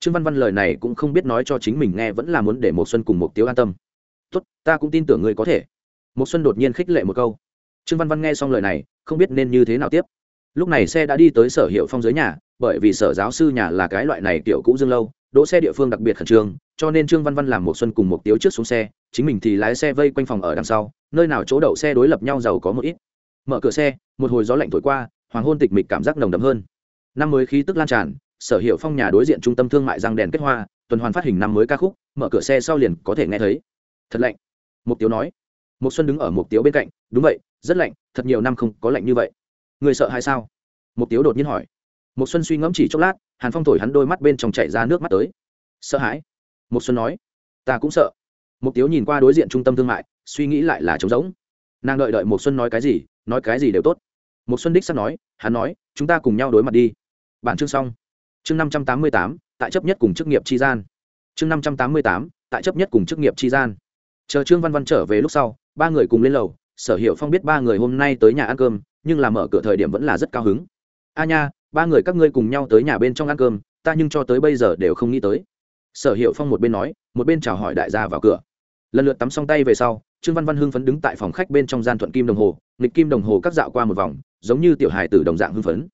S1: Trương văn văn lời này cũng không biết nói cho chính mình nghe vẫn là muốn để một xuân cùng một tiếu an tâm. Tốt, ta cũng tin tưởng ngươi có thể. Một xuân đột nhiên khích lệ một câu. Trương văn văn nghe xong lời này, không biết nên như thế nào tiếp. Lúc này xe đã đi tới sở hiệu phong dưới nhà, bởi vì sở giáo sư nhà là cái loại này kiểu cũ dương lâu đỗ xe địa phương đặc biệt khẩn trương, cho nên trương văn văn làm một xuân cùng một tiếu trước xuống xe, chính mình thì lái xe vây quanh phòng ở đằng sau, nơi nào chỗ đậu xe đối lập nhau giàu có một ít. Mở cửa xe, một hồi gió lạnh thổi qua, hoàng hôn tịch mịch cảm giác nồng đậm hơn. Năm mới khí tức lan tràn, sở hiệu phong nhà đối diện trung tâm thương mại răng đèn kết hoa, tuần hoàn phát hình năm mới ca khúc, mở cửa xe sau liền có thể nghe thấy. Thật lạnh, mục tiếu nói. Mục xuân đứng ở mục tiếu bên cạnh, đúng vậy, rất lạnh, thật nhiều năm không có lạnh như vậy. Người sợ hay sao? Mục tiếu đột nhiên hỏi. Một xuân suy ngẫm chỉ chốc lát, hàn phong thổi hắn đôi mắt bên trong chảy ra nước mắt tới. Sợ hãi. Một xuân nói, ta cũng sợ. Mục tiếu nhìn qua đối diện trung tâm thương mại, suy nghĩ lại là trống rỗng. Nàng đợi đợi một xuân nói cái gì, nói cái gì đều tốt. Một xuân đích sắp nói, hắn nói, chúng ta cùng nhau đối mặt đi. Bản chương xong. Chương năm trăm tám mươi tám, tại chấp nhất cùng chức nghiệp chi gian. Chương năm trăm tám mươi tám, tại chấp nhất cùng chức nghiệp chi gian. Chờ trương văn văn trở về lúc sau, ba người cùng lên lầu, sở hiệu phong biết ba người hôm nay tới nhà ăn cơm, nhưng làm mở cửa thời điểm vẫn là rất cao hứng. A nha ba người các ngươi cùng nhau tới nhà bên trong ăn cơm, ta nhưng cho tới bây giờ đều không nghĩ tới. Sở hiệu phong một bên nói, một bên chào hỏi đại gia vào cửa. Lần lượt tắm xong tay về sau, trương văn văn hưng phấn đứng tại phòng khách bên trong gian thuận kim đồng hồ, nghịch kim đồng hồ các dạo qua một vòng, giống như tiểu hài tử đồng dạng hưng phấn.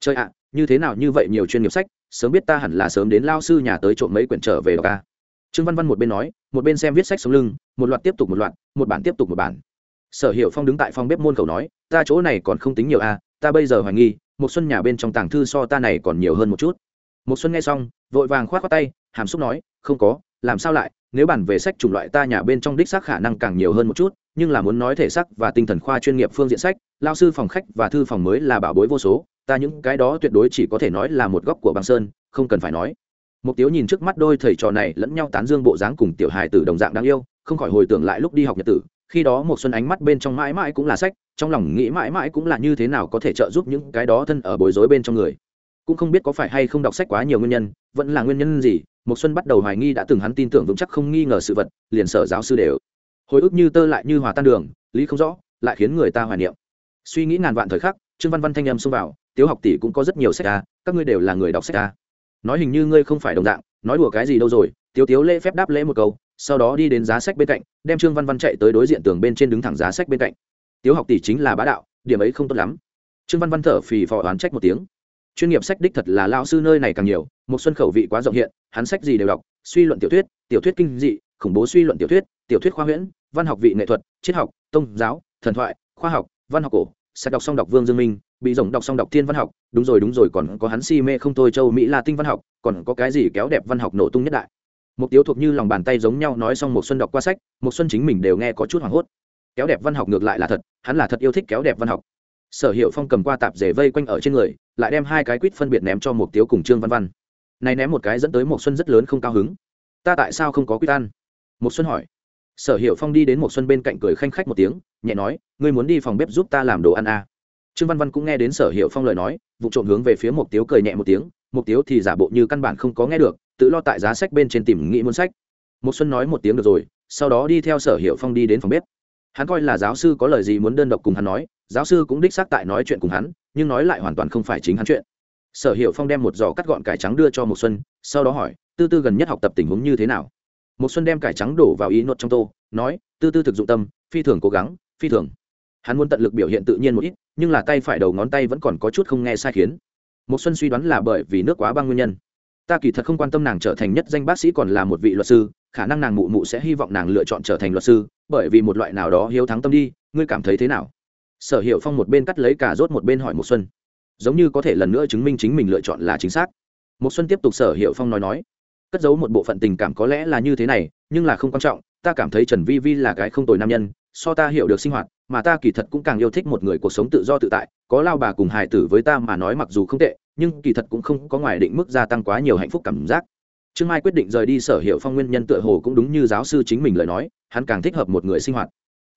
S1: Chơi ạ, như thế nào như vậy nhiều chuyên nghiệp sách, sớm biết ta hẳn là sớm đến lao sư nhà tới trộm mấy quyển trở về đọc ca trương văn văn một bên nói, một bên xem viết sách sống lưng, một loạt tiếp tục một loạt, một bản tiếp tục một bản. Sở hiệu phong đứng tại phòng bếp môn khẩu nói, ta chỗ này còn không tính nhiều a, ta bây giờ hoài nghi một xuân nhà bên trong tàng thư so ta này còn nhiều hơn một chút. Một xuân nghe xong, vội vàng khoát khoát tay, hàm xúc nói, không có, làm sao lại, nếu bản về sách chủng loại ta nhà bên trong đích xác khả năng càng nhiều hơn một chút, nhưng là muốn nói thể xác và tinh thần khoa chuyên nghiệp phương diện sách, lao sư phòng khách và thư phòng mới là bảo bối vô số, ta những cái đó tuyệt đối chỉ có thể nói là một góc của băng sơn, không cần phải nói. Mục tiếu nhìn trước mắt đôi thầy trò này lẫn nhau tán dương bộ dáng cùng tiểu hài tử đồng dạng đáng yêu, không khỏi hồi tưởng lại lúc đi học nhật tử khi đó một xuân ánh mắt bên trong mãi mãi cũng là sách, trong lòng nghĩ mãi mãi cũng là như thế nào có thể trợ giúp những cái đó thân ở bối rối bên trong người. Cũng không biết có phải hay không đọc sách quá nhiều nguyên nhân, vẫn là nguyên nhân gì, một xuân bắt đầu hoài nghi đã từng hắn tin tưởng vững chắc không nghi ngờ sự vật, liền sở giáo sư đều. Hồi ức như tơ lại như hòa tan đường, lý không rõ, lại khiến người ta hoài niệm. Suy nghĩ ngàn vạn thời khắc, trương văn văn thanh âm xông vào, tiếu học tỷ cũng có rất nhiều sách à các ngươi đều là người đọc sách à. Nói hình như ngươi không phải đồng dạng, nói đùa cái gì đâu rồi, tiếu tiếu lễ phép đáp lễ một câu sau đó đi đến giá sách bên cạnh, đem trương văn văn chạy tới đối diện tường bên trên đứng thẳng giá sách bên cạnh. Tiếu học tỷ chính là bá đạo, điểm ấy không tốt lắm. Trương văn văn thở phì phò oán trách một tiếng. Chuyên nghiệp sách đích thật là lao sư nơi này càng nhiều, một xuân khẩu vị quá rộng hiện, hắn sách gì đều đọc, suy luận tiểu thuyết tiểu thuyết kinh dị, khủng bố suy luận tiểu thuyết tiểu thuyết khoa huyễn, văn học vị nghệ thuật, triết học, tôn giáo, thần thoại, khoa học, văn học cổ, sách đọc xong đọc vương dương minh, bị rộng đọc xong đọc thiên văn học, đúng rồi đúng rồi còn có hắn si mê không thôi châu mỹ la tinh văn học, còn có cái gì kéo đẹp văn học nổ tung nhất đại một tiếu thuộc như lòng bàn tay giống nhau nói xong một xuân đọc qua sách một xuân chính mình đều nghe có chút hoảng hốt. Kéo đẹp văn học ngược lại là thật, hắn là thật yêu thích kéo đẹp văn học. Sở hiệu phong cầm qua tạp rể vây quanh ở trên người, lại đem hai cái quýt phân biệt ném cho một tiếu cùng trương văn văn. Này ném một cái dẫn tới một xuân rất lớn không cao hứng. Ta tại sao không có quýt ăn? Một xuân hỏi. Sở hiệu phong đi đến một xuân bên cạnh cười khanh khách một tiếng, nhẹ nói, ngươi muốn đi phòng bếp giúp ta làm đồ ăn à. trương văn văn cũng nghe đến sở hiệu phong lời nói, vụ trộm hướng về phía một tiếu cười nhẹ một tiếng một tiếu thì giả bộ như căn bản không có nghe được tự lo tại giá sách bên trên tìm nghĩ muốn sách. Một xuân nói một tiếng được rồi, sau đó đi theo sở hiệu phong đi đến phòng bếp. Hắn coi là giáo sư có lời gì muốn đơn độc cùng hắn nói, giáo sư cũng đích xác tại nói chuyện cùng hắn, nhưng nói lại hoàn toàn không phải chính hắn chuyện. Sở hiệu phong đem một giò cắt gọn cải trắng đưa cho một xuân, sau đó hỏi, tư tư gần nhất học tập tình huống như thế nào? Một xuân đem cải trắng đổ vào ý nốt trong tô, nói, tư tư thực dụng tâm, phi thường cố gắng, phi thường. Hắn muốn tận lực biểu hiện tự nhiên một ít, nhưng là tay phải đầu ngón tay vẫn còn có chút không nghe sai khiến. Một xuân suy đoán là bởi vì nước quá băng nguyên nhân ta kỳ thật không quan tâm nàng trở thành nhất danh bác sĩ còn là một vị luật sư, khả năng nàng mụ mụ sẽ hy vọng nàng lựa chọn trở thành luật sư, bởi vì một loại nào đó hiếu thắng tâm đi, ngươi cảm thấy thế nào? Sở hiệu phong một bên cắt lấy cả rốt một bên hỏi một xuân. Giống như có thể lần nữa chứng minh chính mình lựa chọn là chính xác. Một xuân tiếp tục sở hiệu phong nói nói. Cất giấu một bộ phận tình cảm có lẽ là như thế này, nhưng là không quan trọng, ta cảm thấy trần vi vi là cái không tồi nam nhân, so ta hiểu được sinh hoạt, mà ta kỳ thật cũng càng yêu thích một người cuộc sống tự do tự tại, có lao bà cùng hài tử với ta mà nói mặc dù không tệ nhưng kỳ thật cũng không có ngoài định mức gia tăng quá nhiều hạnh phúc cảm giác. Trương mai quyết định rời đi sở hiệu phong nguyên nhân tựa hồ cũng đúng như giáo sư chính mình lời nói, hắn càng thích hợp một người sinh hoạt.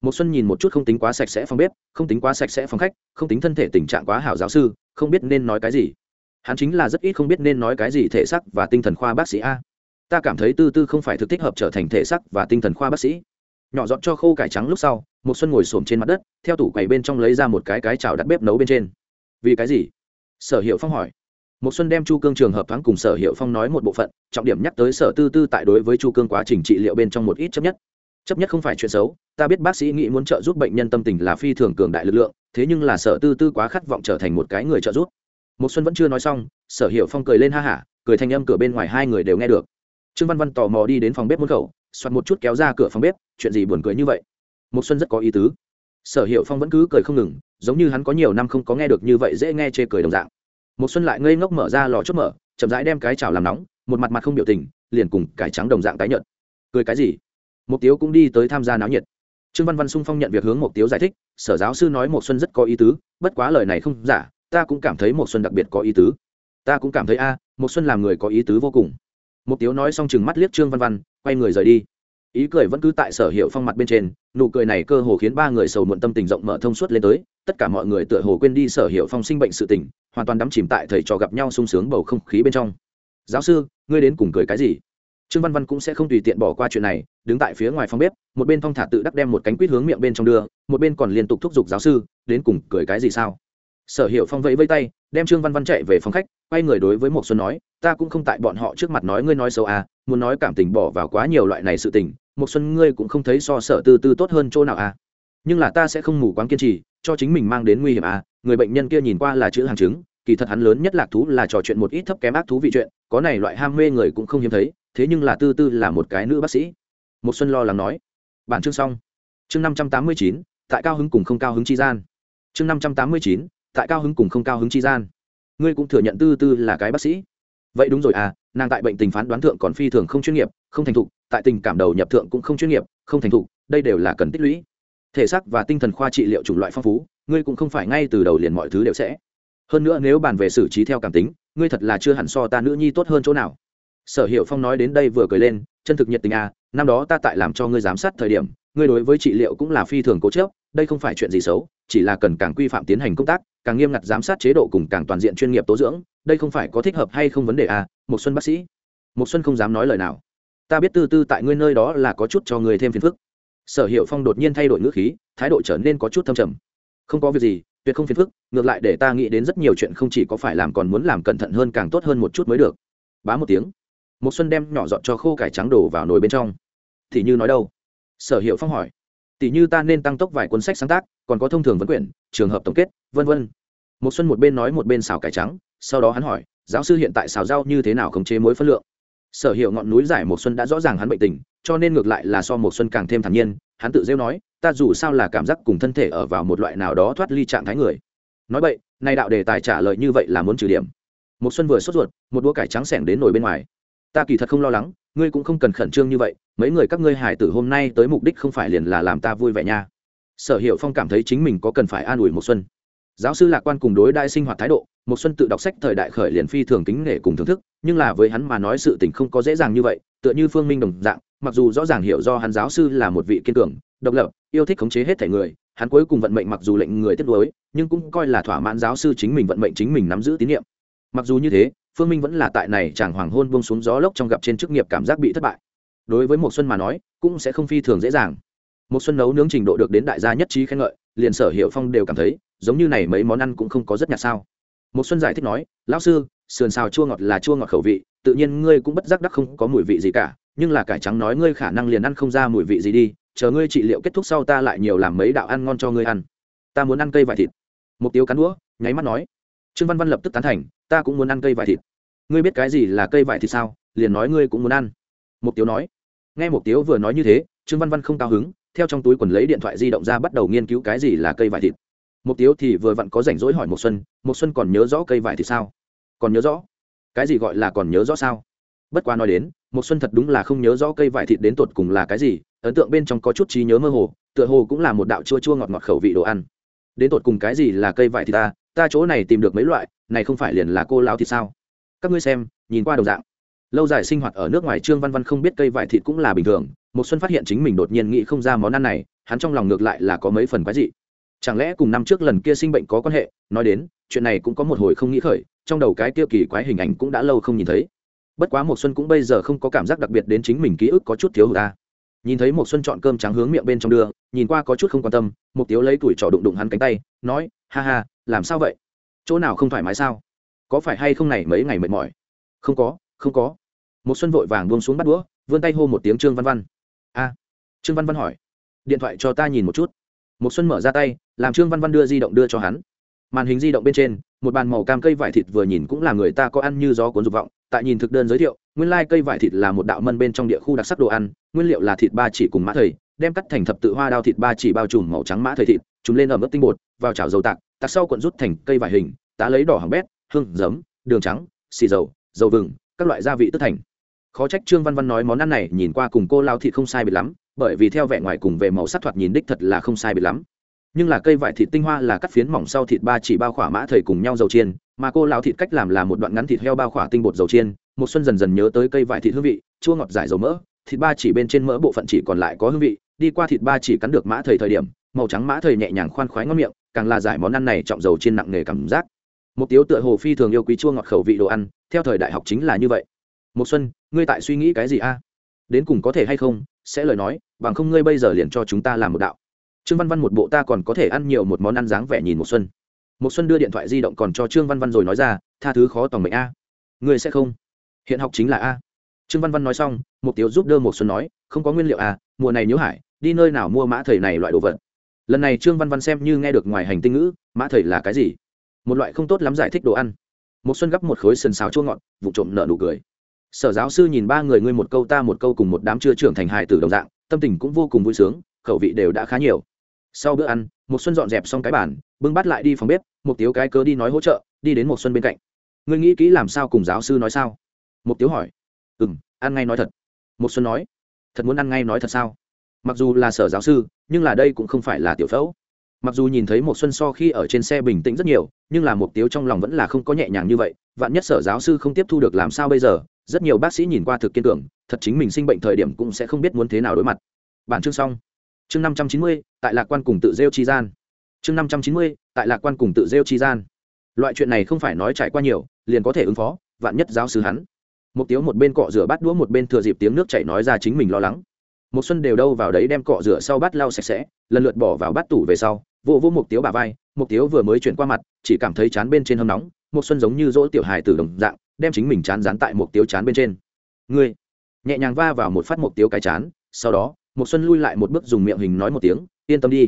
S1: Một xuân nhìn một chút không tính quá sạch sẽ phòng bếp, không tính quá sạch sẽ phòng khách, không tính thân thể tình trạng quá hảo giáo sư, không biết nên nói cái gì. Hắn chính là rất ít không biết nên nói cái gì thể xác và tinh thần khoa bác sĩ a. Ta cảm thấy tư tư không phải thực thích hợp trở thành thể xác và tinh thần khoa bác sĩ. Nhỏ dọn cho khô cải trắng lúc sau một xuân ngồi xổm trên mặt đất, theo tủ quầy bên trong lấy ra một cái cái chảo đặt bếp nấu bên trên. Vì cái gì? Sở hiệu phong hỏi. Một xuân đem chu cương trường hợp thoáng cùng sở hiệu phong nói một bộ phận, trọng điểm nhắc tới sở tư tư tại đối với chu cương quá trình trị liệu bên trong một ít chấp nhất. Chấp nhất không phải chuyện xấu, ta biết bác sĩ nghĩ muốn trợ giúp bệnh nhân tâm tình là phi thường cường đại lực lượng, thế nhưng là sở tư tư quá khát vọng trở thành một cái người trợ giúp. Một xuân vẫn chưa nói xong, sở hiệu phong cười lên ha hả, cười thanh âm cửa bên ngoài hai người đều nghe được. Trương văn văn tò mò đi đến phòng bếp môn khẩu xoắn một chút kéo ra cửa phòng bếp, chuyện gì buồn cười như vậy? Một xuân rất có ý tứ. Sở hiệu phong vẫn cứ cười không ngừng giống như hắn có nhiều năm không có nghe được như vậy dễ nghe chê cười đồng dạng. Một xuân lại ngây ngốc mở ra lò chốt mở, chậm rãi đem cái chảo làm nóng, một mặt mặt không biểu tình, liền cùng cải trắng đồng dạng tái nhợt. Cười cái gì? Một tiếu cũng đi tới tham gia náo nhiệt. Trương văn văn sung phong nhận việc hướng một tiếu giải thích, sở giáo sư nói một xuân rất có ý tứ, bất quá lời này không giả, ta cũng cảm thấy một xuân đặc biệt có ý tứ. Ta cũng cảm thấy a một xuân làm người có ý tứ vô cùng. Một tiếu nói xong chừng mắt liếc trương văn văn, quay người rời đi ý cười vẫn cứ tại sở hiệu phong mặt bên trên, nụ cười này cơ hồ khiến ba người sầu muộn tâm tình rộng mở thông suốt lên tới, tất cả mọi người tựa hồ quên đi sở hiệu phong sinh bệnh sự tình, hoàn toàn đắm chìm tại thầy trò gặp nhau sung sướng bầu không khí bên trong. Giáo sư, ngươi đến cùng cười cái gì? Trương văn văn cũng sẽ không tùy tiện bỏ qua chuyện này, đứng tại phía ngoài phòng bếp, một bên phong thả tự đắc đem một cánh quýt hướng miệng bên trong đưa, một bên còn liên tục thúc giục giáo sư, đến cùng cười cái gì sao? Sở hiệu phong vẫy vây tay, đem trương văn văn chạy về phòng khách, quay người đối với một xuân nói, ta cũng không tại bọn họ trước mặt nói ngươi nói xấu à muốn nói cảm tình bỏ vào quá nhiều loại này sự tình một xuân, ngươi cũng không thấy so sở tư tư tốt hơn chỗ nào à? Nhưng là ta sẽ không mù quáng kiên trì, cho chính mình mang đến nguy hiểm à? Người bệnh nhân kia nhìn qua là chữ hàng chứng, kỳ thật hắn lớn nhất lạc thú là trò chuyện một ít thấp kém ác thú vị chuyện, có này loại ham mê người cũng không hiếm thấy, thế nhưng là tư tư là một cái nữ bác sĩ. Một xuân lo lắng nói. Bản chương xong. Chương năm trăm tám mươi chín, tại cao hứng cùng không cao hứng chi gian. Chương năm trăm tám mươi chín, tại cao hứng cùng không cao hứng chi gian. Ngươi cũng thừa nhận tư tư là cái bác sĩ vậy đúng rồi à nàng tại bệnh tình phán đoán thượng còn phi thường không chuyên nghiệp, không thành thục, tại tình cảm đầu nhập thượng cũng không chuyên nghiệp, không thành thục, đây đều là cần tích lũy. Thể xác và tinh thần khoa trị liệu chủng loại phong phú, ngươi cũng không phải ngay từ đầu liền mọi thứ đều sẽ. Hơn nữa nếu bàn về xử trí theo cảm tính, ngươi thật là chưa hẳn so ta nữ nhi tốt hơn chỗ nào. Sở hiệu phong nói đến đây vừa cười lên, chân thực nhiệt tình à năm đó ta tại làm cho ngươi giám sát thời điểm, ngươi đối với trị liệu cũng là phi thường cố chớp đây không phải chuyện gì xấu, chỉ là cần càng quy phạm tiến hành công tác, càng nghiêm ngặt giám sát chế độ cùng càng toàn diện chuyên nghiệp tố dưỡng, đây không phải có thích hợp hay không vấn đề à một xuân bác sĩ? Một xuân không dám nói lời nào. Ta biết tư tư tại ngươi nơi đó là có chút cho người thêm phiền phức. Sở hiệu phong đột nhiên thay đổi ngữ khí, thái độ trở nên có chút thâm trầm. Không có việc gì, tuyệt không phiền phức, ngược lại để ta nghĩ đến rất nhiều chuyện không chỉ có phải làm còn muốn làm cẩn thận hơn càng tốt hơn một chút mới được. Bá một tiếng. Một xuân đem nhỏ dọn cho khô cải trắng đổ vào nồi bên trong. Thì như nói đâu? Sở hiệu phong hỏi tỷ như ta nên tăng tốc vài cuốn sách sáng tác, còn có thông thường vấn quyển, trường hợp tổng kết, vân vân. Một xuân một bên nói một bên xào cải trắng, sau đó hắn hỏi, giáo sư hiện tại xào rau như thế nào khống chế mối phân lượng? Sở hiệu ngọn núi giải một xuân đã rõ ràng hắn bệnh tình, cho nên ngược lại là so một xuân càng thêm thản nhiên, hắn tự rêu nói, ta dù sao là cảm giác cùng thân thể ở vào một loại nào đó thoát ly trạng thái người. Nói vậy nay đạo đề tài trả lời như vậy là muốn trừ điểm. Một xuân vừa sốt ruột, một đũa cải trắng xẻng đến nổi bên ngoài. Ta kỳ thật không lo lắng ngươi cũng không cần khẩn trương như vậy mấy người các ngươi hải tử hôm nay tới mục đích không phải liền là làm ta vui vẻ nha. Sở hiệu phong cảm thấy chính mình có cần phải an ủi một xuân. Giáo sư lạc quan cùng đối đại sinh hoạt thái độ một xuân tự đọc sách thời đại khởi liền phi thường kính nể cùng thưởng thức nhưng là với hắn mà nói sự tình không có dễ dàng như vậy tựa như phương minh đồng dạng mặc dù rõ ràng hiểu do hắn giáo sư là một vị kiên cường độc lập yêu thích khống chế hết thể người hắn cuối cùng vận mệnh mặc dù lệnh người tiếp đối, nhưng cũng coi là thỏa mãn giáo sư chính mình vận mệnh chính mình nắm giữ tín nhiệm. Mặc dù như thế phương minh vẫn là tại này chàng hoàng hôn buông xuống gió lốc trong gặp trên chức nghiệp cảm giác bị thất bại. Đối với một xuân mà nói, cũng sẽ không phi thường dễ dàng. Một xuân nấu nướng trình độ được đến đại gia nhất trí khen ngợi, liền sở hiệu phong đều cảm thấy, giống như này mấy món ăn cũng không có rất nhạt sao. Một xuân giải thích nói, lão sư, sườn xào chua ngọt là chua ngọt khẩu vị, tự nhiên ngươi cũng bất giác đắc không có mùi vị gì cả, nhưng là cải trắng nói ngươi khả năng liền ăn không ra mùi vị gì đi, chờ ngươi trị liệu kết thúc sau ta lại nhiều làm mấy đạo ăn ngon cho ngươi ăn. Ta muốn ăn cây vải thịt. Mục tiêu cắn đũa, nháy mắt nói. Trương văn văn lập tức tán thành ta cũng muốn ăn cây vải thịt. Ngươi biết cái gì là cây vải thịt sao? Liền nói ngươi cũng muốn ăn. Mục tiêu nói. Nghe mục tiêu vừa nói như thế, trương văn văn không cao hứng, theo trong túi quần lấy điện thoại di động ra bắt đầu nghiên cứu cái gì là cây vải thịt. Mục tiêu thì vừa vặn có rảnh rỗi hỏi một xuân một xuân còn nhớ rõ cây vải thịt sao? Còn nhớ rõ. Cái gì gọi là còn nhớ rõ sao? Bất qua nói đến một xuân thật đúng là không nhớ rõ cây vải thịt đến tột cùng là cái gì, ấn tượng bên trong có chút trí nhớ mơ hồ, tựa hồ cũng là một đạo chua chua ngọt ngọt khẩu vị đồ ăn đến tột cùng cái gì là cây vải thì ta ta chỗ này tìm được mấy loại, này không phải liền là cô lao thì sao? Các ngươi xem, nhìn qua đồng dạng. Lâu dài sinh hoạt ở nước ngoài trương văn văn không biết cây vải thịt cũng là bình thường một xuân phát hiện chính mình đột nhiên nghĩ không ra món ăn này, hắn trong lòng ngược lại là có mấy phần quái dị. Chẳng lẽ cùng năm trước lần kia sinh bệnh có quan hệ? Nói đến, chuyện này cũng có một hồi không nghĩ khởi, trong đầu cái kia kỳ quái hình ảnh cũng đã lâu không nhìn thấy. Bất quá một xuân cũng bây giờ không có cảm giác đặc biệt đến chính mình ký ức có chút thiếu hụt ta nhìn thấy một xuân chọn cơm trắng hướng miệng bên trong đưa, nhìn qua có chút không quan tâm mục tiếu lấy tuổi trọ đụng đụng hắn cánh tay, nói, ha ha, làm sao vậy? Chỗ nào không thoải mái sao? Có phải hay không này mấy ngày mệt mỏi? Không có không có. Một xuân vội vàng buông xuống bắt đũa, vươn tay hô một tiếng trương văn văn. A, trương văn văn hỏi, điện thoại cho ta nhìn một chút. Một xuân mở ra tay, làm trương văn văn đưa di động đưa cho hắn màn hình di động bên trên, một bàn màu cam cây vải thịt vừa nhìn cũng là người ta có ăn như gió cuốn dục vọng. Tại nhìn thực đơn giới thiệu, nguyên lai cây vải thịt là một đạo mân bên trong địa khu đặc sắc đồ ăn, nguyên liệu là thịt ba chỉ cùng mã thầy, đem cắt thành thập tự hoa đao thịt ba chỉ bao trùm màu trắng mã thầy thịt chúng lên ở mức tinh bột, vào chảo dầu tạc tạc sau cuộn rút thành cây vải hình, tá lấy đỏ hàng bét, hương, giấm, đường trắng, xì dầu dầu vừng, các loại gia vị tức thành. Khó trách trương văn văn nói món ăn này nhìn qua cùng cô lao thịt không sai biệt lắm, bởi vì theo vẻ ngoài cùng về màu sắc thoạt nhìn đích thật là không sai biệt lắm nhưng là cây vải thịt tinh hoa là cắt phiến mỏng sau thịt ba chỉ bao khỏa mã thầy cùng nhau dầu chiên, mà cô lão thịt cách làm là một đoạn ngắn thịt heo bao khỏa tinh bột dầu chiên một xuân dần dần nhớ tới cây vải thịt hương vị, chua ngọt giải dầu mỡ, thịt ba chỉ bên trên mỡ bộ phận chỉ còn lại có hương vị, đi qua thịt ba chỉ cắn được mã thầy thời điểm, màu trắng mã thầy nhẹ nhàng khoan khoái ngon miệng, càng là giải món ăn này trọng dầu chiên nặng nề cảm giác. Một tiếu tựa hồ phi thường yêu quý chua ngọt khẩu vị đồ ăn, theo thời đại học chính là như vậy. Một xuân, ngươi tại suy nghĩ cái gì a? Đến cùng có thể hay không, sẽ lời nói, bằng không ngươi bây giờ liền cho chúng ta làm một đạo trương văn văn một bộ ta còn có thể ăn nhiều một món ăn dáng vẻ nhìn một xuân. Một xuân đưa điện thoại di động còn cho trương văn văn rồi nói ra, tha thứ khó tòng mệnh a. Người sẽ không. Hiện học chính là a. Trương văn văn nói xong một tiểu giúp đỡ một xuân nói, không có nguyên liệu a, mùa này nhớ hải đi nơi nào mua mã thầy này loại đồ vật? Lần này trương văn văn xem như nghe được ngoài hành tinh ngữ, mã thầy là cái gì? Một loại không tốt lắm giải thích đồ ăn. Một xuân gấp một khối sần xào chua ngọt vụ trộm nợ nụ cười. Sở giáo sư nhìn ba người ngươi một câu ta một câu cùng một đám chưa trưởng thành hài tử đồng dạng, tâm tình cũng vô cùng vui sướng, khẩu vị đều đã khá nhiều sau bữa ăn một xuân dọn dẹp xong cái bàn bưng bắt lại đi phòng bếp một tiếu cái cớ đi nói hỗ trợ đi đến một xuân bên cạnh. Ngươi nghĩ kỹ làm sao cùng giáo sư nói sao? Một tiếu hỏi. Ừm, ăn ngay nói thật. Một xuân nói. Thật muốn ăn ngay nói thật sao? Mặc dù là sở giáo sư nhưng là đây cũng không phải là tiểu phẫu. Mặc dù nhìn thấy một xuân so khi ở trên xe bình tĩnh rất nhiều nhưng là một tiếu trong lòng vẫn là không có nhẹ nhàng như vậy. Vạn nhất sở giáo sư không tiếp thu được làm sao bây giờ? Rất nhiều bác sĩ nhìn qua thực kiên tưởng thật chính mình sinh bệnh thời điểm cũng sẽ không biết muốn thế nào đối mặt. Bản chương xong chương năm trăm chín mươi, tại lạc quan cùng tự rêu chi gian. Chương năm trăm chín mươi, tại lạc quan cùng tự rêu chi gian. Loại chuyện này không phải nói trải qua nhiều, liền có thể ứng phó, vạn nhất giáo sư hắn. Một tiếu một bên cọ rửa bát đũa, một bên thừa dịp tiếng nước chảy nói ra chính mình lo lắng. Một xuân đều đâu vào đấy đem cọ rửa sau bát lau sạch sẽ, lần lượt bỏ vào bát tủ về sau vô vô một tiếu bà vai. Một tiếu vừa mới chuyển qua mặt, chỉ cảm thấy chán bên trên hâm nóng. Một xuân giống như dỗ tiểu hài từ đồng dạng, đem chính mình chán dán tại một tiếu chán bên trên. Ngươi! Nhẹ nhàng va vào một phát một tiếu cái chán, sau đó một xuân lui lại một bước dùng miệng hình nói một tiếng, yên tâm đi.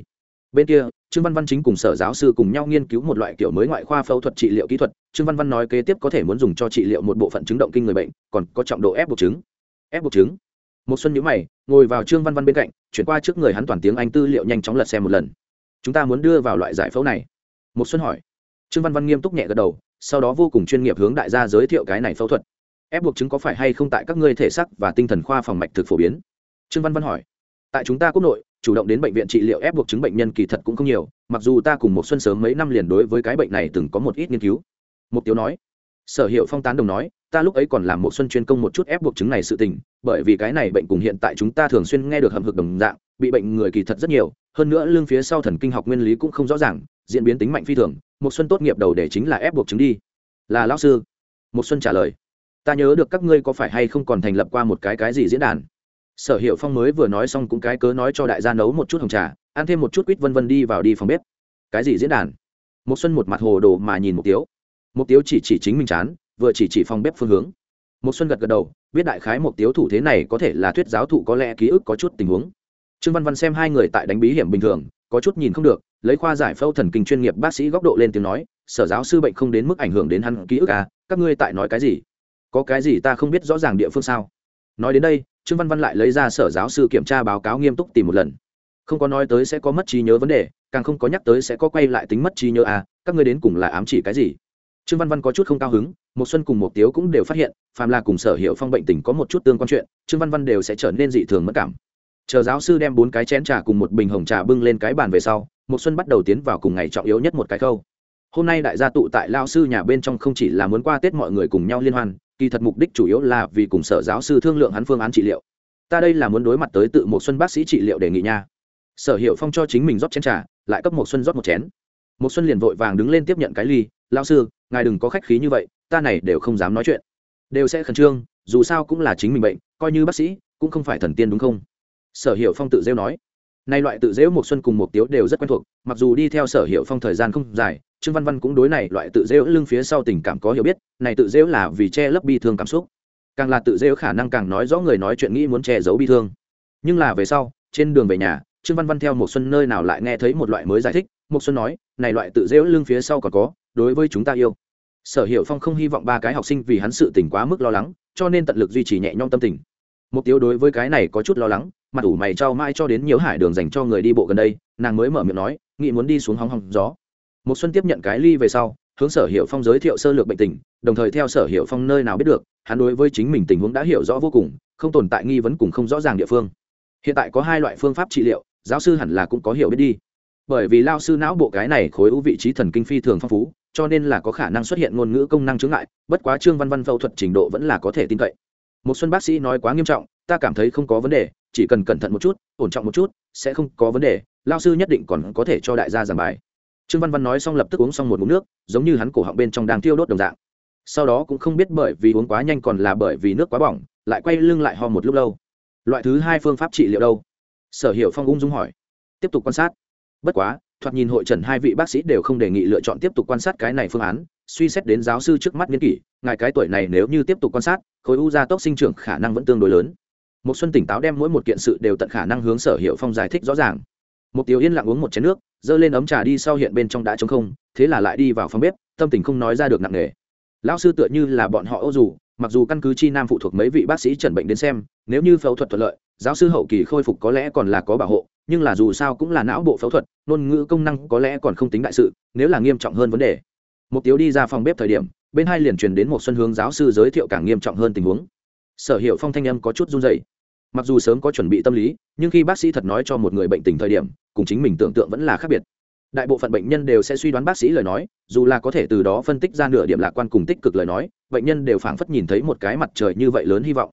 S1: Bên kia, trương văn văn chính cùng sở giáo sư cùng nhau nghiên cứu một loại kiểu mới ngoại khoa phẫu thuật trị liệu kỹ thuật. Trương văn văn nói kế tiếp có thể muốn dùng cho trị liệu một bộ phận chứng động kinh người bệnh, còn có trọng độ ép buộc chứng. Ép buộc chứng? Một xuân nhíu mày, ngồi vào trương văn văn bên cạnh, chuyển qua trước người hắn toàn tiếng anh tư liệu nhanh chóng lật xem một lần. Chúng ta muốn đưa vào loại giải phẫu này. Một xuân hỏi. Trương văn văn nghiêm túc nhẹ gật đầu, sau đó vô cùng chuyên nghiệp hướng đại gia giới thiệu cái này phẫu thuật. Ép buộc chứng có phải hay không tại các ngươi thể xác và tinh thần khoa phòng mạch thực phổ biến? Trương văn văn hỏi tại chúng ta quốc nội, chủ động đến bệnh viện trị liệu ép buộc chứng bệnh nhân kỳ thật cũng không nhiều, mặc dù ta cùng một xuân sớm mấy năm liền đối với cái bệnh này từng có một ít nghiên cứu. Mục tiêu nói, sở hiệu phong tán đồng nói, ta lúc ấy còn làm một xuân chuyên công một chút ép buộc chứng này sự tình, bởi vì cái này bệnh cùng hiện tại chúng ta thường xuyên nghe được hầm hực đồng dạng, bị bệnh người kỳ thật rất nhiều, hơn nữa lưng phía sau thần kinh học nguyên lý cũng không rõ ràng, diễn biến tính mạnh phi thường, một xuân tốt nghiệp đầu để chính là ép buộc chứng đi. Là lão sư. Một xuân trả lời, ta nhớ được các ngươi có phải hay không còn thành lập qua một cái cái gì diễn đàn? Sở hiệu phong mới vừa nói xong cũng cái cớ nói cho đại gia nấu một chút hồng trà, ăn thêm một chút quýt vân vân đi vào đi phòng bếp. Cái gì diễn đàn? Một xuân một mặt hồ đồ mà nhìn một tiếu. Một tiếu chỉ chỉ chính mình chán, vừa chỉ chỉ phòng bếp phương hướng. Một xuân gật gật đầu, biết đại khái một tiếu thủ thế này có thể là thuyết giáo thụ có lẽ ký ức có chút tình huống. Trương văn văn xem hai người tại đánh bí hiểm bình thường, có chút nhìn không được, lấy khoa giải phẫu thần kinh chuyên nghiệp bác sĩ góc độ lên tiếng nói, sở giáo sư bệnh không đến mức ảnh hưởng đến hắn ký ức à các ngươi tại nói cái gì? Có cái gì ta không biết rõ ràng địa phương sao? Nói đến đây trương văn văn lại lấy ra sở giáo sư kiểm tra báo cáo nghiêm túc tìm một lần. Không có nói tới sẽ có mất trí nhớ vấn đề, càng không có nhắc tới sẽ có quay lại tính mất trí nhớ à các ngươi đến cùng là ám chỉ cái gì? Trương văn văn có chút không cao hứng một xuân cùng một tiếu cũng đều phát hiện, phàm là cùng sở hiệu phong bệnh tình có một chút tương quan chuyện, trương văn văn đều sẽ trở nên dị thường mất cảm. Chờ giáo sư đem bốn cái chén trà cùng một bình hồng trà bưng lên cái bàn về sau một xuân bắt đầu tiến vào cùng ngày trọng yếu nhất một cái khâu. Hôm nay đại gia tụ tại lao sư nhà bên trong không chỉ là muốn qua tết mọi người cùng nhau liên hoan kỳ thật mục đích chủ yếu là vì cùng sở giáo sư thương lượng hắn phương án trị liệu. Ta đây là muốn đối mặt tới tự một xuân bác sĩ trị liệu đề nghị nha. Sở hiệu phong cho chính mình rót chén trà, lại cấp một xuân rót một chén. Một xuân liền vội vàng đứng lên tiếp nhận cái ly lao sư, ngài đừng có khách khí như vậy, ta này đều không dám nói chuyện. Đều sẽ khẩn trương, dù sao cũng là chính mình bệnh, coi như bác sĩ, cũng không phải thần tiên đúng không? Sở hiệu phong tự rêu nói nay loại tự dễu một xuân cùng một tiếu đều rất quen thuộc, mặc dù đi theo sở hiệu phong thời gian không dài, trương văn văn cũng đối này loại tự dễu lưng phía sau tình cảm có hiểu biết, này tự dễu là vì che lấp bi thương cảm xúc. Càng là tự dễu khả năng càng nói rõ người nói chuyện nghĩ muốn che giấu bi thương. Nhưng là về sau, trên đường về nhà, trương văn văn theo một xuân nơi nào lại nghe thấy một loại mới giải thích một xuân nói, này loại tự dễu lưng phía sau còn có, đối với chúng ta yêu. Sở hiệu phong không hy vọng ba cái học sinh vì hắn sự tình quá mức lo lắng, cho nên tận lực duy trì nhẹ nhõm tâm tình mục tiêu đối với cái này có chút lo lắng, mặt ủ mày trao mai cho đến nhiều hải đường dành cho người đi bộ gần đây, nàng mới mở miệng nói, nghị muốn đi xuống hóng hóng gió. Một xuân tiếp nhận cái ly về sau, hướng sở hiệu phong giới thiệu sơ lược bệnh tình, đồng thời theo sở hiệu phong nơi nào biết được, hắn đối với chính mình tình huống đã hiểu rõ vô cùng, không tồn tại nghi vấn cùng không rõ ràng địa phương. Hiện tại có hai loại phương pháp trị liệu, giáo sư hẳn là cũng có hiểu biết đi. Bởi vì lao sư não bộ cái này khối u vị trí thần kinh phi thường phong phú, cho nên là có khả năng xuất hiện ngôn ngữ công năng chứng ngại, bất quá trương văn văn phẫu thuật trình độ vẫn là có thể tin cậy một xuân bác sĩ nói quá nghiêm trọng, ta cảm thấy không có vấn đề, chỉ cần cẩn thận một chút, ổn trọng một chút, sẽ không có vấn đề lao sư nhất định còn có thể cho đại gia giảng bài. Trương văn văn nói xong lập tức uống xong một mụn nước, giống như hắn cổ họng bên trong đang thiêu đốt đồng dạng. Sau đó cũng không biết bởi vì uống quá nhanh còn là bởi vì nước quá bỏng, lại quay lưng lại ho một lúc lâu. Loại thứ hai phương pháp trị liệu đâu? Sở hiệu phong ung dung hỏi. Tiếp tục quan sát. Bất quá, thoạt nhìn hội trần hai vị bác sĩ đều không đề nghị lựa chọn tiếp tục quan sát cái này phương án suy xét đến giáo sư trước mắt niên kỷ, ngài cái tuổi này nếu như tiếp tục quan sát, khối u gia tốc sinh trưởng khả năng vẫn tương đối lớn. Một xuân tỉnh táo đem mỗi một kiện sự đều tận khả năng hướng sở hiệu phong giải thích rõ ràng. Một tiểu yên lặng uống một chén nước, dơ lên ấm trà đi sau hiện bên trong đã trống không, thế là lại đi vào phòng bếp, tâm tình không nói ra được nặng nề. Lão sư tựa như là bọn họ ô dù, mặc dù căn cứ chi nam phụ thuộc mấy vị bác sĩ chẩn bệnh đến xem, nếu như phẫu thuật thuận lợi, giáo sư hậu kỳ khôi phục có lẽ còn là có bảo hộ, nhưng là dù sao cũng là não bộ phẫu thuật, ngôn ngữ công năng có lẽ còn không tính đại sự, nếu là nghiêm trọng hơn vấn đề một tiêu đi ra phòng bếp thời điểm, bên hai liền truyền đến một xuân hướng giáo sư giới thiệu càng nghiêm trọng hơn tình huống. Sở hiệu phong thanh âm có chút run rẩy. mặc dù sớm có chuẩn bị tâm lý, nhưng khi bác sĩ thật nói cho một người bệnh tình thời điểm, cùng chính mình tưởng tượng vẫn là khác biệt. Đại bộ phận bệnh nhân đều sẽ suy đoán bác sĩ lời nói, dù là có thể từ đó phân tích ra nửa điểm lạc quan cùng tích cực lời nói, bệnh nhân đều phảng phất nhìn thấy một cái mặt trời như vậy lớn hy vọng.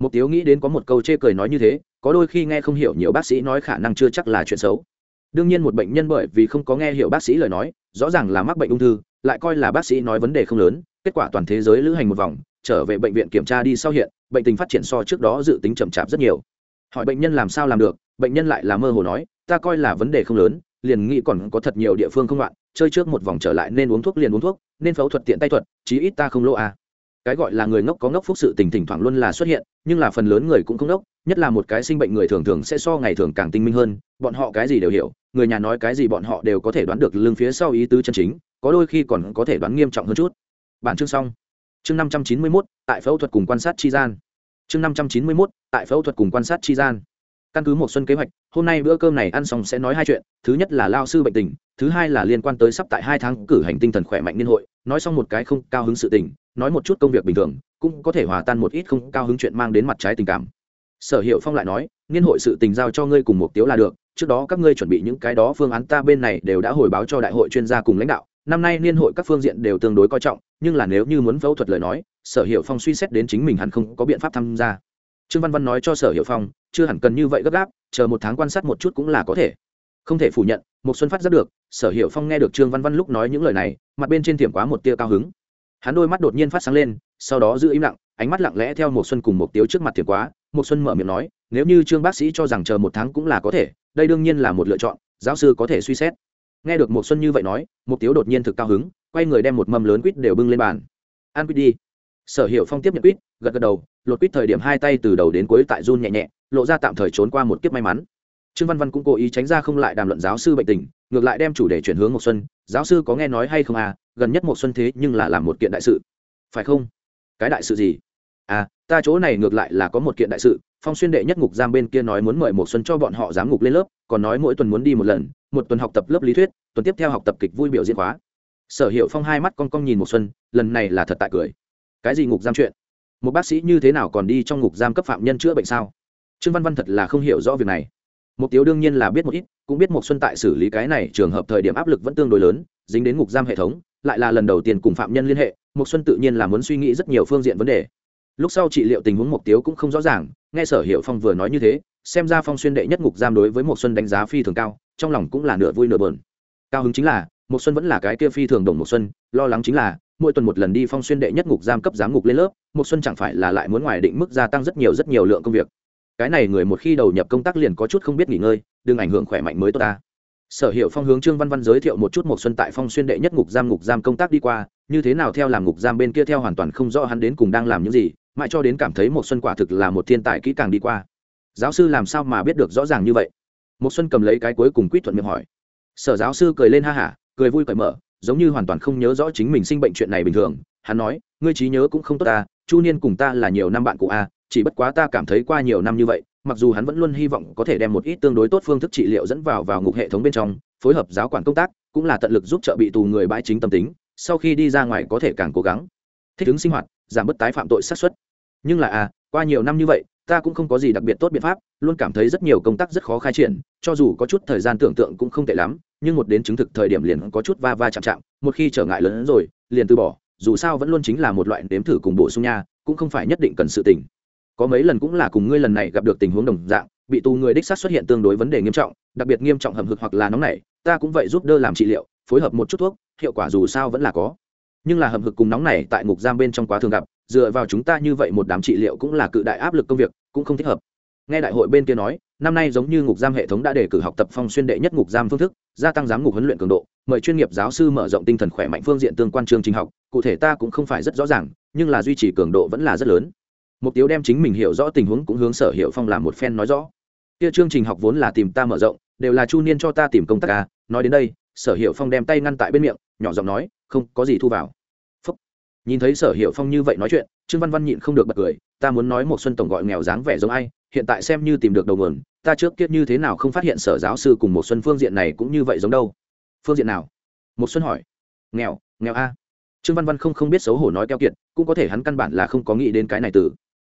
S1: Một tiếu nghĩ đến có một câu chê cười nói như thế, có đôi khi nghe không hiểu nhiều bác sĩ nói khả năng chưa chắc là chuyện xấu đương nhiên một bệnh nhân bởi vì không có nghe hiểu bác sĩ lời nói, rõ ràng là mắc bệnh ung thư, lại coi là bác sĩ nói vấn đề không lớn, kết quả toàn thế giới lữ hành một vòng, trở về bệnh viện kiểm tra đi sau hiện, bệnh tình phát triển so trước đó dự tính chậm chạp rất nhiều hỏi bệnh nhân làm sao làm được, bệnh nhân lại là mơ hồ nói, ta coi là vấn đề không lớn, liền nghĩ còn có thật nhiều địa phương không loạn, chơi trước một vòng trở lại nên uống thuốc liền uống thuốc, nên phẫu thuật tiện tay thuật, chí ít ta không lỗ à. cái gọi là người ngốc có ngốc phúc sự tình thỉnh thoảng luôn là xuất hiện, nhưng là phần lớn người cũng không ngốc nhất là một cái sinh bệnh người thường thường sẽ so ngày thường càng tinh minh hơn, bọn họ cái gì đều hiểu, người nhà nói cái gì bọn họ đều có thể đoán được lưng phía sau ý tứ chân chính, có đôi khi còn có thể đoán nghiêm trọng hơn chút. Bản chương xong. Chương năm trăm chín mươi mốt, tại phẫu thuật cùng quan sát chi gian. Chương năm trăm chín mươi mốt, tại phẫu thuật cùng quan sát chi gian. Căn cứ một xuân kế hoạch, hôm nay bữa cơm này ăn xong sẽ nói hai chuyện, thứ nhất là lao sư bệnh tình, thứ hai là liên quan tới sắp tại hai tháng cử hành tinh thần khỏe mạnh niên hội, nói xong một cái không cao hứng sự tình, nói một chút công việc bình thường, cũng có thể hòa tan một ít không cao hứng chuyện mang đến mặt trái tình cảm sở hiệu phong lại nói niên hội sự tình giao cho ngươi cùng mục tiêu là được, trước đó các ngươi chuẩn bị những cái đó phương án ta bên này đều đã hồi báo cho đại hội chuyên gia cùng lãnh đạo, năm nay niên hội các phương diện đều tương đối coi trọng, nhưng là nếu như muốn phẫu thuật lời nói, sở hiệu phong suy xét đến chính mình hẳn không có biện pháp tham gia. Trương văn văn nói cho sở hiệu phong, chưa hẳn cần như vậy gấp gáp, chờ một tháng quan sát một chút cũng là có thể. Không thể phủ nhận một xuân phát rất được. Sở hiệu phong nghe được trương văn văn lúc nói những lời này, mặt bên trên tiệm quá một tia cao hứng. Hắn đôi mắt đột nhiên phát sáng lên, sau đó giữ im lặng, ánh mắt lặng lẽ theo một xuân cùng một tiếu trước mặt tiệm quá một xuân mở miệng nói, nếu như trương bác sĩ cho rằng chờ một tháng cũng là có thể, đây đương nhiên là một lựa chọn, giáo sư có thể suy xét. Nghe được một xuân như vậy nói, mục tiếu đột nhiên thực cao hứng, quay người đem một mâm lớn quýt đều bưng lên bàn. Ăn quýt đi. Sở hiệu phong tiếp nhận quýt, gật gật đầu, lột quýt thời điểm hai tay từ đầu đến cuối tại run nhẹ nhẹ, lộ ra tạm thời trốn qua một kiếp may mắn. Trương văn văn cũng cố ý tránh ra không lại đàm luận giáo sư bệnh tình, ngược lại đem chủ đề chuyển hướng một xuân, giáo sư có nghe nói hay không à gần nhất một xuân thế nhưng là làm một kiện đại sự. Phải không? Cái đại sự gì? À ta chỗ này ngược lại là có một kiện đại sự, phong xuyên đệ nhất ngục giam bên kia nói muốn mời một xuân cho bọn họ giám ngục lên lớp, còn nói mỗi tuần muốn đi một lần, một tuần học tập lớp lý thuyết, tuần tiếp theo học tập kịch vui biểu diễn khóa. Sở hiệu phong hai mắt con con nhìn một xuân, lần này là thật tại cười. Cái gì ngục giam chuyện? Một bác sĩ như thế nào còn đi trong ngục giam cấp phạm nhân chữa bệnh sao? Trương văn văn thật là không hiểu rõ việc này. Một tiếu đương nhiên là biết một ít, cũng biết một xuân tại xử lý cái này trường hợp thời điểm áp lực vẫn tương đối lớn, dính đến ngục giam hệ thống, lại là lần đầu tiên cùng phạm nhân liên hệ một xuân tự nhiên là muốn suy nghĩ rất nhiều phương diện vấn đề lúc sau trị liệu tình huống mục tiêu cũng không rõ ràng, nghe sở hiệu phong vừa nói như thế, xem ra phong xuyên đệ nhất ngục giam đối với một xuân đánh giá phi thường cao, trong lòng cũng là nửa vui nửa bờn cao hứng chính là một xuân vẫn là cái kia phi thường đồng một xuân, lo lắng chính là, mỗi tuần một lần đi phong xuyên đệ nhất ngục giam cấp giám ngục lên lớp một xuân chẳng phải là lại muốn ngoài định mức gia tăng rất nhiều rất nhiều lượng công việc. Cái này người một khi đầu nhập công tác liền có chút không biết nghỉ ngơi, đừng ảnh hưởng khỏe mạnh mới tốt ta. Sở hiệu phong hướng trương văn văn giới thiệu một chút một xuân tại phong xuyên đệ nhất ngục giam ngục giam công tác đi qua, như thế nào theo làm ngục giam bên kia theo hoàn toàn không rõ hắn đến cùng đang làm những gì mãi cho đến cảm thấy một xuân quả thực là một thiên tài kỹ càng đi qua. Giáo sư làm sao mà biết được rõ ràng như vậy? Một xuân cầm lấy cái cuối cùng quýt thuận miệng hỏi. Sở giáo sư cười lên ha hả, cười vui cởi mở, giống như hoàn toàn không nhớ rõ chính mình sinh bệnh chuyện này bình thường. Hắn nói, ngươi trí nhớ cũng không tốt ta, chu niên cùng ta là nhiều năm bạn cụ a à, chỉ bất quá ta cảm thấy qua nhiều năm như vậy, mặc dù hắn vẫn luôn hy vọng có thể đem một ít tương đối tốt phương thức trị liệu dẫn vào vào ngục hệ thống bên trong, phối hợp giáo quản công tác, cũng là tận lực giúp trợ bị tù người bãi chính tâm tính, sau khi đi ra ngoài có thể càng cố gắng. Thích ứng sinh hoạt, giảm bớt tái phạm tội sát xuất nhưng là à qua nhiều năm như vậy, ta cũng không có gì đặc biệt tốt biện pháp, luôn cảm thấy rất nhiều công tác rất khó khai triển, cho dù có chút thời gian tưởng tượng cũng không tệ lắm, nhưng một đến chứng thực thời điểm liền có chút va va chạm chạm, một khi trở ngại lớn hơn rồi, liền từ bỏ, dù sao vẫn luôn chính là một loại nếm thử cùng bổ sung nha, cũng không phải nhất định cần sự tỉnh có mấy lần cũng là cùng ngươi lần này gặp được tình huống đồng dạng, bị tù người đích sát xuất hiện tương đối vấn đề nghiêm trọng, đặc biệt nghiêm trọng hầm hực hoặc là nóng nảy, ta cũng vậy giúp đỡ làm trị liệu, phối hợp một chút thuốc, hiệu quả dù sao vẫn là có. Nhưng là hầm hực cùng nóng nảy tại ngục giam bên trong quá thường gặp dựa vào chúng ta như vậy một đám trị liệu cũng là cự đại áp lực công việc, cũng không thích hợp. Nghe đại hội bên kia nói, năm nay giống như ngục giam hệ thống đã đề cử học tập phong xuyên đệ nhất ngục giam phương thức, gia tăng giám ngục huấn luyện cường độ, mời chuyên nghiệp giáo sư mở rộng tinh thần khỏe mạnh phương diện tương quan chương trình học, cụ thể ta cũng không phải rất rõ ràng, nhưng là duy trì cường độ vẫn là rất lớn. Mục tiêu đem chính mình hiểu rõ tình huống cũng hướng sở hiệu phong làm một phen nói rõ. Kia chương trình học vốn là tìm ta mở rộng, đều là chu niên cho ta tìm công tác ca nói đến đây, sở hiệu phong đem tay ngăn tại bên miệng, nhỏ giọng nói, không có gì thu vào nhìn thấy sở hiệu phong như vậy nói chuyện, trương văn văn nhịn không được bật cười, ta muốn nói một xuân tổng gọi nghèo dáng vẻ giống ai, hiện tại xem như tìm được đầu nguồn, ta trước kiết như thế nào không phát hiện sở giáo sư cùng một xuân phương diện này cũng như vậy giống đâu? Phương diện nào? Một xuân hỏi. Nghèo nghèo a. Trương văn văn không không biết xấu hổ nói keo kiệt, cũng có thể hắn căn bản là không có nghĩ đến cái này từ.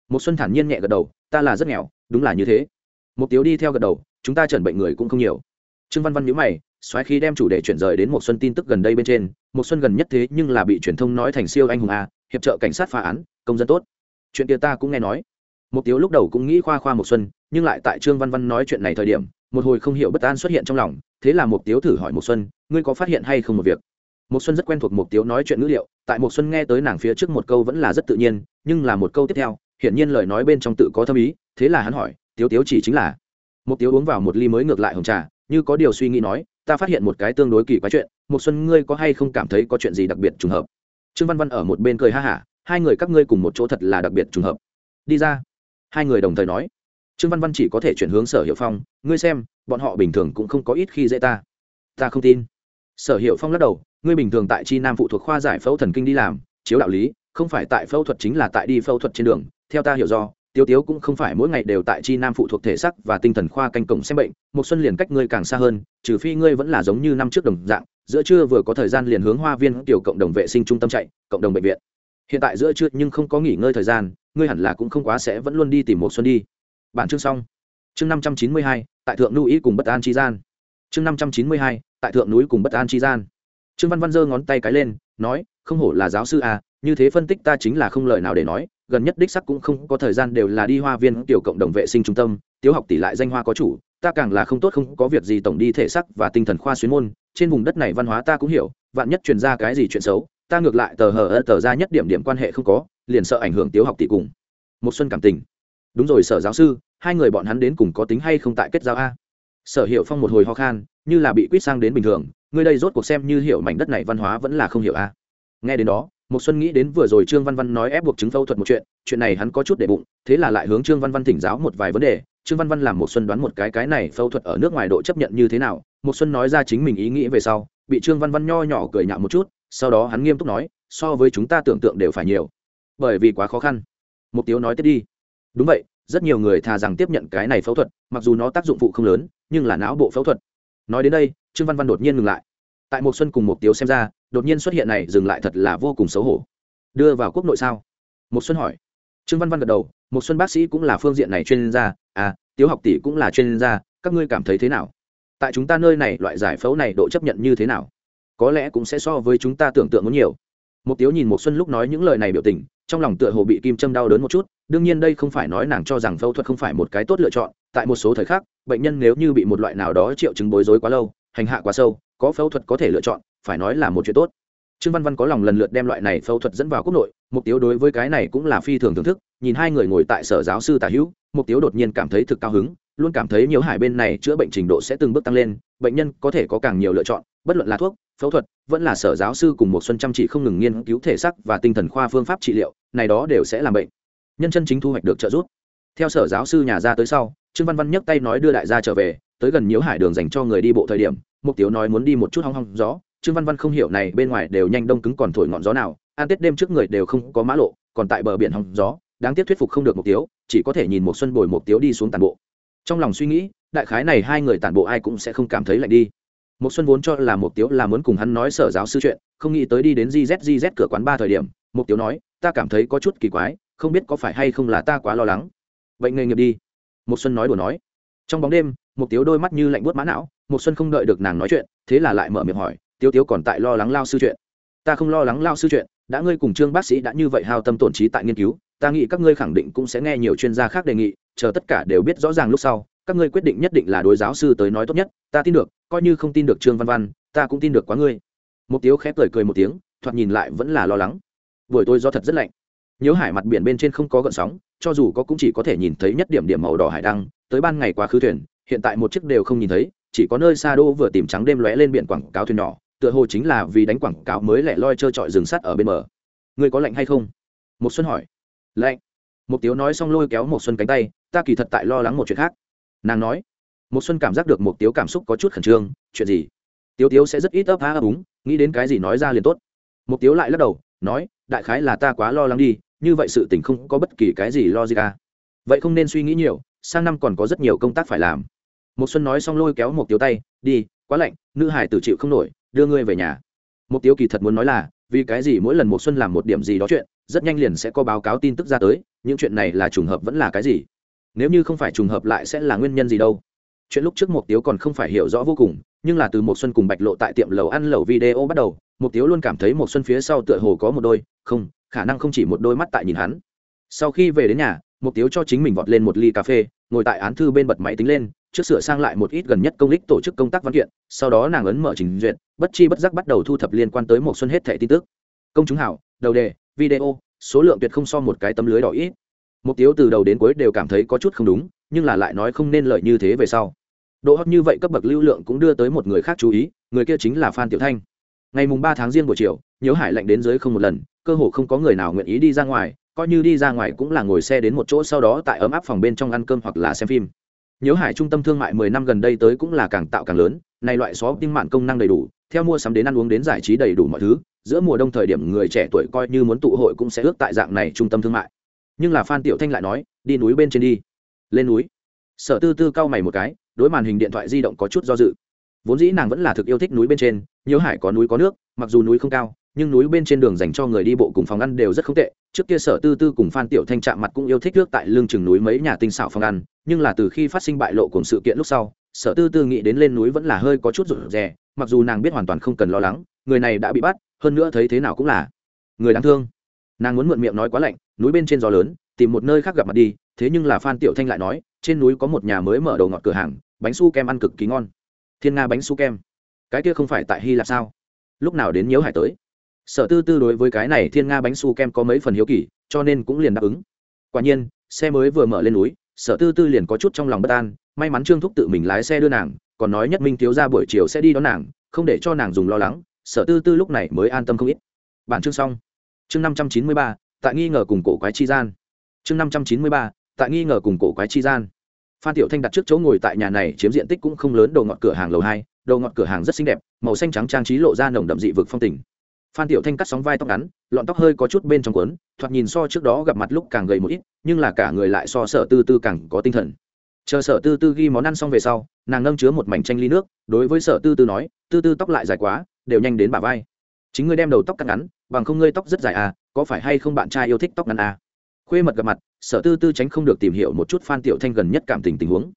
S1: Một xuân thản nhiên nhẹ gật đầu, ta là rất nghèo, đúng là như thế. Một tiếu đi theo gật đầu, chúng ta chẩn bệnh người cũng không nhiều. Trương văn văn nhíu mày xoáy khí đem chủ đề chuyển rời đến một xuân tin tức gần đây bên trên. Một xuân gần nhất thế nhưng là bị truyền thông nói thành siêu anh hùng a, hiệp trợ cảnh sát phá án, công dân tốt. Chuyện kia ta cũng nghe nói. Một tiếu lúc đầu cũng nghĩ khoa khoa một xuân, nhưng lại tại trương văn văn nói chuyện này thời điểm, một hồi không hiểu bất an xuất hiện trong lòng, thế là một tiếu thử hỏi một xuân, ngươi có phát hiện hay không một việc? Một xuân rất quen thuộc một tiếu nói chuyện ngữ liệu, tại một xuân nghe tới nàng phía trước một câu vẫn là rất tự nhiên, nhưng là một câu tiếp theo, hiển nhiên lời nói bên trong tự có thâm ý, thế là hắn hỏi, tiếu tiếu chỉ chính là một tiếu uống vào một ly mới ngược lại hồng trà, như có điều suy nghĩ nói ta phát hiện một cái tương đối kỳ quái chuyện một xuân, ngươi có hay không cảm thấy có chuyện gì đặc biệt trùng hợp? Trương văn văn ở một bên cười ha hả, hai người các ngươi cùng một chỗ thật là đặc biệt trùng hợp. Đi ra. Hai người đồng thời nói. Trương văn văn chỉ có thể chuyển hướng sở hiệu phong, ngươi xem, bọn họ bình thường cũng không có ít khi dễ ta. Ta không tin. Sở hiệu phong lắc đầu, ngươi bình thường tại chi nam phụ thuộc khoa giải phẫu thần kinh đi làm, chiếu đạo lý, không phải tại phẫu thuật chính là tại đi phẫu thuật trên đường, theo ta hiểu do tiêu tiếu cũng không phải mỗi ngày đều tại chi nam phụ thuộc thể sắc và tinh thần khoa canh cổng xem bệnh một xuân liền cách ngươi càng xa hơn, trừ phi ngươi vẫn là giống như năm trước đồng dạng, giữa trưa vừa có thời gian liền hướng hoa viên tiểu cộng đồng vệ sinh trung tâm chạy, cộng đồng bệnh viện. Hiện tại giữa trưa nhưng không có nghỉ ngơi thời gian, ngươi hẳn là cũng không quá sẽ vẫn luôn đi tìm một xuân đi. Bản chương xong. Chương năm trăm chín mươi hai, tại thượng núi cùng bất an chi gian. Chương năm trăm chín mươi hai, tại thượng núi cùng bất an chi gian. Trương văn văn giơ ngón tay cái lên, nói, không hổ là giáo sư à như thế phân tích ta chính là không lời nào để nói, gần nhất đích sắc cũng không có thời gian đều là đi hoa viên tiểu cộng đồng vệ sinh trung tâm tiểu học tỷ lại danh hoa có chủ, ta càng là không tốt không có việc gì tổng đi thể sắc và tinh thần khoa xuyên môn, trên vùng đất này văn hóa ta cũng hiểu, vạn nhất truyền ra cái gì chuyện xấu, ta ngược lại tờ hờ ơ tờ ra nhất điểm điểm quan hệ không có, liền sợ ảnh hưởng tiếu học tỷ cùng. Một xuân cảm tình. Đúng rồi, sở giáo sư, hai người bọn hắn đến cùng có tính hay không tại kết giao a? Sở hiệu phong một hồi ho khan, như là bị quýt sang đến bình thường, ngươi đây rốt cuộc xem như hiểu mảnh đất này văn hóa vẫn là không hiểu a. Nghe đến đó một xuân nghĩ đến vừa rồi trương văn văn nói ép buộc chứng phẫu thuật một chuyện chuyện này hắn có chút để bụng, thế là lại hướng trương văn văn thỉnh giáo một vài vấn đề. Trương văn văn làm một xuân đoán một cái cái này phẫu thuật ở nước ngoài độ chấp nhận như thế nào. Một xuân nói ra chính mình ý nghĩ về sau, bị trương văn văn nho nhỏ cười nhạo một chút, sau đó hắn nghiêm túc nói, so với chúng ta tưởng tượng đều phải nhiều, bởi vì quá khó khăn. Mục tiêu nói tiếp đi, đúng vậy, rất nhiều người thà rằng tiếp nhận cái này phẫu thuật, mặc dù nó tác dụng phụ không lớn, nhưng là não bộ phẫu thuật. Nói đến đây, trương văn văn đột nhiên ngừng lại tại một xuân cùng một tiếu xem ra, đột nhiên xuất hiện này dừng lại thật là vô cùng xấu hổ. Đưa vào quốc nội sao? Một xuân hỏi. Trương văn văn gật đầu một xuân bác sĩ cũng là phương diện này chuyên gia à tiếu học tỷ cũng là chuyên gia, các ngươi cảm thấy thế nào? Tại chúng ta nơi này, loại giải phẫu này độ chấp nhận như thế nào? Có lẽ cũng sẽ so với chúng ta tưởng tượng muốn nhiều. Một tiếu nhìn một xuân lúc nói những lời này biểu tình, trong lòng tựa hồ bị kim châm đau đớn một chút, đương nhiên đây không phải nói nàng cho rằng phẫu thuật không phải một cái tốt lựa chọn, tại một số thời khắc, bệnh nhân nếu như bị một loại nào đó triệu chứng bối rối quá lâu, hành hạ quá sâu có phẫu thuật có thể lựa chọn, phải nói là một chuyện tốt. Trương văn văn có lòng lần lượt đem loại này phẫu thuật dẫn vào quốc nội, mục tiêu đối với cái này cũng là phi thường thưởng thức, nhìn hai người ngồi tại sở giáo sư tả hữu, mục tiêu đột nhiên cảm thấy thực cao hứng, luôn cảm thấy nhiều hải bên này chữa bệnh trình độ sẽ từng bước tăng lên, bệnh nhân có thể có càng nhiều lựa chọn, bất luận là thuốc, phẫu thuật, vẫn là sở giáo sư cùng một xuân chăm chỉ không ngừng nghiên cứu thể sắc và tinh thần khoa phương pháp trị liệu, này đó đều sẽ làm bệnh. Nhân chân chính thu hoạch được trợ giúp. Theo sở giáo sư nhà ra tới sau, trương văn văn nhấc tay nói đưa đại gia trở về, tới gần nhiễu hải đường dành cho người đi bộ thời điểm mục tiêu nói muốn đi một chút hong hong gió, trương văn văn không hiểu này bên ngoài đều nhanh đông cứng còn thổi ngọn gió nào an tết đêm trước người đều không có mã lộ, còn tại bờ biển hong gió, đáng tiếc thuyết phục không được mục tiêu chỉ có thể nhìn một xuân bồi mục tiêu đi xuống tàn bộ. Trong lòng suy nghĩ, đại khái này hai người tàn bộ ai cũng sẽ không cảm thấy lạnh đi. Một xuân vốn cho là mục tiêu là muốn cùng hắn nói sở giáo sư chuyện, không nghĩ tới đi đến gz cửa quán ba thời điểm, mục tiêu nói, ta cảm thấy có chút kỳ quái, không biết có phải hay không là ta quá lo lắng. Vậy nghề nghiệp đi. Một xuân nói đùa nói trong bóng đêm một tiếu đôi mắt như lạnh buốt mã não một xuân không đợi được nàng nói chuyện, thế là lại mở miệng hỏi, tiếu tiếu còn tại lo lắng lao sư chuyện? Ta không lo lắng lao sư chuyện, đã ngươi cùng trương bác sĩ đã như vậy hao tâm tổn trí tại nghiên cứu, ta nghĩ các ngươi khẳng định cũng sẽ nghe nhiều chuyên gia khác đề nghị, chờ tất cả đều biết rõ ràng lúc sau, các ngươi quyết định nhất định là đối giáo sư tới nói tốt nhất, ta tin được, coi như không tin được trương văn văn, ta cũng tin được quá ngươi. Một tiếu khép cười cười một tiếng, thoạt nhìn lại vẫn là lo lắng. Buổi tối do thật rất lạnh. Nhớ hải mặt biển bên trên không có gợn sóng cho dù có cũng chỉ có thể nhìn thấy nhất điểm điểm màu đỏ hải đăng, tới ban ngày quá khứ thuyền, hiện tại một chiếc đều không nhìn thấy, chỉ có nơi xa đô vừa tìm trắng đêm lóe lên biển quảng cáo thuyền nhỏ, tựa hồ chính là vì đánh quảng cáo mới lẻ loi trơ trọi rừng sắt ở bên bờ. Người có lạnh hay không? Một xuân hỏi. Lạnh. Một tiếu nói xong lôi kéo một xuân cánh tay, ta kỳ thật tại lo lắng một chuyện khác. Nàng nói. Một xuân cảm giác được một tiếu cảm xúc có chút khẩn trương, chuyện gì? Tiếu tiếu sẽ rất ít ấp há ấp úng, nghĩ đến cái gì nói ra liền tốt. Một tiếu lại lắc đầu, nói, đại khái là ta quá lo lắng đi như vậy sự tình không có bất kỳ cái gì logic gì vậy không nên suy nghĩ nhiều, sang năm còn có rất nhiều công tác phải làm. Một xuân nói xong lôi kéo một tiếu tay, đi, quá lạnh, nữ hải tử chịu không nổi, đưa ngươi về nhà. Một tiếu kỳ thật muốn nói là, vì cái gì mỗi lần một xuân làm một điểm gì đó chuyện, rất nhanh liền sẽ có báo cáo tin tức ra tới, những chuyện này là trùng hợp vẫn là cái gì? Nếu như không phải trùng hợp lại sẽ là nguyên nhân gì đâu? Chuyện lúc trước một tiếu còn không phải hiểu rõ vô cùng, nhưng là từ một xuân cùng bạch lộ tại tiệm lầu ăn lầu video bắt đầu một tiếu luôn cảm thấy một xuân phía sau tựa hồ có một đôi, không khả năng không chỉ một đôi mắt tại nhìn hắn. Sau khi về đến nhà một tiếu cho chính mình vọt lên một ly cà phê, ngồi tại án thư bên bật máy tính lên, trước sửa sang lại một ít gần nhất công lích tổ chức công tác văn kiện, sau đó nàng ấn mở trình duyệt, bất chi bất giác bắt đầu thu thập liên quan tới một xuân hết thẻ tin tức. Công chúng hảo, đầu đề, video, số lượng tuyệt không so một cái tấm lưới đỏ ít. Một tiếu từ đầu đến cuối đều cảm thấy có chút không đúng, nhưng là lại nói không nên lợi như thế về sau. Độ hot như vậy cấp bậc lưu lượng cũng đưa tới một người khác chú ý, người kia chính là phan tiểu thanh. Ngày mùng ba tháng riêng buổi chiều, nhớ hải lạnh đến dưới không một lần cơ hồ không có người nào nguyện ý đi ra ngoài, coi như đi ra ngoài cũng là ngồi xe đến một chỗ sau đó tại ấm áp phòng bên trong ăn cơm hoặc là xem phim. Nhớ hải trung tâm thương mại mười năm gần đây tới cũng là càng tạo càng lớn, này loại xó tinh mạng công năng đầy đủ, theo mua sắm đến ăn uống đến giải trí đầy đủ mọi thứ, giữa mùa đông thời điểm người trẻ tuổi coi như muốn tụ hội cũng sẽ ước tại dạng này trung tâm thương mại. Nhưng là phan tiểu thanh lại nói, đi núi bên trên đi. Lên núi. Sở tư tư cau mày một cái, đối màn hình điện thoại di động có chút do dự. Vốn dĩ nàng vẫn là thực yêu thích núi bên trên, nhớ hải có núi có nước, mặc dù núi không cao nhưng núi bên trên đường dành cho người đi bộ cùng phòng ăn đều rất không tệ. Trước kia sở tư tư cùng phan tiểu thanh chạm mặt cũng yêu thích nước tại lương chừng núi mấy nhà tinh xảo phòng ăn, nhưng là từ khi phát sinh bại lộ cùng sự kiện lúc sau, sở tư tư nghĩ đến lên núi vẫn là hơi có chút rụt rè, mặc dù nàng biết hoàn toàn không cần lo lắng, người này đã bị bắt, hơn nữa thấy thế nào cũng là người đáng thương. Nàng muốn mượn miệng nói quá lạnh, núi bên trên gió lớn, tìm một nơi khác gặp mặt đi, thế nhưng là phan tiểu thanh lại nói, trên núi có một nhà mới mở đầu ngọt cửa hàng, bánh su kem ăn cực kỳ ngon. Thiên nga bánh su kem. Cái kia không phải tại hy lạp sao? Lúc nào đến nhiễu hải tới? Sở tư tư đối với cái này thiên nga bánh su kem có mấy phần hiếu kỳ, cho nên cũng liền đáp ứng. Quả nhiên, xe mới vừa mở lên núi, sở tư tư liền có chút trong lòng bất an, may mắn trương thúc tự mình lái xe đưa nàng, còn nói nhất minh thiếu ra buổi chiều sẽ đi đón nàng, không để cho nàng dùng lo lắng, sở tư tư lúc này mới an tâm không ít. Bản chương xong. Chương năm trăm chín mươi ba, tại nghi ngờ cùng cổ quái chi gian. Chương năm trăm chín mươi ba, tại nghi ngờ cùng cổ quái chi gian. Phan tiểu thanh đặt trước chỗ ngồi tại nhà này, chiếm diện tích cũng không lớn đầu ngọt cửa hàng lầu hai đầu ngọt cửa hàng rất xinh đẹp, màu xanh trắng trang trí lộ ra nồng đậm dị vực phong tình phan tiểu thanh cắt sóng vai tóc ngắn, lọn tóc hơi có chút bên trong cuốn, thoạt nhìn so trước đó gặp mặt lúc càng gầy một ít, nhưng là cả người lại so sở tư tư càng có tinh thần. Chờ sở tư tư ghi món ăn xong về sau, nàng nâng chứa một mảnh tranh ly nước, đối với sở tư tư nói, tư tư tóc lại dài quá, đều nhanh đến bả vai. Chính ngươi đem đầu tóc cắt ngắn, bằng không ngươi tóc rất dài à có phải hay không bạn trai yêu thích tóc ngắn à? Khuê mật gặp mặt, sở tư tư tránh không được tìm hiểu một chút phan tiểu thanh gần nhất cảm tình tình huống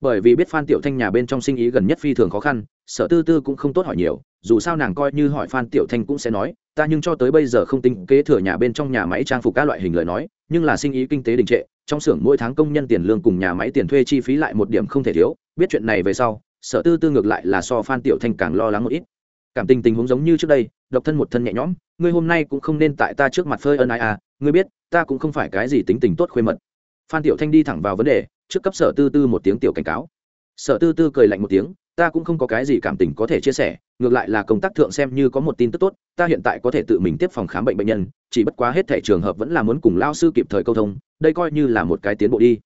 S1: bởi vì biết phan tiểu thanh nhà bên trong sinh ý gần nhất phi thường khó khăn, sở tư tư cũng không tốt hỏi nhiều, dù sao nàng coi như hỏi phan tiểu thanh cũng sẽ nói, ta nhưng cho tới bây giờ không tính kế thừa nhà bên trong nhà máy trang phục các loại hình lời nói, nhưng là sinh ý kinh tế đình trệ, trong xưởng mỗi tháng công nhân tiền lương cùng nhà máy tiền thuê chi phí lại một điểm không thể thiếu. Biết chuyện này về sau, sở tư tư ngược lại là so phan tiểu thanh càng lo lắng một ít. Cảm tình tình huống giống như trước đây, độc thân một thân nhẹ nhõm, ngươi hôm nay cũng không nên tại ta trước mặt phơi ân ai à ngươi biết, ta cũng không phải cái gì tính tình tốt khuê mật. Phan tiểu thanh đi thẳng vào vấn đề trước cấp sở tư tư một tiếng tiểu cảnh cáo. Sở tư tư cười lạnh một tiếng, ta cũng không có cái gì cảm tình có thể chia sẻ, ngược lại là công tác thượng xem như có một tin tức tốt, ta hiện tại có thể tự mình tiếp phòng khám bệnh bệnh nhân, chỉ bất quá hết thể trường hợp vẫn là muốn cùng lao sư kịp thời câu thông, đây coi như là một cái tiến bộ đi.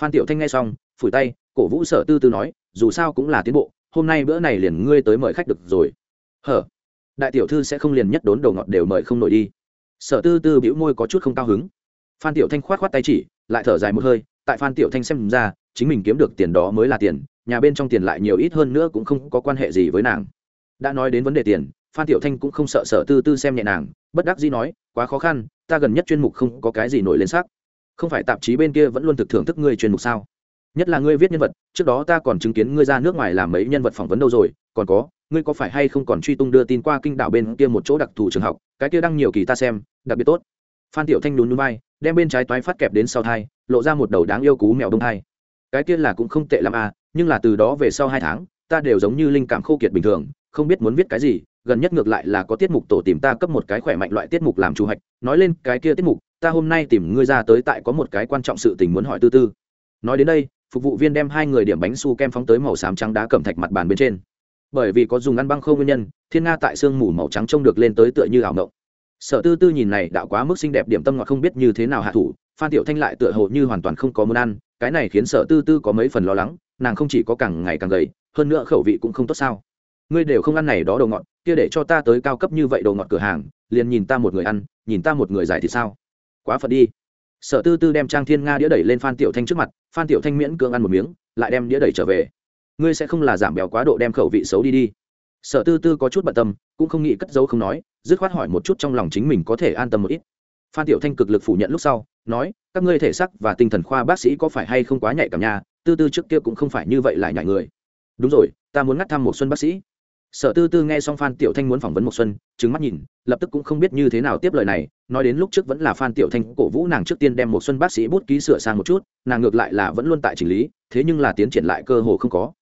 S1: Phan tiểu thanh nghe xong, phủi tay, cổ vũ sở tư tư nói, dù sao cũng là tiến bộ, hôm nay bữa này liền ngươi tới mời khách được rồi. Hở? Đại tiểu thư sẽ không liền nhất đốn đầu ngọt đều mời không nổi đi. Sở tư tư bĩu môi có chút không cao hứng. Phan tiểu thanh khoát khoát tay chỉ, lại thở dài một hơi tại phan tiểu thanh xem ra, chính mình kiếm được tiền đó mới là tiền, nhà bên trong tiền lại nhiều ít hơn nữa cũng không có quan hệ gì với nàng. Đã nói đến vấn đề tiền, phan tiểu thanh cũng không sợ sở tư tư xem nhẹ nàng, bất đắc dĩ nói, quá khó khăn, ta gần nhất chuyên mục không có cái gì nổi lên sắc. Không phải tạp chí bên kia vẫn luôn thực thưởng thức ngươi chuyên mục sao? Nhất là ngươi viết nhân vật, trước đó ta còn chứng kiến ngươi ra nước ngoài làm mấy nhân vật phỏng vấn đâu rồi, còn có, ngươi có phải hay không còn truy tung đưa tin qua kinh đảo bên kia một chỗ đặc thù trường học, cái kia đăng nhiều kỳ ta xem, đặc biệt tốt. Phan tiểu thanh nhún núi bay đem bên trái toái phát kẹp đến sau thai, lộ ra một đầu đáng yêu cú mèo đông thai. Cái kia là cũng không tệ l à nhưng là từ đó về sau hai tháng, ta đều giống như linh cảm khô kiệt bình thường, không biết muốn viết cái gì, gần nhất ngược lại là có tiết mục tổ tìm ta cấp một cái khỏe mạnh loại tiết mục làm chủ hạch, nói lên cái kia tiết mục, ta hôm nay tìm ngươi ra tới tại có một cái quan trọng sự tình muốn hỏi tư tư. Nói đến đây, phục vụ viên đem hai người điểm bánh su kem phóng tới màu xám trắng đá cẩm thạch mặt bàn bên trên. Bởi vì có dùng ăn băng không nguyên nhân, thiên nga tại sương mù màu trắng trông được lên tới tựa như ảo ngộng sở tư tư nhìn này đạo quá mức xinh đẹp điểm tâm ngọt không biết như thế nào hạ thủ, phan tiểu thanh lại tựa hồ như hoàn toàn không có muốn ăn, cái này khiến sở tư tư có mấy phần lo lắng, nàng không chỉ có càng ngày càng gầy, hơn nữa khẩu vị cũng không tốt sao. Ngươi đều không ăn này đó đồ ngọt, kia để cho ta tới cao cấp như vậy đồ ngọt cửa hàng, liền nhìn ta một người ăn, nhìn ta một người giải thì sao? Quá phật đi. Sở tư tư đem trang thiên nga đĩa đẩy lên phan tiểu thanh trước mặt, phan tiểu thanh miễn cưỡng ăn một miếng, lại đem đĩa đẩy trở về. Ngươi sẽ không là giảm béo quá độ đem khẩu vị xấu đi đi. Sở tư tư có chút bận tâm, cũng không nghĩ cất dấu không nói dứt khoát hỏi một chút trong lòng chính mình có thể an tâm một ít. Phan tiểu thanh cực lực phủ nhận lúc sau, nói, các ngươi thể sắc và tinh thần khoa bác sĩ có phải hay không quá nhạy cảm nha, tư tư trước kia cũng không phải như vậy lại nhảy người. Đúng rồi, ta muốn ngắt thăm một xuân bác sĩ. Sở tư tư nghe xong phan tiểu thanh muốn phỏng vấn một xuân trứng mắt nhìn, lập tức cũng không biết như thế nào tiếp lời này, nói đến lúc trước vẫn là phan tiểu thanh cổ vũ nàng trước tiên đem một xuân bác sĩ bút ký sửa sang một chút, nàng ngược lại là vẫn luôn tại chỉnh lý, thế nhưng là tiến triển lại cơ hồ không có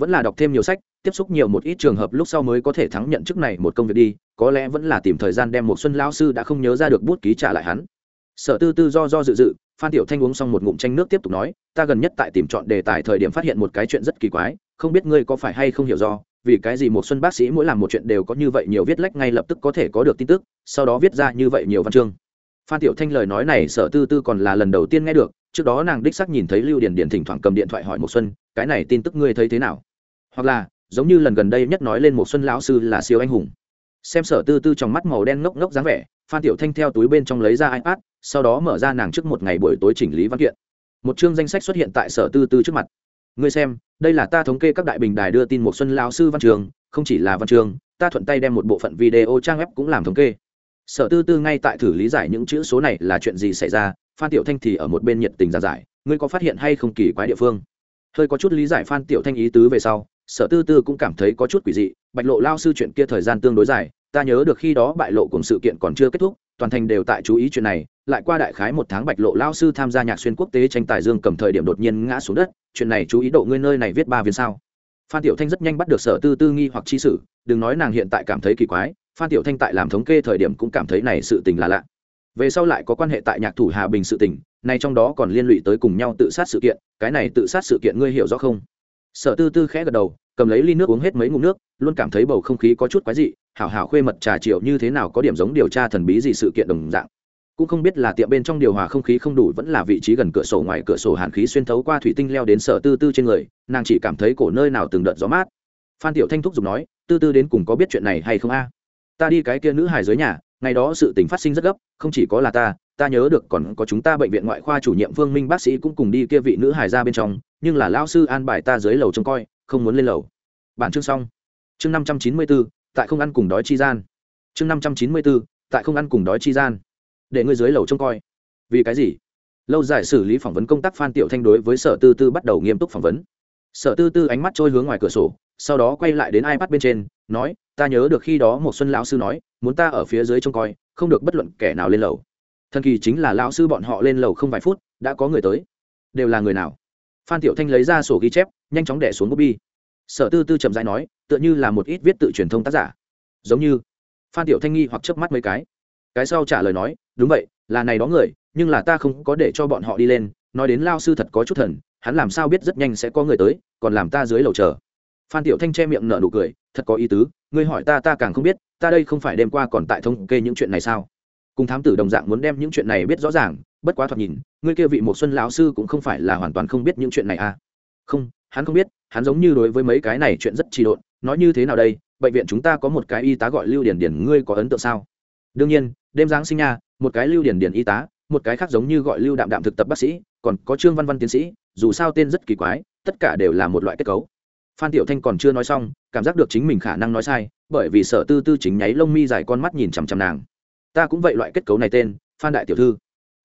S1: vẫn là đọc thêm nhiều sách, tiếp xúc nhiều một ít trường hợp lúc sau mới có thể thắng nhận chức này một công việc đi, có lẽ vẫn là tìm thời gian đem một xuân lão sư đã không nhớ ra được bút ký trả lại hắn. Sở tư tư do do dự dự, phan tiểu thanh uống xong một ngụm chanh nước tiếp tục nói, ta gần nhất tại tìm chọn đề tài thời điểm phát hiện một cái chuyện rất kỳ quái, không biết ngươi có phải hay không hiểu do, vì cái gì một xuân bác sĩ mỗi làm một chuyện đều có như vậy nhiều viết lách ngay lập tức có thể có được tin tức, sau đó viết ra như vậy nhiều văn chương. Phan tiểu thanh lời nói này sở tư tư còn là lần đầu tiên nghe được, trước đó nàng đích xác nhìn thấy lưu điển điển thỉnh thoảng cầm điện thoại hỏi một xuân, cái này tin tức ngươi thấy thế nào? Hoặc là giống như lần gần đây nhất nói lên một xuân lão sư là siêu anh hùng. Xem sở tư tư trong mắt màu đen ngốc ngốc dáng vẻ, phan tiểu thanh theo túi bên trong lấy ra ipad, sau đó mở ra nàng trước một ngày buổi tối chỉnh lý văn kiện. Một chương danh sách xuất hiện tại sở tư tư trước mặt. Ngươi xem, đây là ta thống kê các đại bình đài đưa tin một xuân Lão sư văn trường, không chỉ là văn trường, ta thuận tay đem một bộ phận video trang web cũng làm thống kê. Sở tư tư ngay tại thử lý giải những chữ số này là chuyện gì xảy ra, phan tiểu thanh thì ở một bên nhiệt tình giải giải, ngươi có phát hiện hay không kỳ quái địa phương? Hơi có chút lý giải phan tiểu thanh ý tứ về sau sở tư tư cũng cảm thấy có chút quỷ dị, bạch lộ lao sư chuyện kia thời gian tương đối dài, ta nhớ được khi đó bại lộ cùng sự kiện còn chưa kết thúc, toàn thành đều tại chú ý chuyện này, lại qua đại khái một tháng bạch lộ lao sư tham gia nhạc xuyên quốc tế tranh tài dương cầm thời điểm đột nhiên ngã xuống đất, chuyện này chú ý độ ngươi nơi này viết ba viên sao? Phan tiểu thanh rất nhanh bắt được sở tư tư nghi hoặc chi sử đừng nói nàng hiện tại cảm thấy kỳ quái, phan tiểu thanh tại làm thống kê thời điểm cũng cảm thấy này sự tình là lạ. Về sau lại có quan hệ tại nhạc thủ hà bình sự tình này trong đó còn liên lụy tới cùng nhau tự sát sự kiện, cái này tự sát sự kiện ngươi hiểu rõ không? Sở tư tư khẽ gật đầu, cầm lấy ly nước uống hết mấy ngụm nước, luôn cảm thấy bầu không khí có chút quái dị, hảo hảo khuê mật trà triệu như thế nào có điểm giống điều tra thần bí gì sự kiện đồng dạng. Cũng không biết là tiệm bên trong điều hòa không khí không đủ vẫn là vị trí gần cửa sổ ngoài cửa sổ hàn khí xuyên thấu qua thủy tinh leo đến sở tư tư trên người, nàng chỉ cảm thấy cổ nơi nào từng đợt gió mát. Phan tiểu thanh thúc giục nói, tư tư đến cùng có biết chuyện này hay không a? Ta đi cái kia nữ hài dưới nhà ngày đó sự tình phát sinh rất gấp, không chỉ có là ta ta nhớ được còn có chúng ta bệnh viện ngoại khoa chủ nhiệm vương minh bác sĩ cũng cùng đi kia vị nữ hài ra bên trong, nhưng là lão sư an bài ta dưới lầu trông coi, không muốn lên lầu. Bản chương xong. Chương năm trăm chín mươi bốn tại không ăn cùng đói chi gian. Chương năm trăm chín mươi bốn tại không ăn cùng đói chi gian. Để ngươi dưới lầu trông coi. Vì cái gì? Lâu dài xử lý phỏng vấn công tác phan tiểu thanh đối với sở tư tư bắt đầu nghiêm túc phỏng vấn. Sở tư tư ánh mắt trôi hướng ngoài cửa sổ, sau đó quay lại đến ipad bên trên, nói ta nhớ được khi đó một xuân lão sư nói, muốn ta ở phía dưới trông coi, không được bất luận kẻ nào lên lầu. Thần kỳ chính là lão sư bọn họ lên lầu không vài phút, đã có người tới. Đều là người nào? Phan tiểu thanh lấy ra sổ ghi chép, nhanh chóng đẻ xuống bobby sở tư tư chậm dãi nói, tựa như là một ít viết tự truyền thông tác giả. Giống như, phan tiểu thanh nghi hoặc chớp mắt mấy cái. Cái sau trả lời nói, đúng vậy, là này đó người, nhưng là ta không có để cho bọn họ đi lên. Nói đến lao sư thật có chút thần, hắn làm sao biết rất nhanh sẽ có người tới, còn làm ta dưới lầu chờ. Phan tiểu thanh che miệng nở nụ cười, thật có ý tứ ngươi hỏi ta ta càng không biết, ta đây không phải đêm qua còn tại thống kê những chuyện này sao? Cùng thám tử đồng dạng muốn đem những chuyện này biết rõ ràng, bất quá thoạt nhìn, ngươi kia vị một xuân lão sư cũng không phải là hoàn toàn không biết những chuyện này à? Không, hắn không biết, hắn giống như đối với mấy cái này chuyện rất trì độn, nói như thế nào đây? Bệnh viện chúng ta có một cái y tá gọi lưu điển điển ngươi có ấn tượng sao? Đương nhiên, đêm giáng sinh nha, một cái lưu điển điển y tá, một cái khác giống như gọi lưu đạm đạm thực tập bác sĩ, còn có trương văn văn tiến sĩ, dù sao tên rất kỳ quái, tất cả đều là một loại kết cấu phan tiểu thanh còn chưa nói xong, cảm giác được chính mình khả năng nói sai, bởi vì sở tư tư chính nháy lông mi dài con mắt nhìn chằm chằm nàng. Ta cũng vậy loại kết cấu này tên, phan đại tiểu thư.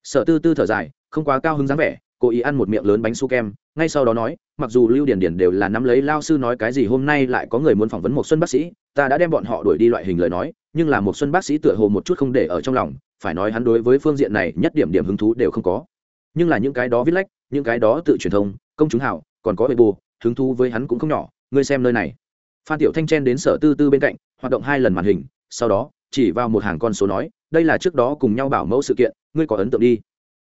S1: Sở tư tư thở dài, không quá cao hứng dáng vẻ, cố ý ăn một miệng lớn bánh su kem, ngay sau đó nói, mặc dù lưu điển điển đều là nắm lấy lao sư nói cái gì hôm nay lại có người muốn phỏng vấn một xuân bác sĩ, ta đã đem bọn họ đuổi đi loại hình lời nói, nhưng là một xuân bác sĩ tựa hồ một chút không để ở trong lòng, phải nói hắn đối với phương diện này nhất điểm điểm hứng thú đều không có. Nhưng là những cái đó viết lách, những cái đó tự truyền thông, công chúng hảo còn có bề bù hứng thú với hắn cũng không nhỏ, ngươi xem nơi này. Phan tiểu thanh chen đến sở tư tư bên cạnh, hoạt động hai lần màn hình, sau đó, chỉ vào một hàng con số nói, đây là trước đó cùng nhau bảo mẫu sự kiện, ngươi có ấn tượng đi.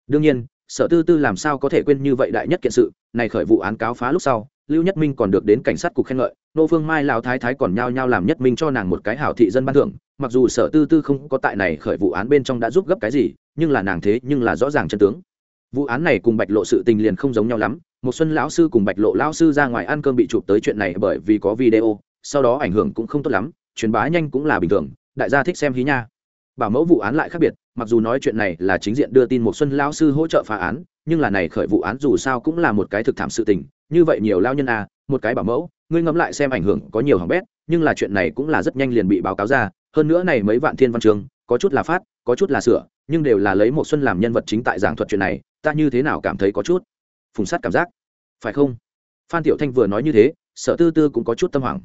S1: Đương nhiên, sở tư tư làm sao có thể quên như vậy đại nhất kiện sự, này khởi vụ án cáo phá lúc sau, lưu nhất minh còn được đến cảnh sát cục khen ngợi, nô phương mai lão thái thái còn nhao nhao làm nhất minh cho nàng một cái hảo thị dân ban thưởng, mặc dù sở tư tư không có tại này khởi vụ án bên trong đã giúp gấp cái gì, nhưng là nàng thế nhưng là rõ ràng chân tướng. Vụ án này cùng bạch lộ sự tình liền không giống nhau lắm một xuân lão sư cùng bạch lộ lão sư ra ngoài ăn cơm bị chụp tới chuyện này bởi vì có video, sau đó ảnh hưởng cũng không tốt lắm, truyền bá nhanh cũng là bình thường, đại gia thích xem hí nha. Bảo mẫu vụ án lại khác biệt, mặc dù nói chuyện này là chính diện đưa tin một xuân lão sư hỗ trợ phá án, nhưng là này khởi vụ án dù sao cũng là một cái thực thảm sự tình, như vậy nhiều lao nhân à một cái bảo mẫu, ngươi ngẫm lại xem ảnh hưởng có nhiều hỏng bét, nhưng là chuyện này cũng là rất nhanh liền bị báo cáo ra, hơn nữa này mấy vạn thiên văn trường, có chút là phát, có chút là sửa, nhưng đều là lấy một xuân làm nhân vật chính tại giảng thuật chuyện này, ta như thế nào cảm thấy có chút phùng sát cảm giác. Phải không? Phan tiểu thanh vừa nói như thế sở tư tư cũng có chút tâm hoảng.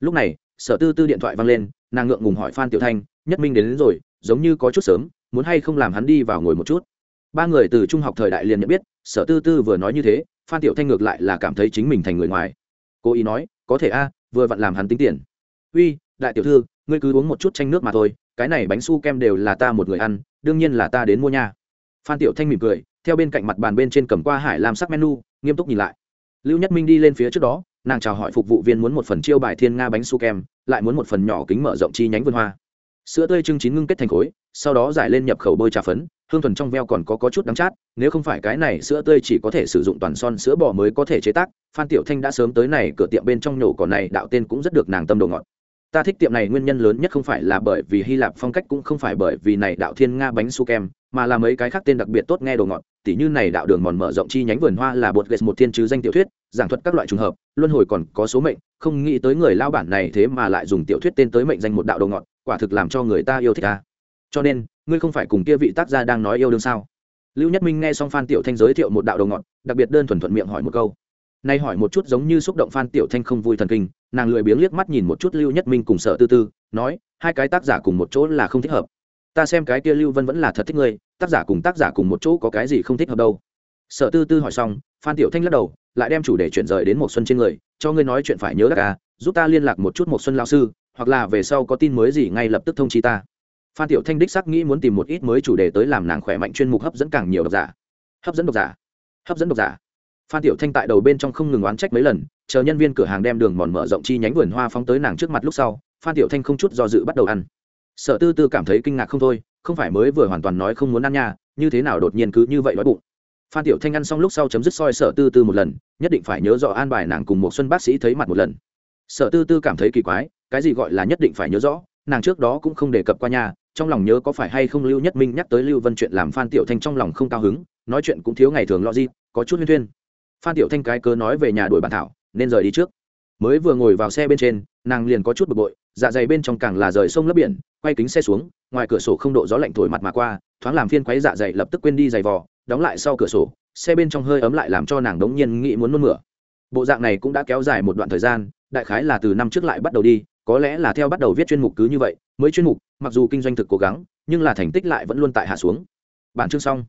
S1: Lúc này sở tư tư điện thoại văng lên nàng ngượng ngùng hỏi phan tiểu thanh nhất minh đến, đến rồi giống như có chút sớm muốn hay không làm hắn đi vào ngồi một chút? Ba người từ trung học thời đại liền nhận biết sở tư tư vừa nói như thế phan tiểu thanh ngược lại là cảm thấy chính mình thành người ngoài. Cô ý nói có thể a vừa vặn làm hắn tính tiền. Uy đại tiểu thư ngươi cứ uống một chút chanh nước mà thôi cái này bánh su kem đều là ta một người ăn đương nhiên là ta đến mua nha. Phan tiểu thanh mỉm cười theo bên cạnh mặt bàn bên trên cầm qua hải làm sắc menu nghiêm túc nhìn lại. Lưu nhất minh đi lên phía trước đó nàng chào hỏi phục vụ viên muốn một phần chiêu bài thiên nga bánh su kem lại muốn một phần nhỏ kính mở rộng chi nhánh vườn hoa. Sữa tươi trưng chín ngưng kết thành khối sau đó giải lên nhập khẩu bôi trà phấn hương thuần trong veo còn có, có chút đắng chát nếu không phải cái này sữa tươi chỉ có thể sử dụng toàn son sữa bò mới có thể chế tác phan tiểu thanh đã sớm tới này cửa tiệm bên trong nhổ cỏ này đạo tên cũng rất được nàng tâm đồ ngọt. Ta thích tiệm này nguyên nhân lớn nhất không phải là bởi vì hy lạp phong cách cũng không phải bởi vì này đạo thiên nga bánh su kem mà là mấy cái khác tên đặc biệt tốt nghe đồ ngọt, tỉ như này đạo đường mòn mở rộng chi nhánh vườn hoa là bột ghét một thiên chứ danh tiểu thuyết, giảng thuật các loại trùng hợp, luân hồi còn có số mệnh, không nghĩ tới người lao bản này thế mà lại dùng tiểu thuyết tên tới mệnh danh một đạo đồ ngọt, quả thực làm cho người ta yêu thích ta. Cho nên, ngươi không phải cùng kia vị tác gia đang nói yêu đương sao? Lưu nhất minh nghe xong phan tiểu thanh giới thiệu một đạo đồ ngọt, đặc biệt đơn thuần thuận miệng hỏi một câu. Nay hỏi một chút giống như xúc động phan tiểu thanh không vui thần kinh, nàng lười biếng liếc mắt nhìn một chút lưu nhất minh cùng sợ tư tư, nói, hai cái tác giả cùng một chỗ là không thích hợp ta xem cái kia lưu vân vẫn là thật thích ngươi, tác giả cùng tác giả cùng một chỗ có cái gì không thích hợp đâu. Sở tư tư hỏi xong, phan tiểu thanh lắc đầu, lại đem chủ đề chuyển rời đến một xuân trên người, cho ngươi nói chuyện phải nhớ đắc à giúp ta liên lạc một chút một xuân lao sư, hoặc là về sau có tin mới gì ngay lập tức thông chi ta. Phan tiểu thanh đích sắc nghĩ muốn tìm một ít mới chủ đề tới làm nàng khỏe mạnh chuyên mục hấp dẫn càng nhiều độc giả. Hấp dẫn độc giả? Hấp dẫn độc giả? Phan tiểu thanh tại đầu bên trong không ngừng oán trách mấy lần, chờ nhân viên cửa hàng đem đường mòn mở rộng chi nhánh vườn hoa phóng tới nàng trước mặt lúc sau, phan tiểu thanh không chút do dự bắt đầu ăn sở tư tư cảm thấy kinh ngạc không thôi, không phải mới vừa hoàn toàn nói không muốn ăn nha, như thế nào đột nhiên cứ như vậy đói bụng. Phan tiểu thanh ăn xong lúc sau chấm dứt soi sở tư tư một lần, nhất định phải nhớ rõ an bài nàng cùng một xuân bác sĩ thấy mặt một lần. Sở tư tư cảm thấy kỳ quái, cái gì gọi là nhất định phải nhớ rõ, nàng trước đó cũng không đề cập qua nhà trong lòng nhớ có phải hay không lưu nhất minh nhắc tới lưu vân chuyện làm phan tiểu thanh trong lòng không cao hứng, nói chuyện cũng thiếu ngày thường lo gì, có chút huyên thuyên. Phan tiểu thanh cái cớ nói về nhà đuổi bản thảo, nên rời đi trước. Mới vừa ngồi vào xe bên trên, nàng liền có chút bực bội dạ dày bên trong càng là rời sông lấp biển, quay kính xe xuống, ngoài cửa sổ không độ gió lạnh thổi mặt mà qua, thoáng làm phiên quấy dạ dày lập tức quên đi giày vò, đóng lại sau cửa sổ, xe bên trong hơi ấm lại làm cho nàng đống nhiên nghĩ muốn nôn mửa. Bộ dạng này cũng đã kéo dài một đoạn thời gian, đại khái là từ năm trước lại bắt đầu đi, có lẽ là theo bắt đầu viết chuyên mục cứ như vậy, mới chuyên mục, mặc dù kinh doanh thực cố gắng, nhưng là thành tích lại vẫn luôn tại hạ xuống. Bản chương xong.